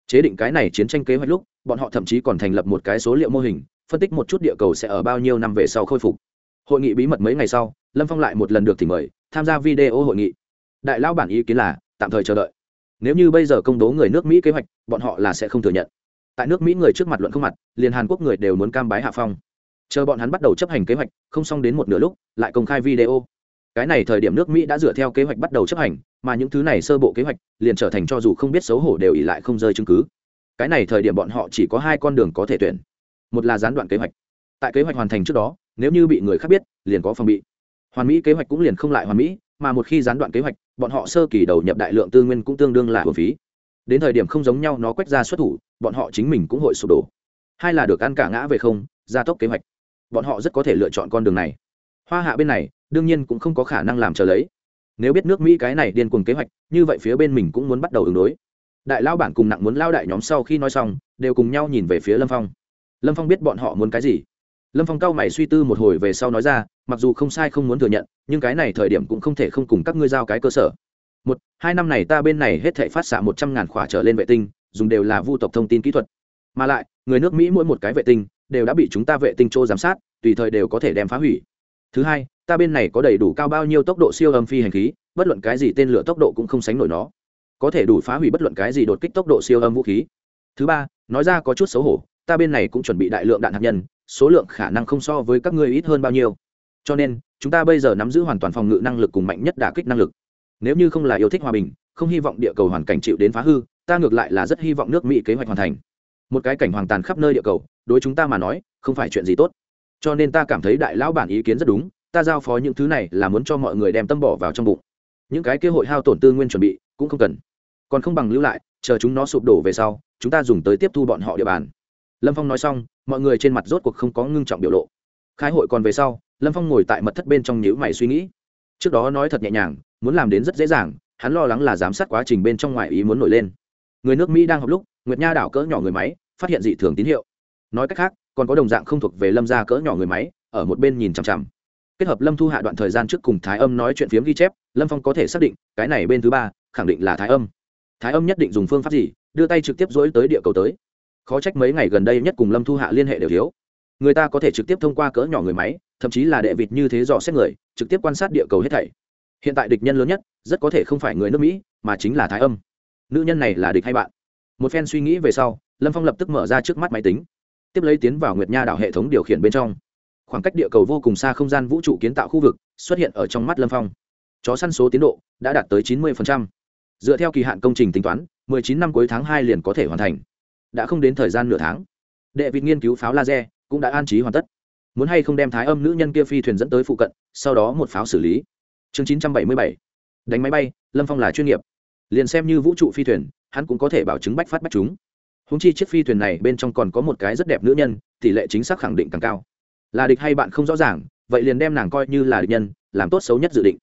Chế định cái này chiến tranh kế hoạch lúc, bọn họ thậm chí còn thành lập một cái số liệu mô hình, phân tích một chút địa cầu sẽ ở bao nhiêu năm về sau khôi phục. Hội nghị bí mật mấy ngày sau, lâm phong lại một lần được thì mời, tham gia video hội nghị. Đại lão bản ý kiến là, tạm thời chờ đợi. Nếu như bây giờ công bố người nước mỹ kế hoạch, bọn họ là sẽ không thừa nhận. Tại nước mỹ người trước mặt luận không mặt, liền hàn quốc người đều muốn cam bái hạ phong. Chờ bọn hắn bắt đầu chấp hành kế hoạch, không xong đến một nửa lúc, lại công khai video cái này thời điểm nước mỹ đã dựa theo kế hoạch bắt đầu chấp hành, mà những thứ này sơ bộ kế hoạch liền trở thành cho dù không biết xấu hổ đều ỉ lại không rơi chứng cứ. Cái này thời điểm bọn họ chỉ có hai con đường có thể tuyển. Một là gián đoạn kế hoạch. Tại kế hoạch hoàn thành trước đó, nếu như bị người khác biết, liền có phòng bị. Hoàn mỹ kế hoạch cũng liền không lại hoàn mỹ, mà một khi gián đoạn kế hoạch, bọn họ sơ kỳ đầu nhập đại lượng tư nguyên cũng tương đương là hồn phí. Đến thời điểm không giống nhau nó quét ra xuất thủ, bọn họ chính mình cũng hội sụp đổ. Hai là được ăn cả ngã về không, gia tốc kế hoạch. Bọn họ rất có thể lựa chọn con đường này. Hoa hạ bên này đương nhiên cũng không có khả năng làm chờ lấy. Nếu biết nước mỹ cái này điên cuồng kế hoạch, như vậy phía bên mình cũng muốn bắt đầu ứng đối. Đại lao bản cùng nặng muốn lao đại nhóm sau khi nói xong, đều cùng nhau nhìn về phía lâm phong. Lâm phong biết bọn họ muốn cái gì. Lâm phong cao mày suy tư một hồi về sau nói ra, mặc dù không sai không muốn thừa nhận, nhưng cái này thời điểm cũng không thể không cùng các ngươi giao cái cơ sở. Một, hai năm này ta bên này hết thể phát xạ một trăm ngàn khỏa trở lên vệ tinh, dùng đều là vu tộc thông tin kỹ thuật. Mà lại, người nước mỹ mỗi một cái vệ tinh, đều đã bị chúng ta vệ tinh chỗ giám sát, tùy thời đều có thể đem phá hủy. Thứ hai ta bên này có đầy đủ cao bao nhiêu tốc độ siêu âm phi hành khí, bất luận cái gì tên lửa tốc độ cũng không sánh nổi nó. Có thể đủ phá hủy bất luận cái gì đột kích tốc độ siêu âm vũ khí. Thứ ba, nói ra có chút xấu hổ, ta bên này cũng chuẩn bị đại lượng đạn hạt nhân, số lượng khả năng không so với các ngươi ít hơn bao nhiêu. Cho nên, chúng ta bây giờ nắm giữ hoàn toàn phòng ngự năng lực cùng mạnh nhất đả kích năng lực. Nếu như không là yêu thích hòa bình, không hy vọng địa cầu hoàn cảnh chịu đến phá hư, ta ngược lại là rất hy vọng nước mỹ kế hoạch hoàn thành. Một cái cảnh hoàng tàn khắp nơi địa cầu, đối chúng ta mà nói, không phải chuyện gì tốt. Cho nên ta cảm thấy đại lão bản ý kiến rất đúng ta giao phó những thứ này là muốn cho mọi người đem tâm bỏ vào trong bụng. Những cái kế hội hao tổn tư nguyên chuẩn bị, cũng không cần. Còn không bằng lưu lại, chờ chúng nó sụp đổ về sau, chúng ta dùng tới tiếp thu bọn họ địa bàn. Lâm phong nói xong, mọi người trên mặt rốt cuộc không có ngưng trọng biểu lộ. Khai hội còn về sau, lâm phong ngồi tại mật thất bên trong nhữ mày suy nghĩ. Trước đó nói thật nhẹ nhàng, muốn làm đến rất dễ dàng, hắn lo lắng là giám sát quá trình bên trong ngoài ý muốn nổi lên. Người nước mỹ đang học lúc, nguyệt nha đảo cỡ nhỏ người máy, phát hiện dị thường tín hiệu. Nói cách khác, còn có đồng dạng không thuộc về lâm gia cỡ nhỏ người máy, ở một bên nhìn chằm chằm kết hợp lâm thu hạ đoạn thời gian trước cùng thái âm nói chuyện phiếm ghi chép, lâm phong có thể xác định, cái này bên thứ ba, khẳng định là thái âm. Thái âm nhất định dùng phương pháp gì, đưa tay trực tiếp dối tới địa cầu tới. Khó trách mấy ngày gần đây nhất cùng lâm thu hạ liên hệ đều thiếu. Người ta có thể trực tiếp thông qua cỡ nhỏ người máy, thậm chí là đệ vịt như thế dò xét người, trực tiếp quan sát địa cầu hết thảy. Hiện tại địch nhân lớn nhất, rất có thể không phải người nước mỹ, mà chính là thái âm. Nữ nhân này là địch hay bạn? Một phen suy nghĩ về sau, lâm phong lập tức mở ra trước mắt máy tính, tiếp lấy tiến vào nguyệt nha đảo hệ thống điều khiển bên trong khoảng cách địa cầu vô cùng xa không gian vũ trụ kiến tạo khu vực xuất hiện ở trong mắt lâm phong. Chó săn số tiến độ đã đạt tới chín mươi dựa theo kỳ hạn công trình tính toán 19 năm cuối tháng hai liền có thể hoàn thành. Đã không đến thời gian nửa tháng, đệ vịt nghiên cứu pháo laser cũng đã an trí hoàn tất. Muốn hay không đem thái âm nữ nhân kia phi thuyền dẫn tới phụ cận, sau đó một pháo xử lý. Chương 977 đánh máy bay, lâm phong là chuyên nghiệp. Liền xem như vũ trụ phi thuyền, hắn cũng có thể bảo chứng bách phát bách chúng. Húng chi chiếc phi thuyền này bên trong còn có một cái rất đẹp nữ nhân, tỷ lệ chính xác khẳng định càng cao là địch hay bạn không rõ ràng, vậy liền đem nàng coi như là địch nhân, làm tốt xấu nhất dự định.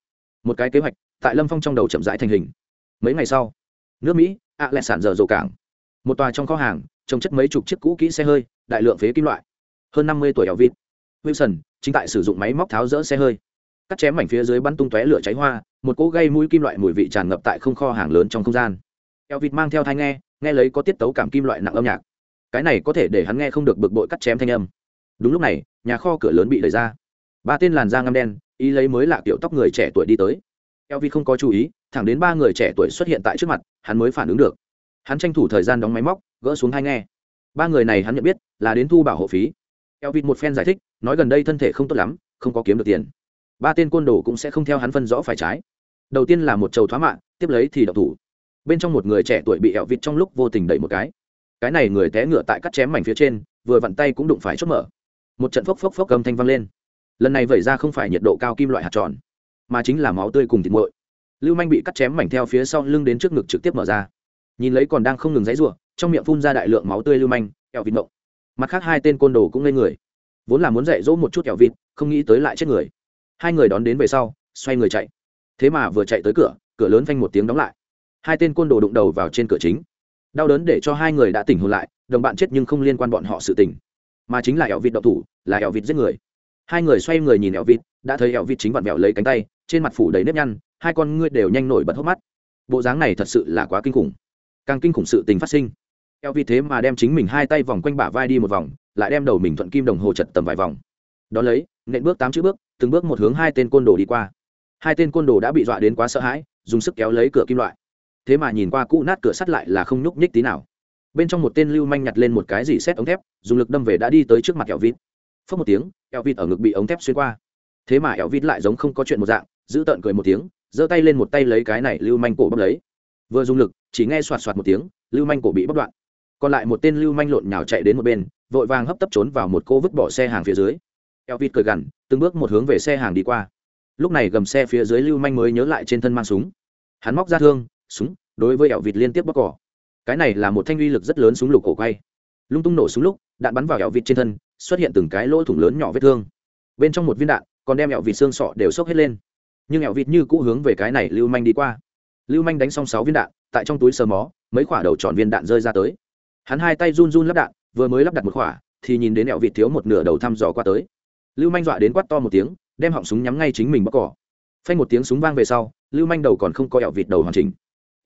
Một cái kế hoạch, tại lâm phong trong đầu chậm rãi thành hình. Mấy ngày sau, nước mỹ ạ lẹ sản dở dầu cảng. Một tòa trong kho hàng trồng chất mấy chục chiếc cũ kỹ xe hơi, đại lượng phế kim loại. Hơn năm mươi tuổi eo vịt wilson chính tại sử dụng máy móc tháo rỡ xe hơi. Cắt chém mảnh phía dưới bắn tung tóe lửa cháy hoa, một cỗ gây mũi kim loại mùi vị tràn ngập tại không kho hàng lớn trong không gian. Eo vịt mang theo thai nghe nghe lấy có tiết tấu cảm kim loại nặng âm nhạc. Cái này có thể để hắn nghe không được bực bội cắt chém thanh âm đúng lúc này nhà kho cửa lớn bị đẩy ra ba tên làn da ngăm đen ý lấy mới lạ tiểu tóc người trẻ tuổi đi tới Elvi không có chú ý, thẳng đến ba người trẻ tuổi xuất hiện tại trước mặt, hắn mới phản ứng được. Hắn tranh thủ thời gian đóng máy móc, gỡ xuống hai nghe. Ba người này hắn nhận biết, là đến thu bảo hộ phí. Elvi một phen giải thích, nói gần đây thân thể không tốt lắm, không có kiếm được tiền. Ba tên côn đồ cũng sẽ không theo hắn phân rõ phải trái. Đầu tiên là một trầu thoá mạng, tiếp lấy thì độc thủ. Bên trong một người trẻ tuổi bị Elvi trong lúc vô tình đẩy một cái. Cái này người té ngựa tại cắt chém mảnh phía trên, vừa vặn tay cũng đụng phải chốt mở. Một trận phốc phốc phốc âm thanh vang lên. Lần này vẩy ra không phải nhiệt độ cao kim loại hạt tròn, mà chính là máu tươi cùng thịt nguội lưu manh bị cắt chém mảnh theo phía sau lưng đến trước ngực trực tiếp mở ra. Nhìn lấy còn đang không ngừng dãy rủa trong miệng phun ra đại lượng máu tươi lưu manh kẹo vịt mộng. Mặt khác hai tên côn đồ cũng lên người. Vốn là muốn dạy dỗ một chút kẹo vịt không nghĩ tới lại chết người. Hai người đón đến về sau xoay người chạy. Thế mà vừa chạy tới cửa cửa lớn phanh một tiếng đóng lại. Hai tên côn đồ đụng đầu vào trên cửa chính. Đau đớn để cho hai người đã tỉnh hồn lại đồng bạn chết nhưng không liên quan bọn họ sự tỉnh mà chính là ẻo vịt đậu thủ, là ẻo vịt giết người. Hai người xoay người nhìn ẻo vịt, đã thấy ẻo vịt chính vặn vẹo lấy cánh tay, trên mặt phủ đầy nếp nhăn, hai con ngươi đều nhanh nổi bật hốc mắt. Bộ dáng này thật sự là quá kinh khủng. Càng kinh khủng sự tình phát sinh. Ẻo vịt thế mà đem chính mình hai tay vòng quanh bả vai đi một vòng, lại đem đầu mình thuận kim đồng hồ chật tầm vài vòng. Đón lấy, nện bước tám chữ bước, từng bước một hướng hai tên côn đồ đi qua. Hai tên côn đồ đã bị dọa đến quá sợ hãi, dùng sức kéo lấy cửa kim loại. Thế mà nhìn qua cũ nát cửa sắt lại là không nhúc nhích tí nào bên trong một tên lưu manh nhặt lên một cái gì xét ống thép, dùng lực đâm về đã đi tới trước mặt eo vịt. Phớt một tiếng, eo vịt ở ngực bị ống thép xuyên qua. Thế mà eo vịt lại giống không có chuyện một dạng, giữ tợn cười một tiếng, giơ tay lên một tay lấy cái này lưu manh cổ bóc lấy. Vừa dùng lực, chỉ nghe soạt soạt một tiếng, lưu manh cổ bị bóc đoạn. Còn lại một tên lưu manh lộn nhào chạy đến một bên, vội vàng hấp tấp trốn vào một cô vứt bỏ xe hàng phía dưới. Eo vịt cười gằn, từng bước một hướng về xe hàng đi qua. Lúc này gầm xe phía dưới lưu manh mới nhớ lại trên thân mang súng. Hắn móc ra thương, súng, đối với eo vịt liên tiếp bóc cỏ cái này là một thanh uy lực rất lớn súng lục cổ quay. Lung tung nổ súng lúc, đạn bắn vào hẹo vịt trên thân, xuất hiện từng cái lỗ thủng lớn nhỏ vết thương. Bên trong một viên đạn, còn đem hẹo vịt xương sọ đều sốc hết lên. Nhưng hẹo vịt như cũ hướng về cái này lưu manh đi qua. Lưu manh đánh xong sáu viên đạn, tại trong túi sờ mó, mấy quả đầu tròn viên đạn rơi ra tới. Hắn hai tay run run lắp đạn, vừa mới lắp đặt một quả, thì nhìn đến hẹo vịt thiếu một nửa đầu thăm dò qua tới. Lưu manh dọa đến quát to một tiếng, đem họng súng nhắm ngay chính mình bóc cỏ. Phanh một tiếng súng vang về sau, lưu manh đầu còn không có hẹo vịt đầu hoàn chỉnh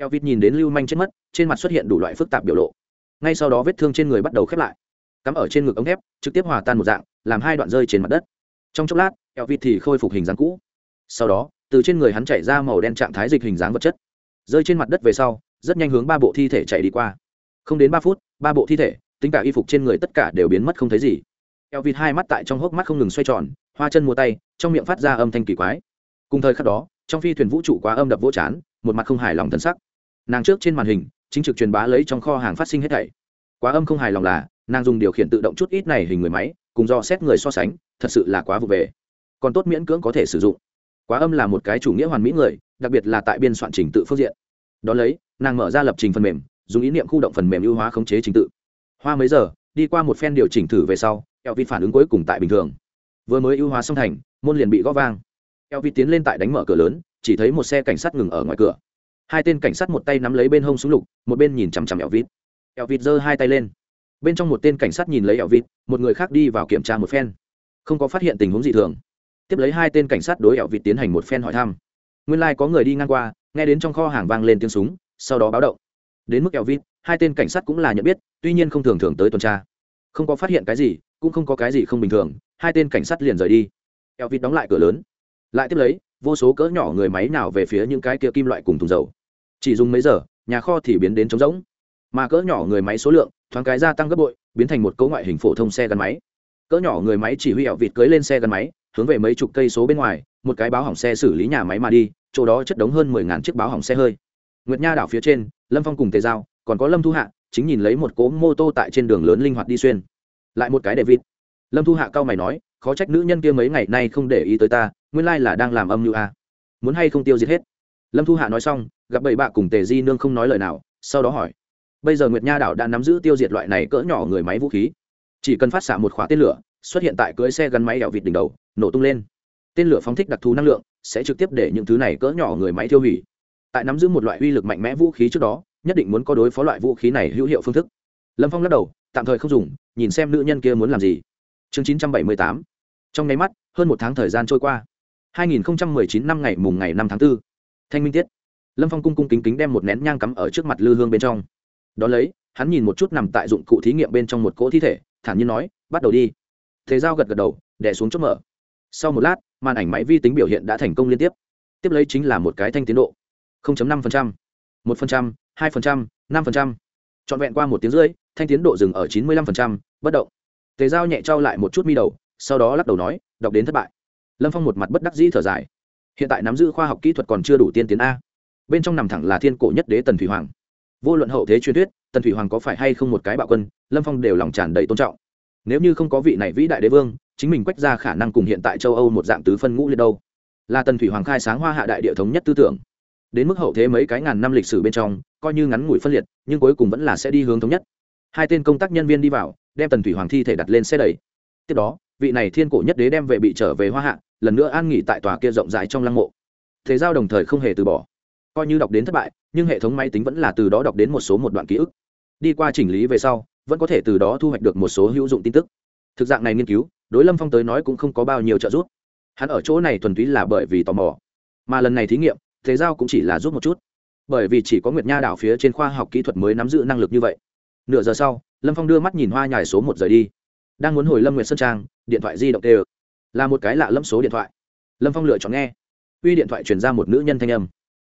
ẹo vịt nhìn đến lưu manh chết mất, trên mặt xuất hiện đủ loại phức tạp biểu lộ. Ngay sau đó vết thương trên người bắt đầu khép lại. Cắm ở trên ngực ống thép, trực tiếp hòa tan một dạng, làm hai đoạn rơi trên mặt đất. Trong chốc lát ẹo vịt thì khôi phục hình dáng cũ. Sau đó, từ trên người hắn chảy ra màu đen trạng thái dịch hình dáng vật chất. Rơi trên mặt đất về sau, rất nhanh hướng ba bộ thi thể chạy đi qua. Không đến ba phút, ba bộ thi thể, tính cả y phục trên người tất cả đều biến mất không thấy gì. Eo vịt hai mắt tại trong hốc mắt không ngừng xoay tròn, hoa chân mua tay, trong miệng phát ra âm thanh kỳ quái. Cùng thời khắc đó, trong phi thuyền vũ trụ quá âm đập vỗ chán, một mặt không hài lòng thân sắc nàng trước trên màn hình, chính trực truyền bá lấy trong kho hàng phát sinh hết thảy. Quá âm không hài lòng là, nàng dùng điều khiển tự động chút ít này hình người máy, cùng do xét người so sánh, thật sự là quá vụ về. Còn tốt miễn cưỡng có thể sử dụng. Quá âm là một cái chủ nghĩa hoàn mỹ người, đặc biệt là tại biên soạn trình tự phương diện. Đón lấy, nàng mở ra lập trình phần mềm, dùng ý niệm khu động phần mềm ưu hóa khống chế trình tự. Hoa mấy giờ, đi qua một phen điều chỉnh thử về sau, eo vịt phản ứng cuối cùng tại bình thường. Vừa mới ưu hóa xong thành, môn liền bị gõ vang. Eo vịt tiến lên tại đánh mở cửa lớn, chỉ thấy một xe cảnh sát ngừng ở ngoài cửa hai tên cảnh sát một tay nắm lấy bên hông súng lục, một bên nhìn chằm chằm eo vịt eo vịt giơ hai tay lên. Bên trong một tên cảnh sát nhìn lấy eo vịt một người khác đi vào kiểm tra một phen. Không có phát hiện tình huống gì thường. Tiếp lấy hai tên cảnh sát đối eo vịt tiến hành một phen hỏi thăm. Nguyên lai、like、có người đi ngang qua, nghe đến trong kho hàng vang lên tiếng súng, sau đó báo động. Đến mức eo vịt hai tên cảnh sát cũng là nhận biết, tuy nhiên không thường thường tới tuần tra. Không có phát hiện cái gì, cũng không có cái gì không bình thường, hai tên cảnh sát liền rời đi. Eo vịt đóng lại cửa lớn. Lại tiếp lấy, vô số cỡ nhỏ người máy nào về phía những cái kia kim loại cùng thùng dầu chỉ dùng mấy giờ, nhà kho thì biến đến trống rỗng. Mà cỡ nhỏ người máy số lượng, thoáng cái gia tăng gấp bội, biến thành một cấu ngoại hình phổ thông xe gắn máy. Cỡ nhỏ người máy chỉ huy ảo vịt cưới lên xe gắn máy, hướng về mấy chục cây số bên ngoài, một cái báo hỏng xe xử lý nhà máy mà đi, chỗ đó chất đống hơn mười ngàn chiếc báo hỏng xe hơi. Nguyệt nha đảo phía trên, lâm phong cùng tề giao, còn có lâm thu hạ, chính nhìn lấy một cỗ mô tô tại trên đường lớn linh hoạt đi xuyên. Lại một cái david lâm thu hạ cao mày nói, khó trách nữ nhân kia mấy ngày nay không để ý tới ta, nguyên lai là đang làm âm mưu a. Muốn hay không tiêu diệt hết. Lâm thu hạ nói xong gặp bảy bạ cùng tề di nương không nói lời nào, sau đó hỏi, bây giờ nguyệt nha đảo đã nắm giữ tiêu diệt loại này cỡ nhỏ người máy vũ khí. Chỉ cần phát xạ một khóa tên lửa, xuất hiện tại cưới xe gắn máy đèo vịt đỉnh đầu, nổ tung lên. Tên lửa phóng thích đặc thù năng lượng, sẽ trực tiếp để những thứ này cỡ nhỏ người máy tiêu hủy. Tại nắm giữ một loại uy lực mạnh mẽ vũ khí trước đó, nhất định muốn có đối phó loại vũ khí này hữu hiệu phương thức. Lâm phong lắc đầu, tạm thời không dùng, nhìn xem nữ nhân kia muốn làm gì. Chương chín trăm bảy mươi tám. Trong nháy mắt, hơn một tháng thời gian trôi qua. 2019 năm ngày mùng ngày năm tháng 4. Thanh minh tiết. Lâm Phong cung cung kính kính đem một nén nhang cắm ở trước mặt lư hương bên trong. Đó lấy, hắn nhìn một chút nằm tại dụng cụ thí nghiệm bên trong một cỗ thi thể, thản nhiên nói, "Bắt đầu đi." Thế giao gật gật đầu, đè xuống chốt mở. Sau một lát, màn ảnh máy vi tính biểu hiện đã thành công liên tiếp. Tiếp lấy chính là một cái thanh tiến độ. 0.5%, 1%, 2%, 5%. Trọn vẹn qua một tiếng rưỡi, thanh tiến độ dừng ở 95%, bất động. Tề Giao nhẹ trao lại một chút mi đầu, sau đó lắc đầu nói, đọc đến thất bại lâm phong một mặt bất đắc dĩ thở dài hiện tại nắm giữ khoa học kỹ thuật còn chưa đủ tiên tiến a bên trong nằm thẳng là thiên cổ nhất đế tần thủy hoàng. Vô luận hậu thế truyền thuyết, tần thủy hoàng có phải hay không một cái bạo quân, lâm phong đều lòng tràn đầy tôn trọng. Nếu như không có vị này vĩ đại đế vương, chính mình quách ra khả năng cùng hiện tại châu âu một dạng tứ phân ngũ liệt đâu. Là tần thủy hoàng khai sáng hoa hạ đại địa thống nhất tư tưởng. Đến mức hậu thế mấy cái ngàn năm lịch sử bên trong, coi như ngắn ngủi phân liệt, nhưng cuối cùng vẫn là sẽ đi hướng thống nhất. Hai tên công tác nhân viên đi vào, đem tần thủy hoàng thi thể đặt lên xe đẩy. Tiếp đó, vị này thiên cổ nhất đế đem về bị trở về hoa hạ, lần nữa an nghỉ tại tòa kia rộng rãi trong lăng mộ. Thế giao đồng thời không hề từ bỏ coi như đọc đến thất bại, nhưng hệ thống máy tính vẫn là từ đó đọc đến một số một đoạn ký ức. Đi qua chỉnh lý về sau, vẫn có thể từ đó thu hoạch được một số hữu dụng tin tức. Thực dạng này nghiên cứu, đối lâm phong tới nói cũng không có bao nhiêu trợ giúp. Hắn ở chỗ này thuần túy là bởi vì tò mò. Mà lần này thí nghiệm, thế giao cũng chỉ là giúp một chút. Bởi vì chỉ có nguyệt nha đảo phía trên khoa học kỹ thuật mới nắm giữ năng lực như vậy. Nửa giờ sau, lâm phong đưa mắt nhìn hoa nhài số một rời đi. Đang muốn hồi lâm nguyệt sơn trang, điện thoại di động tê là một cái lạ lâm số điện thoại. Lâm phong lựa chọn nghe. Uy điện thoại truyền ra một nữ nhân thanh âm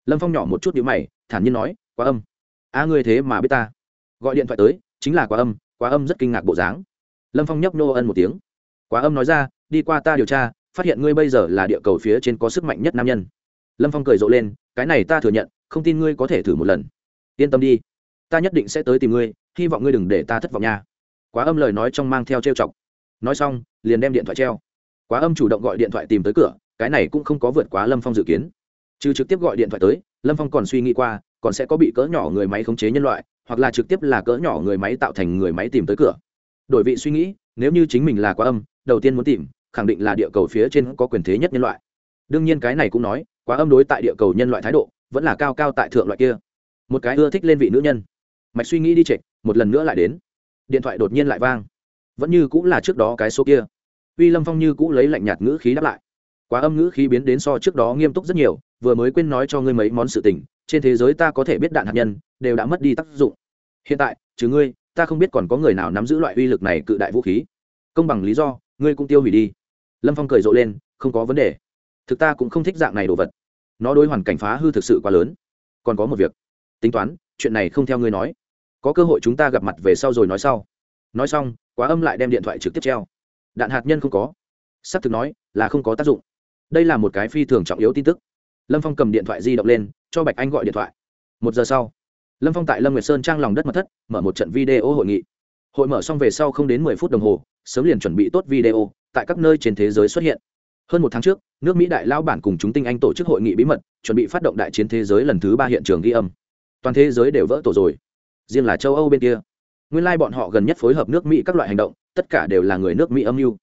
lâm phong nhỏ một chút nhữ mày thản nhiên nói quá âm. A à, ngươi thế mà biết ta? Gọi điện thoại tới chính là quá âm quá âm rất kinh ngạc bộ dáng. Lâm phong nhấp nô ân một tiếng. Quá âm nói ra đi qua ta điều tra phát hiện ngươi bây giờ là địa cầu phía trên có sức mạnh nhất nam nhân. Lâm phong cười rộ lên cái này ta thừa nhận không tin ngươi có thể thử một lần. Yên tâm đi ta nhất định sẽ tới tìm ngươi hy vọng ngươi đừng để ta thất vọng nha. Quá âm lời nói trong mang theo trêu chọc. Nói xong liền đem điện thoại treo. Quá âm chủ động gọi điện thoại tìm tới cửa cái này cũng không có vượt quá lâm phong dự kiến trừ trực tiếp gọi điện thoại tới, lâm phong còn suy nghĩ qua, còn sẽ có bị cỡ nhỏ người máy khống chế nhân loại, hoặc là trực tiếp là cỡ nhỏ người máy tạo thành người máy tìm tới cửa. Đổi vị suy nghĩ, nếu như chính mình là quá âm, đầu tiên muốn tìm, khẳng định là địa cầu phía trên có quyền thế nhất nhân loại. Đương nhiên cái này cũng nói, quá âm đối tại địa cầu nhân loại thái độ, vẫn là cao cao tại thượng loại kia. Một cái ưa thích lên vị nữ nhân. Mạch suy nghĩ đi trệch, một lần nữa lại đến. Điện thoại đột nhiên lại vang. Vẫn như cũng là trước đó cái số kia. Uy lâm phong như cũ lấy lạnh nhạt ngữ khí đáp lại. Quá âm ngữ khí biến đến so trước đó nghiêm túc rất nhiều vừa mới quên nói cho ngươi mấy món sự tình, trên thế giới ta có thể biết đạn hạt nhân, đều đã mất đi tác dụng. Hiện tại, trừ ngươi, ta không biết còn có người nào nắm giữ loại uy lực này cự đại vũ khí. Công bằng lý do, ngươi cũng tiêu hủy đi. Lâm phong cười rộ lên, không có vấn đề. Thực ta cũng không thích dạng này đồ vật. Nó đối hoàn cảnh phá hư thực sự quá lớn. Còn có một việc. Tính toán, chuyện này không theo ngươi nói. Có cơ hội chúng ta gặp mặt về sau rồi nói sau. Nói xong, quá âm lại đem điện thoại trực tiếp treo. Đạn hạt nhân không có. S ắ c thực nói là không có tác dụng. Đây là một cái phi thường trọng yếu tin tức lâm phong cầm điện thoại di động lên, cho bạch anh gọi điện thoại. Một giờ sau, lâm phong tại lâm nguyệt sơn trang lòng đất mật thất, mở một trận video hội nghị. Hội mở xong về sau không đến mười phút đồng hồ, sớm liền chuẩn bị tốt video, tại các nơi trên thế giới xuất hiện. Hơn một tháng trước, nước mỹ đại lao bản cùng chúng tinh anh tổ chức hội nghị bí mật, chuẩn bị phát động đại chiến thế giới lần thứ ba hiện trường ghi âm. Toàn thế giới đều vỡ tổ rồi. Riêng là châu âu bên kia. Nguyên lai、like、bọn họ gần nhất phối hợp nước mỹ các loại hành động, tất cả đều là người nước mỹ âm mưu.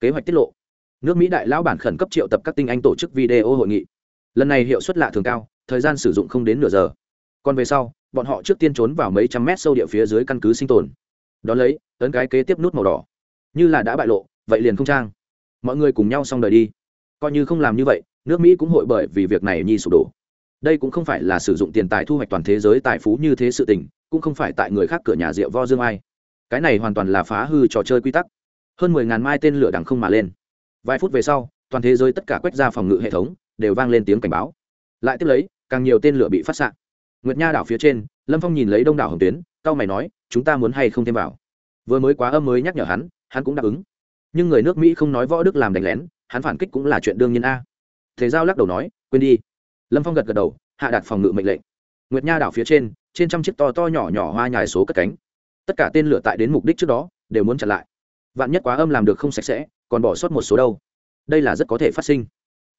Kế hoạch tiết lộ. Nước mỹ đại lão bản khẩn cấp triệu tập các tinh anh tổ chức video hội nghị lần này hiệu suất lạ thường cao, thời gian sử dụng không đến nửa giờ. Còn về sau, bọn họ trước tiên trốn vào mấy trăm mét sâu địa phía dưới căn cứ sinh tồn. Đón lấy, ấn cái kế tiếp nút màu đỏ. Như là đã bại lộ, vậy liền không trang. Mọi người cùng nhau xong đời đi. Coi như không làm như vậy, nước mỹ cũng hội bởi vì việc này nhi sụp đổ. Đây cũng không phải là sử dụng tiền tài thu hoạch toàn thế giới tài phú như thế sự tình, cũng không phải tại người khác cửa nhà rượu vo dương ai. Cái này hoàn toàn là phá hư trò chơi quy tắc. Hơn mười ngàn mai tên lửa đằng không mà lên. Vài phút về sau, toàn thế giới tất cả quét ra phòng ngự hệ thống đều vang lên tiếng cảnh báo. Lại tiếp lấy, càng nhiều tên lửa bị phát s nguyệt nha đảo phía trên, lâm phong nhìn lấy đông đảo hồng tuyến cao mày nói, chúng ta muốn hay không thêm vào? Vừa mới quá âm mới nhắc nhở hắn hắn cũng đáp ứng. Nhưng người nước mỹ không nói võ đức làm đánh lén, hắn phản kích cũng là chuyện đương nhiên a. Thế giao lắc đầu nói, quên đi. Lâm phong gật gật đầu, hạ đặt phòng ngự mệnh lệnh. Nguyệt nha đảo phía trên trên trăm chiếc to to nhỏ nhỏ hoa nhài số cất cánh. Tất cả tên lửa tại đến mục đích trước đó, đều muốn chặn lại. Vạn nhất quá âm làm được không sạch sẽ, còn bỏ sót một số đâu. Đây là rất có thể phát sinh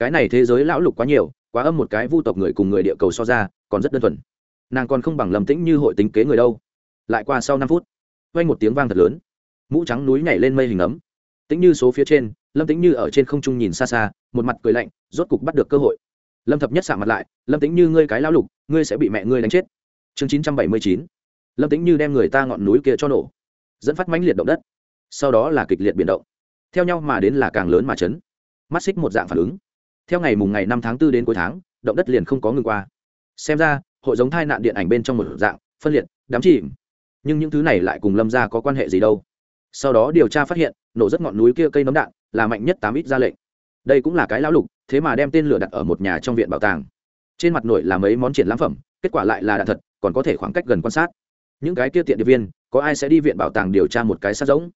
cái này thế giới lão lục quá nhiều, quá âm một cái vu tộc người cùng người địa cầu so ra, còn rất đơn thuần. Nàng còn không bằng lầm tĩnh như hội tính kế người đâu. Lại qua sau năm phút quanh một tiếng vang thật lớn. Mũ trắng núi nhảy lên mây hình ấm. Tĩnh như số phía trên, lâm tĩnh như ở trên không trung nhìn xa xa, một mặt cười lạnh, rốt cục bắt được cơ hội. Lâm thập nhất xạ mặt lại, lâm tĩnh như ngươi cái lão lục, ngươi sẽ bị mẹ ngươi đánh chết. Chương chín trăm bảy mươi chín. Lâm tĩnh như đem người ta ngọn núi kia cho nổ. Dẫn phát mãnh liệt động đất. Sau đó là kịch liệt biển động. Theo nhau mà đến là càng lớn mà chấn. Mắt xích một dạng phản ứng theo ngày mùng ngày năm tháng 4 đến cuối tháng, động đất liền không có ngừng qua. Xem ra, hội giống thai nạn điện ảnh bên trong một dạng, phân liệt, đám chìm. Nhưng những thứ này lại cùng lâm gia có quan hệ gì đâu? Sau đó điều tra phát hiện, nổ rất ngọn núi kia cây nấm đạn, là mạnh nhất tám ít ra lệnh. Đây cũng là cái lão lục, thế mà đem tên lửa đặt ở một nhà trong viện bảo tàng. Trên mặt nổi là mấy món triển lãm phẩm, kết quả lại là đạn thật, còn có thể khoảng cách gần quan sát. Những cái kia tiện điệp viên, có ai sẽ đi viện bảo tàng điều tra một cái sát giống?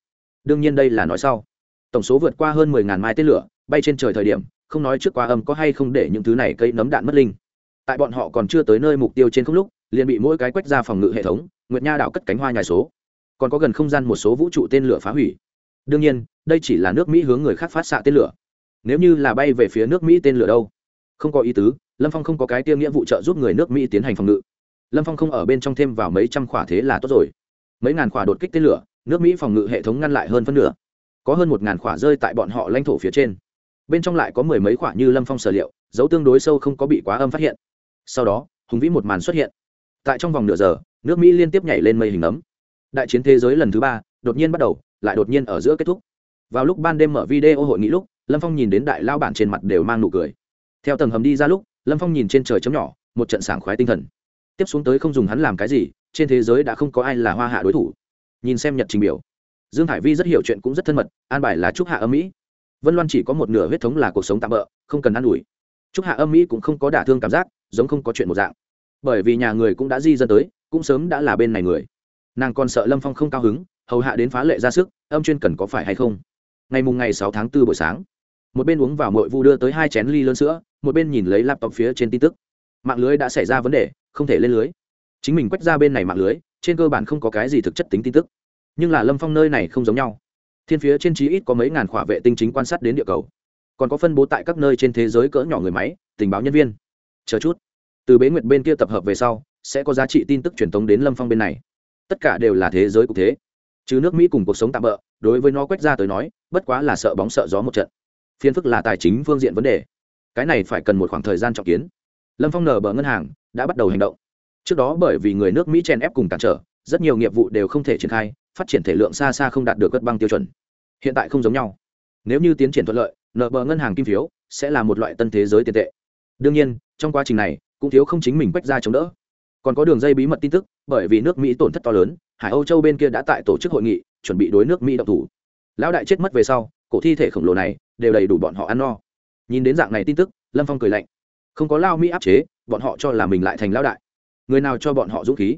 Đương nhiên đây là nói sau. Tổng số vượt qua hơn mười ngàn mai tên lửa, bay trên trời thời điểm không nói trước quá âm có hay không để những thứ này cây nấm đạn mất linh. Tại bọn họ còn chưa tới nơi mục tiêu trên không lúc, liền bị mỗi cái quách ra phòng ngự hệ thống, nguyệt nha đảo cất cánh hoa nhài số. Còn có gần không gian một số vũ trụ tên lửa phá hủy. Đương nhiên, đây chỉ là nước mỹ hướng người khác phát xạ tên lửa. Nếu như là bay về phía nước mỹ tên lửa đâu? Không có ý tứ, lâm phong không có cái tiêu nghĩa vụ trợ giúp người nước mỹ tiến hành phòng ngự. Lâm phong không ở bên trong thêm vào mấy trăm khỏa thế là tốt rồi. Mấy ngàn khỏa đột kích tên lửa, nước mỹ phòng ngự hệ thống ngăn lại hơn phân nửa. Có hơn một ngàn khỏa rơi tại bọn họ lãnh thổ phía trên bên trong lại có mười mấy khỏa như lâm phong sở liệu, dấu tương đối sâu không có bị quá âm phát hiện. Sau đó, hùng vĩ một màn xuất hiện. Tại trong vòng nửa giờ, nước mỹ liên tiếp nhảy lên mây hình ấm. Đại chiến thế giới lần thứ ba, đột nhiên bắt đầu, lại đột nhiên ở giữa kết thúc. Vào lúc ban đêm mở video hội nghị lúc, lâm phong nhìn đến đại lao bản trên mặt đều mang nụ cười. Theo tầng hầm đi ra lúc, lâm phong nhìn trên trời chấm nhỏ, một trận sảng khoái tinh thần. Tiếp xuống tới không dùng hắn làm cái gì, trên thế giới đã không có ai là hoa hạ đối thủ. Nhìn xem nhật trình biểu, dương hải vi rất hiểu chuyện cũng rất thân mật, an bài là trúc hạ âm mỹ vân loan chỉ có một nửa huyết thống là cuộc sống tạm bỡ không cần ă n ủi. Trúc hạ âm mỹ cũng không có đả thương cảm giác, giống không có chuyện một dạng. Bởi vì nhà người cũng đã di dân tới, cũng sớm đã là bên này người. Nàng còn sợ lâm phong không cao hứng, hầu hạ đến phá lệ ra sức, âm chuyên cần có phải hay không? Ngày mùng ngày sáu tháng 4 buổi sáng, một bên uống vào mội vu đưa tới hai chén ly lớn sữa, một bên nhìn lấy laptop phía trên tin tức. Mạng lưới đã xảy ra vấn đề, không thể lên lưới. Chính mình quét ra bên này mạng lưới, trên cơ bản không có cái gì thực chất tính tin tức. Nhưng là lâm phong nơi này không giống nhau thiên phía trên trí ít có mấy ngàn khỏa vệ tinh chính quan sát đến địa cầu. Còn có phân bố tại các nơi trên thế giới cỡ nhỏ người máy, tình báo nhân viên. Chờ chút. Từ bế nguyệt bên kia tập hợp về sau, sẽ có giá trị tin tức truyền tống đến lâm phong bên này. Tất cả đều là thế giới cục thế. Chứ nước mỹ cùng cuộc sống tạm bỡ đối với nó quét ra tới nói, bất quá là sợ bóng sợ gió một trận. Phiên phức là tài chính phương diện vấn đề. Cái này phải cần một khoảng thời gian trọng kiến. Lâm phong nở bờ ngân hàng, đã bắt đầu hành động. Trước đó bởi vì người nước mỹ chen ép cùng cản trở, rất nhiều nghiệp vụ đều không thể triển khai phát triển thể lượng xa xa không đạt được cất băng tiêu chuẩn. Hiện tại không giống nhau. Nếu như tiến triển thuận lợi, nợ bờ ngân hàng kim phiếu sẽ là một loại tân thế giới tiền tệ. Đương nhiên, trong quá trình này, cũng thiếu không chính mình quách ra chống đỡ. Còn có đường dây bí mật tin tức, bởi vì nước mỹ tổn thất to lớn, hải âu châu bên kia đã tại tổ chức hội nghị, chuẩn bị đối nước mỹ động thủ. Lão đại chết mất về sau, cổ thi thể khổng lồ này đều đầy đủ bọn họ ăn no. Nhìn đến dạng này tin tức, lâm phong cười lạnh. Không có lao mỹ áp chế, bọn họ cho là mình lại thành lão đại. Người nào cho bọn họ dũng khí?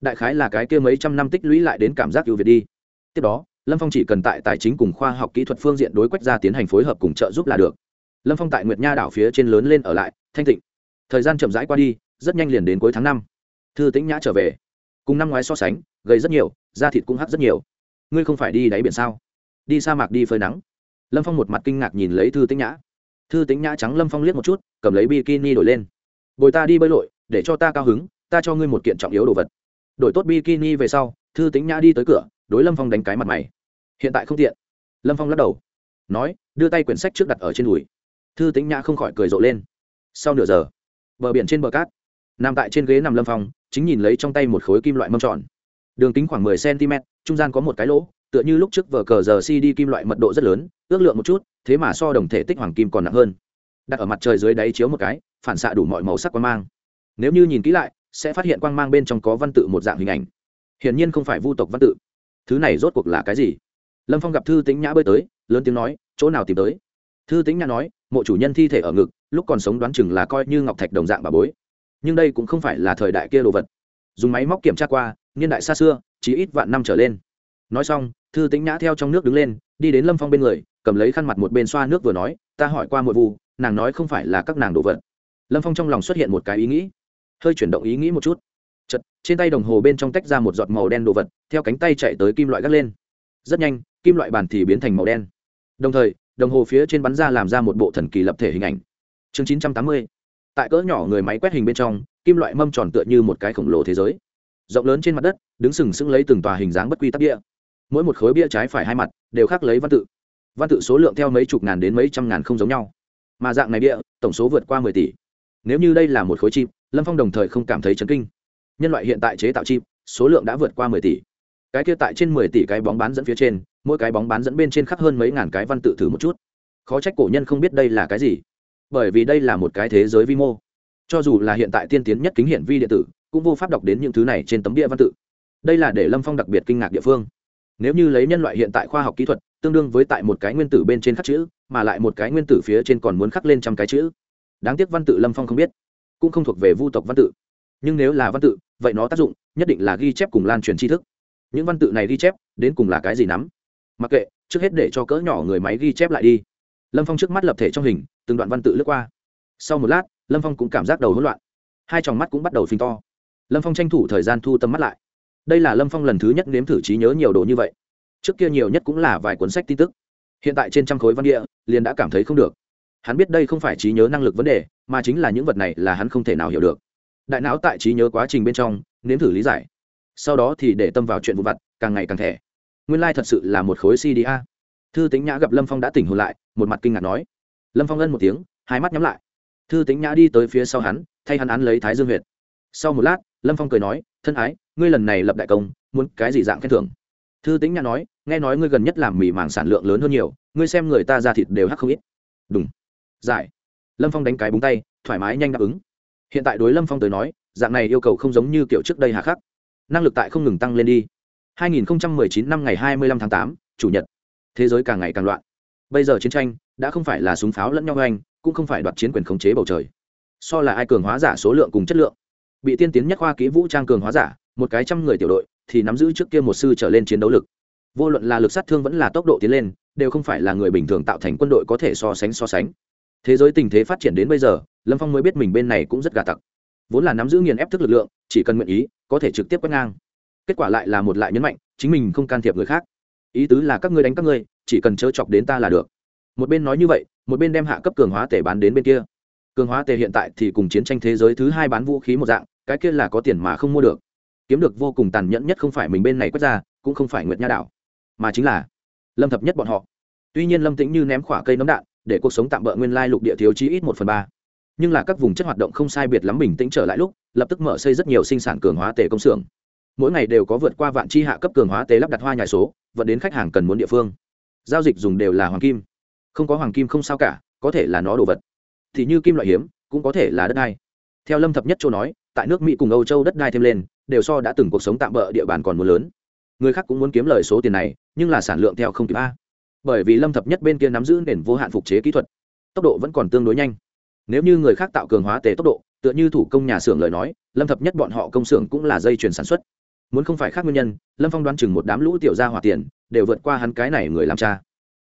Đại khái là cái kia mấy trăm năm tích lũy lại đến cảm giác ưu việt đi. Tiếp đó, lâm phong chỉ cần tại tài chính cùng khoa học kỹ thuật phương diện đối quách ra tiến hành phối hợp cùng trợ giúp là được. Lâm phong tại nguyệt nha đảo phía trên lớn lên ở lại, thanh tịnh. Thời gian chậm rãi qua đi, rất nhanh liền đến cuối tháng năm. Thư tĩnh nhã trở về. Cùng năm ngoái so sánh, gầy rất nhiều, da thịt cũng hắt rất nhiều. Ngươi không phải đi đáy biển sao? Đi sa mạc đi phơi nắng. Lâm phong một mặt kinh ngạc nhìn lấy thư tĩnh nhã. Thư tĩnh nhã trắng lâm phong liếc một chút, cầm lấy bikini đổi lên. Bồi ta đi bơi lội, để cho ta cao hứng, ta cho ngươi một kiện trọng yếu đồ vật đổi tốt bikini về sau, thư tĩnh nhã đi tới cửa, đối lâm phong đánh cái mặt mày. Hiện tại không tiện. Lâm phong lắc đầu. Nói, đưa tay quyển sách trước đặt ở trên đùi. Thư tĩnh nhã không khỏi cười rộ lên. Sau nửa giờ, bờ biển trên bờ cát. Nằm tại trên ghế nằm lâm phong, chính nhìn lấy trong tay một khối kim loại mâm tròn. Đường kính khoảng mười cm trung gian có một cái lỗ, tựa như lúc trước vờ cờ giờ cd kim loại mật độ rất lớn, ước lượng một chút, thế mà so đồng thể tích hoàng kim còn nặng hơn. Đặt ở mặt trời dưới đáy chiếu một cái, phản xạ đủ mọi màu sắc quang mang. Nếu như nhìn kỹ lại sẽ phát hiện quang mang bên trong có văn tự một dạng hình ảnh. Hiển nhiên không phải vu tộc văn tự. Thứ này rốt cuộc là cái gì? Lâm phong gặp thư tính nhã bơi tới lớn tiếng nói chỗ nào tìm tới? Thư tính nhã nói mộ chủ nhân thi thể ở ngực lúc còn sống đoán chừng là coi như ngọc thạch đồng dạng bà bối. Nhưng đây cũng không phải là thời đại kia đồ vật. Dùng máy móc kiểm tra qua niên đại xa xưa chỉ ít vạn năm trở lên. Nói xong thư tính nhã theo trong nước đứng lên đi đến lâm phong bên người cầm lấy khăn mặt một bên xoa nước vừa nói ta hỏi qua mội vụ, nàng nói không phải là các nàng đồ vật. Lâm phong trong lòng xuất hiện một cái ý nghĩ hơi chuyển động ý nghĩ một chút. Chật trên tay đồng hồ bên trong tách ra một giọt màu đen đồ vật, theo cánh tay chạy tới kim loại gắt lên. Rất nhanh, kim loại bàn thì biến thành màu đen. Đồng thời, đồng hồ phía trên bắn ra làm ra một bộ thần kỳ lập thể hình ảnh. Chương chín trăm tám mươi. Tại cỡ nhỏ người máy quét hình bên trong, kim loại mâm tròn tựa như một cái khổng lồ thế giới. Rộng lớn trên mặt đất, đứng sừng sững lấy từng tòa hình dáng bất quy tắc địa. mỗi một khối bia trái phải hai mặt, đều khác lấy văn tự. Văn tự số lượng theo mấy chục ngàn đến mấy trăm ngàn không giống nhau. Mà dạng này bia, tổng số vượt qua mười tỷ. Nếu như đây là một khối chim lâm phong đồng thời không cảm thấy chấn kinh. Nhân loại hiện tại chế tạo chip, số lượng đã vượt qua mười tỷ. Cái kia tại trên mười tỷ cái bóng bán dẫn phía trên mỗi cái bóng bán dẫn bên trên khắc hơn mấy ngàn cái văn tự thử một chút. Khó trách cổ nhân không biết đây là cái gì. Bởi vì đây là một cái thế giới vi mô. Cho dù là hiện tại tiên tiến nhất kính hiển vi điện tử cũng vô pháp đọc đến những thứ này trên tấm địa văn tự. Đây là để lâm phong đặc biệt kinh ngạc địa phương. Nếu như lấy nhân loại hiện tại khoa học kỹ thuật tương đương với tại một cái nguyên tử bên trên khắc chữ mà lại một cái nguyên tử phía trên còn muốn khắc lên trăm cái chữ. Đáng tiếc văn tự lâm phong không biết cũng không thuộc về vu tộc văn tự. Nhưng nếu là văn tự, vậy nó tác dụng nhất định là ghi chép cùng lan truyền tri thức. Những văn tự này ghi chép, đến cùng là cái gì nắm? Mặc kệ, trước hết để cho cỡ nhỏ người máy ghi chép lại đi. Lâm phong trước mắt lập thể trong hình, từng đoạn văn tự lướt qua. Sau một lát, lâm phong cũng cảm giác đầu hỗn loạn. Hai tròng mắt cũng bắt đầu phình to. Lâm phong tranh thủ thời gian thu tâm mắt lại. Đây là lâm phong lần thứ nhất nếm thử trí nhớ nhiều đồ như vậy. Trước kia nhiều nhất cũng là vài cuốn sách tin tức. Hiện tại trên trăm khối văn địa, liền đã cảm thấy không được hắn biết đây không phải trí nhớ năng lực vấn đề, mà chính là những vật này là hắn không thể nào hiểu được. Đại não tại trí nhớ quá trình bên trong, nếm thử lý giải. Sau đó thì để tâm vào chuyện vụ vặt, càng ngày càng thẻ. Nguyên lai、like、thật sự là một khối cda thư tính nhã gặp lâm phong đã tỉnh hồn lại, một mặt kinh ngạc nói. Lâm phong ân một tiếng, hai mắt nhắm lại. Thư tính nhã đi tới phía sau hắn, thay hắn án lấy thái dương huyệt. Sau một lát, lâm phong cười nói, thân ái, ngươi lần này lập đại công, muốn cái gì dạng khen thưởng? Thư tính nhã nói, nghe nói ngươi gần nhất làm mì màng sản lượng lớn hơn nhiều, ngươi xem người ta ra thịt đều hắc không ít. Đúng giải. Lâm phong đánh cái búng tay thoải mái nhanh đáp ứng. Hiện tại đối lâm phong tới nói dạng này yêu cầu không giống như kiểu trước đây hà khắc. Năng lực tại không ngừng tăng lên đi. 2019 năm ngày 25 tháng 8, chủ nhật. Thế giới càng ngày càng loạn. Bây giờ chiến tranh đã không phải là súng pháo lẫn nhau anh cũng không phải đoạt chiến quyền khống chế bầu trời. So là ai cường hóa giả số lượng cùng chất lượng. Bị tiên tiến nhất khoa kỹ vũ trang cường hóa giả một cái trăm người tiểu đội thì nắm giữ trước kia một sư trở lên chiến đấu lực. Vô luận là lực sát thương vẫn là tốc độ tiến lên đều không phải là người bình thường tạo thành quân đội có thể so sánh so sánh thế giới tình thế phát triển đến bây giờ, lâm phong mới biết mình bên này cũng rất gà tặc. Vốn là nắm giữ nghiền ép thức lực lượng, chỉ cần nguyện ý, có thể trực tiếp quét ngang. Kết quả lại là một lại nhấn mạnh, chính mình không can thiệp người khác. Ý tứ là các ngươi đánh các ngươi, chỉ cần chớ chọc đến ta là được. Một bên nói như vậy, một bên đem hạ cấp cường hóa tể bán đến bên kia. Cường hóa tể hiện tại thì cùng chiến tranh thế giới thứ hai bán vũ khí một dạng, cái kia là có tiền mà không mua được. Kiếm được vô cùng tàn nhẫn nhất không phải mình bên này quét ra, cũng không phải nguyệt nha đảo, mà chính là lâm thập nhất bọn họ. Tuy nhiên lâm tĩnh như ném khỏa cây nấm đạn để cuộc sống tạm bỡ nguyên lai lục địa thiếu chí ít một phần ba. Nhưng là các vùng chất hoạt động không sai biệt lắm bình tĩnh trở lại lúc, lập tức mở xây rất nhiều sinh sản cường hóa tề công xưởng. Mỗi ngày đều có vượt qua vạn chi hạ cấp cường hóa tế lắp đặt hoa nhài số, vận đến khách hàng cần muốn địa phương. Giao dịch dùng đều là hoàng kim. Không có hoàng kim không sao cả, có thể là nó đồ vật. Thì như kim loại hiếm, cũng có thể là đất đai. Theo lâm thập nhất châu nói, tại nước mỹ cùng âu châu đất đai thêm lên, đều so đã từng cuộc sống tạm bỡ địa bàn còn muốn lớn. Người khác cũng muốn kiếm lời số tiền này, nhưng là sản lượng theo không kịp a bởi vì lâm thập nhất bên kia nắm giữ nền vô hạn phục chế kỹ thuật, tốc độ vẫn còn tương đối nhanh. Nếu như người khác tạo cường hóa tề tốc độ, tựa như thủ công nhà xưởng lời nói, lâm thập nhất bọn họ công xưởng cũng là dây chuyển sản xuất. Muốn không phải khác nguyên nhân, lâm phong đoán chừng một đám lũ tiểu gia hỏa tiền, đều vượt qua hắn cái này người làm cha.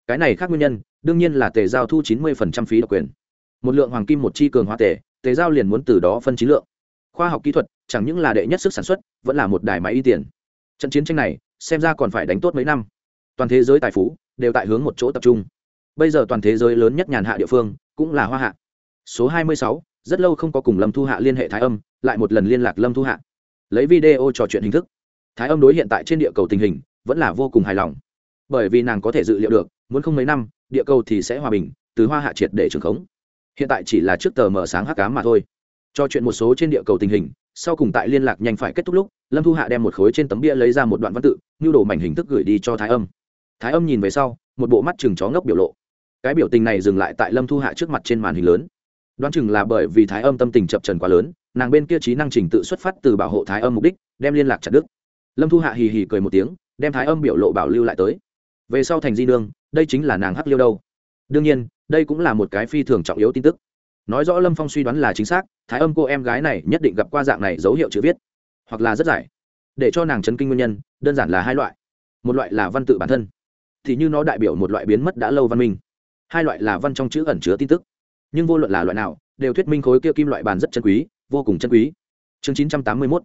Cái này khác nguyên nhân, đương nhiên là tề giao thu chín mươi phí độc quyền. Một lượng hoàng kim một chi cường hóa tề tề giao liền muốn từ đó phân chín lượng. Khoa học kỹ thuật, chẳng những là đệ nhất sức sản xuất, vẫn là một đài máy y tiền. Trận chiến tranh này, xem ra còn phải đánh tốt mấy năm. Toàn thế giới tài phú đều tại hướng một chỗ tập trung. Bây giờ toàn thế giới lớn nhất nhàn hạ địa phương cũng là hoa hạ. Số hai mươi sáu, rất lâu không có cùng lâm thu hạ liên hệ thái âm, lại một lần liên lạc lâm thu hạ. Lấy video trò chuyện hình thức, thái âm đối hiện tại trên địa cầu tình hình vẫn là vô cùng hài lòng. Bởi vì nàng có thể dự liệu được, muốn không mấy năm, địa cầu thì sẽ hòa bình, từ hoa hạ triệt để trường khống. Hiện tại chỉ là trước tờ mở sáng hắc cám mà thôi. Cho chuyện một số trên địa cầu tình hình, sau cùng tại liên lạc nhanh phải kết thúc lúc, lâm thu hạ đem một khối trên tấm bia lấy ra một đoạn văn tự như đồ mảnh hình thức gửi đi cho thái âm thái âm nhìn về sau, một bộ mắt chừng chó ngốc biểu lộ. Cái biểu tình này dừng lại tại lâm thu hạ trước mặt trên màn hình lớn. Đoán chừng là bởi vì thái âm tâm tình chập trần quá lớn, nàng bên kia trí năng trình tự xuất phát từ bảo hộ thái âm mục đích, đem liên lạc chặt đức lâm thu hạ hì hì cười một tiếng, đem thái âm biểu lộ bảo lưu lại tới. Về sau thành di nương, đây chính là nàng hắc liêu đâu. Đương nhiên, đây cũng là một cái phi thường trọng yếu tin tức. Nói rõ lâm phong suy đoán là chính xác, thái âm cô em gái này nhất định gặp qua dạng này dấu hiệu chữ viết. Hoặc là rất giải. Để cho nàng chấn kinh nguyên nhân, đơn giản là hai loại. Một loại là văn tự bản thân thì như nó đại biểu một loại biến mất đã lâu văn minh. Hai loại là văn trong chữ ẩn chứa tin tức. Nhưng vô luận là loại nào, đều thuyết minh khối kia kim loại bàn rất chân quý, vô cùng chân quý. Chương chín trăm tám mươi mốt.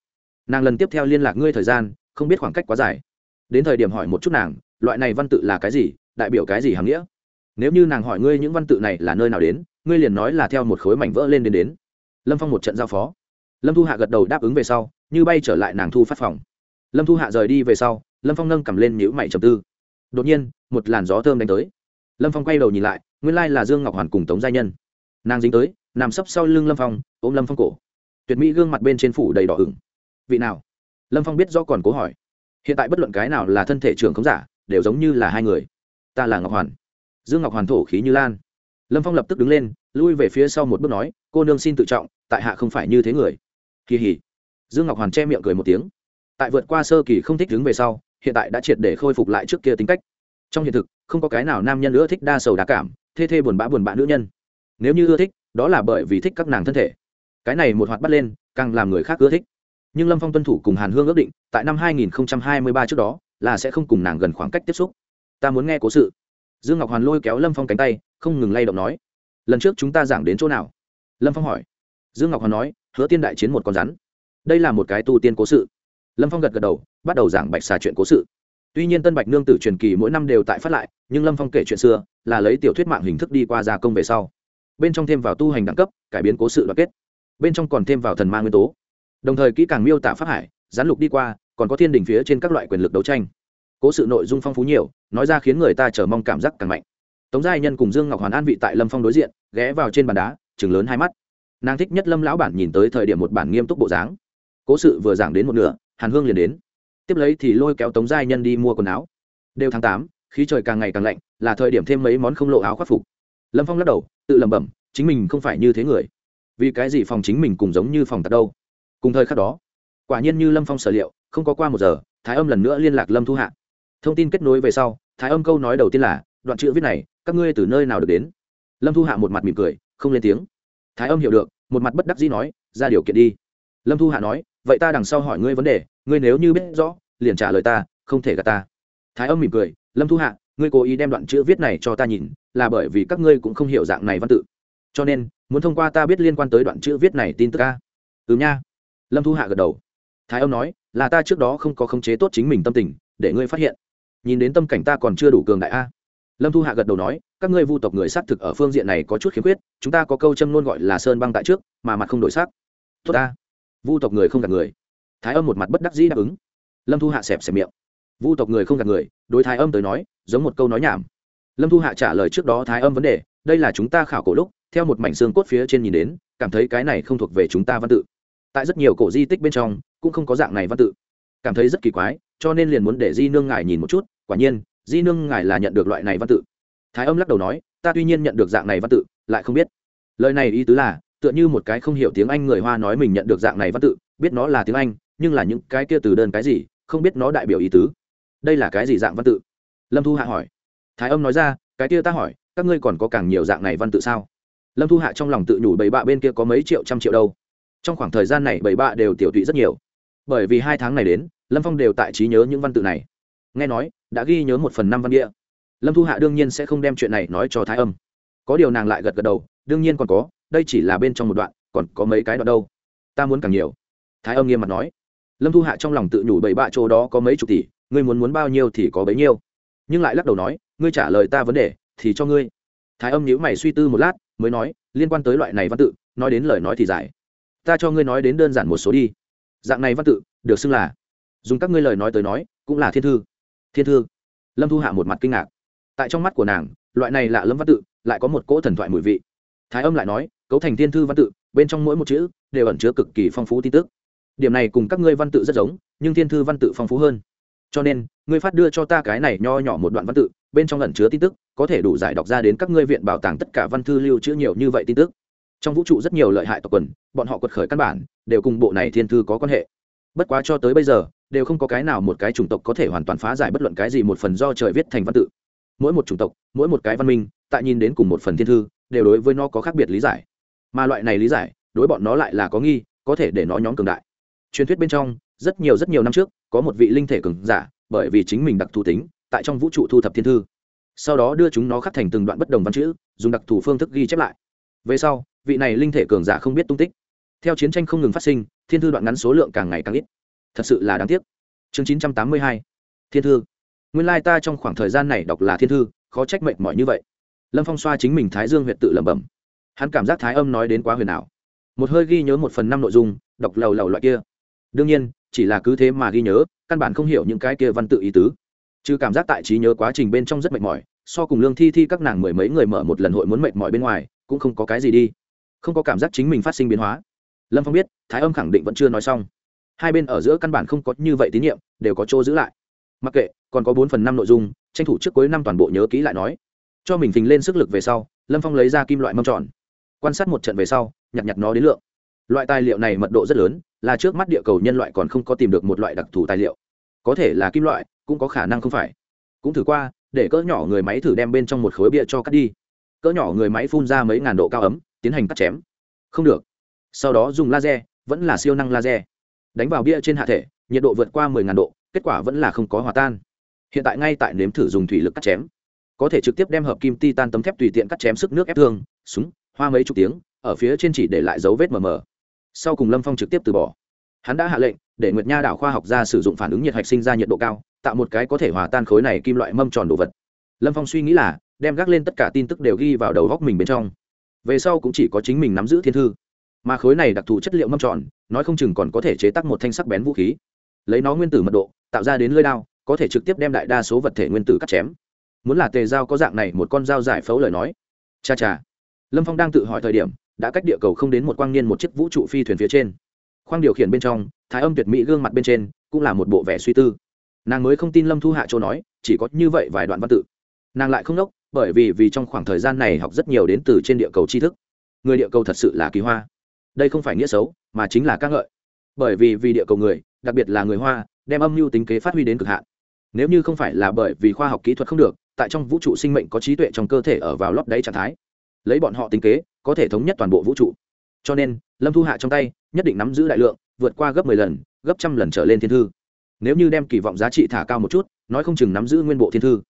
Nàng lần tiếp theo liên lạc ngươi thời gian, không biết khoảng cách quá dài. Đến thời điểm hỏi một chút nàng, loại này văn tự là cái gì, đại biểu cái gì hàm nghĩa? Nếu như nàng hỏi ngươi những văn tự này là nơi nào đến, ngươi liền nói là theo một khối mảnh vỡ lên đến đến. Lâm phong một trận giao phó. Lâm thu hạ gật đầu đáp ứng về sau, như bay trở lại nàng thu phát phòng. Lâm thu hạ rời đi về sau, lâm phong nâng cầm lên nhữ mày trầm tư đột nhiên, một làn gió thơm đánh tới. Lâm phong quay đầu nhìn lại, nguyên lai là dương ngọc hoàn cùng tống gia nhân. Nàng dính tới, nằm sấp sau lưng lâm phong, ôm lâm phong cổ. Tuyệt mỹ gương mặt bên trên phủ đầy đỏ ửng. Vị nào? Lâm phong biết do còn cố hỏi. Hiện tại bất luận cái nào là thân thể trưởng không giả, đều giống như là hai người. Ta là ngọc hoàn. Dương ngọc hoàn thổ khí như lan. Lâm phong lập tức đứng lên, lui về phía sau một bước nói, cô nương xin tự trọng, tại hạ không phải như thế người. Kỳ hỉ. Dương ngọc hoàn che miệng cười một tiếng. Tại vượt qua sơ kỳ không thích đứng về sau hiện tại đã triệt để khôi phục lại trước kia tính cách. Trong hiện thực, không có cái nào nam nhân nữa thích đa sầu đa cảm, thê thê buồn bã buồn bã nữ nhân. Nếu như ưa thích, đó là bởi vì thích các nàng thân thể. Cái này một hoạt bắt lên, càng làm người khác ưa thích. Nhưng lâm phong tuân thủ cùng hàn hương ước định, tại năm 2023 trước đó, là sẽ không cùng nàng gần khoảng cách tiếp xúc. Ta muốn nghe cố sự. Dương ngọc hoàn lôi kéo lâm phong cánh tay, không ngừng lay động nói, lần trước chúng ta giảng đến chỗ nào? Lâm phong hỏi. Dương ngọc hoàn nói, hứa tiên đại chiến một con rắn. Đây là một cái tu tiên cố sự lâm phong gật gật đầu, bắt đầu giảng bạch xà chuyện cố sự. Tuy nhiên tân bạch nương tử truyền kỳ mỗi năm đều tại phát lại, nhưng lâm phong kể chuyện xưa, là lấy tiểu thuyết mạng hình thức đi qua gia công về sau. Bên trong thêm vào tu hành đẳng cấp, cải biến cố sự đoàn kết. Bên trong còn thêm vào thần ma nguyên tố. Đồng thời kỹ càng miêu tả pháp hải, gián lục đi qua, còn có thiên đình phía trên các loại quyền lực đấu tranh. Cố sự nội dung phong phú nhiều, nói ra khiến người ta chờ mong cảm giác càng mạnh. Tống giai nhân cùng dương ngọc hoàn an vị tại lâm phong đối diện, ghé vào trên bàn đá chừng lớn hai mắt. Nàng thích nhất lâm lão bản nhìn tới thời điểm một bản nghiêm túc bộ dáng. Cố sự vừa giảng đến một nửa hàn hương liền đến. Tiếp lấy thì lôi kéo tống giai nhân đi mua quần áo. Đều tháng tám, khí trời càng ngày càng lạnh, là thời điểm thêm mấy món không lộ áo khoác phục. Lâm phong lắc đầu, tự lẩm bẩm, chính mình không phải như thế người. Vì cái gì phòng chính mình cùng giống như phòng tật đâu? Cùng thời khắc đó, quả nhiên như lâm phong sở liệu, không có qua một giờ, thái âm lần nữa liên lạc lâm thu hạ. Thông tin kết nối về sau, thái âm câu nói đầu tiên là, đoạn chữ viết này, các ngươi từ nơi nào được đến? Lâm thu hạ một mặt mỉm cười, không lên tiếng. Thái âm hiểu được, một mặt bất đắc dĩ nói, ra điều kiện đi lâm thu hạ nói, vậy ta đằng sau hỏi ngươi vấn đề, ngươi nếu như biết rõ, liền trả lời ta, không thể gạt ta. Thái âm mỉm cười, lâm thu hạ, ngươi cố ý đem đoạn chữ viết này cho ta nhìn, là bởi vì các ngươi cũng không hiểu dạng này văn tự. Cho nên, muốn thông qua ta biết liên quan tới đoạn chữ viết này tin tức ca ừ nha. Lâm thu hạ gật đầu. Thái âm nói, là ta trước đó không có khống chế tốt chính mình tâm tình, để ngươi phát hiện. Nhìn đến tâm cảnh ta còn chưa đủ cường đại a. Lâm thu hạ gật đầu nói, các ngươi vu tộc người xác thực ở phương diện này có chút khiếm khuyết, chúng ta có câu châm luôn gọi là sơn băng tại trước, mà mặt không đổi sắc. Tốt ta vu tộc người không gạt người thái âm một mặt bất đắc dĩ đáp ứng lâm thu hạ xẹp xẹp miệng vu tộc người không gạt người đối thái âm tới nói giống một câu nói nhảm lâm thu hạ trả lời trước đó thái âm vấn đề đây là chúng ta khảo cổ lúc theo một mảnh xương cốt phía trên nhìn đến cảm thấy cái này không thuộc về chúng ta văn tự tại rất nhiều cổ di tích bên trong cũng không có dạng này văn tự cảm thấy rất kỳ quái cho nên liền muốn để di nương ngài nhìn một chút quả nhiên di nương ngài là nhận được loại này văn tự thái âm lắc đầu nói ta tuy nhiên nhận được dạng này văn tự lại không biết lời này ý tứ là tựa như một cái không hiểu tiếng anh người hoa nói mình nhận được dạng này văn tự, biết nó là tiếng anh, nhưng là những cái kia từ đơn cái gì, không biết nó đại biểu ý tứ. Đây là cái gì dạng văn tự? Lâm thu hạ hỏi. Thái âm nói ra, cái kia ta hỏi, các ngươi còn có càng nhiều dạng này văn tự sao? Lâm thu hạ trong lòng tự nhủ bảy bạ bên kia có mấy triệu trăm triệu đâu. Trong khoảng thời gian này bảy bạ đều tiểu tụy rất nhiều. Bởi vì hai tháng này đến, lâm phong đều tại trí nhớ những văn tự này. Nghe nói, đã ghi nhớ một phần năm văn địa. Lâm thu hạ đương nhiên sẽ không đem chuyện này nói cho thái âm. Có điều nàng lại gật gật đầu, đương nhiên còn có đây chỉ là bên trong một đoạn, còn có mấy cái đoạn đâu? Ta muốn càng nhiều. Thái âm nghiêm mặt nói. Lâm thu hạ trong lòng tự nhủ bảy bạ chỗ đó có mấy chục tỷ, ngươi muốn muốn bao nhiêu thì có bấy nhiêu. Nhưng lại lắc đầu nói, ngươi trả lời ta vấn đề, thì cho ngươi. Thái âm nhíu mày suy tư một lát, mới nói, liên quan tới loại này văn tự, nói đến lời nói thì giải ta cho ngươi nói đến đơn giản một số đi. Dạng này văn tự, được xưng là, dùng các ngươi lời nói tới nói, cũng là thiên thư. Thiên thư. Lâm thu hạ một mặt kinh ngạc. Tại trong mắt của nàng, loại này lạ lâm văn tự, lại có một cỗ thần thoại mùi vị. Thái âm lại nói cấu thành thiên thư văn tự, bên trong mỗi một chữ đều ẩn chứa cực kỳ phong phú tin tức. Điểm này cùng các ngươi văn tự rất giống, nhưng thiên thư văn tự phong phú hơn. Cho nên, ngươi phát đưa cho ta cái này nho nhỏ một đoạn văn tự, bên trong ẩn chứa tin tức, có thể đủ giải đọc ra đến các ngươi viện bảo tàng tất cả văn thư lưu trữ nhiều như vậy tin tức. Trong vũ trụ rất nhiều lợi hại tộc quần, bọn họ quật khởi căn bản, đều cùng bộ này thiên thư có quan hệ. Bất quá cho tới bây giờ, đều không có cái nào một cái chủng tộc có thể hoàn toàn phá giải bất luận cái gì một phần do trời viết thành văn tự. Mỗi một chủng tộc, mỗi một cái văn minh, tại nhìn đến cùng một phần thiên thư, đều đối với nó có khác biệt lý giải mà loại này lý giải, đối bọn nó lại là có nghi, có thể để nó nhóm cường đại. Truyền thuyết bên trong, rất nhiều rất nhiều năm trước, có một vị linh thể cường giả, bởi vì chính mình đặc thù tính, tại trong vũ trụ thu thập thiên thư. Sau đó đưa chúng nó khắc thành từng đoạn bất đồng văn chữ, dùng đặc thù phương thức ghi chép lại. Về sau, vị này linh thể cường giả không biết tung tích. Theo chiến tranh không ngừng phát sinh, thiên thư đoạn ngắn số lượng càng ngày càng ít. Thật sự là đáng tiếc. Chương chín trăm tám mươi hai, thiên thư. Nguyên lai ta trong khoảng thời gian này đọc là thiên thư, khó trách mệnh mỏi như vậy. Lâm phong xoa chính mình thái dương huyện tự lẩm bẩm hắn cảm giác thái âm nói đến quá huyền ảo. Một hơi ghi nhớ một phần năm nội dung, đọc lầu lầu loại kia. Đương nhiên, chỉ là cứ thế mà ghi nhớ, căn bản không hiểu những cái kia văn tự ý tứ. Chứ cảm giác tại trí nhớ quá trình bên trong rất mệt mỏi, so cùng lương thi thi các nàng mười mấy người mở một lần hội muốn mệt mỏi bên ngoài, cũng không có cái gì đi. Không có cảm giác chính mình phát sinh biến hóa. Lâm phong biết, thái âm khẳng định vẫn chưa nói xong. Hai bên ở giữa căn bản không có như vậy tín nhiệm, đều có chỗ giữ lại. Mặc kệ, còn có bốn phần năm nội dung, tranh thủ trước cuối năm toàn bộ nhớ kỹ lại nói. Cho mình phình lên sức lực về sau, lâm phong lấy ra kim loại mâm tròn quan sát một trận về sau, nhặt nhặt nó đến lượng. Loại tài liệu này mật độ rất lớn, là trước mắt địa cầu nhân loại còn không có tìm được một loại đặc thù tài liệu. Có thể là kim loại, cũng có khả năng không phải. Cũng thử qua, để cỡ nhỏ người máy thử đem bên trong một khối bia cho cắt đi. Cỡ nhỏ người máy phun ra mấy ngàn độ cao ấm, tiến hành cắt chém. Không được. Sau đó dùng laser, vẫn là siêu năng laser. Đánh vào bia trên hạ thể, nhiệt độ vượt qua mười ngàn độ, kết quả vẫn là không có hòa tan. Hiện tại ngay tại nếm thử dùng thủy lực cắt chém. Có thể trực tiếp đem hợp kim titan tấm thép tùy tiện cắt chém sức nước ép thương, súng hoa mấy chục tiếng, ở phía trên chỉ để lại dấu vết mờ mờ. Sau cùng lâm phong trực tiếp từ bỏ. Hắn đã hạ lệnh, để nguyệt nha đảo khoa học ra sử dụng phản ứng nhiệt hạch sinh ra nhiệt độ cao, tạo một cái có thể hòa tan khối này kim loại mâm tròn đồ vật. Lâm phong suy nghĩ là, đem gác lên tất cả tin tức đều ghi vào đầu góc mình bên trong. Về sau cũng chỉ có chính mình nắm giữ thiên thư. Mà khối này đặc thù chất liệu mâm tròn, nói không chừng còn có thể chế tác một thanh sắc bén vũ khí. Lấy nó nguyên tử mật độ, tạo ra đến lơi đao, có thể trực tiếp đem đại đa số vật thể nguyên tử cắt chém. Muốn là tề dao có dạng này một con dao giải phẫu lời nói. Cha cha lâm phong đang tự hỏi thời điểm, đã cách địa cầu không đến một quang niên một chiếc vũ trụ phi thuyền phía trên. Khoang điều khiển bên trong, thái âm tuyệt mỹ gương mặt bên trên, cũng là một bộ vẻ suy tư. Nàng mới không tin lâm thu hạ châu nói, chỉ có như vậy vài đoạn văn tự. Nàng lại không đốc bởi vì vì trong khoảng thời gian này học rất nhiều đến từ trên địa cầu tri thức. Người địa cầu thật sự là kỳ hoa. Đây không phải nghĩa xấu, mà chính là ca ngợi. Bởi vì vì địa cầu người, đặc biệt là người hoa, đem âm mưu tính kế phát huy đến cực hạn. Nếu như không phải là bởi vì khoa học kỹ thuật không được, tại trong vũ trụ sinh mệnh có trí tuệ trong cơ thể ở vào lót đáy trạng thái lấy bọn họ tính kế, có thể thống nhất toàn bộ vũ trụ. Cho nên, lâm thu hạ trong tay, nhất định nắm giữ đại lượng, vượt qua gấp mười lần, gấp trăm lần trở lên thiên thư. Nếu như đem kỳ vọng giá trị thả cao một chút, nói không chừng nắm giữ nguyên bộ thiên thư.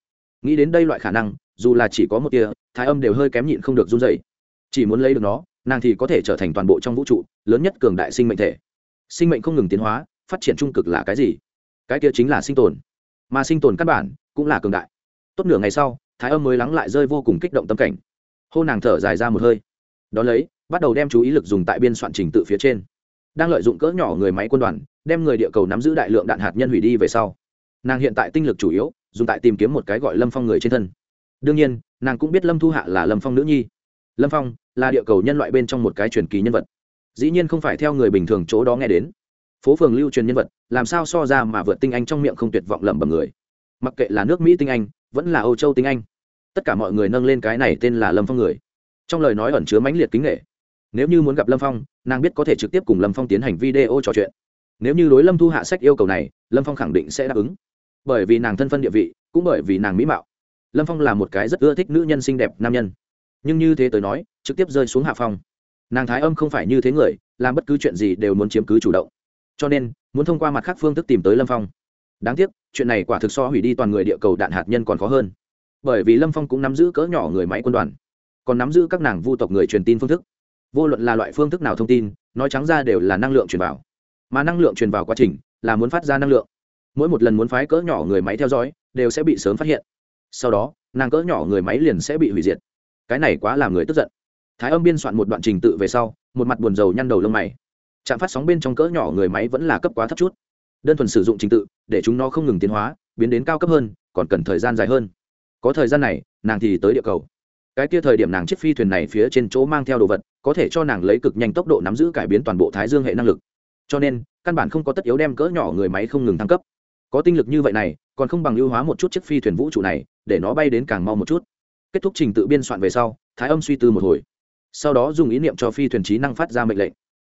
Nghĩ đến đây loại khả năng, dù là chỉ có một tia, thái âm đều hơi kém nhịn không được run dày chỉ muốn lấy được nó, nàng thì có thể trở thành toàn bộ trong vũ trụ, lớn nhất cường đại sinh mệnh thể. Sinh mệnh không ngừng tiến hóa, phát triển trung cực là cái gì? Cái kia chính là sinh tồn. Mà sinh tồn căn bản, cũng là cường đại. Tốt nửa ngày sau, thái âm mới lắng lại rơi vô cùng kích động tâm cảnh hô nàng thở dài ra một hơi. Đón lấy, bắt đầu đem chú ý lực dùng tại biên soạn trình tự phía trên. Đang lợi dụng cỡ nhỏ người máy quân đoàn, đem người địa cầu nắm giữ đại lượng đạn hạt nhân hủy đi về sau. Nàng hiện tại tinh lực chủ yếu, dùng tại tìm kiếm một cái gọi lâm phong người trên thân. Đương nhiên, nàng cũng biết lâm thu hạ là lâm phong nữ nhi. Lâm phong là địa cầu nhân loại bên trong một cái truyền kỳ nhân vật. Dĩ nhiên không phải theo người bình thường chỗ đó nghe đến. Phố phường lưu truyền nhân vật, làm sao so ra mà vượt tinh anh trong miệng không tuyệt vọng lẩm bẩm người. Mặc kệ là nước mỹ tinh anh, vẫn là âu châu tinh anh tất cả mọi người nâng lên cái này tên là lâm phong người. Trong lời nói ẩn chứa mãnh liệt kính nghệ nếu như muốn gặp lâm phong, nàng biết có thể trực tiếp cùng lâm phong tiến hành video trò chuyện. Nếu như đối lâm thu hạ sách yêu cầu này, lâm phong khẳng định sẽ đáp ứng. Bởi vì nàng thân phân địa vị, cũng bởi vì nàng mỹ mạo. Lâm phong là một cái rất ưa thích nữ nhân xinh đẹp nam nhân. Nhưng như thế tới nói, trực tiếp rơi xuống hạ phong. Nàng thái âm không phải như thế người, làm bất cứ chuyện gì đều muốn chiếm cứ chủ động. Cho nên, muốn thông qua mặt khác phương thức tìm tới lâm phong. Đáng tiếc, chuyện này quả thực so hủy đi toàn người địa cầu đạn hạt nhân còn khó hơn bởi vì lâm phong cũng nắm giữ cỡ nhỏ người máy quân đoàn, còn nắm giữ các nàng vu tộc người truyền tin phương thức. Vô luận là loại phương thức nào thông tin, nói trắng ra đều là năng lượng truyền vào. Mà năng lượng truyền vào quá trình là muốn phát ra năng lượng. Mỗi một lần muốn phái cỡ nhỏ người máy theo dõi, đều sẽ bị sớm phát hiện. Sau đó, nàng cỡ nhỏ người máy liền sẽ bị hủy diệt. Cái này quá làm người tức giận. Thái âm biên soạn một đoạn trình tự về sau, một mặt buồn rầu nhăn đầu lông mày. Trạm phát sóng bên trong cỡ nhỏ người máy vẫn là cấp quá thấp chút. Đơn thuần sử dụng trình tự, để chúng nó không ngừng tiến hóa, biến đến cao cấp hơn, còn cần thời gian dài hơn có thời gian này, nàng thì tới địa cầu. Cái kia thời điểm nàng chiếc phi thuyền này phía trên chỗ mang theo đồ vật, có thể cho nàng lấy cực nhanh tốc độ nắm giữ cải biến toàn bộ thái dương hệ năng lực. Cho nên, căn bản không có tất yếu đem cỡ nhỏ người máy không ngừng thăng cấp. Có tinh lực như vậy này, còn không bằng ưu hóa một chút chiếc phi thuyền vũ trụ này, để nó bay đến càng mau một chút. Kết thúc trình tự biên soạn về sau, thái âm suy tư một hồi. Sau đó dùng ý niệm cho phi thuyền trí năng phát ra mệnh lệnh.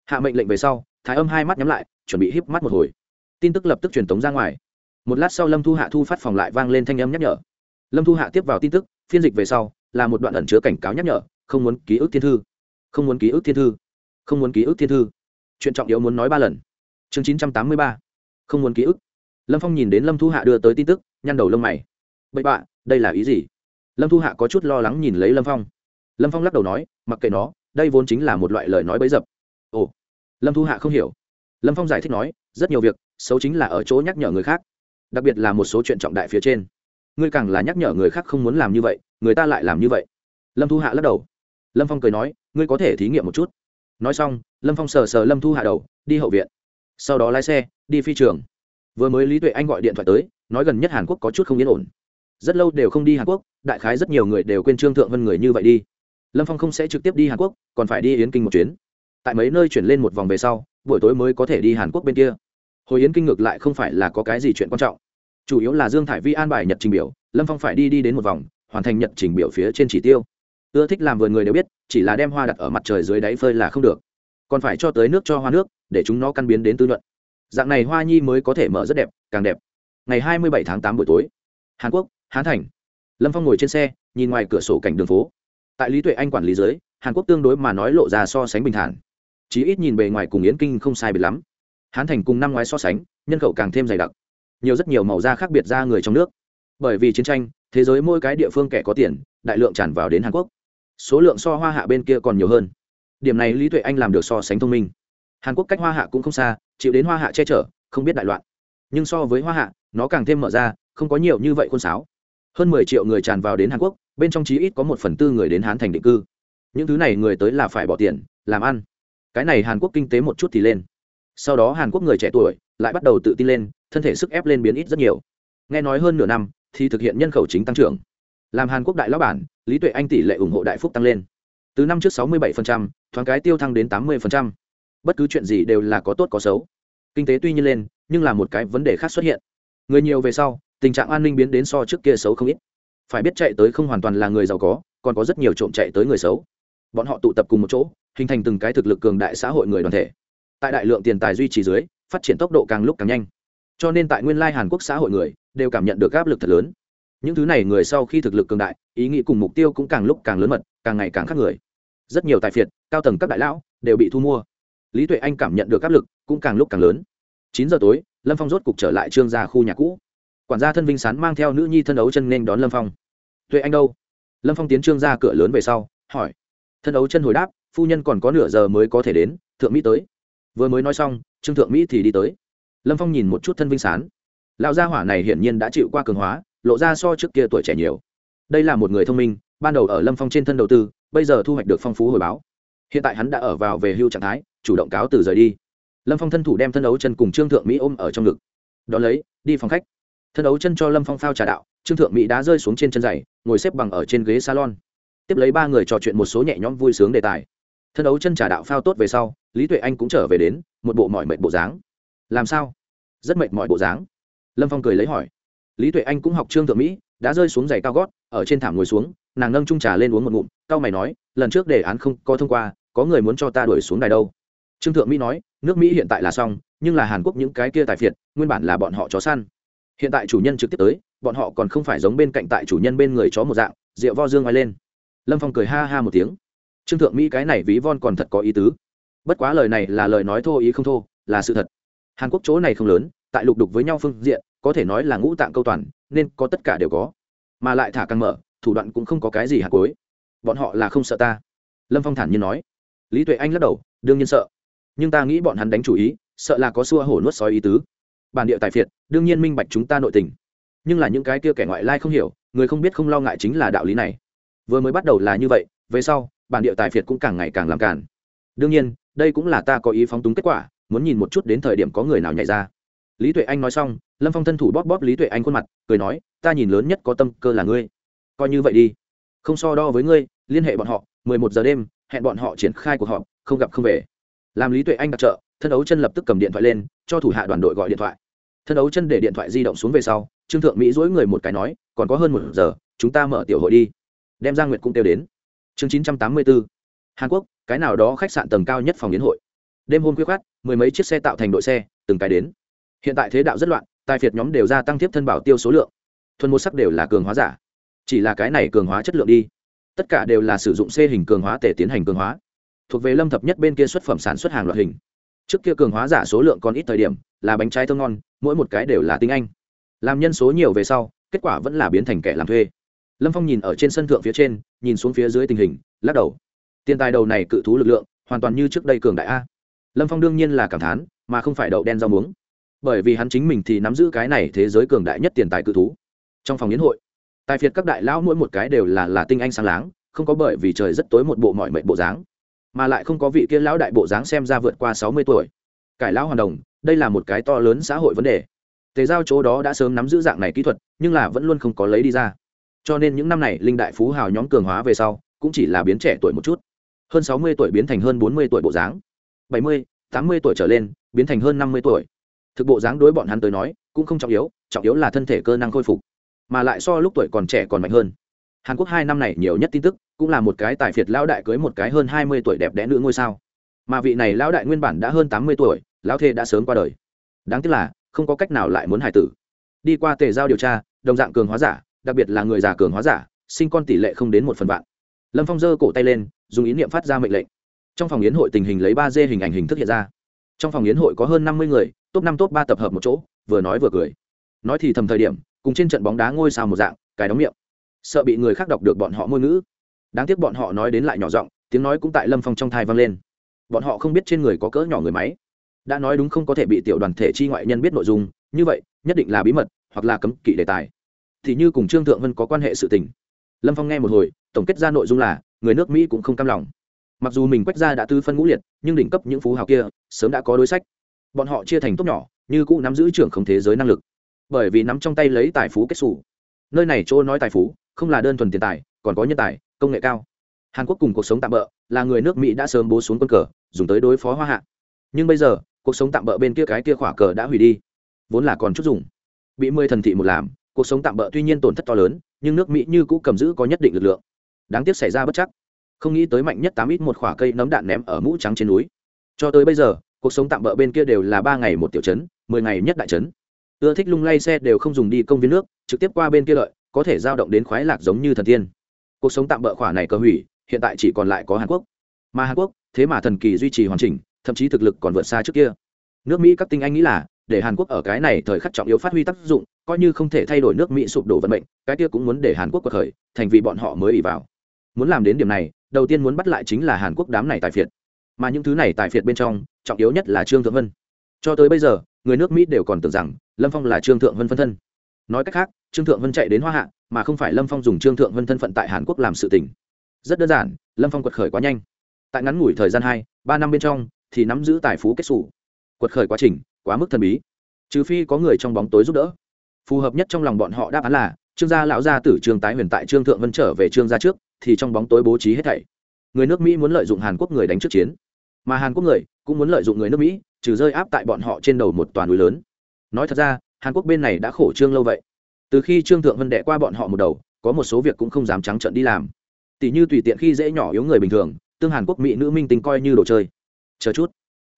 Hạ mệnh lệnh về sau, thái âm hai mắt nhắm lại, chuẩn bị híp mắt một hồi. Tin tức lập tức truyền tống ra ngoài. Một lát sau lâm thu hạ thu phát phòng lại vang lên thanh âm nhắc nhở lâm thu hạ tiếp vào tin tức, phiên dịch về sau, là một đoạn ẩn chứa cảnh cáo nhắc nhở, không muốn ký ức thiên thư. Không muốn ký ức thiên thư. Không muốn ký ức thiên thư. Chuyện trọng yếu muốn nói ba lần. Chương chín trăm tám mươi ba. Không muốn ký ức. Lâm phong nhìn đến lâm thu hạ đưa tới tin tức, nhăn đầu lông mày. Bậy bạ, đây là ý gì? Lâm thu hạ có chút lo lắng nhìn lấy lâm phong. Lâm phong lắc đầu nói, mặc kệ nó, đây vốn chính là một loại lời nói bấy dập. Ồ. Lâm thu hạ không hiểu. Lâm phong giải thích nói, rất nhiều việc, xấu chính là ở chỗ nhắc nhở người khác, đặc biệt là một số chuyện trọng đại phía trên ngươi càng là nhắc nhở người khác không muốn làm như vậy, người ta lại làm như vậy. Lâm thu hạ lắc đầu. Lâm phong cười nói, ngươi có thể thí nghiệm một chút. Nói xong, lâm phong sờ sờ lâm thu hạ đầu, đi hậu viện. Sau đó lái xe, đi phi trường. Vừa mới lý tuệ anh gọi điện thoại tới, nói gần nhất hàn quốc có chút không yên ổn. Rất lâu đều không đi hàn quốc, đại khái rất nhiều người đều quên trương thượng vân người như vậy đi. Lâm phong không sẽ trực tiếp đi hàn quốc, còn phải đi yến kinh một chuyến. Tại mấy nơi chuyển lên một vòng về sau, buổi tối mới có thể đi hàn quốc bên kia. Hồi yến kinh ngược lại không phải là có cái gì chuyện quan trọng chủ yếu là dương thải vi an bài nhật trình biểu, lâm phong phải đi đi đến một vòng, hoàn thành nhật trình biểu phía trên chỉ tiêu. Ưa thích làm vườn người đều biết, chỉ là đem hoa đặt ở mặt trời dưới đáy phơi là không được. Còn phải cho tới nước cho hoa nước, để chúng nó căn biến đến tư luận. Dạng này hoa nhi mới có thể mở rất đẹp, càng đẹp. Ngày hai mươi bảy tháng tám buổi tối, hàn quốc, hán thành. Lâm phong ngồi trên xe, nhìn ngoài cửa sổ cảnh đường phố. Tại lý tuệ anh quản lý dưới hàn quốc tương đối mà nói lộ ra so sánh bình thản. Chí ít nhìn bề ngoài cùng yến kinh không sai biệt lắm. Hán thành cùng năm ngoái so sánh, nhân khẩu càng thêm dày đặc nhiều rất nhiều màu da khác biệt ra người trong nước. Bởi vì chiến tranh, thế giới mỗi cái địa phương kẻ có tiền, đại lượng tràn vào đến hàn quốc. Số lượng so hoa hạ bên kia còn nhiều hơn. Điểm này lý tuệ anh làm được so sánh thông minh. Hàn quốc cách hoa hạ cũng không xa, chịu đến hoa hạ che chở, không biết đại loạn. Nhưng so với hoa hạ, nó càng thêm mở ra, không có nhiều như vậy khôn sáo. Hơn mười triệu người tràn vào đến hàn quốc, bên trong chí ít có một phần tư người đến hán thành định cư. Những thứ này người tới là phải bỏ tiền, làm ăn. Cái này hàn quốc kinh tế một chút thì lên. Sau đó hàn quốc người trẻ tuổi lại bắt đầu tự tin lên thân thể sức ép lên biến ít rất nhiều. Nghe nói hơn nửa năm thì thực hiện nhân khẩu chính tăng trưởng. Làm hàn quốc đại lão bản lý tuệ anh tỷ lệ ủng hộ đại phúc tăng lên. Từ năm trước 67%, thoáng cái tiêu thăng đến 80%. bất cứ chuyện gì đều là có tốt có xấu. Kinh tế tuy nhiên lên nhưng là một cái vấn đề khác xuất hiện. Người nhiều về sau tình trạng an ninh biến đến so trước kia xấu không ít. Phải biết chạy tới không hoàn toàn là người giàu có còn có rất nhiều trộm chạy tới người xấu. Bọn họ tụ tập cùng một chỗ hình thành từng cái thực lực cường đại xã hội người đoàn thể. Tại đại lượng tiền tài duy trì dưới phát triển tốc độ càng lúc càng nhanh. Cho nên tại nguyên lai hàn quốc xã hội người đều cảm nhận được áp lực thật lớn. Những thứ này người sau khi thực lực cường đại, ý nghĩ cùng mục tiêu cũng càng lúc càng lớn mật, càng ngày càng khác người. Rất nhiều tài phiệt, cao tầng các đại lão đều bị thu mua. Lý tuệ anh cảm nhận được áp lực cũng càng lúc càng lớn. Chín giờ tối, lâm phong rốt cục trở lại trương gia khu nhà cũ. Quản gia thân vinh sán mang theo nữ nhi thân ấu chân nên đón lâm phong. Tuệ anh đâu? Lâm phong tiến trương ra cửa lớn về sau, hỏi. Thân ấu chân hồi đáp, phu nhân còn có nửa giờ mới có thể đến, thượng mỹ tới. Vừa mới nói xong trương thượng mỹ thì đi tới. Lâm phong nhìn một chút thân vinh sán. Lão gia hỏa này hiển nhiên đã chịu qua cường hóa, lộ ra so trước kia tuổi trẻ nhiều. Đây là một người thông minh, ban đầu ở lâm phong trên thân đầu tư, bây giờ thu hoạch được phong phú hồi báo. Hiện tại hắn đã ở vào về hưu trạng thái, chủ động cáo từ rời đi. Lâm phong thân thủ đem thân đấu chân cùng trương thượng mỹ ôm ở trong ngực. Đón lấy, đi phòng khách. Thân đấu chân cho lâm phong phao trà đạo, trương thượng mỹ đã rơi xuống trên chân giày, ngồi xếp bằng ở trên ghế salon. Tiếp lấy ba người trò chuyện một số nhẹ nhõm vui sướng đề tài. Thân đấu chân trà đạo phao tốt về sau, lý tuệ anh cũng trở về đến một bộ mỏi mệt bộ dáng. Làm sao? Rất mệt mỏi bộ dáng. Lâm phong cười lấy hỏi. Lý tuệ anh cũng học trương thượng mỹ, đã rơi xuống giày cao gót, ở trên thảm ngồi xuống, nàng nâng trung trà lên uống một ngụm cao mày nói, lần trước đề án không có thông qua, có người muốn cho ta đuổi xuống đài đâu? Trương thượng mỹ nói, nước mỹ hiện tại là xong, nhưng là hàn quốc những cái kia tài phiệt, nguyên bản là bọn họ chó săn. Hiện tại chủ nhân trực tiếp tới, bọn họ còn không phải giống bên cạnh tại chủ nhân bên người chó một dạng, rượu vo dương ngoài lên. Lâm phong cười ha ha một tiếng. Trương thượng mỹ cái này ví von còn thật có ý tứ bất quá lời này là lời nói thô ý không thô, là sự thật. Hàn quốc chỗ này không lớn, tại lục đục với nhau phương diện, có thể nói là ngũ tạng câu toàn, nên có tất cả đều có. Mà lại thả càng mở, thủ đoạn cũng không có cái gì hạt cối bọn họ là không sợ ta. Lâm phong thản nhiên nói. Lý tuệ anh lắc đầu, đương nhiên sợ. Nhưng ta nghĩ bọn hắn đánh chủ ý, sợ là có xua hổ nuốt sói ý tứ. Bản địa tài phiệt, đương nhiên minh bạch chúng ta nội tình. Nhưng là những cái kia kẻ ngoại lai không hiểu, người không biết không lo ngại chính là đạo lý này. Vừa mới bắt đầu là như vậy, về sau, bản địa tài phiệt cũng càng ngày càng làm cản đương nhiên đây cũng là ta có ý phóng túng kết quả, muốn nhìn một chút đến thời điểm có người nào nhảy ra. Lý tuệ anh nói xong, lâm phong thân thủ bóp bóp lý tuệ anh khuôn mặt, cười nói, ta nhìn lớn nhất có tâm cơ là ngươi. Coi như vậy đi. Không so đo với ngươi, liên hệ bọn họ, mười một giờ đêm, hẹn bọn họ triển khai cuộc họp, không gặp không về. Làm lý tuệ anh đặt trợ thân ấu chân lập tức cầm điện thoại lên, cho thủ hạ đoàn đội gọi điện thoại. Thân ấu chân để điện thoại di động xuống về sau, trương thượng mỹ dỗi người một cái nói, còn có hơn một giờ, chúng ta mở tiểu hội đi. Đem giang nguyệt cũng kêu đến. Chương chín trăm tám mươi bốn hàn quốc, cái nào đó khách sạn tầng cao nhất phòng yến hội. Đêm hôm khuya khoát mười mấy chiếc xe tạo thành đội xe, từng cái đến. Hiện tại thế đạo rất loạn tài phiệt nhóm đều gia tăng tiếp thân bảo tiêu số lượng. Thuần một sắc đều là cường hóa giả. Chỉ là cái này cường hóa chất lượng đi. Tất cả đều là sử dụng xe hình cường hóa để tiến hành cường hóa. Thuộc về lâm thập nhất bên kia xuất phẩm sản xuất hàng loạt hình. Trước kia cường hóa giả số lượng còn ít thời điểm, là bánh trái thơm ngon, mỗi một cái đều là tinh anh. Làm nhân số nhiều về sau, kết quả vẫn là biến thành kẻ làm thuê. Lâm phong nhìn ở trên sân thượng phía trên, nhìn xuống phía dưới tình hình, lắc đầu tiền tài đầu này cự thú lực lượng, hoàn toàn như trước đây cường đại a. Lâm phong đương nhiên là cảm thán, mà không phải đậu đen rau muống. Bởi vì hắn chính mình thì nắm giữ cái này thế giới cường đại nhất tiền tài cự thú. Trong phòng yến hội, tài phiệt các đại lão mỗi một cái đều là là tinh anh sáng láng, không có bởi vì trời rất tối một bộ mọi mệnh bộ dáng, mà lại không có vị kia lão đại bộ dáng xem ra vượt qua sáu mươi tuổi. Cải lão hoàn đồng, đây là một cái to lớn xã hội vấn đề. Tề giao chỗ đó đã sớm nắm giữ dạng này kỹ thuật, nhưng là vẫn luôn không có lấy đi ra. Cho nên những năm này, linh đại phú hào nhóm cường hóa về sau, cũng chỉ là biến trẻ tuổi một chút hơn sáu mươi tuổi biến thành hơn bốn mươi tuổi bộ dáng. bảy mươi, tám mươi tuổi trở lên, biến thành hơn năm mươi tuổi. Thực bộ dáng đối bọn hắn tới nói, cũng không trọng yếu trọng yếu là thân thể cơ năng khôi phục. Mà lại so lúc tuổi còn trẻ còn mạnh hơn. Hàn quốc hai năm này nhiều nhất tin tức, cũng là một cái tài phiệt lão đại cưới một cái hơn hai mươi tuổi đẹp đẽ nữ ngôi sao. Mà vị này lão đại nguyên bản đã hơn tám mươi tuổi, lão thê đã sớm qua đời. Đáng tiếc là, không có cách nào lại muốn hài tử. Đi qua tề giao điều tra, đồng dạng cường hóa giả, đặc biệt là người già cường hóa giả, sinh con tỷ lệ không đến một phần vạn lâm phong giơ cổ tay lên, dùng ý niệm phát ra mệnh lệnh. Trong phòng yến hội tình hình lấy ba d hình ảnh hình thức hiện ra. Trong phòng yến hội có hơn năm mươi người, top năm, top ba tập hợp một chỗ, vừa nói vừa cười. Nói thì thầm thời điểm, cùng trên trận bóng đá ngôi sao một dạng, cái đóng miệng. Sợ bị người khác đọc được bọn họ ngôn ngữ. Đáng tiếc bọn họ nói đến lại nhỏ giọng, tiếng nói cũng tại lâm phong trong thai vang lên. Bọn họ không biết trên người có cỡ nhỏ người máy. Đã nói đúng không có thể bị tiểu đoàn thể chi ngoại nhân biết nội dung, như vậy, nhất định là bí mật, hoặc là cấm kỵ đề tài. Thì như cùng trương thượng vân có quan hệ sự tình lâm phong nghe một hồi, tổng kết ra nội dung là, người nước mỹ cũng không cam lòng. Mặc dù mình quách ra đã tư phân ngũ liệt, nhưng đỉnh cấp những phú hào kia, sớm đã có đối sách. Bọn họ chia thành tốt nhỏ, như cũ nắm giữ trưởng không thế giới năng lực. Bởi vì nắm trong tay lấy tài phú kết xù. Nơi này chỗ nói tài phú, không là đơn thuần tiền tài, còn có nhân tài, công nghệ cao. Hàn quốc cùng cuộc sống tạm bỡ là người nước mỹ đã sớm bố xuống quân cờ, dùng tới đối phó hoa hạ. Nhưng bây giờ, cuộc sống tạm bỡ bên kia cái kia khỏa cờ đã hủy đi. Vốn là còn chút dùng. Bị mười thần thị một làm cuộc sống tạm bỡ tuy nhiên tổn thất to lớn, nhưng nước mỹ như cũ cầm giữ có nhất định lực lượng. Đáng tiếc xảy ra bất chắc. Không nghĩ tới mạnh nhất tám ít một khoả cây nấm đạn ném ở mũ trắng trên núi. Cho tới bây giờ, cuộc sống tạm bỡ bên kia đều là ba ngày một tiểu chấn, mười ngày nhất đại chấn. Ưa thích lung lay xe đều không dùng đi công viên nước, trực tiếp qua bên kia lợi, có thể giao động đến khoái lạc giống như thần tiên. Cuộc sống tạm bỡ khỏa này cơ hủy, hiện tại chỉ còn lại có hàn quốc. Mà hàn quốc, thế mà thần kỳ duy trì hoàn chỉnh, thậm chí thực lực còn vượt xa trước kia. Nước mỹ các tinh anh nghĩ là, để hàn quốc ở cái này thời khắc trọng yếu phát huy tác dụng coi như không thể thay đổi nước mỹ sụp đổ vận mệnh, cái kia cũng muốn để hàn quốc cuộc khởi, thành vì bọn họ mới ỉ vào. Muốn làm đến điểm này, đầu tiên muốn bắt lại chính là hàn quốc đám này tài phiệt. Mà những thứ này tài phiệt bên trong, trọng yếu nhất là trương thượng vân. Cho tới bây giờ, người nước mỹ đều còn tưởng rằng lâm phong là trương thượng vân phân thân. Nói cách khác, trương thượng vân chạy đến hoa hạ, mà không phải lâm phong dùng trương thượng vân thân phận tại hàn quốc làm sự tình. Rất đơn giản, lâm phong quật khởi quá nhanh. Tại ngắn ngủi thời gian hai, ba năm bên trong, thì nắm giữ tài phú kết xù. Quật khởi quá trình, quá mức thần bí. Trừ phi có người trong bóng tối giúp đỡ phù hợp nhất trong lòng bọn họ đáp án là, trương gia lão gia tử trương tái huyền tại trương thượng vân trở về trương gia trước, thì trong bóng tối bố trí hết thảy. Người nước mỹ muốn lợi dụng hàn quốc người đánh trước chiến, mà hàn quốc người cũng muốn lợi dụng người nước mỹ, trừ rơi áp tại bọn họ trên đầu một toàn núi lớn. Nói thật ra, hàn quốc bên này đã khổ trương lâu vậy. Từ khi trương thượng vân đệ qua bọn họ một đầu, có một số việc cũng không dám trắng trợn đi làm. Tỷ như tùy tiện khi dễ nhỏ yếu người bình thường, tương hàn quốc mỹ nữ minh tinh coi như đồ chơi. Chờ chút.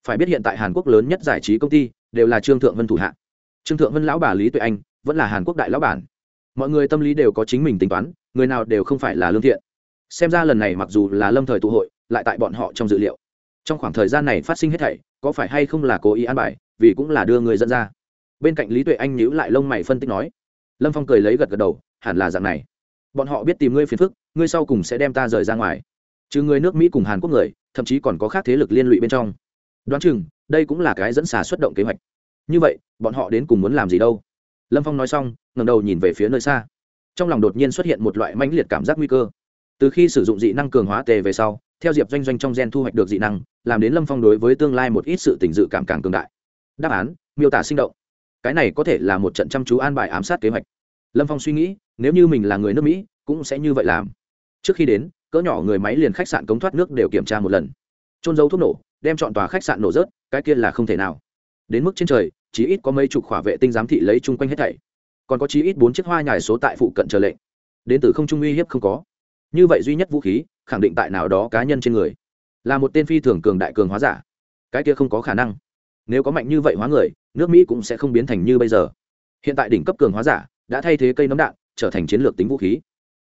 Phải biết hiện tại hàn quốc lớn nhất giải trí công ty đều là trương thượng vân thủ hạ. Trương thượng vân lão bà lý tuệ anh vẫn là hàn quốc đại lão bản. Mọi người tâm lý đều có chính mình tính toán, người nào đều không phải là lương thiện. Xem ra lần này mặc dù là lâm thời tụ hội, lại tại bọn họ trong dự liệu. Trong khoảng thời gian này phát sinh hết thảy, có phải hay không là cố ý an bài, vì cũng là đưa người dẫn ra. Bên cạnh lý tuệ anh nhíu lại lông mày phân tích nói. Lâm phong cười lấy gật gật đầu, hẳn là dạng này. Bọn họ biết tìm ngươi phiền phức, ngươi sau cùng sẽ đem ta rời ra ngoài. Chứ người nước mỹ cùng hàn quốc người, thậm chí còn có khác thế lực liên lụy bên trong. Đoán chừng, đây cũng là cái dẫn xà xuất động kế hoạch. Như vậy, bọn họ đến cùng muốn làm gì đâu? Lâm phong nói xong ngầm đầu nhìn về phía nơi xa. Trong lòng đột nhiên xuất hiện một loại mãnh liệt cảm giác nguy cơ. Từ khi sử dụng dị năng cường hóa tề về sau, theo diệp doanh doanh trong gen thu hoạch được dị năng, làm đến lâm phong đối với tương lai một ít sự tình dự cảm càng cường đại. Đáp án, miêu tả sinh động. Cái này có thể là một trận chăm chú an bài ám sát kế hoạch. Lâm phong suy nghĩ, nếu như mình là người nước mỹ, cũng sẽ như vậy làm. Trước khi đến, cỡ nhỏ người máy liền khách sạn cống thoát nước đều kiểm tra một lần. Trôn dấu thuốc nổ, đem chọn tòa khách sạn nổ rớt, cái kia là không thể nào. Đến mức trên trời chỉ ít có mấy chục khỏa vệ tinh giám thị lấy chung quanh hết thảy. Còn có chí ít bốn chiếc hoa nhài số tại phụ cận chờ lệnh. Đến từ không trung uy hiếp không có. Như vậy duy nhất vũ khí, khẳng định tại nào đó cá nhân trên người. Là một tên phi thường cường đại cường hóa giả. Cái kia không có khả năng. Nếu có mạnh như vậy hóa người, nước mỹ cũng sẽ không biến thành như bây giờ. Hiện tại đỉnh cấp cường hóa giả đã thay thế cây nấm đạn, trở thành chiến lược tính vũ khí.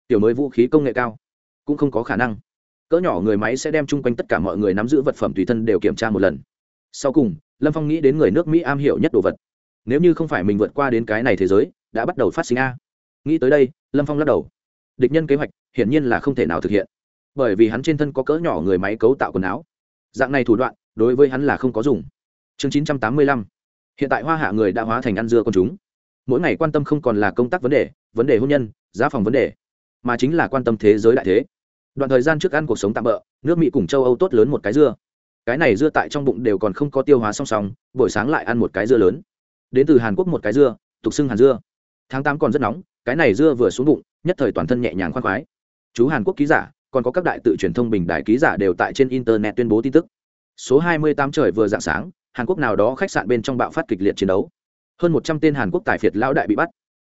Tiểu mới vũ khí công nghệ cao cũng không có khả năng. Cỡ nhỏ người máy sẽ đem chung quanh tất cả mọi người nắm giữ vật phẩm tùy thân đều kiểm tra một lần sau cùng, lâm phong nghĩ đến người nước mỹ am hiểu nhất đồ vật. Nếu như không phải mình vượt qua đến cái này thế giới, đã bắt đầu phát sinh a. Nghĩ tới đây, lâm phong lắc đầu. Địch nhân kế hoạch, hiển nhiên là không thể nào thực hiện. Bởi vì hắn trên thân có cỡ nhỏ người máy cấu tạo quần áo. Dạng này thủ đoạn, đối với hắn là không có dùng. Chương chín trăm tám mươi lăm. Hiện tại hoa hạ người đã hóa thành ăn dưa con chúng. Mỗi ngày quan tâm không còn là công tác vấn đề vấn đề hôn nhân, giá phòng vấn đề, mà chính là quan tâm thế giới đại thế. Đoạn thời gian trước ăn cuộc sống tạm bỡ nước mỹ cùng châu âu tốt lớn một cái dưa cái này dưa tại trong bụng đều còn không có tiêu hóa song song, buổi sáng lại ăn một cái dưa lớn. Đến từ hàn quốc một cái dưa, tục xưng hàn dưa. Tháng tám còn rất nóng, cái này dưa vừa xuống bụng, nhất thời toàn thân nhẹ nhàng khoan khoái. Chú hàn quốc ký giả, còn có các đại tự truyền thông bình đại ký giả đều tại trên internet tuyên bố tin tức. Số 28 trời vừa dạng sáng, hàn quốc nào đó khách sạn bên trong bạo phát kịch liệt chiến đấu. Hơn một trăm tên hàn quốc tài phiệt lão đại bị bắt.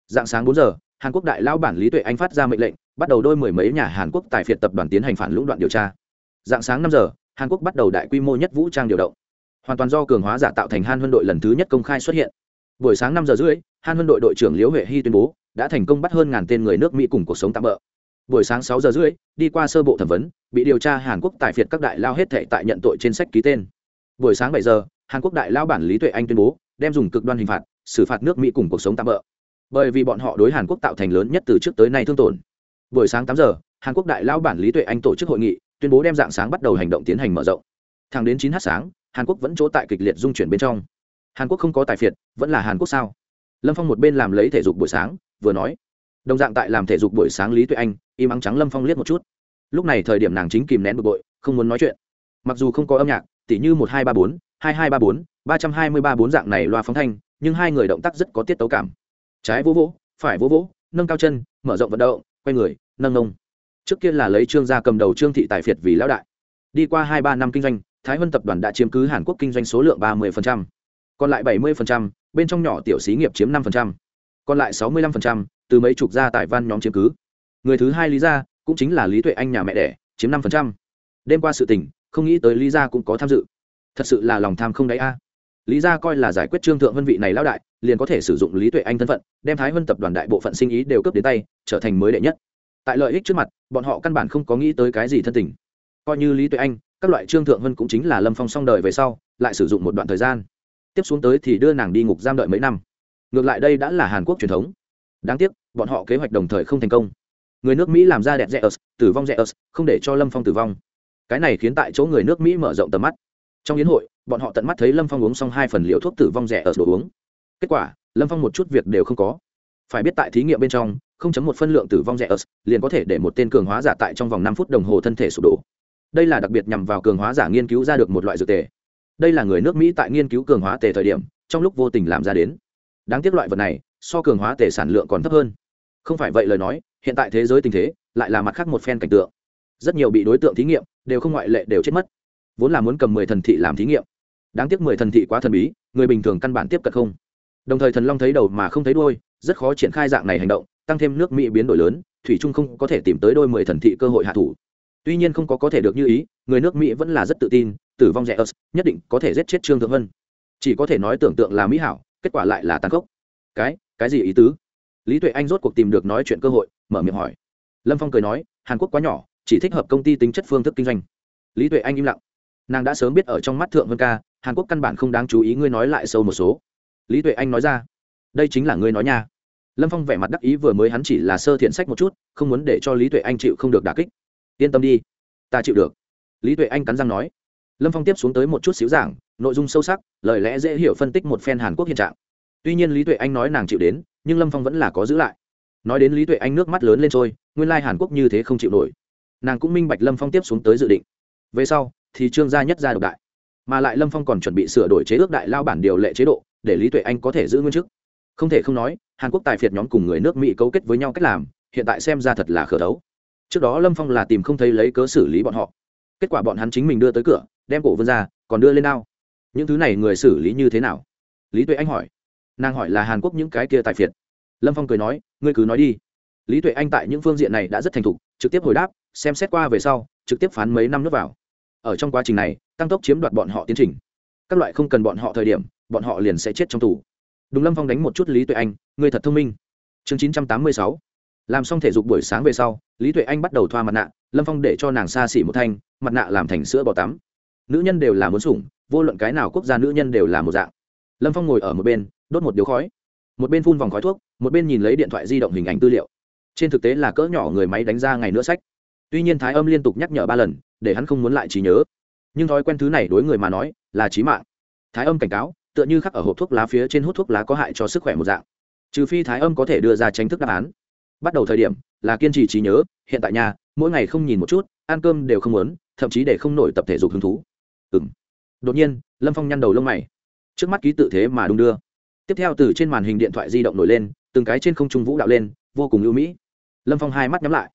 Dạng sáng bốn giờ, hàn quốc đại lão bản lý tuệ anh phát ra mệnh lệnh, bắt đầu đôi mười mấy nhà hàn quốc tài phiệt tập đoàn tiến hành phản lũng đoạn điều tra. Dạng sáng năm giờ hàn quốc bắt đầu đại quy mô nhất vũ trang điều động. Hoàn toàn do cường hóa giả tạo thành han huân đội lần thứ nhất công khai xuất hiện. Buổi sáng năm giờ rưỡi, han huân đội đội trưởng liễu huệ hy tuyên bố, đã thành công bắt hơn ngàn tên người nước mỹ cùng cuộc sống tạm bỡ buổi sáng sáu giờ rưỡi, đi qua sơ bộ thẩm vấn, bị điều tra hàn quốc tài phiệt các đại lao hết thệ tại nhận tội trên sách ký tên. Buổi sáng bảy giờ, hàn quốc đại lao bản lý tuệ anh tuyên bố, đem dùng cực đoan hình phạt, xử phạt nước mỹ cùng cuộc sống tạm bỡ bởi vì bọn họ đối hàn quốc tạo thành lớn nhất từ trước tới nay thương tổn. Buổi sáng tám giờ, hàn quốc đại lao bản lý tuệ anh tổ chức hội nghị tuyên bố đem dạng sáng bắt đầu hành động tiến hành mở rộng. Thẳng đến chín h sáng, hàn quốc vẫn chỗ tại kịch liệt dung chuyển bên trong. Hàn quốc không có tài phiệt, vẫn là hàn quốc sao? Lâm phong một bên làm lấy thể dục buổi sáng, vừa nói. Đồng dạng tại làm thể dục buổi sáng lý tuệ anh, im ắng trắng lâm phong liếc một chút. Lúc này thời điểm nàng chính kìm nén bực bội, không muốn nói chuyện. Mặc dù không có âm nhạc, tỉ như một hai ba bốn, hai hai ba bốn, ba trăm hai mươi ba bốn dạng này loa phóng thanh, nhưng hai người động tác rất có tiết tấu cảm. Trái vỗ vỗ, phải vỗ vỗ, nâng cao chân, mở rộng vận động, quay người, nâng nông trước kia là lấy trương gia cầm đầu trương thị tài phiệt vì lão đại. Đi qua hai ba năm kinh doanh, thái huân tập đoàn đã chiếm cứ hàn quốc kinh doanh số lượng ba mươi còn lại bảy mươi bên trong nhỏ tiểu xí nghiệp chiếm năm còn lại sáu mươi năm từ mấy chục gia tài văn nhóm chiếm cứ. Người thứ hai lý gia, cũng chính là lý tuệ anh nhà mẹ đẻ, chiếm năm đêm qua sự tình, không nghĩ tới lý gia cũng có tham dự. Thật sự là lòng tham không đáy a. Lý gia coi là giải quyết trương thượng vân vị này lão đại, liền có thể sử dụng lý tuệ anh thân phận, đem thái vân tập đoàn đại bộ phận sinh ý đều cướp đến tay, trở thành mới đệ nhất tại lợi ích trước mặt, bọn họ căn bản không có nghĩ tới cái gì thân tình. Coi như lý tuệ anh, các loại trương thượng vân cũng chính là lâm phong xong đời về sau, lại sử dụng một đoạn thời gian. Tiếp xuống tới thì đưa nàng đi ngục giam đợi mấy năm. Ngược lại đây đã là hàn quốc truyền thống. Đáng tiếc, bọn họ kế hoạch đồng thời không thành công. Người nước mỹ làm ra đẹp rẽ ớt, tử vong rẽ ớt, không để cho lâm phong tử vong. Cái này khiến tại chỗ người nước mỹ mở rộng tầm mắt. Trong yến hội, bọn họ tận mắt thấy lâm phong uống xong hai phần liều thuốc tử vong rẻ ở đồ uống. Kết quả, lâm phong một chút việc đều không có phải biết tại thí nghiệm bên trong, không chấm một phân lượng tử vong rẻ ớt, liền có thể để một tên cường hóa giả tại trong vòng năm phút đồng hồ thân thể sụp đổ. Đây là đặc biệt nhằm vào cường hóa giả nghiên cứu ra được một loại dược tề. Đây là người nước mỹ tại nghiên cứu cường hóa tề thời điểm, trong lúc vô tình làm ra đến. Đáng tiếc loại vật này, so cường hóa tề sản lượng còn thấp hơn. Không phải vậy lời nói, hiện tại thế giới tình thế, lại là mặt khác một phen cảnh tượng. Rất nhiều bị đối tượng thí nghiệm, đều không ngoại lệ đều chết mất. Vốn là muốn cầm mười thần thị làm thí nghiệm. Đáng tiếc mười thần thị quá thần bí, người bình thường căn bản tiếp cận không. Đồng thời thần long thấy đầu mà không thấy đôi rất khó triển khai dạng này hành động, tăng thêm nước mỹ biến đổi lớn, thủy trung không có thể tìm tới đôi mười thần thị cơ hội hạ thủ. Tuy nhiên không có có thể được như ý, người nước mỹ vẫn là rất tự tin, tử vong rẻ ớt, nhất định có thể giết chết trương thượng vân. Chỉ có thể nói tưởng tượng là mỹ hảo, kết quả lại là tàn khốc. Cái cái gì ý tứ? Lý tuệ anh rốt cuộc tìm được nói chuyện cơ hội, mở miệng hỏi. Lâm phong cười nói, hàn quốc quá nhỏ, chỉ thích hợp công ty tính chất phương thức kinh doanh. Lý tuệ anh im lặng. Nàng đã sớm biết ở trong mắt thượng vân ca, hàn quốc căn bản không đáng chú ý, ngươi nói lại sâu một số. Lý tuệ anh nói ra đây chính là ngươi nói nha. Lâm phong vẻ mặt đắc ý vừa mới hắn chỉ là sơ thiện sách một chút, không muốn để cho lý tuệ anh chịu không được đà kích. Yên tâm đi, ta chịu được. Lý tuệ anh cắn răng nói. Lâm phong tiếp xuống tới một chút xíu giảng, nội dung sâu sắc, lời lẽ dễ hiểu phân tích một phen hàn quốc hiện trạng. Tuy nhiên lý tuệ anh nói nàng chịu đến, nhưng lâm phong vẫn là có giữ lại. Nói đến lý tuệ anh nước mắt lớn lên trôi, nguyên lai hàn quốc như thế không chịu nổi. Nàng cũng minh bạch lâm phong tiếp xuống tới dự định. Về sau, thì trương gia nhất gia độc đại. Mà lại lâm phong còn chuẩn bị sửa đổi chế ước đại lao bản điều lệ chế độ, để lý tuệ anh có thể giữ nguyên chức không thể không nói, hàn quốc tài phiệt nhóm cùng người nước mỹ cấu kết với nhau cách làm, hiện tại xem ra thật là khởi đấu. Trước đó lâm phong là tìm không thấy lấy cớ xử lý bọn họ. Kết quả bọn hắn chính mình đưa tới cửa, đem cổ vươn ra, còn đưa lên ao. Những thứ này người xử lý như thế nào? Lý tuệ anh hỏi. Nàng hỏi là hàn quốc những cái kia tài phiệt. Lâm phong cười nói, ngươi cứ nói đi. Lý tuệ anh tại những phương diện này đã rất thành thục, trực tiếp hồi đáp, xem xét qua về sau, trực tiếp phán mấy năm nước vào. Ở trong quá trình này, tăng tốc chiếm đoạt bọn họ tiến trình. Các loại không cần bọn họ thời điểm, bọn họ liền sẽ chết trong tù đúng lâm phong đánh một chút lý tuệ anh người thật thông minh. Chương chín trăm tám mươi sáu. Làm xong thể dục buổi sáng về sau, lý tuệ anh bắt đầu thoa mặt nạ, lâm phong để cho nàng xa xỉ một thanh, mặt nạ làm thành sữa bò tắm. Nữ nhân đều là muốn sủng, vô luận cái nào quốc gia nữ nhân đều là một dạng. Lâm phong ngồi ở một bên, đốt một điếu khói. Một bên phun vòng khói thuốc, một bên nhìn lấy điện thoại di động hình ảnh tư liệu. Trên thực tế là cỡ nhỏ người máy đánh ra ngày nữa sách. Tuy nhiên thái âm liên tục nhắc nhở ba lần, để hắn không muốn lại trí nhớ. Nhưng thói quen thứ này đối người mà nói là trí mạng. Thái âm cảnh cáo tựa như khắc ở hộp thuốc lá phía trên hút thuốc lá có hại cho sức khỏe một dạng. Trừ phi thái âm có thể đưa ra tranh thức đáp án. Bắt đầu thời điểm, là kiên trì trí nhớ, hiện tại nhà, mỗi ngày không nhìn một chút, ăn cơm đều không muốn, thậm chí để không nổi tập thể dục hứng thú. Ừ m đột nhiên, lâm phong nhăn đầu lông mày. Trước mắt ký tự thế mà đung đưa. Tiếp theo từ trên màn hình điện thoại di động nổi lên, từng cái trên không trung vũ đạo lên, vô cùng ưu mỹ. Lâm phong hai mắt nhắm lại.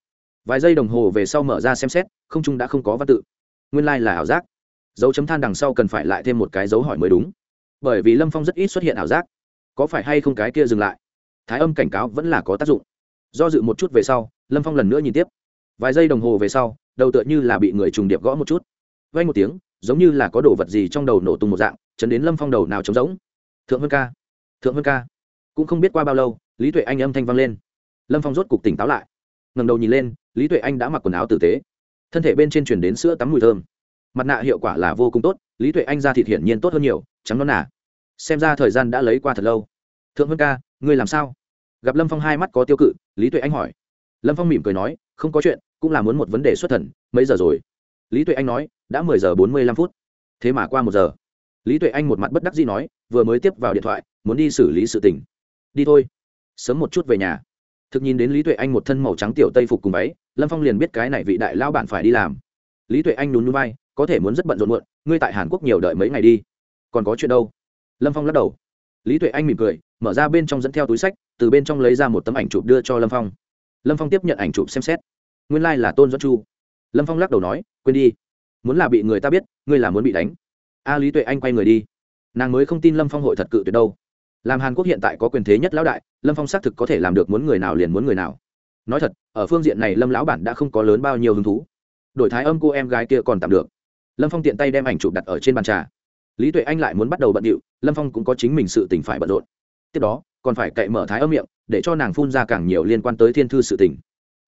Vài giây đồng hồ về sau mở ra xem xét, không trung đã không có văn tự. Nguyên lai、like、là ảo giác. Dấu chấm than đằng sau cần phải lại thêm một cái dấu hỏi mới đúng bởi vì lâm phong rất ít xuất hiện ảo giác. Có phải hay không cái kia dừng lại? Thái âm cảnh cáo vẫn là có tác dụng. Do dự một chút về sau, lâm phong lần nữa nhìn tiếp. Vài giây đồng hồ về sau, đầu tựa như là bị người trùng điệp gõ một chút. Vay một tiếng, giống như là có đồ vật gì trong đầu nổ tung một dạng, chấn đến lâm phong đầu nào trống rỗng. Thượng vân ca, thượng vân ca. Cũng không biết qua bao lâu, lý tuệ anh âm thanh vang lên. Lâm phong rốt cục tỉnh táo lại. Ngầm đầu nhìn lên, lý tuệ anh đã mặc quần áo tử tế. Thân thể bên trên chuyển đến sữa tắm mùi thơm mặt nạ hiệu quả là vô cùng tốt, lý tuệ anh ra thịt hiển nhiên tốt hơn nhiều, trắng non nà. Xem ra thời gian đã lấy qua thật lâu. Thượng vân ca, ngươi làm sao? Gặp lâm phong hai mắt có tiêu cự, lý tuệ anh hỏi. Lâm phong mỉm cười nói, không có chuyện, cũng là muốn một vấn đề xuất thần, mấy giờ rồi? Lý tuệ anh nói, đã mười giờ bốn mươi lăm phút. Thế mà qua một giờ. Lý tuệ anh một mặt bất đắc dĩ nói, vừa mới tiếp vào điện thoại, muốn đi xử lý sự tình. Đi thôi. Sớm một chút về nhà. Thực nhìn đến lý tuệ anh một thân màu trắng tiểu tây phục cùng váy, lâm phong liền biết cái này vị đại lao bạn phải đi làm. Lý tuệ anh nhún núi bay có thể muốn rất bận rộn muộn, ngươi tại hàn quốc nhiều đợi mấy ngày đi. Còn có chuyện đâu? Lâm phong lắc đầu. Lý tuệ anh mỉm cười, mở ra bên trong dẫn theo túi sách, từ bên trong lấy ra một tấm ảnh chụp đưa cho lâm phong. Lâm phong tiếp nhận ảnh chụp xem xét. Nguyên lai、like、là tôn doãn chu. Lâm phong lắc đầu nói, quên đi. Muốn là bị người ta biết, ngươi là muốn bị đánh. A lý tuệ anh quay người đi. Nàng mới không tin lâm phong hội thật cự tuyệt đâu. Làm hàn quốc hiện tại có quyền thế nhất lão đại, lâm phong xác thực có thể làm được muốn người nào liền muốn người nào. Nói thật, ở phương diện này lâm lão bản đã không có lớn bao nhiêu hứng thú. Đổi thái âm cô em gái kia còn tạm được lâm phong tiện tay đem ảnh chụp đặt ở trên bàn trà. Lý tuệ anh lại muốn bắt đầu bận điệu, lâm phong cũng có chính mình sự tỉnh phải bận rộn. Tiếp đó, còn phải cậy mở thái âm miệng, để cho nàng phun ra càng nhiều liên quan tới thiên thư sự tỉnh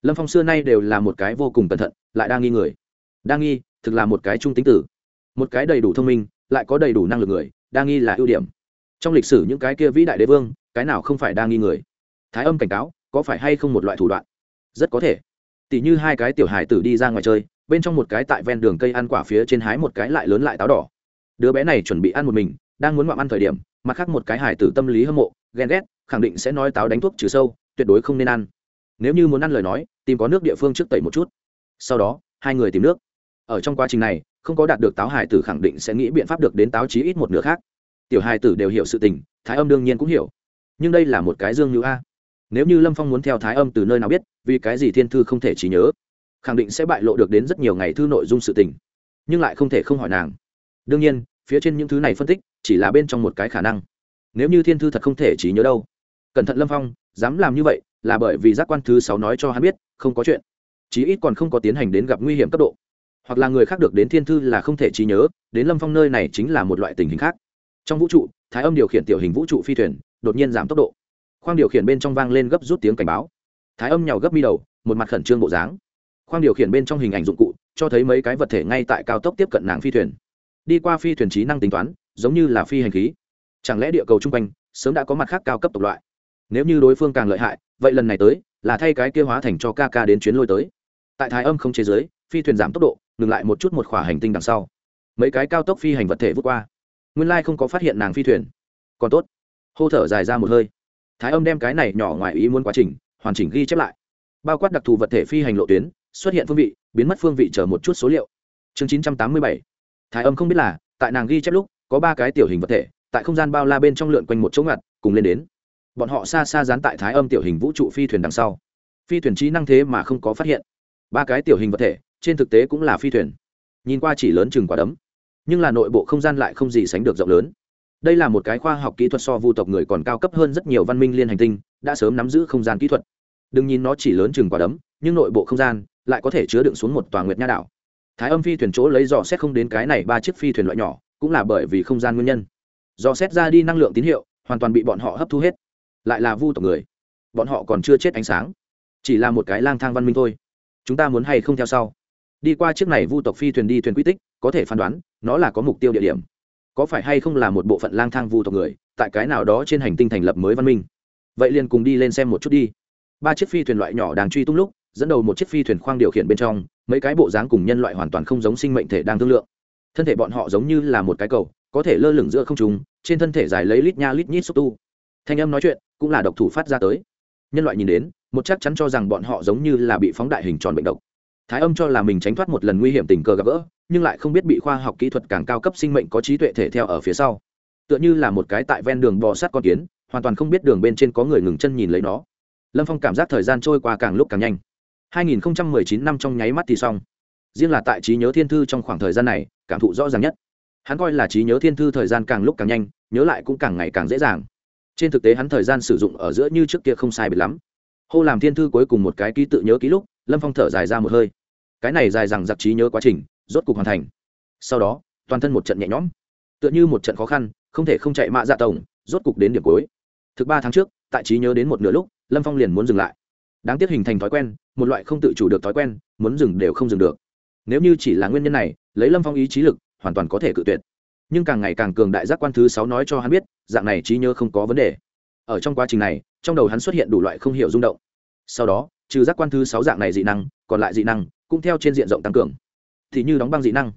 lâm phong xưa nay đều là một cái vô cùng cẩn thận, lại đa nghi người. Đa nghi, thực là một cái trung tính tử. Một cái đầy đủ thông minh, lại có đầy đủ năng lực người, đa nghi là ưu điểm. Trong lịch sử những cái kia vĩ đại đế vương, cái nào không phải đa nghi người? Thái âm cảnh cáo, có phải hay không một loại thủ đoạn? Rất có thể. Tỷ như hai cái tiểu hài tử đi ra ngoài chơi bên trong một cái tại ven đường cây ăn quả phía trên hái một cái lại lớn lại táo đỏ. Đứa bé này chuẩn bị ăn một mình, đang muốn ngoạm ăn thời điểm, mặt khác một cái hải tử tâm lý hâm mộ, ghen ghét, khẳng định sẽ nói táo đánh thuốc trừ sâu, tuyệt đối không nên ăn. Nếu như muốn ăn lời nói, tìm có nước địa phương trước tẩy một chút. Sau đó, hai người tìm nước. Ở trong quá trình này, không có đạt được táo hải tử khẳng định sẽ nghĩ biện pháp được đến táo chí ít một nửa khác. Tiểu hải tử đều hiểu sự tình, thái âm đương nhiên cũng hiểu. Nhưng đây là một cái dương như a. Nếu như lâm phong muốn theo thái âm từ nơi nào biết, vì cái gì thiên thư không thể trí nhớ? Khẳng định sẽ bại lộ được đến rất nhiều ngày thư nội dung sự tình. Nhưng lại không thể không hỏi nàng. Đương nhiên, phía trên những thứ này phân tích chỉ là bên trong một cái khả năng. Nếu như thiên thư thật không thể trí nhớ đâu. Cẩn thận lâm phong, dám làm như vậy là bởi vì giác quan thứ sáu nói cho hắn biết, không có chuyện. Chí ít còn không có tiến hành đến gặp nguy hiểm cấp độ. Hoặc là người khác được đến thiên thư là không thể trí nhớ, đến lâm phong nơi này chính là một loại tình hình khác. Trong vũ trụ, thái âm điều khiển tiểu hình vũ trụ phi thuyền, đột nhiên giảm tốc độ. Khoang điều khiển bên trong vang lên gấp rút tiếng cảnh báo. Thái âm nhào gấp mi đầu, một mặt khẩn trương bộ dáng khoang điều khiển bên trong hình ảnh dụng cụ, cho thấy mấy cái vật thể ngay tại cao tốc tiếp cận nàng phi thuyền. Đi qua phi thuyền trí năng tính toán, giống như là phi hành khí. Chẳng lẽ địa cầu chung quanh, sớm đã có mặt khác cao cấp tộc loại? Nếu như đối phương càng lợi hại, vậy lần này tới, là thay cái kia hóa thành cho ca ca đến chuyến lôi tới. Tại thái âm không chế giới, phi thuyền giảm tốc độ, ngừng lại một chút một khỏa hành tinh đằng sau. Mấy cái cao tốc phi hành vật thể vút qua. Nguyên lai không có phát hiện nàng phi thuyền. Còn tốt. Hô thở dài ra một hơi. Thái âm đem cái này nhỏ ngoài ý muốn quá trình, hoàn chỉnh ghi chép lại. Bao quát đặc thù vật thể phi hành lộ tuyến xuất hiện phương vị, biến mất phương vị chờ một chút số liệu. Chương chín trăm tám mươi bảy. Thái âm không biết là, tại nàng ghi chép lúc, có ba cái tiểu hình vật thể, tại không gian bao la bên trong lượn quanh một chỗ ngặt, cùng lên đến. Bọn họ xa xa dán tại thái âm tiểu hình vũ trụ phi thuyền đằng sau. Phi thuyền trí năng thế mà không có phát hiện. Ba cái tiểu hình vật thể, trên thực tế cũng là phi thuyền. Nhìn qua chỉ lớn chừng quả đấm, nhưng là nội bộ không gian lại không gì sánh được rộng lớn. Đây là một cái khoa học kỹ thuật so vu tộc người còn cao cấp hơn rất nhiều văn minh liên hành tinh, đã sớm nắm giữ không gian kỹ thuật. Đừng nhìn nó chỉ lớn chừng quả đấm, nhưng nội bộ không gian lại có thể chứa đựng xuống một tòa nguyệt nha đảo. Thái âm phi thuyền chỗ lấy dò xét không đến cái này ba chiếc phi thuyền loại nhỏ, cũng là bởi vì không gian nguyên nhân. Dò xét ra đi năng lượng tín hiệu, hoàn toàn bị bọn họ hấp thu hết. Lại là vu tộc người. Bọn họ còn chưa chết ánh sáng. Chỉ là một cái lang thang văn minh thôi. Chúng ta muốn hay không theo sau? Đi qua chiếc này vu tộc phi thuyền đi thuyền quy tích, có thể phán đoán, nó là có mục tiêu địa điểm. Có phải hay không là một bộ phận lang thang vu tộc người, tại cái nào đó trên hành tinh thành lập mới văn minh? Vậy liền cùng đi lên xem một chút đi. Ba chiếc phi thuyền loại nhỏ đang truy tung lúc dẫn đầu một chiếc phi thuyền khoang điều khiển bên trong, mấy cái bộ dáng cùng nhân loại hoàn toàn không giống sinh mệnh thể đang thương lượng. Thân thể bọn họ giống như là một cái cầu, có thể lơ lửng giữa không trùng trên thân thể dài lấy lít nha lít nhít xúc tu. Thanh âm nói chuyện cũng là độc thủ phát ra tới. Nhân loại nhìn đến, một chắc chắn cho rằng bọn họ giống như là bị phóng đại hình tròn bệnh độc. Thái âm cho là mình tránh thoát một lần nguy hiểm tình cờ gặp gỡ, nhưng lại không biết bị khoa học kỹ thuật càng cao cấp sinh mệnh có trí tuệ thể theo ở phía sau. Tựa như là một cái tại ven đường bò sát con kiến, hoàn toàn không biết đường bên trên có người ngừng chân nhìn lấy nó. Lâm phong cảm giác thời gian trôi qua càng lúc càng nhanh. 2019 năm trong nháy mắt thì xong. Riêng là tại trí nhớ thiên thư trong khoảng thời gian này, cảm thụ rõ ràng nhất. Hắn coi là trí nhớ thiên thư thời gian càng lúc càng nhanh, nhớ lại cũng càng ngày càng dễ dàng. Trên thực tế hắn thời gian sử dụng ở giữa như trước kia không sai biệt lắm. Hô làm thiên thư cuối cùng một cái ký tự nhớ ký lúc, lâm phong thở dài ra một hơi. Cái này dài rằng giặc trí nhớ quá trình, rốt cục hoàn thành. Sau đó, toàn thân một trận nhẹ nhõm. Tựa như một trận khó khăn, không thể không chạy mạ dạ tổng, rốt cục đến điểm cuối. Thực ba tháng trước, tại trí nhớ đến một nửa lúc, lâm phong liền muốn dừng lại đáng tiếc hình thành thói quen, một loại không tự chủ được thói quen, muốn dừng đều không dừng được. Nếu như chỉ là nguyên nhân này, lấy lâm phong ý trí lực, hoàn toàn có thể cự tuyệt. Nhưng càng ngày càng cường đại giác quan thứ sáu nói cho hắn biết, dạng này trí nhớ không có vấn đề. Ở trong quá trình này, trong đầu hắn xuất hiện đủ loại không hiểu rung động. Sau đó, trừ giác quan thứ sáu dạng này dị năng, còn lại dị năng cũng theo trên diện rộng tăng cường. Thì như đóng băng dị năng,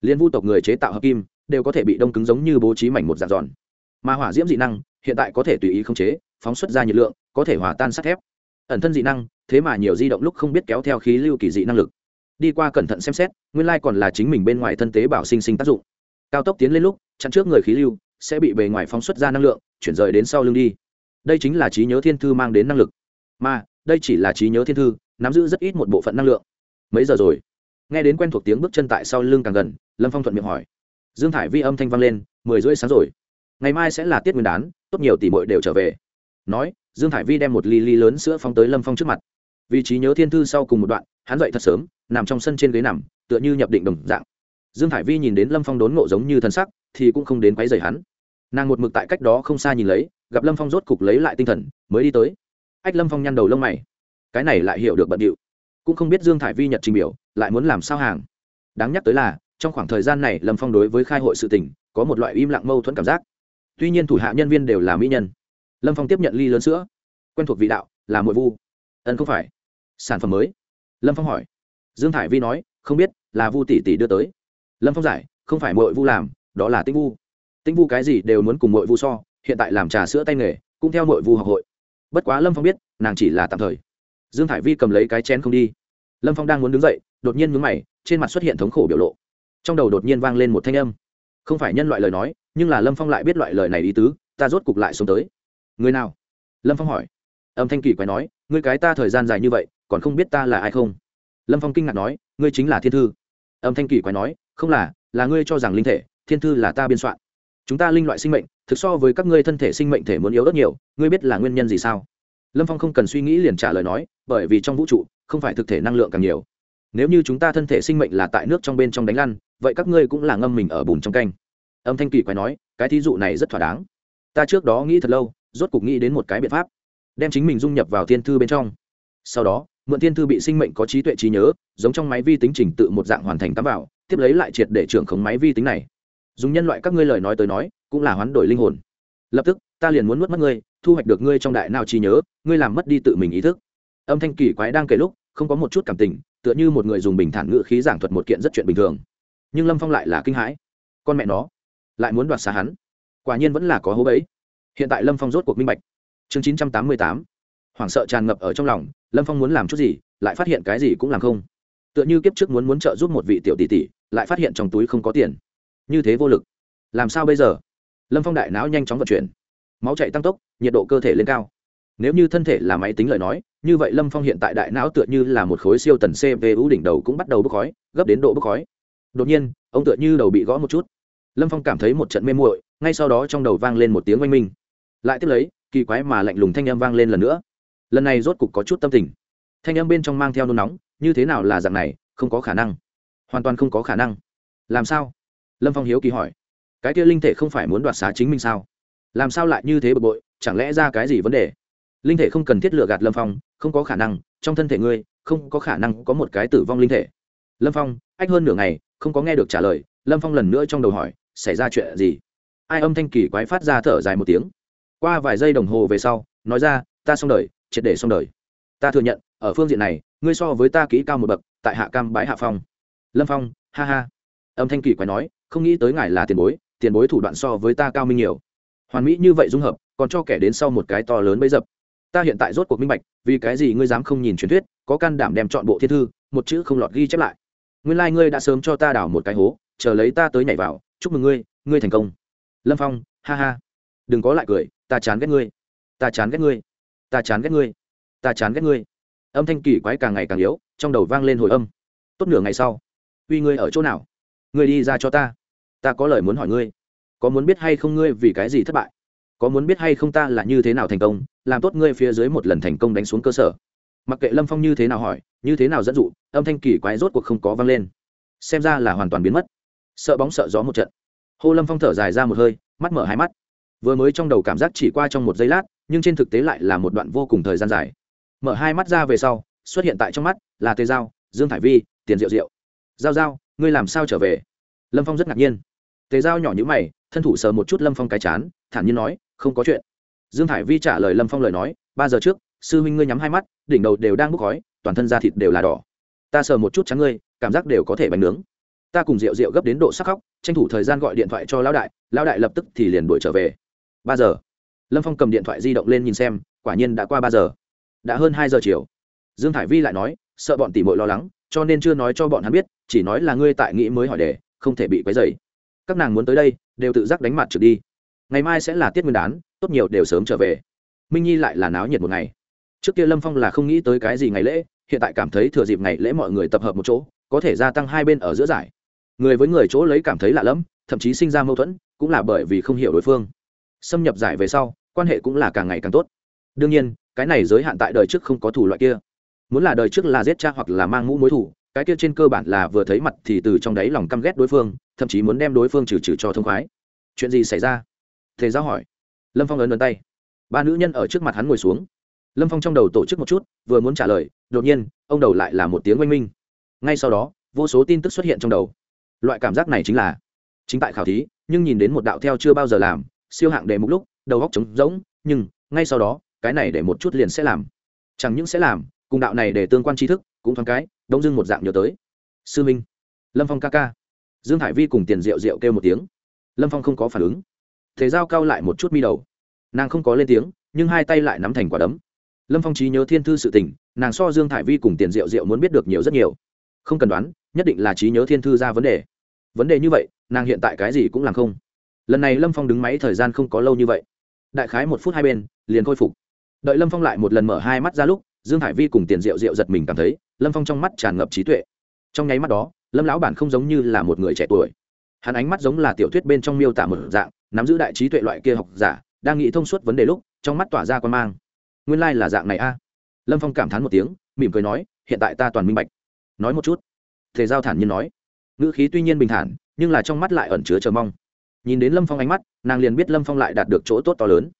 liên vu tộc người chế tạo hợp kim đều có thể bị đông cứng giống như bố trí mảnh một dạng giòn. Mà hỏa diễm dị năng hiện tại có thể tùy ý khống chế, phóng xuất ra nhiệt lượng, có thể hòa tan sắt thép ẩn thân dị năng, thế mà nhiều di động lúc không biết kéo theo khí lưu kỳ dị năng lực. Đi qua cẩn thận xem xét, nguyên lai còn là chính mình bên ngoài thân tế bảo sinh sinh tác dụng. Cao tốc tiến lên lúc, chặn trước người khí lưu, sẽ bị bề ngoài phóng xuất ra năng lượng, chuyển rời đến sau lưng đi. Đây chính là trí nhớ thiên thư mang đến năng lực. Mà, đây chỉ là trí nhớ thiên thư, nắm giữ rất ít một bộ phận năng lượng. Mấy giờ rồi? Nghe đến quen thuộc tiếng bước chân tại sau lưng càng gần, lâm phong thuận miệng hỏi. Dương thải vi âm thanh vang lên, mười rưỡi sáng rồi. Ngày mai sẽ là tiết nguyên đán, tốt nhiều tỷ bội đều trở về nói, dương thải vi đem một ly ly lớn sữa phóng tới lâm phong trước mặt. Vị trí nhớ thiên thư sau cùng một đoạn, hắn dậy thật sớm, nằm trong sân trên ghế nằm, tựa như nhập định đồng dạng. Dương thải vi nhìn đến lâm phong đốn ngộ giống như thân sắc, thì cũng không đến quáy dày hắn. Nàng một mực tại cách đó không xa nhìn lấy, gặp lâm phong rốt cục lấy lại tinh thần, mới đi tới. Ách lâm phong nhăn đầu lông mày. Cái này lại hiểu được bận điệu. Cũng không biết dương thải vi nhật trình biểu, lại muốn làm sao hàng. Đáng nhắc tới là, trong khoảng thời gian này lâm phong đối với khai hội sự tỉnh có một loại im lặng mâu thuẫn cảm giác. Tuy nhiên thủ hạ nhân viên đều là mỹ nhân lâm phong tiếp nhận ly lớn sữa quen thuộc vị đạo là mội vu ân không phải sản phẩm mới lâm phong hỏi dương thải vi nói không biết là vu tỷ tỷ đưa tới lâm phong giải không phải mội vu làm đó là tinh vu tinh vu cái gì đều muốn cùng mội vu so hiện tại làm trà sữa tay nghề cũng theo mội vu học hội bất quá lâm phong biết nàng chỉ là tạm thời dương thải vi cầm lấy cái chén không đi lâm phong đang muốn đứng dậy đột nhiên mướn mày trên mặt xuất hiện thống khổ biểu lộ trong đầu đột nhiên vang lên một thanh âm không phải nhân loại lời nói nhưng là lâm phong lại biết loại lời này ý tứ ta rốt cục lại xuống tới người nào? Lâm phong hỏi. Âm thanh kỳ quái nói, ngươi cái ta thời gian dài như vậy, còn không biết ta là ai không? Lâm phong kinh ngạc nói, ngươi chính là thiên thư. Âm thanh kỳ quái nói, không là là ngươi cho rằng linh thể, thiên thư là ta biên soạn. Chúng ta linh loại sinh mệnh, thực so với các ngươi thân thể sinh mệnh thể muốn yếu rất nhiều, ngươi biết là nguyên nhân gì sao? Lâm phong không cần suy nghĩ liền trả lời nói, bởi vì trong vũ trụ, không phải thực thể năng lượng càng nhiều. Nếu như chúng ta thân thể sinh mệnh là tại nước trong bên trong đánh lăn, vậy các ngươi cũng là ngâm mình ở bùn trong canh. Âm thanh kỳ quái nói, cái thí dụ này rất thỏa đáng. Ta trước đó nghĩ thật lâu rốt cục nghĩ đến một cái biện pháp, đem chính mình dung nhập vào thiên thư bên trong. Sau đó, mượn thiên thư bị sinh mệnh có trí tuệ trí nhớ, giống trong máy vi tính trình tự một dạng hoàn thành cắm vào, tiếp lấy lại triệt để trưởng khống máy vi tính này. Dùng nhân loại các ngươi lời nói tới nói, cũng là hoán đổi linh hồn. Lập tức, ta liền muốn mất mất ngươi, thu hoạch được ngươi trong đại nào trí nhớ, ngươi làm mất đi tự mình ý thức. Âm thanh kỳ quái đang kể lúc, không có một chút cảm tình, tựa như một người dùng bình thản ngữ khí giảng thuật một kiện rất chuyện bình thường. Nhưng lâm phong lại là kinh hãi. Con mẹ nó, lại muốn đoạt xa hắn. Quả nhiên vẫn là có hố bẫy hiện tại lâm phong rốt cuộc minh bạch. Chương chín trăm tám mươi tám. Hoảng sợ tràn ngập ở trong lòng, lâm phong muốn làm chút gì, lại phát hiện cái gì cũng làm không. Tựa như kiếp trước muốn muốn trợ giúp một vị tiểu tỷ tỷ, lại phát hiện trong túi không có tiền. Như thế vô lực. Làm sao bây giờ? Lâm phong đại não nhanh chóng vận chuyển. Máu chạy tăng tốc, nhiệt độ cơ thể lên cao. Nếu như thân thể là máy tính lời nói, như vậy lâm phong hiện tại đại não tựa như là một khối siêu tần cpu đỉnh đầu cũng bắt đầu bốc khói, gấp đến độ bốc khói. Đột nhiên, ông tựa như đầu bị gõ một chút. Lâm phong cảm thấy một trận mê muội, ngay sau đó trong đầu vang lên một tiếng oanh minh lại tiếp lấy, kỳ quái mà lạnh lùng thanh âm vang lên lần nữa. Lần này rốt cục có chút tâm tình. Thanh âm bên trong mang theo nôn nóng, như thế nào là dạng này, không có khả năng. Hoàn toàn không có khả năng. Làm sao? Lâm phong hiếu kỳ hỏi. Cái kia linh thể không phải muốn đoạt xá chính mình sao? Làm sao lại như thế bực bội, chẳng lẽ ra cái gì vấn đề? Linh thể không cần thiết lựa gạt lâm phong, không có khả năng, trong thân thể ngươi, không có khả năng có một cái tử vong linh thể. Lâm phong, ách hơn nửa ngày, không có nghe được trả lời, lâm phong lần nữa trong đầu hỏi, xảy ra chuyện gì? Ai âm thanh kỳ quái phát ra thở dài một tiếng qua vài giây đồng hồ về sau, nói ra, ta xong đời, triệt để xong đời. Ta thừa nhận, ở phương diện này, ngươi so với ta kỹ cao một bậc, tại hạ cam bái hạ phong. Lâm phong, ha ha. Âm thanh kỳ quái nói, không nghĩ tới ngài là tiền bối tiền bối thủ đoạn so với ta cao minh nhiều. Hoàn mỹ như vậy dung hợp, còn cho kẻ đến sau một cái to lớn bấy dập. Ta hiện tại rốt cuộc minh bạch, vì cái gì ngươi dám không nhìn truyền thuyết, có can đảm đem chọn bộ thiên thư, một chữ không lọt ghi chép lại. Nguyên lai、like、ngươi đã sớm cho ta đảo một cái hố, chờ lấy ta tới nhảy vào, chúc mừng ngươi ngươi thành công. Lâm phong, ha ha. Đừng có lại cười ta chán ghét ngươi, ta chán ghét ngươi, ta chán ghét ngươi, ta chán ghét ngươi. Âm thanh kỳ quái càng ngày càng yếu, trong đầu vang lên hồi âm. Tốt nửa ngày sau, uy ngươi ở chỗ nào? Ngươi đi ra cho ta ta có lời muốn hỏi ngươi. Có muốn biết hay không ngươi vì cái gì thất bại? Có muốn biết hay không ta là như thế nào thành công, làm tốt ngươi phía dưới một lần thành công đánh xuống cơ sở? Mặc kệ lâm phong như thế nào hỏi, như thế nào dẫn dụ, âm thanh kỳ quái rốt cuộc không có vang lên. Xem ra là hoàn toàn biến mất. Sợ bóng sợ gió một trận. Hô lâm phong thở dài ra một hơi, mắt mở hai mắt vừa mới trong đầu cảm giác chỉ qua trong một giây lát, nhưng trên thực tế lại là một đoạn vô cùng thời gian dài. Mở hai mắt ra về sau, xuất hiện tại trong mắt là tê giao, dương thải vi, tiền rượu rượu giao giao, ngươi làm sao trở về? Lâm phong rất ngạc nhiên. Tề giao nhỏ nhữ mày, thân thủ sờ một chút lâm phong cái chán, thản nhiên nói, không có chuyện. Dương thải vi trả lời lâm phong lời nói, ba giờ trước, sư huynh ngươi nhắm hai mắt, đỉnh đầu đều đang bốc khói, toàn thân da thịt đều là đỏ. Ta sờ một chút trắng ngươi, cảm giác đều có thể bánh nướng. Ta cùng rượu rượu gấp đến độ sắc khóc, tranh thủ thời gian gọi điện thoại cho lão đại lão đại lập tức thì liền đuổi trở về ba giờ. Lâm phong cầm điện thoại di động lên nhìn xem, quả nhiên đã qua ba giờ. Đã hơn hai giờ chiều. Dương thải vi lại nói, sợ bọn tỉ mội lo lắng, cho nên chưa nói cho bọn hắn biết, chỉ nói là ngươi tại nghĩ mới hỏi đề không thể bị quấy dày các nàng muốn tới đây, đều tự giác đánh mặt trượt đi. Ngày mai sẽ là tiết nguyên đán, tốt nhiều đều sớm trở về. Minh nhi lại là náo nhiệt một ngày. Trước kia lâm phong là không nghĩ tới cái gì ngày lễ, hiện tại cảm thấy thừa dịp ngày lễ mọi người tập hợp một chỗ, có thể gia tăng hai bên ở giữa giải. Người với người chỗ lấy cảm thấy lạ lẫm, thậm chí sinh ra mâu thuẫn, cũng là bởi vì không hiểu đối phương xâm nhập giải về sau, quan hệ cũng là càng ngày càng tốt. Đương nhiên, cái này giới hạn tại đời trước không có thủ loại kia. Muốn là đời trước là giết cha hoặc là mang mũ mối thủ, cái kia trên cơ bản là vừa thấy mặt thì từ trong đáy lòng căm ghét đối phương, thậm chí muốn đem đối phương trừ trừ cho thông khoái. Chuyện gì xảy ra? Thế giáo hỏi. Lâm phong ấn ấn tay. Ba nữ nhân ở trước mặt hắn ngồi xuống. Lâm phong trong đầu tổ chức một chút, vừa muốn trả lời, đột nhiên, ông đầu lại là một tiếng oanh minh. Ngay sau đó, vô số tin tức xuất hiện trong đầu. Loại cảm giác này chính là, chính tại khảo thí, nhưng nhìn đến một đạo theo chưa bao giờ làm siêu hạng đề mục lúc, đầu góc trống rỗng, nhưng ngay sau đó, cái này để một chút liền sẽ làm. Chẳng những sẽ làm, cùng đạo này để tương quan tri thức cũng thoáng cái, đông dưng một dạng nhớ tới. Sư minh, lâm phong ca ca. Dương hải vi cùng tiền rượu rượu kêu một tiếng. Lâm phong không có phản ứng. Thế giao cao lại một chút mi đầu. Nàng không có lên tiếng, nhưng hai tay lại nắm thành quả đấm. Lâm phong trí nhớ thiên thư sự tình, nàng so dương thải vi cùng tiền rượu rượu muốn biết được nhiều rất nhiều. Không cần đoán, nhất định là trí nhớ thiên thư ra vấn đề. Vấn đề như vậy, nàng hiện tại cái gì cũng làm không lần này lâm phong đứng máy thời gian không có lâu như vậy. Đại khái một phút hai bên, liền khôi phục. Đợi lâm phong lại một lần mở hai mắt ra lúc, dương hải vi cùng tiền rượu rượu giật mình cảm thấy, lâm phong trong mắt tràn ngập trí tuệ. Trong nháy mắt đó, lâm lão bản không giống như là một người trẻ tuổi. Hắn ánh mắt giống là tiểu thuyết bên trong miêu tả một dạng, nắm giữ đại trí tuệ loại kia học giả, đang nghĩ thông suốt vấn đề lúc, trong mắt tỏa ra quan mang. Nguyên lai、like、là dạng này a. Lâm phong cảm thán một tiếng, mỉm cười nói, hiện tại ta toàn minh bạch. Nói một chút. Thể giao thản nhiên nói. Ngữ khí tuy nhiên bình thản, nhưng là trong mắt lại ẩn chứa chờ mong nhìn đến lâm phong ánh mắt, nàng liền biết lâm phong lại đạt được chỗ tốt to lớn.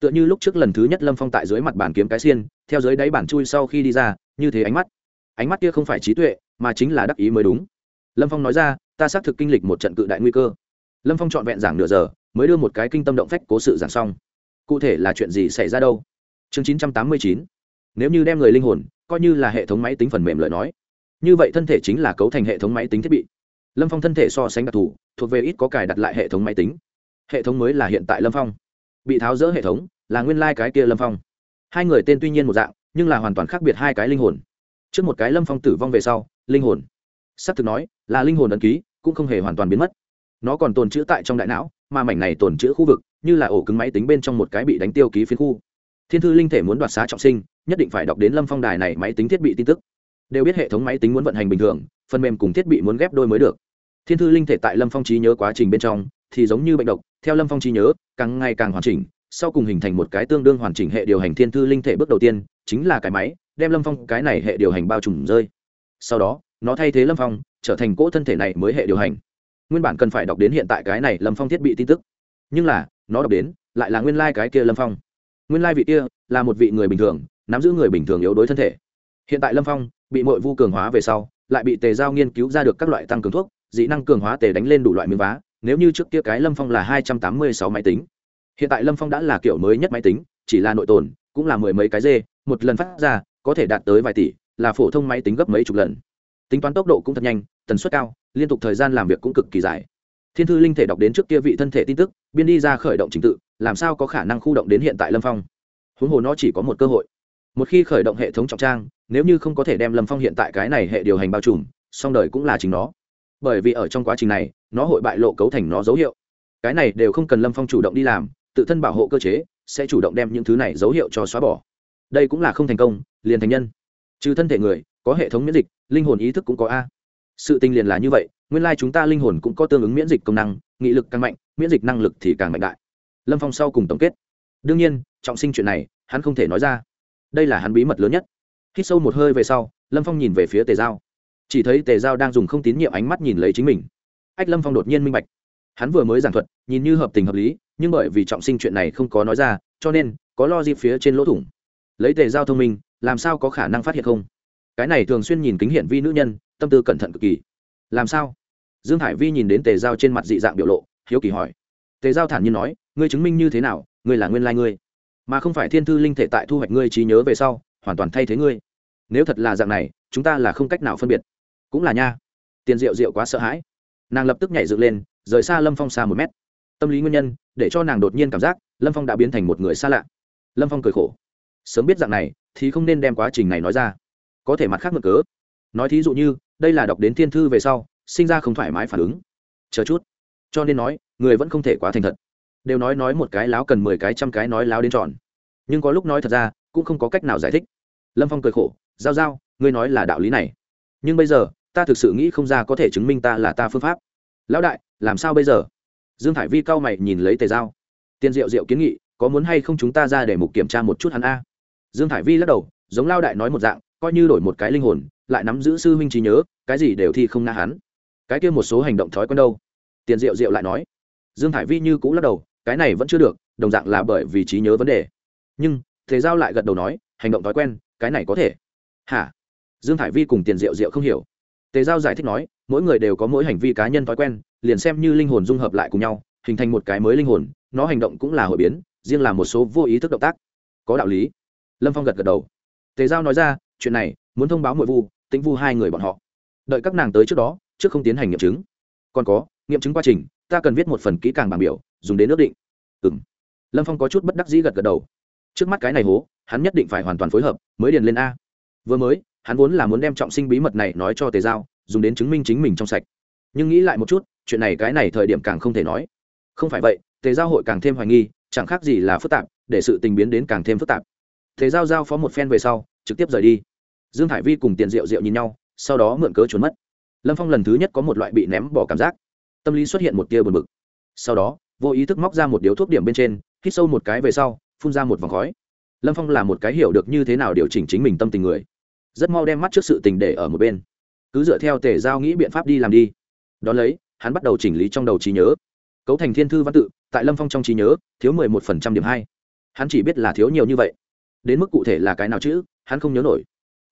Tựa như lúc trước lần thứ nhất lâm phong tại dưới mặt bàn kiếm cái xiên, theo dưới đáy bản chui sau khi đi ra, như thế ánh mắt. Ánh mắt kia không phải trí tuệ, mà chính là đắc ý mới đúng. Lâm phong nói ra, ta xác thực kinh lịch một trận cự đại nguy cơ. Lâm phong trọn vẹn giảng nửa giờ, mới đưa một cái kinh tâm động phách cố sự giảng xong. Cụ thể là chuyện gì xảy ra đâu? Chương chín trăm tám mươi chín. Nếu như đem người linh hồn, coi như là hệ thống máy tính phần mềm lời nói. Như vậy thân thể chính là cấu thành hệ thống máy tính thiết bị lâm phong thân thể so sánh đặc thù, thuộc về ít có cài đặt lại hệ thống máy tính. Hệ thống mới là hiện tại lâm phong. Bị tháo rỡ hệ thống là nguyên lai、like、cái kia lâm phong. Hai người tên tuy nhiên một dạng, nhưng là hoàn toàn khác biệt hai cái linh hồn. Trước một cái lâm phong tử vong về sau, linh hồn. S ắ c thực nói, là linh hồn ấn ký, cũng không hề hoàn toàn biến mất. Nó còn tồn chữ tại trong đại não, mà mảnh này tồn chữ khu vực, như là ổ cứng máy tính bên trong một cái bị đánh tiêu ký phiến khu. Thiên thư linh thể muốn đoạt xá trọng sinh, nhất định phải đọc đến lâm phong đài này máy tính thiết bị tin tức. Đều biết hệ thống máy tính muốn vận hành bình thường, phần mềm cùng thiết bị muốn ghép đôi mới được thiên thư linh thể tại lâm phong trí nhớ quá trình bên trong, thì giống như bệnh độc, theo lâm phong trí nhớ, càng ngày càng hoàn chỉnh, sau cùng hình thành một cái tương đương hoàn chỉnh hệ điều hành thiên thư linh thể bước đầu tiên, chính là cái máy, đem lâm phong cái này hệ điều hành bao trùm rơi. Sau đó, nó thay thế lâm phong, trở thành cỗ thân thể này mới hệ điều hành. Nguyên bản cần phải đọc đến hiện tại cái này lâm phong thiết bị tin tức. Nhưng là, nó đọc đến, lại là nguyên lai、like、cái kia lâm phong. Nguyên lai vị kia, là một vị người bình thường, nắm giữ người bình thường yếu đối thân thể. Hiện tại lâm phong, bị mội vu cường hóa về sau, lại bị tề giao nghiên cứu ra được các loại tăng cường thuốc dị năng cường hóa tề đánh lên đủ loại miếng vá, nếu như trước kia cái lâm phong là hai trăm tám mươi sáu máy tính, hiện tại lâm phong đã là kiểu mới nhất máy tính, chỉ là nội tồn, cũng là mười mấy cái dê, một lần phát ra, có thể đạt tới vài tỷ, là phổ thông máy tính gấp mấy chục lần. Tính toán tốc độ cũng thật nhanh, tần suất cao, liên tục thời gian làm việc cũng cực kỳ dài. Thiên thư linh thể đọc đến trước kia vị thân thể tin tức, biên đi ra khởi động trình tự, làm sao có khả năng khu động đến hiện tại lâm phong? Huống hồ nó chỉ có một cơ hội. Một khi khởi động hệ thống trọng trang, nếu như không có thể đem lâm phong hiện tại cái này hệ điều hành bao trùm, song đời cũng là chính nó bởi vì ở trong quá trình này, nó hội bại lộ cấu thành nó dấu hiệu. Cái này đều không cần lâm phong chủ động đi làm, tự thân bảo hộ cơ chế, sẽ chủ động đem những thứ này dấu hiệu cho xóa bỏ. Đây cũng là không thành công, liền thành nhân. Trừ thân thể người, có hệ thống miễn dịch, linh hồn ý thức cũng có a. Sự tình liền là như vậy, nguyên lai chúng ta linh hồn cũng có tương ứng miễn dịch công năng, nghị lực càng mạnh, miễn dịch năng lực thì càng mạnh đại. Lâm phong sau cùng tổng kết. Đương nhiên, trọng sinh chuyện này, hắn không thể nói ra. Đây là hắn bí mật lớn nhất. Khi sâu một hơi về sau, lâm phong nhìn về phía tề giao chỉ thấy tề giao đang dùng không tín nhiệm ánh mắt nhìn lấy chính mình. Ách lâm phong đột nhiên minh bạch. Hắn vừa mới giảng thuật, nhìn như hợp tình hợp lý, nhưng bởi vì trọng sinh chuyện này không có nói ra, cho nên có lo dịp phía trên lỗ thủng. Lấy tề giao thông minh, làm sao có khả năng phát hiện không? Cái này thường xuyên nhìn kính hiển vi nữ nhân, tâm tư cẩn thận cực kỳ. Làm sao? Dương hải vi nhìn đến tề giao trên mặt dị dạng biểu lộ, hiếu kỳ hỏi. Tề giao thản nhiên nói, ngươi chứng minh như thế nào? Ngươi là nguyên lai ngươi. Mà không phải thiên thư linh thể tại thu hoạch ngươi trí nhớ về sau, hoàn toàn thay thế ngươi. Nếu thật là dạng này, chúng ta là không cách nào phân biệt cũng là nha. Tiền rượu rượu quá sợ hãi. Nàng lập tức nhảy dựng lên, rời xa lâm phong xa một mét. Tâm lý nguyên nhân, để cho nàng đột nhiên cảm giác, lâm phong đã biến thành một người xa lạ. Lâm phong cười khổ. Sớm biết dạng này, thì không nên đem quá trình này nói ra. Có thể mặt khác mực cớ. Nói thí dụ như, đây là đọc đến thiên thư về sau, sinh ra không thoải mái phản ứng. Chờ chút. Cho nên nói, người vẫn không thể quá thành thật. Đều nói nói một cái láo cần mười cái trăm cái nói láo đến tròn. Nhưng có lúc nói thật ra, cũng không có cách nào giải thích. Lâm phong cười khổ, giao giao, ngươi nói là đạo lý này nhưng bây giờ, ta thực sự nghĩ không ra có thể chứng minh ta là ta phương pháp. Lão đại, làm sao bây giờ? Dương thải vi cao mày nhìn lấy tề giao. Tiền diệu diệu kiến nghị, có muốn hay không chúng ta ra để mục kiểm tra một chút hắn a? Dương thải vi lắc đầu, giống lao đại nói một dạng, coi như đổi một cái linh hồn, lại nắm giữ sư huynh trí nhớ, cái gì đều thi không na hắn. Cái kia một số hành động thói quen đâu? Tiền diệu diệu lại nói. Dương thải vi như cũ lắc đầu, cái này vẫn chưa được, đồng dạng là bởi vì trí nhớ vấn đề. Nhưng thế giao lại gật đầu nói, hành động thói quen, cái này có thể. Hả? Dương thải vi cùng tiền diệu diệu không hiểu. Tề giao giải thích nói, mỗi người đều có mỗi hành vi cá nhân thói quen, liền xem như linh hồn dung hợp lại cùng nhau, hình thành một cái mới linh hồn, nó hành động cũng là hội biến, riêng là một số vô ý thức động tác. Có đạo lý. Lâm phong gật gật đầu. Tề giao nói ra, chuyện này, muốn thông báo mội vu tĩnh vu hai người bọn họ. Đợi các nàng tới trước đó, trước không tiến hành nghiệm chứng. Còn có, nghiệm chứng quá trình, ta cần viết một phần kỹ càng bảng biểu, dùng đến ước định. Ừ m lâm phong có chút bất đắc dĩ gật gật đầu. Trước mắt cái này hố, hắn nhất định phải hoàn toàn phối hợp, mới điền lên a. Vừa mới hắn vốn là muốn đem trọng sinh bí mật này nói cho tề giao, dùng đến chứng minh chính mình trong sạch. Nhưng nghĩ lại một chút, chuyện này cái này thời điểm càng không thể nói. Không phải vậy, tề giao hội càng thêm hoài nghi, chẳng khác gì là phức tạp, để sự tình biến đến càng thêm phức tạp. Tề giao giao phó một phen về sau, trực tiếp rời đi. Dương hải vi cùng tiền rượu rượu nhìn nhau, sau đó mượn cớ trốn mất. Lâm phong lần thứ nhất có một loại bị ném bỏ cảm giác. Tâm lý xuất hiện một tia buồn bực. Sau đó, vô ý thức móc ra một điếu thuốc điểm bên trên, hít sâu một cái về sau, phun ra một vòng khói. Lâm phong là một cái hiểu được như thế nào điều chỉnh chính mình tâm tình người rất mau đem mắt trước sự tình để ở một bên. Cứ dựa theo tề giao nghĩ biện pháp đi làm đi. Đ ó lấy, hắn bắt đầu chỉnh lý trong đầu trí nhớ. Cấu thành thiên thư văn tự, tại lâm phong trong trí nhớ, thiếu mười một phần trăm điểm hai. Hắn chỉ biết là thiếu nhiều như vậy. Đến mức cụ thể là cái nào chữ, hắn không nhớ nổi.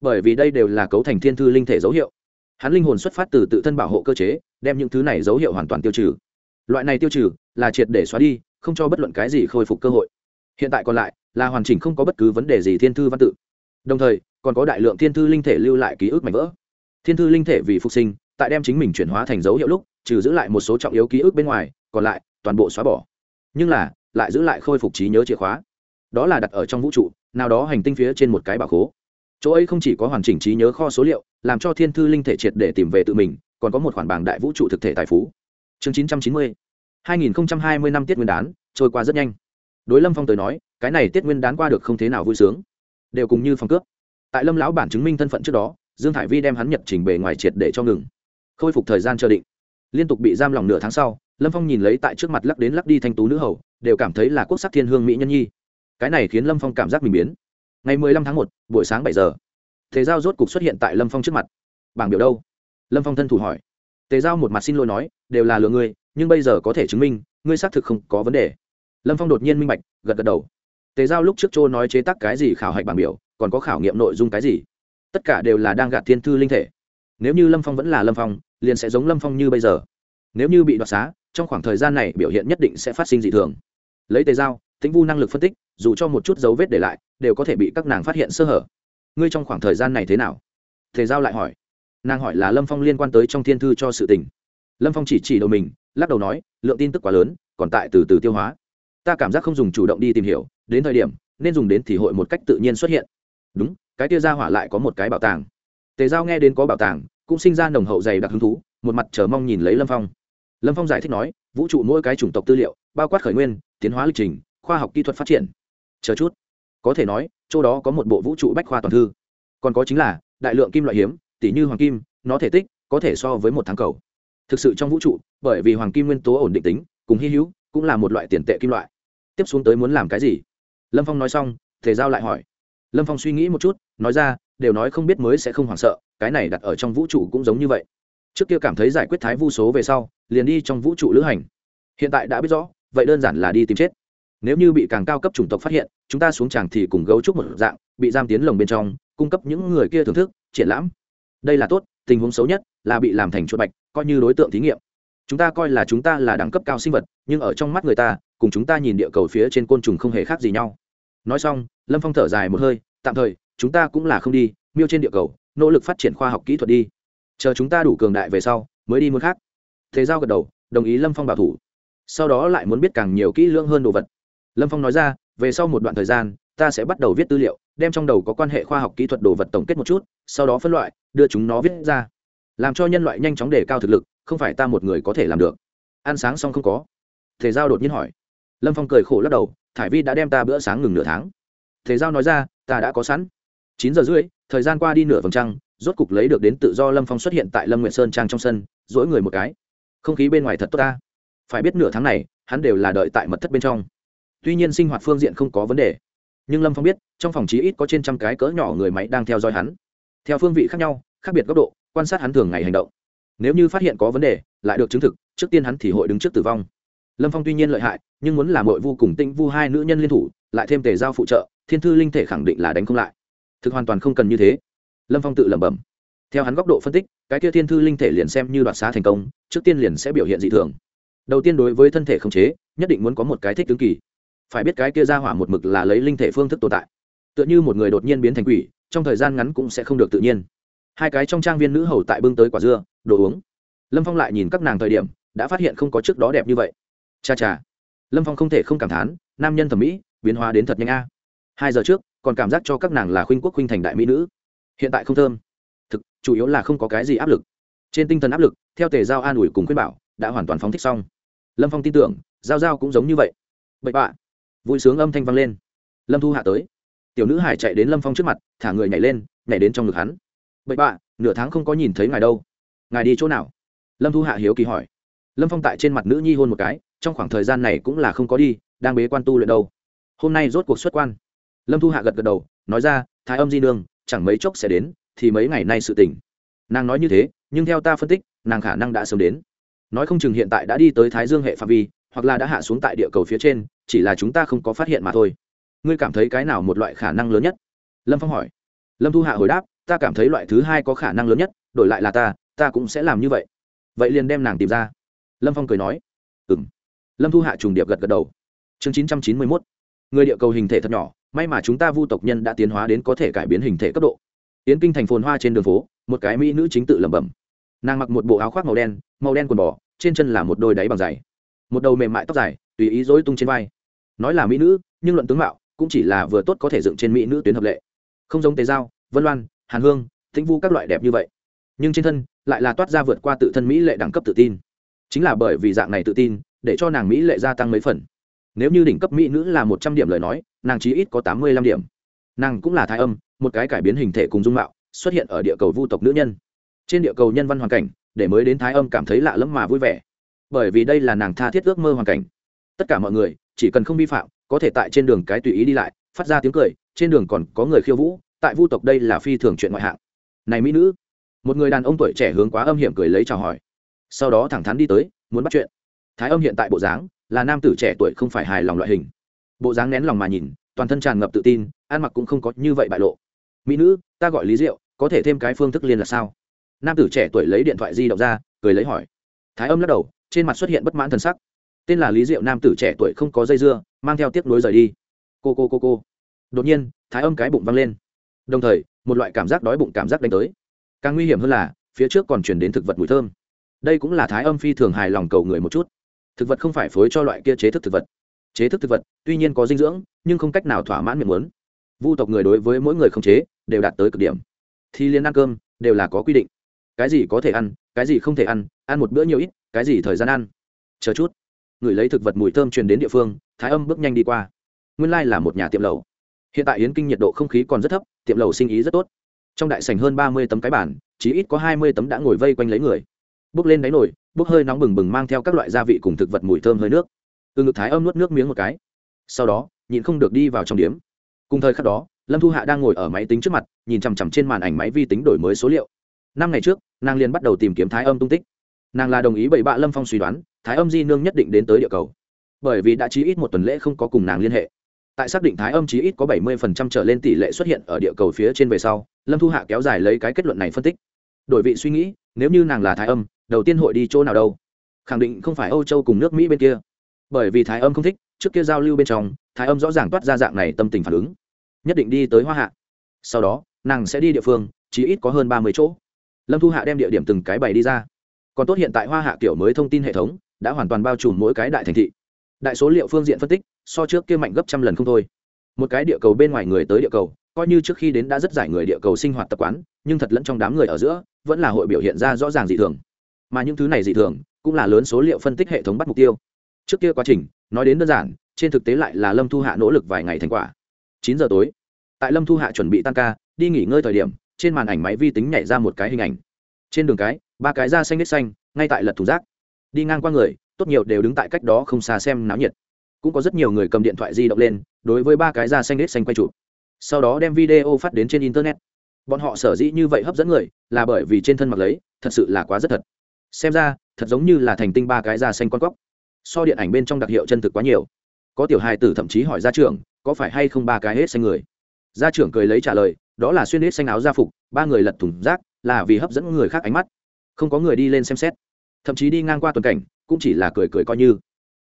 Bởi vì đây đều là cấu thành thiên thư linh thể dấu hiệu. Hắn linh hồn xuất phát từ tự thân bảo hộ cơ chế, đem những thứ này dấu hiệu hoàn toàn tiêu trừ. Loại này tiêu trừ là triệt để xóa đi, không cho bất luận cái gì khôi phục cơ hội. Hiện tại còn lại là hoàn chỉnh không có bất cứ vấn đề gì thiên thư văn tự đồng thời, còn có đại lượng thiên thư linh thể lưu lại ký ức mảnh vỡ. Thiên thư linh thể vì phục sinh, tại đem chính mình chuyển hóa thành dấu hiệu lúc, trừ giữ lại một số trọng yếu ký ức bên ngoài, còn lại, toàn bộ xóa bỏ. Nhưng là, lại giữ lại khôi phục trí nhớ chìa khóa. Đó là đặt ở trong vũ trụ, nào đó hành tinh phía trên một cái bảo khố. Chỗ ấy không chỉ có hoàn chỉnh trí nhớ kho số liệu, làm cho thiên thư linh thể triệt để tìm về tự mình, còn có một khoản bảng đại vũ trụ thực thể tài phú. Chương chín trăm chín mươi, hai nghìn hai mươi năm tiết nguyên đán, trôi qua rất nhanh. Đối lâm phong tới nói, cái này tiết nguyên đán qua được không thế nào vui sướng đều cùng như phòng cướp. Tại lâm lão bản chứng minh thân phận trước đó, dương thải vi đem hắn nhật trình bề ngoài triệt để cho ngừng. Khôi phục thời gian chờ định. Liên tục bị giam lòng nửa tháng sau, lâm phong nhìn lấy tại trước mặt lắc đến lắc đi thanh tú nữ hầu, đều cảm thấy là quốc sắc thiên hương mỹ nhân nhi. Cái này khiến lâm phong cảm giác mình biến. Ngày mười lăm tháng một, buổi sáng bảy giờ. Thế giao rốt cục xuất hiện tại lâm phong trước mặt. Bảng biểu đâu? Lâm phong thân thủ hỏi. Tề giao một mặt xin lỗi nói, đều là lừa ngươi, nhưng bây giờ có thể chứng minh, ngươi xác thực không có vấn đề. Lâm phong đột nhiên minh bạch, gật gật đầu tề giao lúc trước châu nói chế tác cái gì khảo hạch bảng biểu, còn có khảo nghiệm nội dung cái gì? Tất cả đều là đang gạt thiên thư linh thể. Nếu như lâm phong vẫn là lâm phong, liền sẽ giống lâm phong như bây giờ. Nếu như bị đoạt xá, trong khoảng thời gian này biểu hiện nhất định sẽ phát sinh dị thường. Lấy tề giao, tĩnh vu năng lực phân tích, dù cho một chút dấu vết để lại, đều có thể bị các nàng phát hiện sơ hở. Ngươi trong khoảng thời gian này thế nào? Tề giao lại hỏi. Nàng hỏi là lâm phong liên quan tới trong thiên thư cho sự tình. Lâm phong chỉ chỉ đầu mình, lắc đầu nói, lượng tin tức quá lớn, còn tại từ từ tiêu hóa. Ta cảm giác không dùng chủ động đi tìm hiểu đến thời điểm, nên dùng đến thì hội một cách tự nhiên xuất hiện. Đúng, cái tia ra hỏa lại có một cái bảo tàng. Tề giao nghe đến có bảo tàng, cũng sinh ra nồng hậu dày đặc hứng thú, một mặt chờ mong nhìn lấy lâm phong. Lâm phong giải thích nói, vũ trụ mỗi cái chủng tộc tư liệu, bao quát khởi nguyên, tiến hóa lịch trình, khoa học kỹ thuật phát triển. Chờ chút. Có thể nói, chỗ đó có một bộ vũ trụ bách khoa toàn thư. Còn có chính là, đại lượng kim loại hiếm tỷ như hoàng kim, nó thể tích có thể so với một tháng cầu. Thực sự trong vũ trụ, bởi vì hoàng kim nguyên tố ổn định tính, cùng hy hữu, cũng là một loại tiền tệ kim loại. Tiếp xuống tới muốn làm cái gì? Lâm phong nói xong thể giao lại hỏi. Lâm phong suy nghĩ một chút, nói ra, đều nói không biết mới sẽ không hoảng sợ, cái này đặt ở trong vũ trụ cũng giống như vậy. Trước kia cảm thấy giải quyết thái vu số về sau, liền đi trong vũ trụ lữ hành. Hiện tại đã biết rõ, vậy đơn giản là đi tìm chết. Nếu như bị càng cao cấp chủng tộc phát hiện, chúng ta xuống tràng thì cùng gấu trúc một dạng, bị giam tiến lồng bên trong, cung cấp những người kia thưởng thức, triển lãm. Đây là tốt, tình huống xấu nhất là bị làm thành chuột bạch, coi như đối tượng thí nghiệm. Chúng ta coi là chúng ta là đẳng cấp cao sinh vật, nhưng ở trong mắt người ta, cùng chúng ta nhìn địa cầu phía trên côn trùng không hề khác gì nhau nói xong, lâm phong thở dài một hơi, tạm thời, chúng ta cũng là không đi, miêu trên địa cầu, nỗ lực phát triển khoa học kỹ thuật đi. Chờ chúng ta đủ cường đại về sau, mới đi muốn khác. Thế giao gật đầu, đồng ý lâm phong bảo thủ. Sau đó lại muốn biết càng nhiều kỹ lưỡng hơn đồ vật. Lâm phong nói ra, về sau một đoạn thời gian, ta sẽ bắt đầu viết tư liệu, đem trong đầu có quan hệ khoa học kỹ thuật đồ vật tổng kết một chút, sau đó phân loại, đưa chúng nó viết ra. Làm cho nhân loại nhanh chóng đề cao thực lực, không phải ta một người có thể làm được. Ăn sáng xong không có. Thể giao đột nhiên hỏi. Lâm phong cười khổ lắc đầu thải vi đã đem ta bữa sáng ngừng nửa tháng. Thế giao nói ra, ta đã có sẵn. Chín giờ rưỡi, thời gian qua đi nửa vòng trăng, rốt cục lấy được đến tự do lâm phong xuất hiện tại lâm nguyện sơn trang trong sân dỗi người một cái. Không khí bên ngoài thật tốt ta. Phải biết nửa tháng này, hắn đều là đợi tại mật thất bên trong. Tuy nhiên sinh hoạt phương diện không có vấn đề. Nhưng lâm phong biết, trong phòng chí ít có trên trăm cái cỡ nhỏ người máy đang theo dõi hắn. Theo phương vị khác nhau, khác biệt góc độ, quan sát hắn thường ngày hành động. Nếu như phát hiện có vấn đề, lại được chứng thực, trước tiên hắn thì hội đứng trước tử vong lâm phong tuy nhiên lợi hại, nhưng muốn làm mội vu cùng tĩnh vu hai nữ nhân liên thủ, lại thêm tề giao phụ trợ, thiên thư linh thể khẳng định là đánh không lại. Thực hoàn toàn không cần như thế. Lâm phong tự lẩm bẩm. Theo hắn góc độ phân tích, cái kia thiên thư linh thể liền xem như đoạt xá thành công, trước tiên liền sẽ biểu hiện dị thường. Đầu tiên đối với thân thể khống chế, nhất định muốn có một cái thích tướng kỳ. Phải biết cái kia ra hỏa một mực là lấy linh thể phương thức tồn tại. Tựa như một người đột nhiên biến thành quỷ, trong thời gian ngắn cũng sẽ không được tự nhiên. Hai cái trong trang viên nữ hầu tại bưng tới quả dưa, đồ uống. Lâm phong lại nhìn các nàng thời điểm, đã phát hiện không có trước đó đẹp như vậy cha cha. Lâm phong không thể không cảm thán, nam nhân thẩm mỹ, biến hóa đến thật nhanh a. Hai giờ trước, còn cảm giác cho các nàng là khuynh quốc khuynh thành đại mỹ nữ. Hiện tại không thơm. Thực, chủ yếu là không có cái gì áp lực. Trên tinh thần áp lực, theo tề giao an ủi cùng khuyên bảo, đã hoàn toàn phóng thích xong. Lâm phong tin tưởng, giao giao cũng giống như vậy. Bậy bạ. Vui sướng âm thanh vang lên. Lâm thu hạ tới. Tiểu nữ hải chạy đến lâm phong trước mặt, thả người nhảy lên, nhảy đến trong ngực hắn. Bậy bạ, nửa tháng không có nhìn thấy ngài đâu. Ngài đi chỗ nào? Lâm thu hạ hiếu kỳ hỏi. Lâm phong tại trên mặt nữ nhi hôn một cái trong khoảng thời gian này cũng là không có đi, đang bế quan tu luyện đâu. Hôm nay rốt cuộc xuất quan. Lâm thu hạ gật gật đầu, nói ra, thái âm di nương, chẳng mấy chốc sẽ đến, thì mấy ngày nay sự tỉnh nàng nói như thế, nhưng theo ta phân tích, nàng khả năng đã sớm đến. Nói không chừng hiện tại đã đi tới thái dương hệ phạm vi, hoặc là đã hạ xuống tại địa cầu phía trên, chỉ là chúng ta không có phát hiện mà thôi. Ngươi cảm thấy cái nào một loại khả năng lớn nhất? Lâm phong hỏi. Lâm thu hạ hồi đáp, ta cảm thấy loại thứ hai có khả năng lớn nhất, đổi lại là ta ta cũng sẽ làm như vậy. Vậy liền đem nàng tìm ra. Lâm phong cười nói. Ừ m lâm thu hạ trùng điệp gật gật đầu. Chương chín trăm chín mươi mốt. Người địa cầu hình thể thật nhỏ, may mà chúng ta vu tộc nhân đã tiến hóa đến có thể cải biến hình thể cấp độ. Yến kinh thành phồn hoa trên đường phố, một cái mỹ nữ chính tự lẩm bẩm. Nàng mặc một bộ áo khoác màu đen màu đen quần bò, trên chân là một đôi đáy bằng giày. Một đầu mềm mại tóc dài, tùy ý dối tung trên vai. Nói là mỹ nữ, nhưng luận tướng mạo, cũng chỉ là vừa tốt có thể dựng trên mỹ nữ tuyến hợp lệ. Không giống tế giao, vân loan, hàn hương, tĩnh vu các loại đẹp như vậy. Nhưng trên thân, lại là toát ra vượt qua tự thân mỹ lệ đẳng cấp tự tin. Chính là bởi vì dạng này tự tin để cho nàng mỹ lệ gia tăng mấy phần. Nếu như đỉnh cấp mỹ nữ là một trăm điểm lời nói, nàng chí ít có tám mươi lăm điểm. Nàng cũng là thái âm, một cái cải biến hình thể cùng dung mạo, xuất hiện ở địa cầu vu tộc nữ nhân. Trên địa cầu nhân văn hoàn cảnh, để mới đến thái âm cảm thấy lạ lẫm mà vui vẻ. Bởi vì đây là nàng tha thiết ước mơ hoàn cảnh. Tất cả mọi người, chỉ cần không vi phạm, có thể tại trên đường cái tùy ý đi lại, phát ra tiếng cười, trên đường còn có người khiêu vũ, tại vu tộc đây là phi thường chuyện ngoại hạng. Này mỹ nữ, một người đàn ông tuổi trẻ hướng quá âm hiểm cười lấy chào hỏi. Sau đó thẳng thắn đi tới, muốn bắt chuyện thái âm hiện tại bộ dáng là nam tử trẻ tuổi không phải hài lòng loại hình. Bộ dáng nén lòng mà nhìn, toàn thân tràn ngập tự tin, ăn mặc cũng không có như vậy bại lộ. Mỹ nữ, ta gọi lý diệu, có thể thêm cái phương thức liên là sao? Nam tử trẻ tuổi lấy điện thoại di động ra, cười lấy hỏi. Thái âm lắc đầu, trên mặt xuất hiện bất mãn t sắc. Tên là lý diệu, nam tử trẻ tuổi không có dây dưa, mang theo tiếp nối rời đi. Cô cô cô cô. Đột nhiên, thái âm cái bụng văng lên. Đồng thời, một loại cảm giác đói bụng cảm giác đánh tới. Càng nguy hiểm hơn là, phía trước còn chuyển đến thực vật mùi thơm. Đây cũng là thái âm phi thường hài lòng cầu người một chút thực vật không phải phối cho loại kia chế thức thực vật. Chế thức thực vật, tuy nhiên có dinh dưỡng, nhưng không cách nào thỏa mãn miệng muốn. Vu tộc người đối với mỗi người không chế, đều đạt tới cực điểm. Thì liên ăn cơm, đều là có quy định. Cái gì có thể ăn, cái gì không thể ăn ăn một bữa nhiều ít, cái gì thời gian ăn. Chờ chút. Người lấy thực vật mùi thơm truyền đến địa phương, thái âm bước nhanh đi qua. Nguyên lai là một nhà tiệm lầu hiện tại yến kinh nhiệt độ không khí còn rất thấp, tiệm lầu sinh ý rất tốt. Trong đại sảnh hơn ba mươi tấm cái bản chỉ ít có hai mươi tấm đã ngồi vây quanh lấy người bước lên đáy nồi bốc hơi nóng bừng bừng mang theo các loại gia vị cùng thực vật mùi thơm hơi nước. Từ ngực thái âm nuốt nước miếng một cái. Sau đó, nhịn không được đi vào trong điếm. Cùng thời khắc đó, lâm thu hạ đang ngồi ở máy tính trước mặt, nhìn chằm chằm trên màn ảnh máy vi tính đổi mới số liệu. Năm ngày trước, nàng liền bắt đầu tìm kiếm thái âm tung tích. Nàng là đồng ý bảy bạ lâm phong suy đoán, thái âm di nương nhất định đến tới địa cầu. Bởi vì đã chí ít một tuần lễ không có cùng nàng liên hệ. Tại xác định thái âm chí ít có bảy mươi trở lên tỷ lệ xuất hiện ở địa cầu phía trên về sau, lâm thu hạ kéo dài lấy cái kết luận này phân tích. Đổi vị suy nghĩ, nếu như nàng là thái âm đầu tiên hội đi chỗ nào đâu? Khẳng định không phải âu châu cùng nước mỹ bên kia. Bởi vì thái âm không thích, trước kia giao lưu bên trong, thái âm rõ ràng toát ra dạng này tâm tình phản ứng. Nhất định đi tới hoa hạ. Sau đó, nàng sẽ đi địa phương chỉ ít có hơn ba mươi chỗ. Lâm thu hạ đem địa điểm từng cái bày đi ra. Còn tốt hiện tại hoa hạ kiểu mới thông tin hệ thống, đã hoàn toàn bao trùm mỗi cái đại thành thị. Đại số liệu phương diện phân tích, so trước kia mạnh gấp trăm lần không thôi. Một cái địa cầu bên ngoài người tới địa cầu, coi như trước khi đến đã rất giải người địa cầu sinh hoạt tập quán, nhưng thật lẫn trong đám người ở giữa, vẫn là hội biểu hiện ra rõ ràng dị thường mà những thứ này dị thường cũng là lớn số liệu phân tích hệ thống bắt mục tiêu. Trước kia quá trình, nói đến đơn giản, trên thực tế lại là lâm thu hạ nỗ lực vài ngày thành quả. Chín giờ tối, tại lâm thu hạ chuẩn bị tan ca, đi nghỉ ngơi thời điểm, trên màn ảnh máy vi tính nhảy ra một cái hình ảnh. Trên đường cái, ba cái da xanh nết xanh, ngay tại lật thùng rác. Đi ngang qua người, tốt nhiều đều đứng tại cách đó không xa xem náo nhiệt. Cũng có rất nhiều người cầm điện thoại di động lên, đối với ba cái da xanh nết xanh quay chụp. Sau đó đem video phát đến trên internet. Bọn họ sở dĩ như vậy hấp dẫn người, là bởi vì trên thân mặc lấy, thật sự là quá rất thật xem ra, thật giống như là thành tinh ba cái da xanh con cóc. So điện ảnh bên trong đặc hiệu chân thực quá nhiều. Có tiểu hài tử thậm chí hỏi gia trưởng, có phải hay không ba cái hết xanh người? Gia trưởng cười lấy trả lời, đó là xuyên hết xanh áo gia phục, ba người lật thùng rác, là vì hấp dẫn người khác ánh mắt. Không có người đi lên xem xét. Thậm chí đi ngang qua tuần cảnh, cũng chỉ là cười cười coi như.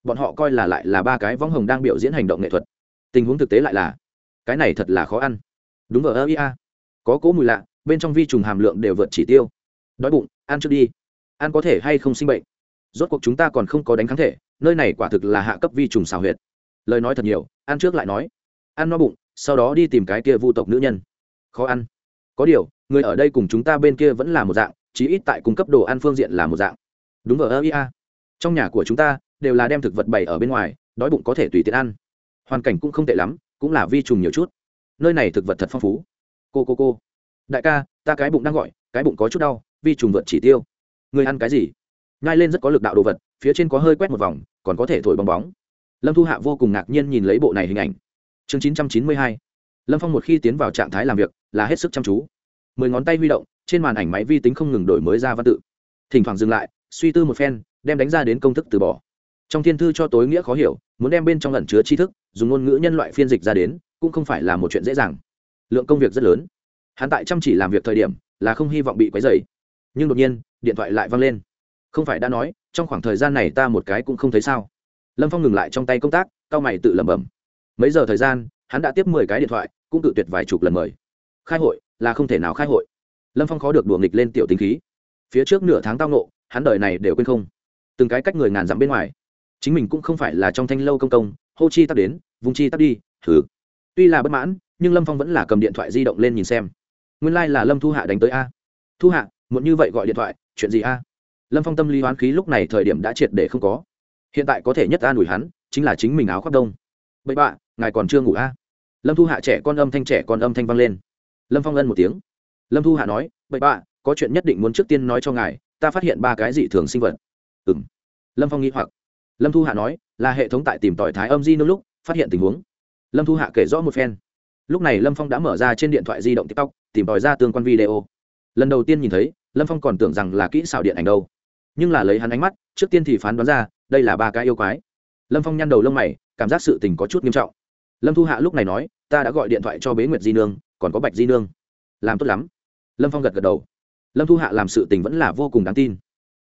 Bọn họ coi là lại là ba cái võng hồng đang biểu diễn hành động nghệ thuật. Tình huống thực tế lại là, cái này thật là khó ăn. Đúng vào ơ ia có cỗ mùi lạ, bên trong vi trùng hàm lượng đều vượt chỉ tiêu. Đói bụng, ăn trước đi ăn có thể hay không sinh bệnh. Rốt cuộc chúng ta còn không có đánh kháng thể, nơi này quả thực là hạ cấp vi trùng xào huyệt. Lời nói thật nhiều, ăn trước lại nói. Ăn no bụng, sau đó đi tìm cái kia vu tộc nữ nhân. Khó ăn. Có điều, người ở đây cùng chúng ta bên kia vẫn là một dạng, chí ít tại cung cấp đồ ăn phương diện là một dạng. Đúng ở ơ, ia. Trong nhà của chúng ta, đều là đem thực vật bày ở bên ngoài, đói bụng có thể tùy tiện ăn. Hoàn cảnh cũng không tệ lắm, cũng là vi trùng nhiều chút. Nơi này thực vật thật phong phú. Cô cô cô. Đại ca, ta cái bụng đang gọi, cái bụng có chút đau, vi trùng vượt chỉ tiêu người ăn cái gì? Nhai lên rất có lực đạo đồ vật, phía trên có hơi quét một vòng, còn có thể thổi bong bóng. Lâm thu hạ vô cùng ngạc nhiên nhìn lấy bộ này hình ảnh. Chương chín trăm chín mươi hai. Lâm phong một khi tiến vào trạng thái làm việc, là hết sức chăm chú. Mười ngón tay huy động, trên màn ảnh máy vi tính không ngừng đổi mới ra văn tự. Thỉnh thoảng dừng lại, suy tư một phen, đem đánh ra đến công thức từ bỏ. Trong thiên thư cho tối nghĩa khó hiểu, muốn đem bên trong lẩn chứa tri thức, dùng ngôn ngữ nhân loại phiên dịch ra đến, cũng không phải là một chuyện dễ dàng. Lượng công việc rất lớn. Hắn tại chăm chỉ làm việc thời điểm, là không hy vọng bị quấy dày nhưng đột nhiên điện thoại lại văng lên. Không phải đã nói, trong khoảng thời gian này ta một cái cũng không thấy sao. Lâm phong ngừng lại trong tay công tác cao mày tự lẩm bẩm. Mấy giờ thời gian, hắn đã tiếp mười cái điện thoại, cũng tự tuyệt vài chục lần mời. Khai hội, là không thể nào khai hội. Lâm phong khó được đùa nghịch lên tiểu tính khí. Phía trước nửa tháng tao nộ hắn đời này đều quên không. Từng cái cách người ngàn dặm bên ngoài. Chính mình cũng không phải là trong thanh lâu công công, hô chi tắt đến, vùng chi tắt đi, thử. Tuy là bất mãn, nhưng lâm phong vẫn là cầm điện thoại di động lên nhìn xem. Nguyên lai、like、là lâm thu hạ đánh tới a. Thu hạ muốn như vậy gọi điện thoại, chuyện gì a? Lâm phong tâm lý hoán khí lúc này thời điểm đã triệt để không có. Hiện tại có thể nhất an ủi hắn, chính là chính mình áo khoác đông. Bậy bạ, ngài còn chưa ngủ a? Lâm thu hạ trẻ con âm thanh trẻ con âm thanh vang lên. Lâm phong ân một tiếng. Lâm thu hạ nói, bậy bạ, có chuyện nhất định muốn trước tiên nói cho ngài, ta phát hiện ba cái dị thường sinh vật. Ừ m lâm phong nghĩ hoặc. Lâm thu hạ nói, là hệ thống tại tìm tỏi thái âm di nương lúc, phát hiện tình huống. Lâm thu hạ kể rõ một phen. Lúc này lâm phong đã mở ra trên điện thoại di động tiktok, tìm tòi ra tương quan video. Lần đầu tiên nhìn thấy lâm phong còn tưởng rằng là kỹ xảo điện ảnh đâu. Nhưng là lấy hắn ánh mắt, trước tiên thì phán đoán ra, đây là ba cái yêu quái. Lâm phong nhăn đầu lông mày, cảm giác sự tình có chút nghiêm trọng. Lâm thu hạ lúc này nói, ta đã gọi điện thoại cho bế nguyệt di nương, còn có bạch di nương. Làm tốt lắm. Lâm phong gật gật đầu. Lâm thu hạ làm sự tình vẫn là vô cùng đáng tin.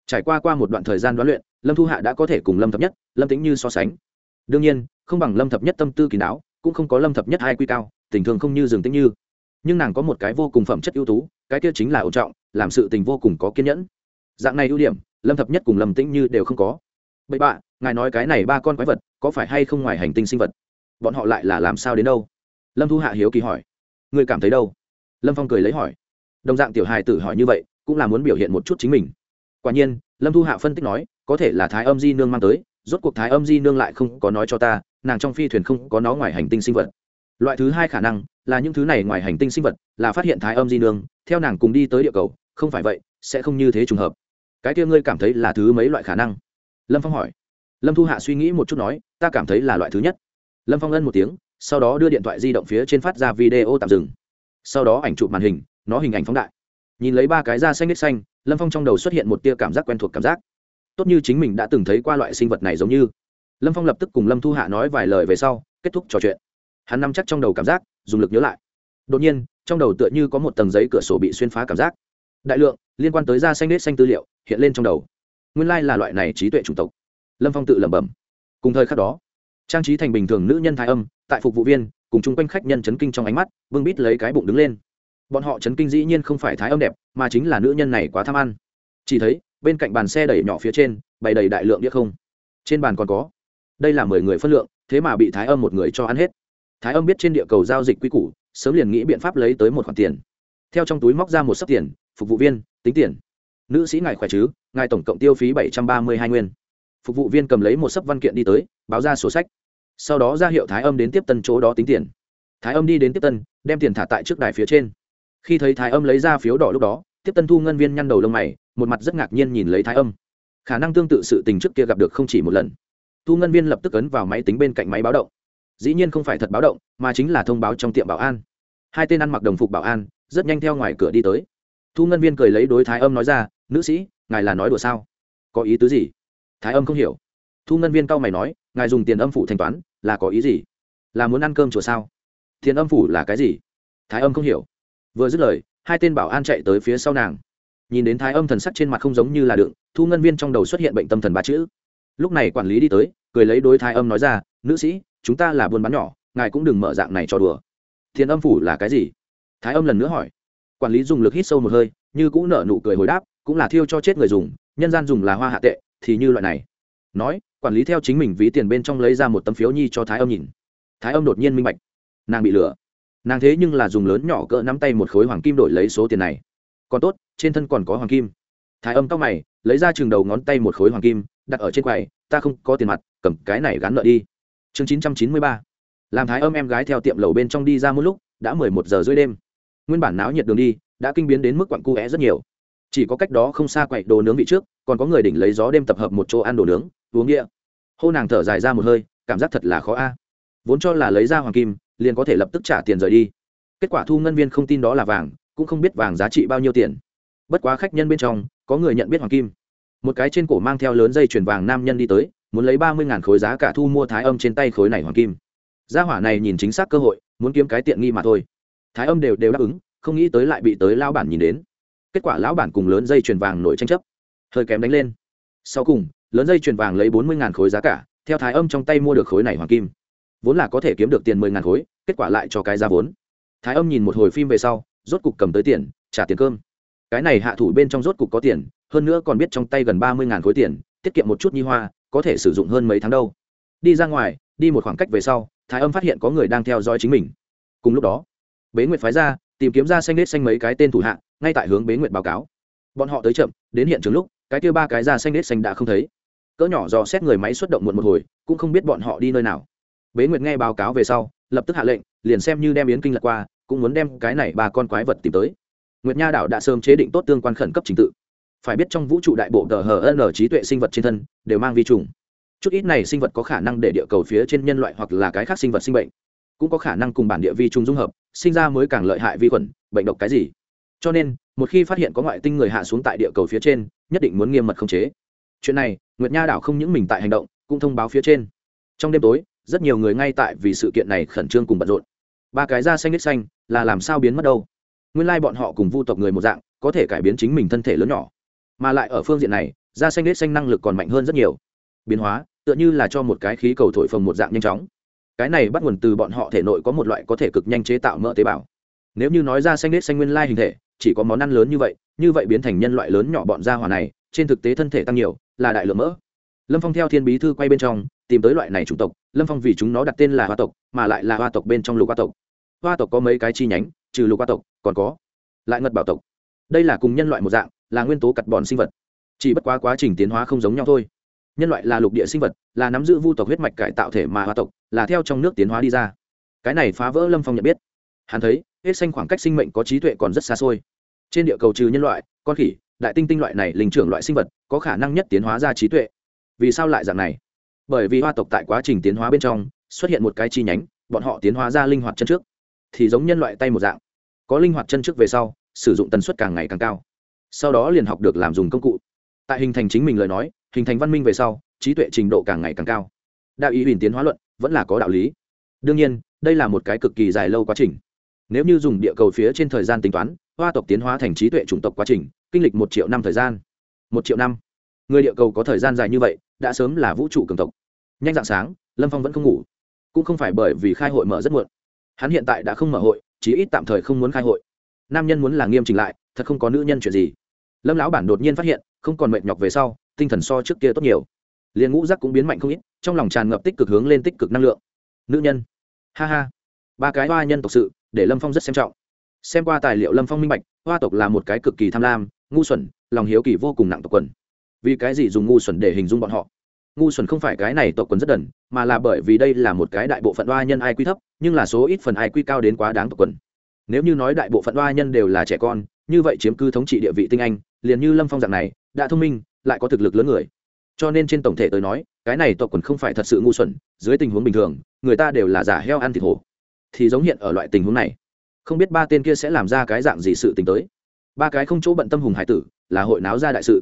Trải qua qua một đoạn thời gian đoán luyện, lâm thu hạ đã có thể cùng lâm thập nhất, lâm tính như so sánh. Đương nhiên, không bằng lâm thập nhất tâm tư kỳ đáo, cũng không có lâm thập nhất hai quy cao, tình thường không như rừng tính như. Nhưng nàng có một cái vô cùng phẩm chất ưu tú, cái kia chính là ổn trọng làm sự tình vô cùng có kiên nhẫn. Dạng này ưu điểm, lâm thập nhất cùng lâm tĩnh như đều không có. Bậy bạ, ngài nói cái này ba con quái vật, có phải hay không ngoài hành tinh sinh vật? Bọn họ lại là làm sao đến đâu? Lâm thu hạ hiếu kỳ hỏi. Người cảm thấy đâu? Lâm phong cười lấy hỏi. Đồng dạng tiểu hài tử hỏi như vậy, cũng là muốn biểu hiện một chút chính mình. Quả nhiên, lâm thu hạ phân tích nói, có thể là thái âm di nương mang tới, rốt cuộc thái âm di nương lại không có nói cho ta, nàng trong phi thuyền không có nó ngoài hành tinh sinh vật loại thứ hai khả năng là những thứ này ngoài hành tinh sinh vật là phát hiện thái âm di nương, theo nàng cùng đi tới địa cầu, không phải vậy, sẽ không như thế trùng hợp. Cái kia ngươi cảm thấy là thứ mấy loại khả năng? Lâm phong hỏi. Lâm thu hạ suy nghĩ một chút nói, ta cảm thấy là loại thứ nhất. Lâm phong ân một tiếng, sau đó đưa điện thoại di động phía trên phát ra video tạm dừng. Sau đó ảnh chụp màn hình, nó hình ảnh phóng đại. Nhìn lấy ba cái da xanh nít xanh, lâm phong trong đầu xuất hiện một tia cảm giác quen thuộc cảm giác. Tốt như chính mình đã từng thấy qua loại sinh vật này giống như. Lâm phong lập tức cùng lâm thu hạ nói vài lời về sau, kết thúc trò chuyện hắn nắm chắc trong đầu cảm giác, dùng lực nhớ lại. Đột nhiên, trong đầu tựa như có một tầng giấy cửa sổ bị xuyên phá cảm giác. Đại lượng, liên quan tới da xanh nết xanh tư liệu, hiện lên trong đầu. Nguyên lai là loại này trí tuệ chủng tộc. Lâm phong tự lẩm bẩm. Cùng thời khắc đó, trang trí thành bình thường nữ nhân thái âm, tại phục vụ viên, cùng chung quanh khách nhân chấn kinh trong ánh mắt vương bít lấy cái bụng đứng lên. Bọn họ chấn kinh dĩ nhiên không phải thái âm đẹp, mà chính là nữ nhân này quá tham ăn. Chỉ thấy, bên cạnh bàn xe đẩy nhỏ phía trên, bày đầy đại lượng đĩa không. Trên bàn còn có, đây là mười người phân lượng, thế mà bị thái âm một người cho ăn hết thái âm biết trên địa cầu giao dịch quy củ, sớm liền nghĩ biện pháp lấy tới một khoản tiền. Theo trong túi móc ra một sắp tiền, phục vụ viên, tính tiền. Nữ sĩ ngài khỏe chứ? Ngài tổng cộng tiêu phí bảy trăm ba mươi hai nguyên. Phục vụ viên cầm lấy một sấp văn kiện đi tới, báo ra sổ sách. Sau đó ra hiệu thái âm đến tiếp tân chỗ đó tính tiền. Thái âm đi đến tiếp tân, đem tiền thả tại trước đài phía trên. Khi thấy thái âm lấy ra phiếu đỏ lúc đó, tiếp tân thu ngân viên nhăn đầu lông mày, một mặt rất ngạc nhiên nhìn lấy thái âm. Khả năng tương tự sự tình trước kia gặp được không chỉ một lần. Thu ngân viên lập tức ấn vào máy tính bên cạnh máy báo động dĩ nhiên không phải thật báo động, mà chính là thông báo trong tiệm bảo an. Hai tên ăn mặc đồng phục bảo an, rất nhanh theo ngoài cửa đi tới. Thu ngân viên cười lấy đối thái âm nói ra, nữ sĩ, ngài là nói đùa sao? Có ý tứ gì? Thái âm không hiểu. Thu ngân viên cau mày nói, ngài dùng tiền âm phủ thanh toán, là có ý gì? Là muốn ăn cơm chùa sao? Tiền âm phủ là cái gì? Thái âm không hiểu. Vừa dứt lời, hai tên bảo an chạy tới phía sau nàng. Nhìn đến thái âm thần sắc trên mặt không giống như là đựng, thu ngân viên trong đầu xuất hiện bệnh tâm thần ba chữ. Lúc này quản lý đi tới, cười lấy đối thái âm nói ra nữ sĩ, chúng ta là buôn bán nhỏ, ngài cũng đừng mở dạng này cho đùa. Thiên âm phủ là cái gì? Thái âm lần nữa hỏi. Quản lý dùng lực hít sâu một hơi, như cũng nở nụ cười hồi đáp, cũng là thiêu cho chết người dùng, nhân gian dùng là hoa hạ tệ, thì như loại này. Nói, quản lý theo chính mình ví tiền bên trong lấy ra một tấm phiếu nhi cho thái âm nhìn. Thái âm đột nhiên minh bạch. Nàng bị lừa. Nàng thế nhưng là dùng lớn nhỏ cỡ nắm tay một khối hoàng kim đổi lấy số tiền này. Còn tốt, trên thân còn có hoàng kim. Thái âm tóc mày, lấy ra chừng đầu ngón tay một khối hoàng kim, đặt ở trên quầy, ta không có tiền mặt, cầm cái này gắn nợ đi chương chín trăm chín mươi ba. Làm thái âm em gái theo tiệm lầu bên trong đi ra một lúc, đã mười một giờ rưỡi đêm. Nguyên bản náo nhiệt đường đi, đã kinh biến đến mức quặn cu é rất nhiều. Chỉ có cách đó không xa quậy đồ nướng vị trước, còn có người đỉnh lấy gió đêm tập hợp một chỗ ăn đồ nướng, uống nghĩa hô nàng thở dài ra một hơi, cảm giác thật là khó a. Vốn cho là lấy ra hoàng kim, liền có thể lập tức trả tiền rời đi. Kết quả thu ngân viên không tin đó là vàng, cũng không biết vàng giá trị bao nhiêu tiền. Bất quá khách nhân bên trong, có người nhận biết hoàng kim. Một cái trên cổ mang theo lớn dây chuyền vàng nam nhân đi tới muốn lấy ba mươi khối giá cả thu mua thái âm trên tay khối này hoàng kim. Gia hỏa này nhìn chính xác cơ hội, muốn kiếm cái tiện nghi mà thôi. Thái âm đều đều đáp ứng, không nghĩ tới lại bị tới lão bản nhìn đến. Kết quả lão bản cùng lớn dây chuyền vàng nổi tranh chấp. Hơi kém đánh lên. Sau cùng, lớn dây chuyền vàng lấy bốn mươi khối giá cả, theo thái âm trong tay mua được khối này hoàng kim. Vốn là có thể kiếm được tiền mười ngàn khối, kết quả lại cho cái ra vốn. Thái âm nhìn một hồi phim về sau, rốt cục cầm tới tiền, trả tiền cơm. Cái này hạ thủ bên trong rốt cục có tiền, hơn nữa còn biết trong tay gần ba mươi ngàn khối tiền, tiết kiệm một chút nhi hoa có thể sử dụng hơn mấy tháng đâu. Đi ra ngoài, đi một khoảng cách về sau, thái âm phát hiện có người đang theo dõi chính mình. Cùng lúc đó, bế nguyệt phái ra, tìm kiếm ra xanh nết xanh mấy cái tên thủ hạ, ngay tại hướng bế nguyệt báo cáo. Bọn họ tới chậm, đến hiện trường lúc, cái kia ba cái ra xanh nết xanh đã không thấy. Cỡ nhỏ dò xét người máy xuất động muộn một hồi, cũng không biết bọn họ đi nơi nào. Bế nguyệt nghe báo cáo về sau, lập tức hạ lệnh, liền xem như đem yến kinh lật qua, cũng muốn đem cái này ba con quái vật tìm tới. Nguyệt nha đảo đã sớm chế định tốt tương quan khẩn cấp trình tự phải biết trong vũ trụ đại bộ tờ hờ n trí tuệ sinh vật trên thân đều mang vi trùng. Chút ít này sinh vật có khả năng để địa cầu phía trên nhân loại hoặc là cái khác sinh vật sinh bệnh, cũng có khả năng cùng bản địa vi trùng dung hợp, sinh ra mới càng lợi hại vi khuẩn, bệnh độc cái gì. Cho nên, một khi phát hiện có ngoại tinh người hạ xuống tại địa cầu phía trên, nhất định muốn nghiêm mật khống chế. Chuyện này, nguyệt nha đảo không những mình tại hành động, cũng thông báo phía trên. Trong đêm tối, rất nhiều người ngay tại vì sự kiện này khẩn trương cùng bận rộn. Ba cái da xanh nít xanh, là làm sao biến mất đâu? Nguyên lai bọn họ cùng vu tộc người một dạng, có thể cải biến chính mình thân thể lớn nhỏ mà lại ở phương diện này, da xanh nết xanh năng lực còn mạnh hơn rất nhiều. Biến hóa, tựa như là cho một cái khí cầu thổi phồng một dạng nhanh chóng. Cái này bắt nguồn từ bọn họ thể nội có một loại có thể cực nhanh chế tạo mỡ tế bào. Nếu như nói da xanh nết xanh nguyên lai hình thể, chỉ có món ăn lớn như vậy như vậy biến thành nhân loại lớn nhỏ bọn da hỏa này, trên thực tế thân thể tăng nhiều, là đại lượng mỡ. Lâm phong theo thiên bí thư quay bên trong, tìm tới loại này chủng tộc, lâm phong vì chúng nó đặt tên là hoa tộc, mà lại là hoa tộc bên trong lục hoa tộc. Hoa tộc có mấy cái chi nhánh, trừ lục hoa tộc, còn có lại ngật bảo tộc đây là cùng nhân loại một dạng, là nguyên tố cặt bòn sinh vật. Chỉ bất quá quá trình tiến hóa không giống nhau thôi. Nhân loại là lục địa sinh vật, là nắm giữ vu tộc huyết mạch cải tạo thể mà hoa tộc, là theo trong nước tiến hóa đi ra. Cái này phá vỡ lâm phong nhận biết. Hắn thấy, hết xanh khoảng cách sinh mệnh có trí tuệ còn rất xa xôi. Trên địa cầu trừ nhân loại, con khỉ, đại tinh tinh loại này linh trưởng loại sinh vật, có khả năng nhất tiến hóa ra trí tuệ. Vì sao lại dạng này? Bởi vì hoa tộc tại quá trình tiến hóa bên trong, xuất hiện một cái chi nhánh, bọn họ tiến hóa ra linh hoạt chân trước. Thì giống nhân loại tay một dạng. Có linh hoạt chân trước về sau sử dụng tần suất càng ngày càng cao. Sau đó liền học được làm dùng công cụ. Tại hình thành chính mình lời nói, hình thành văn minh về sau, trí tuệ trình độ càng ngày càng cao. Đạo ý huỳnh tiến hóa luận, vẫn là có đạo lý. Đương nhiên, đây là một cái cực kỳ dài lâu quá trình. Nếu như dùng địa cầu phía trên thời gian tính toán, hoa tộc tiến hóa thành trí tuệ chủng tộc quá trình, kinh lịch một triệu năm thời gian. Một triệu năm. Người địa cầu có thời gian dài như vậy, đã sớm là vũ trụ cường tộc. Nhanh dạng sáng, lâm phong vẫn không ngủ. Cũng không phải bởi vì khai hội mở rất muộn. Hắn hiện tại đã không mở hội, chí ít tạm thời không muốn khai hội nam nhân muốn là nghiêm chỉnh lại, thật không có nữ nhân chuyện gì. Lâm lão bản đột nhiên phát hiện, không còn mệt nhọc về sau, tinh thần so trước kia tốt nhiều. Liền ngũ giác cũng biến mạnh không ít, trong lòng tràn ngập tích cực hướng lên tích cực năng lượng. Nữ nhân. Ha ha. Ba cái hoa nhân tộc sự, để lâm phong rất xem trọng. Xem qua tài liệu lâm phong minh bạch, hoa tộc là một cái cực kỳ tham lam, ngu xuẩn, lòng hiếu kỳ vô cùng nặng tộc quần. Vì cái gì dùng ngu xuẩn để hình dung bọn họ? Ngu xuẩn không phải cái này tộc quần rất đần, mà là bởi vì đây là một cái đại bộ phận hoa nhân ai quy thấp, nhưng là số ít phần ai quy cao đến quá đáng tộc quần nếu như nói đại bộ phận oa nhân đều là trẻ con, như vậy chiếm cư thống trị địa vị tinh anh, liền như lâm phong dạng này, đã thông minh, lại có thực lực lớn người. Cho nên trên tổng thể tới nói, cái này tộc quần không phải thật sự ngu xuẩn, dưới tình huống bình thường, người ta đều là giả heo ăn thịt hổ. Thì giống hiện ở loại tình huống này, không biết ba tên kia sẽ làm ra cái dạng gì sự t ì n h tới. Ba cái không chỗ bận tâm hùng hải tử, là hội náo ra đại sự.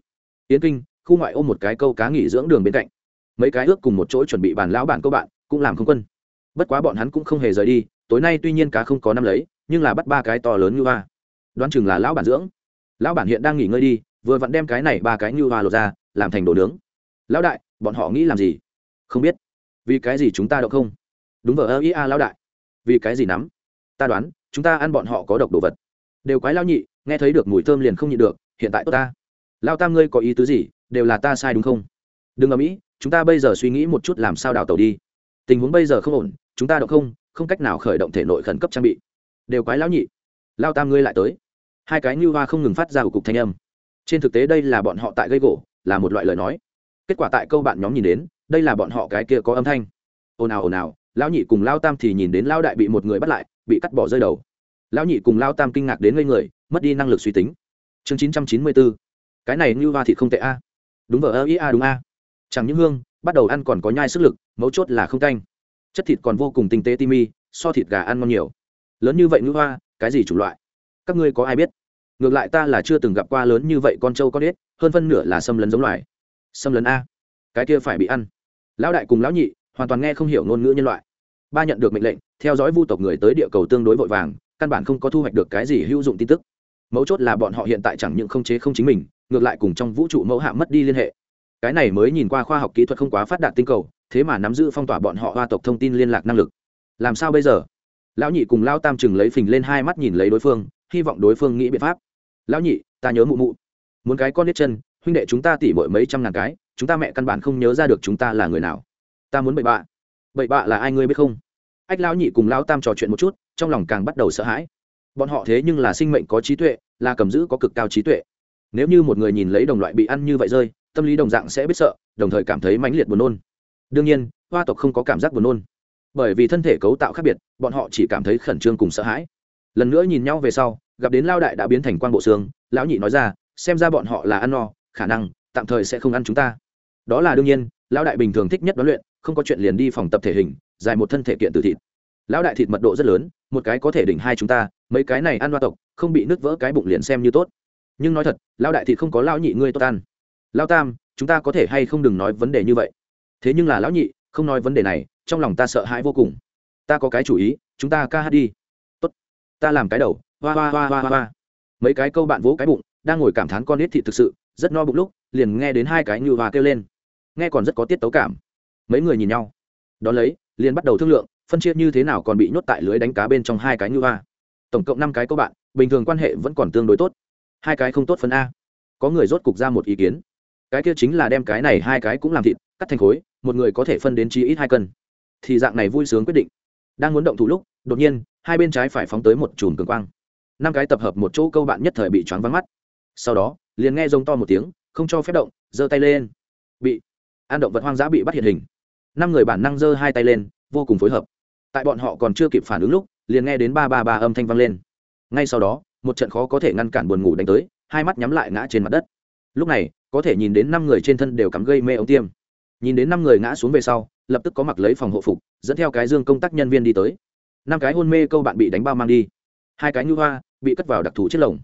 Yến kinh, khu ngoại ôm một cái câu cá nghỉ dưỡng đường bên cạnh. Mấy cái ước cùng một chỗ chuẩn bị bàn lão bản câu bạn, cũng làm không quân. Bất quá bọn hắn cũng không hề rời đi, tối nay tuy nhiên cá không có năm lấy nhưng là bắt ba cái to lớn như hoa. Đoán chừng là lão bản dưỡng. Lão bản hiện đang nghỉ ngơi đi, vừa vặn đem cái này ba cái như hoa lột ra, làm thành đồ nướng. Lão đại, bọn họ nghĩ làm gì? Không biết. Vì cái gì chúng ta đậu không? Đúng vờ ơ ý a, lão đại. Vì cái gì nắm? Ta đoán, chúng ta ăn bọn họ có độc đồ vật. Đều quái lao nhị, nghe thấy được mùi thơm liền không nhịn được, hiện tại tốt ta. Lao tam ngươi có ý tứ gì? Đều là ta sai đúng không? Đừng ở mỹ chúng ta bây giờ suy nghĩ một chút làm sao đào tàu đi. Tình huống bây giờ không ổn, chúng ta đậu không? Không cách nào khởi động thể nội khẩn cấp trang bị đều quái lão nhị. Lao tam ngươi lại tới. Hai cái như hoa không ngừng phát ra của cục thanh âm. Trên thực tế đây là bọn họ tại gây gỗ, là một loại lời nói. Kết quả tại câu bạn nhóm nhìn đến, đây là bọn họ cái kia có âm thanh. Ồn ào ồn ào, lão nhị cùng lao tam thì nhìn đến lao đại bị một người bắt lại, bị cắt bỏ rơi đầu. Lão nhị cùng lao tam kinh ngạc đến ngây người, mất đi năng lực suy tính. Chương chín trăm chín mươi bốn cái này như hoa thịt không tệ a. Đúng vờ ơ, ý a, đúng a. Chẳng những hương, bắt đầu ăn còn có nhai sức lực, mấu chốt là không canh. Chất thịt còn vô cùng tinh tế timi so thịt gà ăn ngon nhiều lớn như vậy ngữ hoa, cái gì chủng loại? Các ngươi có ai biết? Ngược lại ta là chưa từng gặp qua lớn như vậy con trâu con ếch, hơn phân nửa là xâm lấn giống loài. Xâm lấn a. Cái kia phải bị ăn. Lão đại cùng lão nhị, hoàn toàn nghe không hiểu ngôn ngữ nhân loại. Ba nhận được mệnh lệnh, theo dõi vu tộc người tới địa cầu tương đối vội vàng, căn bản không có thu hoạch được cái gì hữu dụng tin tức. Mấu chốt là bọn họ hiện tại chẳng những không chế không chính mình, ngược lại cùng trong vũ trụ mẫu hạ mất đi liên hệ. Cái này mới nhìn qua khoa học kỹ thuật không quá phát đạt tinh cầu, thế mà nắm giữ phong tỏa bọn họ hoa tộc thông tin liên lạc năng lực. Làm sao bây giờ? Lão nhị cùng lao tam chừng lấy phình lên hai mắt nhìn lấy đối phương, hy vọng đối phương nghĩ biện pháp. Lão nhị, ta nhớ mụ mụ. Muốn cái con nít chân, huynh đệ chúng ta tỉ mỗi mấy trăm ngàn cái, chúng ta mẹ căn bản không nhớ ra được chúng ta là người nào. Ta muốn bậy bạ. Bậy bạ là ai ngươi biết không? Ách, lão nhị cùng lão tam trò chuyện một chút, trong lòng càng bắt đầu sợ hãi. Bọn họ thế nhưng là sinh mệnh có trí tuệ, là cầm giữ có cực cao trí tuệ. Nếu như một người nhìn lấy đồng loại bị ăn như vậy rơi, tâm lý đồng dạng sẽ biết sợ, đồng thời cảm thấy mãnh liệt buồn nôn. Đương nhiên, hoa tộc không có cảm giác buồn nôn bởi vì thân thể cấu tạo khác biệt, bọn họ chỉ cảm thấy khẩn trương cùng sợ hãi. Lần nữa nhìn nhau về sau, gặp đến lao đại đã biến thành quan bộ xương, lão nhị nói ra, xem ra bọn họ là ăn no, khả năng, tạm thời sẽ không ăn chúng ta. Đó là đương nhiên lão đại bình thường thích nhất đoán luyện, không có chuyện liền đi phòng tập thể hình, dài một thân thể kiện từ thịt. Lão đại thịt mật độ rất lớn, một cái có thể đỉnh hai chúng ta, mấy cái này ăn loa tộc, không bị nứt vỡ cái bụng liền xem như tốt. Nhưng nói thật lão đại thịt không có lão nhị ngươi tốt ăn. Lão tam, chúng ta có thể hay không đừng nói vấn đề như vậy. Thế nhưng là lão nhị, không nói vấn đề này trong lòng ta sợ hãi vô cùng. Ta có cái chủ ý, chúng ta ca hát đi. Tốt. Ta làm cái đầu, hoa hoa hoa hoa hoa mấy cái câu bạn vỗ cái bụng, đang ngồi cảm thán con nít thịt thực sự, rất no bụng lúc, liền nghe đến hai cái như hoa kêu lên. Nghe còn rất có tiết tấu cảm. Mấy người nhìn nhau. Đón lấy, liền bắt đầu thương lượng, phân chia như thế nào còn bị nhốt tại lưới đánh cá bên trong hai cái như hoa. Tổng cộng năm cái câu bạn, bình thường quan hệ vẫn còn tương đối tốt. Hai cái không tốt phân a. Có người rốt cục ra một ý kiến. Cái kia chính là đem cái này hai cái cũng làm thịt, cắt thành khối, một người có thể phân đến chi ít hai cân thì dạng này vui sướng quyết định. Đang muốn động thủ lúc, đột nhiên, hai bên trái phải phóng tới một chùm cường quang. Năm cái tập hợp một chỗ câu bạn nhất thời bị choáng vắng mắt. Sau đó, liền nghe rông to một tiếng, không cho phép động, giơ tay lên. Bị, an động vật hoang dã bị bắt hiện hình. Năm người bản năng giơ hai tay lên, vô cùng phối hợp. Tại bọn họ còn chưa kịp phản ứng lúc, liền nghe đến ba ba ba âm thanh vang lên. Ngay sau đó, một trận khó có thể ngăn cản buồn ngủ đánh tới, hai mắt nhắm lại ngã trên mặt đất. Lúc này, có thể nhìn đến năm người trên thân đều cắm gây mê ống tiêm nhìn đến năm người ngã xuống về sau, lập tức có mặc lấy phòng hộ phục, dẫn theo cái dương công tác nhân viên đi tới. Năm cái hôn mê câu bạn bị đánh bao mang đi. Hai cái nhu hoa, bị cất vào đặc thù chiếc lồng.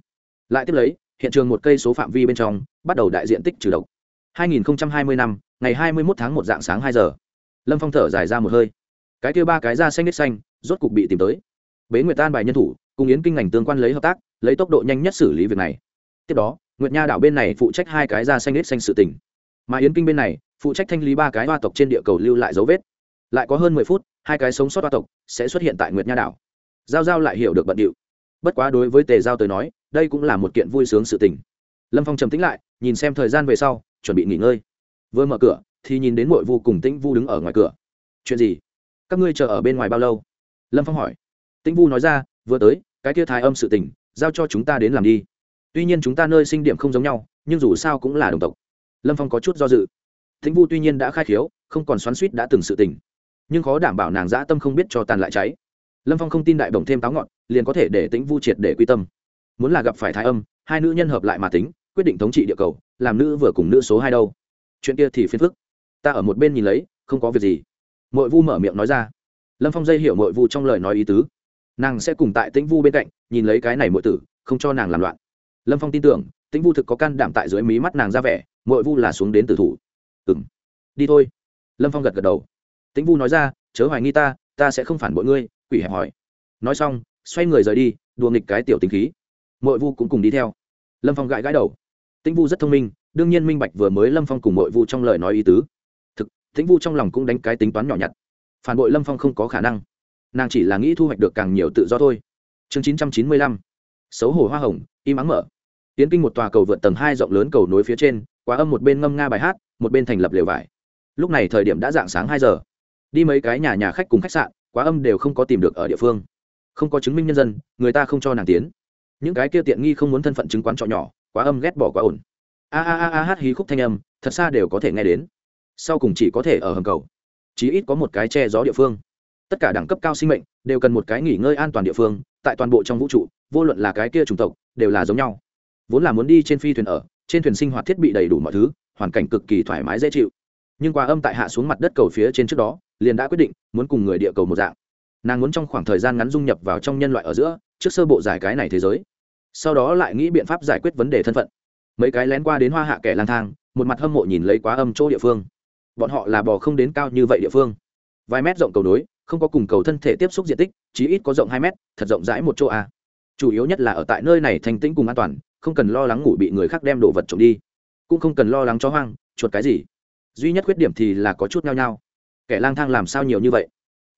Lại tiếp lấy, hiện trường một cây số phạm vi bên trong, bắt đầu đại diện tích trừ độc. 2020 năm, ngày 21 tháng một dạng sáng 2 giờ. Lâm phong thở dài ra một hơi. Cái kia ba cái da xanh nít xanh, rốt cục bị tìm tới. Bế nguyệt tan bài nhân thủ, cùng yến kinh ngành tương quan lấy hợp tác, lấy tốc độ nhanh nhất xử lý việc này. Tiếp đó, nguyệt nha đảo bên này phụ trách hai cái da xanh nít xanh sự tỉnh mà yến kinh bên này phụ trách thanh lý ba cái hoa tộc trên địa cầu lưu lại dấu vết. Lại có hơn mười phút, hai cái sống sót hoa tộc sẽ xuất hiện tại nguyệt nha đảo. Giao giao lại hiểu được bận điệu. Bất quá đối với tề giao tới nói, đây cũng là một kiện vui sướng sự tình. Lâm phong trầm tĩnh lại, nhìn xem thời gian về sau, chuẩn bị nghỉ ngơi. Vừa mở cửa, thì nhìn đến mội vu cùng tĩnh vu đứng ở ngoài cửa. Chuyện gì? Các ngươi chờ ở bên ngoài bao lâu? Lâm phong hỏi. Tĩnh vu nói ra, vừa tới, cái kia thái âm sự tình, giao cho chúng ta đến làm đi. Tuy nhiên chúng ta nơi sinh điểm không giống nhau, nhưng dù sao cũng là đồng tộc. Lâm phong có chút do dự thính vu tuy nhiên đã khai khiếu, không còn xoắn suýt đã từng sự tình. Nhưng khó đảm bảo nàng dã tâm không biết cho tàn lại cháy. Lâm phong không tin đại bổng thêm táo ngọn, liền có thể để tĩnh vu triệt để quy tâm. Muốn là gặp phải thái âm, hai nữ nhân hợp lại mà tính, quyết định thống trị địa cầu, làm nữ vừa cùng nữ số hai đâu. Chuyện kia thì phiền phức. Ta ở một bên nhìn lấy, không có việc gì. Mội vu mở miệng nói ra. Lâm phong dây hiểu mội vu trong lời nói ý tứ. Nàng sẽ cùng tại tĩnh vu bên cạnh, nhìn lấy cái này mội tử, không cho nàng làm loạn. Lâm phong tin tưởng tĩnh vu thực có can đảm tại dưới mí mắt nàng ra vẻ, mội vu là xuống đến tử thủ ừ m đi thôi. Lâm phong gật gật đầu. Tĩnh vu nói ra, chớ hoài nghi ta ta sẽ không phản bội ngươi, quỷ hẹp hỏi. Nói xong, xoay người rời đi, đùa nghịch cái tiểu tính khí. Mội vu cũng cùng đi theo. Lâm phong gãi gãi đầu. Tĩnh vu rất thông minh, đương nhiên minh bạch vừa mới lâm phong cùng mội vu trong lời nói ý tứ. Thực, tĩnh vu trong lòng cũng đánh cái tính toán nhỏ nhặt. Phản bội lâm phong không có khả năng. Nàng chỉ là nghĩ thu hoạch được càng nhiều tự do thôi. Chương chín trăm chín mươi lăm. Xấu hổ hoa hồng, im ắng mở. Tiến kinh một tòa cầu vượt tầng hai rộng lớn cầu nối phía trên, quá âm một bên ngâm nga bài hát một bên thành lập lều vải. Lúc này thời điểm đã dạng sáng hai giờ. Đi mấy cái nhà nhà khách cùng khách sạn, quá âm đều không có tìm được ở địa phương. Không có chứng minh nhân dân, người ta không cho nàng tiến. Những cái kia tiện nghi không muốn thân phận chứng quán trọ nhỏ, quá âm ghét bỏ quá ổn. A a a a hát hí khúc thanh âm, thật xa đều có thể nghe đến. Sau cùng chỉ có thể ở hầm cầu. Chí ít có một cái che gió địa phương. Tất cả đẳng cấp cao sinh mệnh đều cần một cái nghỉ ngơi an toàn địa phương, tại toàn bộ trong vũ trụ, vô luận là cái kia chủng tộc, đều là giống nhau. Vốn là muốn đi trên phi thuyền ở, trên thuyền sinh hoạt thiết bị đầy đủ mọi thứ hoàn cảnh cực kỳ thoải mái dễ chịu. Nhưng qua âm tại hạ xuống mặt đất cầu phía trên trước đó, liền đã quyết định muốn cùng người địa cầu một dạng. Nàng muốn trong khoảng thời gian ngắn dung nhập vào trong nhân loại ở giữa, trước sơ bộ giải cái này thế giới. Sau đó lại nghĩ biện pháp giải quyết vấn đề thân phận. Mấy cái lén qua đến hoa hạ kẻ lang thang, một mặt hâm mộ nhìn lấy quá âm chỗ địa phương. Bọn họ là bò không đến cao như vậy địa phương. Vài mét rộng cầu nối, không có cùng cầu thân thể tiếp xúc diện tích, chí ít có rộng hai mét, thật rộng rãi một chỗ a. Chủ yếu nhất là ở tại nơi này thành tĩnh cùng an toàn, không cần lo lắng ngủ bị người khác đem đồ vật trộm đi cũng không cần lo lắng cho hoang, chuột cái gì. Duy nhất khuyết điểm thì là có chút nhao nhao. Kẻ lang thang làm sao nhiều như vậy?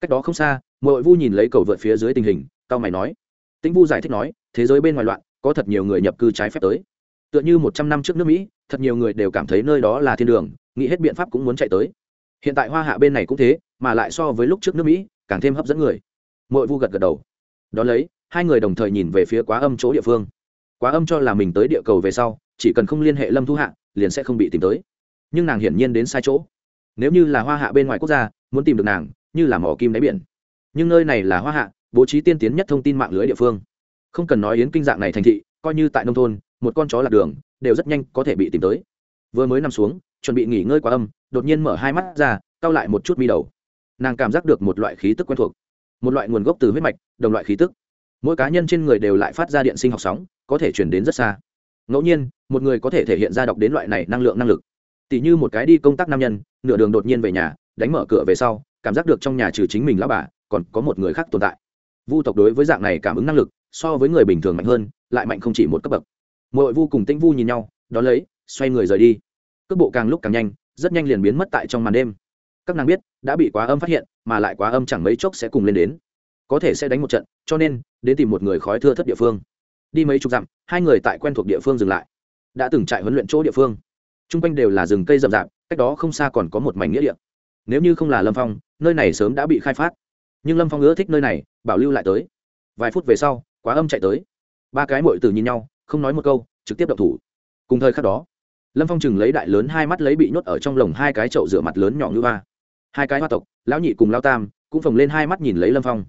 Cách đó không xa mội vu nhìn lấy cầu vượt phía dưới tình hình tao mày nói. Tĩnh vu giải thích nói, thế giới bên ngoài loạn, có thật nhiều người nhập cư trái phép tới. Tựa như một trăm năm trước nước mỹ, thật nhiều người đều cảm thấy nơi đó là thiên đường, nghĩ hết biện pháp cũng muốn chạy tới. Hiện tại hoa hạ bên này cũng thế, mà lại so với lúc trước nước mỹ, càng thêm hấp dẫn người. Mội vu gật gật đầu. Đón lấy, hai người đồng thời nhìn về phía quá âm chỗ địa phương. Quá âm cho là mình tới địa cầu về sau, chỉ cần không liên hệ lâm thu hạ liền sẽ không bị tìm tới. Nhưng nàng hiển nhiên đến sai chỗ. Nếu như là hoa hạ bên ngoài quốc gia, muốn tìm được nàng, như là mỏ kim đáy biển. Nhưng nơi này là hoa hạ, bố trí tiên tiến nhất thông tin mạng lưới địa phương. Không cần nói yến kinh dạng này thành thị, coi như tại nông thôn, một con chó lạc đường, đều rất nhanh có thể bị tìm tới. Vừa mới nằm xuống, chuẩn bị nghỉ ngơi quá âm, đột nhiên mở hai mắt ra, cau lại một chút mi đầu. Nàng cảm giác được một loại khí tức quen thuộc, một loại nguồn gốc từ huyết mạch, đồng loại khí tức. Mỗi cá nhân trên người đều lại phát ra điện sinh học sóng, có thể chuyển đến rất xa ngẫu nhiên, một người có thể thể hiện ra đọc đến loại này năng lượng năng lực. Tỷ như một cái đi công tác nam nhân, nửa đường đột nhiên về nhà, đánh mở cửa về sau, cảm giác được trong nhà trừ chính mình lão bà, còn có một người khác tồn tại. Vu tộc đối với dạng này cảm ứng năng lực, so với người bình thường mạnh hơn, lại mạnh không chỉ một cấp bậc. Mỗi vu cùng tĩnh vu nhìn nhau đón lấy, xoay người rời đi. Cước bộ càng lúc càng nhanh, rất nhanh liền biến mất tại trong màn đêm. Các nàng biết, đã bị quá âm phát hiện, mà lại quá âm chẳng mấy chốc sẽ cùng lên đến. Có thể sẽ đánh một trận, cho nên, đến tìm một người khói thưa thất địa phương đi mấy chục dặm, hai người tại quen thuộc địa phương dừng lại. Đã từng trại huấn luyện chỗ địa phương. T r u n g quanh đều là rừng cây rậm rạp, cách đó không xa còn có một mảnh nghĩa địa. Nếu như không là lâm phong, nơi này sớm đã bị khai phát. Nhưng lâm phong ưa thích nơi này, bảo lưu lại tới. Vài phút về sau, quá âm chạy tới. Ba cái mội từ nhìn nhau, không nói một câu, trực tiếp đậu thủ. Cùng thời khắc đó, lâm phong chừng lấy đại lớn hai mắt lấy bị nhốt ở trong lồng hai cái chậu rửa mặt lớn nhỏ như hoa. Hai cái hoa tộc, lão nhị cùng lao tam, cũng phồng lên hai mắt nhìn lấy lâm phong.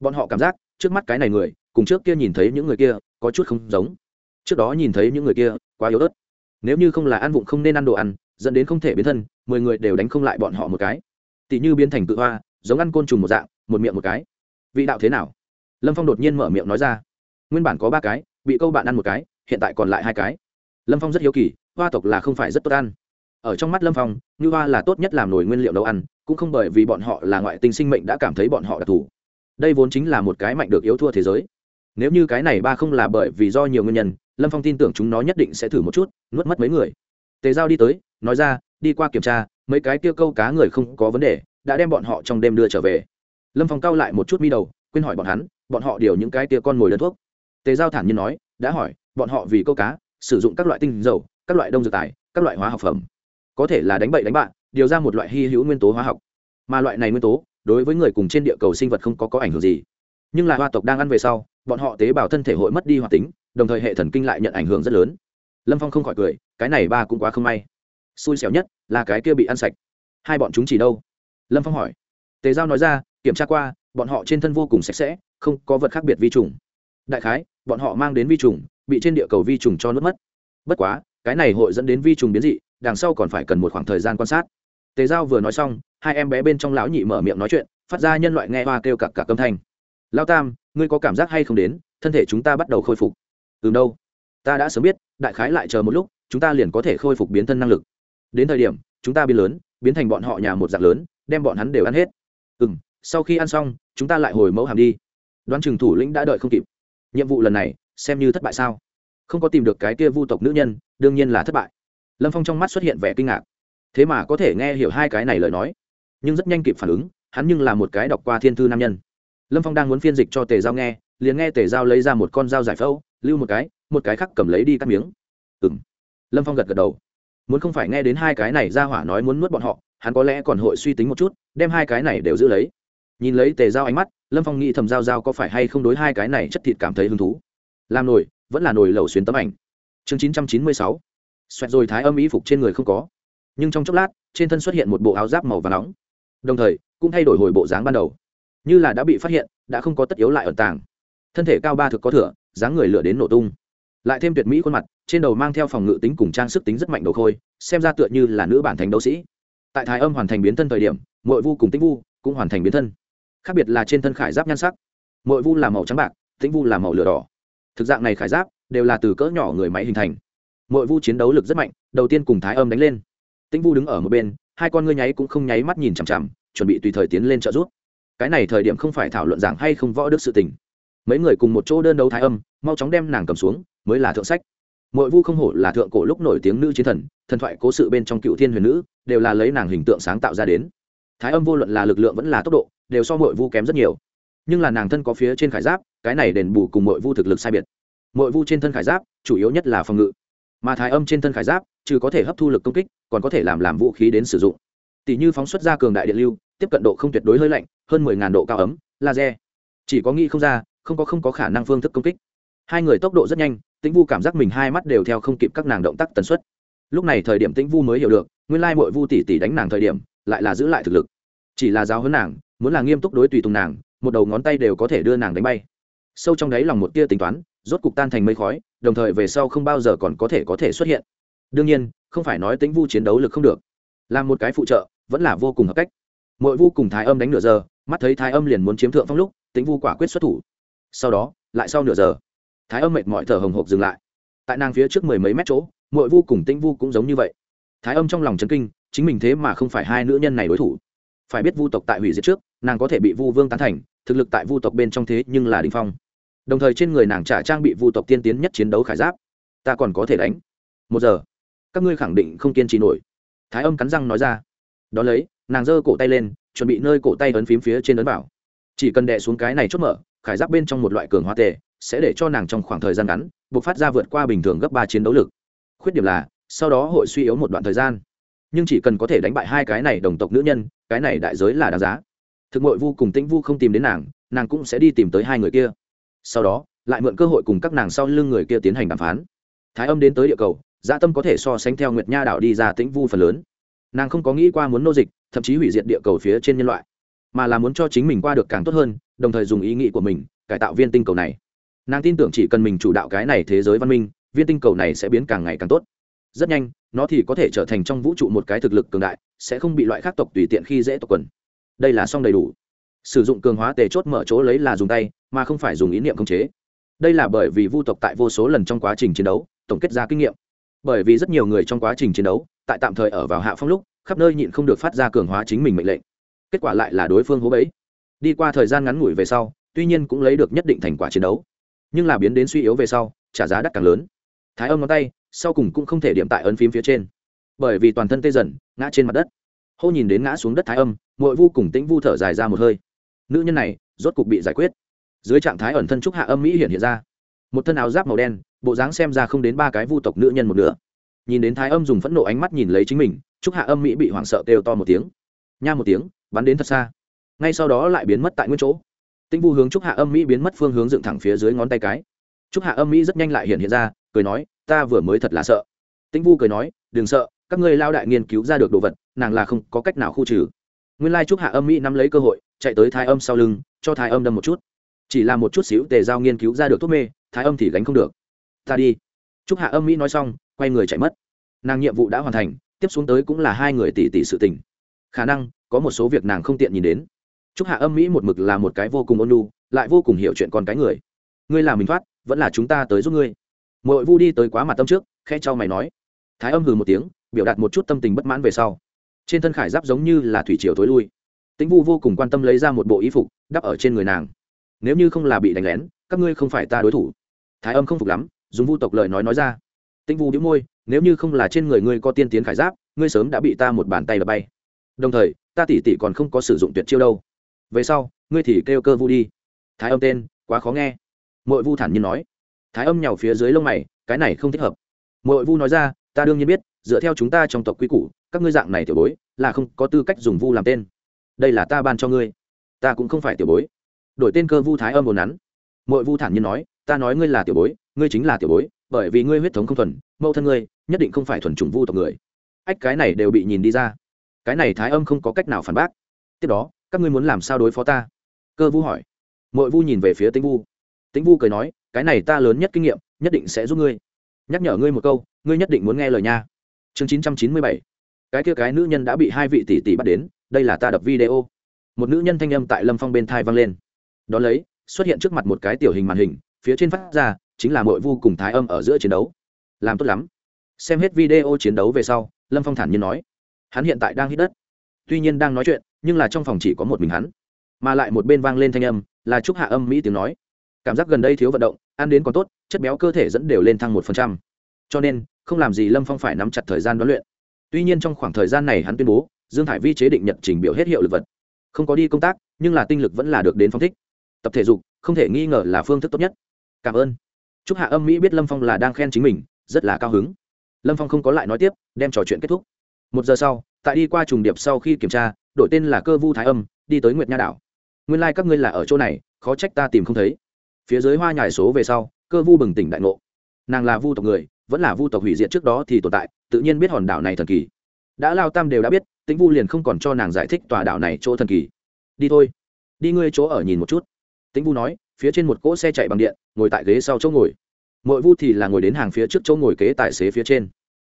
Bọn họ cảm giác, trước mắt cái này người cùng trước kia nhìn thấy những người kia có chút không giống. Trước đó nhìn thấy những người kia quá yếu ớt. Nếu như không là ăn vụng không nên ăn đồ ăn, dẫn đến không thể biến thân, mười người đều đánh không lại bọn họ một cái. Tỷ như biến thành tự hoa, giống ăn côn trùng một dạng, một miệng một cái. Vị đạo thế nào? Lâm phong đột nhiên mở miệng nói ra. Nguyên bản có ba cái, bị câu bạn ăn một cái, hiện tại còn lại hai cái. Lâm phong rất hiếu kỳ, hoa tộc là không phải rất tốt ăn. Ở trong mắt lâm phong như hoa là tốt nhất làm nổi nguyên liệu nấu ăn, cũng không bởi vì bọn họ là ngoại tình sinh mệnh đã cảm thấy bọn họ đặc thù đây vốn chính là một cái mạnh được yếu thua thế giới nếu như cái này ba không là bởi vì do nhiều nguyên nhân, lâm phong tin tưởng chúng nó nhất định sẽ thử một chút, nuốt mất mấy người. Tề giao đi tới, nói ra, đi qua kiểm tra, mấy cái kia câu cá người không có vấn đề, đã đem bọn họ trong đêm đưa trở về. Lâm phong cau lại một chút mi đầu, quên hỏi bọn hắn, bọn họ điều những cái kia con mồi đơn thuốc? Tề giao thản nhiên nói, đã hỏi, bọn họ vì câu cá, sử dụng các loại tinh dầu, các loại đông dược tài, các loại hóa học phẩm. Có thể là đánh bậy đánh bạn, điều ra một loại hy hữu nguyên tố hóa học. Mà loại này nguyên tố, đối với người cùng trên địa cầu sinh vật không có có ảnh hưởng gì. Nhưng là hoa tộc đang ăn về sau bọn họ tế bào thân thể hội mất đi hoạt tính, đồng thời hệ thần kinh lại nhận ảnh hưởng rất lớn. Lâm phong không khỏi cười, cái này ba cũng quá không may. Xui xẻo nhất là cái kia bị ăn sạch. Hai bọn chúng chỉ đâu? Lâm phong hỏi. Tề giao nói ra, kiểm tra qua, bọn họ trên thân vô cùng sạch sẽ, không có vật khác biệt vi trùng. Đại khái, bọn họ mang đến vi trùng, bị trên địa cầu vi trùng cho nuốt mất. Bất quá, cái này hội dẫn đến vi trùng biến dị, đằng sau còn phải cần một khoảng thời gian quan sát. Tề giao vừa nói xong, hai em bé bên trong lão nhị mở miệng nói chuyện, phát ra nhân loại nghe hoa kêu cặc cả âm thanh. Lao tam ngươi có cảm giác hay không đến, thân thể chúng ta bắt đầu khôi phục. Từ đâu. Ta đã sớm biết, đại khái lại chờ một lúc, chúng ta liền có thể khôi phục biến thân năng lực. Đến thời điểm, chúng ta biến lớn, biến thành bọn họ nhà một dạng lớn, đem bọn hắn đều ăn hết. Ừ m sau khi ăn xong, chúng ta lại hồi mẫu hàm đi. Đoán chừng thủ lĩnh đã đợi không kịp. Nhiệm vụ lần này, xem như thất bại sao? Không có tìm được cái kia vu tộc nữ nhân, đương nhiên là thất bại. Lâm phong trong mắt xuất hiện vẻ kinh ngạc. Thế mà có thể nghe hiểu hai cái này lời nói. Nhưng rất nhanh kịp phản ứng, hắn nhưng là một cái đọc qua thiên thư nam nhân lâm phong đang muốn phiên dịch cho tề giao nghe liền nghe tề giao lấy ra một con dao giải phẫu lưu một cái một cái khác cầm lấy đi cắt miếng. Ừ m lâm phong gật gật đầu. Muốn không phải nghe đến hai cái này ra hỏa nói muốn nuốt bọn họ hắn có lẽ còn hội suy tính một chút đem hai cái này đều giữ lấy. Nhìn lấy tề giao ánh mắt lâm phong nghĩ thầm giao giao có phải hay không đối hai cái này chất thịt cảm thấy hứng thú. Làm nổi, vẫn là nổi lẩu xuyến tấm ảnh. Chương chín trăm chín mươi sáu. Xoẹt rồi thái âm ý phục trên người không có. Nhưng trong chốc lát trên thân xuất hiện một bộ áo giáp màu và nóng. Đồng thời cũng thay đổi hồi bộ dáng ban đầu như là đã bị phát hiện, đã không có tất yếu lại ẩn tàng. Thân thể cao ba thực có thừa, dáng người lửa đến nổ tung. Lại thêm tuyệt mỹ khuôn mặt, trên đầu mang theo phòng ngự tính cùng trang sức tính rất mạnh đầu khôi, xem ra tựa như là nữ bản thành đấu sĩ. Tại thái âm hoàn thành biến thân thời điểm mội vu cùng tĩnh vu cũng hoàn thành biến thân. Khác biệt là trên thân khải giáp nhan sắc. Mội vu là màu trắng bạc, tĩnh vu là màu lửa đỏ. Thực dạng này khải giáp đều là từ cỡ nhỏ người máy hình thành. Mội vu chiến đấu lực rất mạnh, đầu tiên cùng thái âm đánh lên. Tĩnh vu đứng ở một bên, hai con ngươi nháy cũng không nháy mắt nhìn chằm chằm, chuẩn bị tùy thời tiến lên trợ giúp cái này thời điểm không phải thảo luận giảng hay không võ đức sự tình. Mấy người cùng một chỗ đơn đấu thái âm, mau chóng đem nàng cầm xuống, mới là thượng sách. Mỗi vu không hổ là thượng cổ lúc nổi tiếng nữ chiến thần thần thoại cố sự bên trong cựu thiên huyền nữ, đều là lấy nàng hình tượng sáng tạo ra đến. Thái âm vô luận là lực lượng vẫn là tốc độ, đều so mội vu kém rất nhiều. Nhưng là nàng thân có phía trên khải giáp, cái này đền bù cùng mội vu thực lực sai biệt. Mội vu trên thân khải giáp, chủ yếu nhất là phòng ngự. Mà thái âm trên thân khải giáp, trừ có thể hấp thu lực công kích, còn có thể làm làm vũ khí đến sử dụng. Tỷ như phóng xuất ra cường đại điện lưu tiếp cận độ không tuyệt đối hơi lạnh, hơn mười ngàn độ cao ấm, laser. Chỉ có nghĩ không ra, không có không có khả năng phương thức công kích. Hai người tốc độ rất nhanh, tĩnh vu cảm giác mình hai mắt đều theo không kịp các nàng động tác tần suất. Lúc này thời điểm tĩnh vu mới hiểu được, nguyên lai mội vu tỷ tỷ đánh nàng thời điểm, lại là giữ lại thực lực. Chỉ là giáo hấn nàng, muốn là nghiêm túc đối tùy tùng nàng, một đầu ngón tay đều có thể đưa nàng đánh bay. Sâu trong đáy lòng một tia tính toán, rốt cục tan thành mây khói, đồng thời về sau không bao giờ còn có thể có thể xuất hiện. Đương nhiên, không phải nói tĩnh vu chiến đấu lực không được. Làm một cái phụ trợ, vẫn là vô cùng hợp cách mỗi vu cùng thái âm đánh nửa giờ, mắt thấy thái âm liền muốn chiếm thượng phong lúc, tĩnh vu quả quyết xuất thủ. Sau đó, lại sau nửa giờ, thái âm mệt mỏi thở hồng hộc dừng lại. Tại nàng phía trước mười mấy mét chỗ mỗi vu cùng tĩnh vu cũng giống như vậy. Thái âm trong lòng chấn kinh, chính mình thế mà không phải hai nữ nhân này đối thủ. Phải biết vu tộc tại hủy diệt trước, nàng có thể bị vu vương tán thành, thực lực tại vu tộc bên trong thế nhưng là đình phong. Đồng thời trên người nàng trả trang bị vu tộc tiên tiến nhất chiến đấu khải giáp. Ta còn có thể đánh. Một giờ. Các ngươi khẳng định không kiên trì nổi. Thái âm cắn răng nói ra. Đ ó lấy nàng giơ cổ tay lên, chuẩn bị nơi cổ tay ấn phím phía trên ấn bảo chỉ cần đè xuống cái này chốt mở, khải giáp bên trong một loại cường hóa tệ sẽ để cho nàng trong khoảng thời gian ngắn buộc phát ra vượt qua bình thường gấp ba chiến đấu lực. Khuyết điểm là, sau đó hội suy yếu một đoạn thời gian. Nhưng chỉ cần có thể đánh bại hai cái này đồng tộc nữ nhân, cái này đại giới là đáng giá. Thực mội vu cùng tĩnh vu không tìm đến nàng nàng cũng sẽ đi tìm tới hai người kia. Sau đó, lại mượn cơ hội cùng các nàng sau lưng người kia tiến hành đàm phán. Thái âm đến tới địa cầu dạ tâm có thể so sánh theo nguyệt nha đảo đi ra tĩnh vu phần lớn. Nàng không có nghĩ qua muốn nô dịch thậm chí hủy diệt địa cầu phía trên nhân loại, mà là muốn cho chính mình qua được càng tốt hơn, đồng thời dùng ý nghĩ của mình cải tạo viên tinh cầu này. Nàng tin tưởng chỉ cần mình chủ đạo cái này thế giới văn minh, viên tinh cầu này sẽ biến càng ngày càng tốt. Rất nhanh, nó thì có thể trở thành trong vũ trụ một cái thực lực cường đại, sẽ không bị loại khác tộc tùy tiện khi dễ tộc quần. Đây là xong đầy đủ. Sử dụng cường hóa tề chốt mở chỗ lấy là dùng tay, mà không phải dùng ý niệm khống chế. Đây là bởi vì vu tộc tại vô số lần trong quá trình chiến đấu, tổng kết ra kinh nghiệm. Bởi vì rất nhiều người trong quá trình chiến đấu, tại tạm thời ở vào hạ phong lúc khắp nơi nhịn không được phát ra cường hóa chính mình mệnh lệnh. Kết quả lại là đối phương hố bẫy. Đi qua thời gian ngắn ngủi về sau, tuy nhiên cũng lấy được nhất định thành quả chiến đấu, nhưng là biến đến suy yếu về sau, trả giá đắt càng lớn. Thái âm ngón tay, sau cùng cũng không thể điểm tại ấn phím phía trên. Bởi vì toàn thân tê dần, ngã trên mặt đất. Hô nhìn đến ngã xuống đất thái âm mội vu cùng tĩnh vu thở dài ra một hơi. Nữ nhân này, rốt cục bị giải quyết. Dưới trạng thái ẩn thân trúc hạ âm mỹ hiện hiện ra. Một thân áo giáp màu đen, bộ dáng xem ra không đến ba cái vu tộc nữ nhân một nửa nhìn đến thái âm dùng phẫn nộ ánh mắt nhìn lấy chính mình, trúc hạ âm mỹ bị hoảng sợ kêu to một tiếng. Nha một tiếng, bắn đến thật xa. Ngay sau đó lại biến mất tại nguyên chỗ. Tinh vu hướng trúc hạ âm mỹ biến mất phương hướng dựng thẳng phía dưới ngón tay cái. Trúc hạ âm mỹ rất nhanh lại hiện hiện ra, cười nói, ta vừa mới thật là sợ. Tinh vu cười nói, đừng sợ, các ngươi lao đại nghiên cứu ra được đồ vật, nàng là không có cách nào khu trừ. Nguyên lai trúc hạ âm mỹ nắm lấy cơ hội, chạy tới thái âm sau lưng, cho thái âm đâm một chút. Chỉ là một chút xíu tề giao nghiên cứu ra được thuốc mê, thái âm thì gánh không được. Ta đi. Trúc hạ âm mỹ nói xong quay người chạy mất. Nàng nhiệm vụ đã hoàn thành, tiếp xuống tới cũng là hai người tỷ tỷ sự tình. Khả năng, có một số việc nàng không tiện nhìn đến. Trúc hạ âm mỹ một mực là một cái vô cùng ôn lu lại vô cùng hiểu chuyện con cái người. Ngươi làm mình thoát, vẫn là chúng ta tới giúp ngươi. Mội vu đi tới quá mặt tâm trước khe cho mày nói. Thái âm hừ một tiếng, biểu đạt một chút tâm tình bất mãn về sau. Trên thân khải giáp giống như là thủy triều tối lui. Tĩnh vu vô cùng quan tâm lấy ra một bộ y phục, đắp ở trên người nàng. Nếu như không là bị đánh lén, các ngươi không phải ta đối thủ. Thái âm không phục lắm, dùng vu tộc lời nói nói ra tĩnh vu đĩu môi, nếu như không là trên người ngươi có tiên tiến khải giáp, ngươi sớm đã bị ta một bàn tay đập bay. Đồng thời, ta tỉ tỉ còn không có sử dụng tuyệt chiêu đâu. Về sau, ngươi thì kêu cơ vu đi. Thái âm tên, quá khó nghe. Mội vu thản nhiên nói. Thái âm nhào phía dưới lông mày, cái này không thích hợp. Mội vu nói ra, ta đương nhiên biết, dựa theo chúng ta trong tộc quy củ, các ngươi dạng này tiểu bối, là không có tư cách dùng vu làm tên. Đây là ta ban cho ngươi. Ta cũng không phải tiểu bối. Đổi tên cơ vu thái âm ồn nắn mội vu thản nhiên nói, ta nói ngươi là tiểu bối, ngươi chính là tiểu bối bởi vì ngươi huyết thống không thuần, mẫu thân ngươi nhất định không phải thuần chủng vu tộc người. Ách, cái này đều bị nhìn đi ra. Cái này thái âm không có cách nào phản bác. Tiếp đó, các ngươi muốn làm sao đối phó ta? Cơ vu hỏi. Mội vu nhìn về phía tĩnh vu. Tĩnh vu cười nói, cái này ta lớn nhất kinh nghiệm, nhất định sẽ giúp ngươi. Nhắc nhở ngươi một câu, ngươi nhất định muốn nghe lời nha. Chương chín trăm chín mươi bảy. Cái kia cái nữ nhân đã bị hai vị tỷ tỷ bắt đến, đây là ta đập video. Một nữ nhân thanh âm tại lâm phong bên thai vang lên. Đón lấy, xuất hiện trước mặt một cái tiểu hình màn hình, phía trên phát ra chính là mội vu cùng thái âm ở giữa chiến đấu. Làm tốt lắm. Xem hết video chiến đấu về sau, lâm phong thản nhiên nói. Hắn hiện tại đang hít đất. Tuy nhiên đang nói chuyện, nhưng là trong phòng chỉ có một mình hắn. Mà lại một bên vang lên thanh âm, là chúc hạ âm mỹ tiếng nói. Cảm giác gần đây thiếu vận động, ăn đến còn tốt, chất béo cơ thể dẫn đều lên thăng một phần trăm. Cho nên, không làm gì lâm phong phải nắm chặt thời gian đoán luyện. Tuy nhiên trong khoảng thời gian này hắn tuyên bố, dương thải vi chế định nhận trình biểu hết hiệu lực vật. Không có đi công tác, nhưng là tinh lực vẫn là được đến phong thích. Tập thể dục, không thể nghi ngờ là phương thức tốt nhất. Cảm ơn chúc hạ âm mỹ biết lâm phong là đang khen chính mình, rất là cao hứng. Lâm phong không có lại nói tiếp, đem trò chuyện kết thúc. Một giờ sau, tại đi qua trùng điệp sau khi kiểm tra đổi tên là cơ vu thái âm, đi tới nguyệt nha đảo. Nguyên lai、like、các ngươi là ở chỗ này, khó trách ta tìm không thấy. Phía dưới hoa nhài số về sau, cơ vu bừng tỉnh đại ngộ. Nàng là vu tộc người, vẫn là vu tộc hủy diệt trước đó thì tồn tại, tự nhiên biết hòn đảo này thần kỳ. Đã lao tam đều đã biết, tĩnh vu liền không còn cho nàng giải thích tòa đảo này chỗ thần kỳ. Đi thôi. Đi ngươi chỗ ở nhìn một chút. Tĩnh vu nói phía trên một cỗ xe chạy bằng điện, ngồi tại ghế sau chỗ ngồi. Mỗi vu thì là ngồi đến hàng phía trước chỗ ngồi kế tài xế phía trên.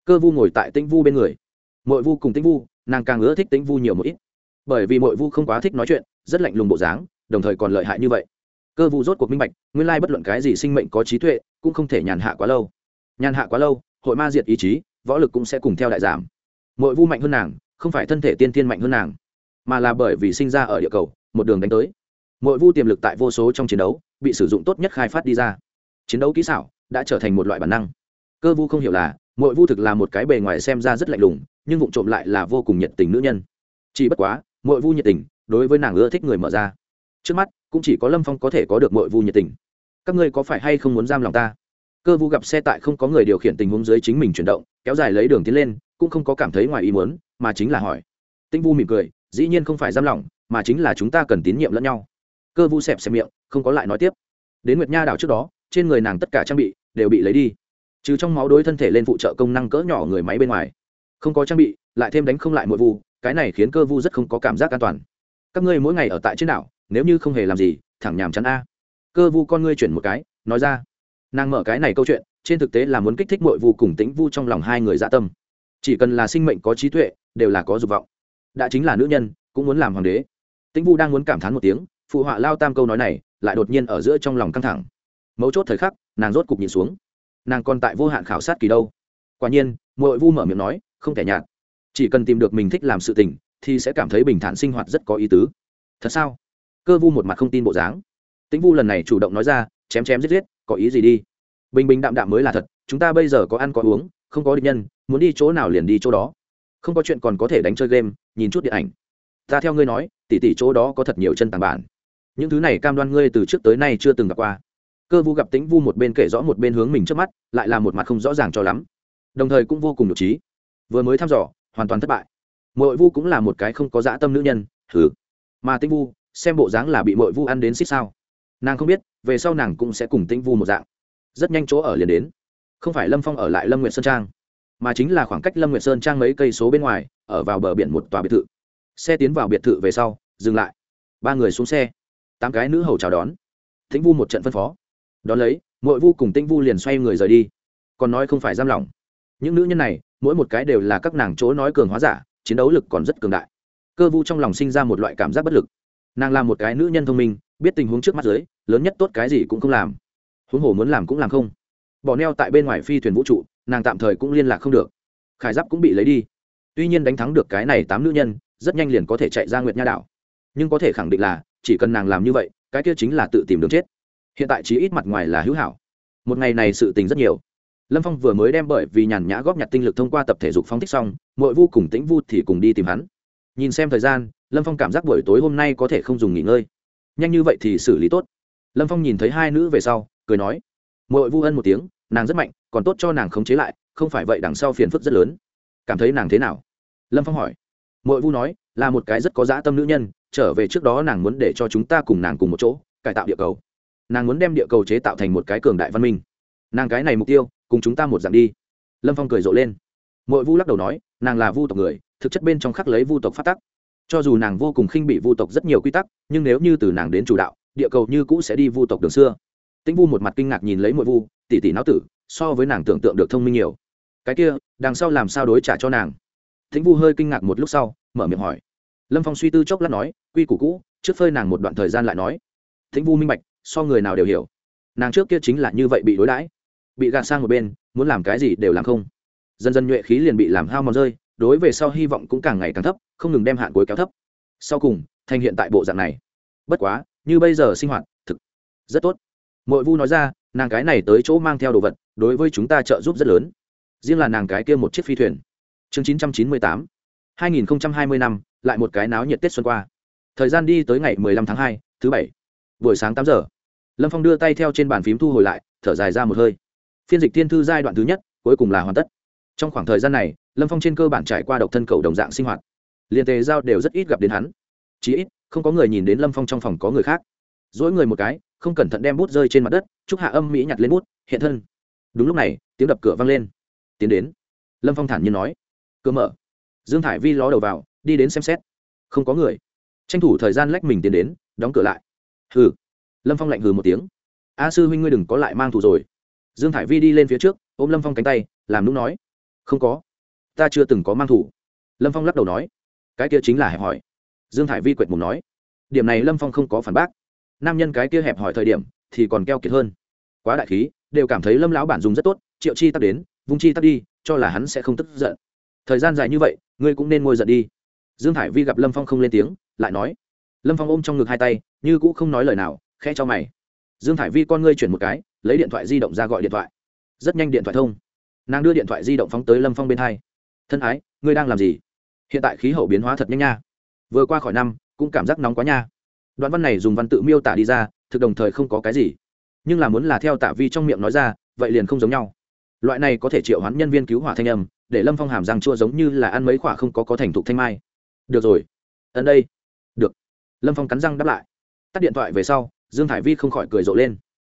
Cơ vu ngồi tại tĩnh vu bên người. Mỗi vu cùng tĩnh vu, nàng càng ưa thích tĩnh vu nhiều một ít. Bởi vì mỗi vu không quá thích nói chuyện, rất lạnh lùng bộ dáng, đồng thời còn lợi hại như vậy. Cơ vu rốt cuộc minh bạch, nguyên lai bất luận cái gì sinh mệnh có trí tuệ, cũng không thể nhàn hạ quá lâu. Nhàn hạ quá lâu, hội ma diệt ý chí, võ lực cũng sẽ cùng theo đại giảm. Mỗi vu mạnh hơn nàng, không phải thân thể tiên tiên mạnh hơn nàng, mà là bởi vì sinh ra ở địa cầu, một đường đánh tới mỗi vu tiềm lực tại vô số trong chiến đấu bị sử dụng tốt nhất khai phát đi ra. Chiến đấu kỹ xảo đã trở thành một loại bản năng. Cơ vu không hiểu là mỗi vu thực là một cái bề ngoài xem ra rất lạnh lùng nhưng vụ trộm lại là vô cùng nhiệt tình nữ nhân. Chỉ bất quá mỗi vu nhiệt tình đối với nàng ưa thích người mở ra. Trước mắt cũng chỉ có lâm phong có thể có được mỗi vu nhiệt tình. Các ngươi có phải hay không muốn giam lòng ta? Cơ vu gặp xe tại không có người điều khiển tình huống dưới chính mình chuyển động kéo dài lấy đường tiến lên cũng không có cảm thấy ngoài ý muốn mà chính là hỏi. Tinh vu mỉm cười dĩ nhiên không phải giam lòng, mà chính là chúng ta cần tín nhiệm lẫn nhau cơ vu xẹp xẹp miệng, không có lại nói tiếp. Đến nguyệt nha đảo trước đó, trên người nàng tất cả trang bị đều bị lấy đi. Trừ trong máu đối thân thể lên phụ trợ công năng cỡ nhỏ người máy bên ngoài. Không có trang bị, lại thêm đánh không lại mỗi vu, cái này khiến cơ vu rất không có cảm giác an toàn. Các ngươi mỗi ngày ở tại trên đảo, nếu như không hề làm gì, thẳng nhàm chắn a. Cơ vu con ngươi chuyển một cái, nói ra. Nàng mở cái này câu chuyện, trên thực tế là muốn kích thích mỗi vu cùng tính vu trong lòng hai người dạ tâm. Chỉ cần là sinh mệnh có trí tuệ, đều là có dục vọng. Đã chính là nữ nhân, cũng muốn làm hoàng đế. Tĩnh vu đang muốn cảm thán một tiếng phụ họa lao tam câu nói này lại đột nhiên ở giữa trong lòng căng thẳng. Mấu chốt thời khắc, nàng rốt cục nhìn xuống. Nàng còn tại vô hạn khảo sát kỳ đâu. Quả nhiên mội vu mở miệng nói, không thể nhạt. Chỉ cần tìm được mình thích làm sự tình, thì sẽ cảm thấy bình thản sinh hoạt rất có ý tứ. Thật sao? Cơ vu một mặt không tin bộ dáng. Tĩnh vu lần này chủ động nói ra, chém chém giết giết, có ý gì đi? Bình bình đạm đạm mới là thật, chúng ta bây giờ có ăn có uống, không có địch nhân, muốn đi chỗ nào liền đi chỗ đó. Không có chuyện còn có thể đánh chơi game, nhìn chút điện ảnh. Ta theo ngươi nói tỉ tỉ chỗ đó có thật nhiều chân tàng bản những thứ này cam đoan ngươi từ trước tới nay chưa từng gặp qua. Cơ vu gặp tĩnh vu một bên kể rõ một bên hướng mình trước mắt, lại là một mặt không rõ ràng cho lắm. Đồng thời cũng vô cùng nhục trí. Vừa mới thăm dò, hoàn toàn thất bại. Mội vu cũng là một cái không có dã tâm nữ nhân thử mà tĩnh vu, xem bộ dáng là bị mội vu ăn đến xích sao. Nàng không biết, về sau nàng cũng sẽ cùng tĩnh vu một dạng. Rất nhanh chỗ ở liền đến. Không phải lâm phong ở lại lâm nguyện sơn trang, mà chính là khoảng cách lâm nguyệt sơn trang mấy cây số bên ngoài, ở vào bờ biển một tòa biệt thự. Xe tiến vào biệt thự về sau, dừng lại. Ba người xuống xe tám cái nữ hầu chào đón. Tĩnh vu một trận phân phó. Đón lấy mỗi vu cùng tĩnh vu liền xoay người rời đi. Còn nói không phải giam lỏng. Những nữ nhân này, mỗi một cái đều là các nàng chỗ nói cường hóa giả, chiến đấu lực còn rất cường đại. Cơ vu trong lòng sinh ra một loại cảm giác bất lực. Nàng là một cái nữ nhân thông minh, biết tình huống trước mắt dưới lớn nhất tốt cái gì cũng không làm. Huống hồ muốn làm cũng làm không. Bỏ neo tại bên ngoài phi thuyền vũ trụ, nàng tạm thời cũng liên lạc không được. Khải giáp cũng bị lấy đi. Tuy nhiên đánh thắng được cái này tám nữ nhân, rất nhanh liền có thể chạy ra nguyệt nha đảo. Nhưng có thể khẳng định là chỉ cần nàng làm như vậy, cái kia chính là tự tìm đường chết. Hiện tại chỉ ít mặt ngoài là hữu hảo. Một ngày này sự tình rất nhiều. Lâm phong vừa mới đem bởi vì nhàn nhã góp nhặt tinh lực thông qua tập thể dục phong thích xong mỗi vu cùng tĩnh vu thì cùng đi tìm hắn. Nhìn xem thời gian, lâm phong cảm giác buổi tối hôm nay có thể không dùng nghỉ ngơi. Nhanh như vậy thì xử lý tốt. Lâm phong nhìn thấy hai nữ về sau, cười nói mỗi vu ân một tiếng, nàng rất mạnh, còn tốt cho nàng khống chế lại, không phải vậy đằng sau phiền phức rất lớn. Cảm thấy nàng thế nào? Lâm phong hỏi mội vu nói, là một cái rất có dã tâm nữ nhân, trở về trước đó nàng muốn để cho chúng ta cùng nàng cùng một chỗ, cải tạo địa cầu. Nàng muốn đem địa cầu chế tạo thành một cái cường đại văn minh. Nàng cái này mục tiêu, cùng chúng ta một dạng đi. Lâm phong cười rộ lên. Mội vu lắc đầu nói, nàng là vu tộc người, thực chất bên trong khắc lấy vu tộc phát tắc. Cho dù nàng vô cùng khinh bị vu tộc rất nhiều quy tắc, nhưng nếu như từ nàng đến chủ đạo, địa cầu như cũ sẽ đi vu tộc đường xưa. Tĩnh vu một mặt kinh ngạc nhìn lấy mội vu, tỷ tỷ não tử, so với nàng tưởng tượng được thông minh nhiều. Cái kia, đằng sau làm sao đối trả cho nàng? Thính vu hơi kinh ngạc một lúc sau, mở miệng hỏi. Lâm phong suy tư chốc lát nói, quy củ cũ, trước phơi nàng một đoạn thời gian lại nói. Thính vu minh bạch, so người nào đều hiểu. Nàng trước kia chính là như vậy bị đối đãi. Bị gạt sang một bên, muốn làm cái gì đều làm không. Dần dần nhuệ khí liền bị làm hao mòn rơi, đối về sau hy vọng cũng càng ngày càng thấp, không ngừng đem hạn cuối kéo thấp. Sau cùng, thành hiện tại bộ dạng này. Bất quá, như bây giờ sinh hoạt, thực rất tốt. Mội vu nói ra, nàng cái này tới chỗ mang theo đồ vật, đối với chúng ta trợ giúp rất lớn. Riêng là nàng cái kia một chiếc phi thuyền chương chín trăm chín mươi tám, hai nghìn hai mươi năm lại một cái náo nhiệt tết xuân qua. Thời gian đi tới ngày mười lăm tháng hai, thứ bảy. Buổi sáng tám giờ, lâm phong đưa tay theo trên bàn phím thu hồi lại, thở dài ra một hơi. Phiên dịch thiên thư giai đoạn thứ nhất, cuối cùng là hoàn tất. Trong khoảng thời gian này, lâm phong trên cơ bản trải qua độc thân cầu đồng dạng sinh hoạt. Liền tề giao đều rất ít gặp đến hắn. Chí ít, không có người nhìn đến lâm phong trong phòng có người khác. Dỗi người một cái, không cẩn thận đem bút rơi trên mặt đất, chúc hạ âm mỹ nhặt lên bút, hiện thân. Đúng lúc này, tiếng đập cửa vang lên. Tiến đến. Lâm phong thản nhiên nói cửa mở. Dương thải vi ló đầu vào, đi đến xem xét. Không có người. Tranh thủ thời gian lách mình tiến đến, đóng cửa lại. Hừ. Lâm phong lạnh hừ một tiếng. A sư huynh ngươi đừng có lại mang thủ rồi. Dương thải vi đi lên phía trước, ôm lâm phong cánh tay, làm lúc nói. Không có. Ta chưa từng có mang thủ lâm phong lắc đầu nói. Cái kia chính là hẹp hỏi. Dương thải vi quệt mùng nói. Điểm này lâm phong không có phản bác. Nam nhân cái kia hẹp hỏi thời điểm, thì còn keo kiệt hơn. Quá đại khí, đều cảm thấy lâm lão bản dùng rất tốt, triệu chi tắt đến, vung chi tắt đi, cho là hắn sẽ không tức giận thời gian dài như vậy, ngươi cũng nên ngồi giận đi. Dương thải vi gặp lâm phong không lên tiếng, lại nói. Lâm phong ôm trong ngực hai tay, như cũ không nói lời nào khe cho mày. Dương thải vi con ngươi chuyển một cái, lấy điện thoại di động ra gọi điện thoại. Rất nhanh điện thoại thông. Nàng đưa điện thoại di động phóng tới lâm phong bên hai. Thân ái, ngươi đang làm gì? Hiện tại khí hậu biến hóa thật nhanh nha. Vừa qua khỏi năm, cũng cảm giác nóng quá nha. Đoạn văn này dùng văn tự miêu tả đi ra, thực đồng thời không có cái gì. Nhưng là muốn là theo tả vi trong miệng nói ra, vậy liền không giống nhau loại này có thể triệu hoán nhân viên cứu hỏa thanh âm, để lâm phong hàm răng chua giống như là ăn mấy khoả không có có thành thục thanh mai. Được rồi. Ẩn đây. Được. Lâm phong cắn răng đáp lại. Tắt điện thoại về sau, dương thải vi không khỏi cười rộ lên.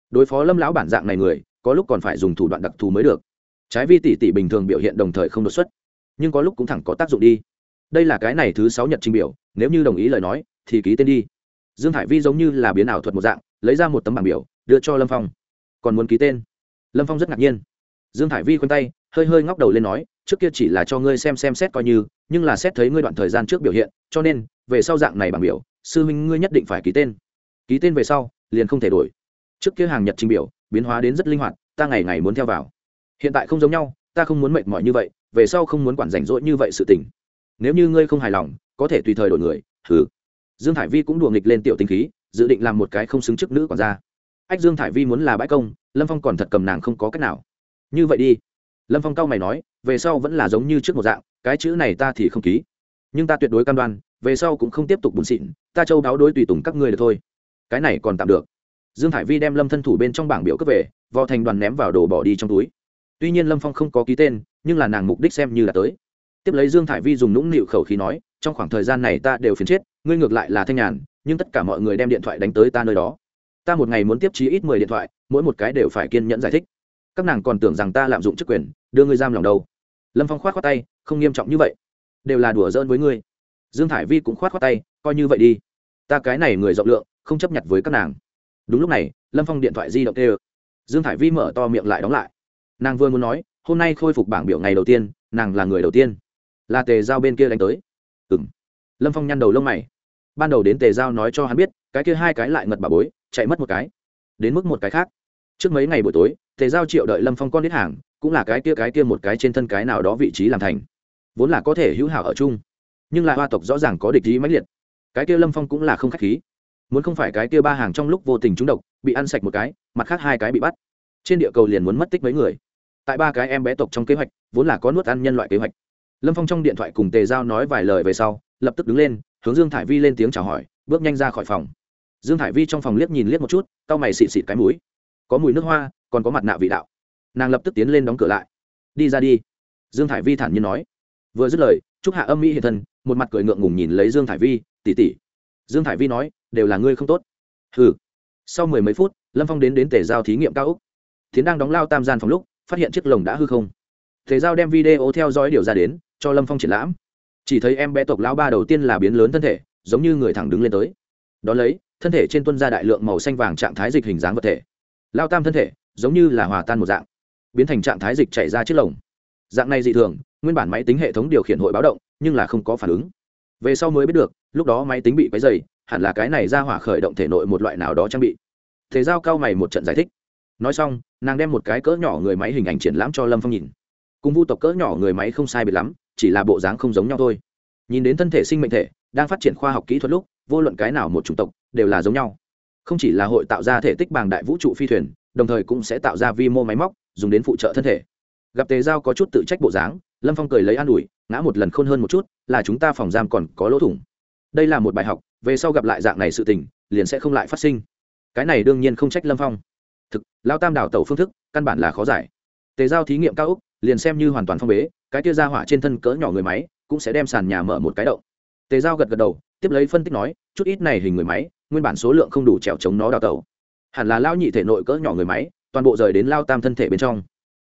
Đối phó lâm lão bản dạng này người, có lúc còn phải dùng thủ đoạn đặc thù mới được. Trái vi tỷ tỷ bình thường biểu hiện đồng thời không đột xuất, nhưng có lúc cũng thẳng có tác dụng đi. Đây là cái này thứ sáu nhật trình biểu, nếu như đồng ý lời nói, thì ký tên đi. Dương hải vi giống như là biến ảo thuật một dạng, lấy ra một tấm bảng biểu, đưa cho lâm phong. Còn muốn ký tên? Lâm phong rất ngạc nhiên dương hải vi khoanh tay, hơi hơi ngóc đầu lên nói, trước kia chỉ là cho ngươi xem xem xét coi như, nhưng là xét thấy ngươi đoạn thời gian trước biểu hiện, cho nên, về sau dạng này bảng biểu, sư huynh ngươi nhất định phải ký tên. Ký tên về sau, liền không thể đổi. Trước kia hàng nhật trình biểu, biến hóa đến rất linh hoạt, ta ngày ngày muốn theo vào. Hiện tại không giống nhau, ta không muốn mệt mỏi như vậy, về sau không muốn quản rảnh rỗi như vậy sự tình. Nếu như ngươi không hài lòng, có thể tùy thời đổi người thử dương thải vi cũng đùa nghịch lên tiểu tinh khí, dự định làm một cái không xứng chức nữ còn ra ách dương thải vi muốn là bãi công, lâm phong còn thật cầm nàng không có cách nào như vậy đi. Lâm phong cao mày nói, về sau vẫn là giống như trước một dạng, cái chữ này ta thì không ký. Nhưng ta tuyệt đối cam đoan, về sau cũng không tiếp tục bùn xịn, ta châu đáo đối tùy tùng các ngươi được thôi. Cái này còn tạm được. Dương thải vi đem lâm thân thủ bên trong bảng biểu cấp về, vò thành đoàn ném vào đồ bỏ đi trong túi. Tuy nhiên lâm phong không có ký tên, nhưng là nàng mục đích xem như là tới. Tiếp lấy dương thải vi dùng nũng nịu khẩu khí nói, trong khoảng thời gian này ta đều phiền chết, ngươi ngược lại là thanh nhàn, nhưng tất cả mọi người đem điện thoại đánh tới ta nơi đó. Ta một ngày muốn tiếp trí ít mười điện thoại, mỗi một cái đều phải kiên nhẫn giải thích các nàng còn tưởng rằng ta lạm dụng chức quyền, đưa ngươi giam lòng đâu. Lâm phong k h o á t khoác tay, không nghiêm trọng như vậy. Đều là đùa giỡn với ngươi. Dương thải vi cũng k h o á t khoác tay, coi như vậy đi. Ta cái này người rộng lượng, không chấp nhận với các nàng. Đúng lúc này, lâm phong điện thoại di động tê dương thải vi mở to miệng lại đóng lại. Nàng vừa muốn nói, hôm nay khôi phục bảng biểu ngày đầu tiên, nàng là người đầu tiên. Là tề giao bên kia đánh tới. Ừ m lâm phong nhăn đầu lông mày. Ban đầu đến tề giao nói cho hắn biết, cái kia hai cái lại ngật bà bối, chạy mất một cái. Đến mức một cái khác trước mấy ngày buổi tối, tề giao triệu đợi lâm phong con đến hàng, cũng là cái kia cái kia một cái trên thân cái nào đó vị trí làm thành. Vốn là có thể hữu hảo ở chung, nhưng là hoa tộc rõ ràng có địch ý mãnh liệt. Cái kia lâm phong cũng là không k h á c h khí. Muốn không phải cái kia ba hàng trong lúc vô tình trúng độc, bị ăn sạch một cái, mặt khác hai cái bị bắt. Trên địa cầu liền muốn mất tích mấy người. Tại ba cái em bé tộc trong kế hoạch, vốn là có nuốt ăn nhân loại kế hoạch. Lâm phong trong điện thoại cùng tề giao nói vài lời về sau, lập tức đứng lên, hướng dương thải vi lên tiếng chào hỏi, bước nhanh ra khỏi phòng. Dương thải vi trong phòng liếc nhìn liếc một chút, cau mày xịt xịt cái mũi có mùi nước hoa, còn có mặt nạ vị đạo. Nàng lập tức tiến lên đóng cửa lại. Đi ra đi. Dương thải vi thản nhiên nói. Vừa dứt lời, Trúc hạ âm mỹ hiện thân, một mặt cười ngượng ngùng nhìn lấy dương thải vi tỉ tỉ dương thải vi nói, đều là ngươi không tốt. Hừ. Sau mười mấy phút, lâm phong đến đến tề giao thí nghiệm cao úc. Tiến đang đóng lao tam gian phòng lúc, phát hiện chiếc lồng đã hư không. Tề giao đem video theo dõi điều ra đến, cho lâm phong triển lãm. Chỉ thấy em bé tộc lão ba đầu tiên là biến lớn thân thể, giống như người thẳng đứng lên tới. Đón lấy, thân thể trên tuân ra đại lượng màu xanh vàng trạng thái dịch hình dáng vật thể lao tam thân thể giống như là hòa tan một dạng, biến thành trạng thái dịch chạy ra chiếc lồng. Dạng này dị thường, nguyên bản máy tính hệ thống điều khiển hội báo động, nhưng là không có phản ứng. Về sau mới biết được, lúc đó máy tính bị quấy dày hẳn là cái này ra hỏa khởi động thể nội một loại nào đó trang bị. Thế giao cao mày một trận giải thích. Nói xong, nàng đem một cái cỡ nhỏ người máy hình ảnh triển lãm cho lâm phong nhìn. Cùng vu tộc cỡ nhỏ người máy không sai biệt lắm, chỉ là bộ dáng không giống nhau thôi. Nhìn đến thân thể sinh mệnh thể, đang phát triển khoa học kỹ thuật lúc, vô luận cái nào một chủng tộc, đều là giống nhau không chỉ là hội tạo ra thể tích bàng đại vũ trụ phi thuyền, đồng thời cũng sẽ tạo ra vi mô máy móc, dùng đến phụ trợ thân thể. Gặp tề giao có chút tự trách bộ dáng, lâm phong cười lấy an ủi, ngã một lần khôn hơn một chút, là chúng ta phòng giam còn có lỗ thủng. Đây là một bài học, về sau gặp lại dạng này sự tình, liền sẽ không lại phát sinh. Cái này đương nhiên không trách lâm phong. Thực lao tam đảo tàu phương thức, căn bản là khó giải. Tề giao thí nghiệm cao úc liền xem như hoàn toàn phong bế, cái tia ra hỏa trên thân cỡ nhỏ người máy, cũng sẽ đem sàn nhà mở một cái động. Tề giao gật gật đầu, tiếp lấy phân tích nói, chút ít này hình người máy nguyên bản số lượng không đủ trèo chống nó đào tẩu, hẳn là lao nhị thể nội cỡ nhỏ người máy toàn bộ rời đến lao tam thân thể bên trong.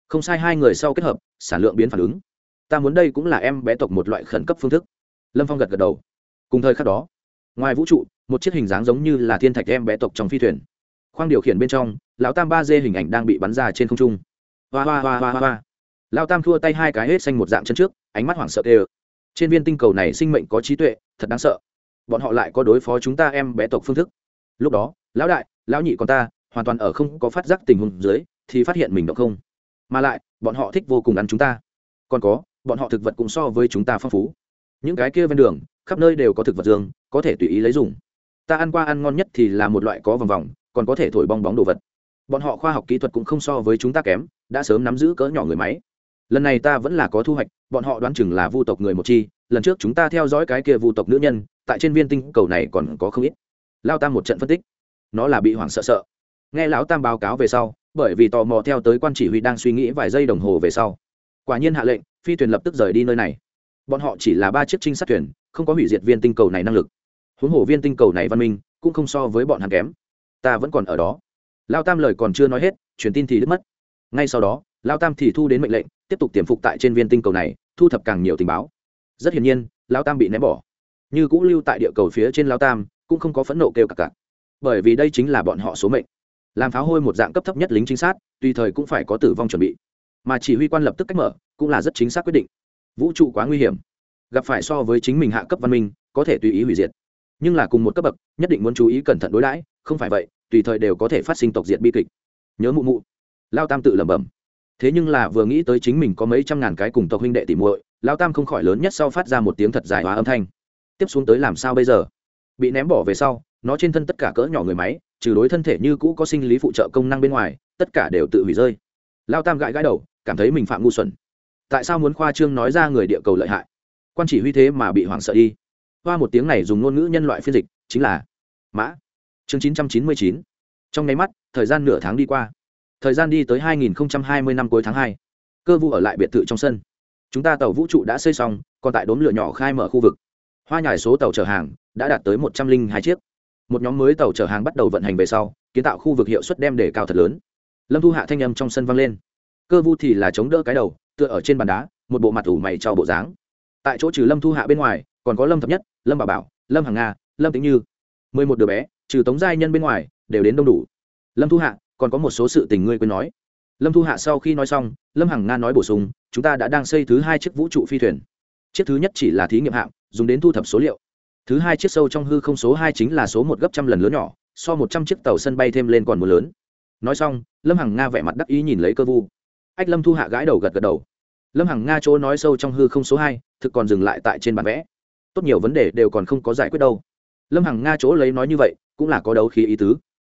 Không sai hai người sau kết hợp sản lượng biến phản ứng. Ta muốn đây cũng là em bé tộc một loại khẩn cấp phương thức. Lâm phong gật gật đầu. Cùng thời khắc đó ngoài vũ trụ một chiếc hình dáng giống như là thiên thạch em bé tộc trong phi thuyền. Khoang điều khiển bên trong lão tam ba d hình ảnh đang bị bắn ra trên không trung. Hoa hoa hoa hoa hoa Lao tam thua tay hai cái hết xanh một dạng chân trước ánh mắt hoảng sợ tê trên viên tinh cầu này sinh mệnh có trí tuệ thật đáng sợ bọn họ lại có đối phó chúng ta em bé tộc phương thức. Lúc đó, lão đại, lão nhị con ta, hoàn toàn ở không có phát giác tình huống dưới, thì phát hiện mình động không. Mà lại, bọn họ thích vô cùng ăn chúng ta. Còn có, bọn họ thực vật cũng so với chúng ta phong phú. Những cái kia ven đường, khắp nơi đều có thực vật dương, có thể tùy ý lấy dùng. Ta ăn qua ăn ngon nhất thì là một loại có vòng vòng, còn có thể thổi bong bóng đồ vật. Bọn họ khoa học kỹ thuật cũng không so với chúng ta kém, đã sớm nắm giữ cỡ nhỏ người máy lần này ta vẫn là có thu hoạch, bọn họ đoán chừng là vu tộc người một chi, lần trước chúng ta theo dõi cái kia vu tộc nữ nhân, tại trên viên tinh cầu này còn có không ít. Lao tam một trận phân tích. Nó là bị hoảng sợ sợ. Nghe lão tam báo cáo về sau, bởi vì tò mò theo tới quan chỉ huy đang suy nghĩ vài giây đồng hồ về sau. Quả nhiên hạ lệnh, phi thuyền lập tức rời đi nơi này. Bọn họ chỉ là ba chiếc trinh sát thuyền, không có hủy diệt viên tinh cầu này năng lực. Huống hồ viên tinh cầu này văn minh, cũng không so với bọn hắn kém. Ta vẫn còn ở đó. Lao tam lời còn chưa nói hết, truyền tin thì đứt mất. Ngay sau đó, lao tam thì thu đến mệnh lệnh tiếp tục tiềm phục tại trên viên tinh cầu này, thu thập càng nhiều tình báo. Rất hiển nhiên lao tam bị ném bỏ. Như cũ lưu tại địa cầu phía trên lao tam, cũng không có phẫn nộ kêu cặc cặc bởi vì đây chính là bọn họ số mệnh. Làm pháo hôi một dạng cấp thấp nhất lính chính sát, tùy thời cũng phải có tử vong chuẩn bị. Mà chỉ huy quan lập tức cách mở, cũng là rất chính xác quyết định. Vũ trụ quá nguy hiểm. Gặp phải so với chính mình hạ cấp văn minh, có thể tùy ý hủy diệt. Nhưng là cùng một cấp bậc, nhất định muốn chú ý cẩn thận đối đãi, không phải vậy, tùy thời đều có thể phát sinh tộc diệt bi kịch. Nhớ mụ mụ. Lao tam tự lẩm bẩm thế nhưng là vừa nghĩ tới chính mình có mấy trăm ngàn cái cùng tộc huynh đệ tỉ muội lao tam không khỏi lớn nhất sau phát ra một tiếng thật dài hóa âm thanh. Tiếp xuống tới làm sao bây giờ? Bị ném bỏ về sau, nó trên thân tất cả cỡ nhỏ người máy, trừ đối thân thể như cũ có sinh lý phụ trợ công năng bên ngoài, tất cả đều tự hủy rơi. Lao tam gãi gãi đầu, cảm thấy mình phạm ngu xuẩn. Tại sao muốn khoa trương nói ra người địa cầu lợi hại? Quan chỉ huy thế mà bị hoảng sợ đi. Hoa một tiếng này dùng ngôn ngữ nhân loại phiên dịch, chính là mã. Chương chín trăm chín mươi chín. Trong nháy mắt, thời gian nửa tháng đi qua thời gian đi tới hai nghìn hai mươi năm cuối tháng hai, cơ vụ ở lại biệt thự trong sân. Chúng ta tàu vũ trụ đã xây xong, còn tại đốm lửa nhỏ khai mở khu vực. Hoa nhải số tàu chở hàng đã đạt tới một trăm linh hai chiếc. Một nhóm mới tàu chở hàng bắt đầu vận hành về sau, kiến tạo khu vực hiệu suất đem để cao thật lớn. Lâm thu hạ thanh âm trong sân vang lên. Cơ vu thì là chống đỡ cái đầu, tựa ở trên bàn đá, một bộ mặt ủ mày cho bộ dáng. Tại chỗ trừ lâm thu hạ bên ngoài, còn có lâm thập nhất, lâm bảo bảo, lâm hằng nga, lâm tĩnh như. Mười một đứa bé, trừ tống giai nhân bên ngoài, đều đến đông đủ. Lâm thu hạ còn có một số sự tình ngươi quên nói. Lâm thu hạ sau khi nói xong, lâm hằng nga nói bổ sung, chúng ta đã đang xây thứ hai chiếc vũ trụ phi thuyền. Chiếc thứ nhất chỉ là thí nghiệm hạng, dùng đến thu thập số liệu. Thứ hai chiếc sâu trong hư không số hai chính là số một gấp trăm lần lớn nhỏ, so một trăm chiếc tàu sân bay thêm lên còn một lớn. Nói xong, lâm hằng nga vẻ mặt đắc ý nhìn lấy cơ vu. Ách, lâm thu hạ gãi đầu gật gật đầu. Lâm hằng nga chỗ nói sâu trong hư không số hai, thực còn dừng lại tại trên bản vẽ. Tốt nhiều vấn đề đều còn không có giải quyết đâu. Lâm hằng nga chỗ lấy nói như vậy, cũng là có đấu khí ý tứ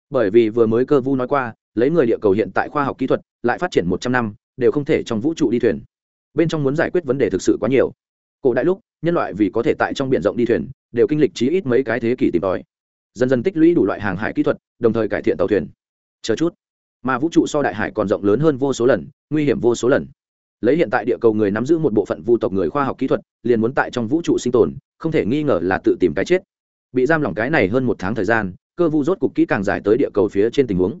bởi vì vừa mới cơ vu nói qua, lấy người địa cầu hiện tại khoa học kỹ thuật, lại phát triển một trăm năm, đều không thể trong vũ trụ đi thuyền. Bên trong muốn giải quyết vấn đề thực sự quá nhiều. Cổ đại lúc, nhân loại vì có thể tại trong b i ể n rộng đi thuyền, đều kinh lịch chí ít mấy cái thế kỷ tìm tòi. Dần dần tích lũy đủ loại hàng hải kỹ thuật, đồng thời cải thiện tàu thuyền. Chờ chút. Mà vũ trụ so đại hải còn rộng lớn hơn vô số lần, nguy hiểm vô số lần. Lấy hiện tại địa cầu người nắm giữ một bộ phận vu tộc người khoa học kỹ thuật, liền muốn tại trong vũ trụ sinh tồn, không thể nghi ngờ là tự tìm cái chết. Bị giam lỏng cái này hơn một tháng thời gian cơ vu rốt cục kỹ càng giải tới địa cầu phía trên tình huống.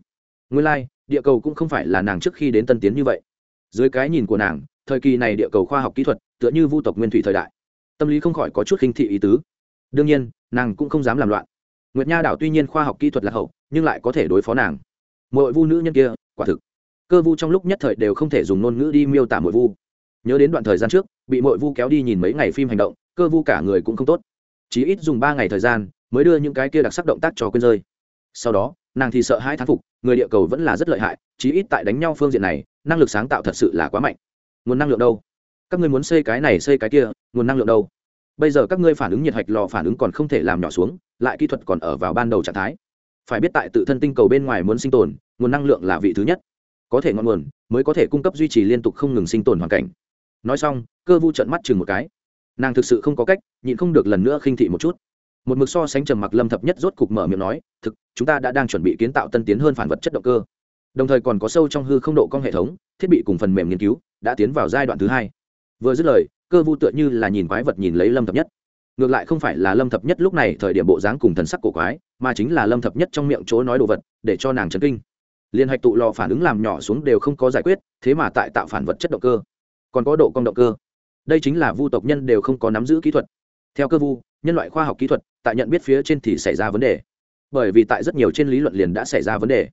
Nguyên lai、like, địa cầu cũng không phải là nàng trước khi đến tân tiến như vậy. Dưới cái nhìn của nàng thời kỳ này địa cầu khoa học kỹ thuật tựa như vu tộc nguyên thủy thời đại. Tâm lý không khỏi có chút khinh thị ý tứ. Đương nhiên nàng cũng không dám làm loạn. Nguyệt nha đảo tuy nhiên khoa học kỹ thuật là hậu nhưng lại có thể đối phó nàng. Mỗi vu nữ nhân kia quả thực. Cơ vu trong lúc nhất thời đều không thể dùng ngôn ngữ đi miêu tả mỗi vu. Nhớ đến đoạn thời gian trước bị mỗi vu kéo đi nhìn mấy ngày phim hành động cơ vu cả người cũng không tốt. Chỉ ít dùng ba ngày thời gian mới đưa những cái kia đặc sắc động tác cho quên rơi. Sau đó, nàng thì sợ hai thán phục, người địa cầu vẫn là rất lợi hại, chí ít tại đánh nhau phương diện này, năng lực sáng tạo thật sự là quá mạnh. Nguồn năng lượng đâu? Các ngươi muốn xây cái này, xây cái kia, nguồn năng lượng đâu? Bây giờ các ngươi phản ứng nhiệt hạch lò phản ứng còn không thể làm nhỏ xuống, lại kỹ thuật còn ở vào ban đầu trạng thái. Phải biết tại tự thân tinh cầu bên ngoài muốn sinh tồn, nguồn năng lượng là vị thứ nhất. Có thể ngọn nguồn, mới có thể cung cấp duy trì liên tục không ngừng sinh tồn hoàn cảnh. Nói xong, cơ vu trận mắt chừng một cái. Nàng thực sự không có cách, nhịn không được lần nữa khinh thị một chút một mực so sánh trầm mặc lâm thập nhất rốt cục mở miệng nói, thực, chúng ta đã đang chuẩn bị kiến tạo tân tiến hơn phản vật chất động cơ. Đồng thời còn có sâu trong hư không độ con hệ thống, thiết bị cùng phần mềm nghiên cứu đã tiến vào giai đoạn thứ hai. Vừa dứt lời, cơ vu tựa như là nhìn quái vật nhìn lấy lâm thập nhất. Ngược lại không phải là lâm thập nhất lúc này thời điểm bộ dáng cùng thần sắc cổ quái, mà chính là lâm thập nhất trong miệng chỗ nói đồ vật, để cho nàng chấn kinh. Liên hạch tụ lò phản ứng làm nhỏ xuống đều không có giải quyết, thế mà tại tạo phản vật chất động cơ. Còn có độ cong động cơ. Đây chính là vu tộc nhân đều không có nắm giữ kỹ thuật theo cơ vu, nhân loại khoa học kỹ thuật, tại nhận biết phía trên thì xảy ra vấn đề. Bởi vì tại rất nhiều trên lý luận liền đã xảy ra vấn đề.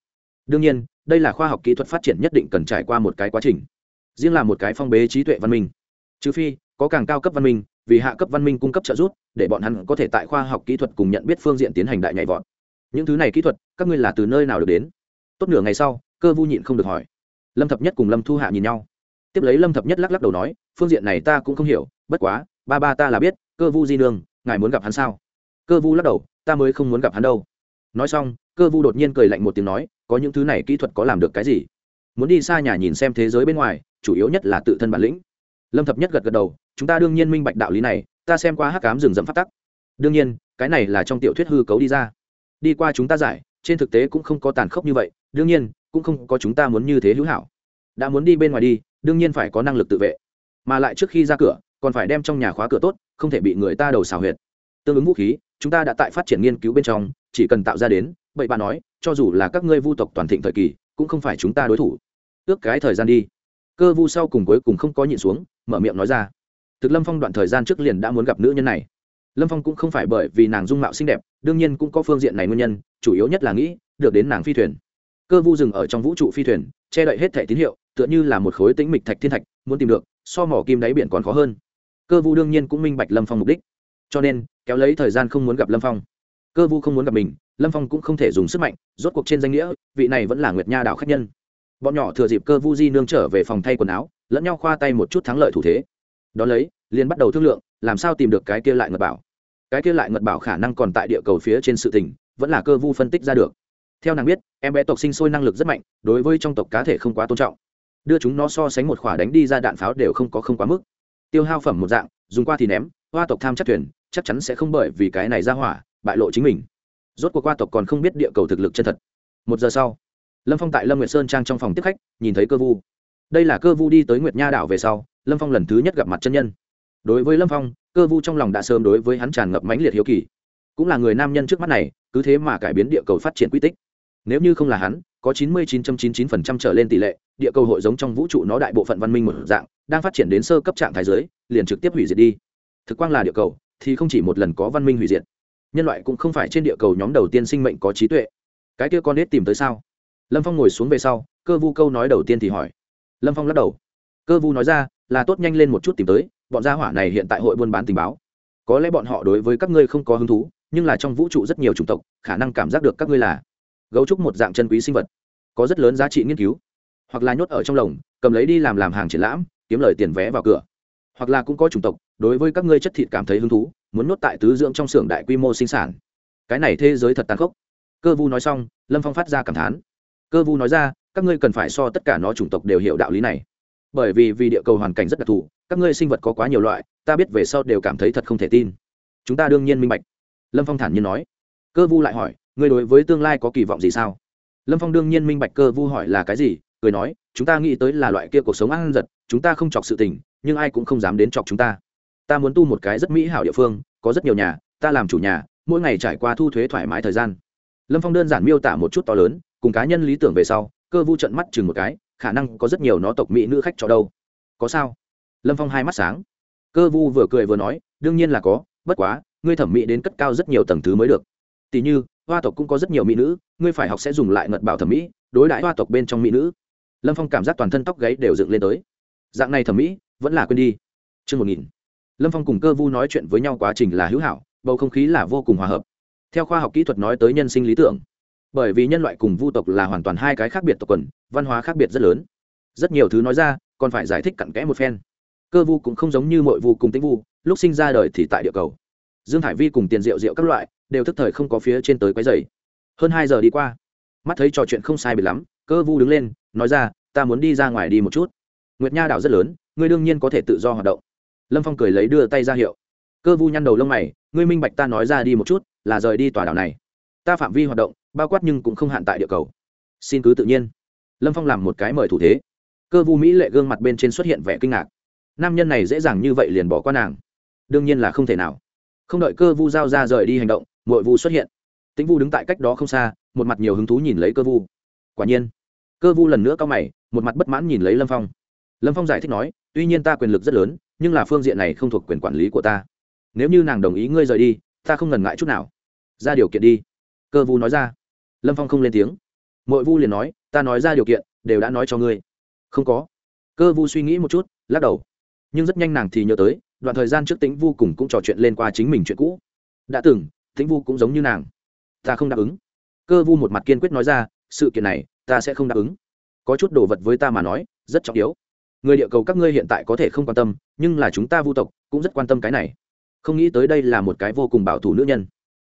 Đương nhiên, đây là khoa học kỹ thuật phát triển nhất định cần trải qua một cái quá trình. Riêng là một cái phong bế trí tuệ văn minh. Trừ phi, có càng cao cấp văn minh, vì hạ cấp văn minh cung cấp trợ giúp, để bọn hắn có thể tại khoa học kỹ thuật cùng nhận biết phương diện tiến hành đại nhảy vọt. Những thứ này kỹ thuật, các ngươi là từ nơi nào được đến? Tốt nửa ngày sau, cơ vu nhịn không được hỏi. Lâm thập nhất cùng lâm thu hạ nhìn nhau. Tiếp lấy lâm thập nhất lắc lắc đầu nói, phương diện này ta cũng không hiểu, bất quá ba ba ta là biết, cơ vu di nương, ngài muốn gặp hắn sao? Cơ vu lắc đầu, ta mới không muốn gặp hắn đâu. Nói xong, cơ vu đột nhiên cười lạnh một tiếng nói, có những thứ này kỹ thuật có làm được cái gì? Muốn đi xa nhà nhìn xem thế giới bên ngoài, chủ yếu nhất là tự thân bản lĩnh. Lâm thập nhất gật gật đầu, chúng ta đương nhiên minh bạch đạo lý này, ta xem qua hắc cám rừng rậm phát tắc. Đương nhiên, cái này là trong tiểu thuyết hư cấu đi ra. Đi qua chúng ta giải, trên thực tế cũng không có tàn khốc như vậy, đương nhiên, cũng không có chúng ta muốn như thế hữu hảo. Đã muốn đi bên ngoài đi, đương nhiên phải có năng lực tự vệ. Mà lại trước khi ra cửa còn phải đem trong nhà khóa cửa tốt, không thể bị người ta đầu xào huyệt. Tương ứng vũ khí, chúng ta đã tại phát triển nghiên cứu bên trong, chỉ cần tạo ra đến, bậy bà nói, cho dù là các ngươi vu tộc toàn thịnh thời kỳ, cũng không phải chúng ta đối thủ. Ước cái thời gian đi. Cơ vu sau cùng cuối cùng không có nhịn xuống, mở miệng nói ra. Thực lâm phong đoạn thời gian trước liền đã muốn gặp nữ nhân này. Lâm phong cũng không phải bởi vì nàng dung mạo xinh đẹp, đương nhiên cũng có phương diện này nguyên nhân, chủ yếu nhất là nghĩ, được đến nàng phi thuyền. Cơ vu dừng ở trong vũ trụ phi thuyền, che đậy hết thẻ tín hiệu, tựa như là một khối tĩnh mịch thạch thiên thạch, muốn tìm được, so mỏ kim đáy biển còn khó hơn cơ vu đương nhiên cũng minh bạch lâm phong mục đích. Cho nên, kéo lấy thời gian không muốn gặp lâm phong. Cơ vu không muốn gặp mình, lâm phong cũng không thể dùng sức mạnh, rốt cuộc trên danh nghĩa, vị này vẫn là nguyệt nha đạo khách nhân. Bọn nhỏ thừa dịp cơ vu di nương trở về phòng thay quần áo, lẫn nhau khoa tay một chút thắng lợi thủ thế. Đón lấy, liền bắt đầu thương lượng, làm sao tìm được cái kia lại ngật bảo. Cái kia lại ngật bảo khả năng còn tại địa cầu phía trên sự tình, vẫn là cơ vu phân tích ra được. Theo nàng biết, em bé tộc sinh sôi năng lực rất mạnh, đối với trong tộc cá thể không quá tôn trọng. Đưa chúng nó so sánh một khỏa đánh đi ra đạn pháo đều không có không quá mức tiêu hao phẩm một dạng, dùng qua thì ném, hoa tộc tham chắc thuyền, chắc chắn sẽ không bởi vì cái này ra hỏa, bại lộ chính mình. Rốt cuộc hoa tộc còn không biết địa cầu thực lực chân thật. Một giờ sau, lâm phong tại lâm nguyệt sơn trang trong phòng tiếp khách, nhìn thấy cơ vu. Đây là cơ vu đi tới nguyệt nha đảo về sau, lâm phong lần thứ nhất gặp mặt chân nhân. Đối với lâm phong, cơ vu trong lòng đã sớm đối với hắn tràn ngập mãnh liệt hiếu kỳ. Cũng là người nam nhân trước mắt này, cứ thế mà cải biến địa cầu phát triển quy tích. Nếu như không là hắn có chín mươi chín chín chín phần trăm trở lên tỷ lệ, địa cầu hội giống trong vũ trụ nó đại bộ phận văn minh một dạng, đang phát triển đến sơ cấp trạng thái giới, liền trực tiếp hủy diệt đi. Thực quang là địa cầu, thì không chỉ một lần có văn minh hủy diệt. Nhân loại cũng không phải trên địa cầu nhóm đầu tiên sinh mệnh có trí tuệ. Cái kia con nết tìm tới sao? Lâm phong ngồi xuống về sau, cơ vu câu nói đầu tiên thì hỏi. Lâm phong lắc đầu. Cơ vu nói ra, là tốt nhanh lên một chút tìm tới, bọn gia hỏa này hiện tại hội buôn bán tình báo. Có lẽ bọn họ đối với các ngươi không có hứng thú, nhưng là trong vũ trụ rất nhiều chủng tộc, khả năng cảm giác được các ngươi là gấu trúc một dạng chân quý sinh vật, có rất lớn giá trị nghiên cứu. Hoặc là nhốt ở trong lồng, cầm lấy đi làm làm hàng triển lãm, kiếm lời tiền vé vào cửa. Hoặc là cũng có chủng tộc, đối với các ngươi chất thịt cảm thấy hứng thú, muốn nhốt tại tứ dưỡng trong xưởng đại quy mô sinh sản. Cái này thế giới thật tàn khốc. Cơ vu nói xong, lâm phong phát ra cảm thán. Cơ vu nói ra, các ngươi cần phải so tất cả nó chủng tộc đều hiểu đạo lý này. Bởi vì vì địa cầu hoàn cảnh rất đặc thù, các ngươi sinh vật có quá nhiều loại, ta biết về sau đều cảm thấy thật không thể tin. Chúng ta đương nhiên minh bạch. Lâm phong thản nhiên nói. Cơ vu lại hỏi ngươi đối với tương lai có kỳ vọng gì sao? Lâm phong đương nhiên minh bạch cơ vu hỏi là cái gì, cười nói, chúng ta nghĩ tới là loại kia cuộc sống ăn giật, chúng ta không chọc sự tình, nhưng ai cũng không dám đến chọc chúng ta. Ta muốn tu một cái rất mỹ hảo địa phương, có rất nhiều nhà, ta làm chủ nhà, mỗi ngày trải qua thu thuế thoải mái thời gian. Lâm phong đơn giản miêu tả một chút to lớn, cùng cá nhân lý tưởng về sau, cơ vu trận mắt chừng một cái, khả năng có rất nhiều nó tộc mỹ nữ khách cho đâu. Có sao? Lâm phong hai mắt sáng. Cơ vu vừa cười vừa nói, đương nhiên là có, bất quá, ngươi thẩm mỹ đến cất cao rất nhiều tầng thứ mới được. Tỷ như hoa tộc cũng có rất nhiều mỹ nữ, ngươi phải học sẽ dùng lại ngật bảo thẩm mỹ, đối đãi hoa tộc bên trong mỹ nữ. Lâm phong cảm giác toàn thân tóc gáy đều dựng lên tới. Dạng này thẩm mỹ, vẫn là quên đi. Chương một nghìn. Lâm phong cùng cơ vu nói chuyện với nhau quá trình là hữu hảo, bầu không khí là vô cùng hòa hợp. Theo khoa học kỹ thuật nói tới nhân sinh lý tưởng. Bởi vì nhân loại cùng vu tộc là hoàn toàn hai cái khác biệt tộc quần, văn hóa khác biệt rất lớn. Rất nhiều thứ nói ra, còn phải giải thích cặn kẽ một phen. Cơ vu cũng không giống như mọi vu cùng tĩnh vu, lúc sinh ra đời thì tại địa cầu. Dương hải vi cùng tiền rượu rượu các loại đều thức thời không có phía trên tới quấy dày hơn hai giờ đi qua, mắt thấy trò chuyện không sai biệt lắm, cơ vu đứng lên, nói ra, ta muốn đi ra ngoài đi một chút. Nguyệt nha đảo rất lớn, ngươi đương nhiên có thể tự do hoạt động. Lâm phong cười lấy đưa tay ra hiệu. Cơ vu nhăn đầu lông mày, ngươi minh bạch ta nói ra đi một chút, là rời đi tòa đảo này. Ta phạm vi hoạt động, bao quát nhưng cũng không hạn tại địa cầu. Xin cứ tự nhiên. Lâm phong làm một cái mời thủ thế. Cơ vu mỹ lệ gương mặt bên trên xuất hiện vẻ kinh ngạc. Nam nhân này dễ dàng như vậy liền bỏ qua nàng. Đương nhiên là không thể nào. Không đợi cơ vu giao ra rời đi hành động mội vu xuất hiện. Tĩnh vu đứng tại cách đó không xa, một mặt nhiều hứng thú nhìn lấy cơ vu. Quả nhiên, cơ vu lần nữa cao mày, một mặt bất mãn nhìn lấy lâm phong. Lâm phong giải thích nói, tuy nhiên ta quyền lực rất lớn, nhưng là phương diện này không thuộc quyền quản lý của ta. Nếu như nàng đồng ý ngươi rời đi, ta không ngần ngại chút nào. Ra điều kiện đi. Cơ vu nói ra. Lâm phong không lên tiếng. Mội vu liền nói, ta nói ra điều kiện, đều đã nói cho ngươi. Không có. Cơ vu suy nghĩ một chút, lắc đầu. Nhưng rất nhanh nàng thì nhớ tới, đoạn thời gian trước tĩnh vu cùng cũng trò chuyện lên qua chính mình chuyện cũ. Đã từng tĩnh vu cũng giống như nàng. Ta không đáp ứng. Cơ vu một mặt kiên quyết nói ra, sự kiện này, ta sẽ không đáp ứng. Có chút đồ vật với ta mà nói, rất trọng yếu. Người địa cầu các ngươi hiện tại có thể không quan tâm, nhưng là chúng ta vu tộc cũng rất quan tâm cái này. Không nghĩ tới đây là một cái vô cùng bảo thủ nữ nhân.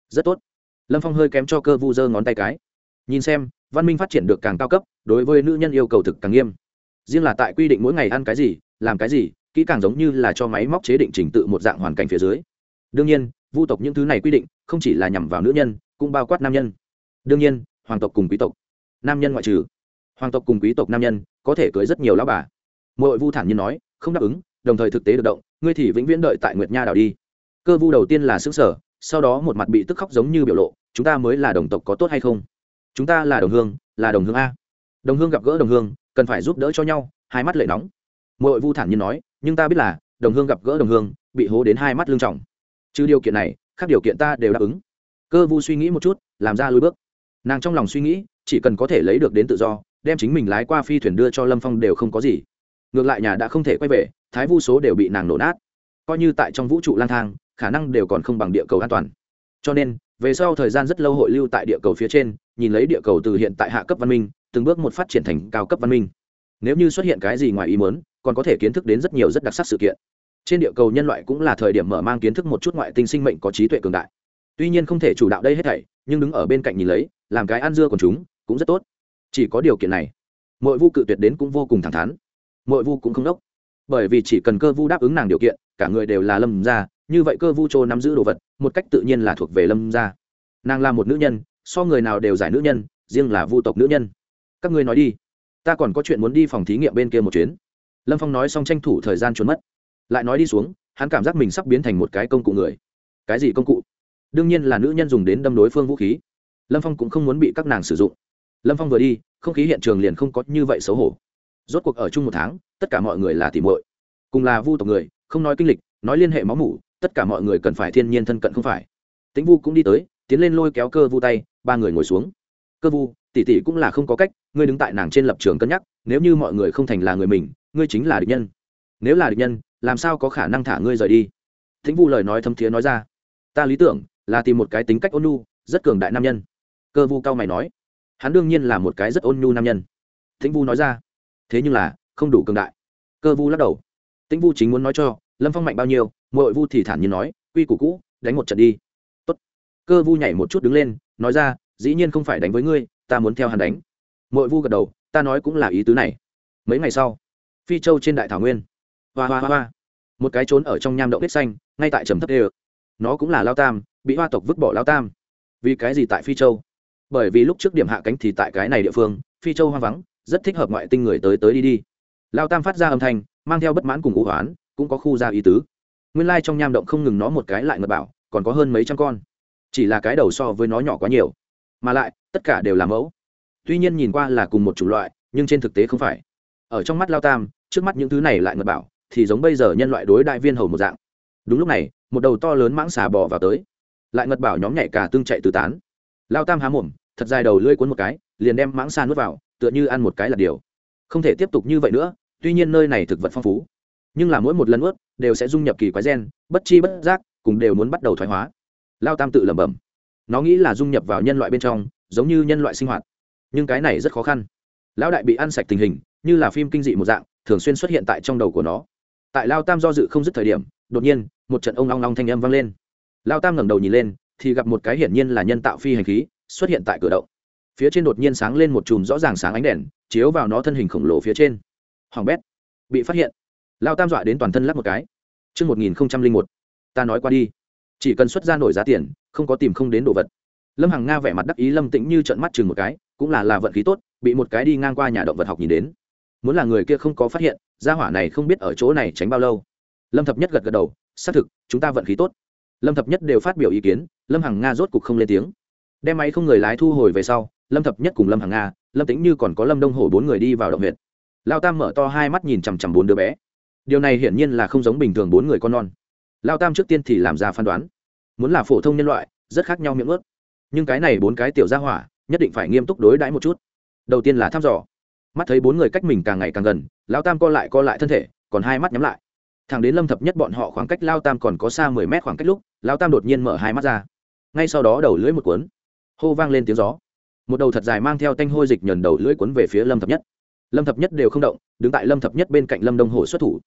Rất tốt. Lâm phong hơi kém cho cơ vu giơ ngón tay cái. Nhìn xem, văn minh phát triển được càng cao cấp, đối với nữ nhân yêu cầu thực càng nghiêm. Riêng là tại quy định mỗi ngày ăn cái gì, làm cái gì, kỹ càng giống như là cho máy móc chế định trình tự một dạng hoàn cảnh phía dưới. Đương nhiên, vu tộc những thứ này quy định không chỉ là nhằm vào nữ nhân, cũng bao quát nam nhân. Đương nhiên, hoàng tộc cùng quý tộc. Nam nhân ngoại trừ. Hoàng tộc cùng quý tộc nam nhân, có thể cưới rất nhiều lão bà. Mỗi vu thản nhiên nói, không đáp ứng, đồng thời thực tế được động, ngươi thì vĩnh viễn đợi tại nguyệt nha đảo đi. Cơ vu đầu tiên là xứ sở sau đó một mặt bị tức khóc giống như biểu lộ, chúng ta mới là đồng tộc có tốt hay không? Chúng ta là đồng hương, là đồng hương a. Đồng hương gặp gỡ đồng hương, cần phải giúp đỡ cho nhau, hai mắt lệ nóng. Mỗi vu thản nhiên nói, nhưng ta biết là, đồng hương gặp gỡ đồng hương, bị hố đến hai mắt lương trọng. Trừ điều kiện này các điều kiện ta đều đáp ứng. Cơ vu suy nghĩ một chút, làm ra lùi bước. Nàng trong lòng suy nghĩ, chỉ cần có thể lấy được đến tự do, đem chính mình lái qua phi thuyền đưa cho lâm phong đều không có gì. Ngược lại nhà đã không thể quay về, thái vu số đều bị nàng nổ nát. Coi như tại trong vũ trụ lang thang, khả năng đều còn không bằng địa cầu an toàn. Cho nên, về sau thời gian rất lâu hội lưu tại địa cầu phía trên, nhìn lấy địa cầu từ hiện tại hạ cấp văn minh, từng bước một phát triển thành cao cấp văn minh. Nếu như xuất hiện cái gì ngoài ý muốn, còn có thể kiến thức đến rất nhiều rất đặc sắc sự kiện trên địa cầu nhân loại cũng là thời điểm mở mang kiến thức một chút ngoại tinh sinh mệnh có trí tuệ cường đại. Tuy nhiên không thể chủ đạo đây hết thảy, nhưng đứng ở bên cạnh nhìn lấy, làm cái ăn dưa của chúng, cũng rất tốt. Chỉ có điều kiện này mọi vu cự tuyệt đến cũng vô cùng thẳng thắn. Mọi vu cũng không đốc. Bởi vì chỉ cần cơ vu đáp ứng nàng điều kiện, cả người đều là lâm gia như vậy cơ vu trô nắm giữ đồ vật, một cách tự nhiên là thuộc về lâm gia nàng là một nữ nhân, so người nào đều giải nữ nhân, riêng là vu tộc nữ nhân. Các ngươi nói đi. Ta còn có chuyện muốn đi phòng thí nghiệm bên kia một chuyến. Lâm phong nói xong tranh thủ thời gian trốn mất lại nói đi xuống, hắn cảm giác mình sắp biến thành một cái công cụ người. Cái gì công cụ? Đương nhiên là nữ nhân dùng đến đâm đối phương vũ khí. Lâm phong cũng không muốn bị các nàng sử dụng. Lâm phong vừa đi, không khí hiện trường liền không có như vậy xấu hổ. Rốt cuộc ở chung một tháng, tất cả mọi người là tìm muội. Cùng là vu tộc người, không nói kinh lịch, nói liên hệ máu mủ, tất cả mọi người cần phải thiên nhiên thân cận không phải. Tĩnh vu cũng đi tới, tiến lên lôi kéo cơ vu tay, ba người ngồi xuống. Cơ vu, tỷ tỷ cũng là không có cách, ngươi đứng tại nàng trên lập trường cân nhắc, nếu như mọi người không thành là người mình, ngươi chính là địch nhân. Nếu là địch nhân làm sao có khả năng thả ngươi rời đi? Thính vu lời nói thâm thiế nói ra. Ta lý tưởng là tìm một cái tính cách ôn nhu, rất cường đại nam nhân. Cơ vu cao mày nói. Hắn đương nhiên là một cái rất ôn nhu nam nhân. Thính vu nói ra. Thế nhưng là, không đủ cường đại. Cơ vu lắc đầu. Tĩnh vu chính muốn nói cho, lâm phong mạnh bao nhiêu mội vu thì thản nhiên nói, quy củ cũ, đánh một trận đi. Tốt. cơ vu nhảy một chút đứng lên, nói ra, dĩ nhiên không phải đánh với ngươi, ta muốn theo hắn đánh. Mội vu gật đầu, ta nói cũng là ý tứ này. Mấy ngày sau, phi châu trên đại thảo nguyên. Hoa hoa hoa hoa một cái trốn ở trong nham động hết xanh, ngay tại trầm thấp đê ơ. Nó cũng là lao tam, bị hoa tộc vứt bỏ lao tam. Vì cái gì tại phi châu? Bởi vì lúc trước điểm hạ cánh thì tại cái này địa phương, phi châu hoang vắng, rất thích hợp ngoại tinh người tới tới đi đi. Lao tam phát ra âm thanh, mang theo bất mãn cùng ngũ hoán, cũng có khu ra ý tứ. Nguyên lai trong nham động không ngừng nó một cái lại ngật bảo, còn có hơn mấy trăm con. Chỉ là cái đầu so với nó nhỏ quá nhiều. Mà lại, tất cả đều là mẫu. Tuy nhiên nhìn qua là cùng một chủng loại, nhưng trên thực tế không phải. Ở trong mắt lao tam, trước mắt những thứ này lại ngật bảo thì giống bây giờ nhân loại đối đại viên hầu một dạng. Đúng lúc này, một đầu to lớn mãng xà bò vào tới. Lại ngật bảo nhóm nhảy cả tương chạy từ tán. Lao tam há mồm, thật dài đầu lưỡi cuốn một cái, liền đem mãng xà nuốt vào, tựa như ăn một cái là điều. Không thể tiếp tục như vậy nữa, tuy nhiên nơi này thực vật phong phú, nhưng là mỗi một lần ướt đều sẽ dung nhập kỳ quái gen, bất chi bất giác, cùng đều muốn bắt đầu thoái hóa. Lao tam tự lẩm bẩm, nó nghĩ là dung nhập vào nhân loại bên trong, giống như nhân loại sinh hoạt. Nhưng cái này rất khó khăn. Lão đại bị ăn sạch tình hình, như là phim kinh dị một dạng, thường xuyên xuất hiện tại trong đầu của nó tại lao tam do dự không dứt thời điểm đột nhiên một trận ông long long thanh âm vang lên lao tam ngẩng đầu nhìn lên thì gặp một cái hiển nhiên là nhân tạo phi hành khí xuất hiện tại cửa động phía trên đột nhiên sáng lên một chùm rõ ràng sáng ánh đèn chiếu vào nó thân hình khổng lồ phía trên hoàng bét bị phát hiện lao tam dọa đến toàn thân lắp một cái Trước 1001, ta nói qua đi. Chỉ cần xuất ra nổi giá tiền, không có tìm không đến đồ vật. Lâm Hằng Nga vẻ mặt đắc ý lâm tĩnh như trợn mắt chừng một cái, cũng là là vận khí tốt, bị một cái đi ngang qua nhà động vật học nhìn đến. Muốn là người kia không có phát hiện, gia hỏa này không biết ở chỗ này tránh bao lâu. Lâm Thập Nhất gật gật đầu, xác thực, chúng ta vận khí tốt. Lâm Thập Nhất đều phát biểu ý kiến, Lâm Hằng Nga rốt cục không lên tiếng. Đem máy không người lái thu hồi về sau, Lâm Thập Nhất cùng Lâm Hằng Nga, Lâm Tĩnh như còn có Lâm Đông Hổ bốn người đi vào động huyệt. Lao Tam mở to hai mắt nhìn chằm chằm bốn đứa bé điều này hiển nhiên là không giống bình thường bốn người con non lao tam trước tiên thì làm ra phán đoán muốn là phổ thông nhân loại rất khác nhau miệng ướt nhưng cái này bốn cái tiểu gia hỏa nhất định phải nghiêm túc đối đãi một chút đầu tiên là thăm dò mắt thấy bốn người cách mình càng ngày càng gần lao tam co lại co lại thân thể, còn hai mắt nhắm lại. Thằng đến lâm thập nhất bọn họ khoảng cách lao tam còn có xa mười mét khoảng cách lúc lao tam đột nhiên mở hai mắt ra. Ngay sau đó đầu lưỡi một cuốn, hô vang lên tiếng gió. Một đầu thật dài mang theo tanh hôi dịch nhờn đầu lưỡi cuốn về phía lâm thập nhất. Lâm thập nhất đều không động, đứng tại lâm thập nhất bên cạnh lâm đông hồ xuất thủ.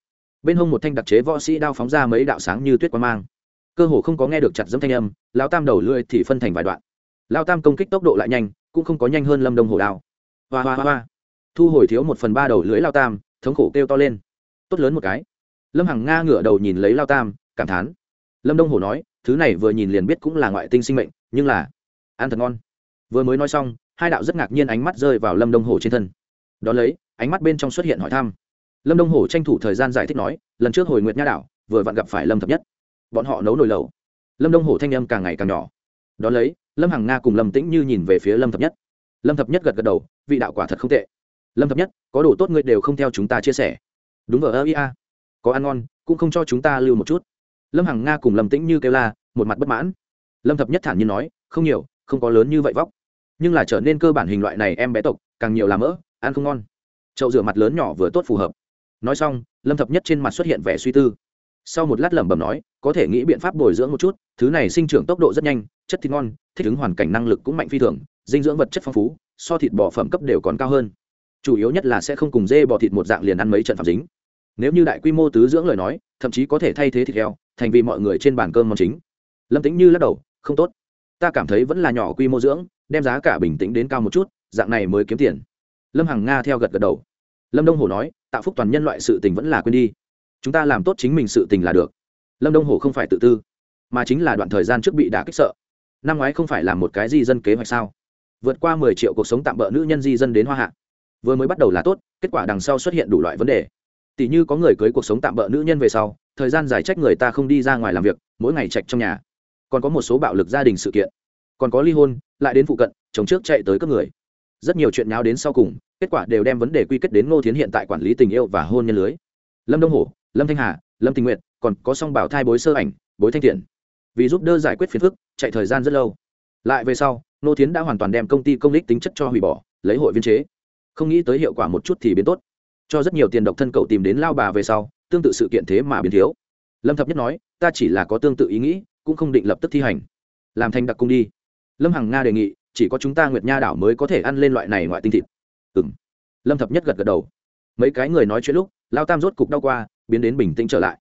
Bên hông một thanh đặc chế võ sĩ đao phóng ra mấy đạo sáng như tuyết quang mang. Cơ hồ không có nghe được chặt dẫm thanh âm lao tam đầu lưỡi thì phân thành vài đoạn. Lao tam công kích tốc độ lại nhanh, cũng không có nhanh hơn lâm đông hồ đao. Hoa hoa hoa thu hồi thiếu một phần ba đầu lưỡi lao tam thống khổ kêu to lên. Tốt lớn một cái. Lâm hằng nga ngửa đầu nhìn lấy lao tam, cảm thán. Lâm đông Hổ nói, thứ này vừa nhìn liền biết cũng là ngoại tinh sinh mệnh, nhưng là, ăn thật ngon. Vừa mới nói xong, hai đạo rất ngạc nhiên ánh mắt rơi vào lâm đông Hổ trên thân. Đón lấy, ánh mắt bên trong xuất hiện hỏi thăm. Lâm đông hổ tranh thủ thời gian giải thích nói, lần trước hồi nguyệt nha đảo, vừa vặn gặp phải lâm thập nhất. Bọn họ nấu nồi lẩu. Lâm đông hổ thanh âm càng ngày càng nhỏ. Đón lấy, lâm hằng nga cùng lâm tĩnh như nhìn về phía lâm thập nhất. Lâm thập nhất gật gật đầu, vị đạo quả thật không tệ lâm thập nhất, có đồ tốt ngươi đều không theo chúng ta chia sẻ. Đúng vào ơ ia có ăn ngon, cũng không cho chúng ta lưu một chút. Lâm hằng nga cùng lâm tĩnh như kêu la, một mặt bất mãn. Lâm thập nhất thản nhiên nói, không nhiều, không có lớn như vậy vóc. Nhưng là trở nên cơ bản hình loại này em bé tộc, càng nhiều làm mỡ, ăn không ngon. Chậu rửa mặt lớn nhỏ vừa tốt phù hợp. Nói xong, lâm thập nhất trên mặt xuất hiện vẻ suy tư. Sau một lát lẩm bẩm nói, có thể nghĩ biện pháp bồi dưỡng một chút, thứ này sinh trưởng tốc độ rất nhanh, chất thịt ngon, thích ứng hoàn cảnh năng lực cũng mạnh phi thường, dinh dưỡng vật chất phong phú, so thịt bò phẩm cấp đều còn cao hơn chủ yếu nhất là sẽ không cùng dê bò thịt một dạng liền ăn mấy trận phạm dính. Nếu như đại quy mô tứ dưỡng lời nói, thậm chí có thể thay thế thịt heo, thành vì mọi người trên bàn cơm món chính. Lâm tính như lắc đầu, không tốt. Ta cảm thấy vẫn là nhỏ quy mô dưỡng, đem giá cả bình tĩnh đến cao một chút, dạng này mới kiếm tiền. Lâm hằng nga theo gật gật đầu. Lâm đông hồ nói tạo phúc toàn nhân loại sự tình vẫn là quên đi. Chúng ta làm tốt chính mình sự tình là được. Lâm đông hồ không phải tự tư, mà chính là đoạn thời gian trước bị đả kích sợ. Năm ngoái không phải là một cái di dân kế hoạch sao? Vượt qua mười triệu cuộc sống tạm bỡ nữ nhân di dân đến hoa hạ vừa mới bắt đầu là tốt, kết quả đằng sau xuất hiện đủ loại vấn đề. Tỷ như có người cưới cuộc sống tạm bỡ nữ nhân về sau, thời gian giải trách người ta không đi ra ngoài làm việc, mỗi ngày trạch trong nhà. Còn có một số bạo lực gia đình sự kiện. Còn có ly hôn, lại đến phụ cận, chồng trước chạy tới các người. Rất nhiều chuyện nháo đến sau cùng, kết quả đều đem vấn đề quy kết đến ngô thiến hiện tại quản lý tình yêu và hôn nhân lưới. Lâm đông hổ, lâm thanh hà, lâm tình nguyện còn có song bảo thai bối sơ ảnh, bối thanh thiện. Vì giúp đỡ giải quyết phiền phức, chạy thời gian rất lâu. Lại về sau, ngô thiến đã hoàn toàn đem công ty công lý tính chất cho hủy bỏ, lấy hội viên chế không nghĩ tới hiệu quả một chút thì biến tốt. Cho rất nhiều tiền độc thân cậu tìm đến lao bà về sau, tương tự sự kiện thế mà biến thiếu. Lâm thập nhất nói, ta chỉ là có tương tự ý nghĩ, cũng không định lập tức thi hành. Làm thành đặc cung đi. Lâm hằng nga đề nghị, chỉ có chúng ta nguyệt nha đảo mới có thể ăn lên loại này ngoại tinh thịt. Ừ m lâm thập nhất gật gật đầu. Mấy cái người nói chuyện lúc, lao tam rốt cục đau qua, biến đến bình tĩnh trở lại.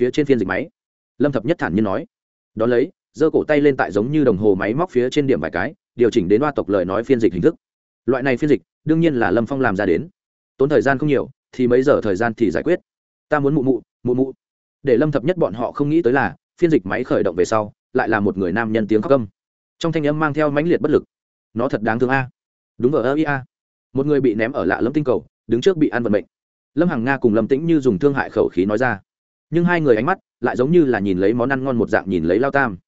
Phía trên phiên dịch máy. Lâm thập nhất thản nhiên nói, đón lấy, giơ cổ tay lên tại giống như đồng hồ máy móc phía trên điểm vài cái, điều chỉnh đến hoa tộc lời nói phiên dịch hình thức. Loại này phiên dịch đương nhiên là lâm phong làm ra đến. Tốn thời gian không nhiều, thì mấy giờ thời gian thì giải quyết. Ta muốn mụ mụ mụ mụ. Để lâm thập nhất bọn họ không nghĩ tới là, phiên dịch máy khởi động về sau, lại là một người nam nhân tiếng khóc câm trong thanh âm mang theo mãnh liệt bất lực. Nó thật đáng thương a. Đúng vờ ơ ia một người bị ném ở lạ lâm tinh cầu, đứng trước bị ăn vận mệnh. Lâm hằng nga cùng lâm tĩnh như dùng thương hại khẩu khí nói ra. Nhưng hai người ánh mắt lại giống như là nhìn lấy món ăn ngon một dạng nhìn lấy lao tam.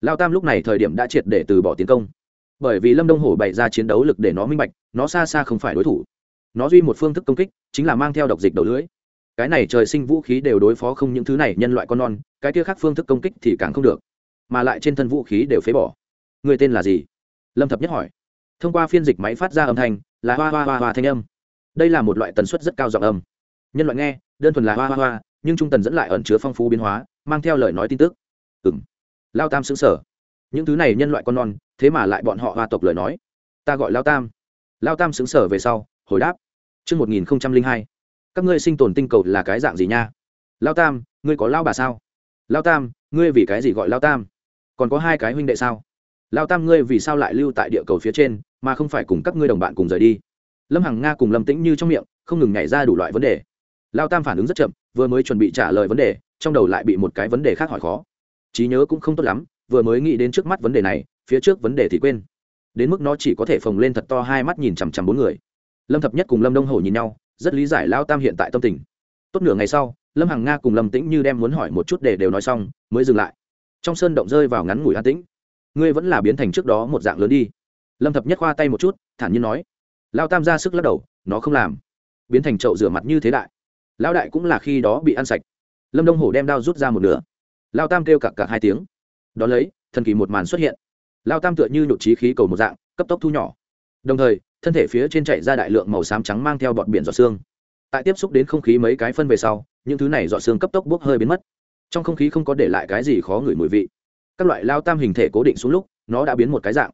Lao tam lúc này thời điểm đã triệt để từ bỏ tiến công bởi vì lâm đông hổ bày ra chiến đấu lực để nó minh bạch, nó xa xa không phải đối thủ. Nó duy một phương thức công kích, chính là mang theo độc dịch đầu lưỡi. Cái này trời sinh vũ khí đều đối phó không những thứ này, nhân loại con non, cái kia khác phương thức công kích thì càng không được, mà lại trên thân vũ khí đều phế bỏ. Người tên là gì? Lâm thập nhất hỏi. Thông qua phiên dịch máy phát ra âm thanh, là hoa hoa hoa hoa thanh âm. Đây là một loại tần suất rất cao giọng âm. Nhân loại nghe, đơn thuần là hoa hoa hoa, nhưng trung tần dẫn lại ẩn chứa phong phú biến hóa, mang theo lời nói tin tức. Ừ m lao tam xứng sở những thứ này nhân loại con non thế mà lại bọn họ hoa tộc lời nói ta gọi lao tam lao tam xứng sở về sau hồi đáp Trước 1002, các ngươi sinh tồn tinh cầu là cái dạng gì nha? Lao Tam, ngươi có lao bà sao? Lao Tam, ngươi vì cái gì gọi Lao Tam? Còn có hai cái huynh đệ sao? Lao Tam ngươi vì sao lại lưu tại địa cầu phía trên, mà không phải cùng các ngươi đồng bạn cùng rời đi? Lâm Hằng Nga cùng Lâm Tĩnh như trong miệng, không ngừng nhảy ra đủ loại vấn đề. Lao Tam phản ứng rất chậm, vừa mới chuẩn bị trả lời vấn đề, trong đầu lại bị một cái vấn đề khác hỏi khó. Trí nhớ cũng không tốt lắm, vừa mới nghĩ đến trước mắt vấn đề này, phía trước vấn đề thì quên. Đến mức nó chỉ có thể phồng lên thật to hai mắt nhìn chằm chằm bốn người. Lâm thập nhất cùng lâm đông hổ nhìn nhau rất lý giải lao tam hiện tại tâm tình. Tốt nửa ngày sau lâm hằng nga cùng lâm tĩnh như đem muốn hỏi một chút để đều nói xong mới dừng lại. Trong sơn động rơi vào ngắn ngủi an tĩnh. Ngươi vẫn là biến thành trước đó một dạng lớn đi. Lâm thập nhất khoa tay một chút thản nhiên nói. Lao tam ra sức lắc đầu nó không làm. Biến thành chậu rửa mặt như thế đại. Lao đại cũng là khi đó bị ăn sạch. Lâm đông hổ đem đao rút ra một nửa. Lao tam kêu cặc cặc hai tiếng đ ó lấy, thần kỳ một màn xuất hiện. Lao tam tựa như nhột trí khí cầu một dạng, cấp tốc thu nhỏ. Đồng thời, thân thể phía trên chạy ra đại lượng màu xám trắng mang theo bọt biển giọt xương. Tại tiếp xúc đến không khí mấy cái phân về sau, những thứ này giọt xương cấp tốc bốc hơi biến mất. Trong không khí không có để lại cái gì khó ngửi mùi vị. Các loại lao tam hình thể cố định xuống lúc, nó đã biến một cái dạng.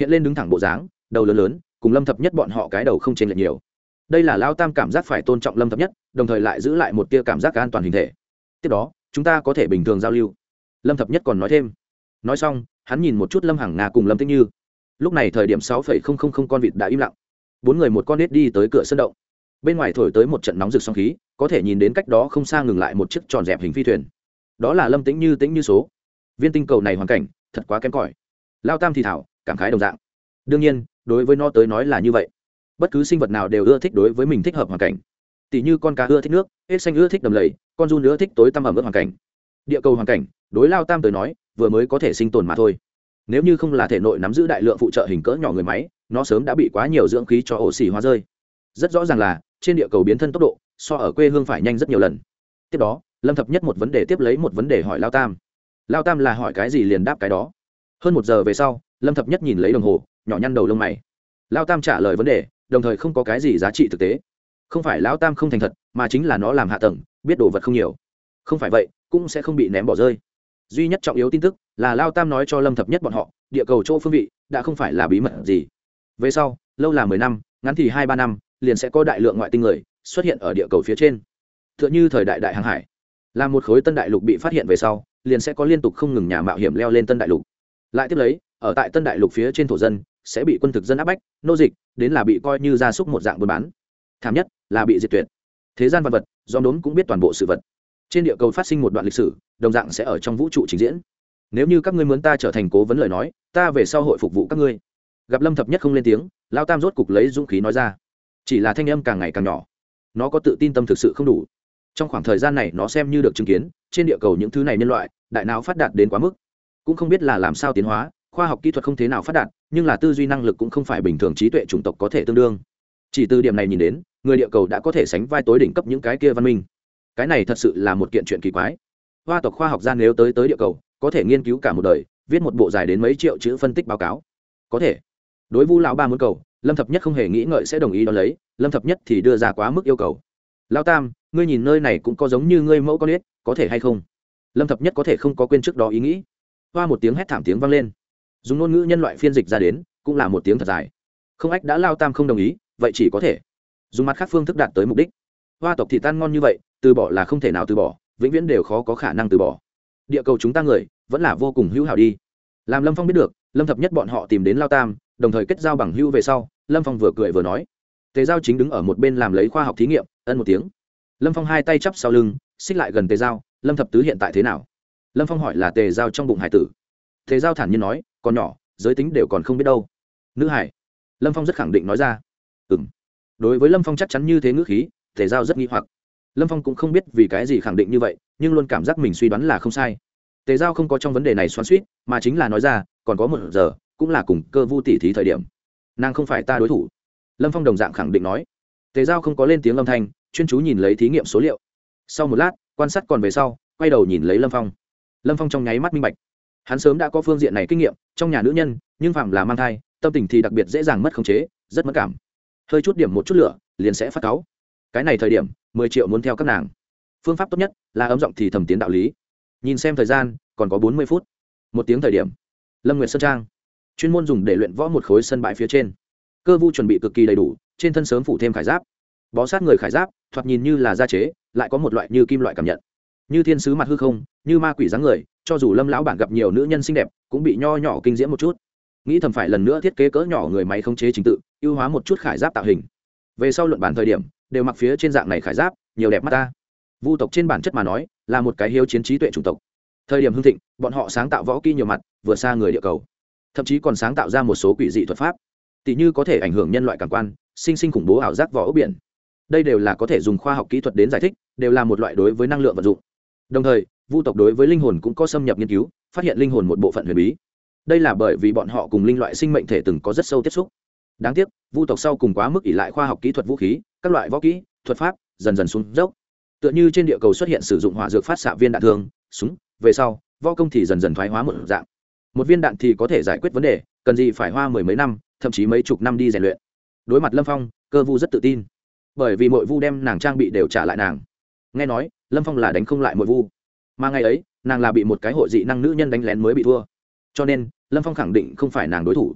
Hiện lên đứng thẳng bộ dáng, đầu lớn lớn, cùng lâm thập nhất bọn họ cái đầu không chênh lệch nhiều. Đây là lao tam cảm giác phải tôn trọng lâm thập nhất, đồng thời lại giữ lại một tia cảm giác an toàn hình thể. Tiếp đó, chúng ta có thể bình thường giao lưu. Lâm thập nhất còn nói thêm nói xong, hắn nhìn một chút lâm hằng nga cùng lâm tích như. Lúc này thời điểm sáu phẩy không không không con vịt đã im lặng. Bốn người một con nết đi tới cửa sân động. Bên ngoài thổi tới một trận nóng rực song khí, có thể nhìn đến cách đó không xa ngừng lại một chiếc tròn dẹp hình phi thuyền. Đó là lâm tĩnh như tĩnh như số. Viên tinh cầu này hoàn cảnh, thật quá kém cỏi. Lao tam thì thảo, cảm khái đồng dạng. Đương nhiên, đối với nó tới nói là như vậy. Bất cứ sinh vật nào đều ưa thích đối với mình thích hợp hoàn cảnh. Tỷ như con cá ưa thích nước, hết xanh ưa thích đầm lầy, con run ưa thích tối tăm ẩm ướt hoàn cảnh. Địa cầu hoàn cảnh, đối lao tam tới nói vừa mới có thể sinh tồn mà thôi. Nếu như không là thể nội nắm giữ đại lượng phụ trợ hình cỡ nhỏ người máy, nó sớm đã bị quá nhiều dưỡng khí cho ổ xì hóa rơi. Rất rõ ràng là, trên địa cầu biến thân tốc độ, so ở quê hương phải nhanh rất nhiều lần. Tiếp đó, lâm thập nhất một vấn đề tiếp lấy một vấn đề hỏi lao tam. Lao tam là hỏi cái gì liền đáp cái đó. Hơn một giờ về sau, lâm thập nhất nhìn lấy đồng hồ, nhỏ nhăn đầu lông mày. Lao tam trả lời vấn đề, đồng thời không có cái gì giá trị thực tế. Không phải lao tam không thành thật, mà chính là nó làm hạ tầng, biết đồ vật không nhiều. Không phải vậy, cũng sẽ không bị ném bỏ rơi duy nhất trọng yếu tin tức là lao tam nói cho lâm thập nhất bọn họ, địa cầu chỗ phương vị đã không phải là bí mật gì. Về sau, lâu là mười năm, ngắn thì hai ba năm, liền sẽ có đại lượng ngoại tinh người xuất hiện ở địa cầu phía trên. T h ư ợ n h ư thời đại đại hàng hải, là một khối tân đại lục bị phát hiện về sau, liền sẽ có liên tục không ngừng nhà mạo hiểm leo lên tân đại lục. Lại tiếp lấy, ở tại tân đại lục phía trên thổ dân sẽ bị quân thực dân áp bách, nô dịch, đến là bị coi như gia súc một dạng buôn bán. Thảm nhất là bị diệt tuyệt. Thế gian vật vật, do đốm cũng biết toàn bộ sự vật trên địa cầu phát sinh một đoạn lịch sử, đồng dạng sẽ ở trong vũ trụ trình diễn. Nếu như các ngươi muốn ta trở thành cố vấn lời nói, ta về sau hội phục vụ các ngươi. Gặp lâm thập nhất không lên tiếng lao tam rốt cục lấy dũng khí nói ra. Chỉ là thanh âm càng ngày càng nhỏ. Nó có tự tin tâm thực sự không đủ. Trong khoảng thời gian này nó xem như được chứng kiến, trên địa cầu những thứ này nhân loại, đại não phát đạt đến quá mức. Cũng không biết là làm sao tiến hóa, khoa học kỹ thuật không thế nào phát đạt, nhưng là tư duy năng lực cũng không phải bình thường trí tuệ chủng tộc có thể tương đương. Chỉ từ điểm này nhìn đến, người địa cầu đã có thể sánh vai tối đỉnh cấp những cái kia văn minh cái này thật sự là một kiện chuyện kỳ quái. Hoa tộc khoa học gia nếu tới tới địa cầu, có thể nghiên cứu cả một đời, viết một bộ dài đến mấy triệu chữ phân tích báo cáo. Có thể. Đối vu lão ba muốn cầu, lâm thập nhất không hề nghĩ ngợi sẽ đồng ý đ ó lấy, lâm thập nhất thì đưa ra quá mức yêu cầu. Lao tam, ngươi nhìn nơi này cũng có giống như ngươi mẫu con ếch có thể hay không? Lâm thập nhất có thể không có quên trước đó ý nghĩ. Hoa một tiếng hét thảm tiếng vang lên. Dùng ngôn ngữ nhân loại phiên dịch ra đến, cũng là một tiếng thật dài. Không ách đã lao tam không đồng ý, vậy chỉ có thể dùng mặt khác phương thức đạt tới mục đích. Hoa tộc thì tan ngon như vậy từ bỏ là không thể nào từ bỏ, vĩnh viễn đều khó có khả năng từ bỏ. Địa cầu chúng ta người, vẫn là vô cùng hữu hảo đi. Làm lâm phong biết được, lâm thập nhất bọn họ tìm đến lao tam, đồng thời kết giao bằng hữu về sau, lâm phong vừa cười vừa nói. Tề giao chính đứng ở một bên làm lấy khoa học thí nghiệm, ân một tiếng. Lâm phong hai tay chắp sau lưng, xích lại gần tề giao, lâm thập tứ hiện tại thế nào? Lâm phong hỏi là tề giao trong bụng hải tử. Tề giao thản nhiên nói, còn nhỏ, giới tính đều còn không biết đâu. Nữ hải? Lâm phong rất khẳng định nói ra. Ừ m đối với lâm phong chắc chắn như thế ngữ khí, tề giao rất nghi hoặc lâm phong cũng không biết vì cái gì khẳng định như vậy, nhưng luôn cảm giác mình suy đoán là không sai. Tề giao không có trong vấn đề này xoắn suýt mà chính là nói ra, còn có một giờ, cũng là cùng cơ vu tỷ thí thời điểm. Nàng không phải ta đối thủ. Lâm phong đồng dạng khẳng định nói. Tề giao không có lên tiếng âm thanh, chuyên chú nhìn lấy thí nghiệm số liệu. Sau một lát, quan sát còn về sau, quay đầu nhìn lấy lâm phong. Lâm phong trong nháy mắt minh bạch. Hắn sớm đã có phương diện này kinh nghiệm, trong nhà nữ nhân, nhưng phạm là mang thai, tâm tình thì đặc biệt dễ dàng mất khống chế, rất mất cảm. Hơi chút điểm một chút lửa, liền sẽ phát cáu cái này thời điểm, mười triệu muốn theo các nàng. Phương pháp tốt nhất là ấm giọng thì thầm tiến đạo lý. Nhìn xem thời gian, còn có bốn mươi phút. Một tiếng thời điểm. Lâm nguyệt sơn trang. Chuyên môn dùng để luyện võ một khối sân bãi phía trên. Cơ vu chuẩn bị cực kỳ đầy đủ, trên thân sớm phủ thêm khải giáp. Bó sát người khải giáp, thoạt nhìn như là gia chế, lại có một loại như kim loại cảm nhận. Như thiên sứ mặt hư không, như ma quỷ dáng người, cho dù lâm lão bản gặp nhiều nữ nhân xinh đẹp, cũng bị nho nhỏ kinh diễm một chút. Nghĩ thầm phải lần nữa thiết kế cỡ nhỏ người máy không chế trình tự, ưu hóa một chút khải giáp tạo hình. Về sau luận bản thời điểm đều mặc phía trên dạng này khải giáp, nhiều đẹp mắt ta. Vu tộc trên bản chất mà nói, là một cái hiếu chiến trí tuệ chủng tộc. Thời điểm hưng thịnh, bọn họ sáng tạo võ kỹ nhiều mặt, vừa xa người địa cầu. Thậm chí còn sáng tạo ra một số quỷ dị thuật pháp. Tỷ như có thể ảnh hưởng nhân loại cảm quan, sinh sinh khủng bố ảo giác vỏ ốc biển. Đây đều là có thể dùng khoa học kỹ thuật đến giải thích, đều là một loại đối với năng lượng vận dụng. Đồng thời, vu tộc đối với linh hồn cũng có xâm nhập nghiên cứu, phát hiện linh hồn một bộ phận huyền bí. Đây là bởi vì bọn họ cùng linh loại sinh mệnh thể từng có rất sâu tiếp xúc. Đáng tiếc, vu tộc sau cùng quá mức ỉ lại khoa học kỹ thuật vũ khí các loại võ kỹ, thuật pháp dần dần xuống dốc. Tựa như trên địa cầu xuất hiện sử dụng hỏa dược phát xạ viên đạn thương súng, về sau, võ công thì dần dần thoái hóa một dạng. Một viên đạn thì có thể giải quyết vấn đề, cần gì phải hoa mười mấy năm, thậm chí mấy chục năm đi rèn luyện. Đối mặt lâm phong, cơ vu rất tự tin. Bởi vì mội vu đem nàng trang bị đều trả lại nàng. Nghe nói, lâm phong là đánh không lại mội vu. Mà ngày ấy, nàng là bị một cái hội dị năng nữ nhân đánh lén mới bị thua. Cho nên, lâm phong khẳng định không phải nàng đối thủ.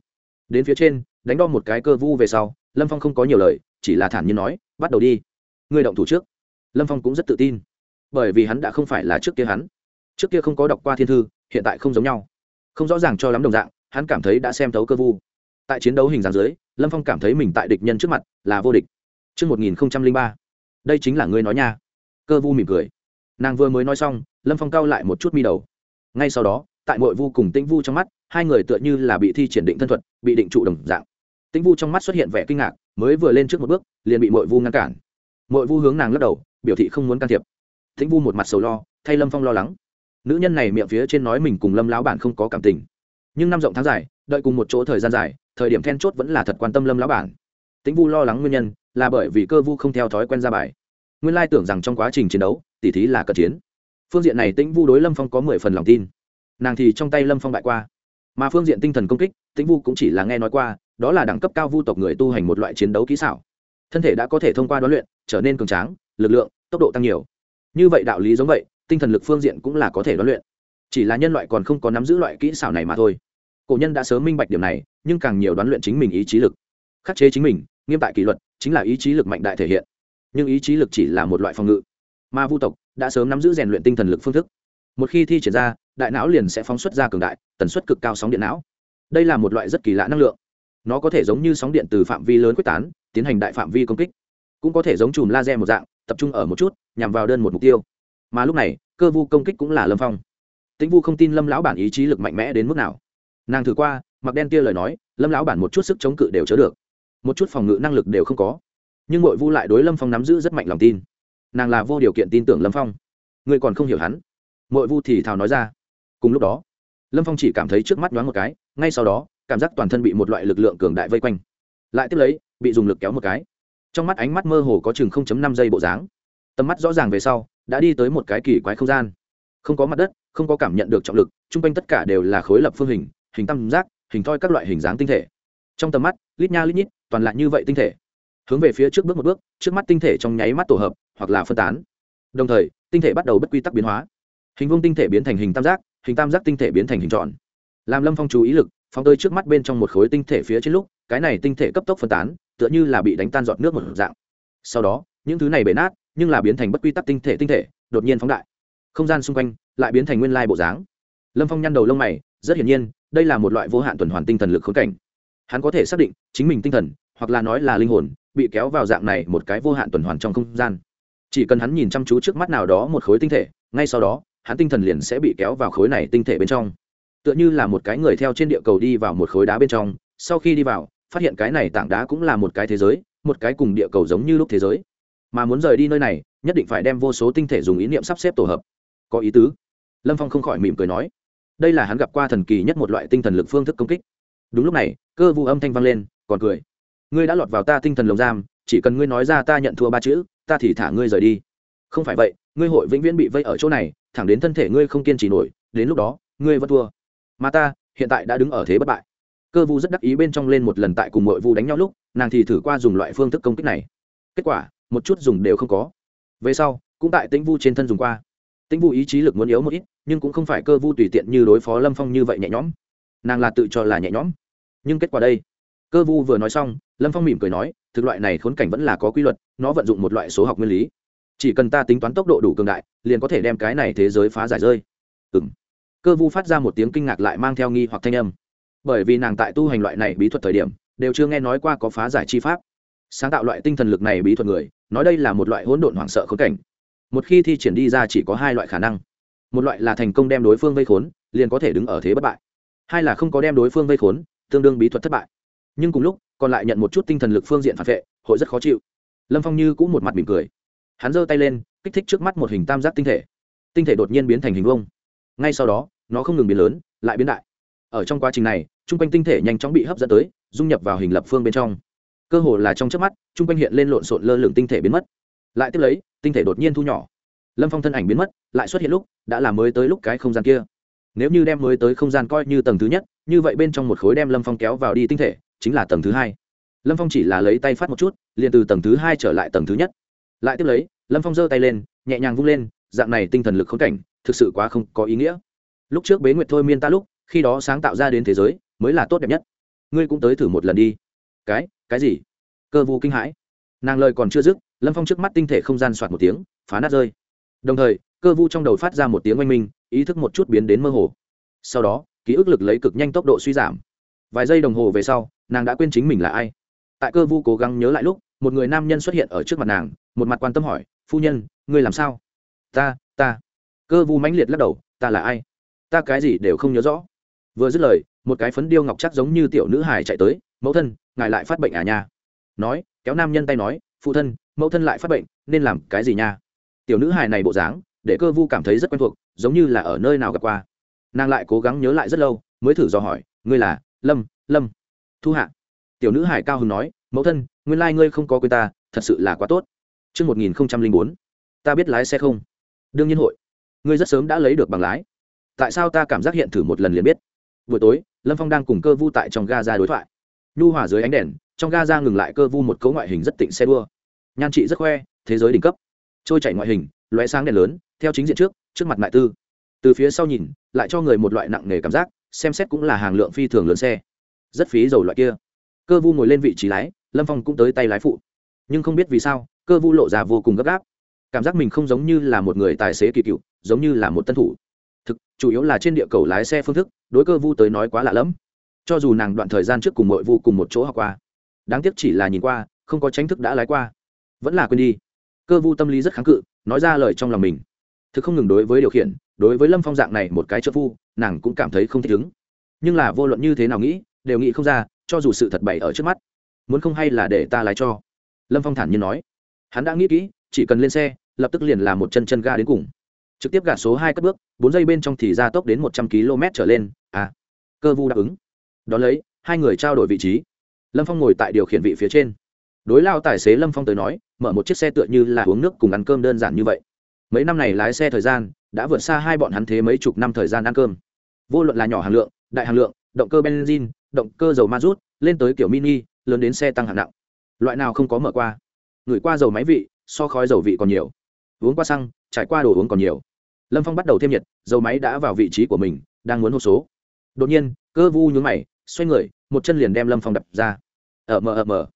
Đến phía trên, đánh đo một cái cơ vu về sau, lâm phong không có nhiều lời chỉ là thản nhiên nói bắt đầu đi người động thủ trước lâm phong cũng rất tự tin bởi vì hắn đã không phải là trước kia hắn trước kia không có đọc qua thiên thư hiện tại không giống nhau không rõ ràng cho lắm đồng dạng hắn cảm thấy đã xem thấu cơ vu tại chiến đấu hình dáng dưới lâm phong cảm thấy mình tại địch nhân trước mặt là vô địch Trước 1003, đây chính là ngươi nói nha. Cơ vu mỉm cười. Nàng vừa mới nói xong, Lâm Phong cao lại một chút mi đầu. Ngay sau đó, tại mội vu cùng tĩnh vu trong mắt, hai người tựa như là bị thi triển định thân thuật, bị định trụ đồng dạng. Tĩnh vu trong mắt xuất hiện vẻ kinh ngạc, mới vừa lên trước một bước, liền bị mội vu ngăn cản. Mội vu hướng nàng lắc đầu, biểu thị không muốn can thiệp. Tĩnh vu một mặt sầu lo, thay Lâm Phong lo lắng. Nữ nhân này miệng phía trên nói mình cùng Lâm lão bản không có cảm tình, nhưng năm rộng tháng dài, đợi cùng một chỗ thời gian dài, thời điểm then chốt vẫn là thật quan tâm Lâm lão bản. Tĩnh vu lo lắng nguyên nhân, là bởi vì cơ vu không theo thói quen ra bài nguyên lai tưởng rằng trong quá trình chiến đấu tỉ thí là cận chiến phương diện này tĩnh vu đối lâm phong có mười phần lòng tin nàng thì trong tay lâm phong bại qua mà phương diện tinh thần công kích tĩnh vu cũng chỉ là nghe nói qua đó là đẳng cấp cao vu tộc người tu hành một loại chiến đấu kỹ xảo. Thân thể đã có thể thông qua đoán luyện, trở nên cường tráng, lực lượng, tốc độ tăng nhiều. Như vậy đạo lý giống vậy, tinh thần lực phương diện cũng là có thể đoán luyện. Chỉ là nhân loại còn không có nắm giữ loại kỹ xảo này mà thôi. Cổ nhân đã sớm minh bạch điểm này, nhưng càng nhiều đoán luyện chính mình ý chí lực. Khắc chế chính mình, nghiêm tại kỷ luật, chính là ý chí lực mạnh đại thể hiện. Nhưng ý chí lực chỉ là một loại phòng ngự. Mà vu tộc đã sớm nắm giữ rèn luyện tinh thần lực phương thức. Một khi thi triển ra, đại não liền sẽ phóng xuất ra cường đại, tần suất cực cao sóng điện não. Đây là một loại rất kỳ lạ năng lượng nó có thể giống như sóng điện từ phạm vi lớn quyết tán, tiến hành đại phạm vi công kích. Cũng có thể giống chùm laser một dạng, tập trung ở một chút, nhằm vào đơn một mục tiêu. Mà lúc này, cơ vu công kích cũng là lâm phong. Tĩnh vu không tin lâm lão bản ý chí lực mạnh mẽ đến mức nào. Nàng thử qua, mặc đen tia lời nói, lâm lão bản một chút sức chống cự đều chớ được. Một chút phòng ngự năng lực đều không có. Nhưng nội vu lại đối lâm phong nắm giữ rất mạnh lòng tin. Nàng là vô điều kiện tin tưởng lâm phong. Người còn không hiểu hắn. Nội vu thì thào nói ra. Cùng lúc đó, lâm phong chỉ cảm thấy trước mắt nhoáng một cái, ngay sau đó cảm giác toàn thân bị một loại lực lượng cường đại vây quanh. Lại tiếp lấy, bị dùng lực kéo một cái. Trong mắt ánh mắt mơ hồ có chừng năm giây bộ dáng. Tầm mắt rõ ràng về sau, đã đi tới một cái kỳ quái không gian. Không có mặt đất, không có cảm nhận được trọng lực, chung quanh tất cả đều là khối lập phương hình hình tam giác, hình thoi các loại hình dáng tinh thể. Trong tầm mắt, lít nha lít nhít, toàn lại như vậy tinh thể. Hướng về phía trước bước một bước, trước mắt tinh thể trong nháy mắt tổ hợp, hoặc là phân tán. Đồng thời, tinh thể bắt đầu bất quy tắc biến hóa. Hình vuông tinh thể biến thành hình tam giác, hình tam giác tinh thể biến thành hình tròn. Làm lâm phong chú ý lực phóng tới trước mắt bên trong một khối tinh thể phía trên lúc, cái này tinh thể cấp tốc phân tán, tựa như là bị đánh tan giọt nước một dạng. Sau đó, những thứ này bể nát, nhưng là biến thành bất quy tắc tinh thể tinh thể, đột nhiên phóng đại. Không gian xung quanh lại biến thành nguyên lai bộ dáng. Lâm phong nhăn đầu lông mày, rất hiển nhiên, đây là một loại vô hạn tuần hoàn tinh thần lực khốn cảnh. Hắn có thể xác định chính mình tinh thần, hoặc là nói là linh hồn, bị kéo vào dạng này một cái vô hạn tuần hoàn trong không gian. Chỉ cần hắn nhìn chăm chú trước mắt nào đó một khối tinh thể, ngay sau đó, hắn tinh thần liền sẽ bị kéo vào khối này tinh thể bên trong tựa như là một cái người theo trên địa cầu đi vào một khối đá bên trong, sau khi đi vào, phát hiện cái này tảng đá cũng là một cái thế giới, một cái cùng địa cầu giống như lúc thế giới. Mà muốn rời đi nơi này, nhất định phải đem vô số tinh thể dùng ý niệm sắp xếp tổ hợp. Có ý tứ. Lâm phong không khỏi mỉm cười nói. Đây là hắn gặp qua thần kỳ nhất một loại tinh thần lực phương thức công kích. Đúng lúc này, cơ vu âm thanh vang lên, còn cười. Ngươi đã lọt vào ta tinh thần lồng giam, chỉ cần ngươi nói ra ta nhận thua ba chữ, ta thì thả ngươi rời đi. Không phải vậy, ngươi hội vĩnh viễn bị vây ở chỗ này, thẳng đến thân thể ngươi không kiên trì nổi, đến lúc đó, ngươi vẫn thua mà ta hiện tại đã đứng ở thế bất bại. Cơ vu rất đắc ý bên trong lên một lần tại cùng mội vu đánh nhau lúc, nàng thì thử qua dùng loại phương thức công kích này. Kết quả, một chút dùng đều không có. Về sau, cũng tại tĩnh vu trên thân dùng qua. Tĩnh vu ý chí lực muốn yếu một ít, nhưng cũng không phải cơ vu tùy tiện như đối phó lâm phong như vậy nhẹ nhõm. Nàng là tự cho là nhẹ nhõm. Nhưng kết quả đây? Cơ vu vừa nói xong, lâm phong mỉm cười nói, thực loại này khốn cảnh vẫn là có quy luật, nó vận dụng một loại số học nguyên lý. Chỉ cần ta tính toán tốc độ đủ cường đại, liền có thể đem cái này thế giới phá giải rơi. Ừ m cơ vu phát ra một tiếng kinh ngạc lại mang theo nghi hoặc thanh âm. Bởi vì nàng tại tu hành loại này bí thuật thời điểm, đều chưa nghe nói qua có phá giải chi pháp. Sáng tạo loại tinh thần lực này bí thuật người, nói đây là một loại hỗn độn hoảng sợ khốn cảnh. Một khi thi triển đi ra chỉ có hai loại khả năng. Một loại là thành công đem đối phương vây khốn, liền có thể đứng ở thế bất bại. Hai là không có đem đối phương vây khốn, tương đương bí thuật thất bại. Nhưng cùng lúc, còn lại nhận một chút tinh thần lực phương diện phản vệ, hội rất khó chịu. Lâm phong như cũng một mặt mỉm cười. Hắn giơ tay lên, kích thích trước mắt một hình tam giác tinh thể. Tinh thể đột nhiên biến thành hình vông ngay sau đó, nó không ngừng biến lớn, lại biến đại. Ở trong quá trình này t r u n g quanh tinh thể nhanh chóng bị hấp dẫn tới, dung nhập vào hình lập phương bên trong. Cơ hồ là trong chớp mắt t r u n g quanh hiện lên lộn xộn lơ lửng tinh thể biến mất. Lại tiếp lấy, tinh thể đột nhiên thu nhỏ. Lâm phong thân ảnh biến mất, lại xuất hiện lúc, đã là mới tới lúc cái không gian kia. Nếu như đem mới tới không gian coi như tầng thứ nhất, như vậy bên trong một khối đem lâm phong kéo vào đi tinh thể, chính là tầng thứ hai. Lâm phong chỉ là lấy tay phát một chút, liền từ tầng thứ hai trở lại tầng thứ nhất. Lại tiếp lấy, lâm phong giơ tay lên, nhẹ nhàng vung lên dạng này tinh thần lực khống cảnh, thực sự quá không có ý nghĩa. Lúc trước bế nguyệt thôi miên ta lúc, khi đó sáng tạo ra đến thế giới, mới là tốt đẹp nhất. Ngươi cũng tới thử một lần đi. Cái cái gì? Cơ vu kinh hãi. Nàng lời còn chưa dứt, lâm phong trước mắt tinh thể không gian soạt một tiếng, phá nát rơi. Đồng thời, cơ vu trong đầu phát ra một tiếng oanh minh, ý thức một chút biến đến mơ hồ. Sau đó, ký ức lực lấy cực nhanh tốc độ suy giảm. Vài giây đồng hồ về sau, nàng đã quên chính mình là ai. Tại cơ vu cố gắng nhớ lại lúc, một người nam nhân xuất hiện ở trước mặt nàng, một mặt quan tâm hỏi, phu nhân, ngươi làm sao? Ta ta. Cơ vu mãnh liệt lắc đầu ta là ai? Ta cái gì đều không nhớ rõ. Vừa dứt lời một cái phấn điêu ngọc chắc giống như tiểu nữ hải chạy tới mẫu thân ngài lại phát bệnh à nha? Nói kéo nam nhân tay nói phụ thân mẫu thân lại phát bệnh nên làm cái gì nha? Tiểu nữ hải này bộ dáng để cơ vu cảm thấy rất quen thuộc giống như là ở nơi nào gặp qua. Nàng lại cố gắng nhớ lại rất lâu mới thử dò hỏi ngươi là lâm lâm thu hạ? Tiểu nữ hải cao hưng nói mẫu thân nguyên lai、like、ngươi không có quên ta thật sự là quá tốt. Trước 1004, ta biết lái xe không? Đương nhiên hội. ngươi rất sớm đã lấy được bằng lái. tại sao ta cảm giác hiện thử một lần liền biết? buổi tối, lâm phong đang cùng cơ vu tại trong ga ra đối thoại. Nhu hòa dưới ánh đèn, trong ga ra ngừng lại cơ vu một cấu ngoại hình rất tịnh xe đua. Nhan trị rất khoe, thế giới đỉnh cấp. Trôi chảy ngoại hình, lóe sáng đèn lớn, theo chính diện trước trước mặt mại tư. Từ phía sau nhìn, lại cho người một loại nặng nề cảm giác, xem xét cũng là hàng lượng phi thường lớn xe. Rất phí dầu loại kia. Cơ vu ngồi lên vị trí lái, lâm phong cũng tới tay lái phụ. Nhưng không biết vì sao, cơ vu lộ ra vô cùng gấp gáp cảm giác mình không giống như là một người tài xế kỳ cựu, giống như là một tân thủ. Thực, chủ yếu là trên địa cầu lái xe phương thức, đối cơ vu tới nói quá lạ lẫm. Cho dù nàng đoạn thời gian trước cùng mọi vu cùng một chỗ học qua, đáng tiếc chỉ là nhìn qua, không có tranh thức đã lái qua. Vẫn là quên đi. Cơ vu tâm lý rất kháng cự, nói ra lời trong lòng mình. Thực không ngừng đối với điều khiển, đối với lâm phong dạng này một cái trợ phu, nàng cũng cảm thấy không thích ứng. Nhưng là vô luận như thế nào nghĩ, đều nghĩ không ra, cho dù sự thật bày ở trước mắt, muốn không hay là để ta lái cho. Lâm phong thản nhiên nói. Hắn đã nghĩ kỹ, chỉ cần lên xe lập tức liền là một chân chân ga đến cùng. Trực tiếp gạt số hai cất bước bốn giây bên trong thì ra tốc đến một trăm km trở lên. À cơ vu đáp ứng. Đón lấy hai người trao đổi vị trí. Lâm phong ngồi tại điều khiển vị phía trên. Đối lao tài xế lâm phong tới nói mở một chiếc xe tựa như là uống nước cùng ăn cơm đơn giản như vậy. Mấy năm này lái xe thời gian đã vượt xa hai bọn hắn thế mấy chục năm thời gian ăn cơm. Vô luận là nhỏ hàng lượng đại hàng lượng động cơ benzin, động cơ dầu ma rút lên tới kiểu mini lớn đến xe tăng hạng nặng. Loại nào không có mở qua. Ngửi qua dầu máy vị so khói dầu vị còn nhiều uống qua xăng, trải qua đồ uống còn nhiều. Lâm phong bắt đầu thêm nhiệt, dầu máy đã vào vị trí của mình, đang muốn hô số. Đột nhiên, cơ vu nhún mày, xoay người, một chân liền đem lâm phong đập ra. Ở mờ ở mờ.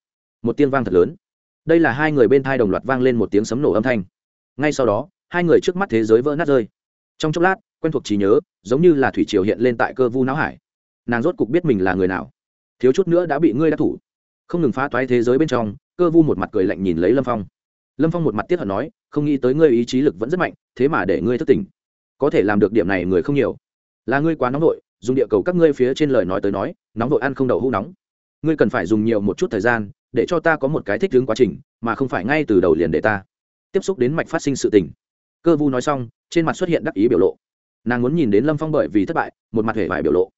Một tiếng vang thật lớn. Đây là hai người bên thai đồng loạt vang lên một tiếng sấm nổ âm thanh. Ngay sau đó, hai người trước mắt thế giới vỡ nát rơi. Trong chốc lát, quen thuộc trí nhớ, giống như là thủy triều hiện lên tại cơ vu não hải. Nàng rốt cục biết mình là người nào. Thiếu chút nữa đã bị ngươi đã thủ. Không ngừng phá toái thế giới bên trong, cơ vu một mặt cười lạnh nhìn lấy lâm phong lâm phong một mặt tiết hận nói không nghĩ tới ngươi ý chí lực vẫn rất mạnh thế mà để ngươi thất tình, có thể làm được điểm này người không nhiều. Là ngươi quá nóng vội dùng địa cầu các ngươi phía trên lời nói tới nói nóng vội ăn không đầu hũ nóng. Ngươi cần phải dùng nhiều một chút thời gian để cho ta có một cái thích ứng quá trình mà không phải ngay từ đầu liền để ta. Tiếp xúc đến mạch phát sinh sự tình. Cơ vu nói xong trên mặt xuất hiện đắc ý biểu lộ. Nàng muốn nhìn đến lâm phong bởi vì thất bại một mặt hề vải biểu lộ.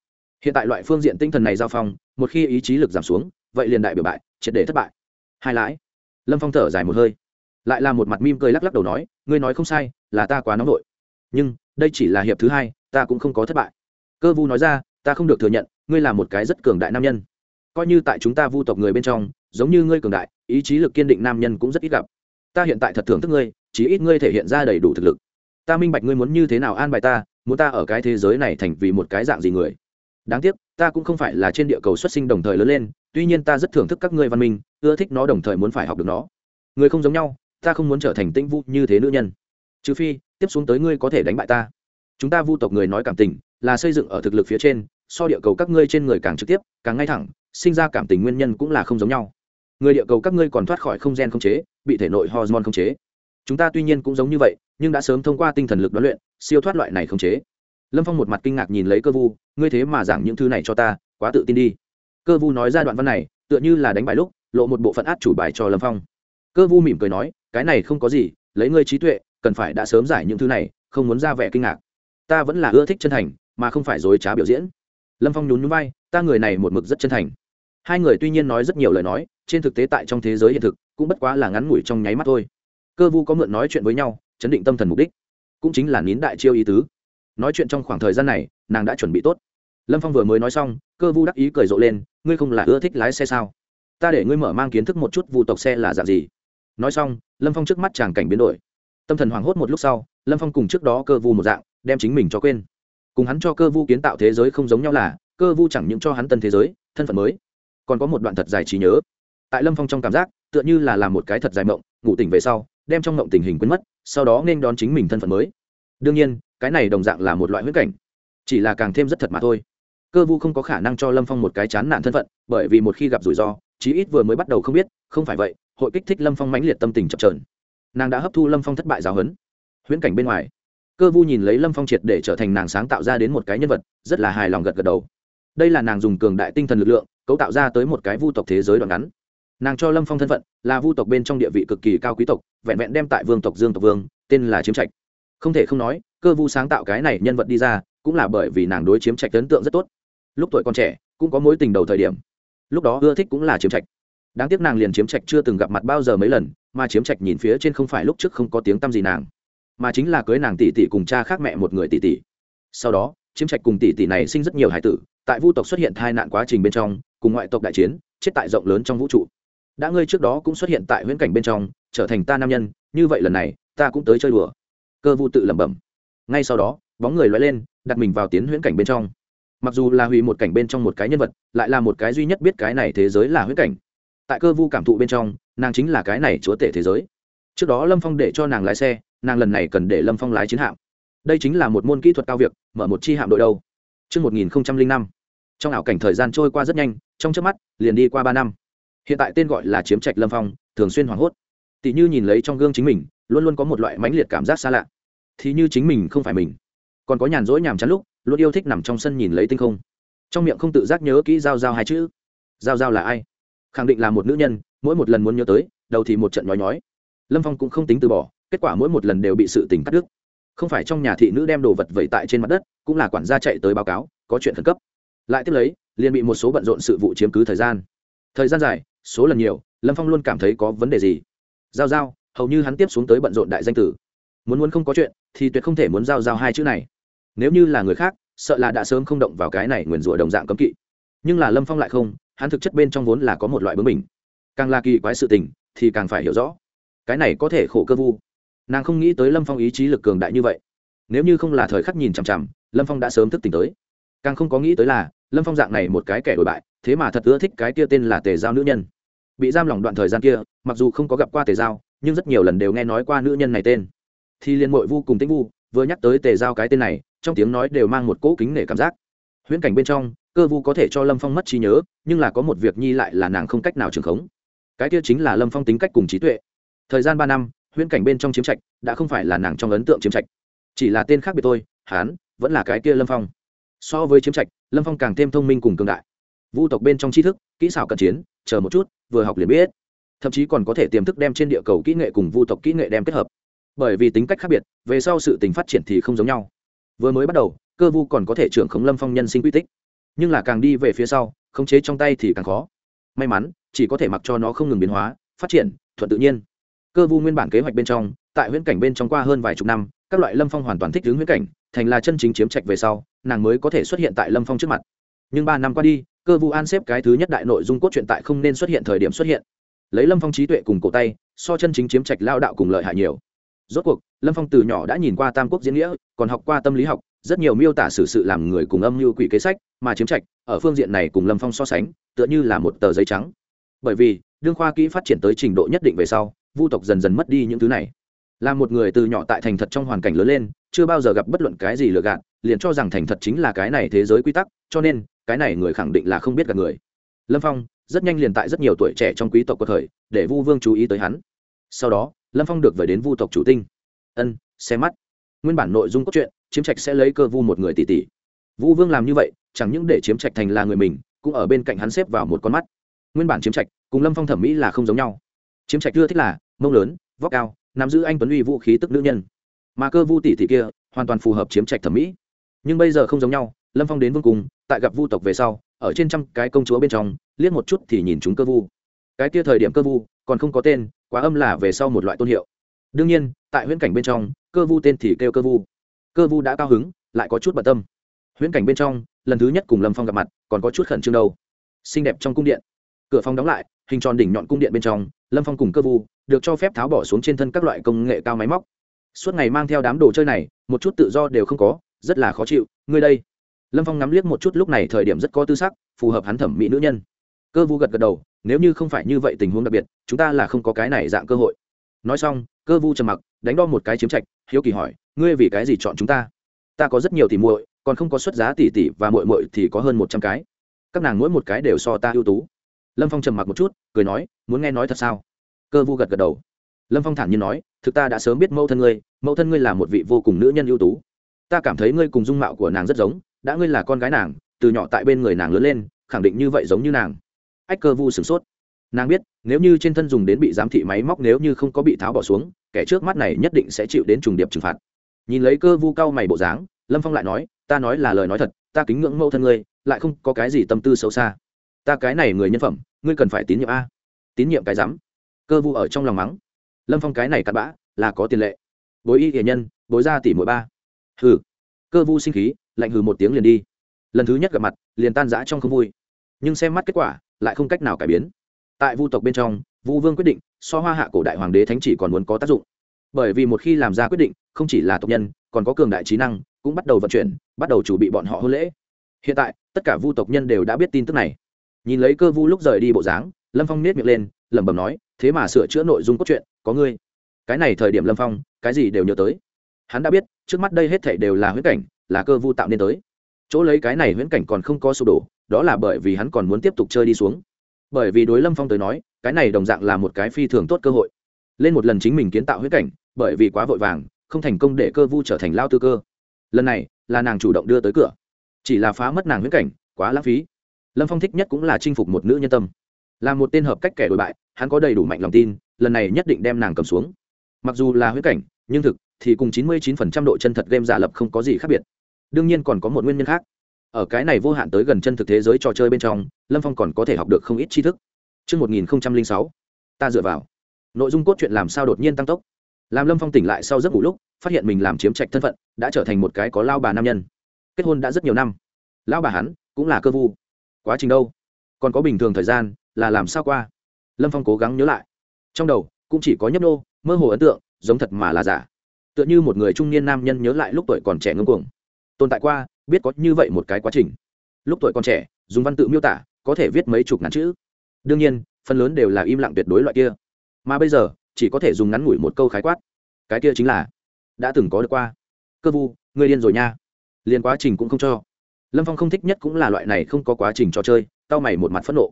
Hiện tại loại phương diện tinh thần này giao phong một khi ý chí lực giảm xuống vậy liền đại biểu bại triệt để thất bại. Hai lãi. Lâm phong thở dài một hơi lại là một mặt mim cười lắc lắc đầu nói, ngươi nói không sai, là ta quá nóng vội. Nhưng, đây chỉ là hiệp thứ hai, ta cũng không có thất bại. Cơ vu nói ra, ta không được thừa nhận, ngươi là một cái rất cường đại nam nhân. Coi như tại chúng ta vu tộc người bên trong, giống như ngươi cường đại, ý chí lực kiên định nam nhân cũng rất ít gặp. Ta hiện tại thật thưởng thức ngươi chỉ ít ngươi thể hiện ra đầy đủ thực lực. Ta minh bạch ngươi muốn như thế nào an bài ta, muốn ta ở cái thế giới này thành vì một cái dạng gì người. Đáng tiếc, ta cũng không phải là trên địa cầu xuất sinh đồng thời lớn lên, tuy nhiên ta rất thưởng thức các ngươi văn minh, ưa thích nó đồng thời muốn phải học được nó. Người không giống nhau ta không muốn trở thành tĩnh vũ như thế nữ nhân. Trừ phi, tiếp xuống tới ngươi có thể đánh bại ta. Chúng ta vu tộc người nói cảm tình, là xây dựng ở thực lực phía trên, so địa cầu các ngươi trên người càng trực tiếp, càng ngay thẳng, sinh ra cảm tình nguyên nhân cũng là không giống nhau. Người địa cầu các ngươi còn thoát khỏi không gen không chế, bị thể nội hormone không chế. Chúng ta tuy nhiên cũng giống như vậy, nhưng đã sớm thông qua tinh thần lực đoán luyện, siêu thoát loại này không chế. Lâm phong một mặt kinh ngạc nhìn lấy cơ vu, ngươi thế mà giảng những thứ này cho ta, quá tự tin đi. Cơ vu nói ra đoạn văn này, tựa như là đánh bài lúc, lộ một bộ phận át chủ bài cho lâm phong cơ vu mỉm cười nói, cái này không có gì, lấy ngươi trí tuệ, cần phải đã sớm giải những thứ này, không muốn ra vẻ kinh ngạc. Ta vẫn là ưa thích chân thành, mà không phải dối trá biểu diễn. Lâm phong nhún nhún vai, ta người này một mực rất chân thành. Hai người tuy nhiên nói rất nhiều lời nói, trên thực tế tại trong thế giới hiện thực, cũng bất quá là ngắn ngủi trong nháy mắt thôi. Cơ vu có mượn nói chuyện với nhau, chấn định tâm thần mục đích, cũng chính là nín đại chiêu ý tứ. Nói chuyện trong khoảng thời gian này, nàng đã chuẩn bị tốt. Lâm phong vừa mới nói xong, cơ vu đắc ý cười rộ lên, ngươi không là ưa thích lái xe sao? Ta để ngươi mở mang kiến thức một chút vụ tộc xe là dạng gì? Nói xong, lâm phong trước mắt chàng cảnh biến đổi. Tâm thần hoảng hốt một lúc sau, lâm phong cùng trước đó cơ vu một dạng, đem chính mình cho quên. Cùng hắn cho cơ vu kiến tạo thế giới không giống nhau là, cơ vu chẳng những cho hắn tân thế giới, thân phận mới, còn có một đoạn thật dài trí nhớ. Tại lâm phong trong cảm giác, tựa như là làm một cái thật dài mộng, ngủ tỉnh về sau, đem trong mộng tình hình quên mất, sau đó nên đón chính mình thân phận mới. Đương nhiên, cái này đồng dạng là một loại huyết cảnh, chỉ là càng thêm rất thật mà thôi. Cơ vu không có khả năng cho lâm phong một cái chán nản thân phận, bởi vì một khi gặp rủi ro chí ít vừa mới bắt đầu không biết, không phải vậy, hội kích thích lâm phong mãnh liệt tâm tình chập trờn nàng đã hấp thu lâm phong thất bại giáo huấn. Huyễn cảnh bên ngoài, cơ vu nhìn lấy lâm phong triệt để trở thành nàng sáng tạo ra đến một cái nhân vật, rất là hài lòng gật gật đầu. Đây là nàng dùng cường đại tinh thần lực lượng, cấu tạo ra tới một cái vu tộc thế giới đoạn ngắn. Nàng cho lâm phong thân phận, là vu tộc bên trong địa vị cực kỳ cao quý tộc, vẹn vẹn đem tại vương tộc dương tộc vương, tên là chiếm trạch. Không thể không nói, cơ vu sáng tạo cái này nhân vật đi ra, cũng là bởi vì nàng đối chiếm trạch ấn tượng rất tốt. Lúc tuổi còn trẻ, cũng có mối tình đầu thời điểm lúc đó ưa thích cũng là chiếm trạch. Đáng tiếc nàng liền chiếm trạch chưa từng gặp mặt bao giờ mấy lần, mà chiếm trạch nhìn phía trên không phải lúc trước không có tiếng tăm gì nàng, mà chính là cưới nàng tỷ tỷ cùng cha khác mẹ một người tỷ tỷ. Sau đó, chiếm trạch cùng tỷ tỷ này sinh rất nhiều hải tử, tại vu tộc xuất hiện tai nạn quá trình bên trong, cùng ngoại tộc đại chiến, chết tại rộng lớn trong vũ trụ. Đã ngươi trước đó cũng xuất hiện tại huyễn cảnh bên trong, trở thành ta nam nhân, như vậy lần này, ta cũng tới chơi đùa. Cơ vu tự lẩm bẩm. Ngay sau đó, bóng người loay lên, đặt mình vào tiến huyễn cảnh bên trong mặc dù là hủy một cảnh bên trong một cái nhân vật lại là một cái duy nhất biết cái này thế giới là huyết cảnh. Tại cơ vu cảm thụ bên trong nàng chính là cái này chúa tể thế giới. Trước đó lâm phong để cho nàng lái xe nàng lần này cần để lâm phong lái chiến hạm. Đây chính là một môn kỹ thuật cao việc mở một chi hạm đội đâu. Trước 1005, trong ảo cảnh thời gian trôi qua rất nhanh trong trước mắt liền đi qua ba năm. Hiện tại tên gọi là chiếm trạch lâm phong thường xuyên hoảng hốt. Tỷ như nhìn lấy trong gương chính mình luôn luôn có một loại mãnh liệt cảm giác xa lạ. Thì như chính mình không phải mình còn có nhàn rỗi nhàm chán lúc luôn yêu thích nằm trong sân nhìn lấy tinh không. Trong miệng không tự giác nhớ kỹ giao giao hai chữ. Giao giao là ai? Khẳng định là một nữ nhân, mỗi một lần muốn nhớ tới, đầu thì một trận nói nhói. Lâm phong cũng không tính từ bỏ, kết quả mỗi một lần đều bị sự tình cắt đứt. Không phải trong nhà thị nữ đem đồ vật vẩy tại trên mặt đất, cũng là quản gia chạy tới báo cáo, có chuyện khẩn cấp. Lại tiếp lấy, liền bị một số bận rộn sự vụ chiếm cứ thời gian. Thời gian dài, số lần nhiều, lâm phong luôn cảm thấy có vấn đề gì. Giao giao, hầu như hắn tiếp xuống tới bận rộn đại danh tử. Muốn muốn không có chuyện, thì tuyệt không thể muốn giao giao hai chữ này nếu như là người khác, sợ là đã sớm không động vào cái này nguyền rủa đồng dạng cấm kỵ. Nhưng là lâm phong lại không, hắn thực chất bên trong vốn là có một loại bướng mình càng là kỳ quái sự tình, thì càng phải hiểu rõ. Cái này có thể khổ cơ vu. Nàng không nghĩ tới lâm phong ý chí lực cường đại như vậy. Nếu như không là thời khắc nhìn chằm chằm, lâm phong đã sớm thức tỉnh tới. Càng không có nghĩ tới là, lâm phong dạng này một cái kẻ đổi bại, thế mà thật ưa thích cái kia tên là tề giao nữ nhân. Bị giam lỏng đoạn thời gian kia, mặc dù không có gặp qua tề giao, nhưng rất nhiều lần đều nghe nói qua nữ nhân này tên. Thì liên mội vu cùng tĩnh vu, vừa nhắc tới tề giao cái tên này trong tiếng nói đều mang một cỗ kính nể cảm giác. Huyễn cảnh bên trong, cơ vu có thể cho lâm phong mất trí nhớ, nhưng là có một việc nhi lại là nàng không cách nào trường khống. Cái kia chính là lâm phong tính cách cùng trí tuệ. Thời gian ba năm, huyễn cảnh bên trong chiếm trạch, đã không phải là nàng trong ấn tượng chiếm trạch. Chỉ là tên khác biệt thôi hán vẫn là cái kia lâm phong. So với chiếm trạch, lâm phong càng thêm thông minh cùng cường đại. Vu tộc bên trong tri thức, kỹ xảo cận chiến, chờ một chút, vừa học liền biết. Thậm chí còn có thể tiềm thức đem trên địa cầu kỹ nghệ cùng vu tộc kỹ nghệ đem kết hợp. Bởi vì tính cách khác biệt, về sau sự tình phát triển thì không giống nhau vừa mới bắt đầu, cơ vu còn có thể trưởng khống lâm phong nhân sinh quy tích. Nhưng là càng đi về phía sau, khống chế trong tay thì càng khó. May mắn, chỉ có thể mặc cho nó không ngừng biến hóa, phát triển, thuận tự nhiên. Cơ vu nguyên bản kế hoạch bên trong, tại huyễn cảnh bên trong qua hơn vài chục năm, các loại lâm phong hoàn toàn thích ứng huyễn cảnh, thành là chân chính chiếm trạch về sau, nàng mới có thể xuất hiện tại lâm phong trước mặt. Nhưng ba năm qua đi, cơ vu an xếp cái thứ nhất đại nội dung cốt truyện tại không nên xuất hiện thời điểm xuất hiện. Lấy lâm phong trí tuệ cùng cổ tay, so chân chính chiếm trạch lao đạo cùng lợi hại nhiều. Rốt cuộc lâm phong từ nhỏ đã nhìn qua tam quốc diễn nghĩa, còn học qua tâm lý học, rất nhiều miêu tả xử sự làm người cùng âm mưu quỷ kế sách, mà chiếm trạch, ở phương diện này cùng lâm phong so sánh, tựa như là một tờ giấy trắng. Bởi vì, đương khoa kỹ phát triển tới trình độ nhất định về sau, vu tộc dần dần mất đi những thứ này. Là một người từ nhỏ tại thành thật trong hoàn cảnh lớn lên, chưa bao giờ gặp bất luận cái gì lừa gạt, liền cho rằng thành thật chính là cái này thế giới quy tắc, cho nên, cái này người khẳng định là không biết gạt người. Lâm phong, rất nhanh liền tại rất nhiều tuổi trẻ trong quý tộc có thời, để vu vương chú ý tới hắn. Sau đó, lâm phong được về đến vu tộc chủ tinh ân xe mắt. Nguyên bản nội dung cốt truyện, chiếm trạch sẽ lấy cơ vu một người tỷ tỷ. Vu vương làm như vậy, chẳng những để chiếm trạch thành là người mình, cũng ở bên cạnh hắn xếp vào một con mắt. Nguyên bản chiếm trạch cùng lâm phong thẩm mỹ là không giống nhau. Chiếm trạch ưa thích là mông lớn, vóc cao, nắm giữ anh tuấn uy vũ khí tức nữ nhân. Mà cơ vu tỷ tỷ kia hoàn toàn phù hợp chiếm trạch thẩm mỹ. Nhưng bây giờ không giống nhau, lâm phong đến vương cùng tại gặp vu tộc về sau, ở trên trăm cái công chúa bên trong, liếc một chút thì nhìn chúng cơ vu. Cái kia thời điểm cơ vu còn không có tên, quá âm là về sau một loại tôn hiệu đương nhiên, tại huyễn cảnh bên trong, cơ vu tên thì kêu cơ vu. Cơ vu đã cao hứng, lại có chút bận tâm. Huyễn cảnh bên trong, lần thứ nhất cùng lâm phong gặp mặt, còn có chút khẩn trương đâu. Xinh đẹp trong cung điện. Cửa phòng đóng lại, hình tròn đỉnh nhọn cung điện bên trong, lâm phong cùng cơ vu được cho phép tháo bỏ xuống trên thân các loại công nghệ cao máy móc. Suốt ngày mang theo đám đồ chơi này, một chút tự do đều không có, rất là khó chịu. Ngươi đây. Lâm phong ngắm liếc một chút lúc này thời điểm rất có tư sắc, phù hợp hắn thẩm mỹ nữ nhân. Cơ vu gật gật đầu, nếu như không phải như vậy tình huống đặc biệt, chúng ta là không có cái này dạng cơ hội. Nói xong cơ vu trầm mặc, đánh đo một cái chiếm trạch, hiếu kỳ hỏi, ngươi vì cái gì chọn chúng ta? Ta có rất nhiều tỷ muội, còn không có xuất giá tỷ tỷ và muội muội thì có hơn một trăm cái. Các nàng mỗi một cái đều so ta ưu tú. Lâm phong trầm mặc một chút, cười nói, muốn nghe nói thật sao? Cơ vu gật gật đầu. Lâm phong thản nhiên nói, thực ta đã sớm biết mẫu thân ngươi, mẫu thân ngươi là một vị vô cùng nữ nhân ưu tú. Ta cảm thấy ngươi cùng dung mạo của nàng rất giống, đã ngươi là con gái nàng, từ nhỏ tại bên người nàng lớn lên, khẳng định như vậy giống như nàng. Ách, cơ vu sửng sốt nàng biết, nếu như trên thân dùng đến bị giám thị máy móc nếu như không có bị tháo bỏ xuống, kẻ trước mắt này nhất định sẽ chịu đến trùng điệp trừng phạt. Nhìn lấy cơ vu cao mày bộ dáng, lâm phong lại nói, ta nói là lời nói thật, ta kính ngưỡng mẫu thân ngươi, lại không có cái gì tâm tư xấu xa. Ta cái này người nhân phẩm, ngươi cần phải tín nhiệm a. Tín nhiệm cái rắm cơ vu ở trong lòng mắng. Lâm phong cái này cặn bã, là có tiền lệ. Bối y hiền nhân, bối ra tỷ mỗi ba. Hừ. Cơ vu sinh khí, lạnh hừ một tiếng liền đi. Lần thứ nhất gặp mặt, liền tan rã trong không vui. Nhưng xem mắt kết quả, lại không cách nào cải biến tại vu tộc bên trong, vu vương quyết định, so hoa hạ cổ đại hoàng đế thánh chỉ còn muốn có tác dụng. Bởi vì một khi làm ra quyết định, không chỉ là tộc nhân, còn có cường đại trí năng, cũng bắt đầu vận chuyển, bắt đầu chuẩn bị bọn họ hôn lễ. Hiện tại, tất cả vu tộc nhân đều đã biết tin tức này. Nhìn lấy cơ vu lúc rời đi bộ dáng, lâm phong nết miệng lên, lẩm bẩm nói, thế mà sửa chữa nội dung cốt truyện, có ngươi. Cái này thời điểm lâm phong, cái gì đều nhớ tới. Hắn đã biết, trước mắt đây hết thảy đều là huyễn cảnh, là cơ vu tạo nên tới. Chỗ lấy cái này huyễn cảnh còn không có sụp đổ, đó là bởi vì hắn còn muốn tiếp tục chơi đi xuống bởi vì đối lâm phong tới nói, cái này đồng dạng là một cái phi thường tốt cơ hội. Lên một lần chính mình kiến tạo huyễn cảnh, bởi vì quá vội vàng, không thành công để cơ vu trở thành lao tư cơ. Lần này, là nàng chủ động đưa tới cửa. Chỉ là phá mất nàng huyễn cảnh, quá lãng phí. Lâm phong thích nhất cũng là chinh phục một nữ nhân tâm. Là một tên hợp cách kẻ đổi bại, hắn có đầy đủ mạnh lòng tin, lần này nhất định đem nàng cầm xuống. Mặc dù là huyễn cảnh, nhưng thực thì cùng chín mươi 99% độ chân thật game giả lập không có gì khác biệt. Đương nhiên còn có một nguyên nhân khác. Ở cái này vô hạn tới gần chân thực thế giới trò chơi bên trong lâm phong còn có thể học được không ít tri thức Trước 1006, ta dựa vào. Nội dung cốt truyện làm sao đột nhiên tăng tốc. Làm Lâm Phong tỉnh lại sau giấc ngủ lúc, phát hiện mình làm chiếm trạch thân phận, đã trở thành một cái có lao bà nam nhân. Kết hôn đã rất nhiều năm. Lao bà hắn cũng là cơ vu. Quá trình đâu? Còn có bình thường thời gian, là làm sao qua? Lâm Phong cố gắng nhớ lại. Trong đầu cũng chỉ có nhấp nô, mơ hồ ấn tượng, giống thật mà là giả. Tựa như một người trung niên nam nhân nhớ lại lúc tuổi còn trẻ ngông cuồng. Tồn tại qua, biết có như vậy một cái quá trình lúc tuổi còn trẻ dùng văn tự miêu tả có thể viết mấy chục ngàn chữ. Đương nhiên, phần lớn đều là im lặng tuyệt đối loại kia. Mà bây giờ, chỉ có thể dùng ngắn ngủi một câu khái quát. Cái kia chính là, đã từng có được qua. Cơ vu người điên rồi nha. Liền quá trình cũng không cho. Lâm phong không thích nhất cũng là loại này không có quá trình trò chơi, tao mày một mặt phẫn nộ.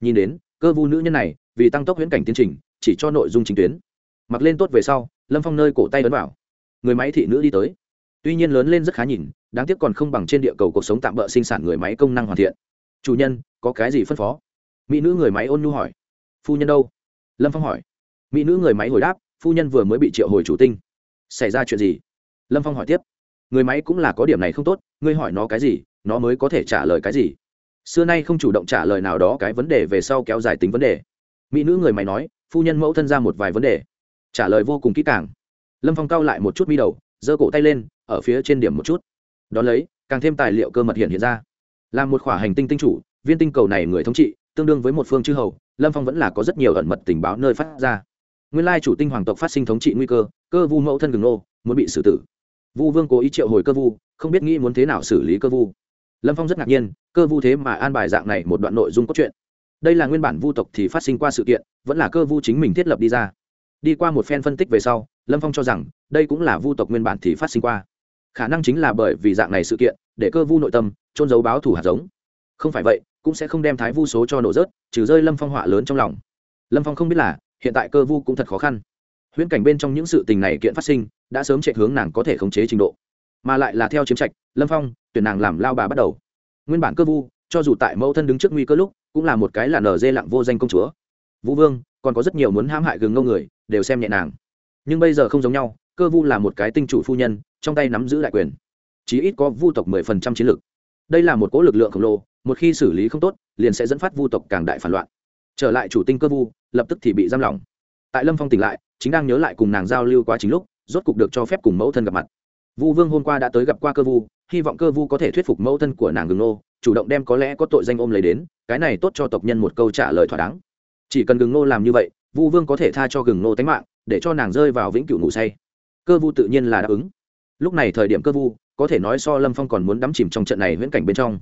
Nhìn đến, cơ vu nữ nhân này, vì tăng tốc huyễn cảnh tiến trình, chỉ cho nội dung chính tuyến. Mặc lên tốt về sau, lâm phong nơi cổ tay ấn vào. Người máy thị nữ đi tới. Tuy nhiên lớn lên rất khá nhìn, đáng tiếc còn không bằng trên địa cầu cuộc sống tạm bỡ sinh sản người máy công năng hoàn thiện chủ nhân, có cái gì phân phó? Mỹ nữ người máy ôn nhu hỏi. Phu nhân đâu? Lâm phong hỏi. Mỹ nữ người máy hồi đáp, phu nhân vừa mới bị triệu hồi chủ tinh. Xảy ra chuyện gì? Lâm phong hỏi tiếp. Người máy cũng là có điểm này không tốt, ngươi hỏi nó cái gì, nó mới có thể trả lời cái gì? Xưa nay không chủ động trả lời nào đó cái vấn đề về sau kéo dài tính vấn đề. Mỹ nữ người máy nói, phu nhân mẫu thân ra một vài vấn đề. Trả lời vô cùng kỹ càng. Lâm phong cao lại một chút mi đầu, giơ cổ tay lên, ở phía trên điểm một chút. Đón lấy, càng thêm tài liệu cơ mật hiện hiện ra là một khỏa hành tinh tinh chủ, viên tinh cầu này người thống trị, tương đương với một phương chư hầu, lâm phong vẫn là có rất nhiều ẩn mật tình báo nơi phát ra. Nguyên lai chủ tinh hoàng tộc phát sinh thống trị nguy cơ cơ vu mẫu thân gừng nô, muốn bị xử tử. Vu vương cố ý triệu hồi cơ vu, không biết nghĩ muốn thế nào xử lý cơ vu. Lâm phong rất ngạc nhiên, cơ vu thế mà an bài dạng này một đoạn nội dung cốt truyện. Đây là nguyên bản vu tộc thì phát sinh qua sự kiện, vẫn là cơ vu chính mình thiết lập đi ra. Đi qua một phen phân tích về sau, lâm phong cho rằng, đây cũng là vu tộc nguyên bản thì phát sinh qua. Khả năng chính là bởi vì dạng này sự kiện, để cơ vu nội tâm trôn giấu báo thủ hạt giống. Không phải vậy, cũng sẽ không đem thái vu số cho nổ rớt, trừ rơi lâm phong họa lớn trong lòng. Lâm phong không biết là, hiện tại cơ vu cũng thật khó khăn. Huyễn cảnh bên trong những sự tình này kiện phát sinh, đã sớm chạy hướng nàng có thể khống chế trình độ. Mà lại là theo chiếm trạch, lâm phong, tuyển nàng làm lao bà bắt đầu. Nguyên bản cơ vu, cho dù tại mẫu thân đứng trước nguy cơ lúc, cũng là một cái là nở dê lặng vô danh công chúa. Vũ vương, còn có rất nhiều muốn hãm hại gừng ngâu người, đều xem nhẹ nàng. Nhưng bây giờ không giống nhau, cơ vu là một cái tinh chủ phu nhân, trong tay nắm giữ đại quyền. Chí ít có vu tộc mười phần trăm chiến lược đây là một cỗ lực lượng khổng lồ, một khi xử lý không tốt, liền sẽ dẫn phát vu tộc càng đại phản loạn. Trở lại chủ tinh cơ vu, lập tức thì bị giam lỏng. Tại lâm phong tỉnh lại, chính đang nhớ lại cùng nàng giao lưu quá chính lúc, rốt cục được cho phép cùng mẫu thân gặp mặt. Vu vương hôm qua đã tới gặp qua cơ vu, hy vọng cơ vu có thể thuyết phục mẫu thân của nàng gừng nô, chủ động đem có lẽ có tội danh ôm lấy đến, cái này tốt cho tộc nhân một câu trả lời thỏa đáng. Chỉ cần gừng nô làm như vậy, vu vương có thể tha cho gừng nô tánh mạng, để cho nàng rơi vào vĩnh cửu ngủ say. Cơ vu tự nhiên là đáp ứng. Lúc này thời điểm cơ vu có thể nói so lâm phong còn muốn đắm chìm trong trận này viễn cảnh bên trong.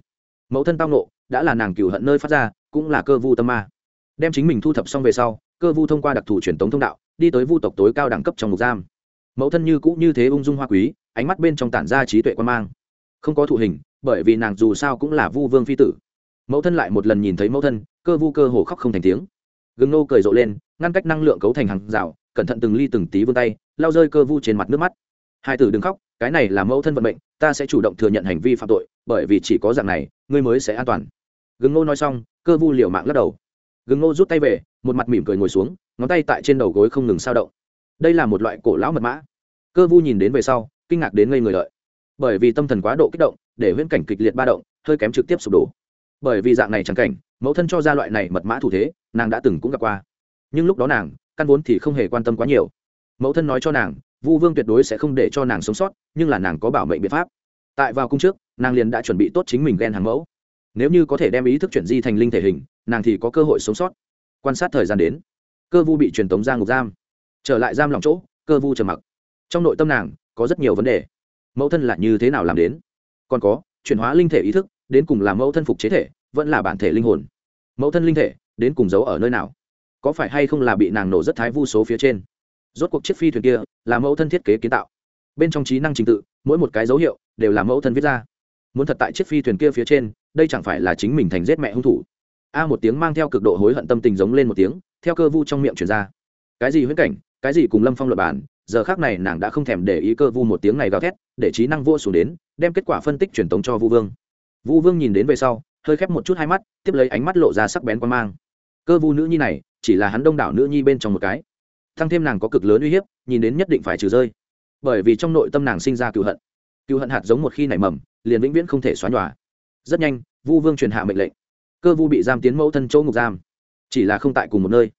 Mẫu thân tao nộ đã là nàng cựu hận nơi phát ra, cũng là cơ vu tâm ma. Đem chính mình thu thập xong về sau, cơ vu thông qua đặc thù truyền tống thông đạo, đi tới vu tộc tối cao đẳng cấp trong ngục giam. Mẫu thân như cũ như thế ung dung hoa quý, ánh mắt bên trong tản ra trí tuệ quan mang. Không có thụ hình, bởi vì nàng dù sao cũng là vu vương phi tử. Mẫu thân lại một lần nhìn thấy mẫu thân, cơ vu cơ hồ khóc không thành tiếng. Gừng nô cười rộ lên, ngăn cách năng lượng cấu thành hàng rào, cẩn thận từng ly từng tí vươn tay lao rơi cơ vu trên mặt nước mắt. Hai tử đừng khóc cái này là mẫu thân vận mệnh, ta sẽ chủ động thừa nhận hành vi phạm tội, bởi vì chỉ có dạng này, ngươi mới sẽ an toàn. Gừng Ngô nói xong, cơ vu liều mạng lắc đầu. Gừng Ngô rút tay về, một mặt mỉm cười ngồi xuống, ngón tay tại trên đầu gối không ngừng sao động. Đây là một loại cổ lão mật mã. Cơ vu nhìn đến về sau, kinh ngạc đến ngây người lợi bởi vì tâm thần quá độ kích động, để huyễn cảnh kịch liệt ba động, hơi kém trực tiếp sụp đổ. Bởi vì dạng này chẳng cảnh, mẫu thân cho ra loại này mật mã thủ thế, nàng đã từng cũng gặp qua. Nhưng lúc đó nàng, căn vốn thì không hề quan tâm quá nhiều. Mẫu thân nói cho nàng vu vương tuyệt đối sẽ không để cho nàng sống sót, nhưng là nàng có bảo mệnh biện pháp. Tại vào cung trước, nàng liền đã chuẩn bị tốt chính mình ghen hàng mẫu. Nếu như có thể đem ý thức chuyển di thành linh thể hình, nàng thì có cơ hội sống sót. Quan sát thời gian đến, cơ vu bị truyền tống ra ngục giam. Trở lại giam lòng chỗ, cơ vu trầm mặc. Trong nội tâm nàng, có rất nhiều vấn đề. Mẫu thân là như thế nào làm đến? Còn có, chuyển hóa linh thể ý thức, đến cùng là mẫu thân phục chế thể, vẫn là bản thể linh hồn. Mẫu thân linh thể, đến cùng giấu ở nơi nào? Có phải hay không là bị nàng nổ rất thái vu số phía trên? Rốt cuộc chiếc phi thuyền kia là mẫu thân thiết kế kiến tạo. Bên trong trí năng trình tự, mỗi một cái dấu hiệu đều là mẫu thân viết ra. Muốn thật tại chiếc phi thuyền kia phía trên, đây chẳng phải là chính mình thành giết mẹ hung thủ. A một tiếng mang theo cực độ hối hận tâm tình giống lên một tiếng, theo cơ vu trong miệng chuyển ra. Cái gì huyết cảnh, cái gì cùng lâm phong luật bản giờ khác này nàng đã không thèm để ý cơ vu một tiếng này gào thét, để trí năng vô xuống đến, đem kết quả phân tích truyền tống cho vu vương. Vu vương nhìn đến về sau, hơi khép một chút hai mắt, tiếp lấy ánh mắt lộ ra sắc bén quan mang. Cơ vu nữ nhi này, chỉ là hắn đông đảo nữ nhi bên trong một cái thăng thêm nàng có cực lớn uy hiếp, nhìn đến nhất định phải trừ rơi. Bởi vì trong nội tâm nàng sinh ra cựu hận. Cựu hận hạt giống một khi nảy mầm, liền vĩnh viễn không thể xóa nhòa. Rất nhanh, vu vương truyền hạ mệnh lệnh. Cơ vu bị giam tiến mẫu thân chỗ ngục giam. Chỉ là không tại cùng một nơi.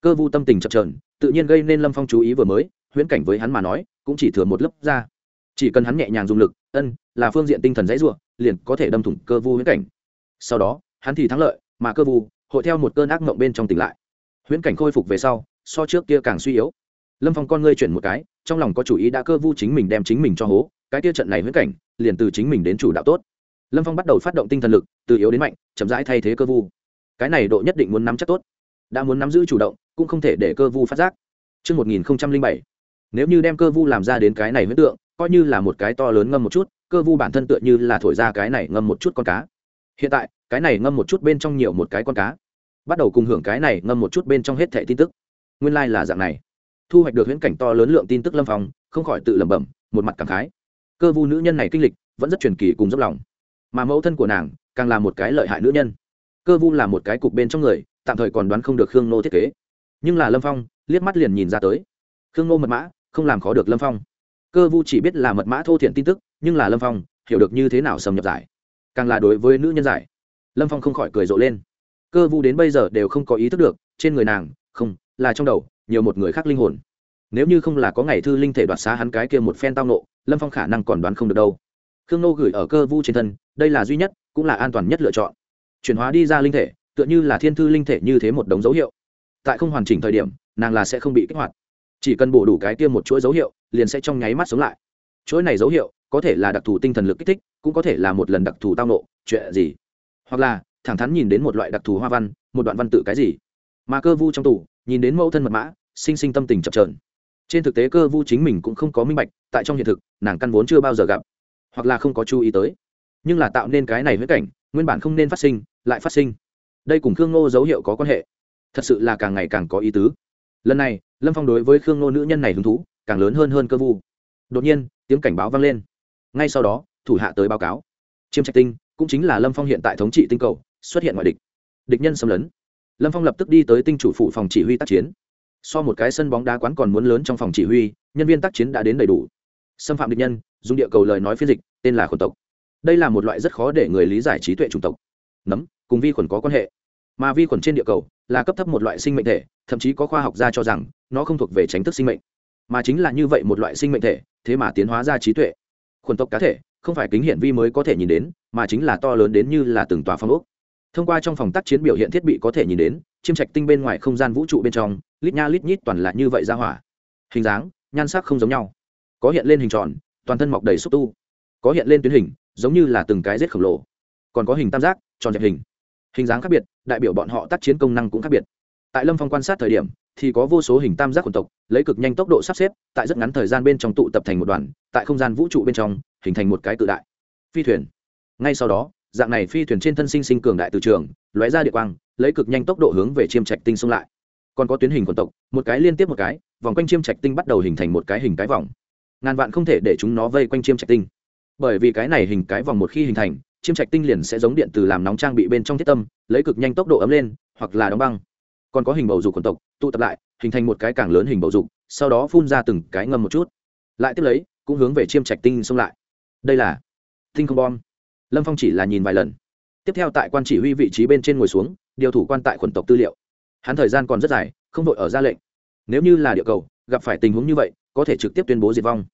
Cơ vu tâm tình chập trờn tự nhiên gây nên lâm phong chú ý vừa mới, huyễn cảnh với hắn mà nói, cũng chỉ thừa một lớp ra. Chỉ cần hắn nhẹ nhàng dùng lực, ân, là phương diện tinh thần dãy ruộng liền có thể đâm thủng cơ vu huyễn cảnh. Sau đó, hắn thì thắng lợi, mà cơ vu hội theo một cơn ác mộng bên trong tỉnh lại. Huyễn cảnh khôi phục về sau so trước kia càng suy yếu. Lâm phong con ngươi chuyển một cái trong lòng có chủ ý đã cơ vu chính mình đem chính mình cho hố cái kia trận này huyễn cảnh liền từ chính mình đến chủ đạo tốt. Lâm phong bắt đầu phát động tinh thần lực từ yếu đến mạnh chậm rãi thay thế cơ vu. Cái này độ nhất định muốn nắm chắc tốt. Đã muốn nắm giữ chủ động cũng không thể để cơ vu phát giác. Trước 1007, nếu như đem cơ vu làm ra đến cái này huyễn tượng coi như là một cái to lớn ngâm một chút cơ vu bản thân tựa như là thổi ra cái này ngâm một chút con cá. Hiện tại cái này ngâm một chút bên trong nhiều một cái con cá. Bắt đầu cùng hưởng cái này ngâm một chút bên trong hết thẻ tin tức nguyên lai、like、là dạng này. Thu hoạch được huyễn cảnh to lớn lượng tin tức lâm phong, không khỏi tự lẩm bẩm một mặt cảm khái. Cơ vu nữ nhân này kinh lịch vẫn rất truyền kỳ cùng dốc lòng. Mà mẫu thân của nàng càng là một cái lợi hại nữ nhân. Cơ vu là một cái cục bên trong người tạm thời còn đoán không được khương nô thiết kế. Nhưng là lâm phong liếc mắt liền nhìn ra tới. Khương nô mật mã không làm khó được lâm phong. Cơ vu chỉ biết là mật mã thô thiện tin tức nhưng là lâm phong hiểu được như thế nào xâm nhập giải. Càng là đối với nữ nhân giải. Lâm phong không khỏi cười rộ lên. Cơ vu đến bây giờ đều không có ý thức được trên người nàng không là trong đầu, nhiều một người khác linh hồn. Nếu như không là có ngày thư linh thể đoạt xá hắn cái kia một phen tao nộ, lâm phong khả năng còn đoán không được đâu. Khương nô gửi ở cơ vu trên thân, đây là duy nhất, cũng là an toàn nhất lựa chọn. Chuyển hóa đi ra linh thể, tựa như là thiên thư linh thể như thế một đống dấu hiệu. Tại không hoàn chỉnh thời điểm, nàng là sẽ không bị kích hoạt. Chỉ cần bổ đủ cái tiêm một chuỗi dấu hiệu, liền sẽ trong nháy mắt sống lại. Chuỗi này dấu hiệu, có thể là đặc thù tinh thần lực kích thích, cũng có thể là một lần đặc thù tao nộ, chuyện gì? Hoặc là, thẳng thắn nhìn đến một loại đặc thù hoa văn, một đoạn văn tự cái gì? Mà cơ vu trong tủ nhìn đến mẫu thân mật mã, sinh sinh tâm tình chập trờn trên thực tế cơ vu chính mình cũng không có minh bạch, tại trong hiện thực, nàng căn vốn chưa bao giờ gặp, hoặc là không có chú ý tới. Nhưng là tạo nên cái này với cảnh, nguyên bản không nên phát sinh, lại phát sinh. Đây cùng khương ngô dấu hiệu có quan hệ. Thật sự là càng ngày càng có ý tứ. Lần này, lâm phong đối với khương ngô nữ nhân này hứng thú, càng lớn hơn hơn cơ vu. Đột nhiên, tiếng cảnh báo vang lên. Ngay sau đó, thủ hạ tới báo cáo. Chiêm trạch tinh, cũng chính là lâm phong hiện tại thống trị tinh cầu, xuất hiện ngoại địch. Địch nhân xâm lấn lâm phong lập tức đi tới tinh chủ phụ phòng chỉ huy tác chiến. So một cái sân bóng đá quán còn muốn lớn trong phòng chỉ huy, nhân viên tác chiến đã đến đầy đủ. Xâm phạm địch nhân, dùng địa cầu lời nói phiên dịch, tên là khuẩn tộc. Đây là một loại rất khó để người lý giải trí tuệ chủng tộc. Nấm, cùng vi khuẩn có quan hệ. Mà vi khuẩn trên địa cầu là cấp thấp một loại sinh mệnh thể, thậm chí có khoa học gia cho rằng nó không thuộc về tránh thức sinh mệnh. Mà chính là như vậy một loại sinh mệnh thể, thế mà tiến hóa ra trí tuệ. Khuẩn tộc cá thể không phải kính hiển vi mới có thể nhìn đến, mà chính là to lớn đến như là từng tòa phong ốc thông qua trong phòng tác chiến biểu hiện thiết bị có thể nhìn đến, chiêm trạch tinh bên ngoài không gian vũ trụ bên trong, lít nha lít nhít toàn là như vậy ra hỏa. Hình dáng, nhan sắc không giống nhau. Có hiện lên hình tròn, toàn thân mọc đầy xúc tu. Có hiện lên tuyến hình, giống như là từng cái rết khổng lồ. Còn có hình tam giác, tròn dẹp hình. Hình dáng khác biệt, đại biểu bọn họ tác chiến công năng cũng khác biệt. Tại lâm phong quan sát thời điểm, thì có vô số hình tam giác quần tộc, lấy cực nhanh tốc độ sắp xếp, tại rất ngắn thời gian bên trong tụ tập thành một đoàn, tại không gian vũ trụ bên trong, hình thành một cái tự đại phi thuyền. Ngay sau đó dạng này phi thuyền trên thân sinh sinh cường đại từ trường, lóe ra địa quang, lấy cực nhanh tốc độ hướng về chiêm trạch tinh xông lại. Còn có tuyến hình quần tộc, một cái liên tiếp một cái, vòng quanh chiêm trạch tinh bắt đầu hình thành một cái hình cái vòng. Ngàn vạn không thể để chúng nó vây quanh chiêm trạch tinh. Bởi vì cái này hình cái vòng một khi hình thành, chiêm trạch tinh liền sẽ giống điện từ làm nóng trang bị bên trong thiết tâm, lấy cực nhanh tốc độ ấm lên, hoặc là đóng băng. Còn có hình bầu dục quần tộc, tụ tập lại, hình thành một cái càng lớn hình bầu dục, sau đó phun ra từng cái ngâm một chút. Lại tiếp lấy, cũng hướng về chiêm trạch tinh xông lại. Đây là tinh không bom lâm phong chỉ là nhìn vài lần. Tiếp theo tại quan chỉ huy vị trí bên trên ngồi xuống, điều thủ quan tại khuẩn tộc tư liệu. Hắn thời gian còn rất dài, không vội ở ra lệnh. Nếu như là địa cầu, gặp phải tình huống như vậy, có thể trực tiếp tuyên bố diệt vong.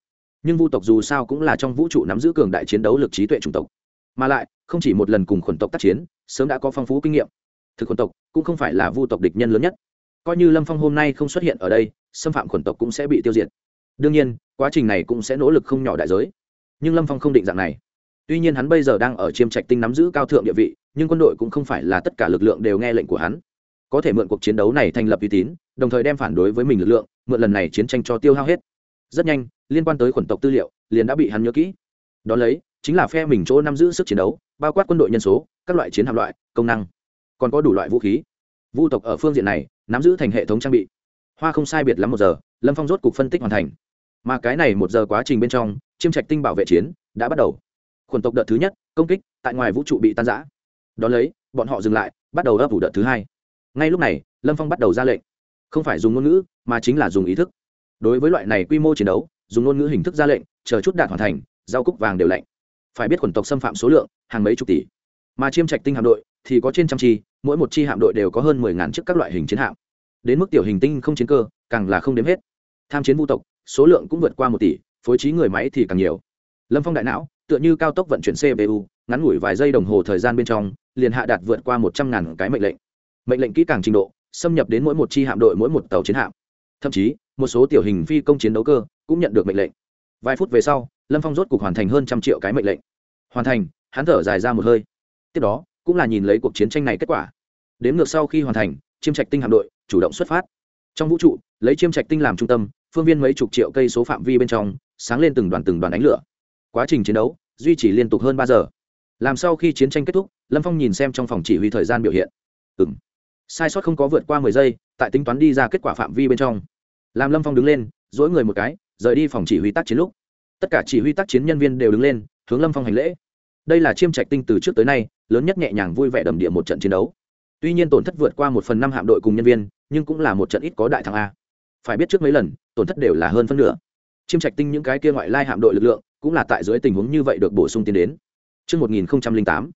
Nhưng vu tộc dù sao cũng là trong vũ trụ nắm giữ cường đại chiến đấu lực trí tuệ chủng tộc. Mà lại, không chỉ một lần cùng khuẩn tộc tác chiến, sớm đã có phong phú kinh nghiệm. Thực khuẩn tộc cũng không phải là vu tộc địch nhân lớn nhất. Coi như lâm phong hôm nay không xuất hiện ở đây, xâm phạm khuẩn tộc cũng sẽ bị tiêu diệt. Đương nhiên, quá trình này cũng sẽ nỗ lực không nhỏ đại giới. Nhưng lâm phong không định dạng này tuy nhiên hắn bây giờ đang ở chiêm trạch tinh nắm giữ cao thượng địa vị, nhưng quân đội cũng không phải là tất cả lực lượng đều nghe lệnh của hắn. Có thể mượn cuộc chiến đấu này thành lập uy tín, đồng thời đem phản đối với mình lực lượng, mượn lần này chiến tranh cho tiêu hao hết. Rất nhanh, liên quan tới khuẩn tộc tư liệu, liền đã bị hắn nhớ kỹ. Đ ó lấy, chính là phe mình chỗ nắm giữ sức chiến đấu, bao quát quân đội nhân số, các loại chiến hạm loại, công năng. Còn có đủ loại vũ khí. Vu tộc ở phương diện này, nắm giữ thành hệ thống trang bị. Hoa không sai biệt lắm một giờ, lâm phong rốt cục phân tích hoàn thành. Mà cái này một giờ quá trình bên trong, chiêm trạch tinh bảo vệ chiến, đã bắt đầu khuẩn tộc đợt thứ nhất, công kích, tại ngoài vũ trụ bị tan giã đón lấy, bọn họ dừng lại, bắt đầu ấp ủ đợt thứ hai. Ngay lúc này, lâm phong bắt đầu ra lệnh. Không phải dùng ngôn ngữ, mà chính là dùng ý thức. Đối với loại này quy mô chiến đấu, dùng ngôn ngữ hình thức ra lệnh, chờ chút đạt hoàn thành giao cúc vàng đều lạnh. Phải biết khuẩn tộc xâm phạm số lượng, hàng mấy chục tỷ. Mà chiêm trạch tinh hạm đội thì có trên trăm chi, mỗi một chi hạm đội đều có hơn mười ngàn chiếc các loại hình chiến hạm. Đến mức tiểu hình tinh không chiến cơ, càng là không đếm hết. Tham chiến vũ tộc, số lượng cũng vượt qua một tỷ, phối trí người máy thì càng nhiều. Lâm phong đại não tựa như cao tốc vận chuyển cpu ngắn ngủi vài giây đồng hồ thời gian bên trong, liền hạ đạt vượt qua một trăm ngàn cái mệnh lệnh. Mệnh lệnh kỹ càng trình độ, xâm nhập đến mỗi một chi hạm đội, mỗi một tàu chiến hạm. Thậm chí, một số tiểu hình phi công chiến đấu cơ cũng nhận được mệnh lệnh. Vài phút về sau, lâm phong rốt cuộc hoàn thành hơn trăm triệu cái mệnh lệnh. Hoàn thành, hắn thở dài ra một hơi. Tiếp đó, cũng là nhìn lấy cuộc chiến tranh này kết quả. Đến ngược sau khi hoàn thành, chiêm trạch tinh hạm đội chủ động xuất phát. Trong vũ trụ, lấy chiêm trạch tinh làm trung tâm, phương viên mấy chục triệu cây số phạm vi bên trong, sáng lên từng đoàn từng đoàn ánh lửa quá trình chiến đấu, duy trì liên tục hơn ba giờ. Làm sau khi chiến tranh kết thúc, lâm phong nhìn xem trong phòng chỉ huy thời gian biểu hiện. Ừng sai sót không có vượt qua mười giây, tại tính toán đi ra kết quả phạm vi bên trong. Làm lâm phong đứng lên dỗi người một cái, rời đi phòng chỉ huy tác chiến lúc. Tất cả chỉ huy tác chiến nhân viên đều đứng lên, hướng lâm phong hành lễ. Đây là chiêm trạch tinh từ trước tới nay, lớn nhất nhẹ nhàng vui vẻ đầm địa một trận chiến đấu. Tuy nhiên tổn thất vượt qua một phần năm hạm đội cùng nhân viên, nhưng cũng là một trận ít có đại thắng a. Phải biết trước mấy lần, tổn thất đều là hơn phân nửa. Chiêm trạch tinh những cái kia ngoại lai hạm đội lực lượng cũng là tại dưới tình huống như vậy được bổ sung tiến đến. Trước 1008,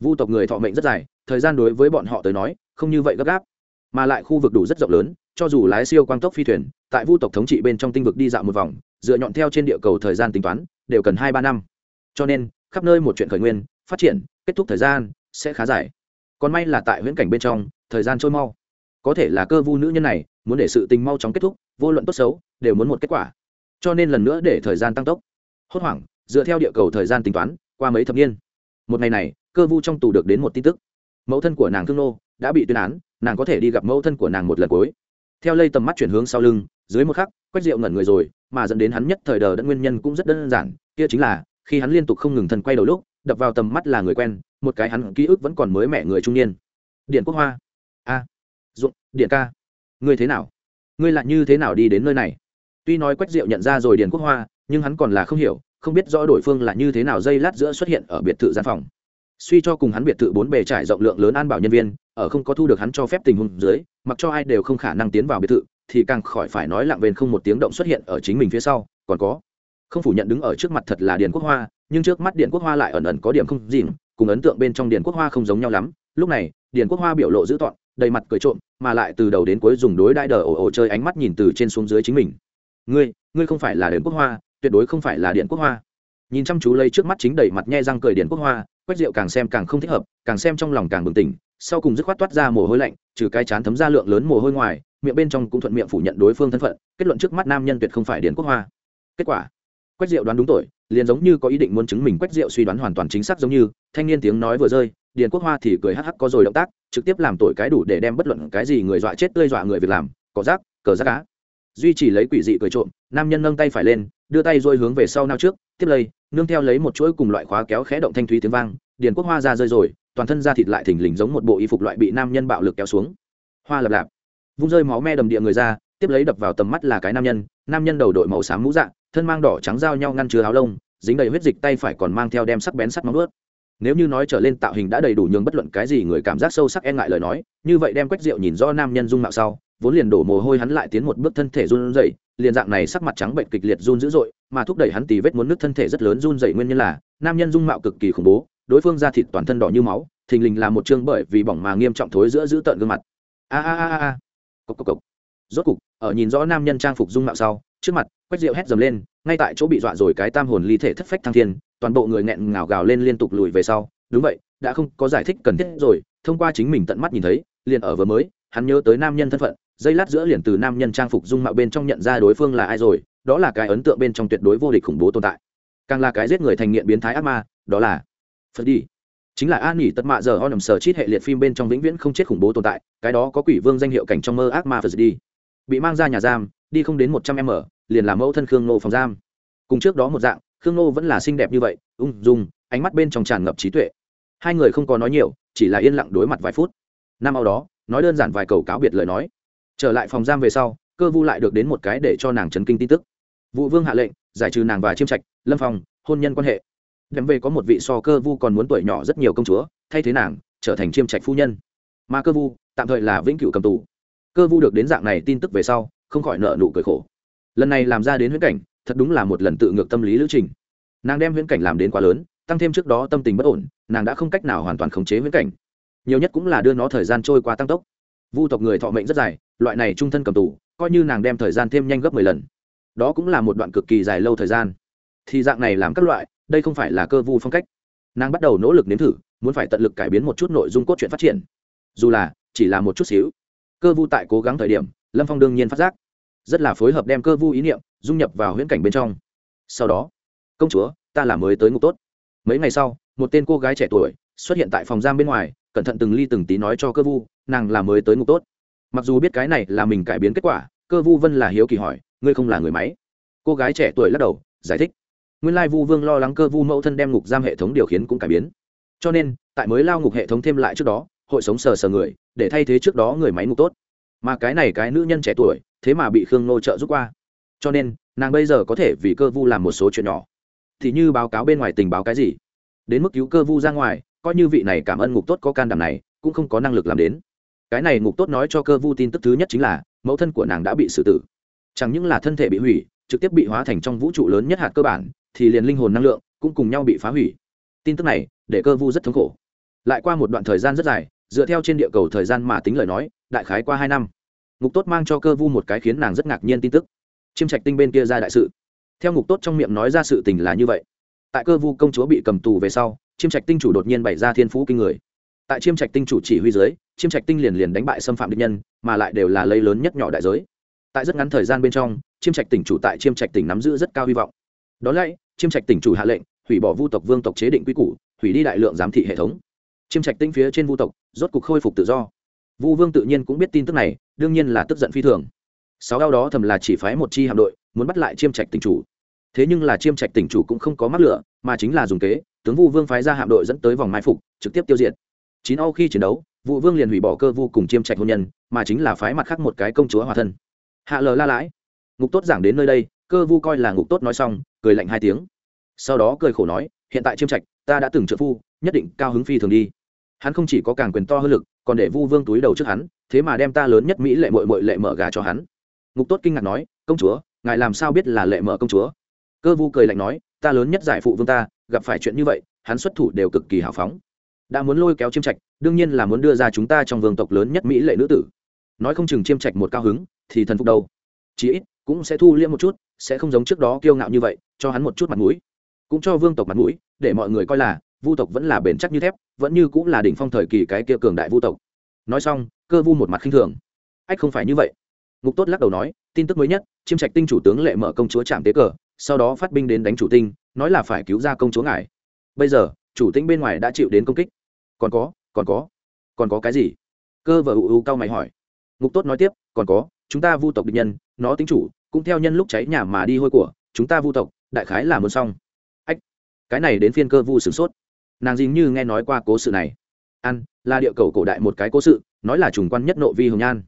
vu tộc người thọ mệnh rất dài, thời gian đối với bọn họ tới nói, không như vậy gấp gáp. Mà lại khu vực đủ rất rộng lớn, cho dù lái siêu quang tốc phi thuyền, tại vu tộc thống trị bên trong tinh vực đi dạo một vòng dựa nhọn theo trên địa cầu thời gian tính toán đều cần hai ba năm. Cho nên khắp nơi một chuyện khởi nguyên phát triển kết thúc thời gian sẽ khá dài. Còn may là tại huyễn cảnh bên trong thời gian trôi mau. Có thể là cơ vu nữ nhân này muốn để sự tình mau chóng kết thúc vô luận tốt xấu đều muốn một kết quả. Cho nên lần nữa để thời gian tăng tốc hốt hoảng dựa theo địa cầu thời gian tính toán qua mấy thập niên. Một ngày này cơ vu trong tù được đến một tin tức. Mẫu thân của nàng thương nô đã bị tuyên án nàng có thể đi gặp mẫu thân của nàng một lần cuối. Theo lây tầm mắt chuyển hướng sau lưng dưới một khắc quách rượu ngẩn người rồi mà dẫn đến hắn nhất thời đờ đẫn nguyên nhân cũng rất đơn giản kia chính là khi hắn liên tục không ngừng thần quay đầu lúc đập vào tầm mắt là người quen một cái hắn ký ức vẫn còn mới mẻ người trung niên. Điện quốc hoa. A. À, dụng điện ca. Ngươi thế nào? Ngươi lại như thế nào đi đến nơi này? Tuy nói quách diệu nhận ra rồi điền quốc hoa nhưng hắn còn là không hiểu, không biết rõ đổi phương là như thế nào dây lát giữa xuất hiện ở biệt thự gian phòng. Suy cho cùng hắn biệt thự bốn bề trải rộng lượng lớn an bảo nhân viên, ở không có thu được hắn cho phép tình huống dưới, mặc cho ai đều không khả năng tiến vào biệt thự, thì càng khỏi phải nói lặng bên không một tiếng động xuất hiện ở chính mình phía sau, còn có. Không phủ nhận đứng ở trước mặt thật là điền quốc hoa, nhưng trước mắt Điền quốc hoa lại ẩn ẩn có điểm không dìm cùng ấn tượng bên trong điền quốc hoa không giống nhau lắm. Lúc này, điền quốc hoa biểu lộ dữ tọn đầy mặt cười trộm, mà lại từ đầu đến cuối dùng đối đại đờ ổ ổ chơi ánh mắt nhìn từ trên xuống dưới chính mình. Ngươi ngươi không phải là điền quốc hoa tuyệt đối không phải là điện quốc hoa. Nhìn chăm chú lấy trước mắt chính đầy mặt nhe răng cười điện quốc hoa, quách rượu càng xem càng không thích hợp, càng xem trong lòng càng bừng tỉnh, sau cùng dứt khoát toát ra mồ hôi lạnh, trừ cái chán thấm ra lượng lớn mồ hôi ngoài, miệng bên trong cũng thuận miệng phủ nhận đối phương thân phận, kết luận trước mắt nam nhân tuyệt không phải điện quốc hoa. Kết quả, quách diệu đoán đúng tội, liền giống như có ý định muốn chứng minh quách diệu suy đoán hoàn toàn chính xác giống như, thanh niên tiếng nói vừa rơi điền quốc hoa thì cười hắc hắc có rồi động tác, trực tiếp làm tội cái đủ để đem bất luận cái gì người dọa chết tươi dọa người việc làm có rác, cờ rác cá. Duy trì lấy quỷ dị cười trộm, nam nhân nâng tay phải lên đưa tay dôi hướng về sau nao trước, tiếp lấy, nương theo lấy một chuỗi cùng loại khóa kéo khẽ động thanh thúy tiếng vang, điền quốc hoa ra rơi rồi, toàn thân da thịt lại thình lình giống một bộ y phục loại bị nam nhân bạo lực kéo xuống. Hoa lập lạp. Vung rơi máu me đầm địa người ra, tiếp lấy đập vào tầm mắt là cái nam nhân nam nhân đầu đội màu xám mũ dạng thân mang đỏ trắng giao nhau ngăn chứa áo lông, dính đầy huyết dịch tay phải còn mang theo đem sắc bén sắt móng ướt nếu như nói trở lên tạo hình đã đầy đủ nhường bất luận cái gì người cảm giác sâu sắc e ngại lời nói, như vậy đem quách rượu nhìn do nam nhân dung mạo sau, vốn liền đổ mồ hôi hắn lại tiến một bước thân thể run rẩy, liền dạng này sắc mặt trắng bệnh kịch liệt run dữ dội, mà thúc đẩy hắn tì vết muốn nước thân thể rất lớn run rẩy nguyên nhân là, nam nhân dung mạo cực kỳ khủng bố, đối phương da thịt toàn thân đỏ như máu, thình lình là một chương bởi vì bỏng mà nghiêm trọng thối giữa giữ tợn gương mặt. A a a a. Cộc cộc cộc. Rốt cục, ở nhìn rõ nam nhân trang phục dung mạo sau, trước mặt quách rượu hét dầm lên, ngay tại chỗ bị dọa rồi cái tam hồn ly thể thất phách thăng thiên, toàn bộ người nghẹn ngào gào lên liên tục lùi về sau. Đúng vậy, đã không có giải thích cần thiết rồi, thông qua chính mình tận mắt nhìn thấy, liền ở vừa mới, hắn nhớ tới nam nhân thân phận dây lát giữa liền từ nam nhân trang phục dung mạo bên trong nhận ra đối phương là ai rồi, đó là cái ấn tượng bên trong tuyệt đối vô địch khủng bố tồn tại. Càng là cái giết người thành nghiện biến thái ác ma, đó là phật đi. Chính là an nghỉ tất mạ giờ ho nằm sờ chít hệ liệt phim bên trong vĩnh viễn không chết khủng bố tồn tại, cái đó có quỷ vương danh hiệu cảnh trong mơ ác ma phật đi. Bị mang ra nhà giam, đi không đến một trăm m liền làm mẫu thân khương nô phòng giam. Cùng trước đó một dạng, khương nô vẫn là xinh đẹp như vậy, ung dung, ánh mắt bên trong tràn ngập trí tuệ. Hai người không có nói nhiều, chỉ là yên lặng đối mặt vài phút. Năm sau đó, nói đơn giản vài cầu cáo biệt lời nói. Trở lại phòng giam về sau, cơ vu lại được đến một cái để cho nàng chấn kinh tin tức. Vụ vương hạ lệnh, giải trừ nàng và chiêm trạch, lâm phòng hôn nhân quan hệ. Đem về có một vị so cơ vu còn muốn tuổi nhỏ rất nhiều công chúa, thay thế nàng, trở thành chiêm trạch phu nhân. Mà cơ vu, tạm thời là vĩnh cửu cầm tù. Cơ vu được đến dạng này tin tức về sau, không khỏi nợ nụ cười khổ lần này làm ra đến huyễn cảnh, thật đúng là một lần tự ngược tâm lý lữ trình. Nàng đem huyễn cảnh làm đến quá lớn, tăng thêm trước đó tâm tình bất ổn, nàng đã không cách nào hoàn toàn khống chế huyễn cảnh. Nhiều nhất cũng là đưa nó thời gian trôi qua tăng tốc. Vu tộc người thọ mệnh rất dài, loại này trung thân cầm tù, coi như nàng đem thời gian thêm nhanh gấp mười lần. Đó cũng là một đoạn cực kỳ dài lâu thời gian. Thì dạng này làm các loại, đây không phải là cơ vu phong cách. Nàng bắt đầu nỗ lực nếm thử, muốn phải tận lực cải biến một chút nội dung cốt truyện phát triển. Dù là chỉ là một chút xíu, cơ vu tại cố gắng thời điểm, lâm phong đương nhiên phát giác rất là phối hợp đem cơ vu ý niệm dung nhập vào huyễn cảnh bên trong. Sau đó, công chúa, ta là mới tới ngục tốt. Mấy ngày sau, một tên cô gái trẻ tuổi xuất hiện tại phòng giam bên ngoài, cẩn thận từng ly từng tí nói cho cơ vu, nàng là mới tới ngục tốt. Mặc dù biết cái này là mình cải biến kết quả, cơ vu vân là hiếu kỳ hỏi, ngươi không là người máy? Cô gái trẻ tuổi lắc đầu, giải thích. Nguyên lai vu vương lo lắng cơ vu mẫu thân đem ngục giam hệ thống điều khiển cũng cải biến. Cho nên, tại mới lao ngục hệ thống thêm lại trước đó, hội sống sờ sờ người, để thay thế trước đó người máy ngục tốt. Mà cái này cái nữ nhân trẻ tuổi thế mà bị khương nô trợ giúp qua. Cho nên, nàng bây giờ có thể vì cơ vu làm một số chuyện nhỏ. Thì như báo cáo bên ngoài tình báo cái gì? Đến mức cứu cơ vu ra ngoài, coi như vị này cảm ơn ngục tốt có can đảm này, cũng không có năng lực làm đến. Cái này ngục tốt nói cho cơ vu tin tức thứ nhất chính là, mẫu thân của nàng đã bị xử tử. Chẳng những là thân thể bị hủy, trực tiếp bị hóa thành trong vũ trụ lớn nhất hạt cơ bản, thì liền linh hồn năng lượng cũng cùng nhau bị phá hủy. Tin tức này, để cơ vu rất thống khổ. Lại qua một đoạn thời gian rất dài, dựa theo trên địa cầu thời gian mà tính lời nói, đại khái qua hai năm ngục tốt mang cho cơ vu một cái khiến nàng rất ngạc nhiên tin tức. Chiêm trạch tinh bên kia ra đại sự. Theo ngục tốt trong miệng nói ra sự tình là như vậy. Tại cơ vu công chúa bị cầm tù về sau, chiêm trạch tinh chủ đột nhiên bày ra thiên phú kinh người. Tại chiêm trạch tinh chủ chỉ huy dưới, chiêm trạch tinh liền liền đánh bại xâm phạm địch nhân, mà lại đều là lấy lớn nhất nhỏ đại giới. Tại rất ngắn thời gian bên trong, chiêm trạch tỉnh chủ tại chiêm trạch tỉnh nắm giữ rất cao hy vọng. Đó lại chiêm trạch tỉnh chủ hạ lệnh, hủy bỏ vu tộc vương tộc chế định quy củ, hủy đi đại lượng giám thị hệ thống. Chiêm trạch tinh phía trên vu tộc rốt cục khôi phục tự do. Vu vương tự nhiên cũng biết tin tức này đương nhiên là tức giận phi thường. Sáu đau đó thầm là chỉ phái một chi hạm đội, muốn bắt lại chiêm trạch tỉnh chủ. Thế nhưng là chiêm trạch tỉnh chủ cũng không có mắc lửa, mà chính là dùng kế, tướng vu vương phái ra hạm đội dẫn tới vòng mai phục, trực tiếp tiêu diệt. Chín âu khi chiến đấu vụ vương liền hủy bỏ cơ vu cùng chiêm trạch hôn nhân, mà chính là phái mặt khác một cái công chúa hòa thân. Hạ lờ la lãi. Ngục tốt giảng đến nơi đây, cơ vu coi là ngục tốt nói xong, cười lạnh hai tiếng. Sau đó cười khổ nói, hiện tại chiêm trạch, ta đã từng trợ phu, nhất định cao hứng phi thường đi. Hắn không chỉ có càng quyền to hơn lực còn để vu vương túi đầu trước hắn, thế mà đem ta lớn nhất mỹ lệ mội mội lệ mở gà cho hắn. Ngục tốt kinh ngạc nói, công chúa, ngài làm sao biết là lệ mở công chúa? Cơ vu cười lạnh nói, ta lớn nhất giải phụ vương ta, gặp phải chuyện như vậy, hắn xuất thủ đều cực kỳ hào phóng. Đã muốn lôi kéo chiêm trạch, đương nhiên là muốn đưa ra chúng ta trong vương tộc lớn nhất mỹ lệ nữ tử. Nói không chừng chiêm trạch một cao hứng, thì thần phục đâu. Chí ít, cũng sẽ thu liễm một chút, sẽ không giống trước đó kiêu ngạo như vậy, cho hắn một chút mặt mũi. Cũng cho vương tộc mặt mũi, để mọi người coi là vu tộc vẫn là bền chắc như thép, vẫn như cũng là đỉnh phong thời kỳ cái kia cường đại vu tộc. Nói xong, cơ vu một mặt khinh thường. Ách không phải như vậy. Ngục tốt lắc đầu nói, tin tức mới nhất, chiêm trạch tinh chủ tướng lệ mở công chúa trạm tế cờ, sau đó phát binh đến đánh chủ tinh, nói là phải cứu ra công chúa ngài. Bây giờ, chủ tinh bên ngoài đã chịu đến công kích. Còn có còn có còn có cái gì? Cơ vợ ưu cao mày hỏi. Ngục tốt nói tiếp, còn có, chúng ta vu tộc địch nhân, nó tính chủ, cũng theo nhân lúc cháy nhà mà đi hôi của, chúng ta vu tộc, đại khái là muốn xong. Ách, cái này đến phiên cơ vu sửng sốt nàng dường như nghe nói qua cố sự này. Ăn là địa cầu cổ đại một cái cố sự, nói là trùng quan nhất nộ vi hồng nhan.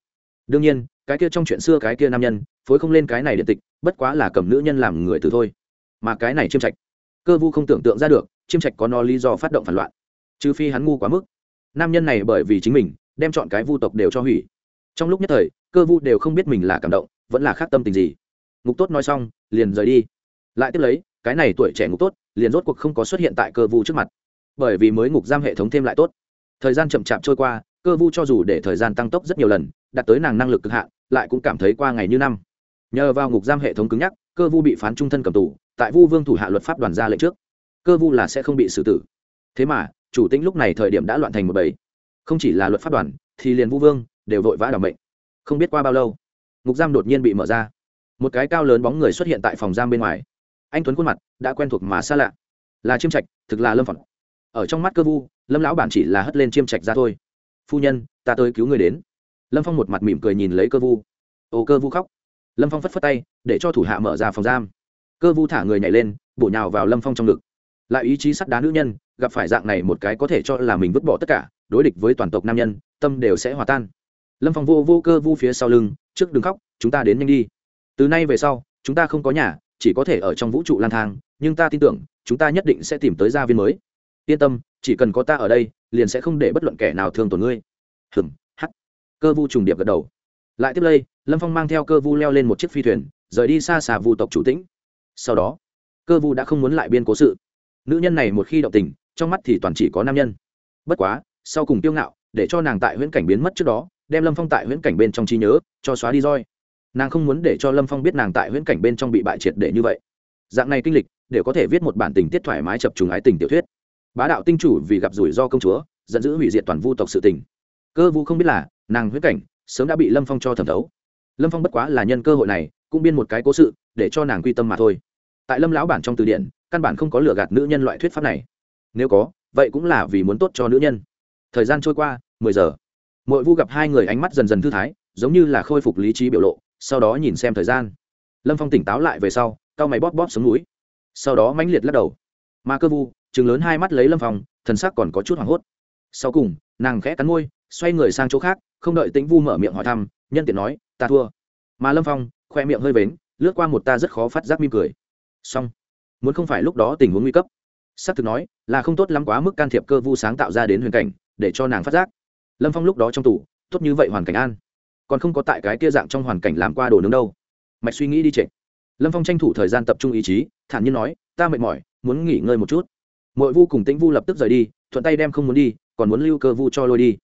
Đương nhiên, cái kia trong chuyện xưa cái kia nam nhân, phối không lên cái này điện tịch, bất quá là cầm nữ nhân làm người từ thôi. Mà cái này chiêm trạch, cơ vu không tưởng tượng ra được, chiêm trạch có no lý do phát động phản loạn. Trừ phi hắn ngu quá mức. Nam nhân này bởi vì chính mình, đem chọn cái vu tộc đều cho hủy. Trong lúc nhất thời, cơ vu đều không biết mình là cảm động, vẫn là khác tâm tình gì. Ngục tốt nói xong, liền rời đi. Lại tiếp lấy, cái này tuổi trẻ ngục tốt, liền rốt cuộc không có xuất hiện tại cơ vu trước mặt bởi vì mới ngục giam hệ thống thêm lại tốt. Thời gian chậm chạp trôi qua, cơ vu cho dù để thời gian tăng tốc rất nhiều lần, đạt tới nàng năng lực cực hạn, lại cũng cảm thấy qua ngày như năm. Nhờ vào ngục giam hệ thống cứng nhắc, cơ vu bị phán trung thân cầm tù, tại vu vương thủ hạ luật pháp đoàn ra lệnh trước. Cơ vu là sẽ không bị xử tử. Thế mà, chủ tĩnh lúc này thời điểm đã loạn thành một bầy. Không chỉ là luật pháp đoàn, thì liền vu vương đều vội vã đảm mệnh. Không biết qua bao lâu, ngục giam đột nhiên bị mở ra. Một cái cao lớn bóng người xuất hiện tại phòng giam bên ngoài. Anh tuấn khuôn mặt đã quen thuộc mà xa lạ. Là chiêm trạch, thực là lâm phỏng ở trong mắt cơ vu, lâm lão bản chỉ là hất lên chiêm trạch ra thôi. Phu nhân, ta tới cứu người đến. Lâm phong một mặt mỉm cười nhìn lấy cơ vu. Ô cơ vu khóc. Lâm phong phất phất tay, để cho thủ hạ mở ra phòng giam. Cơ vu thả người nhảy lên, bổ nhào vào lâm phong trong ngực. Lại ý chí sắt đá nữ nhân, gặp phải dạng này một cái có thể cho là mình vứt bỏ tất cả, đối địch với toàn tộc nam nhân, tâm đều sẽ hòa tan. Lâm phong vô vô cơ vu phía sau lưng, trước đừng khóc, chúng ta đến nhanh đi. Từ nay về sau, chúng ta không có nhà, chỉ có thể ở trong vũ trụ lang thang, nhưng ta tin tưởng, chúng ta nhất định sẽ tìm tới gia viên mới yên tâm, chỉ cần có ta ở đây, liền sẽ không để bất luận kẻ nào thương tổn ngươi. Hừng hắc. Cơ vu trùng điệp gật đầu. Lại tiếp lây lâm phong mang theo cơ vu leo lên một chiếc phi thuyền, rời đi xa xà vu tộc chủ tĩnh. Sau đó, cơ vu đã không muốn lại biên cố sự. Nữ nhân này một khi động tình, trong mắt thì toàn chỉ có nam nhân. Bất quá, sau cùng tiêu ngạo, để cho nàng tại huyễn cảnh biến mất trước đó, đem lâm phong tại huyễn cảnh bên trong trí nhớ, cho xóa đi roi. Nàng không muốn để cho lâm phong biết nàng tại huyễn cảnh bên trong bị bại triệt để như vậy. Dạng này kinh lịch, đều có thể viết một bản tình tiết thoải mái chập trùng ái tình tiểu thuyết bá đạo tinh chủ vì gặp rủi ro công chúa, giận dữ hủy diệt toàn vu tộc sự tình. Cơ vu không biết là, nàng huyết cảnh, sớm đã bị lâm phong cho thẩm thấu. Lâm phong bất quá là nhân cơ hội này, cũng biên một cái cố sự, để cho nàng quy tâm mà thôi. Tại lâm lão bản trong từ điển, căn bản không có lừa gạt nữ nhân loại thuyết pháp này. Nếu có, vậy cũng là vì muốn tốt cho nữ nhân. Thời gian trôi qua, mười giờ. Mỗi vu gặp hai người ánh mắt dần dần thư thái, giống như là khôi phục lý trí biểu lộ, sau đó nhìn xem thời gian. Lâm phong tỉnh táo lại về sau, cau mày bóp bóp xuống núi. Sau đó mãnh liệt lắc đầu. Mà cơ vu chừng lớn hai mắt lấy lâm phong, thần sắc còn có chút hoảng hốt. Sau cùng, nàng khẽ cắn môi, xoay người sang chỗ khác, không đợi tĩnh vu mở miệng hỏi thăm, nhân tiện nói, ta thua. Mà lâm phong, khoe miệng hơi vến lướt qua một ta rất khó phát giác mỉm cười. Xong, muốn không phải lúc đó tình huống nguy cấp s ắ c thực nói, là không tốt lắm quá mức can thiệp cơ vu sáng tạo ra đến huyền cảnh, để cho nàng phát giác. Lâm phong lúc đó trong tủ, tốt như vậy hoàn cảnh an. Còn không có tại cái kia dạng trong hoàn cảnh làm qua đồ nướng đâu. Mạch suy nghĩ đi trệ lâm phong tranh thủ thời gian tập trung ý chí, thản nhiên nói, ta mệt mỏi, muốn nghỉ ngơi một chút mọi vu cùng tĩnh vu lập tức rời đi, thuận tay đem không muốn đi, còn muốn lưu cơ vu cho lôi đi.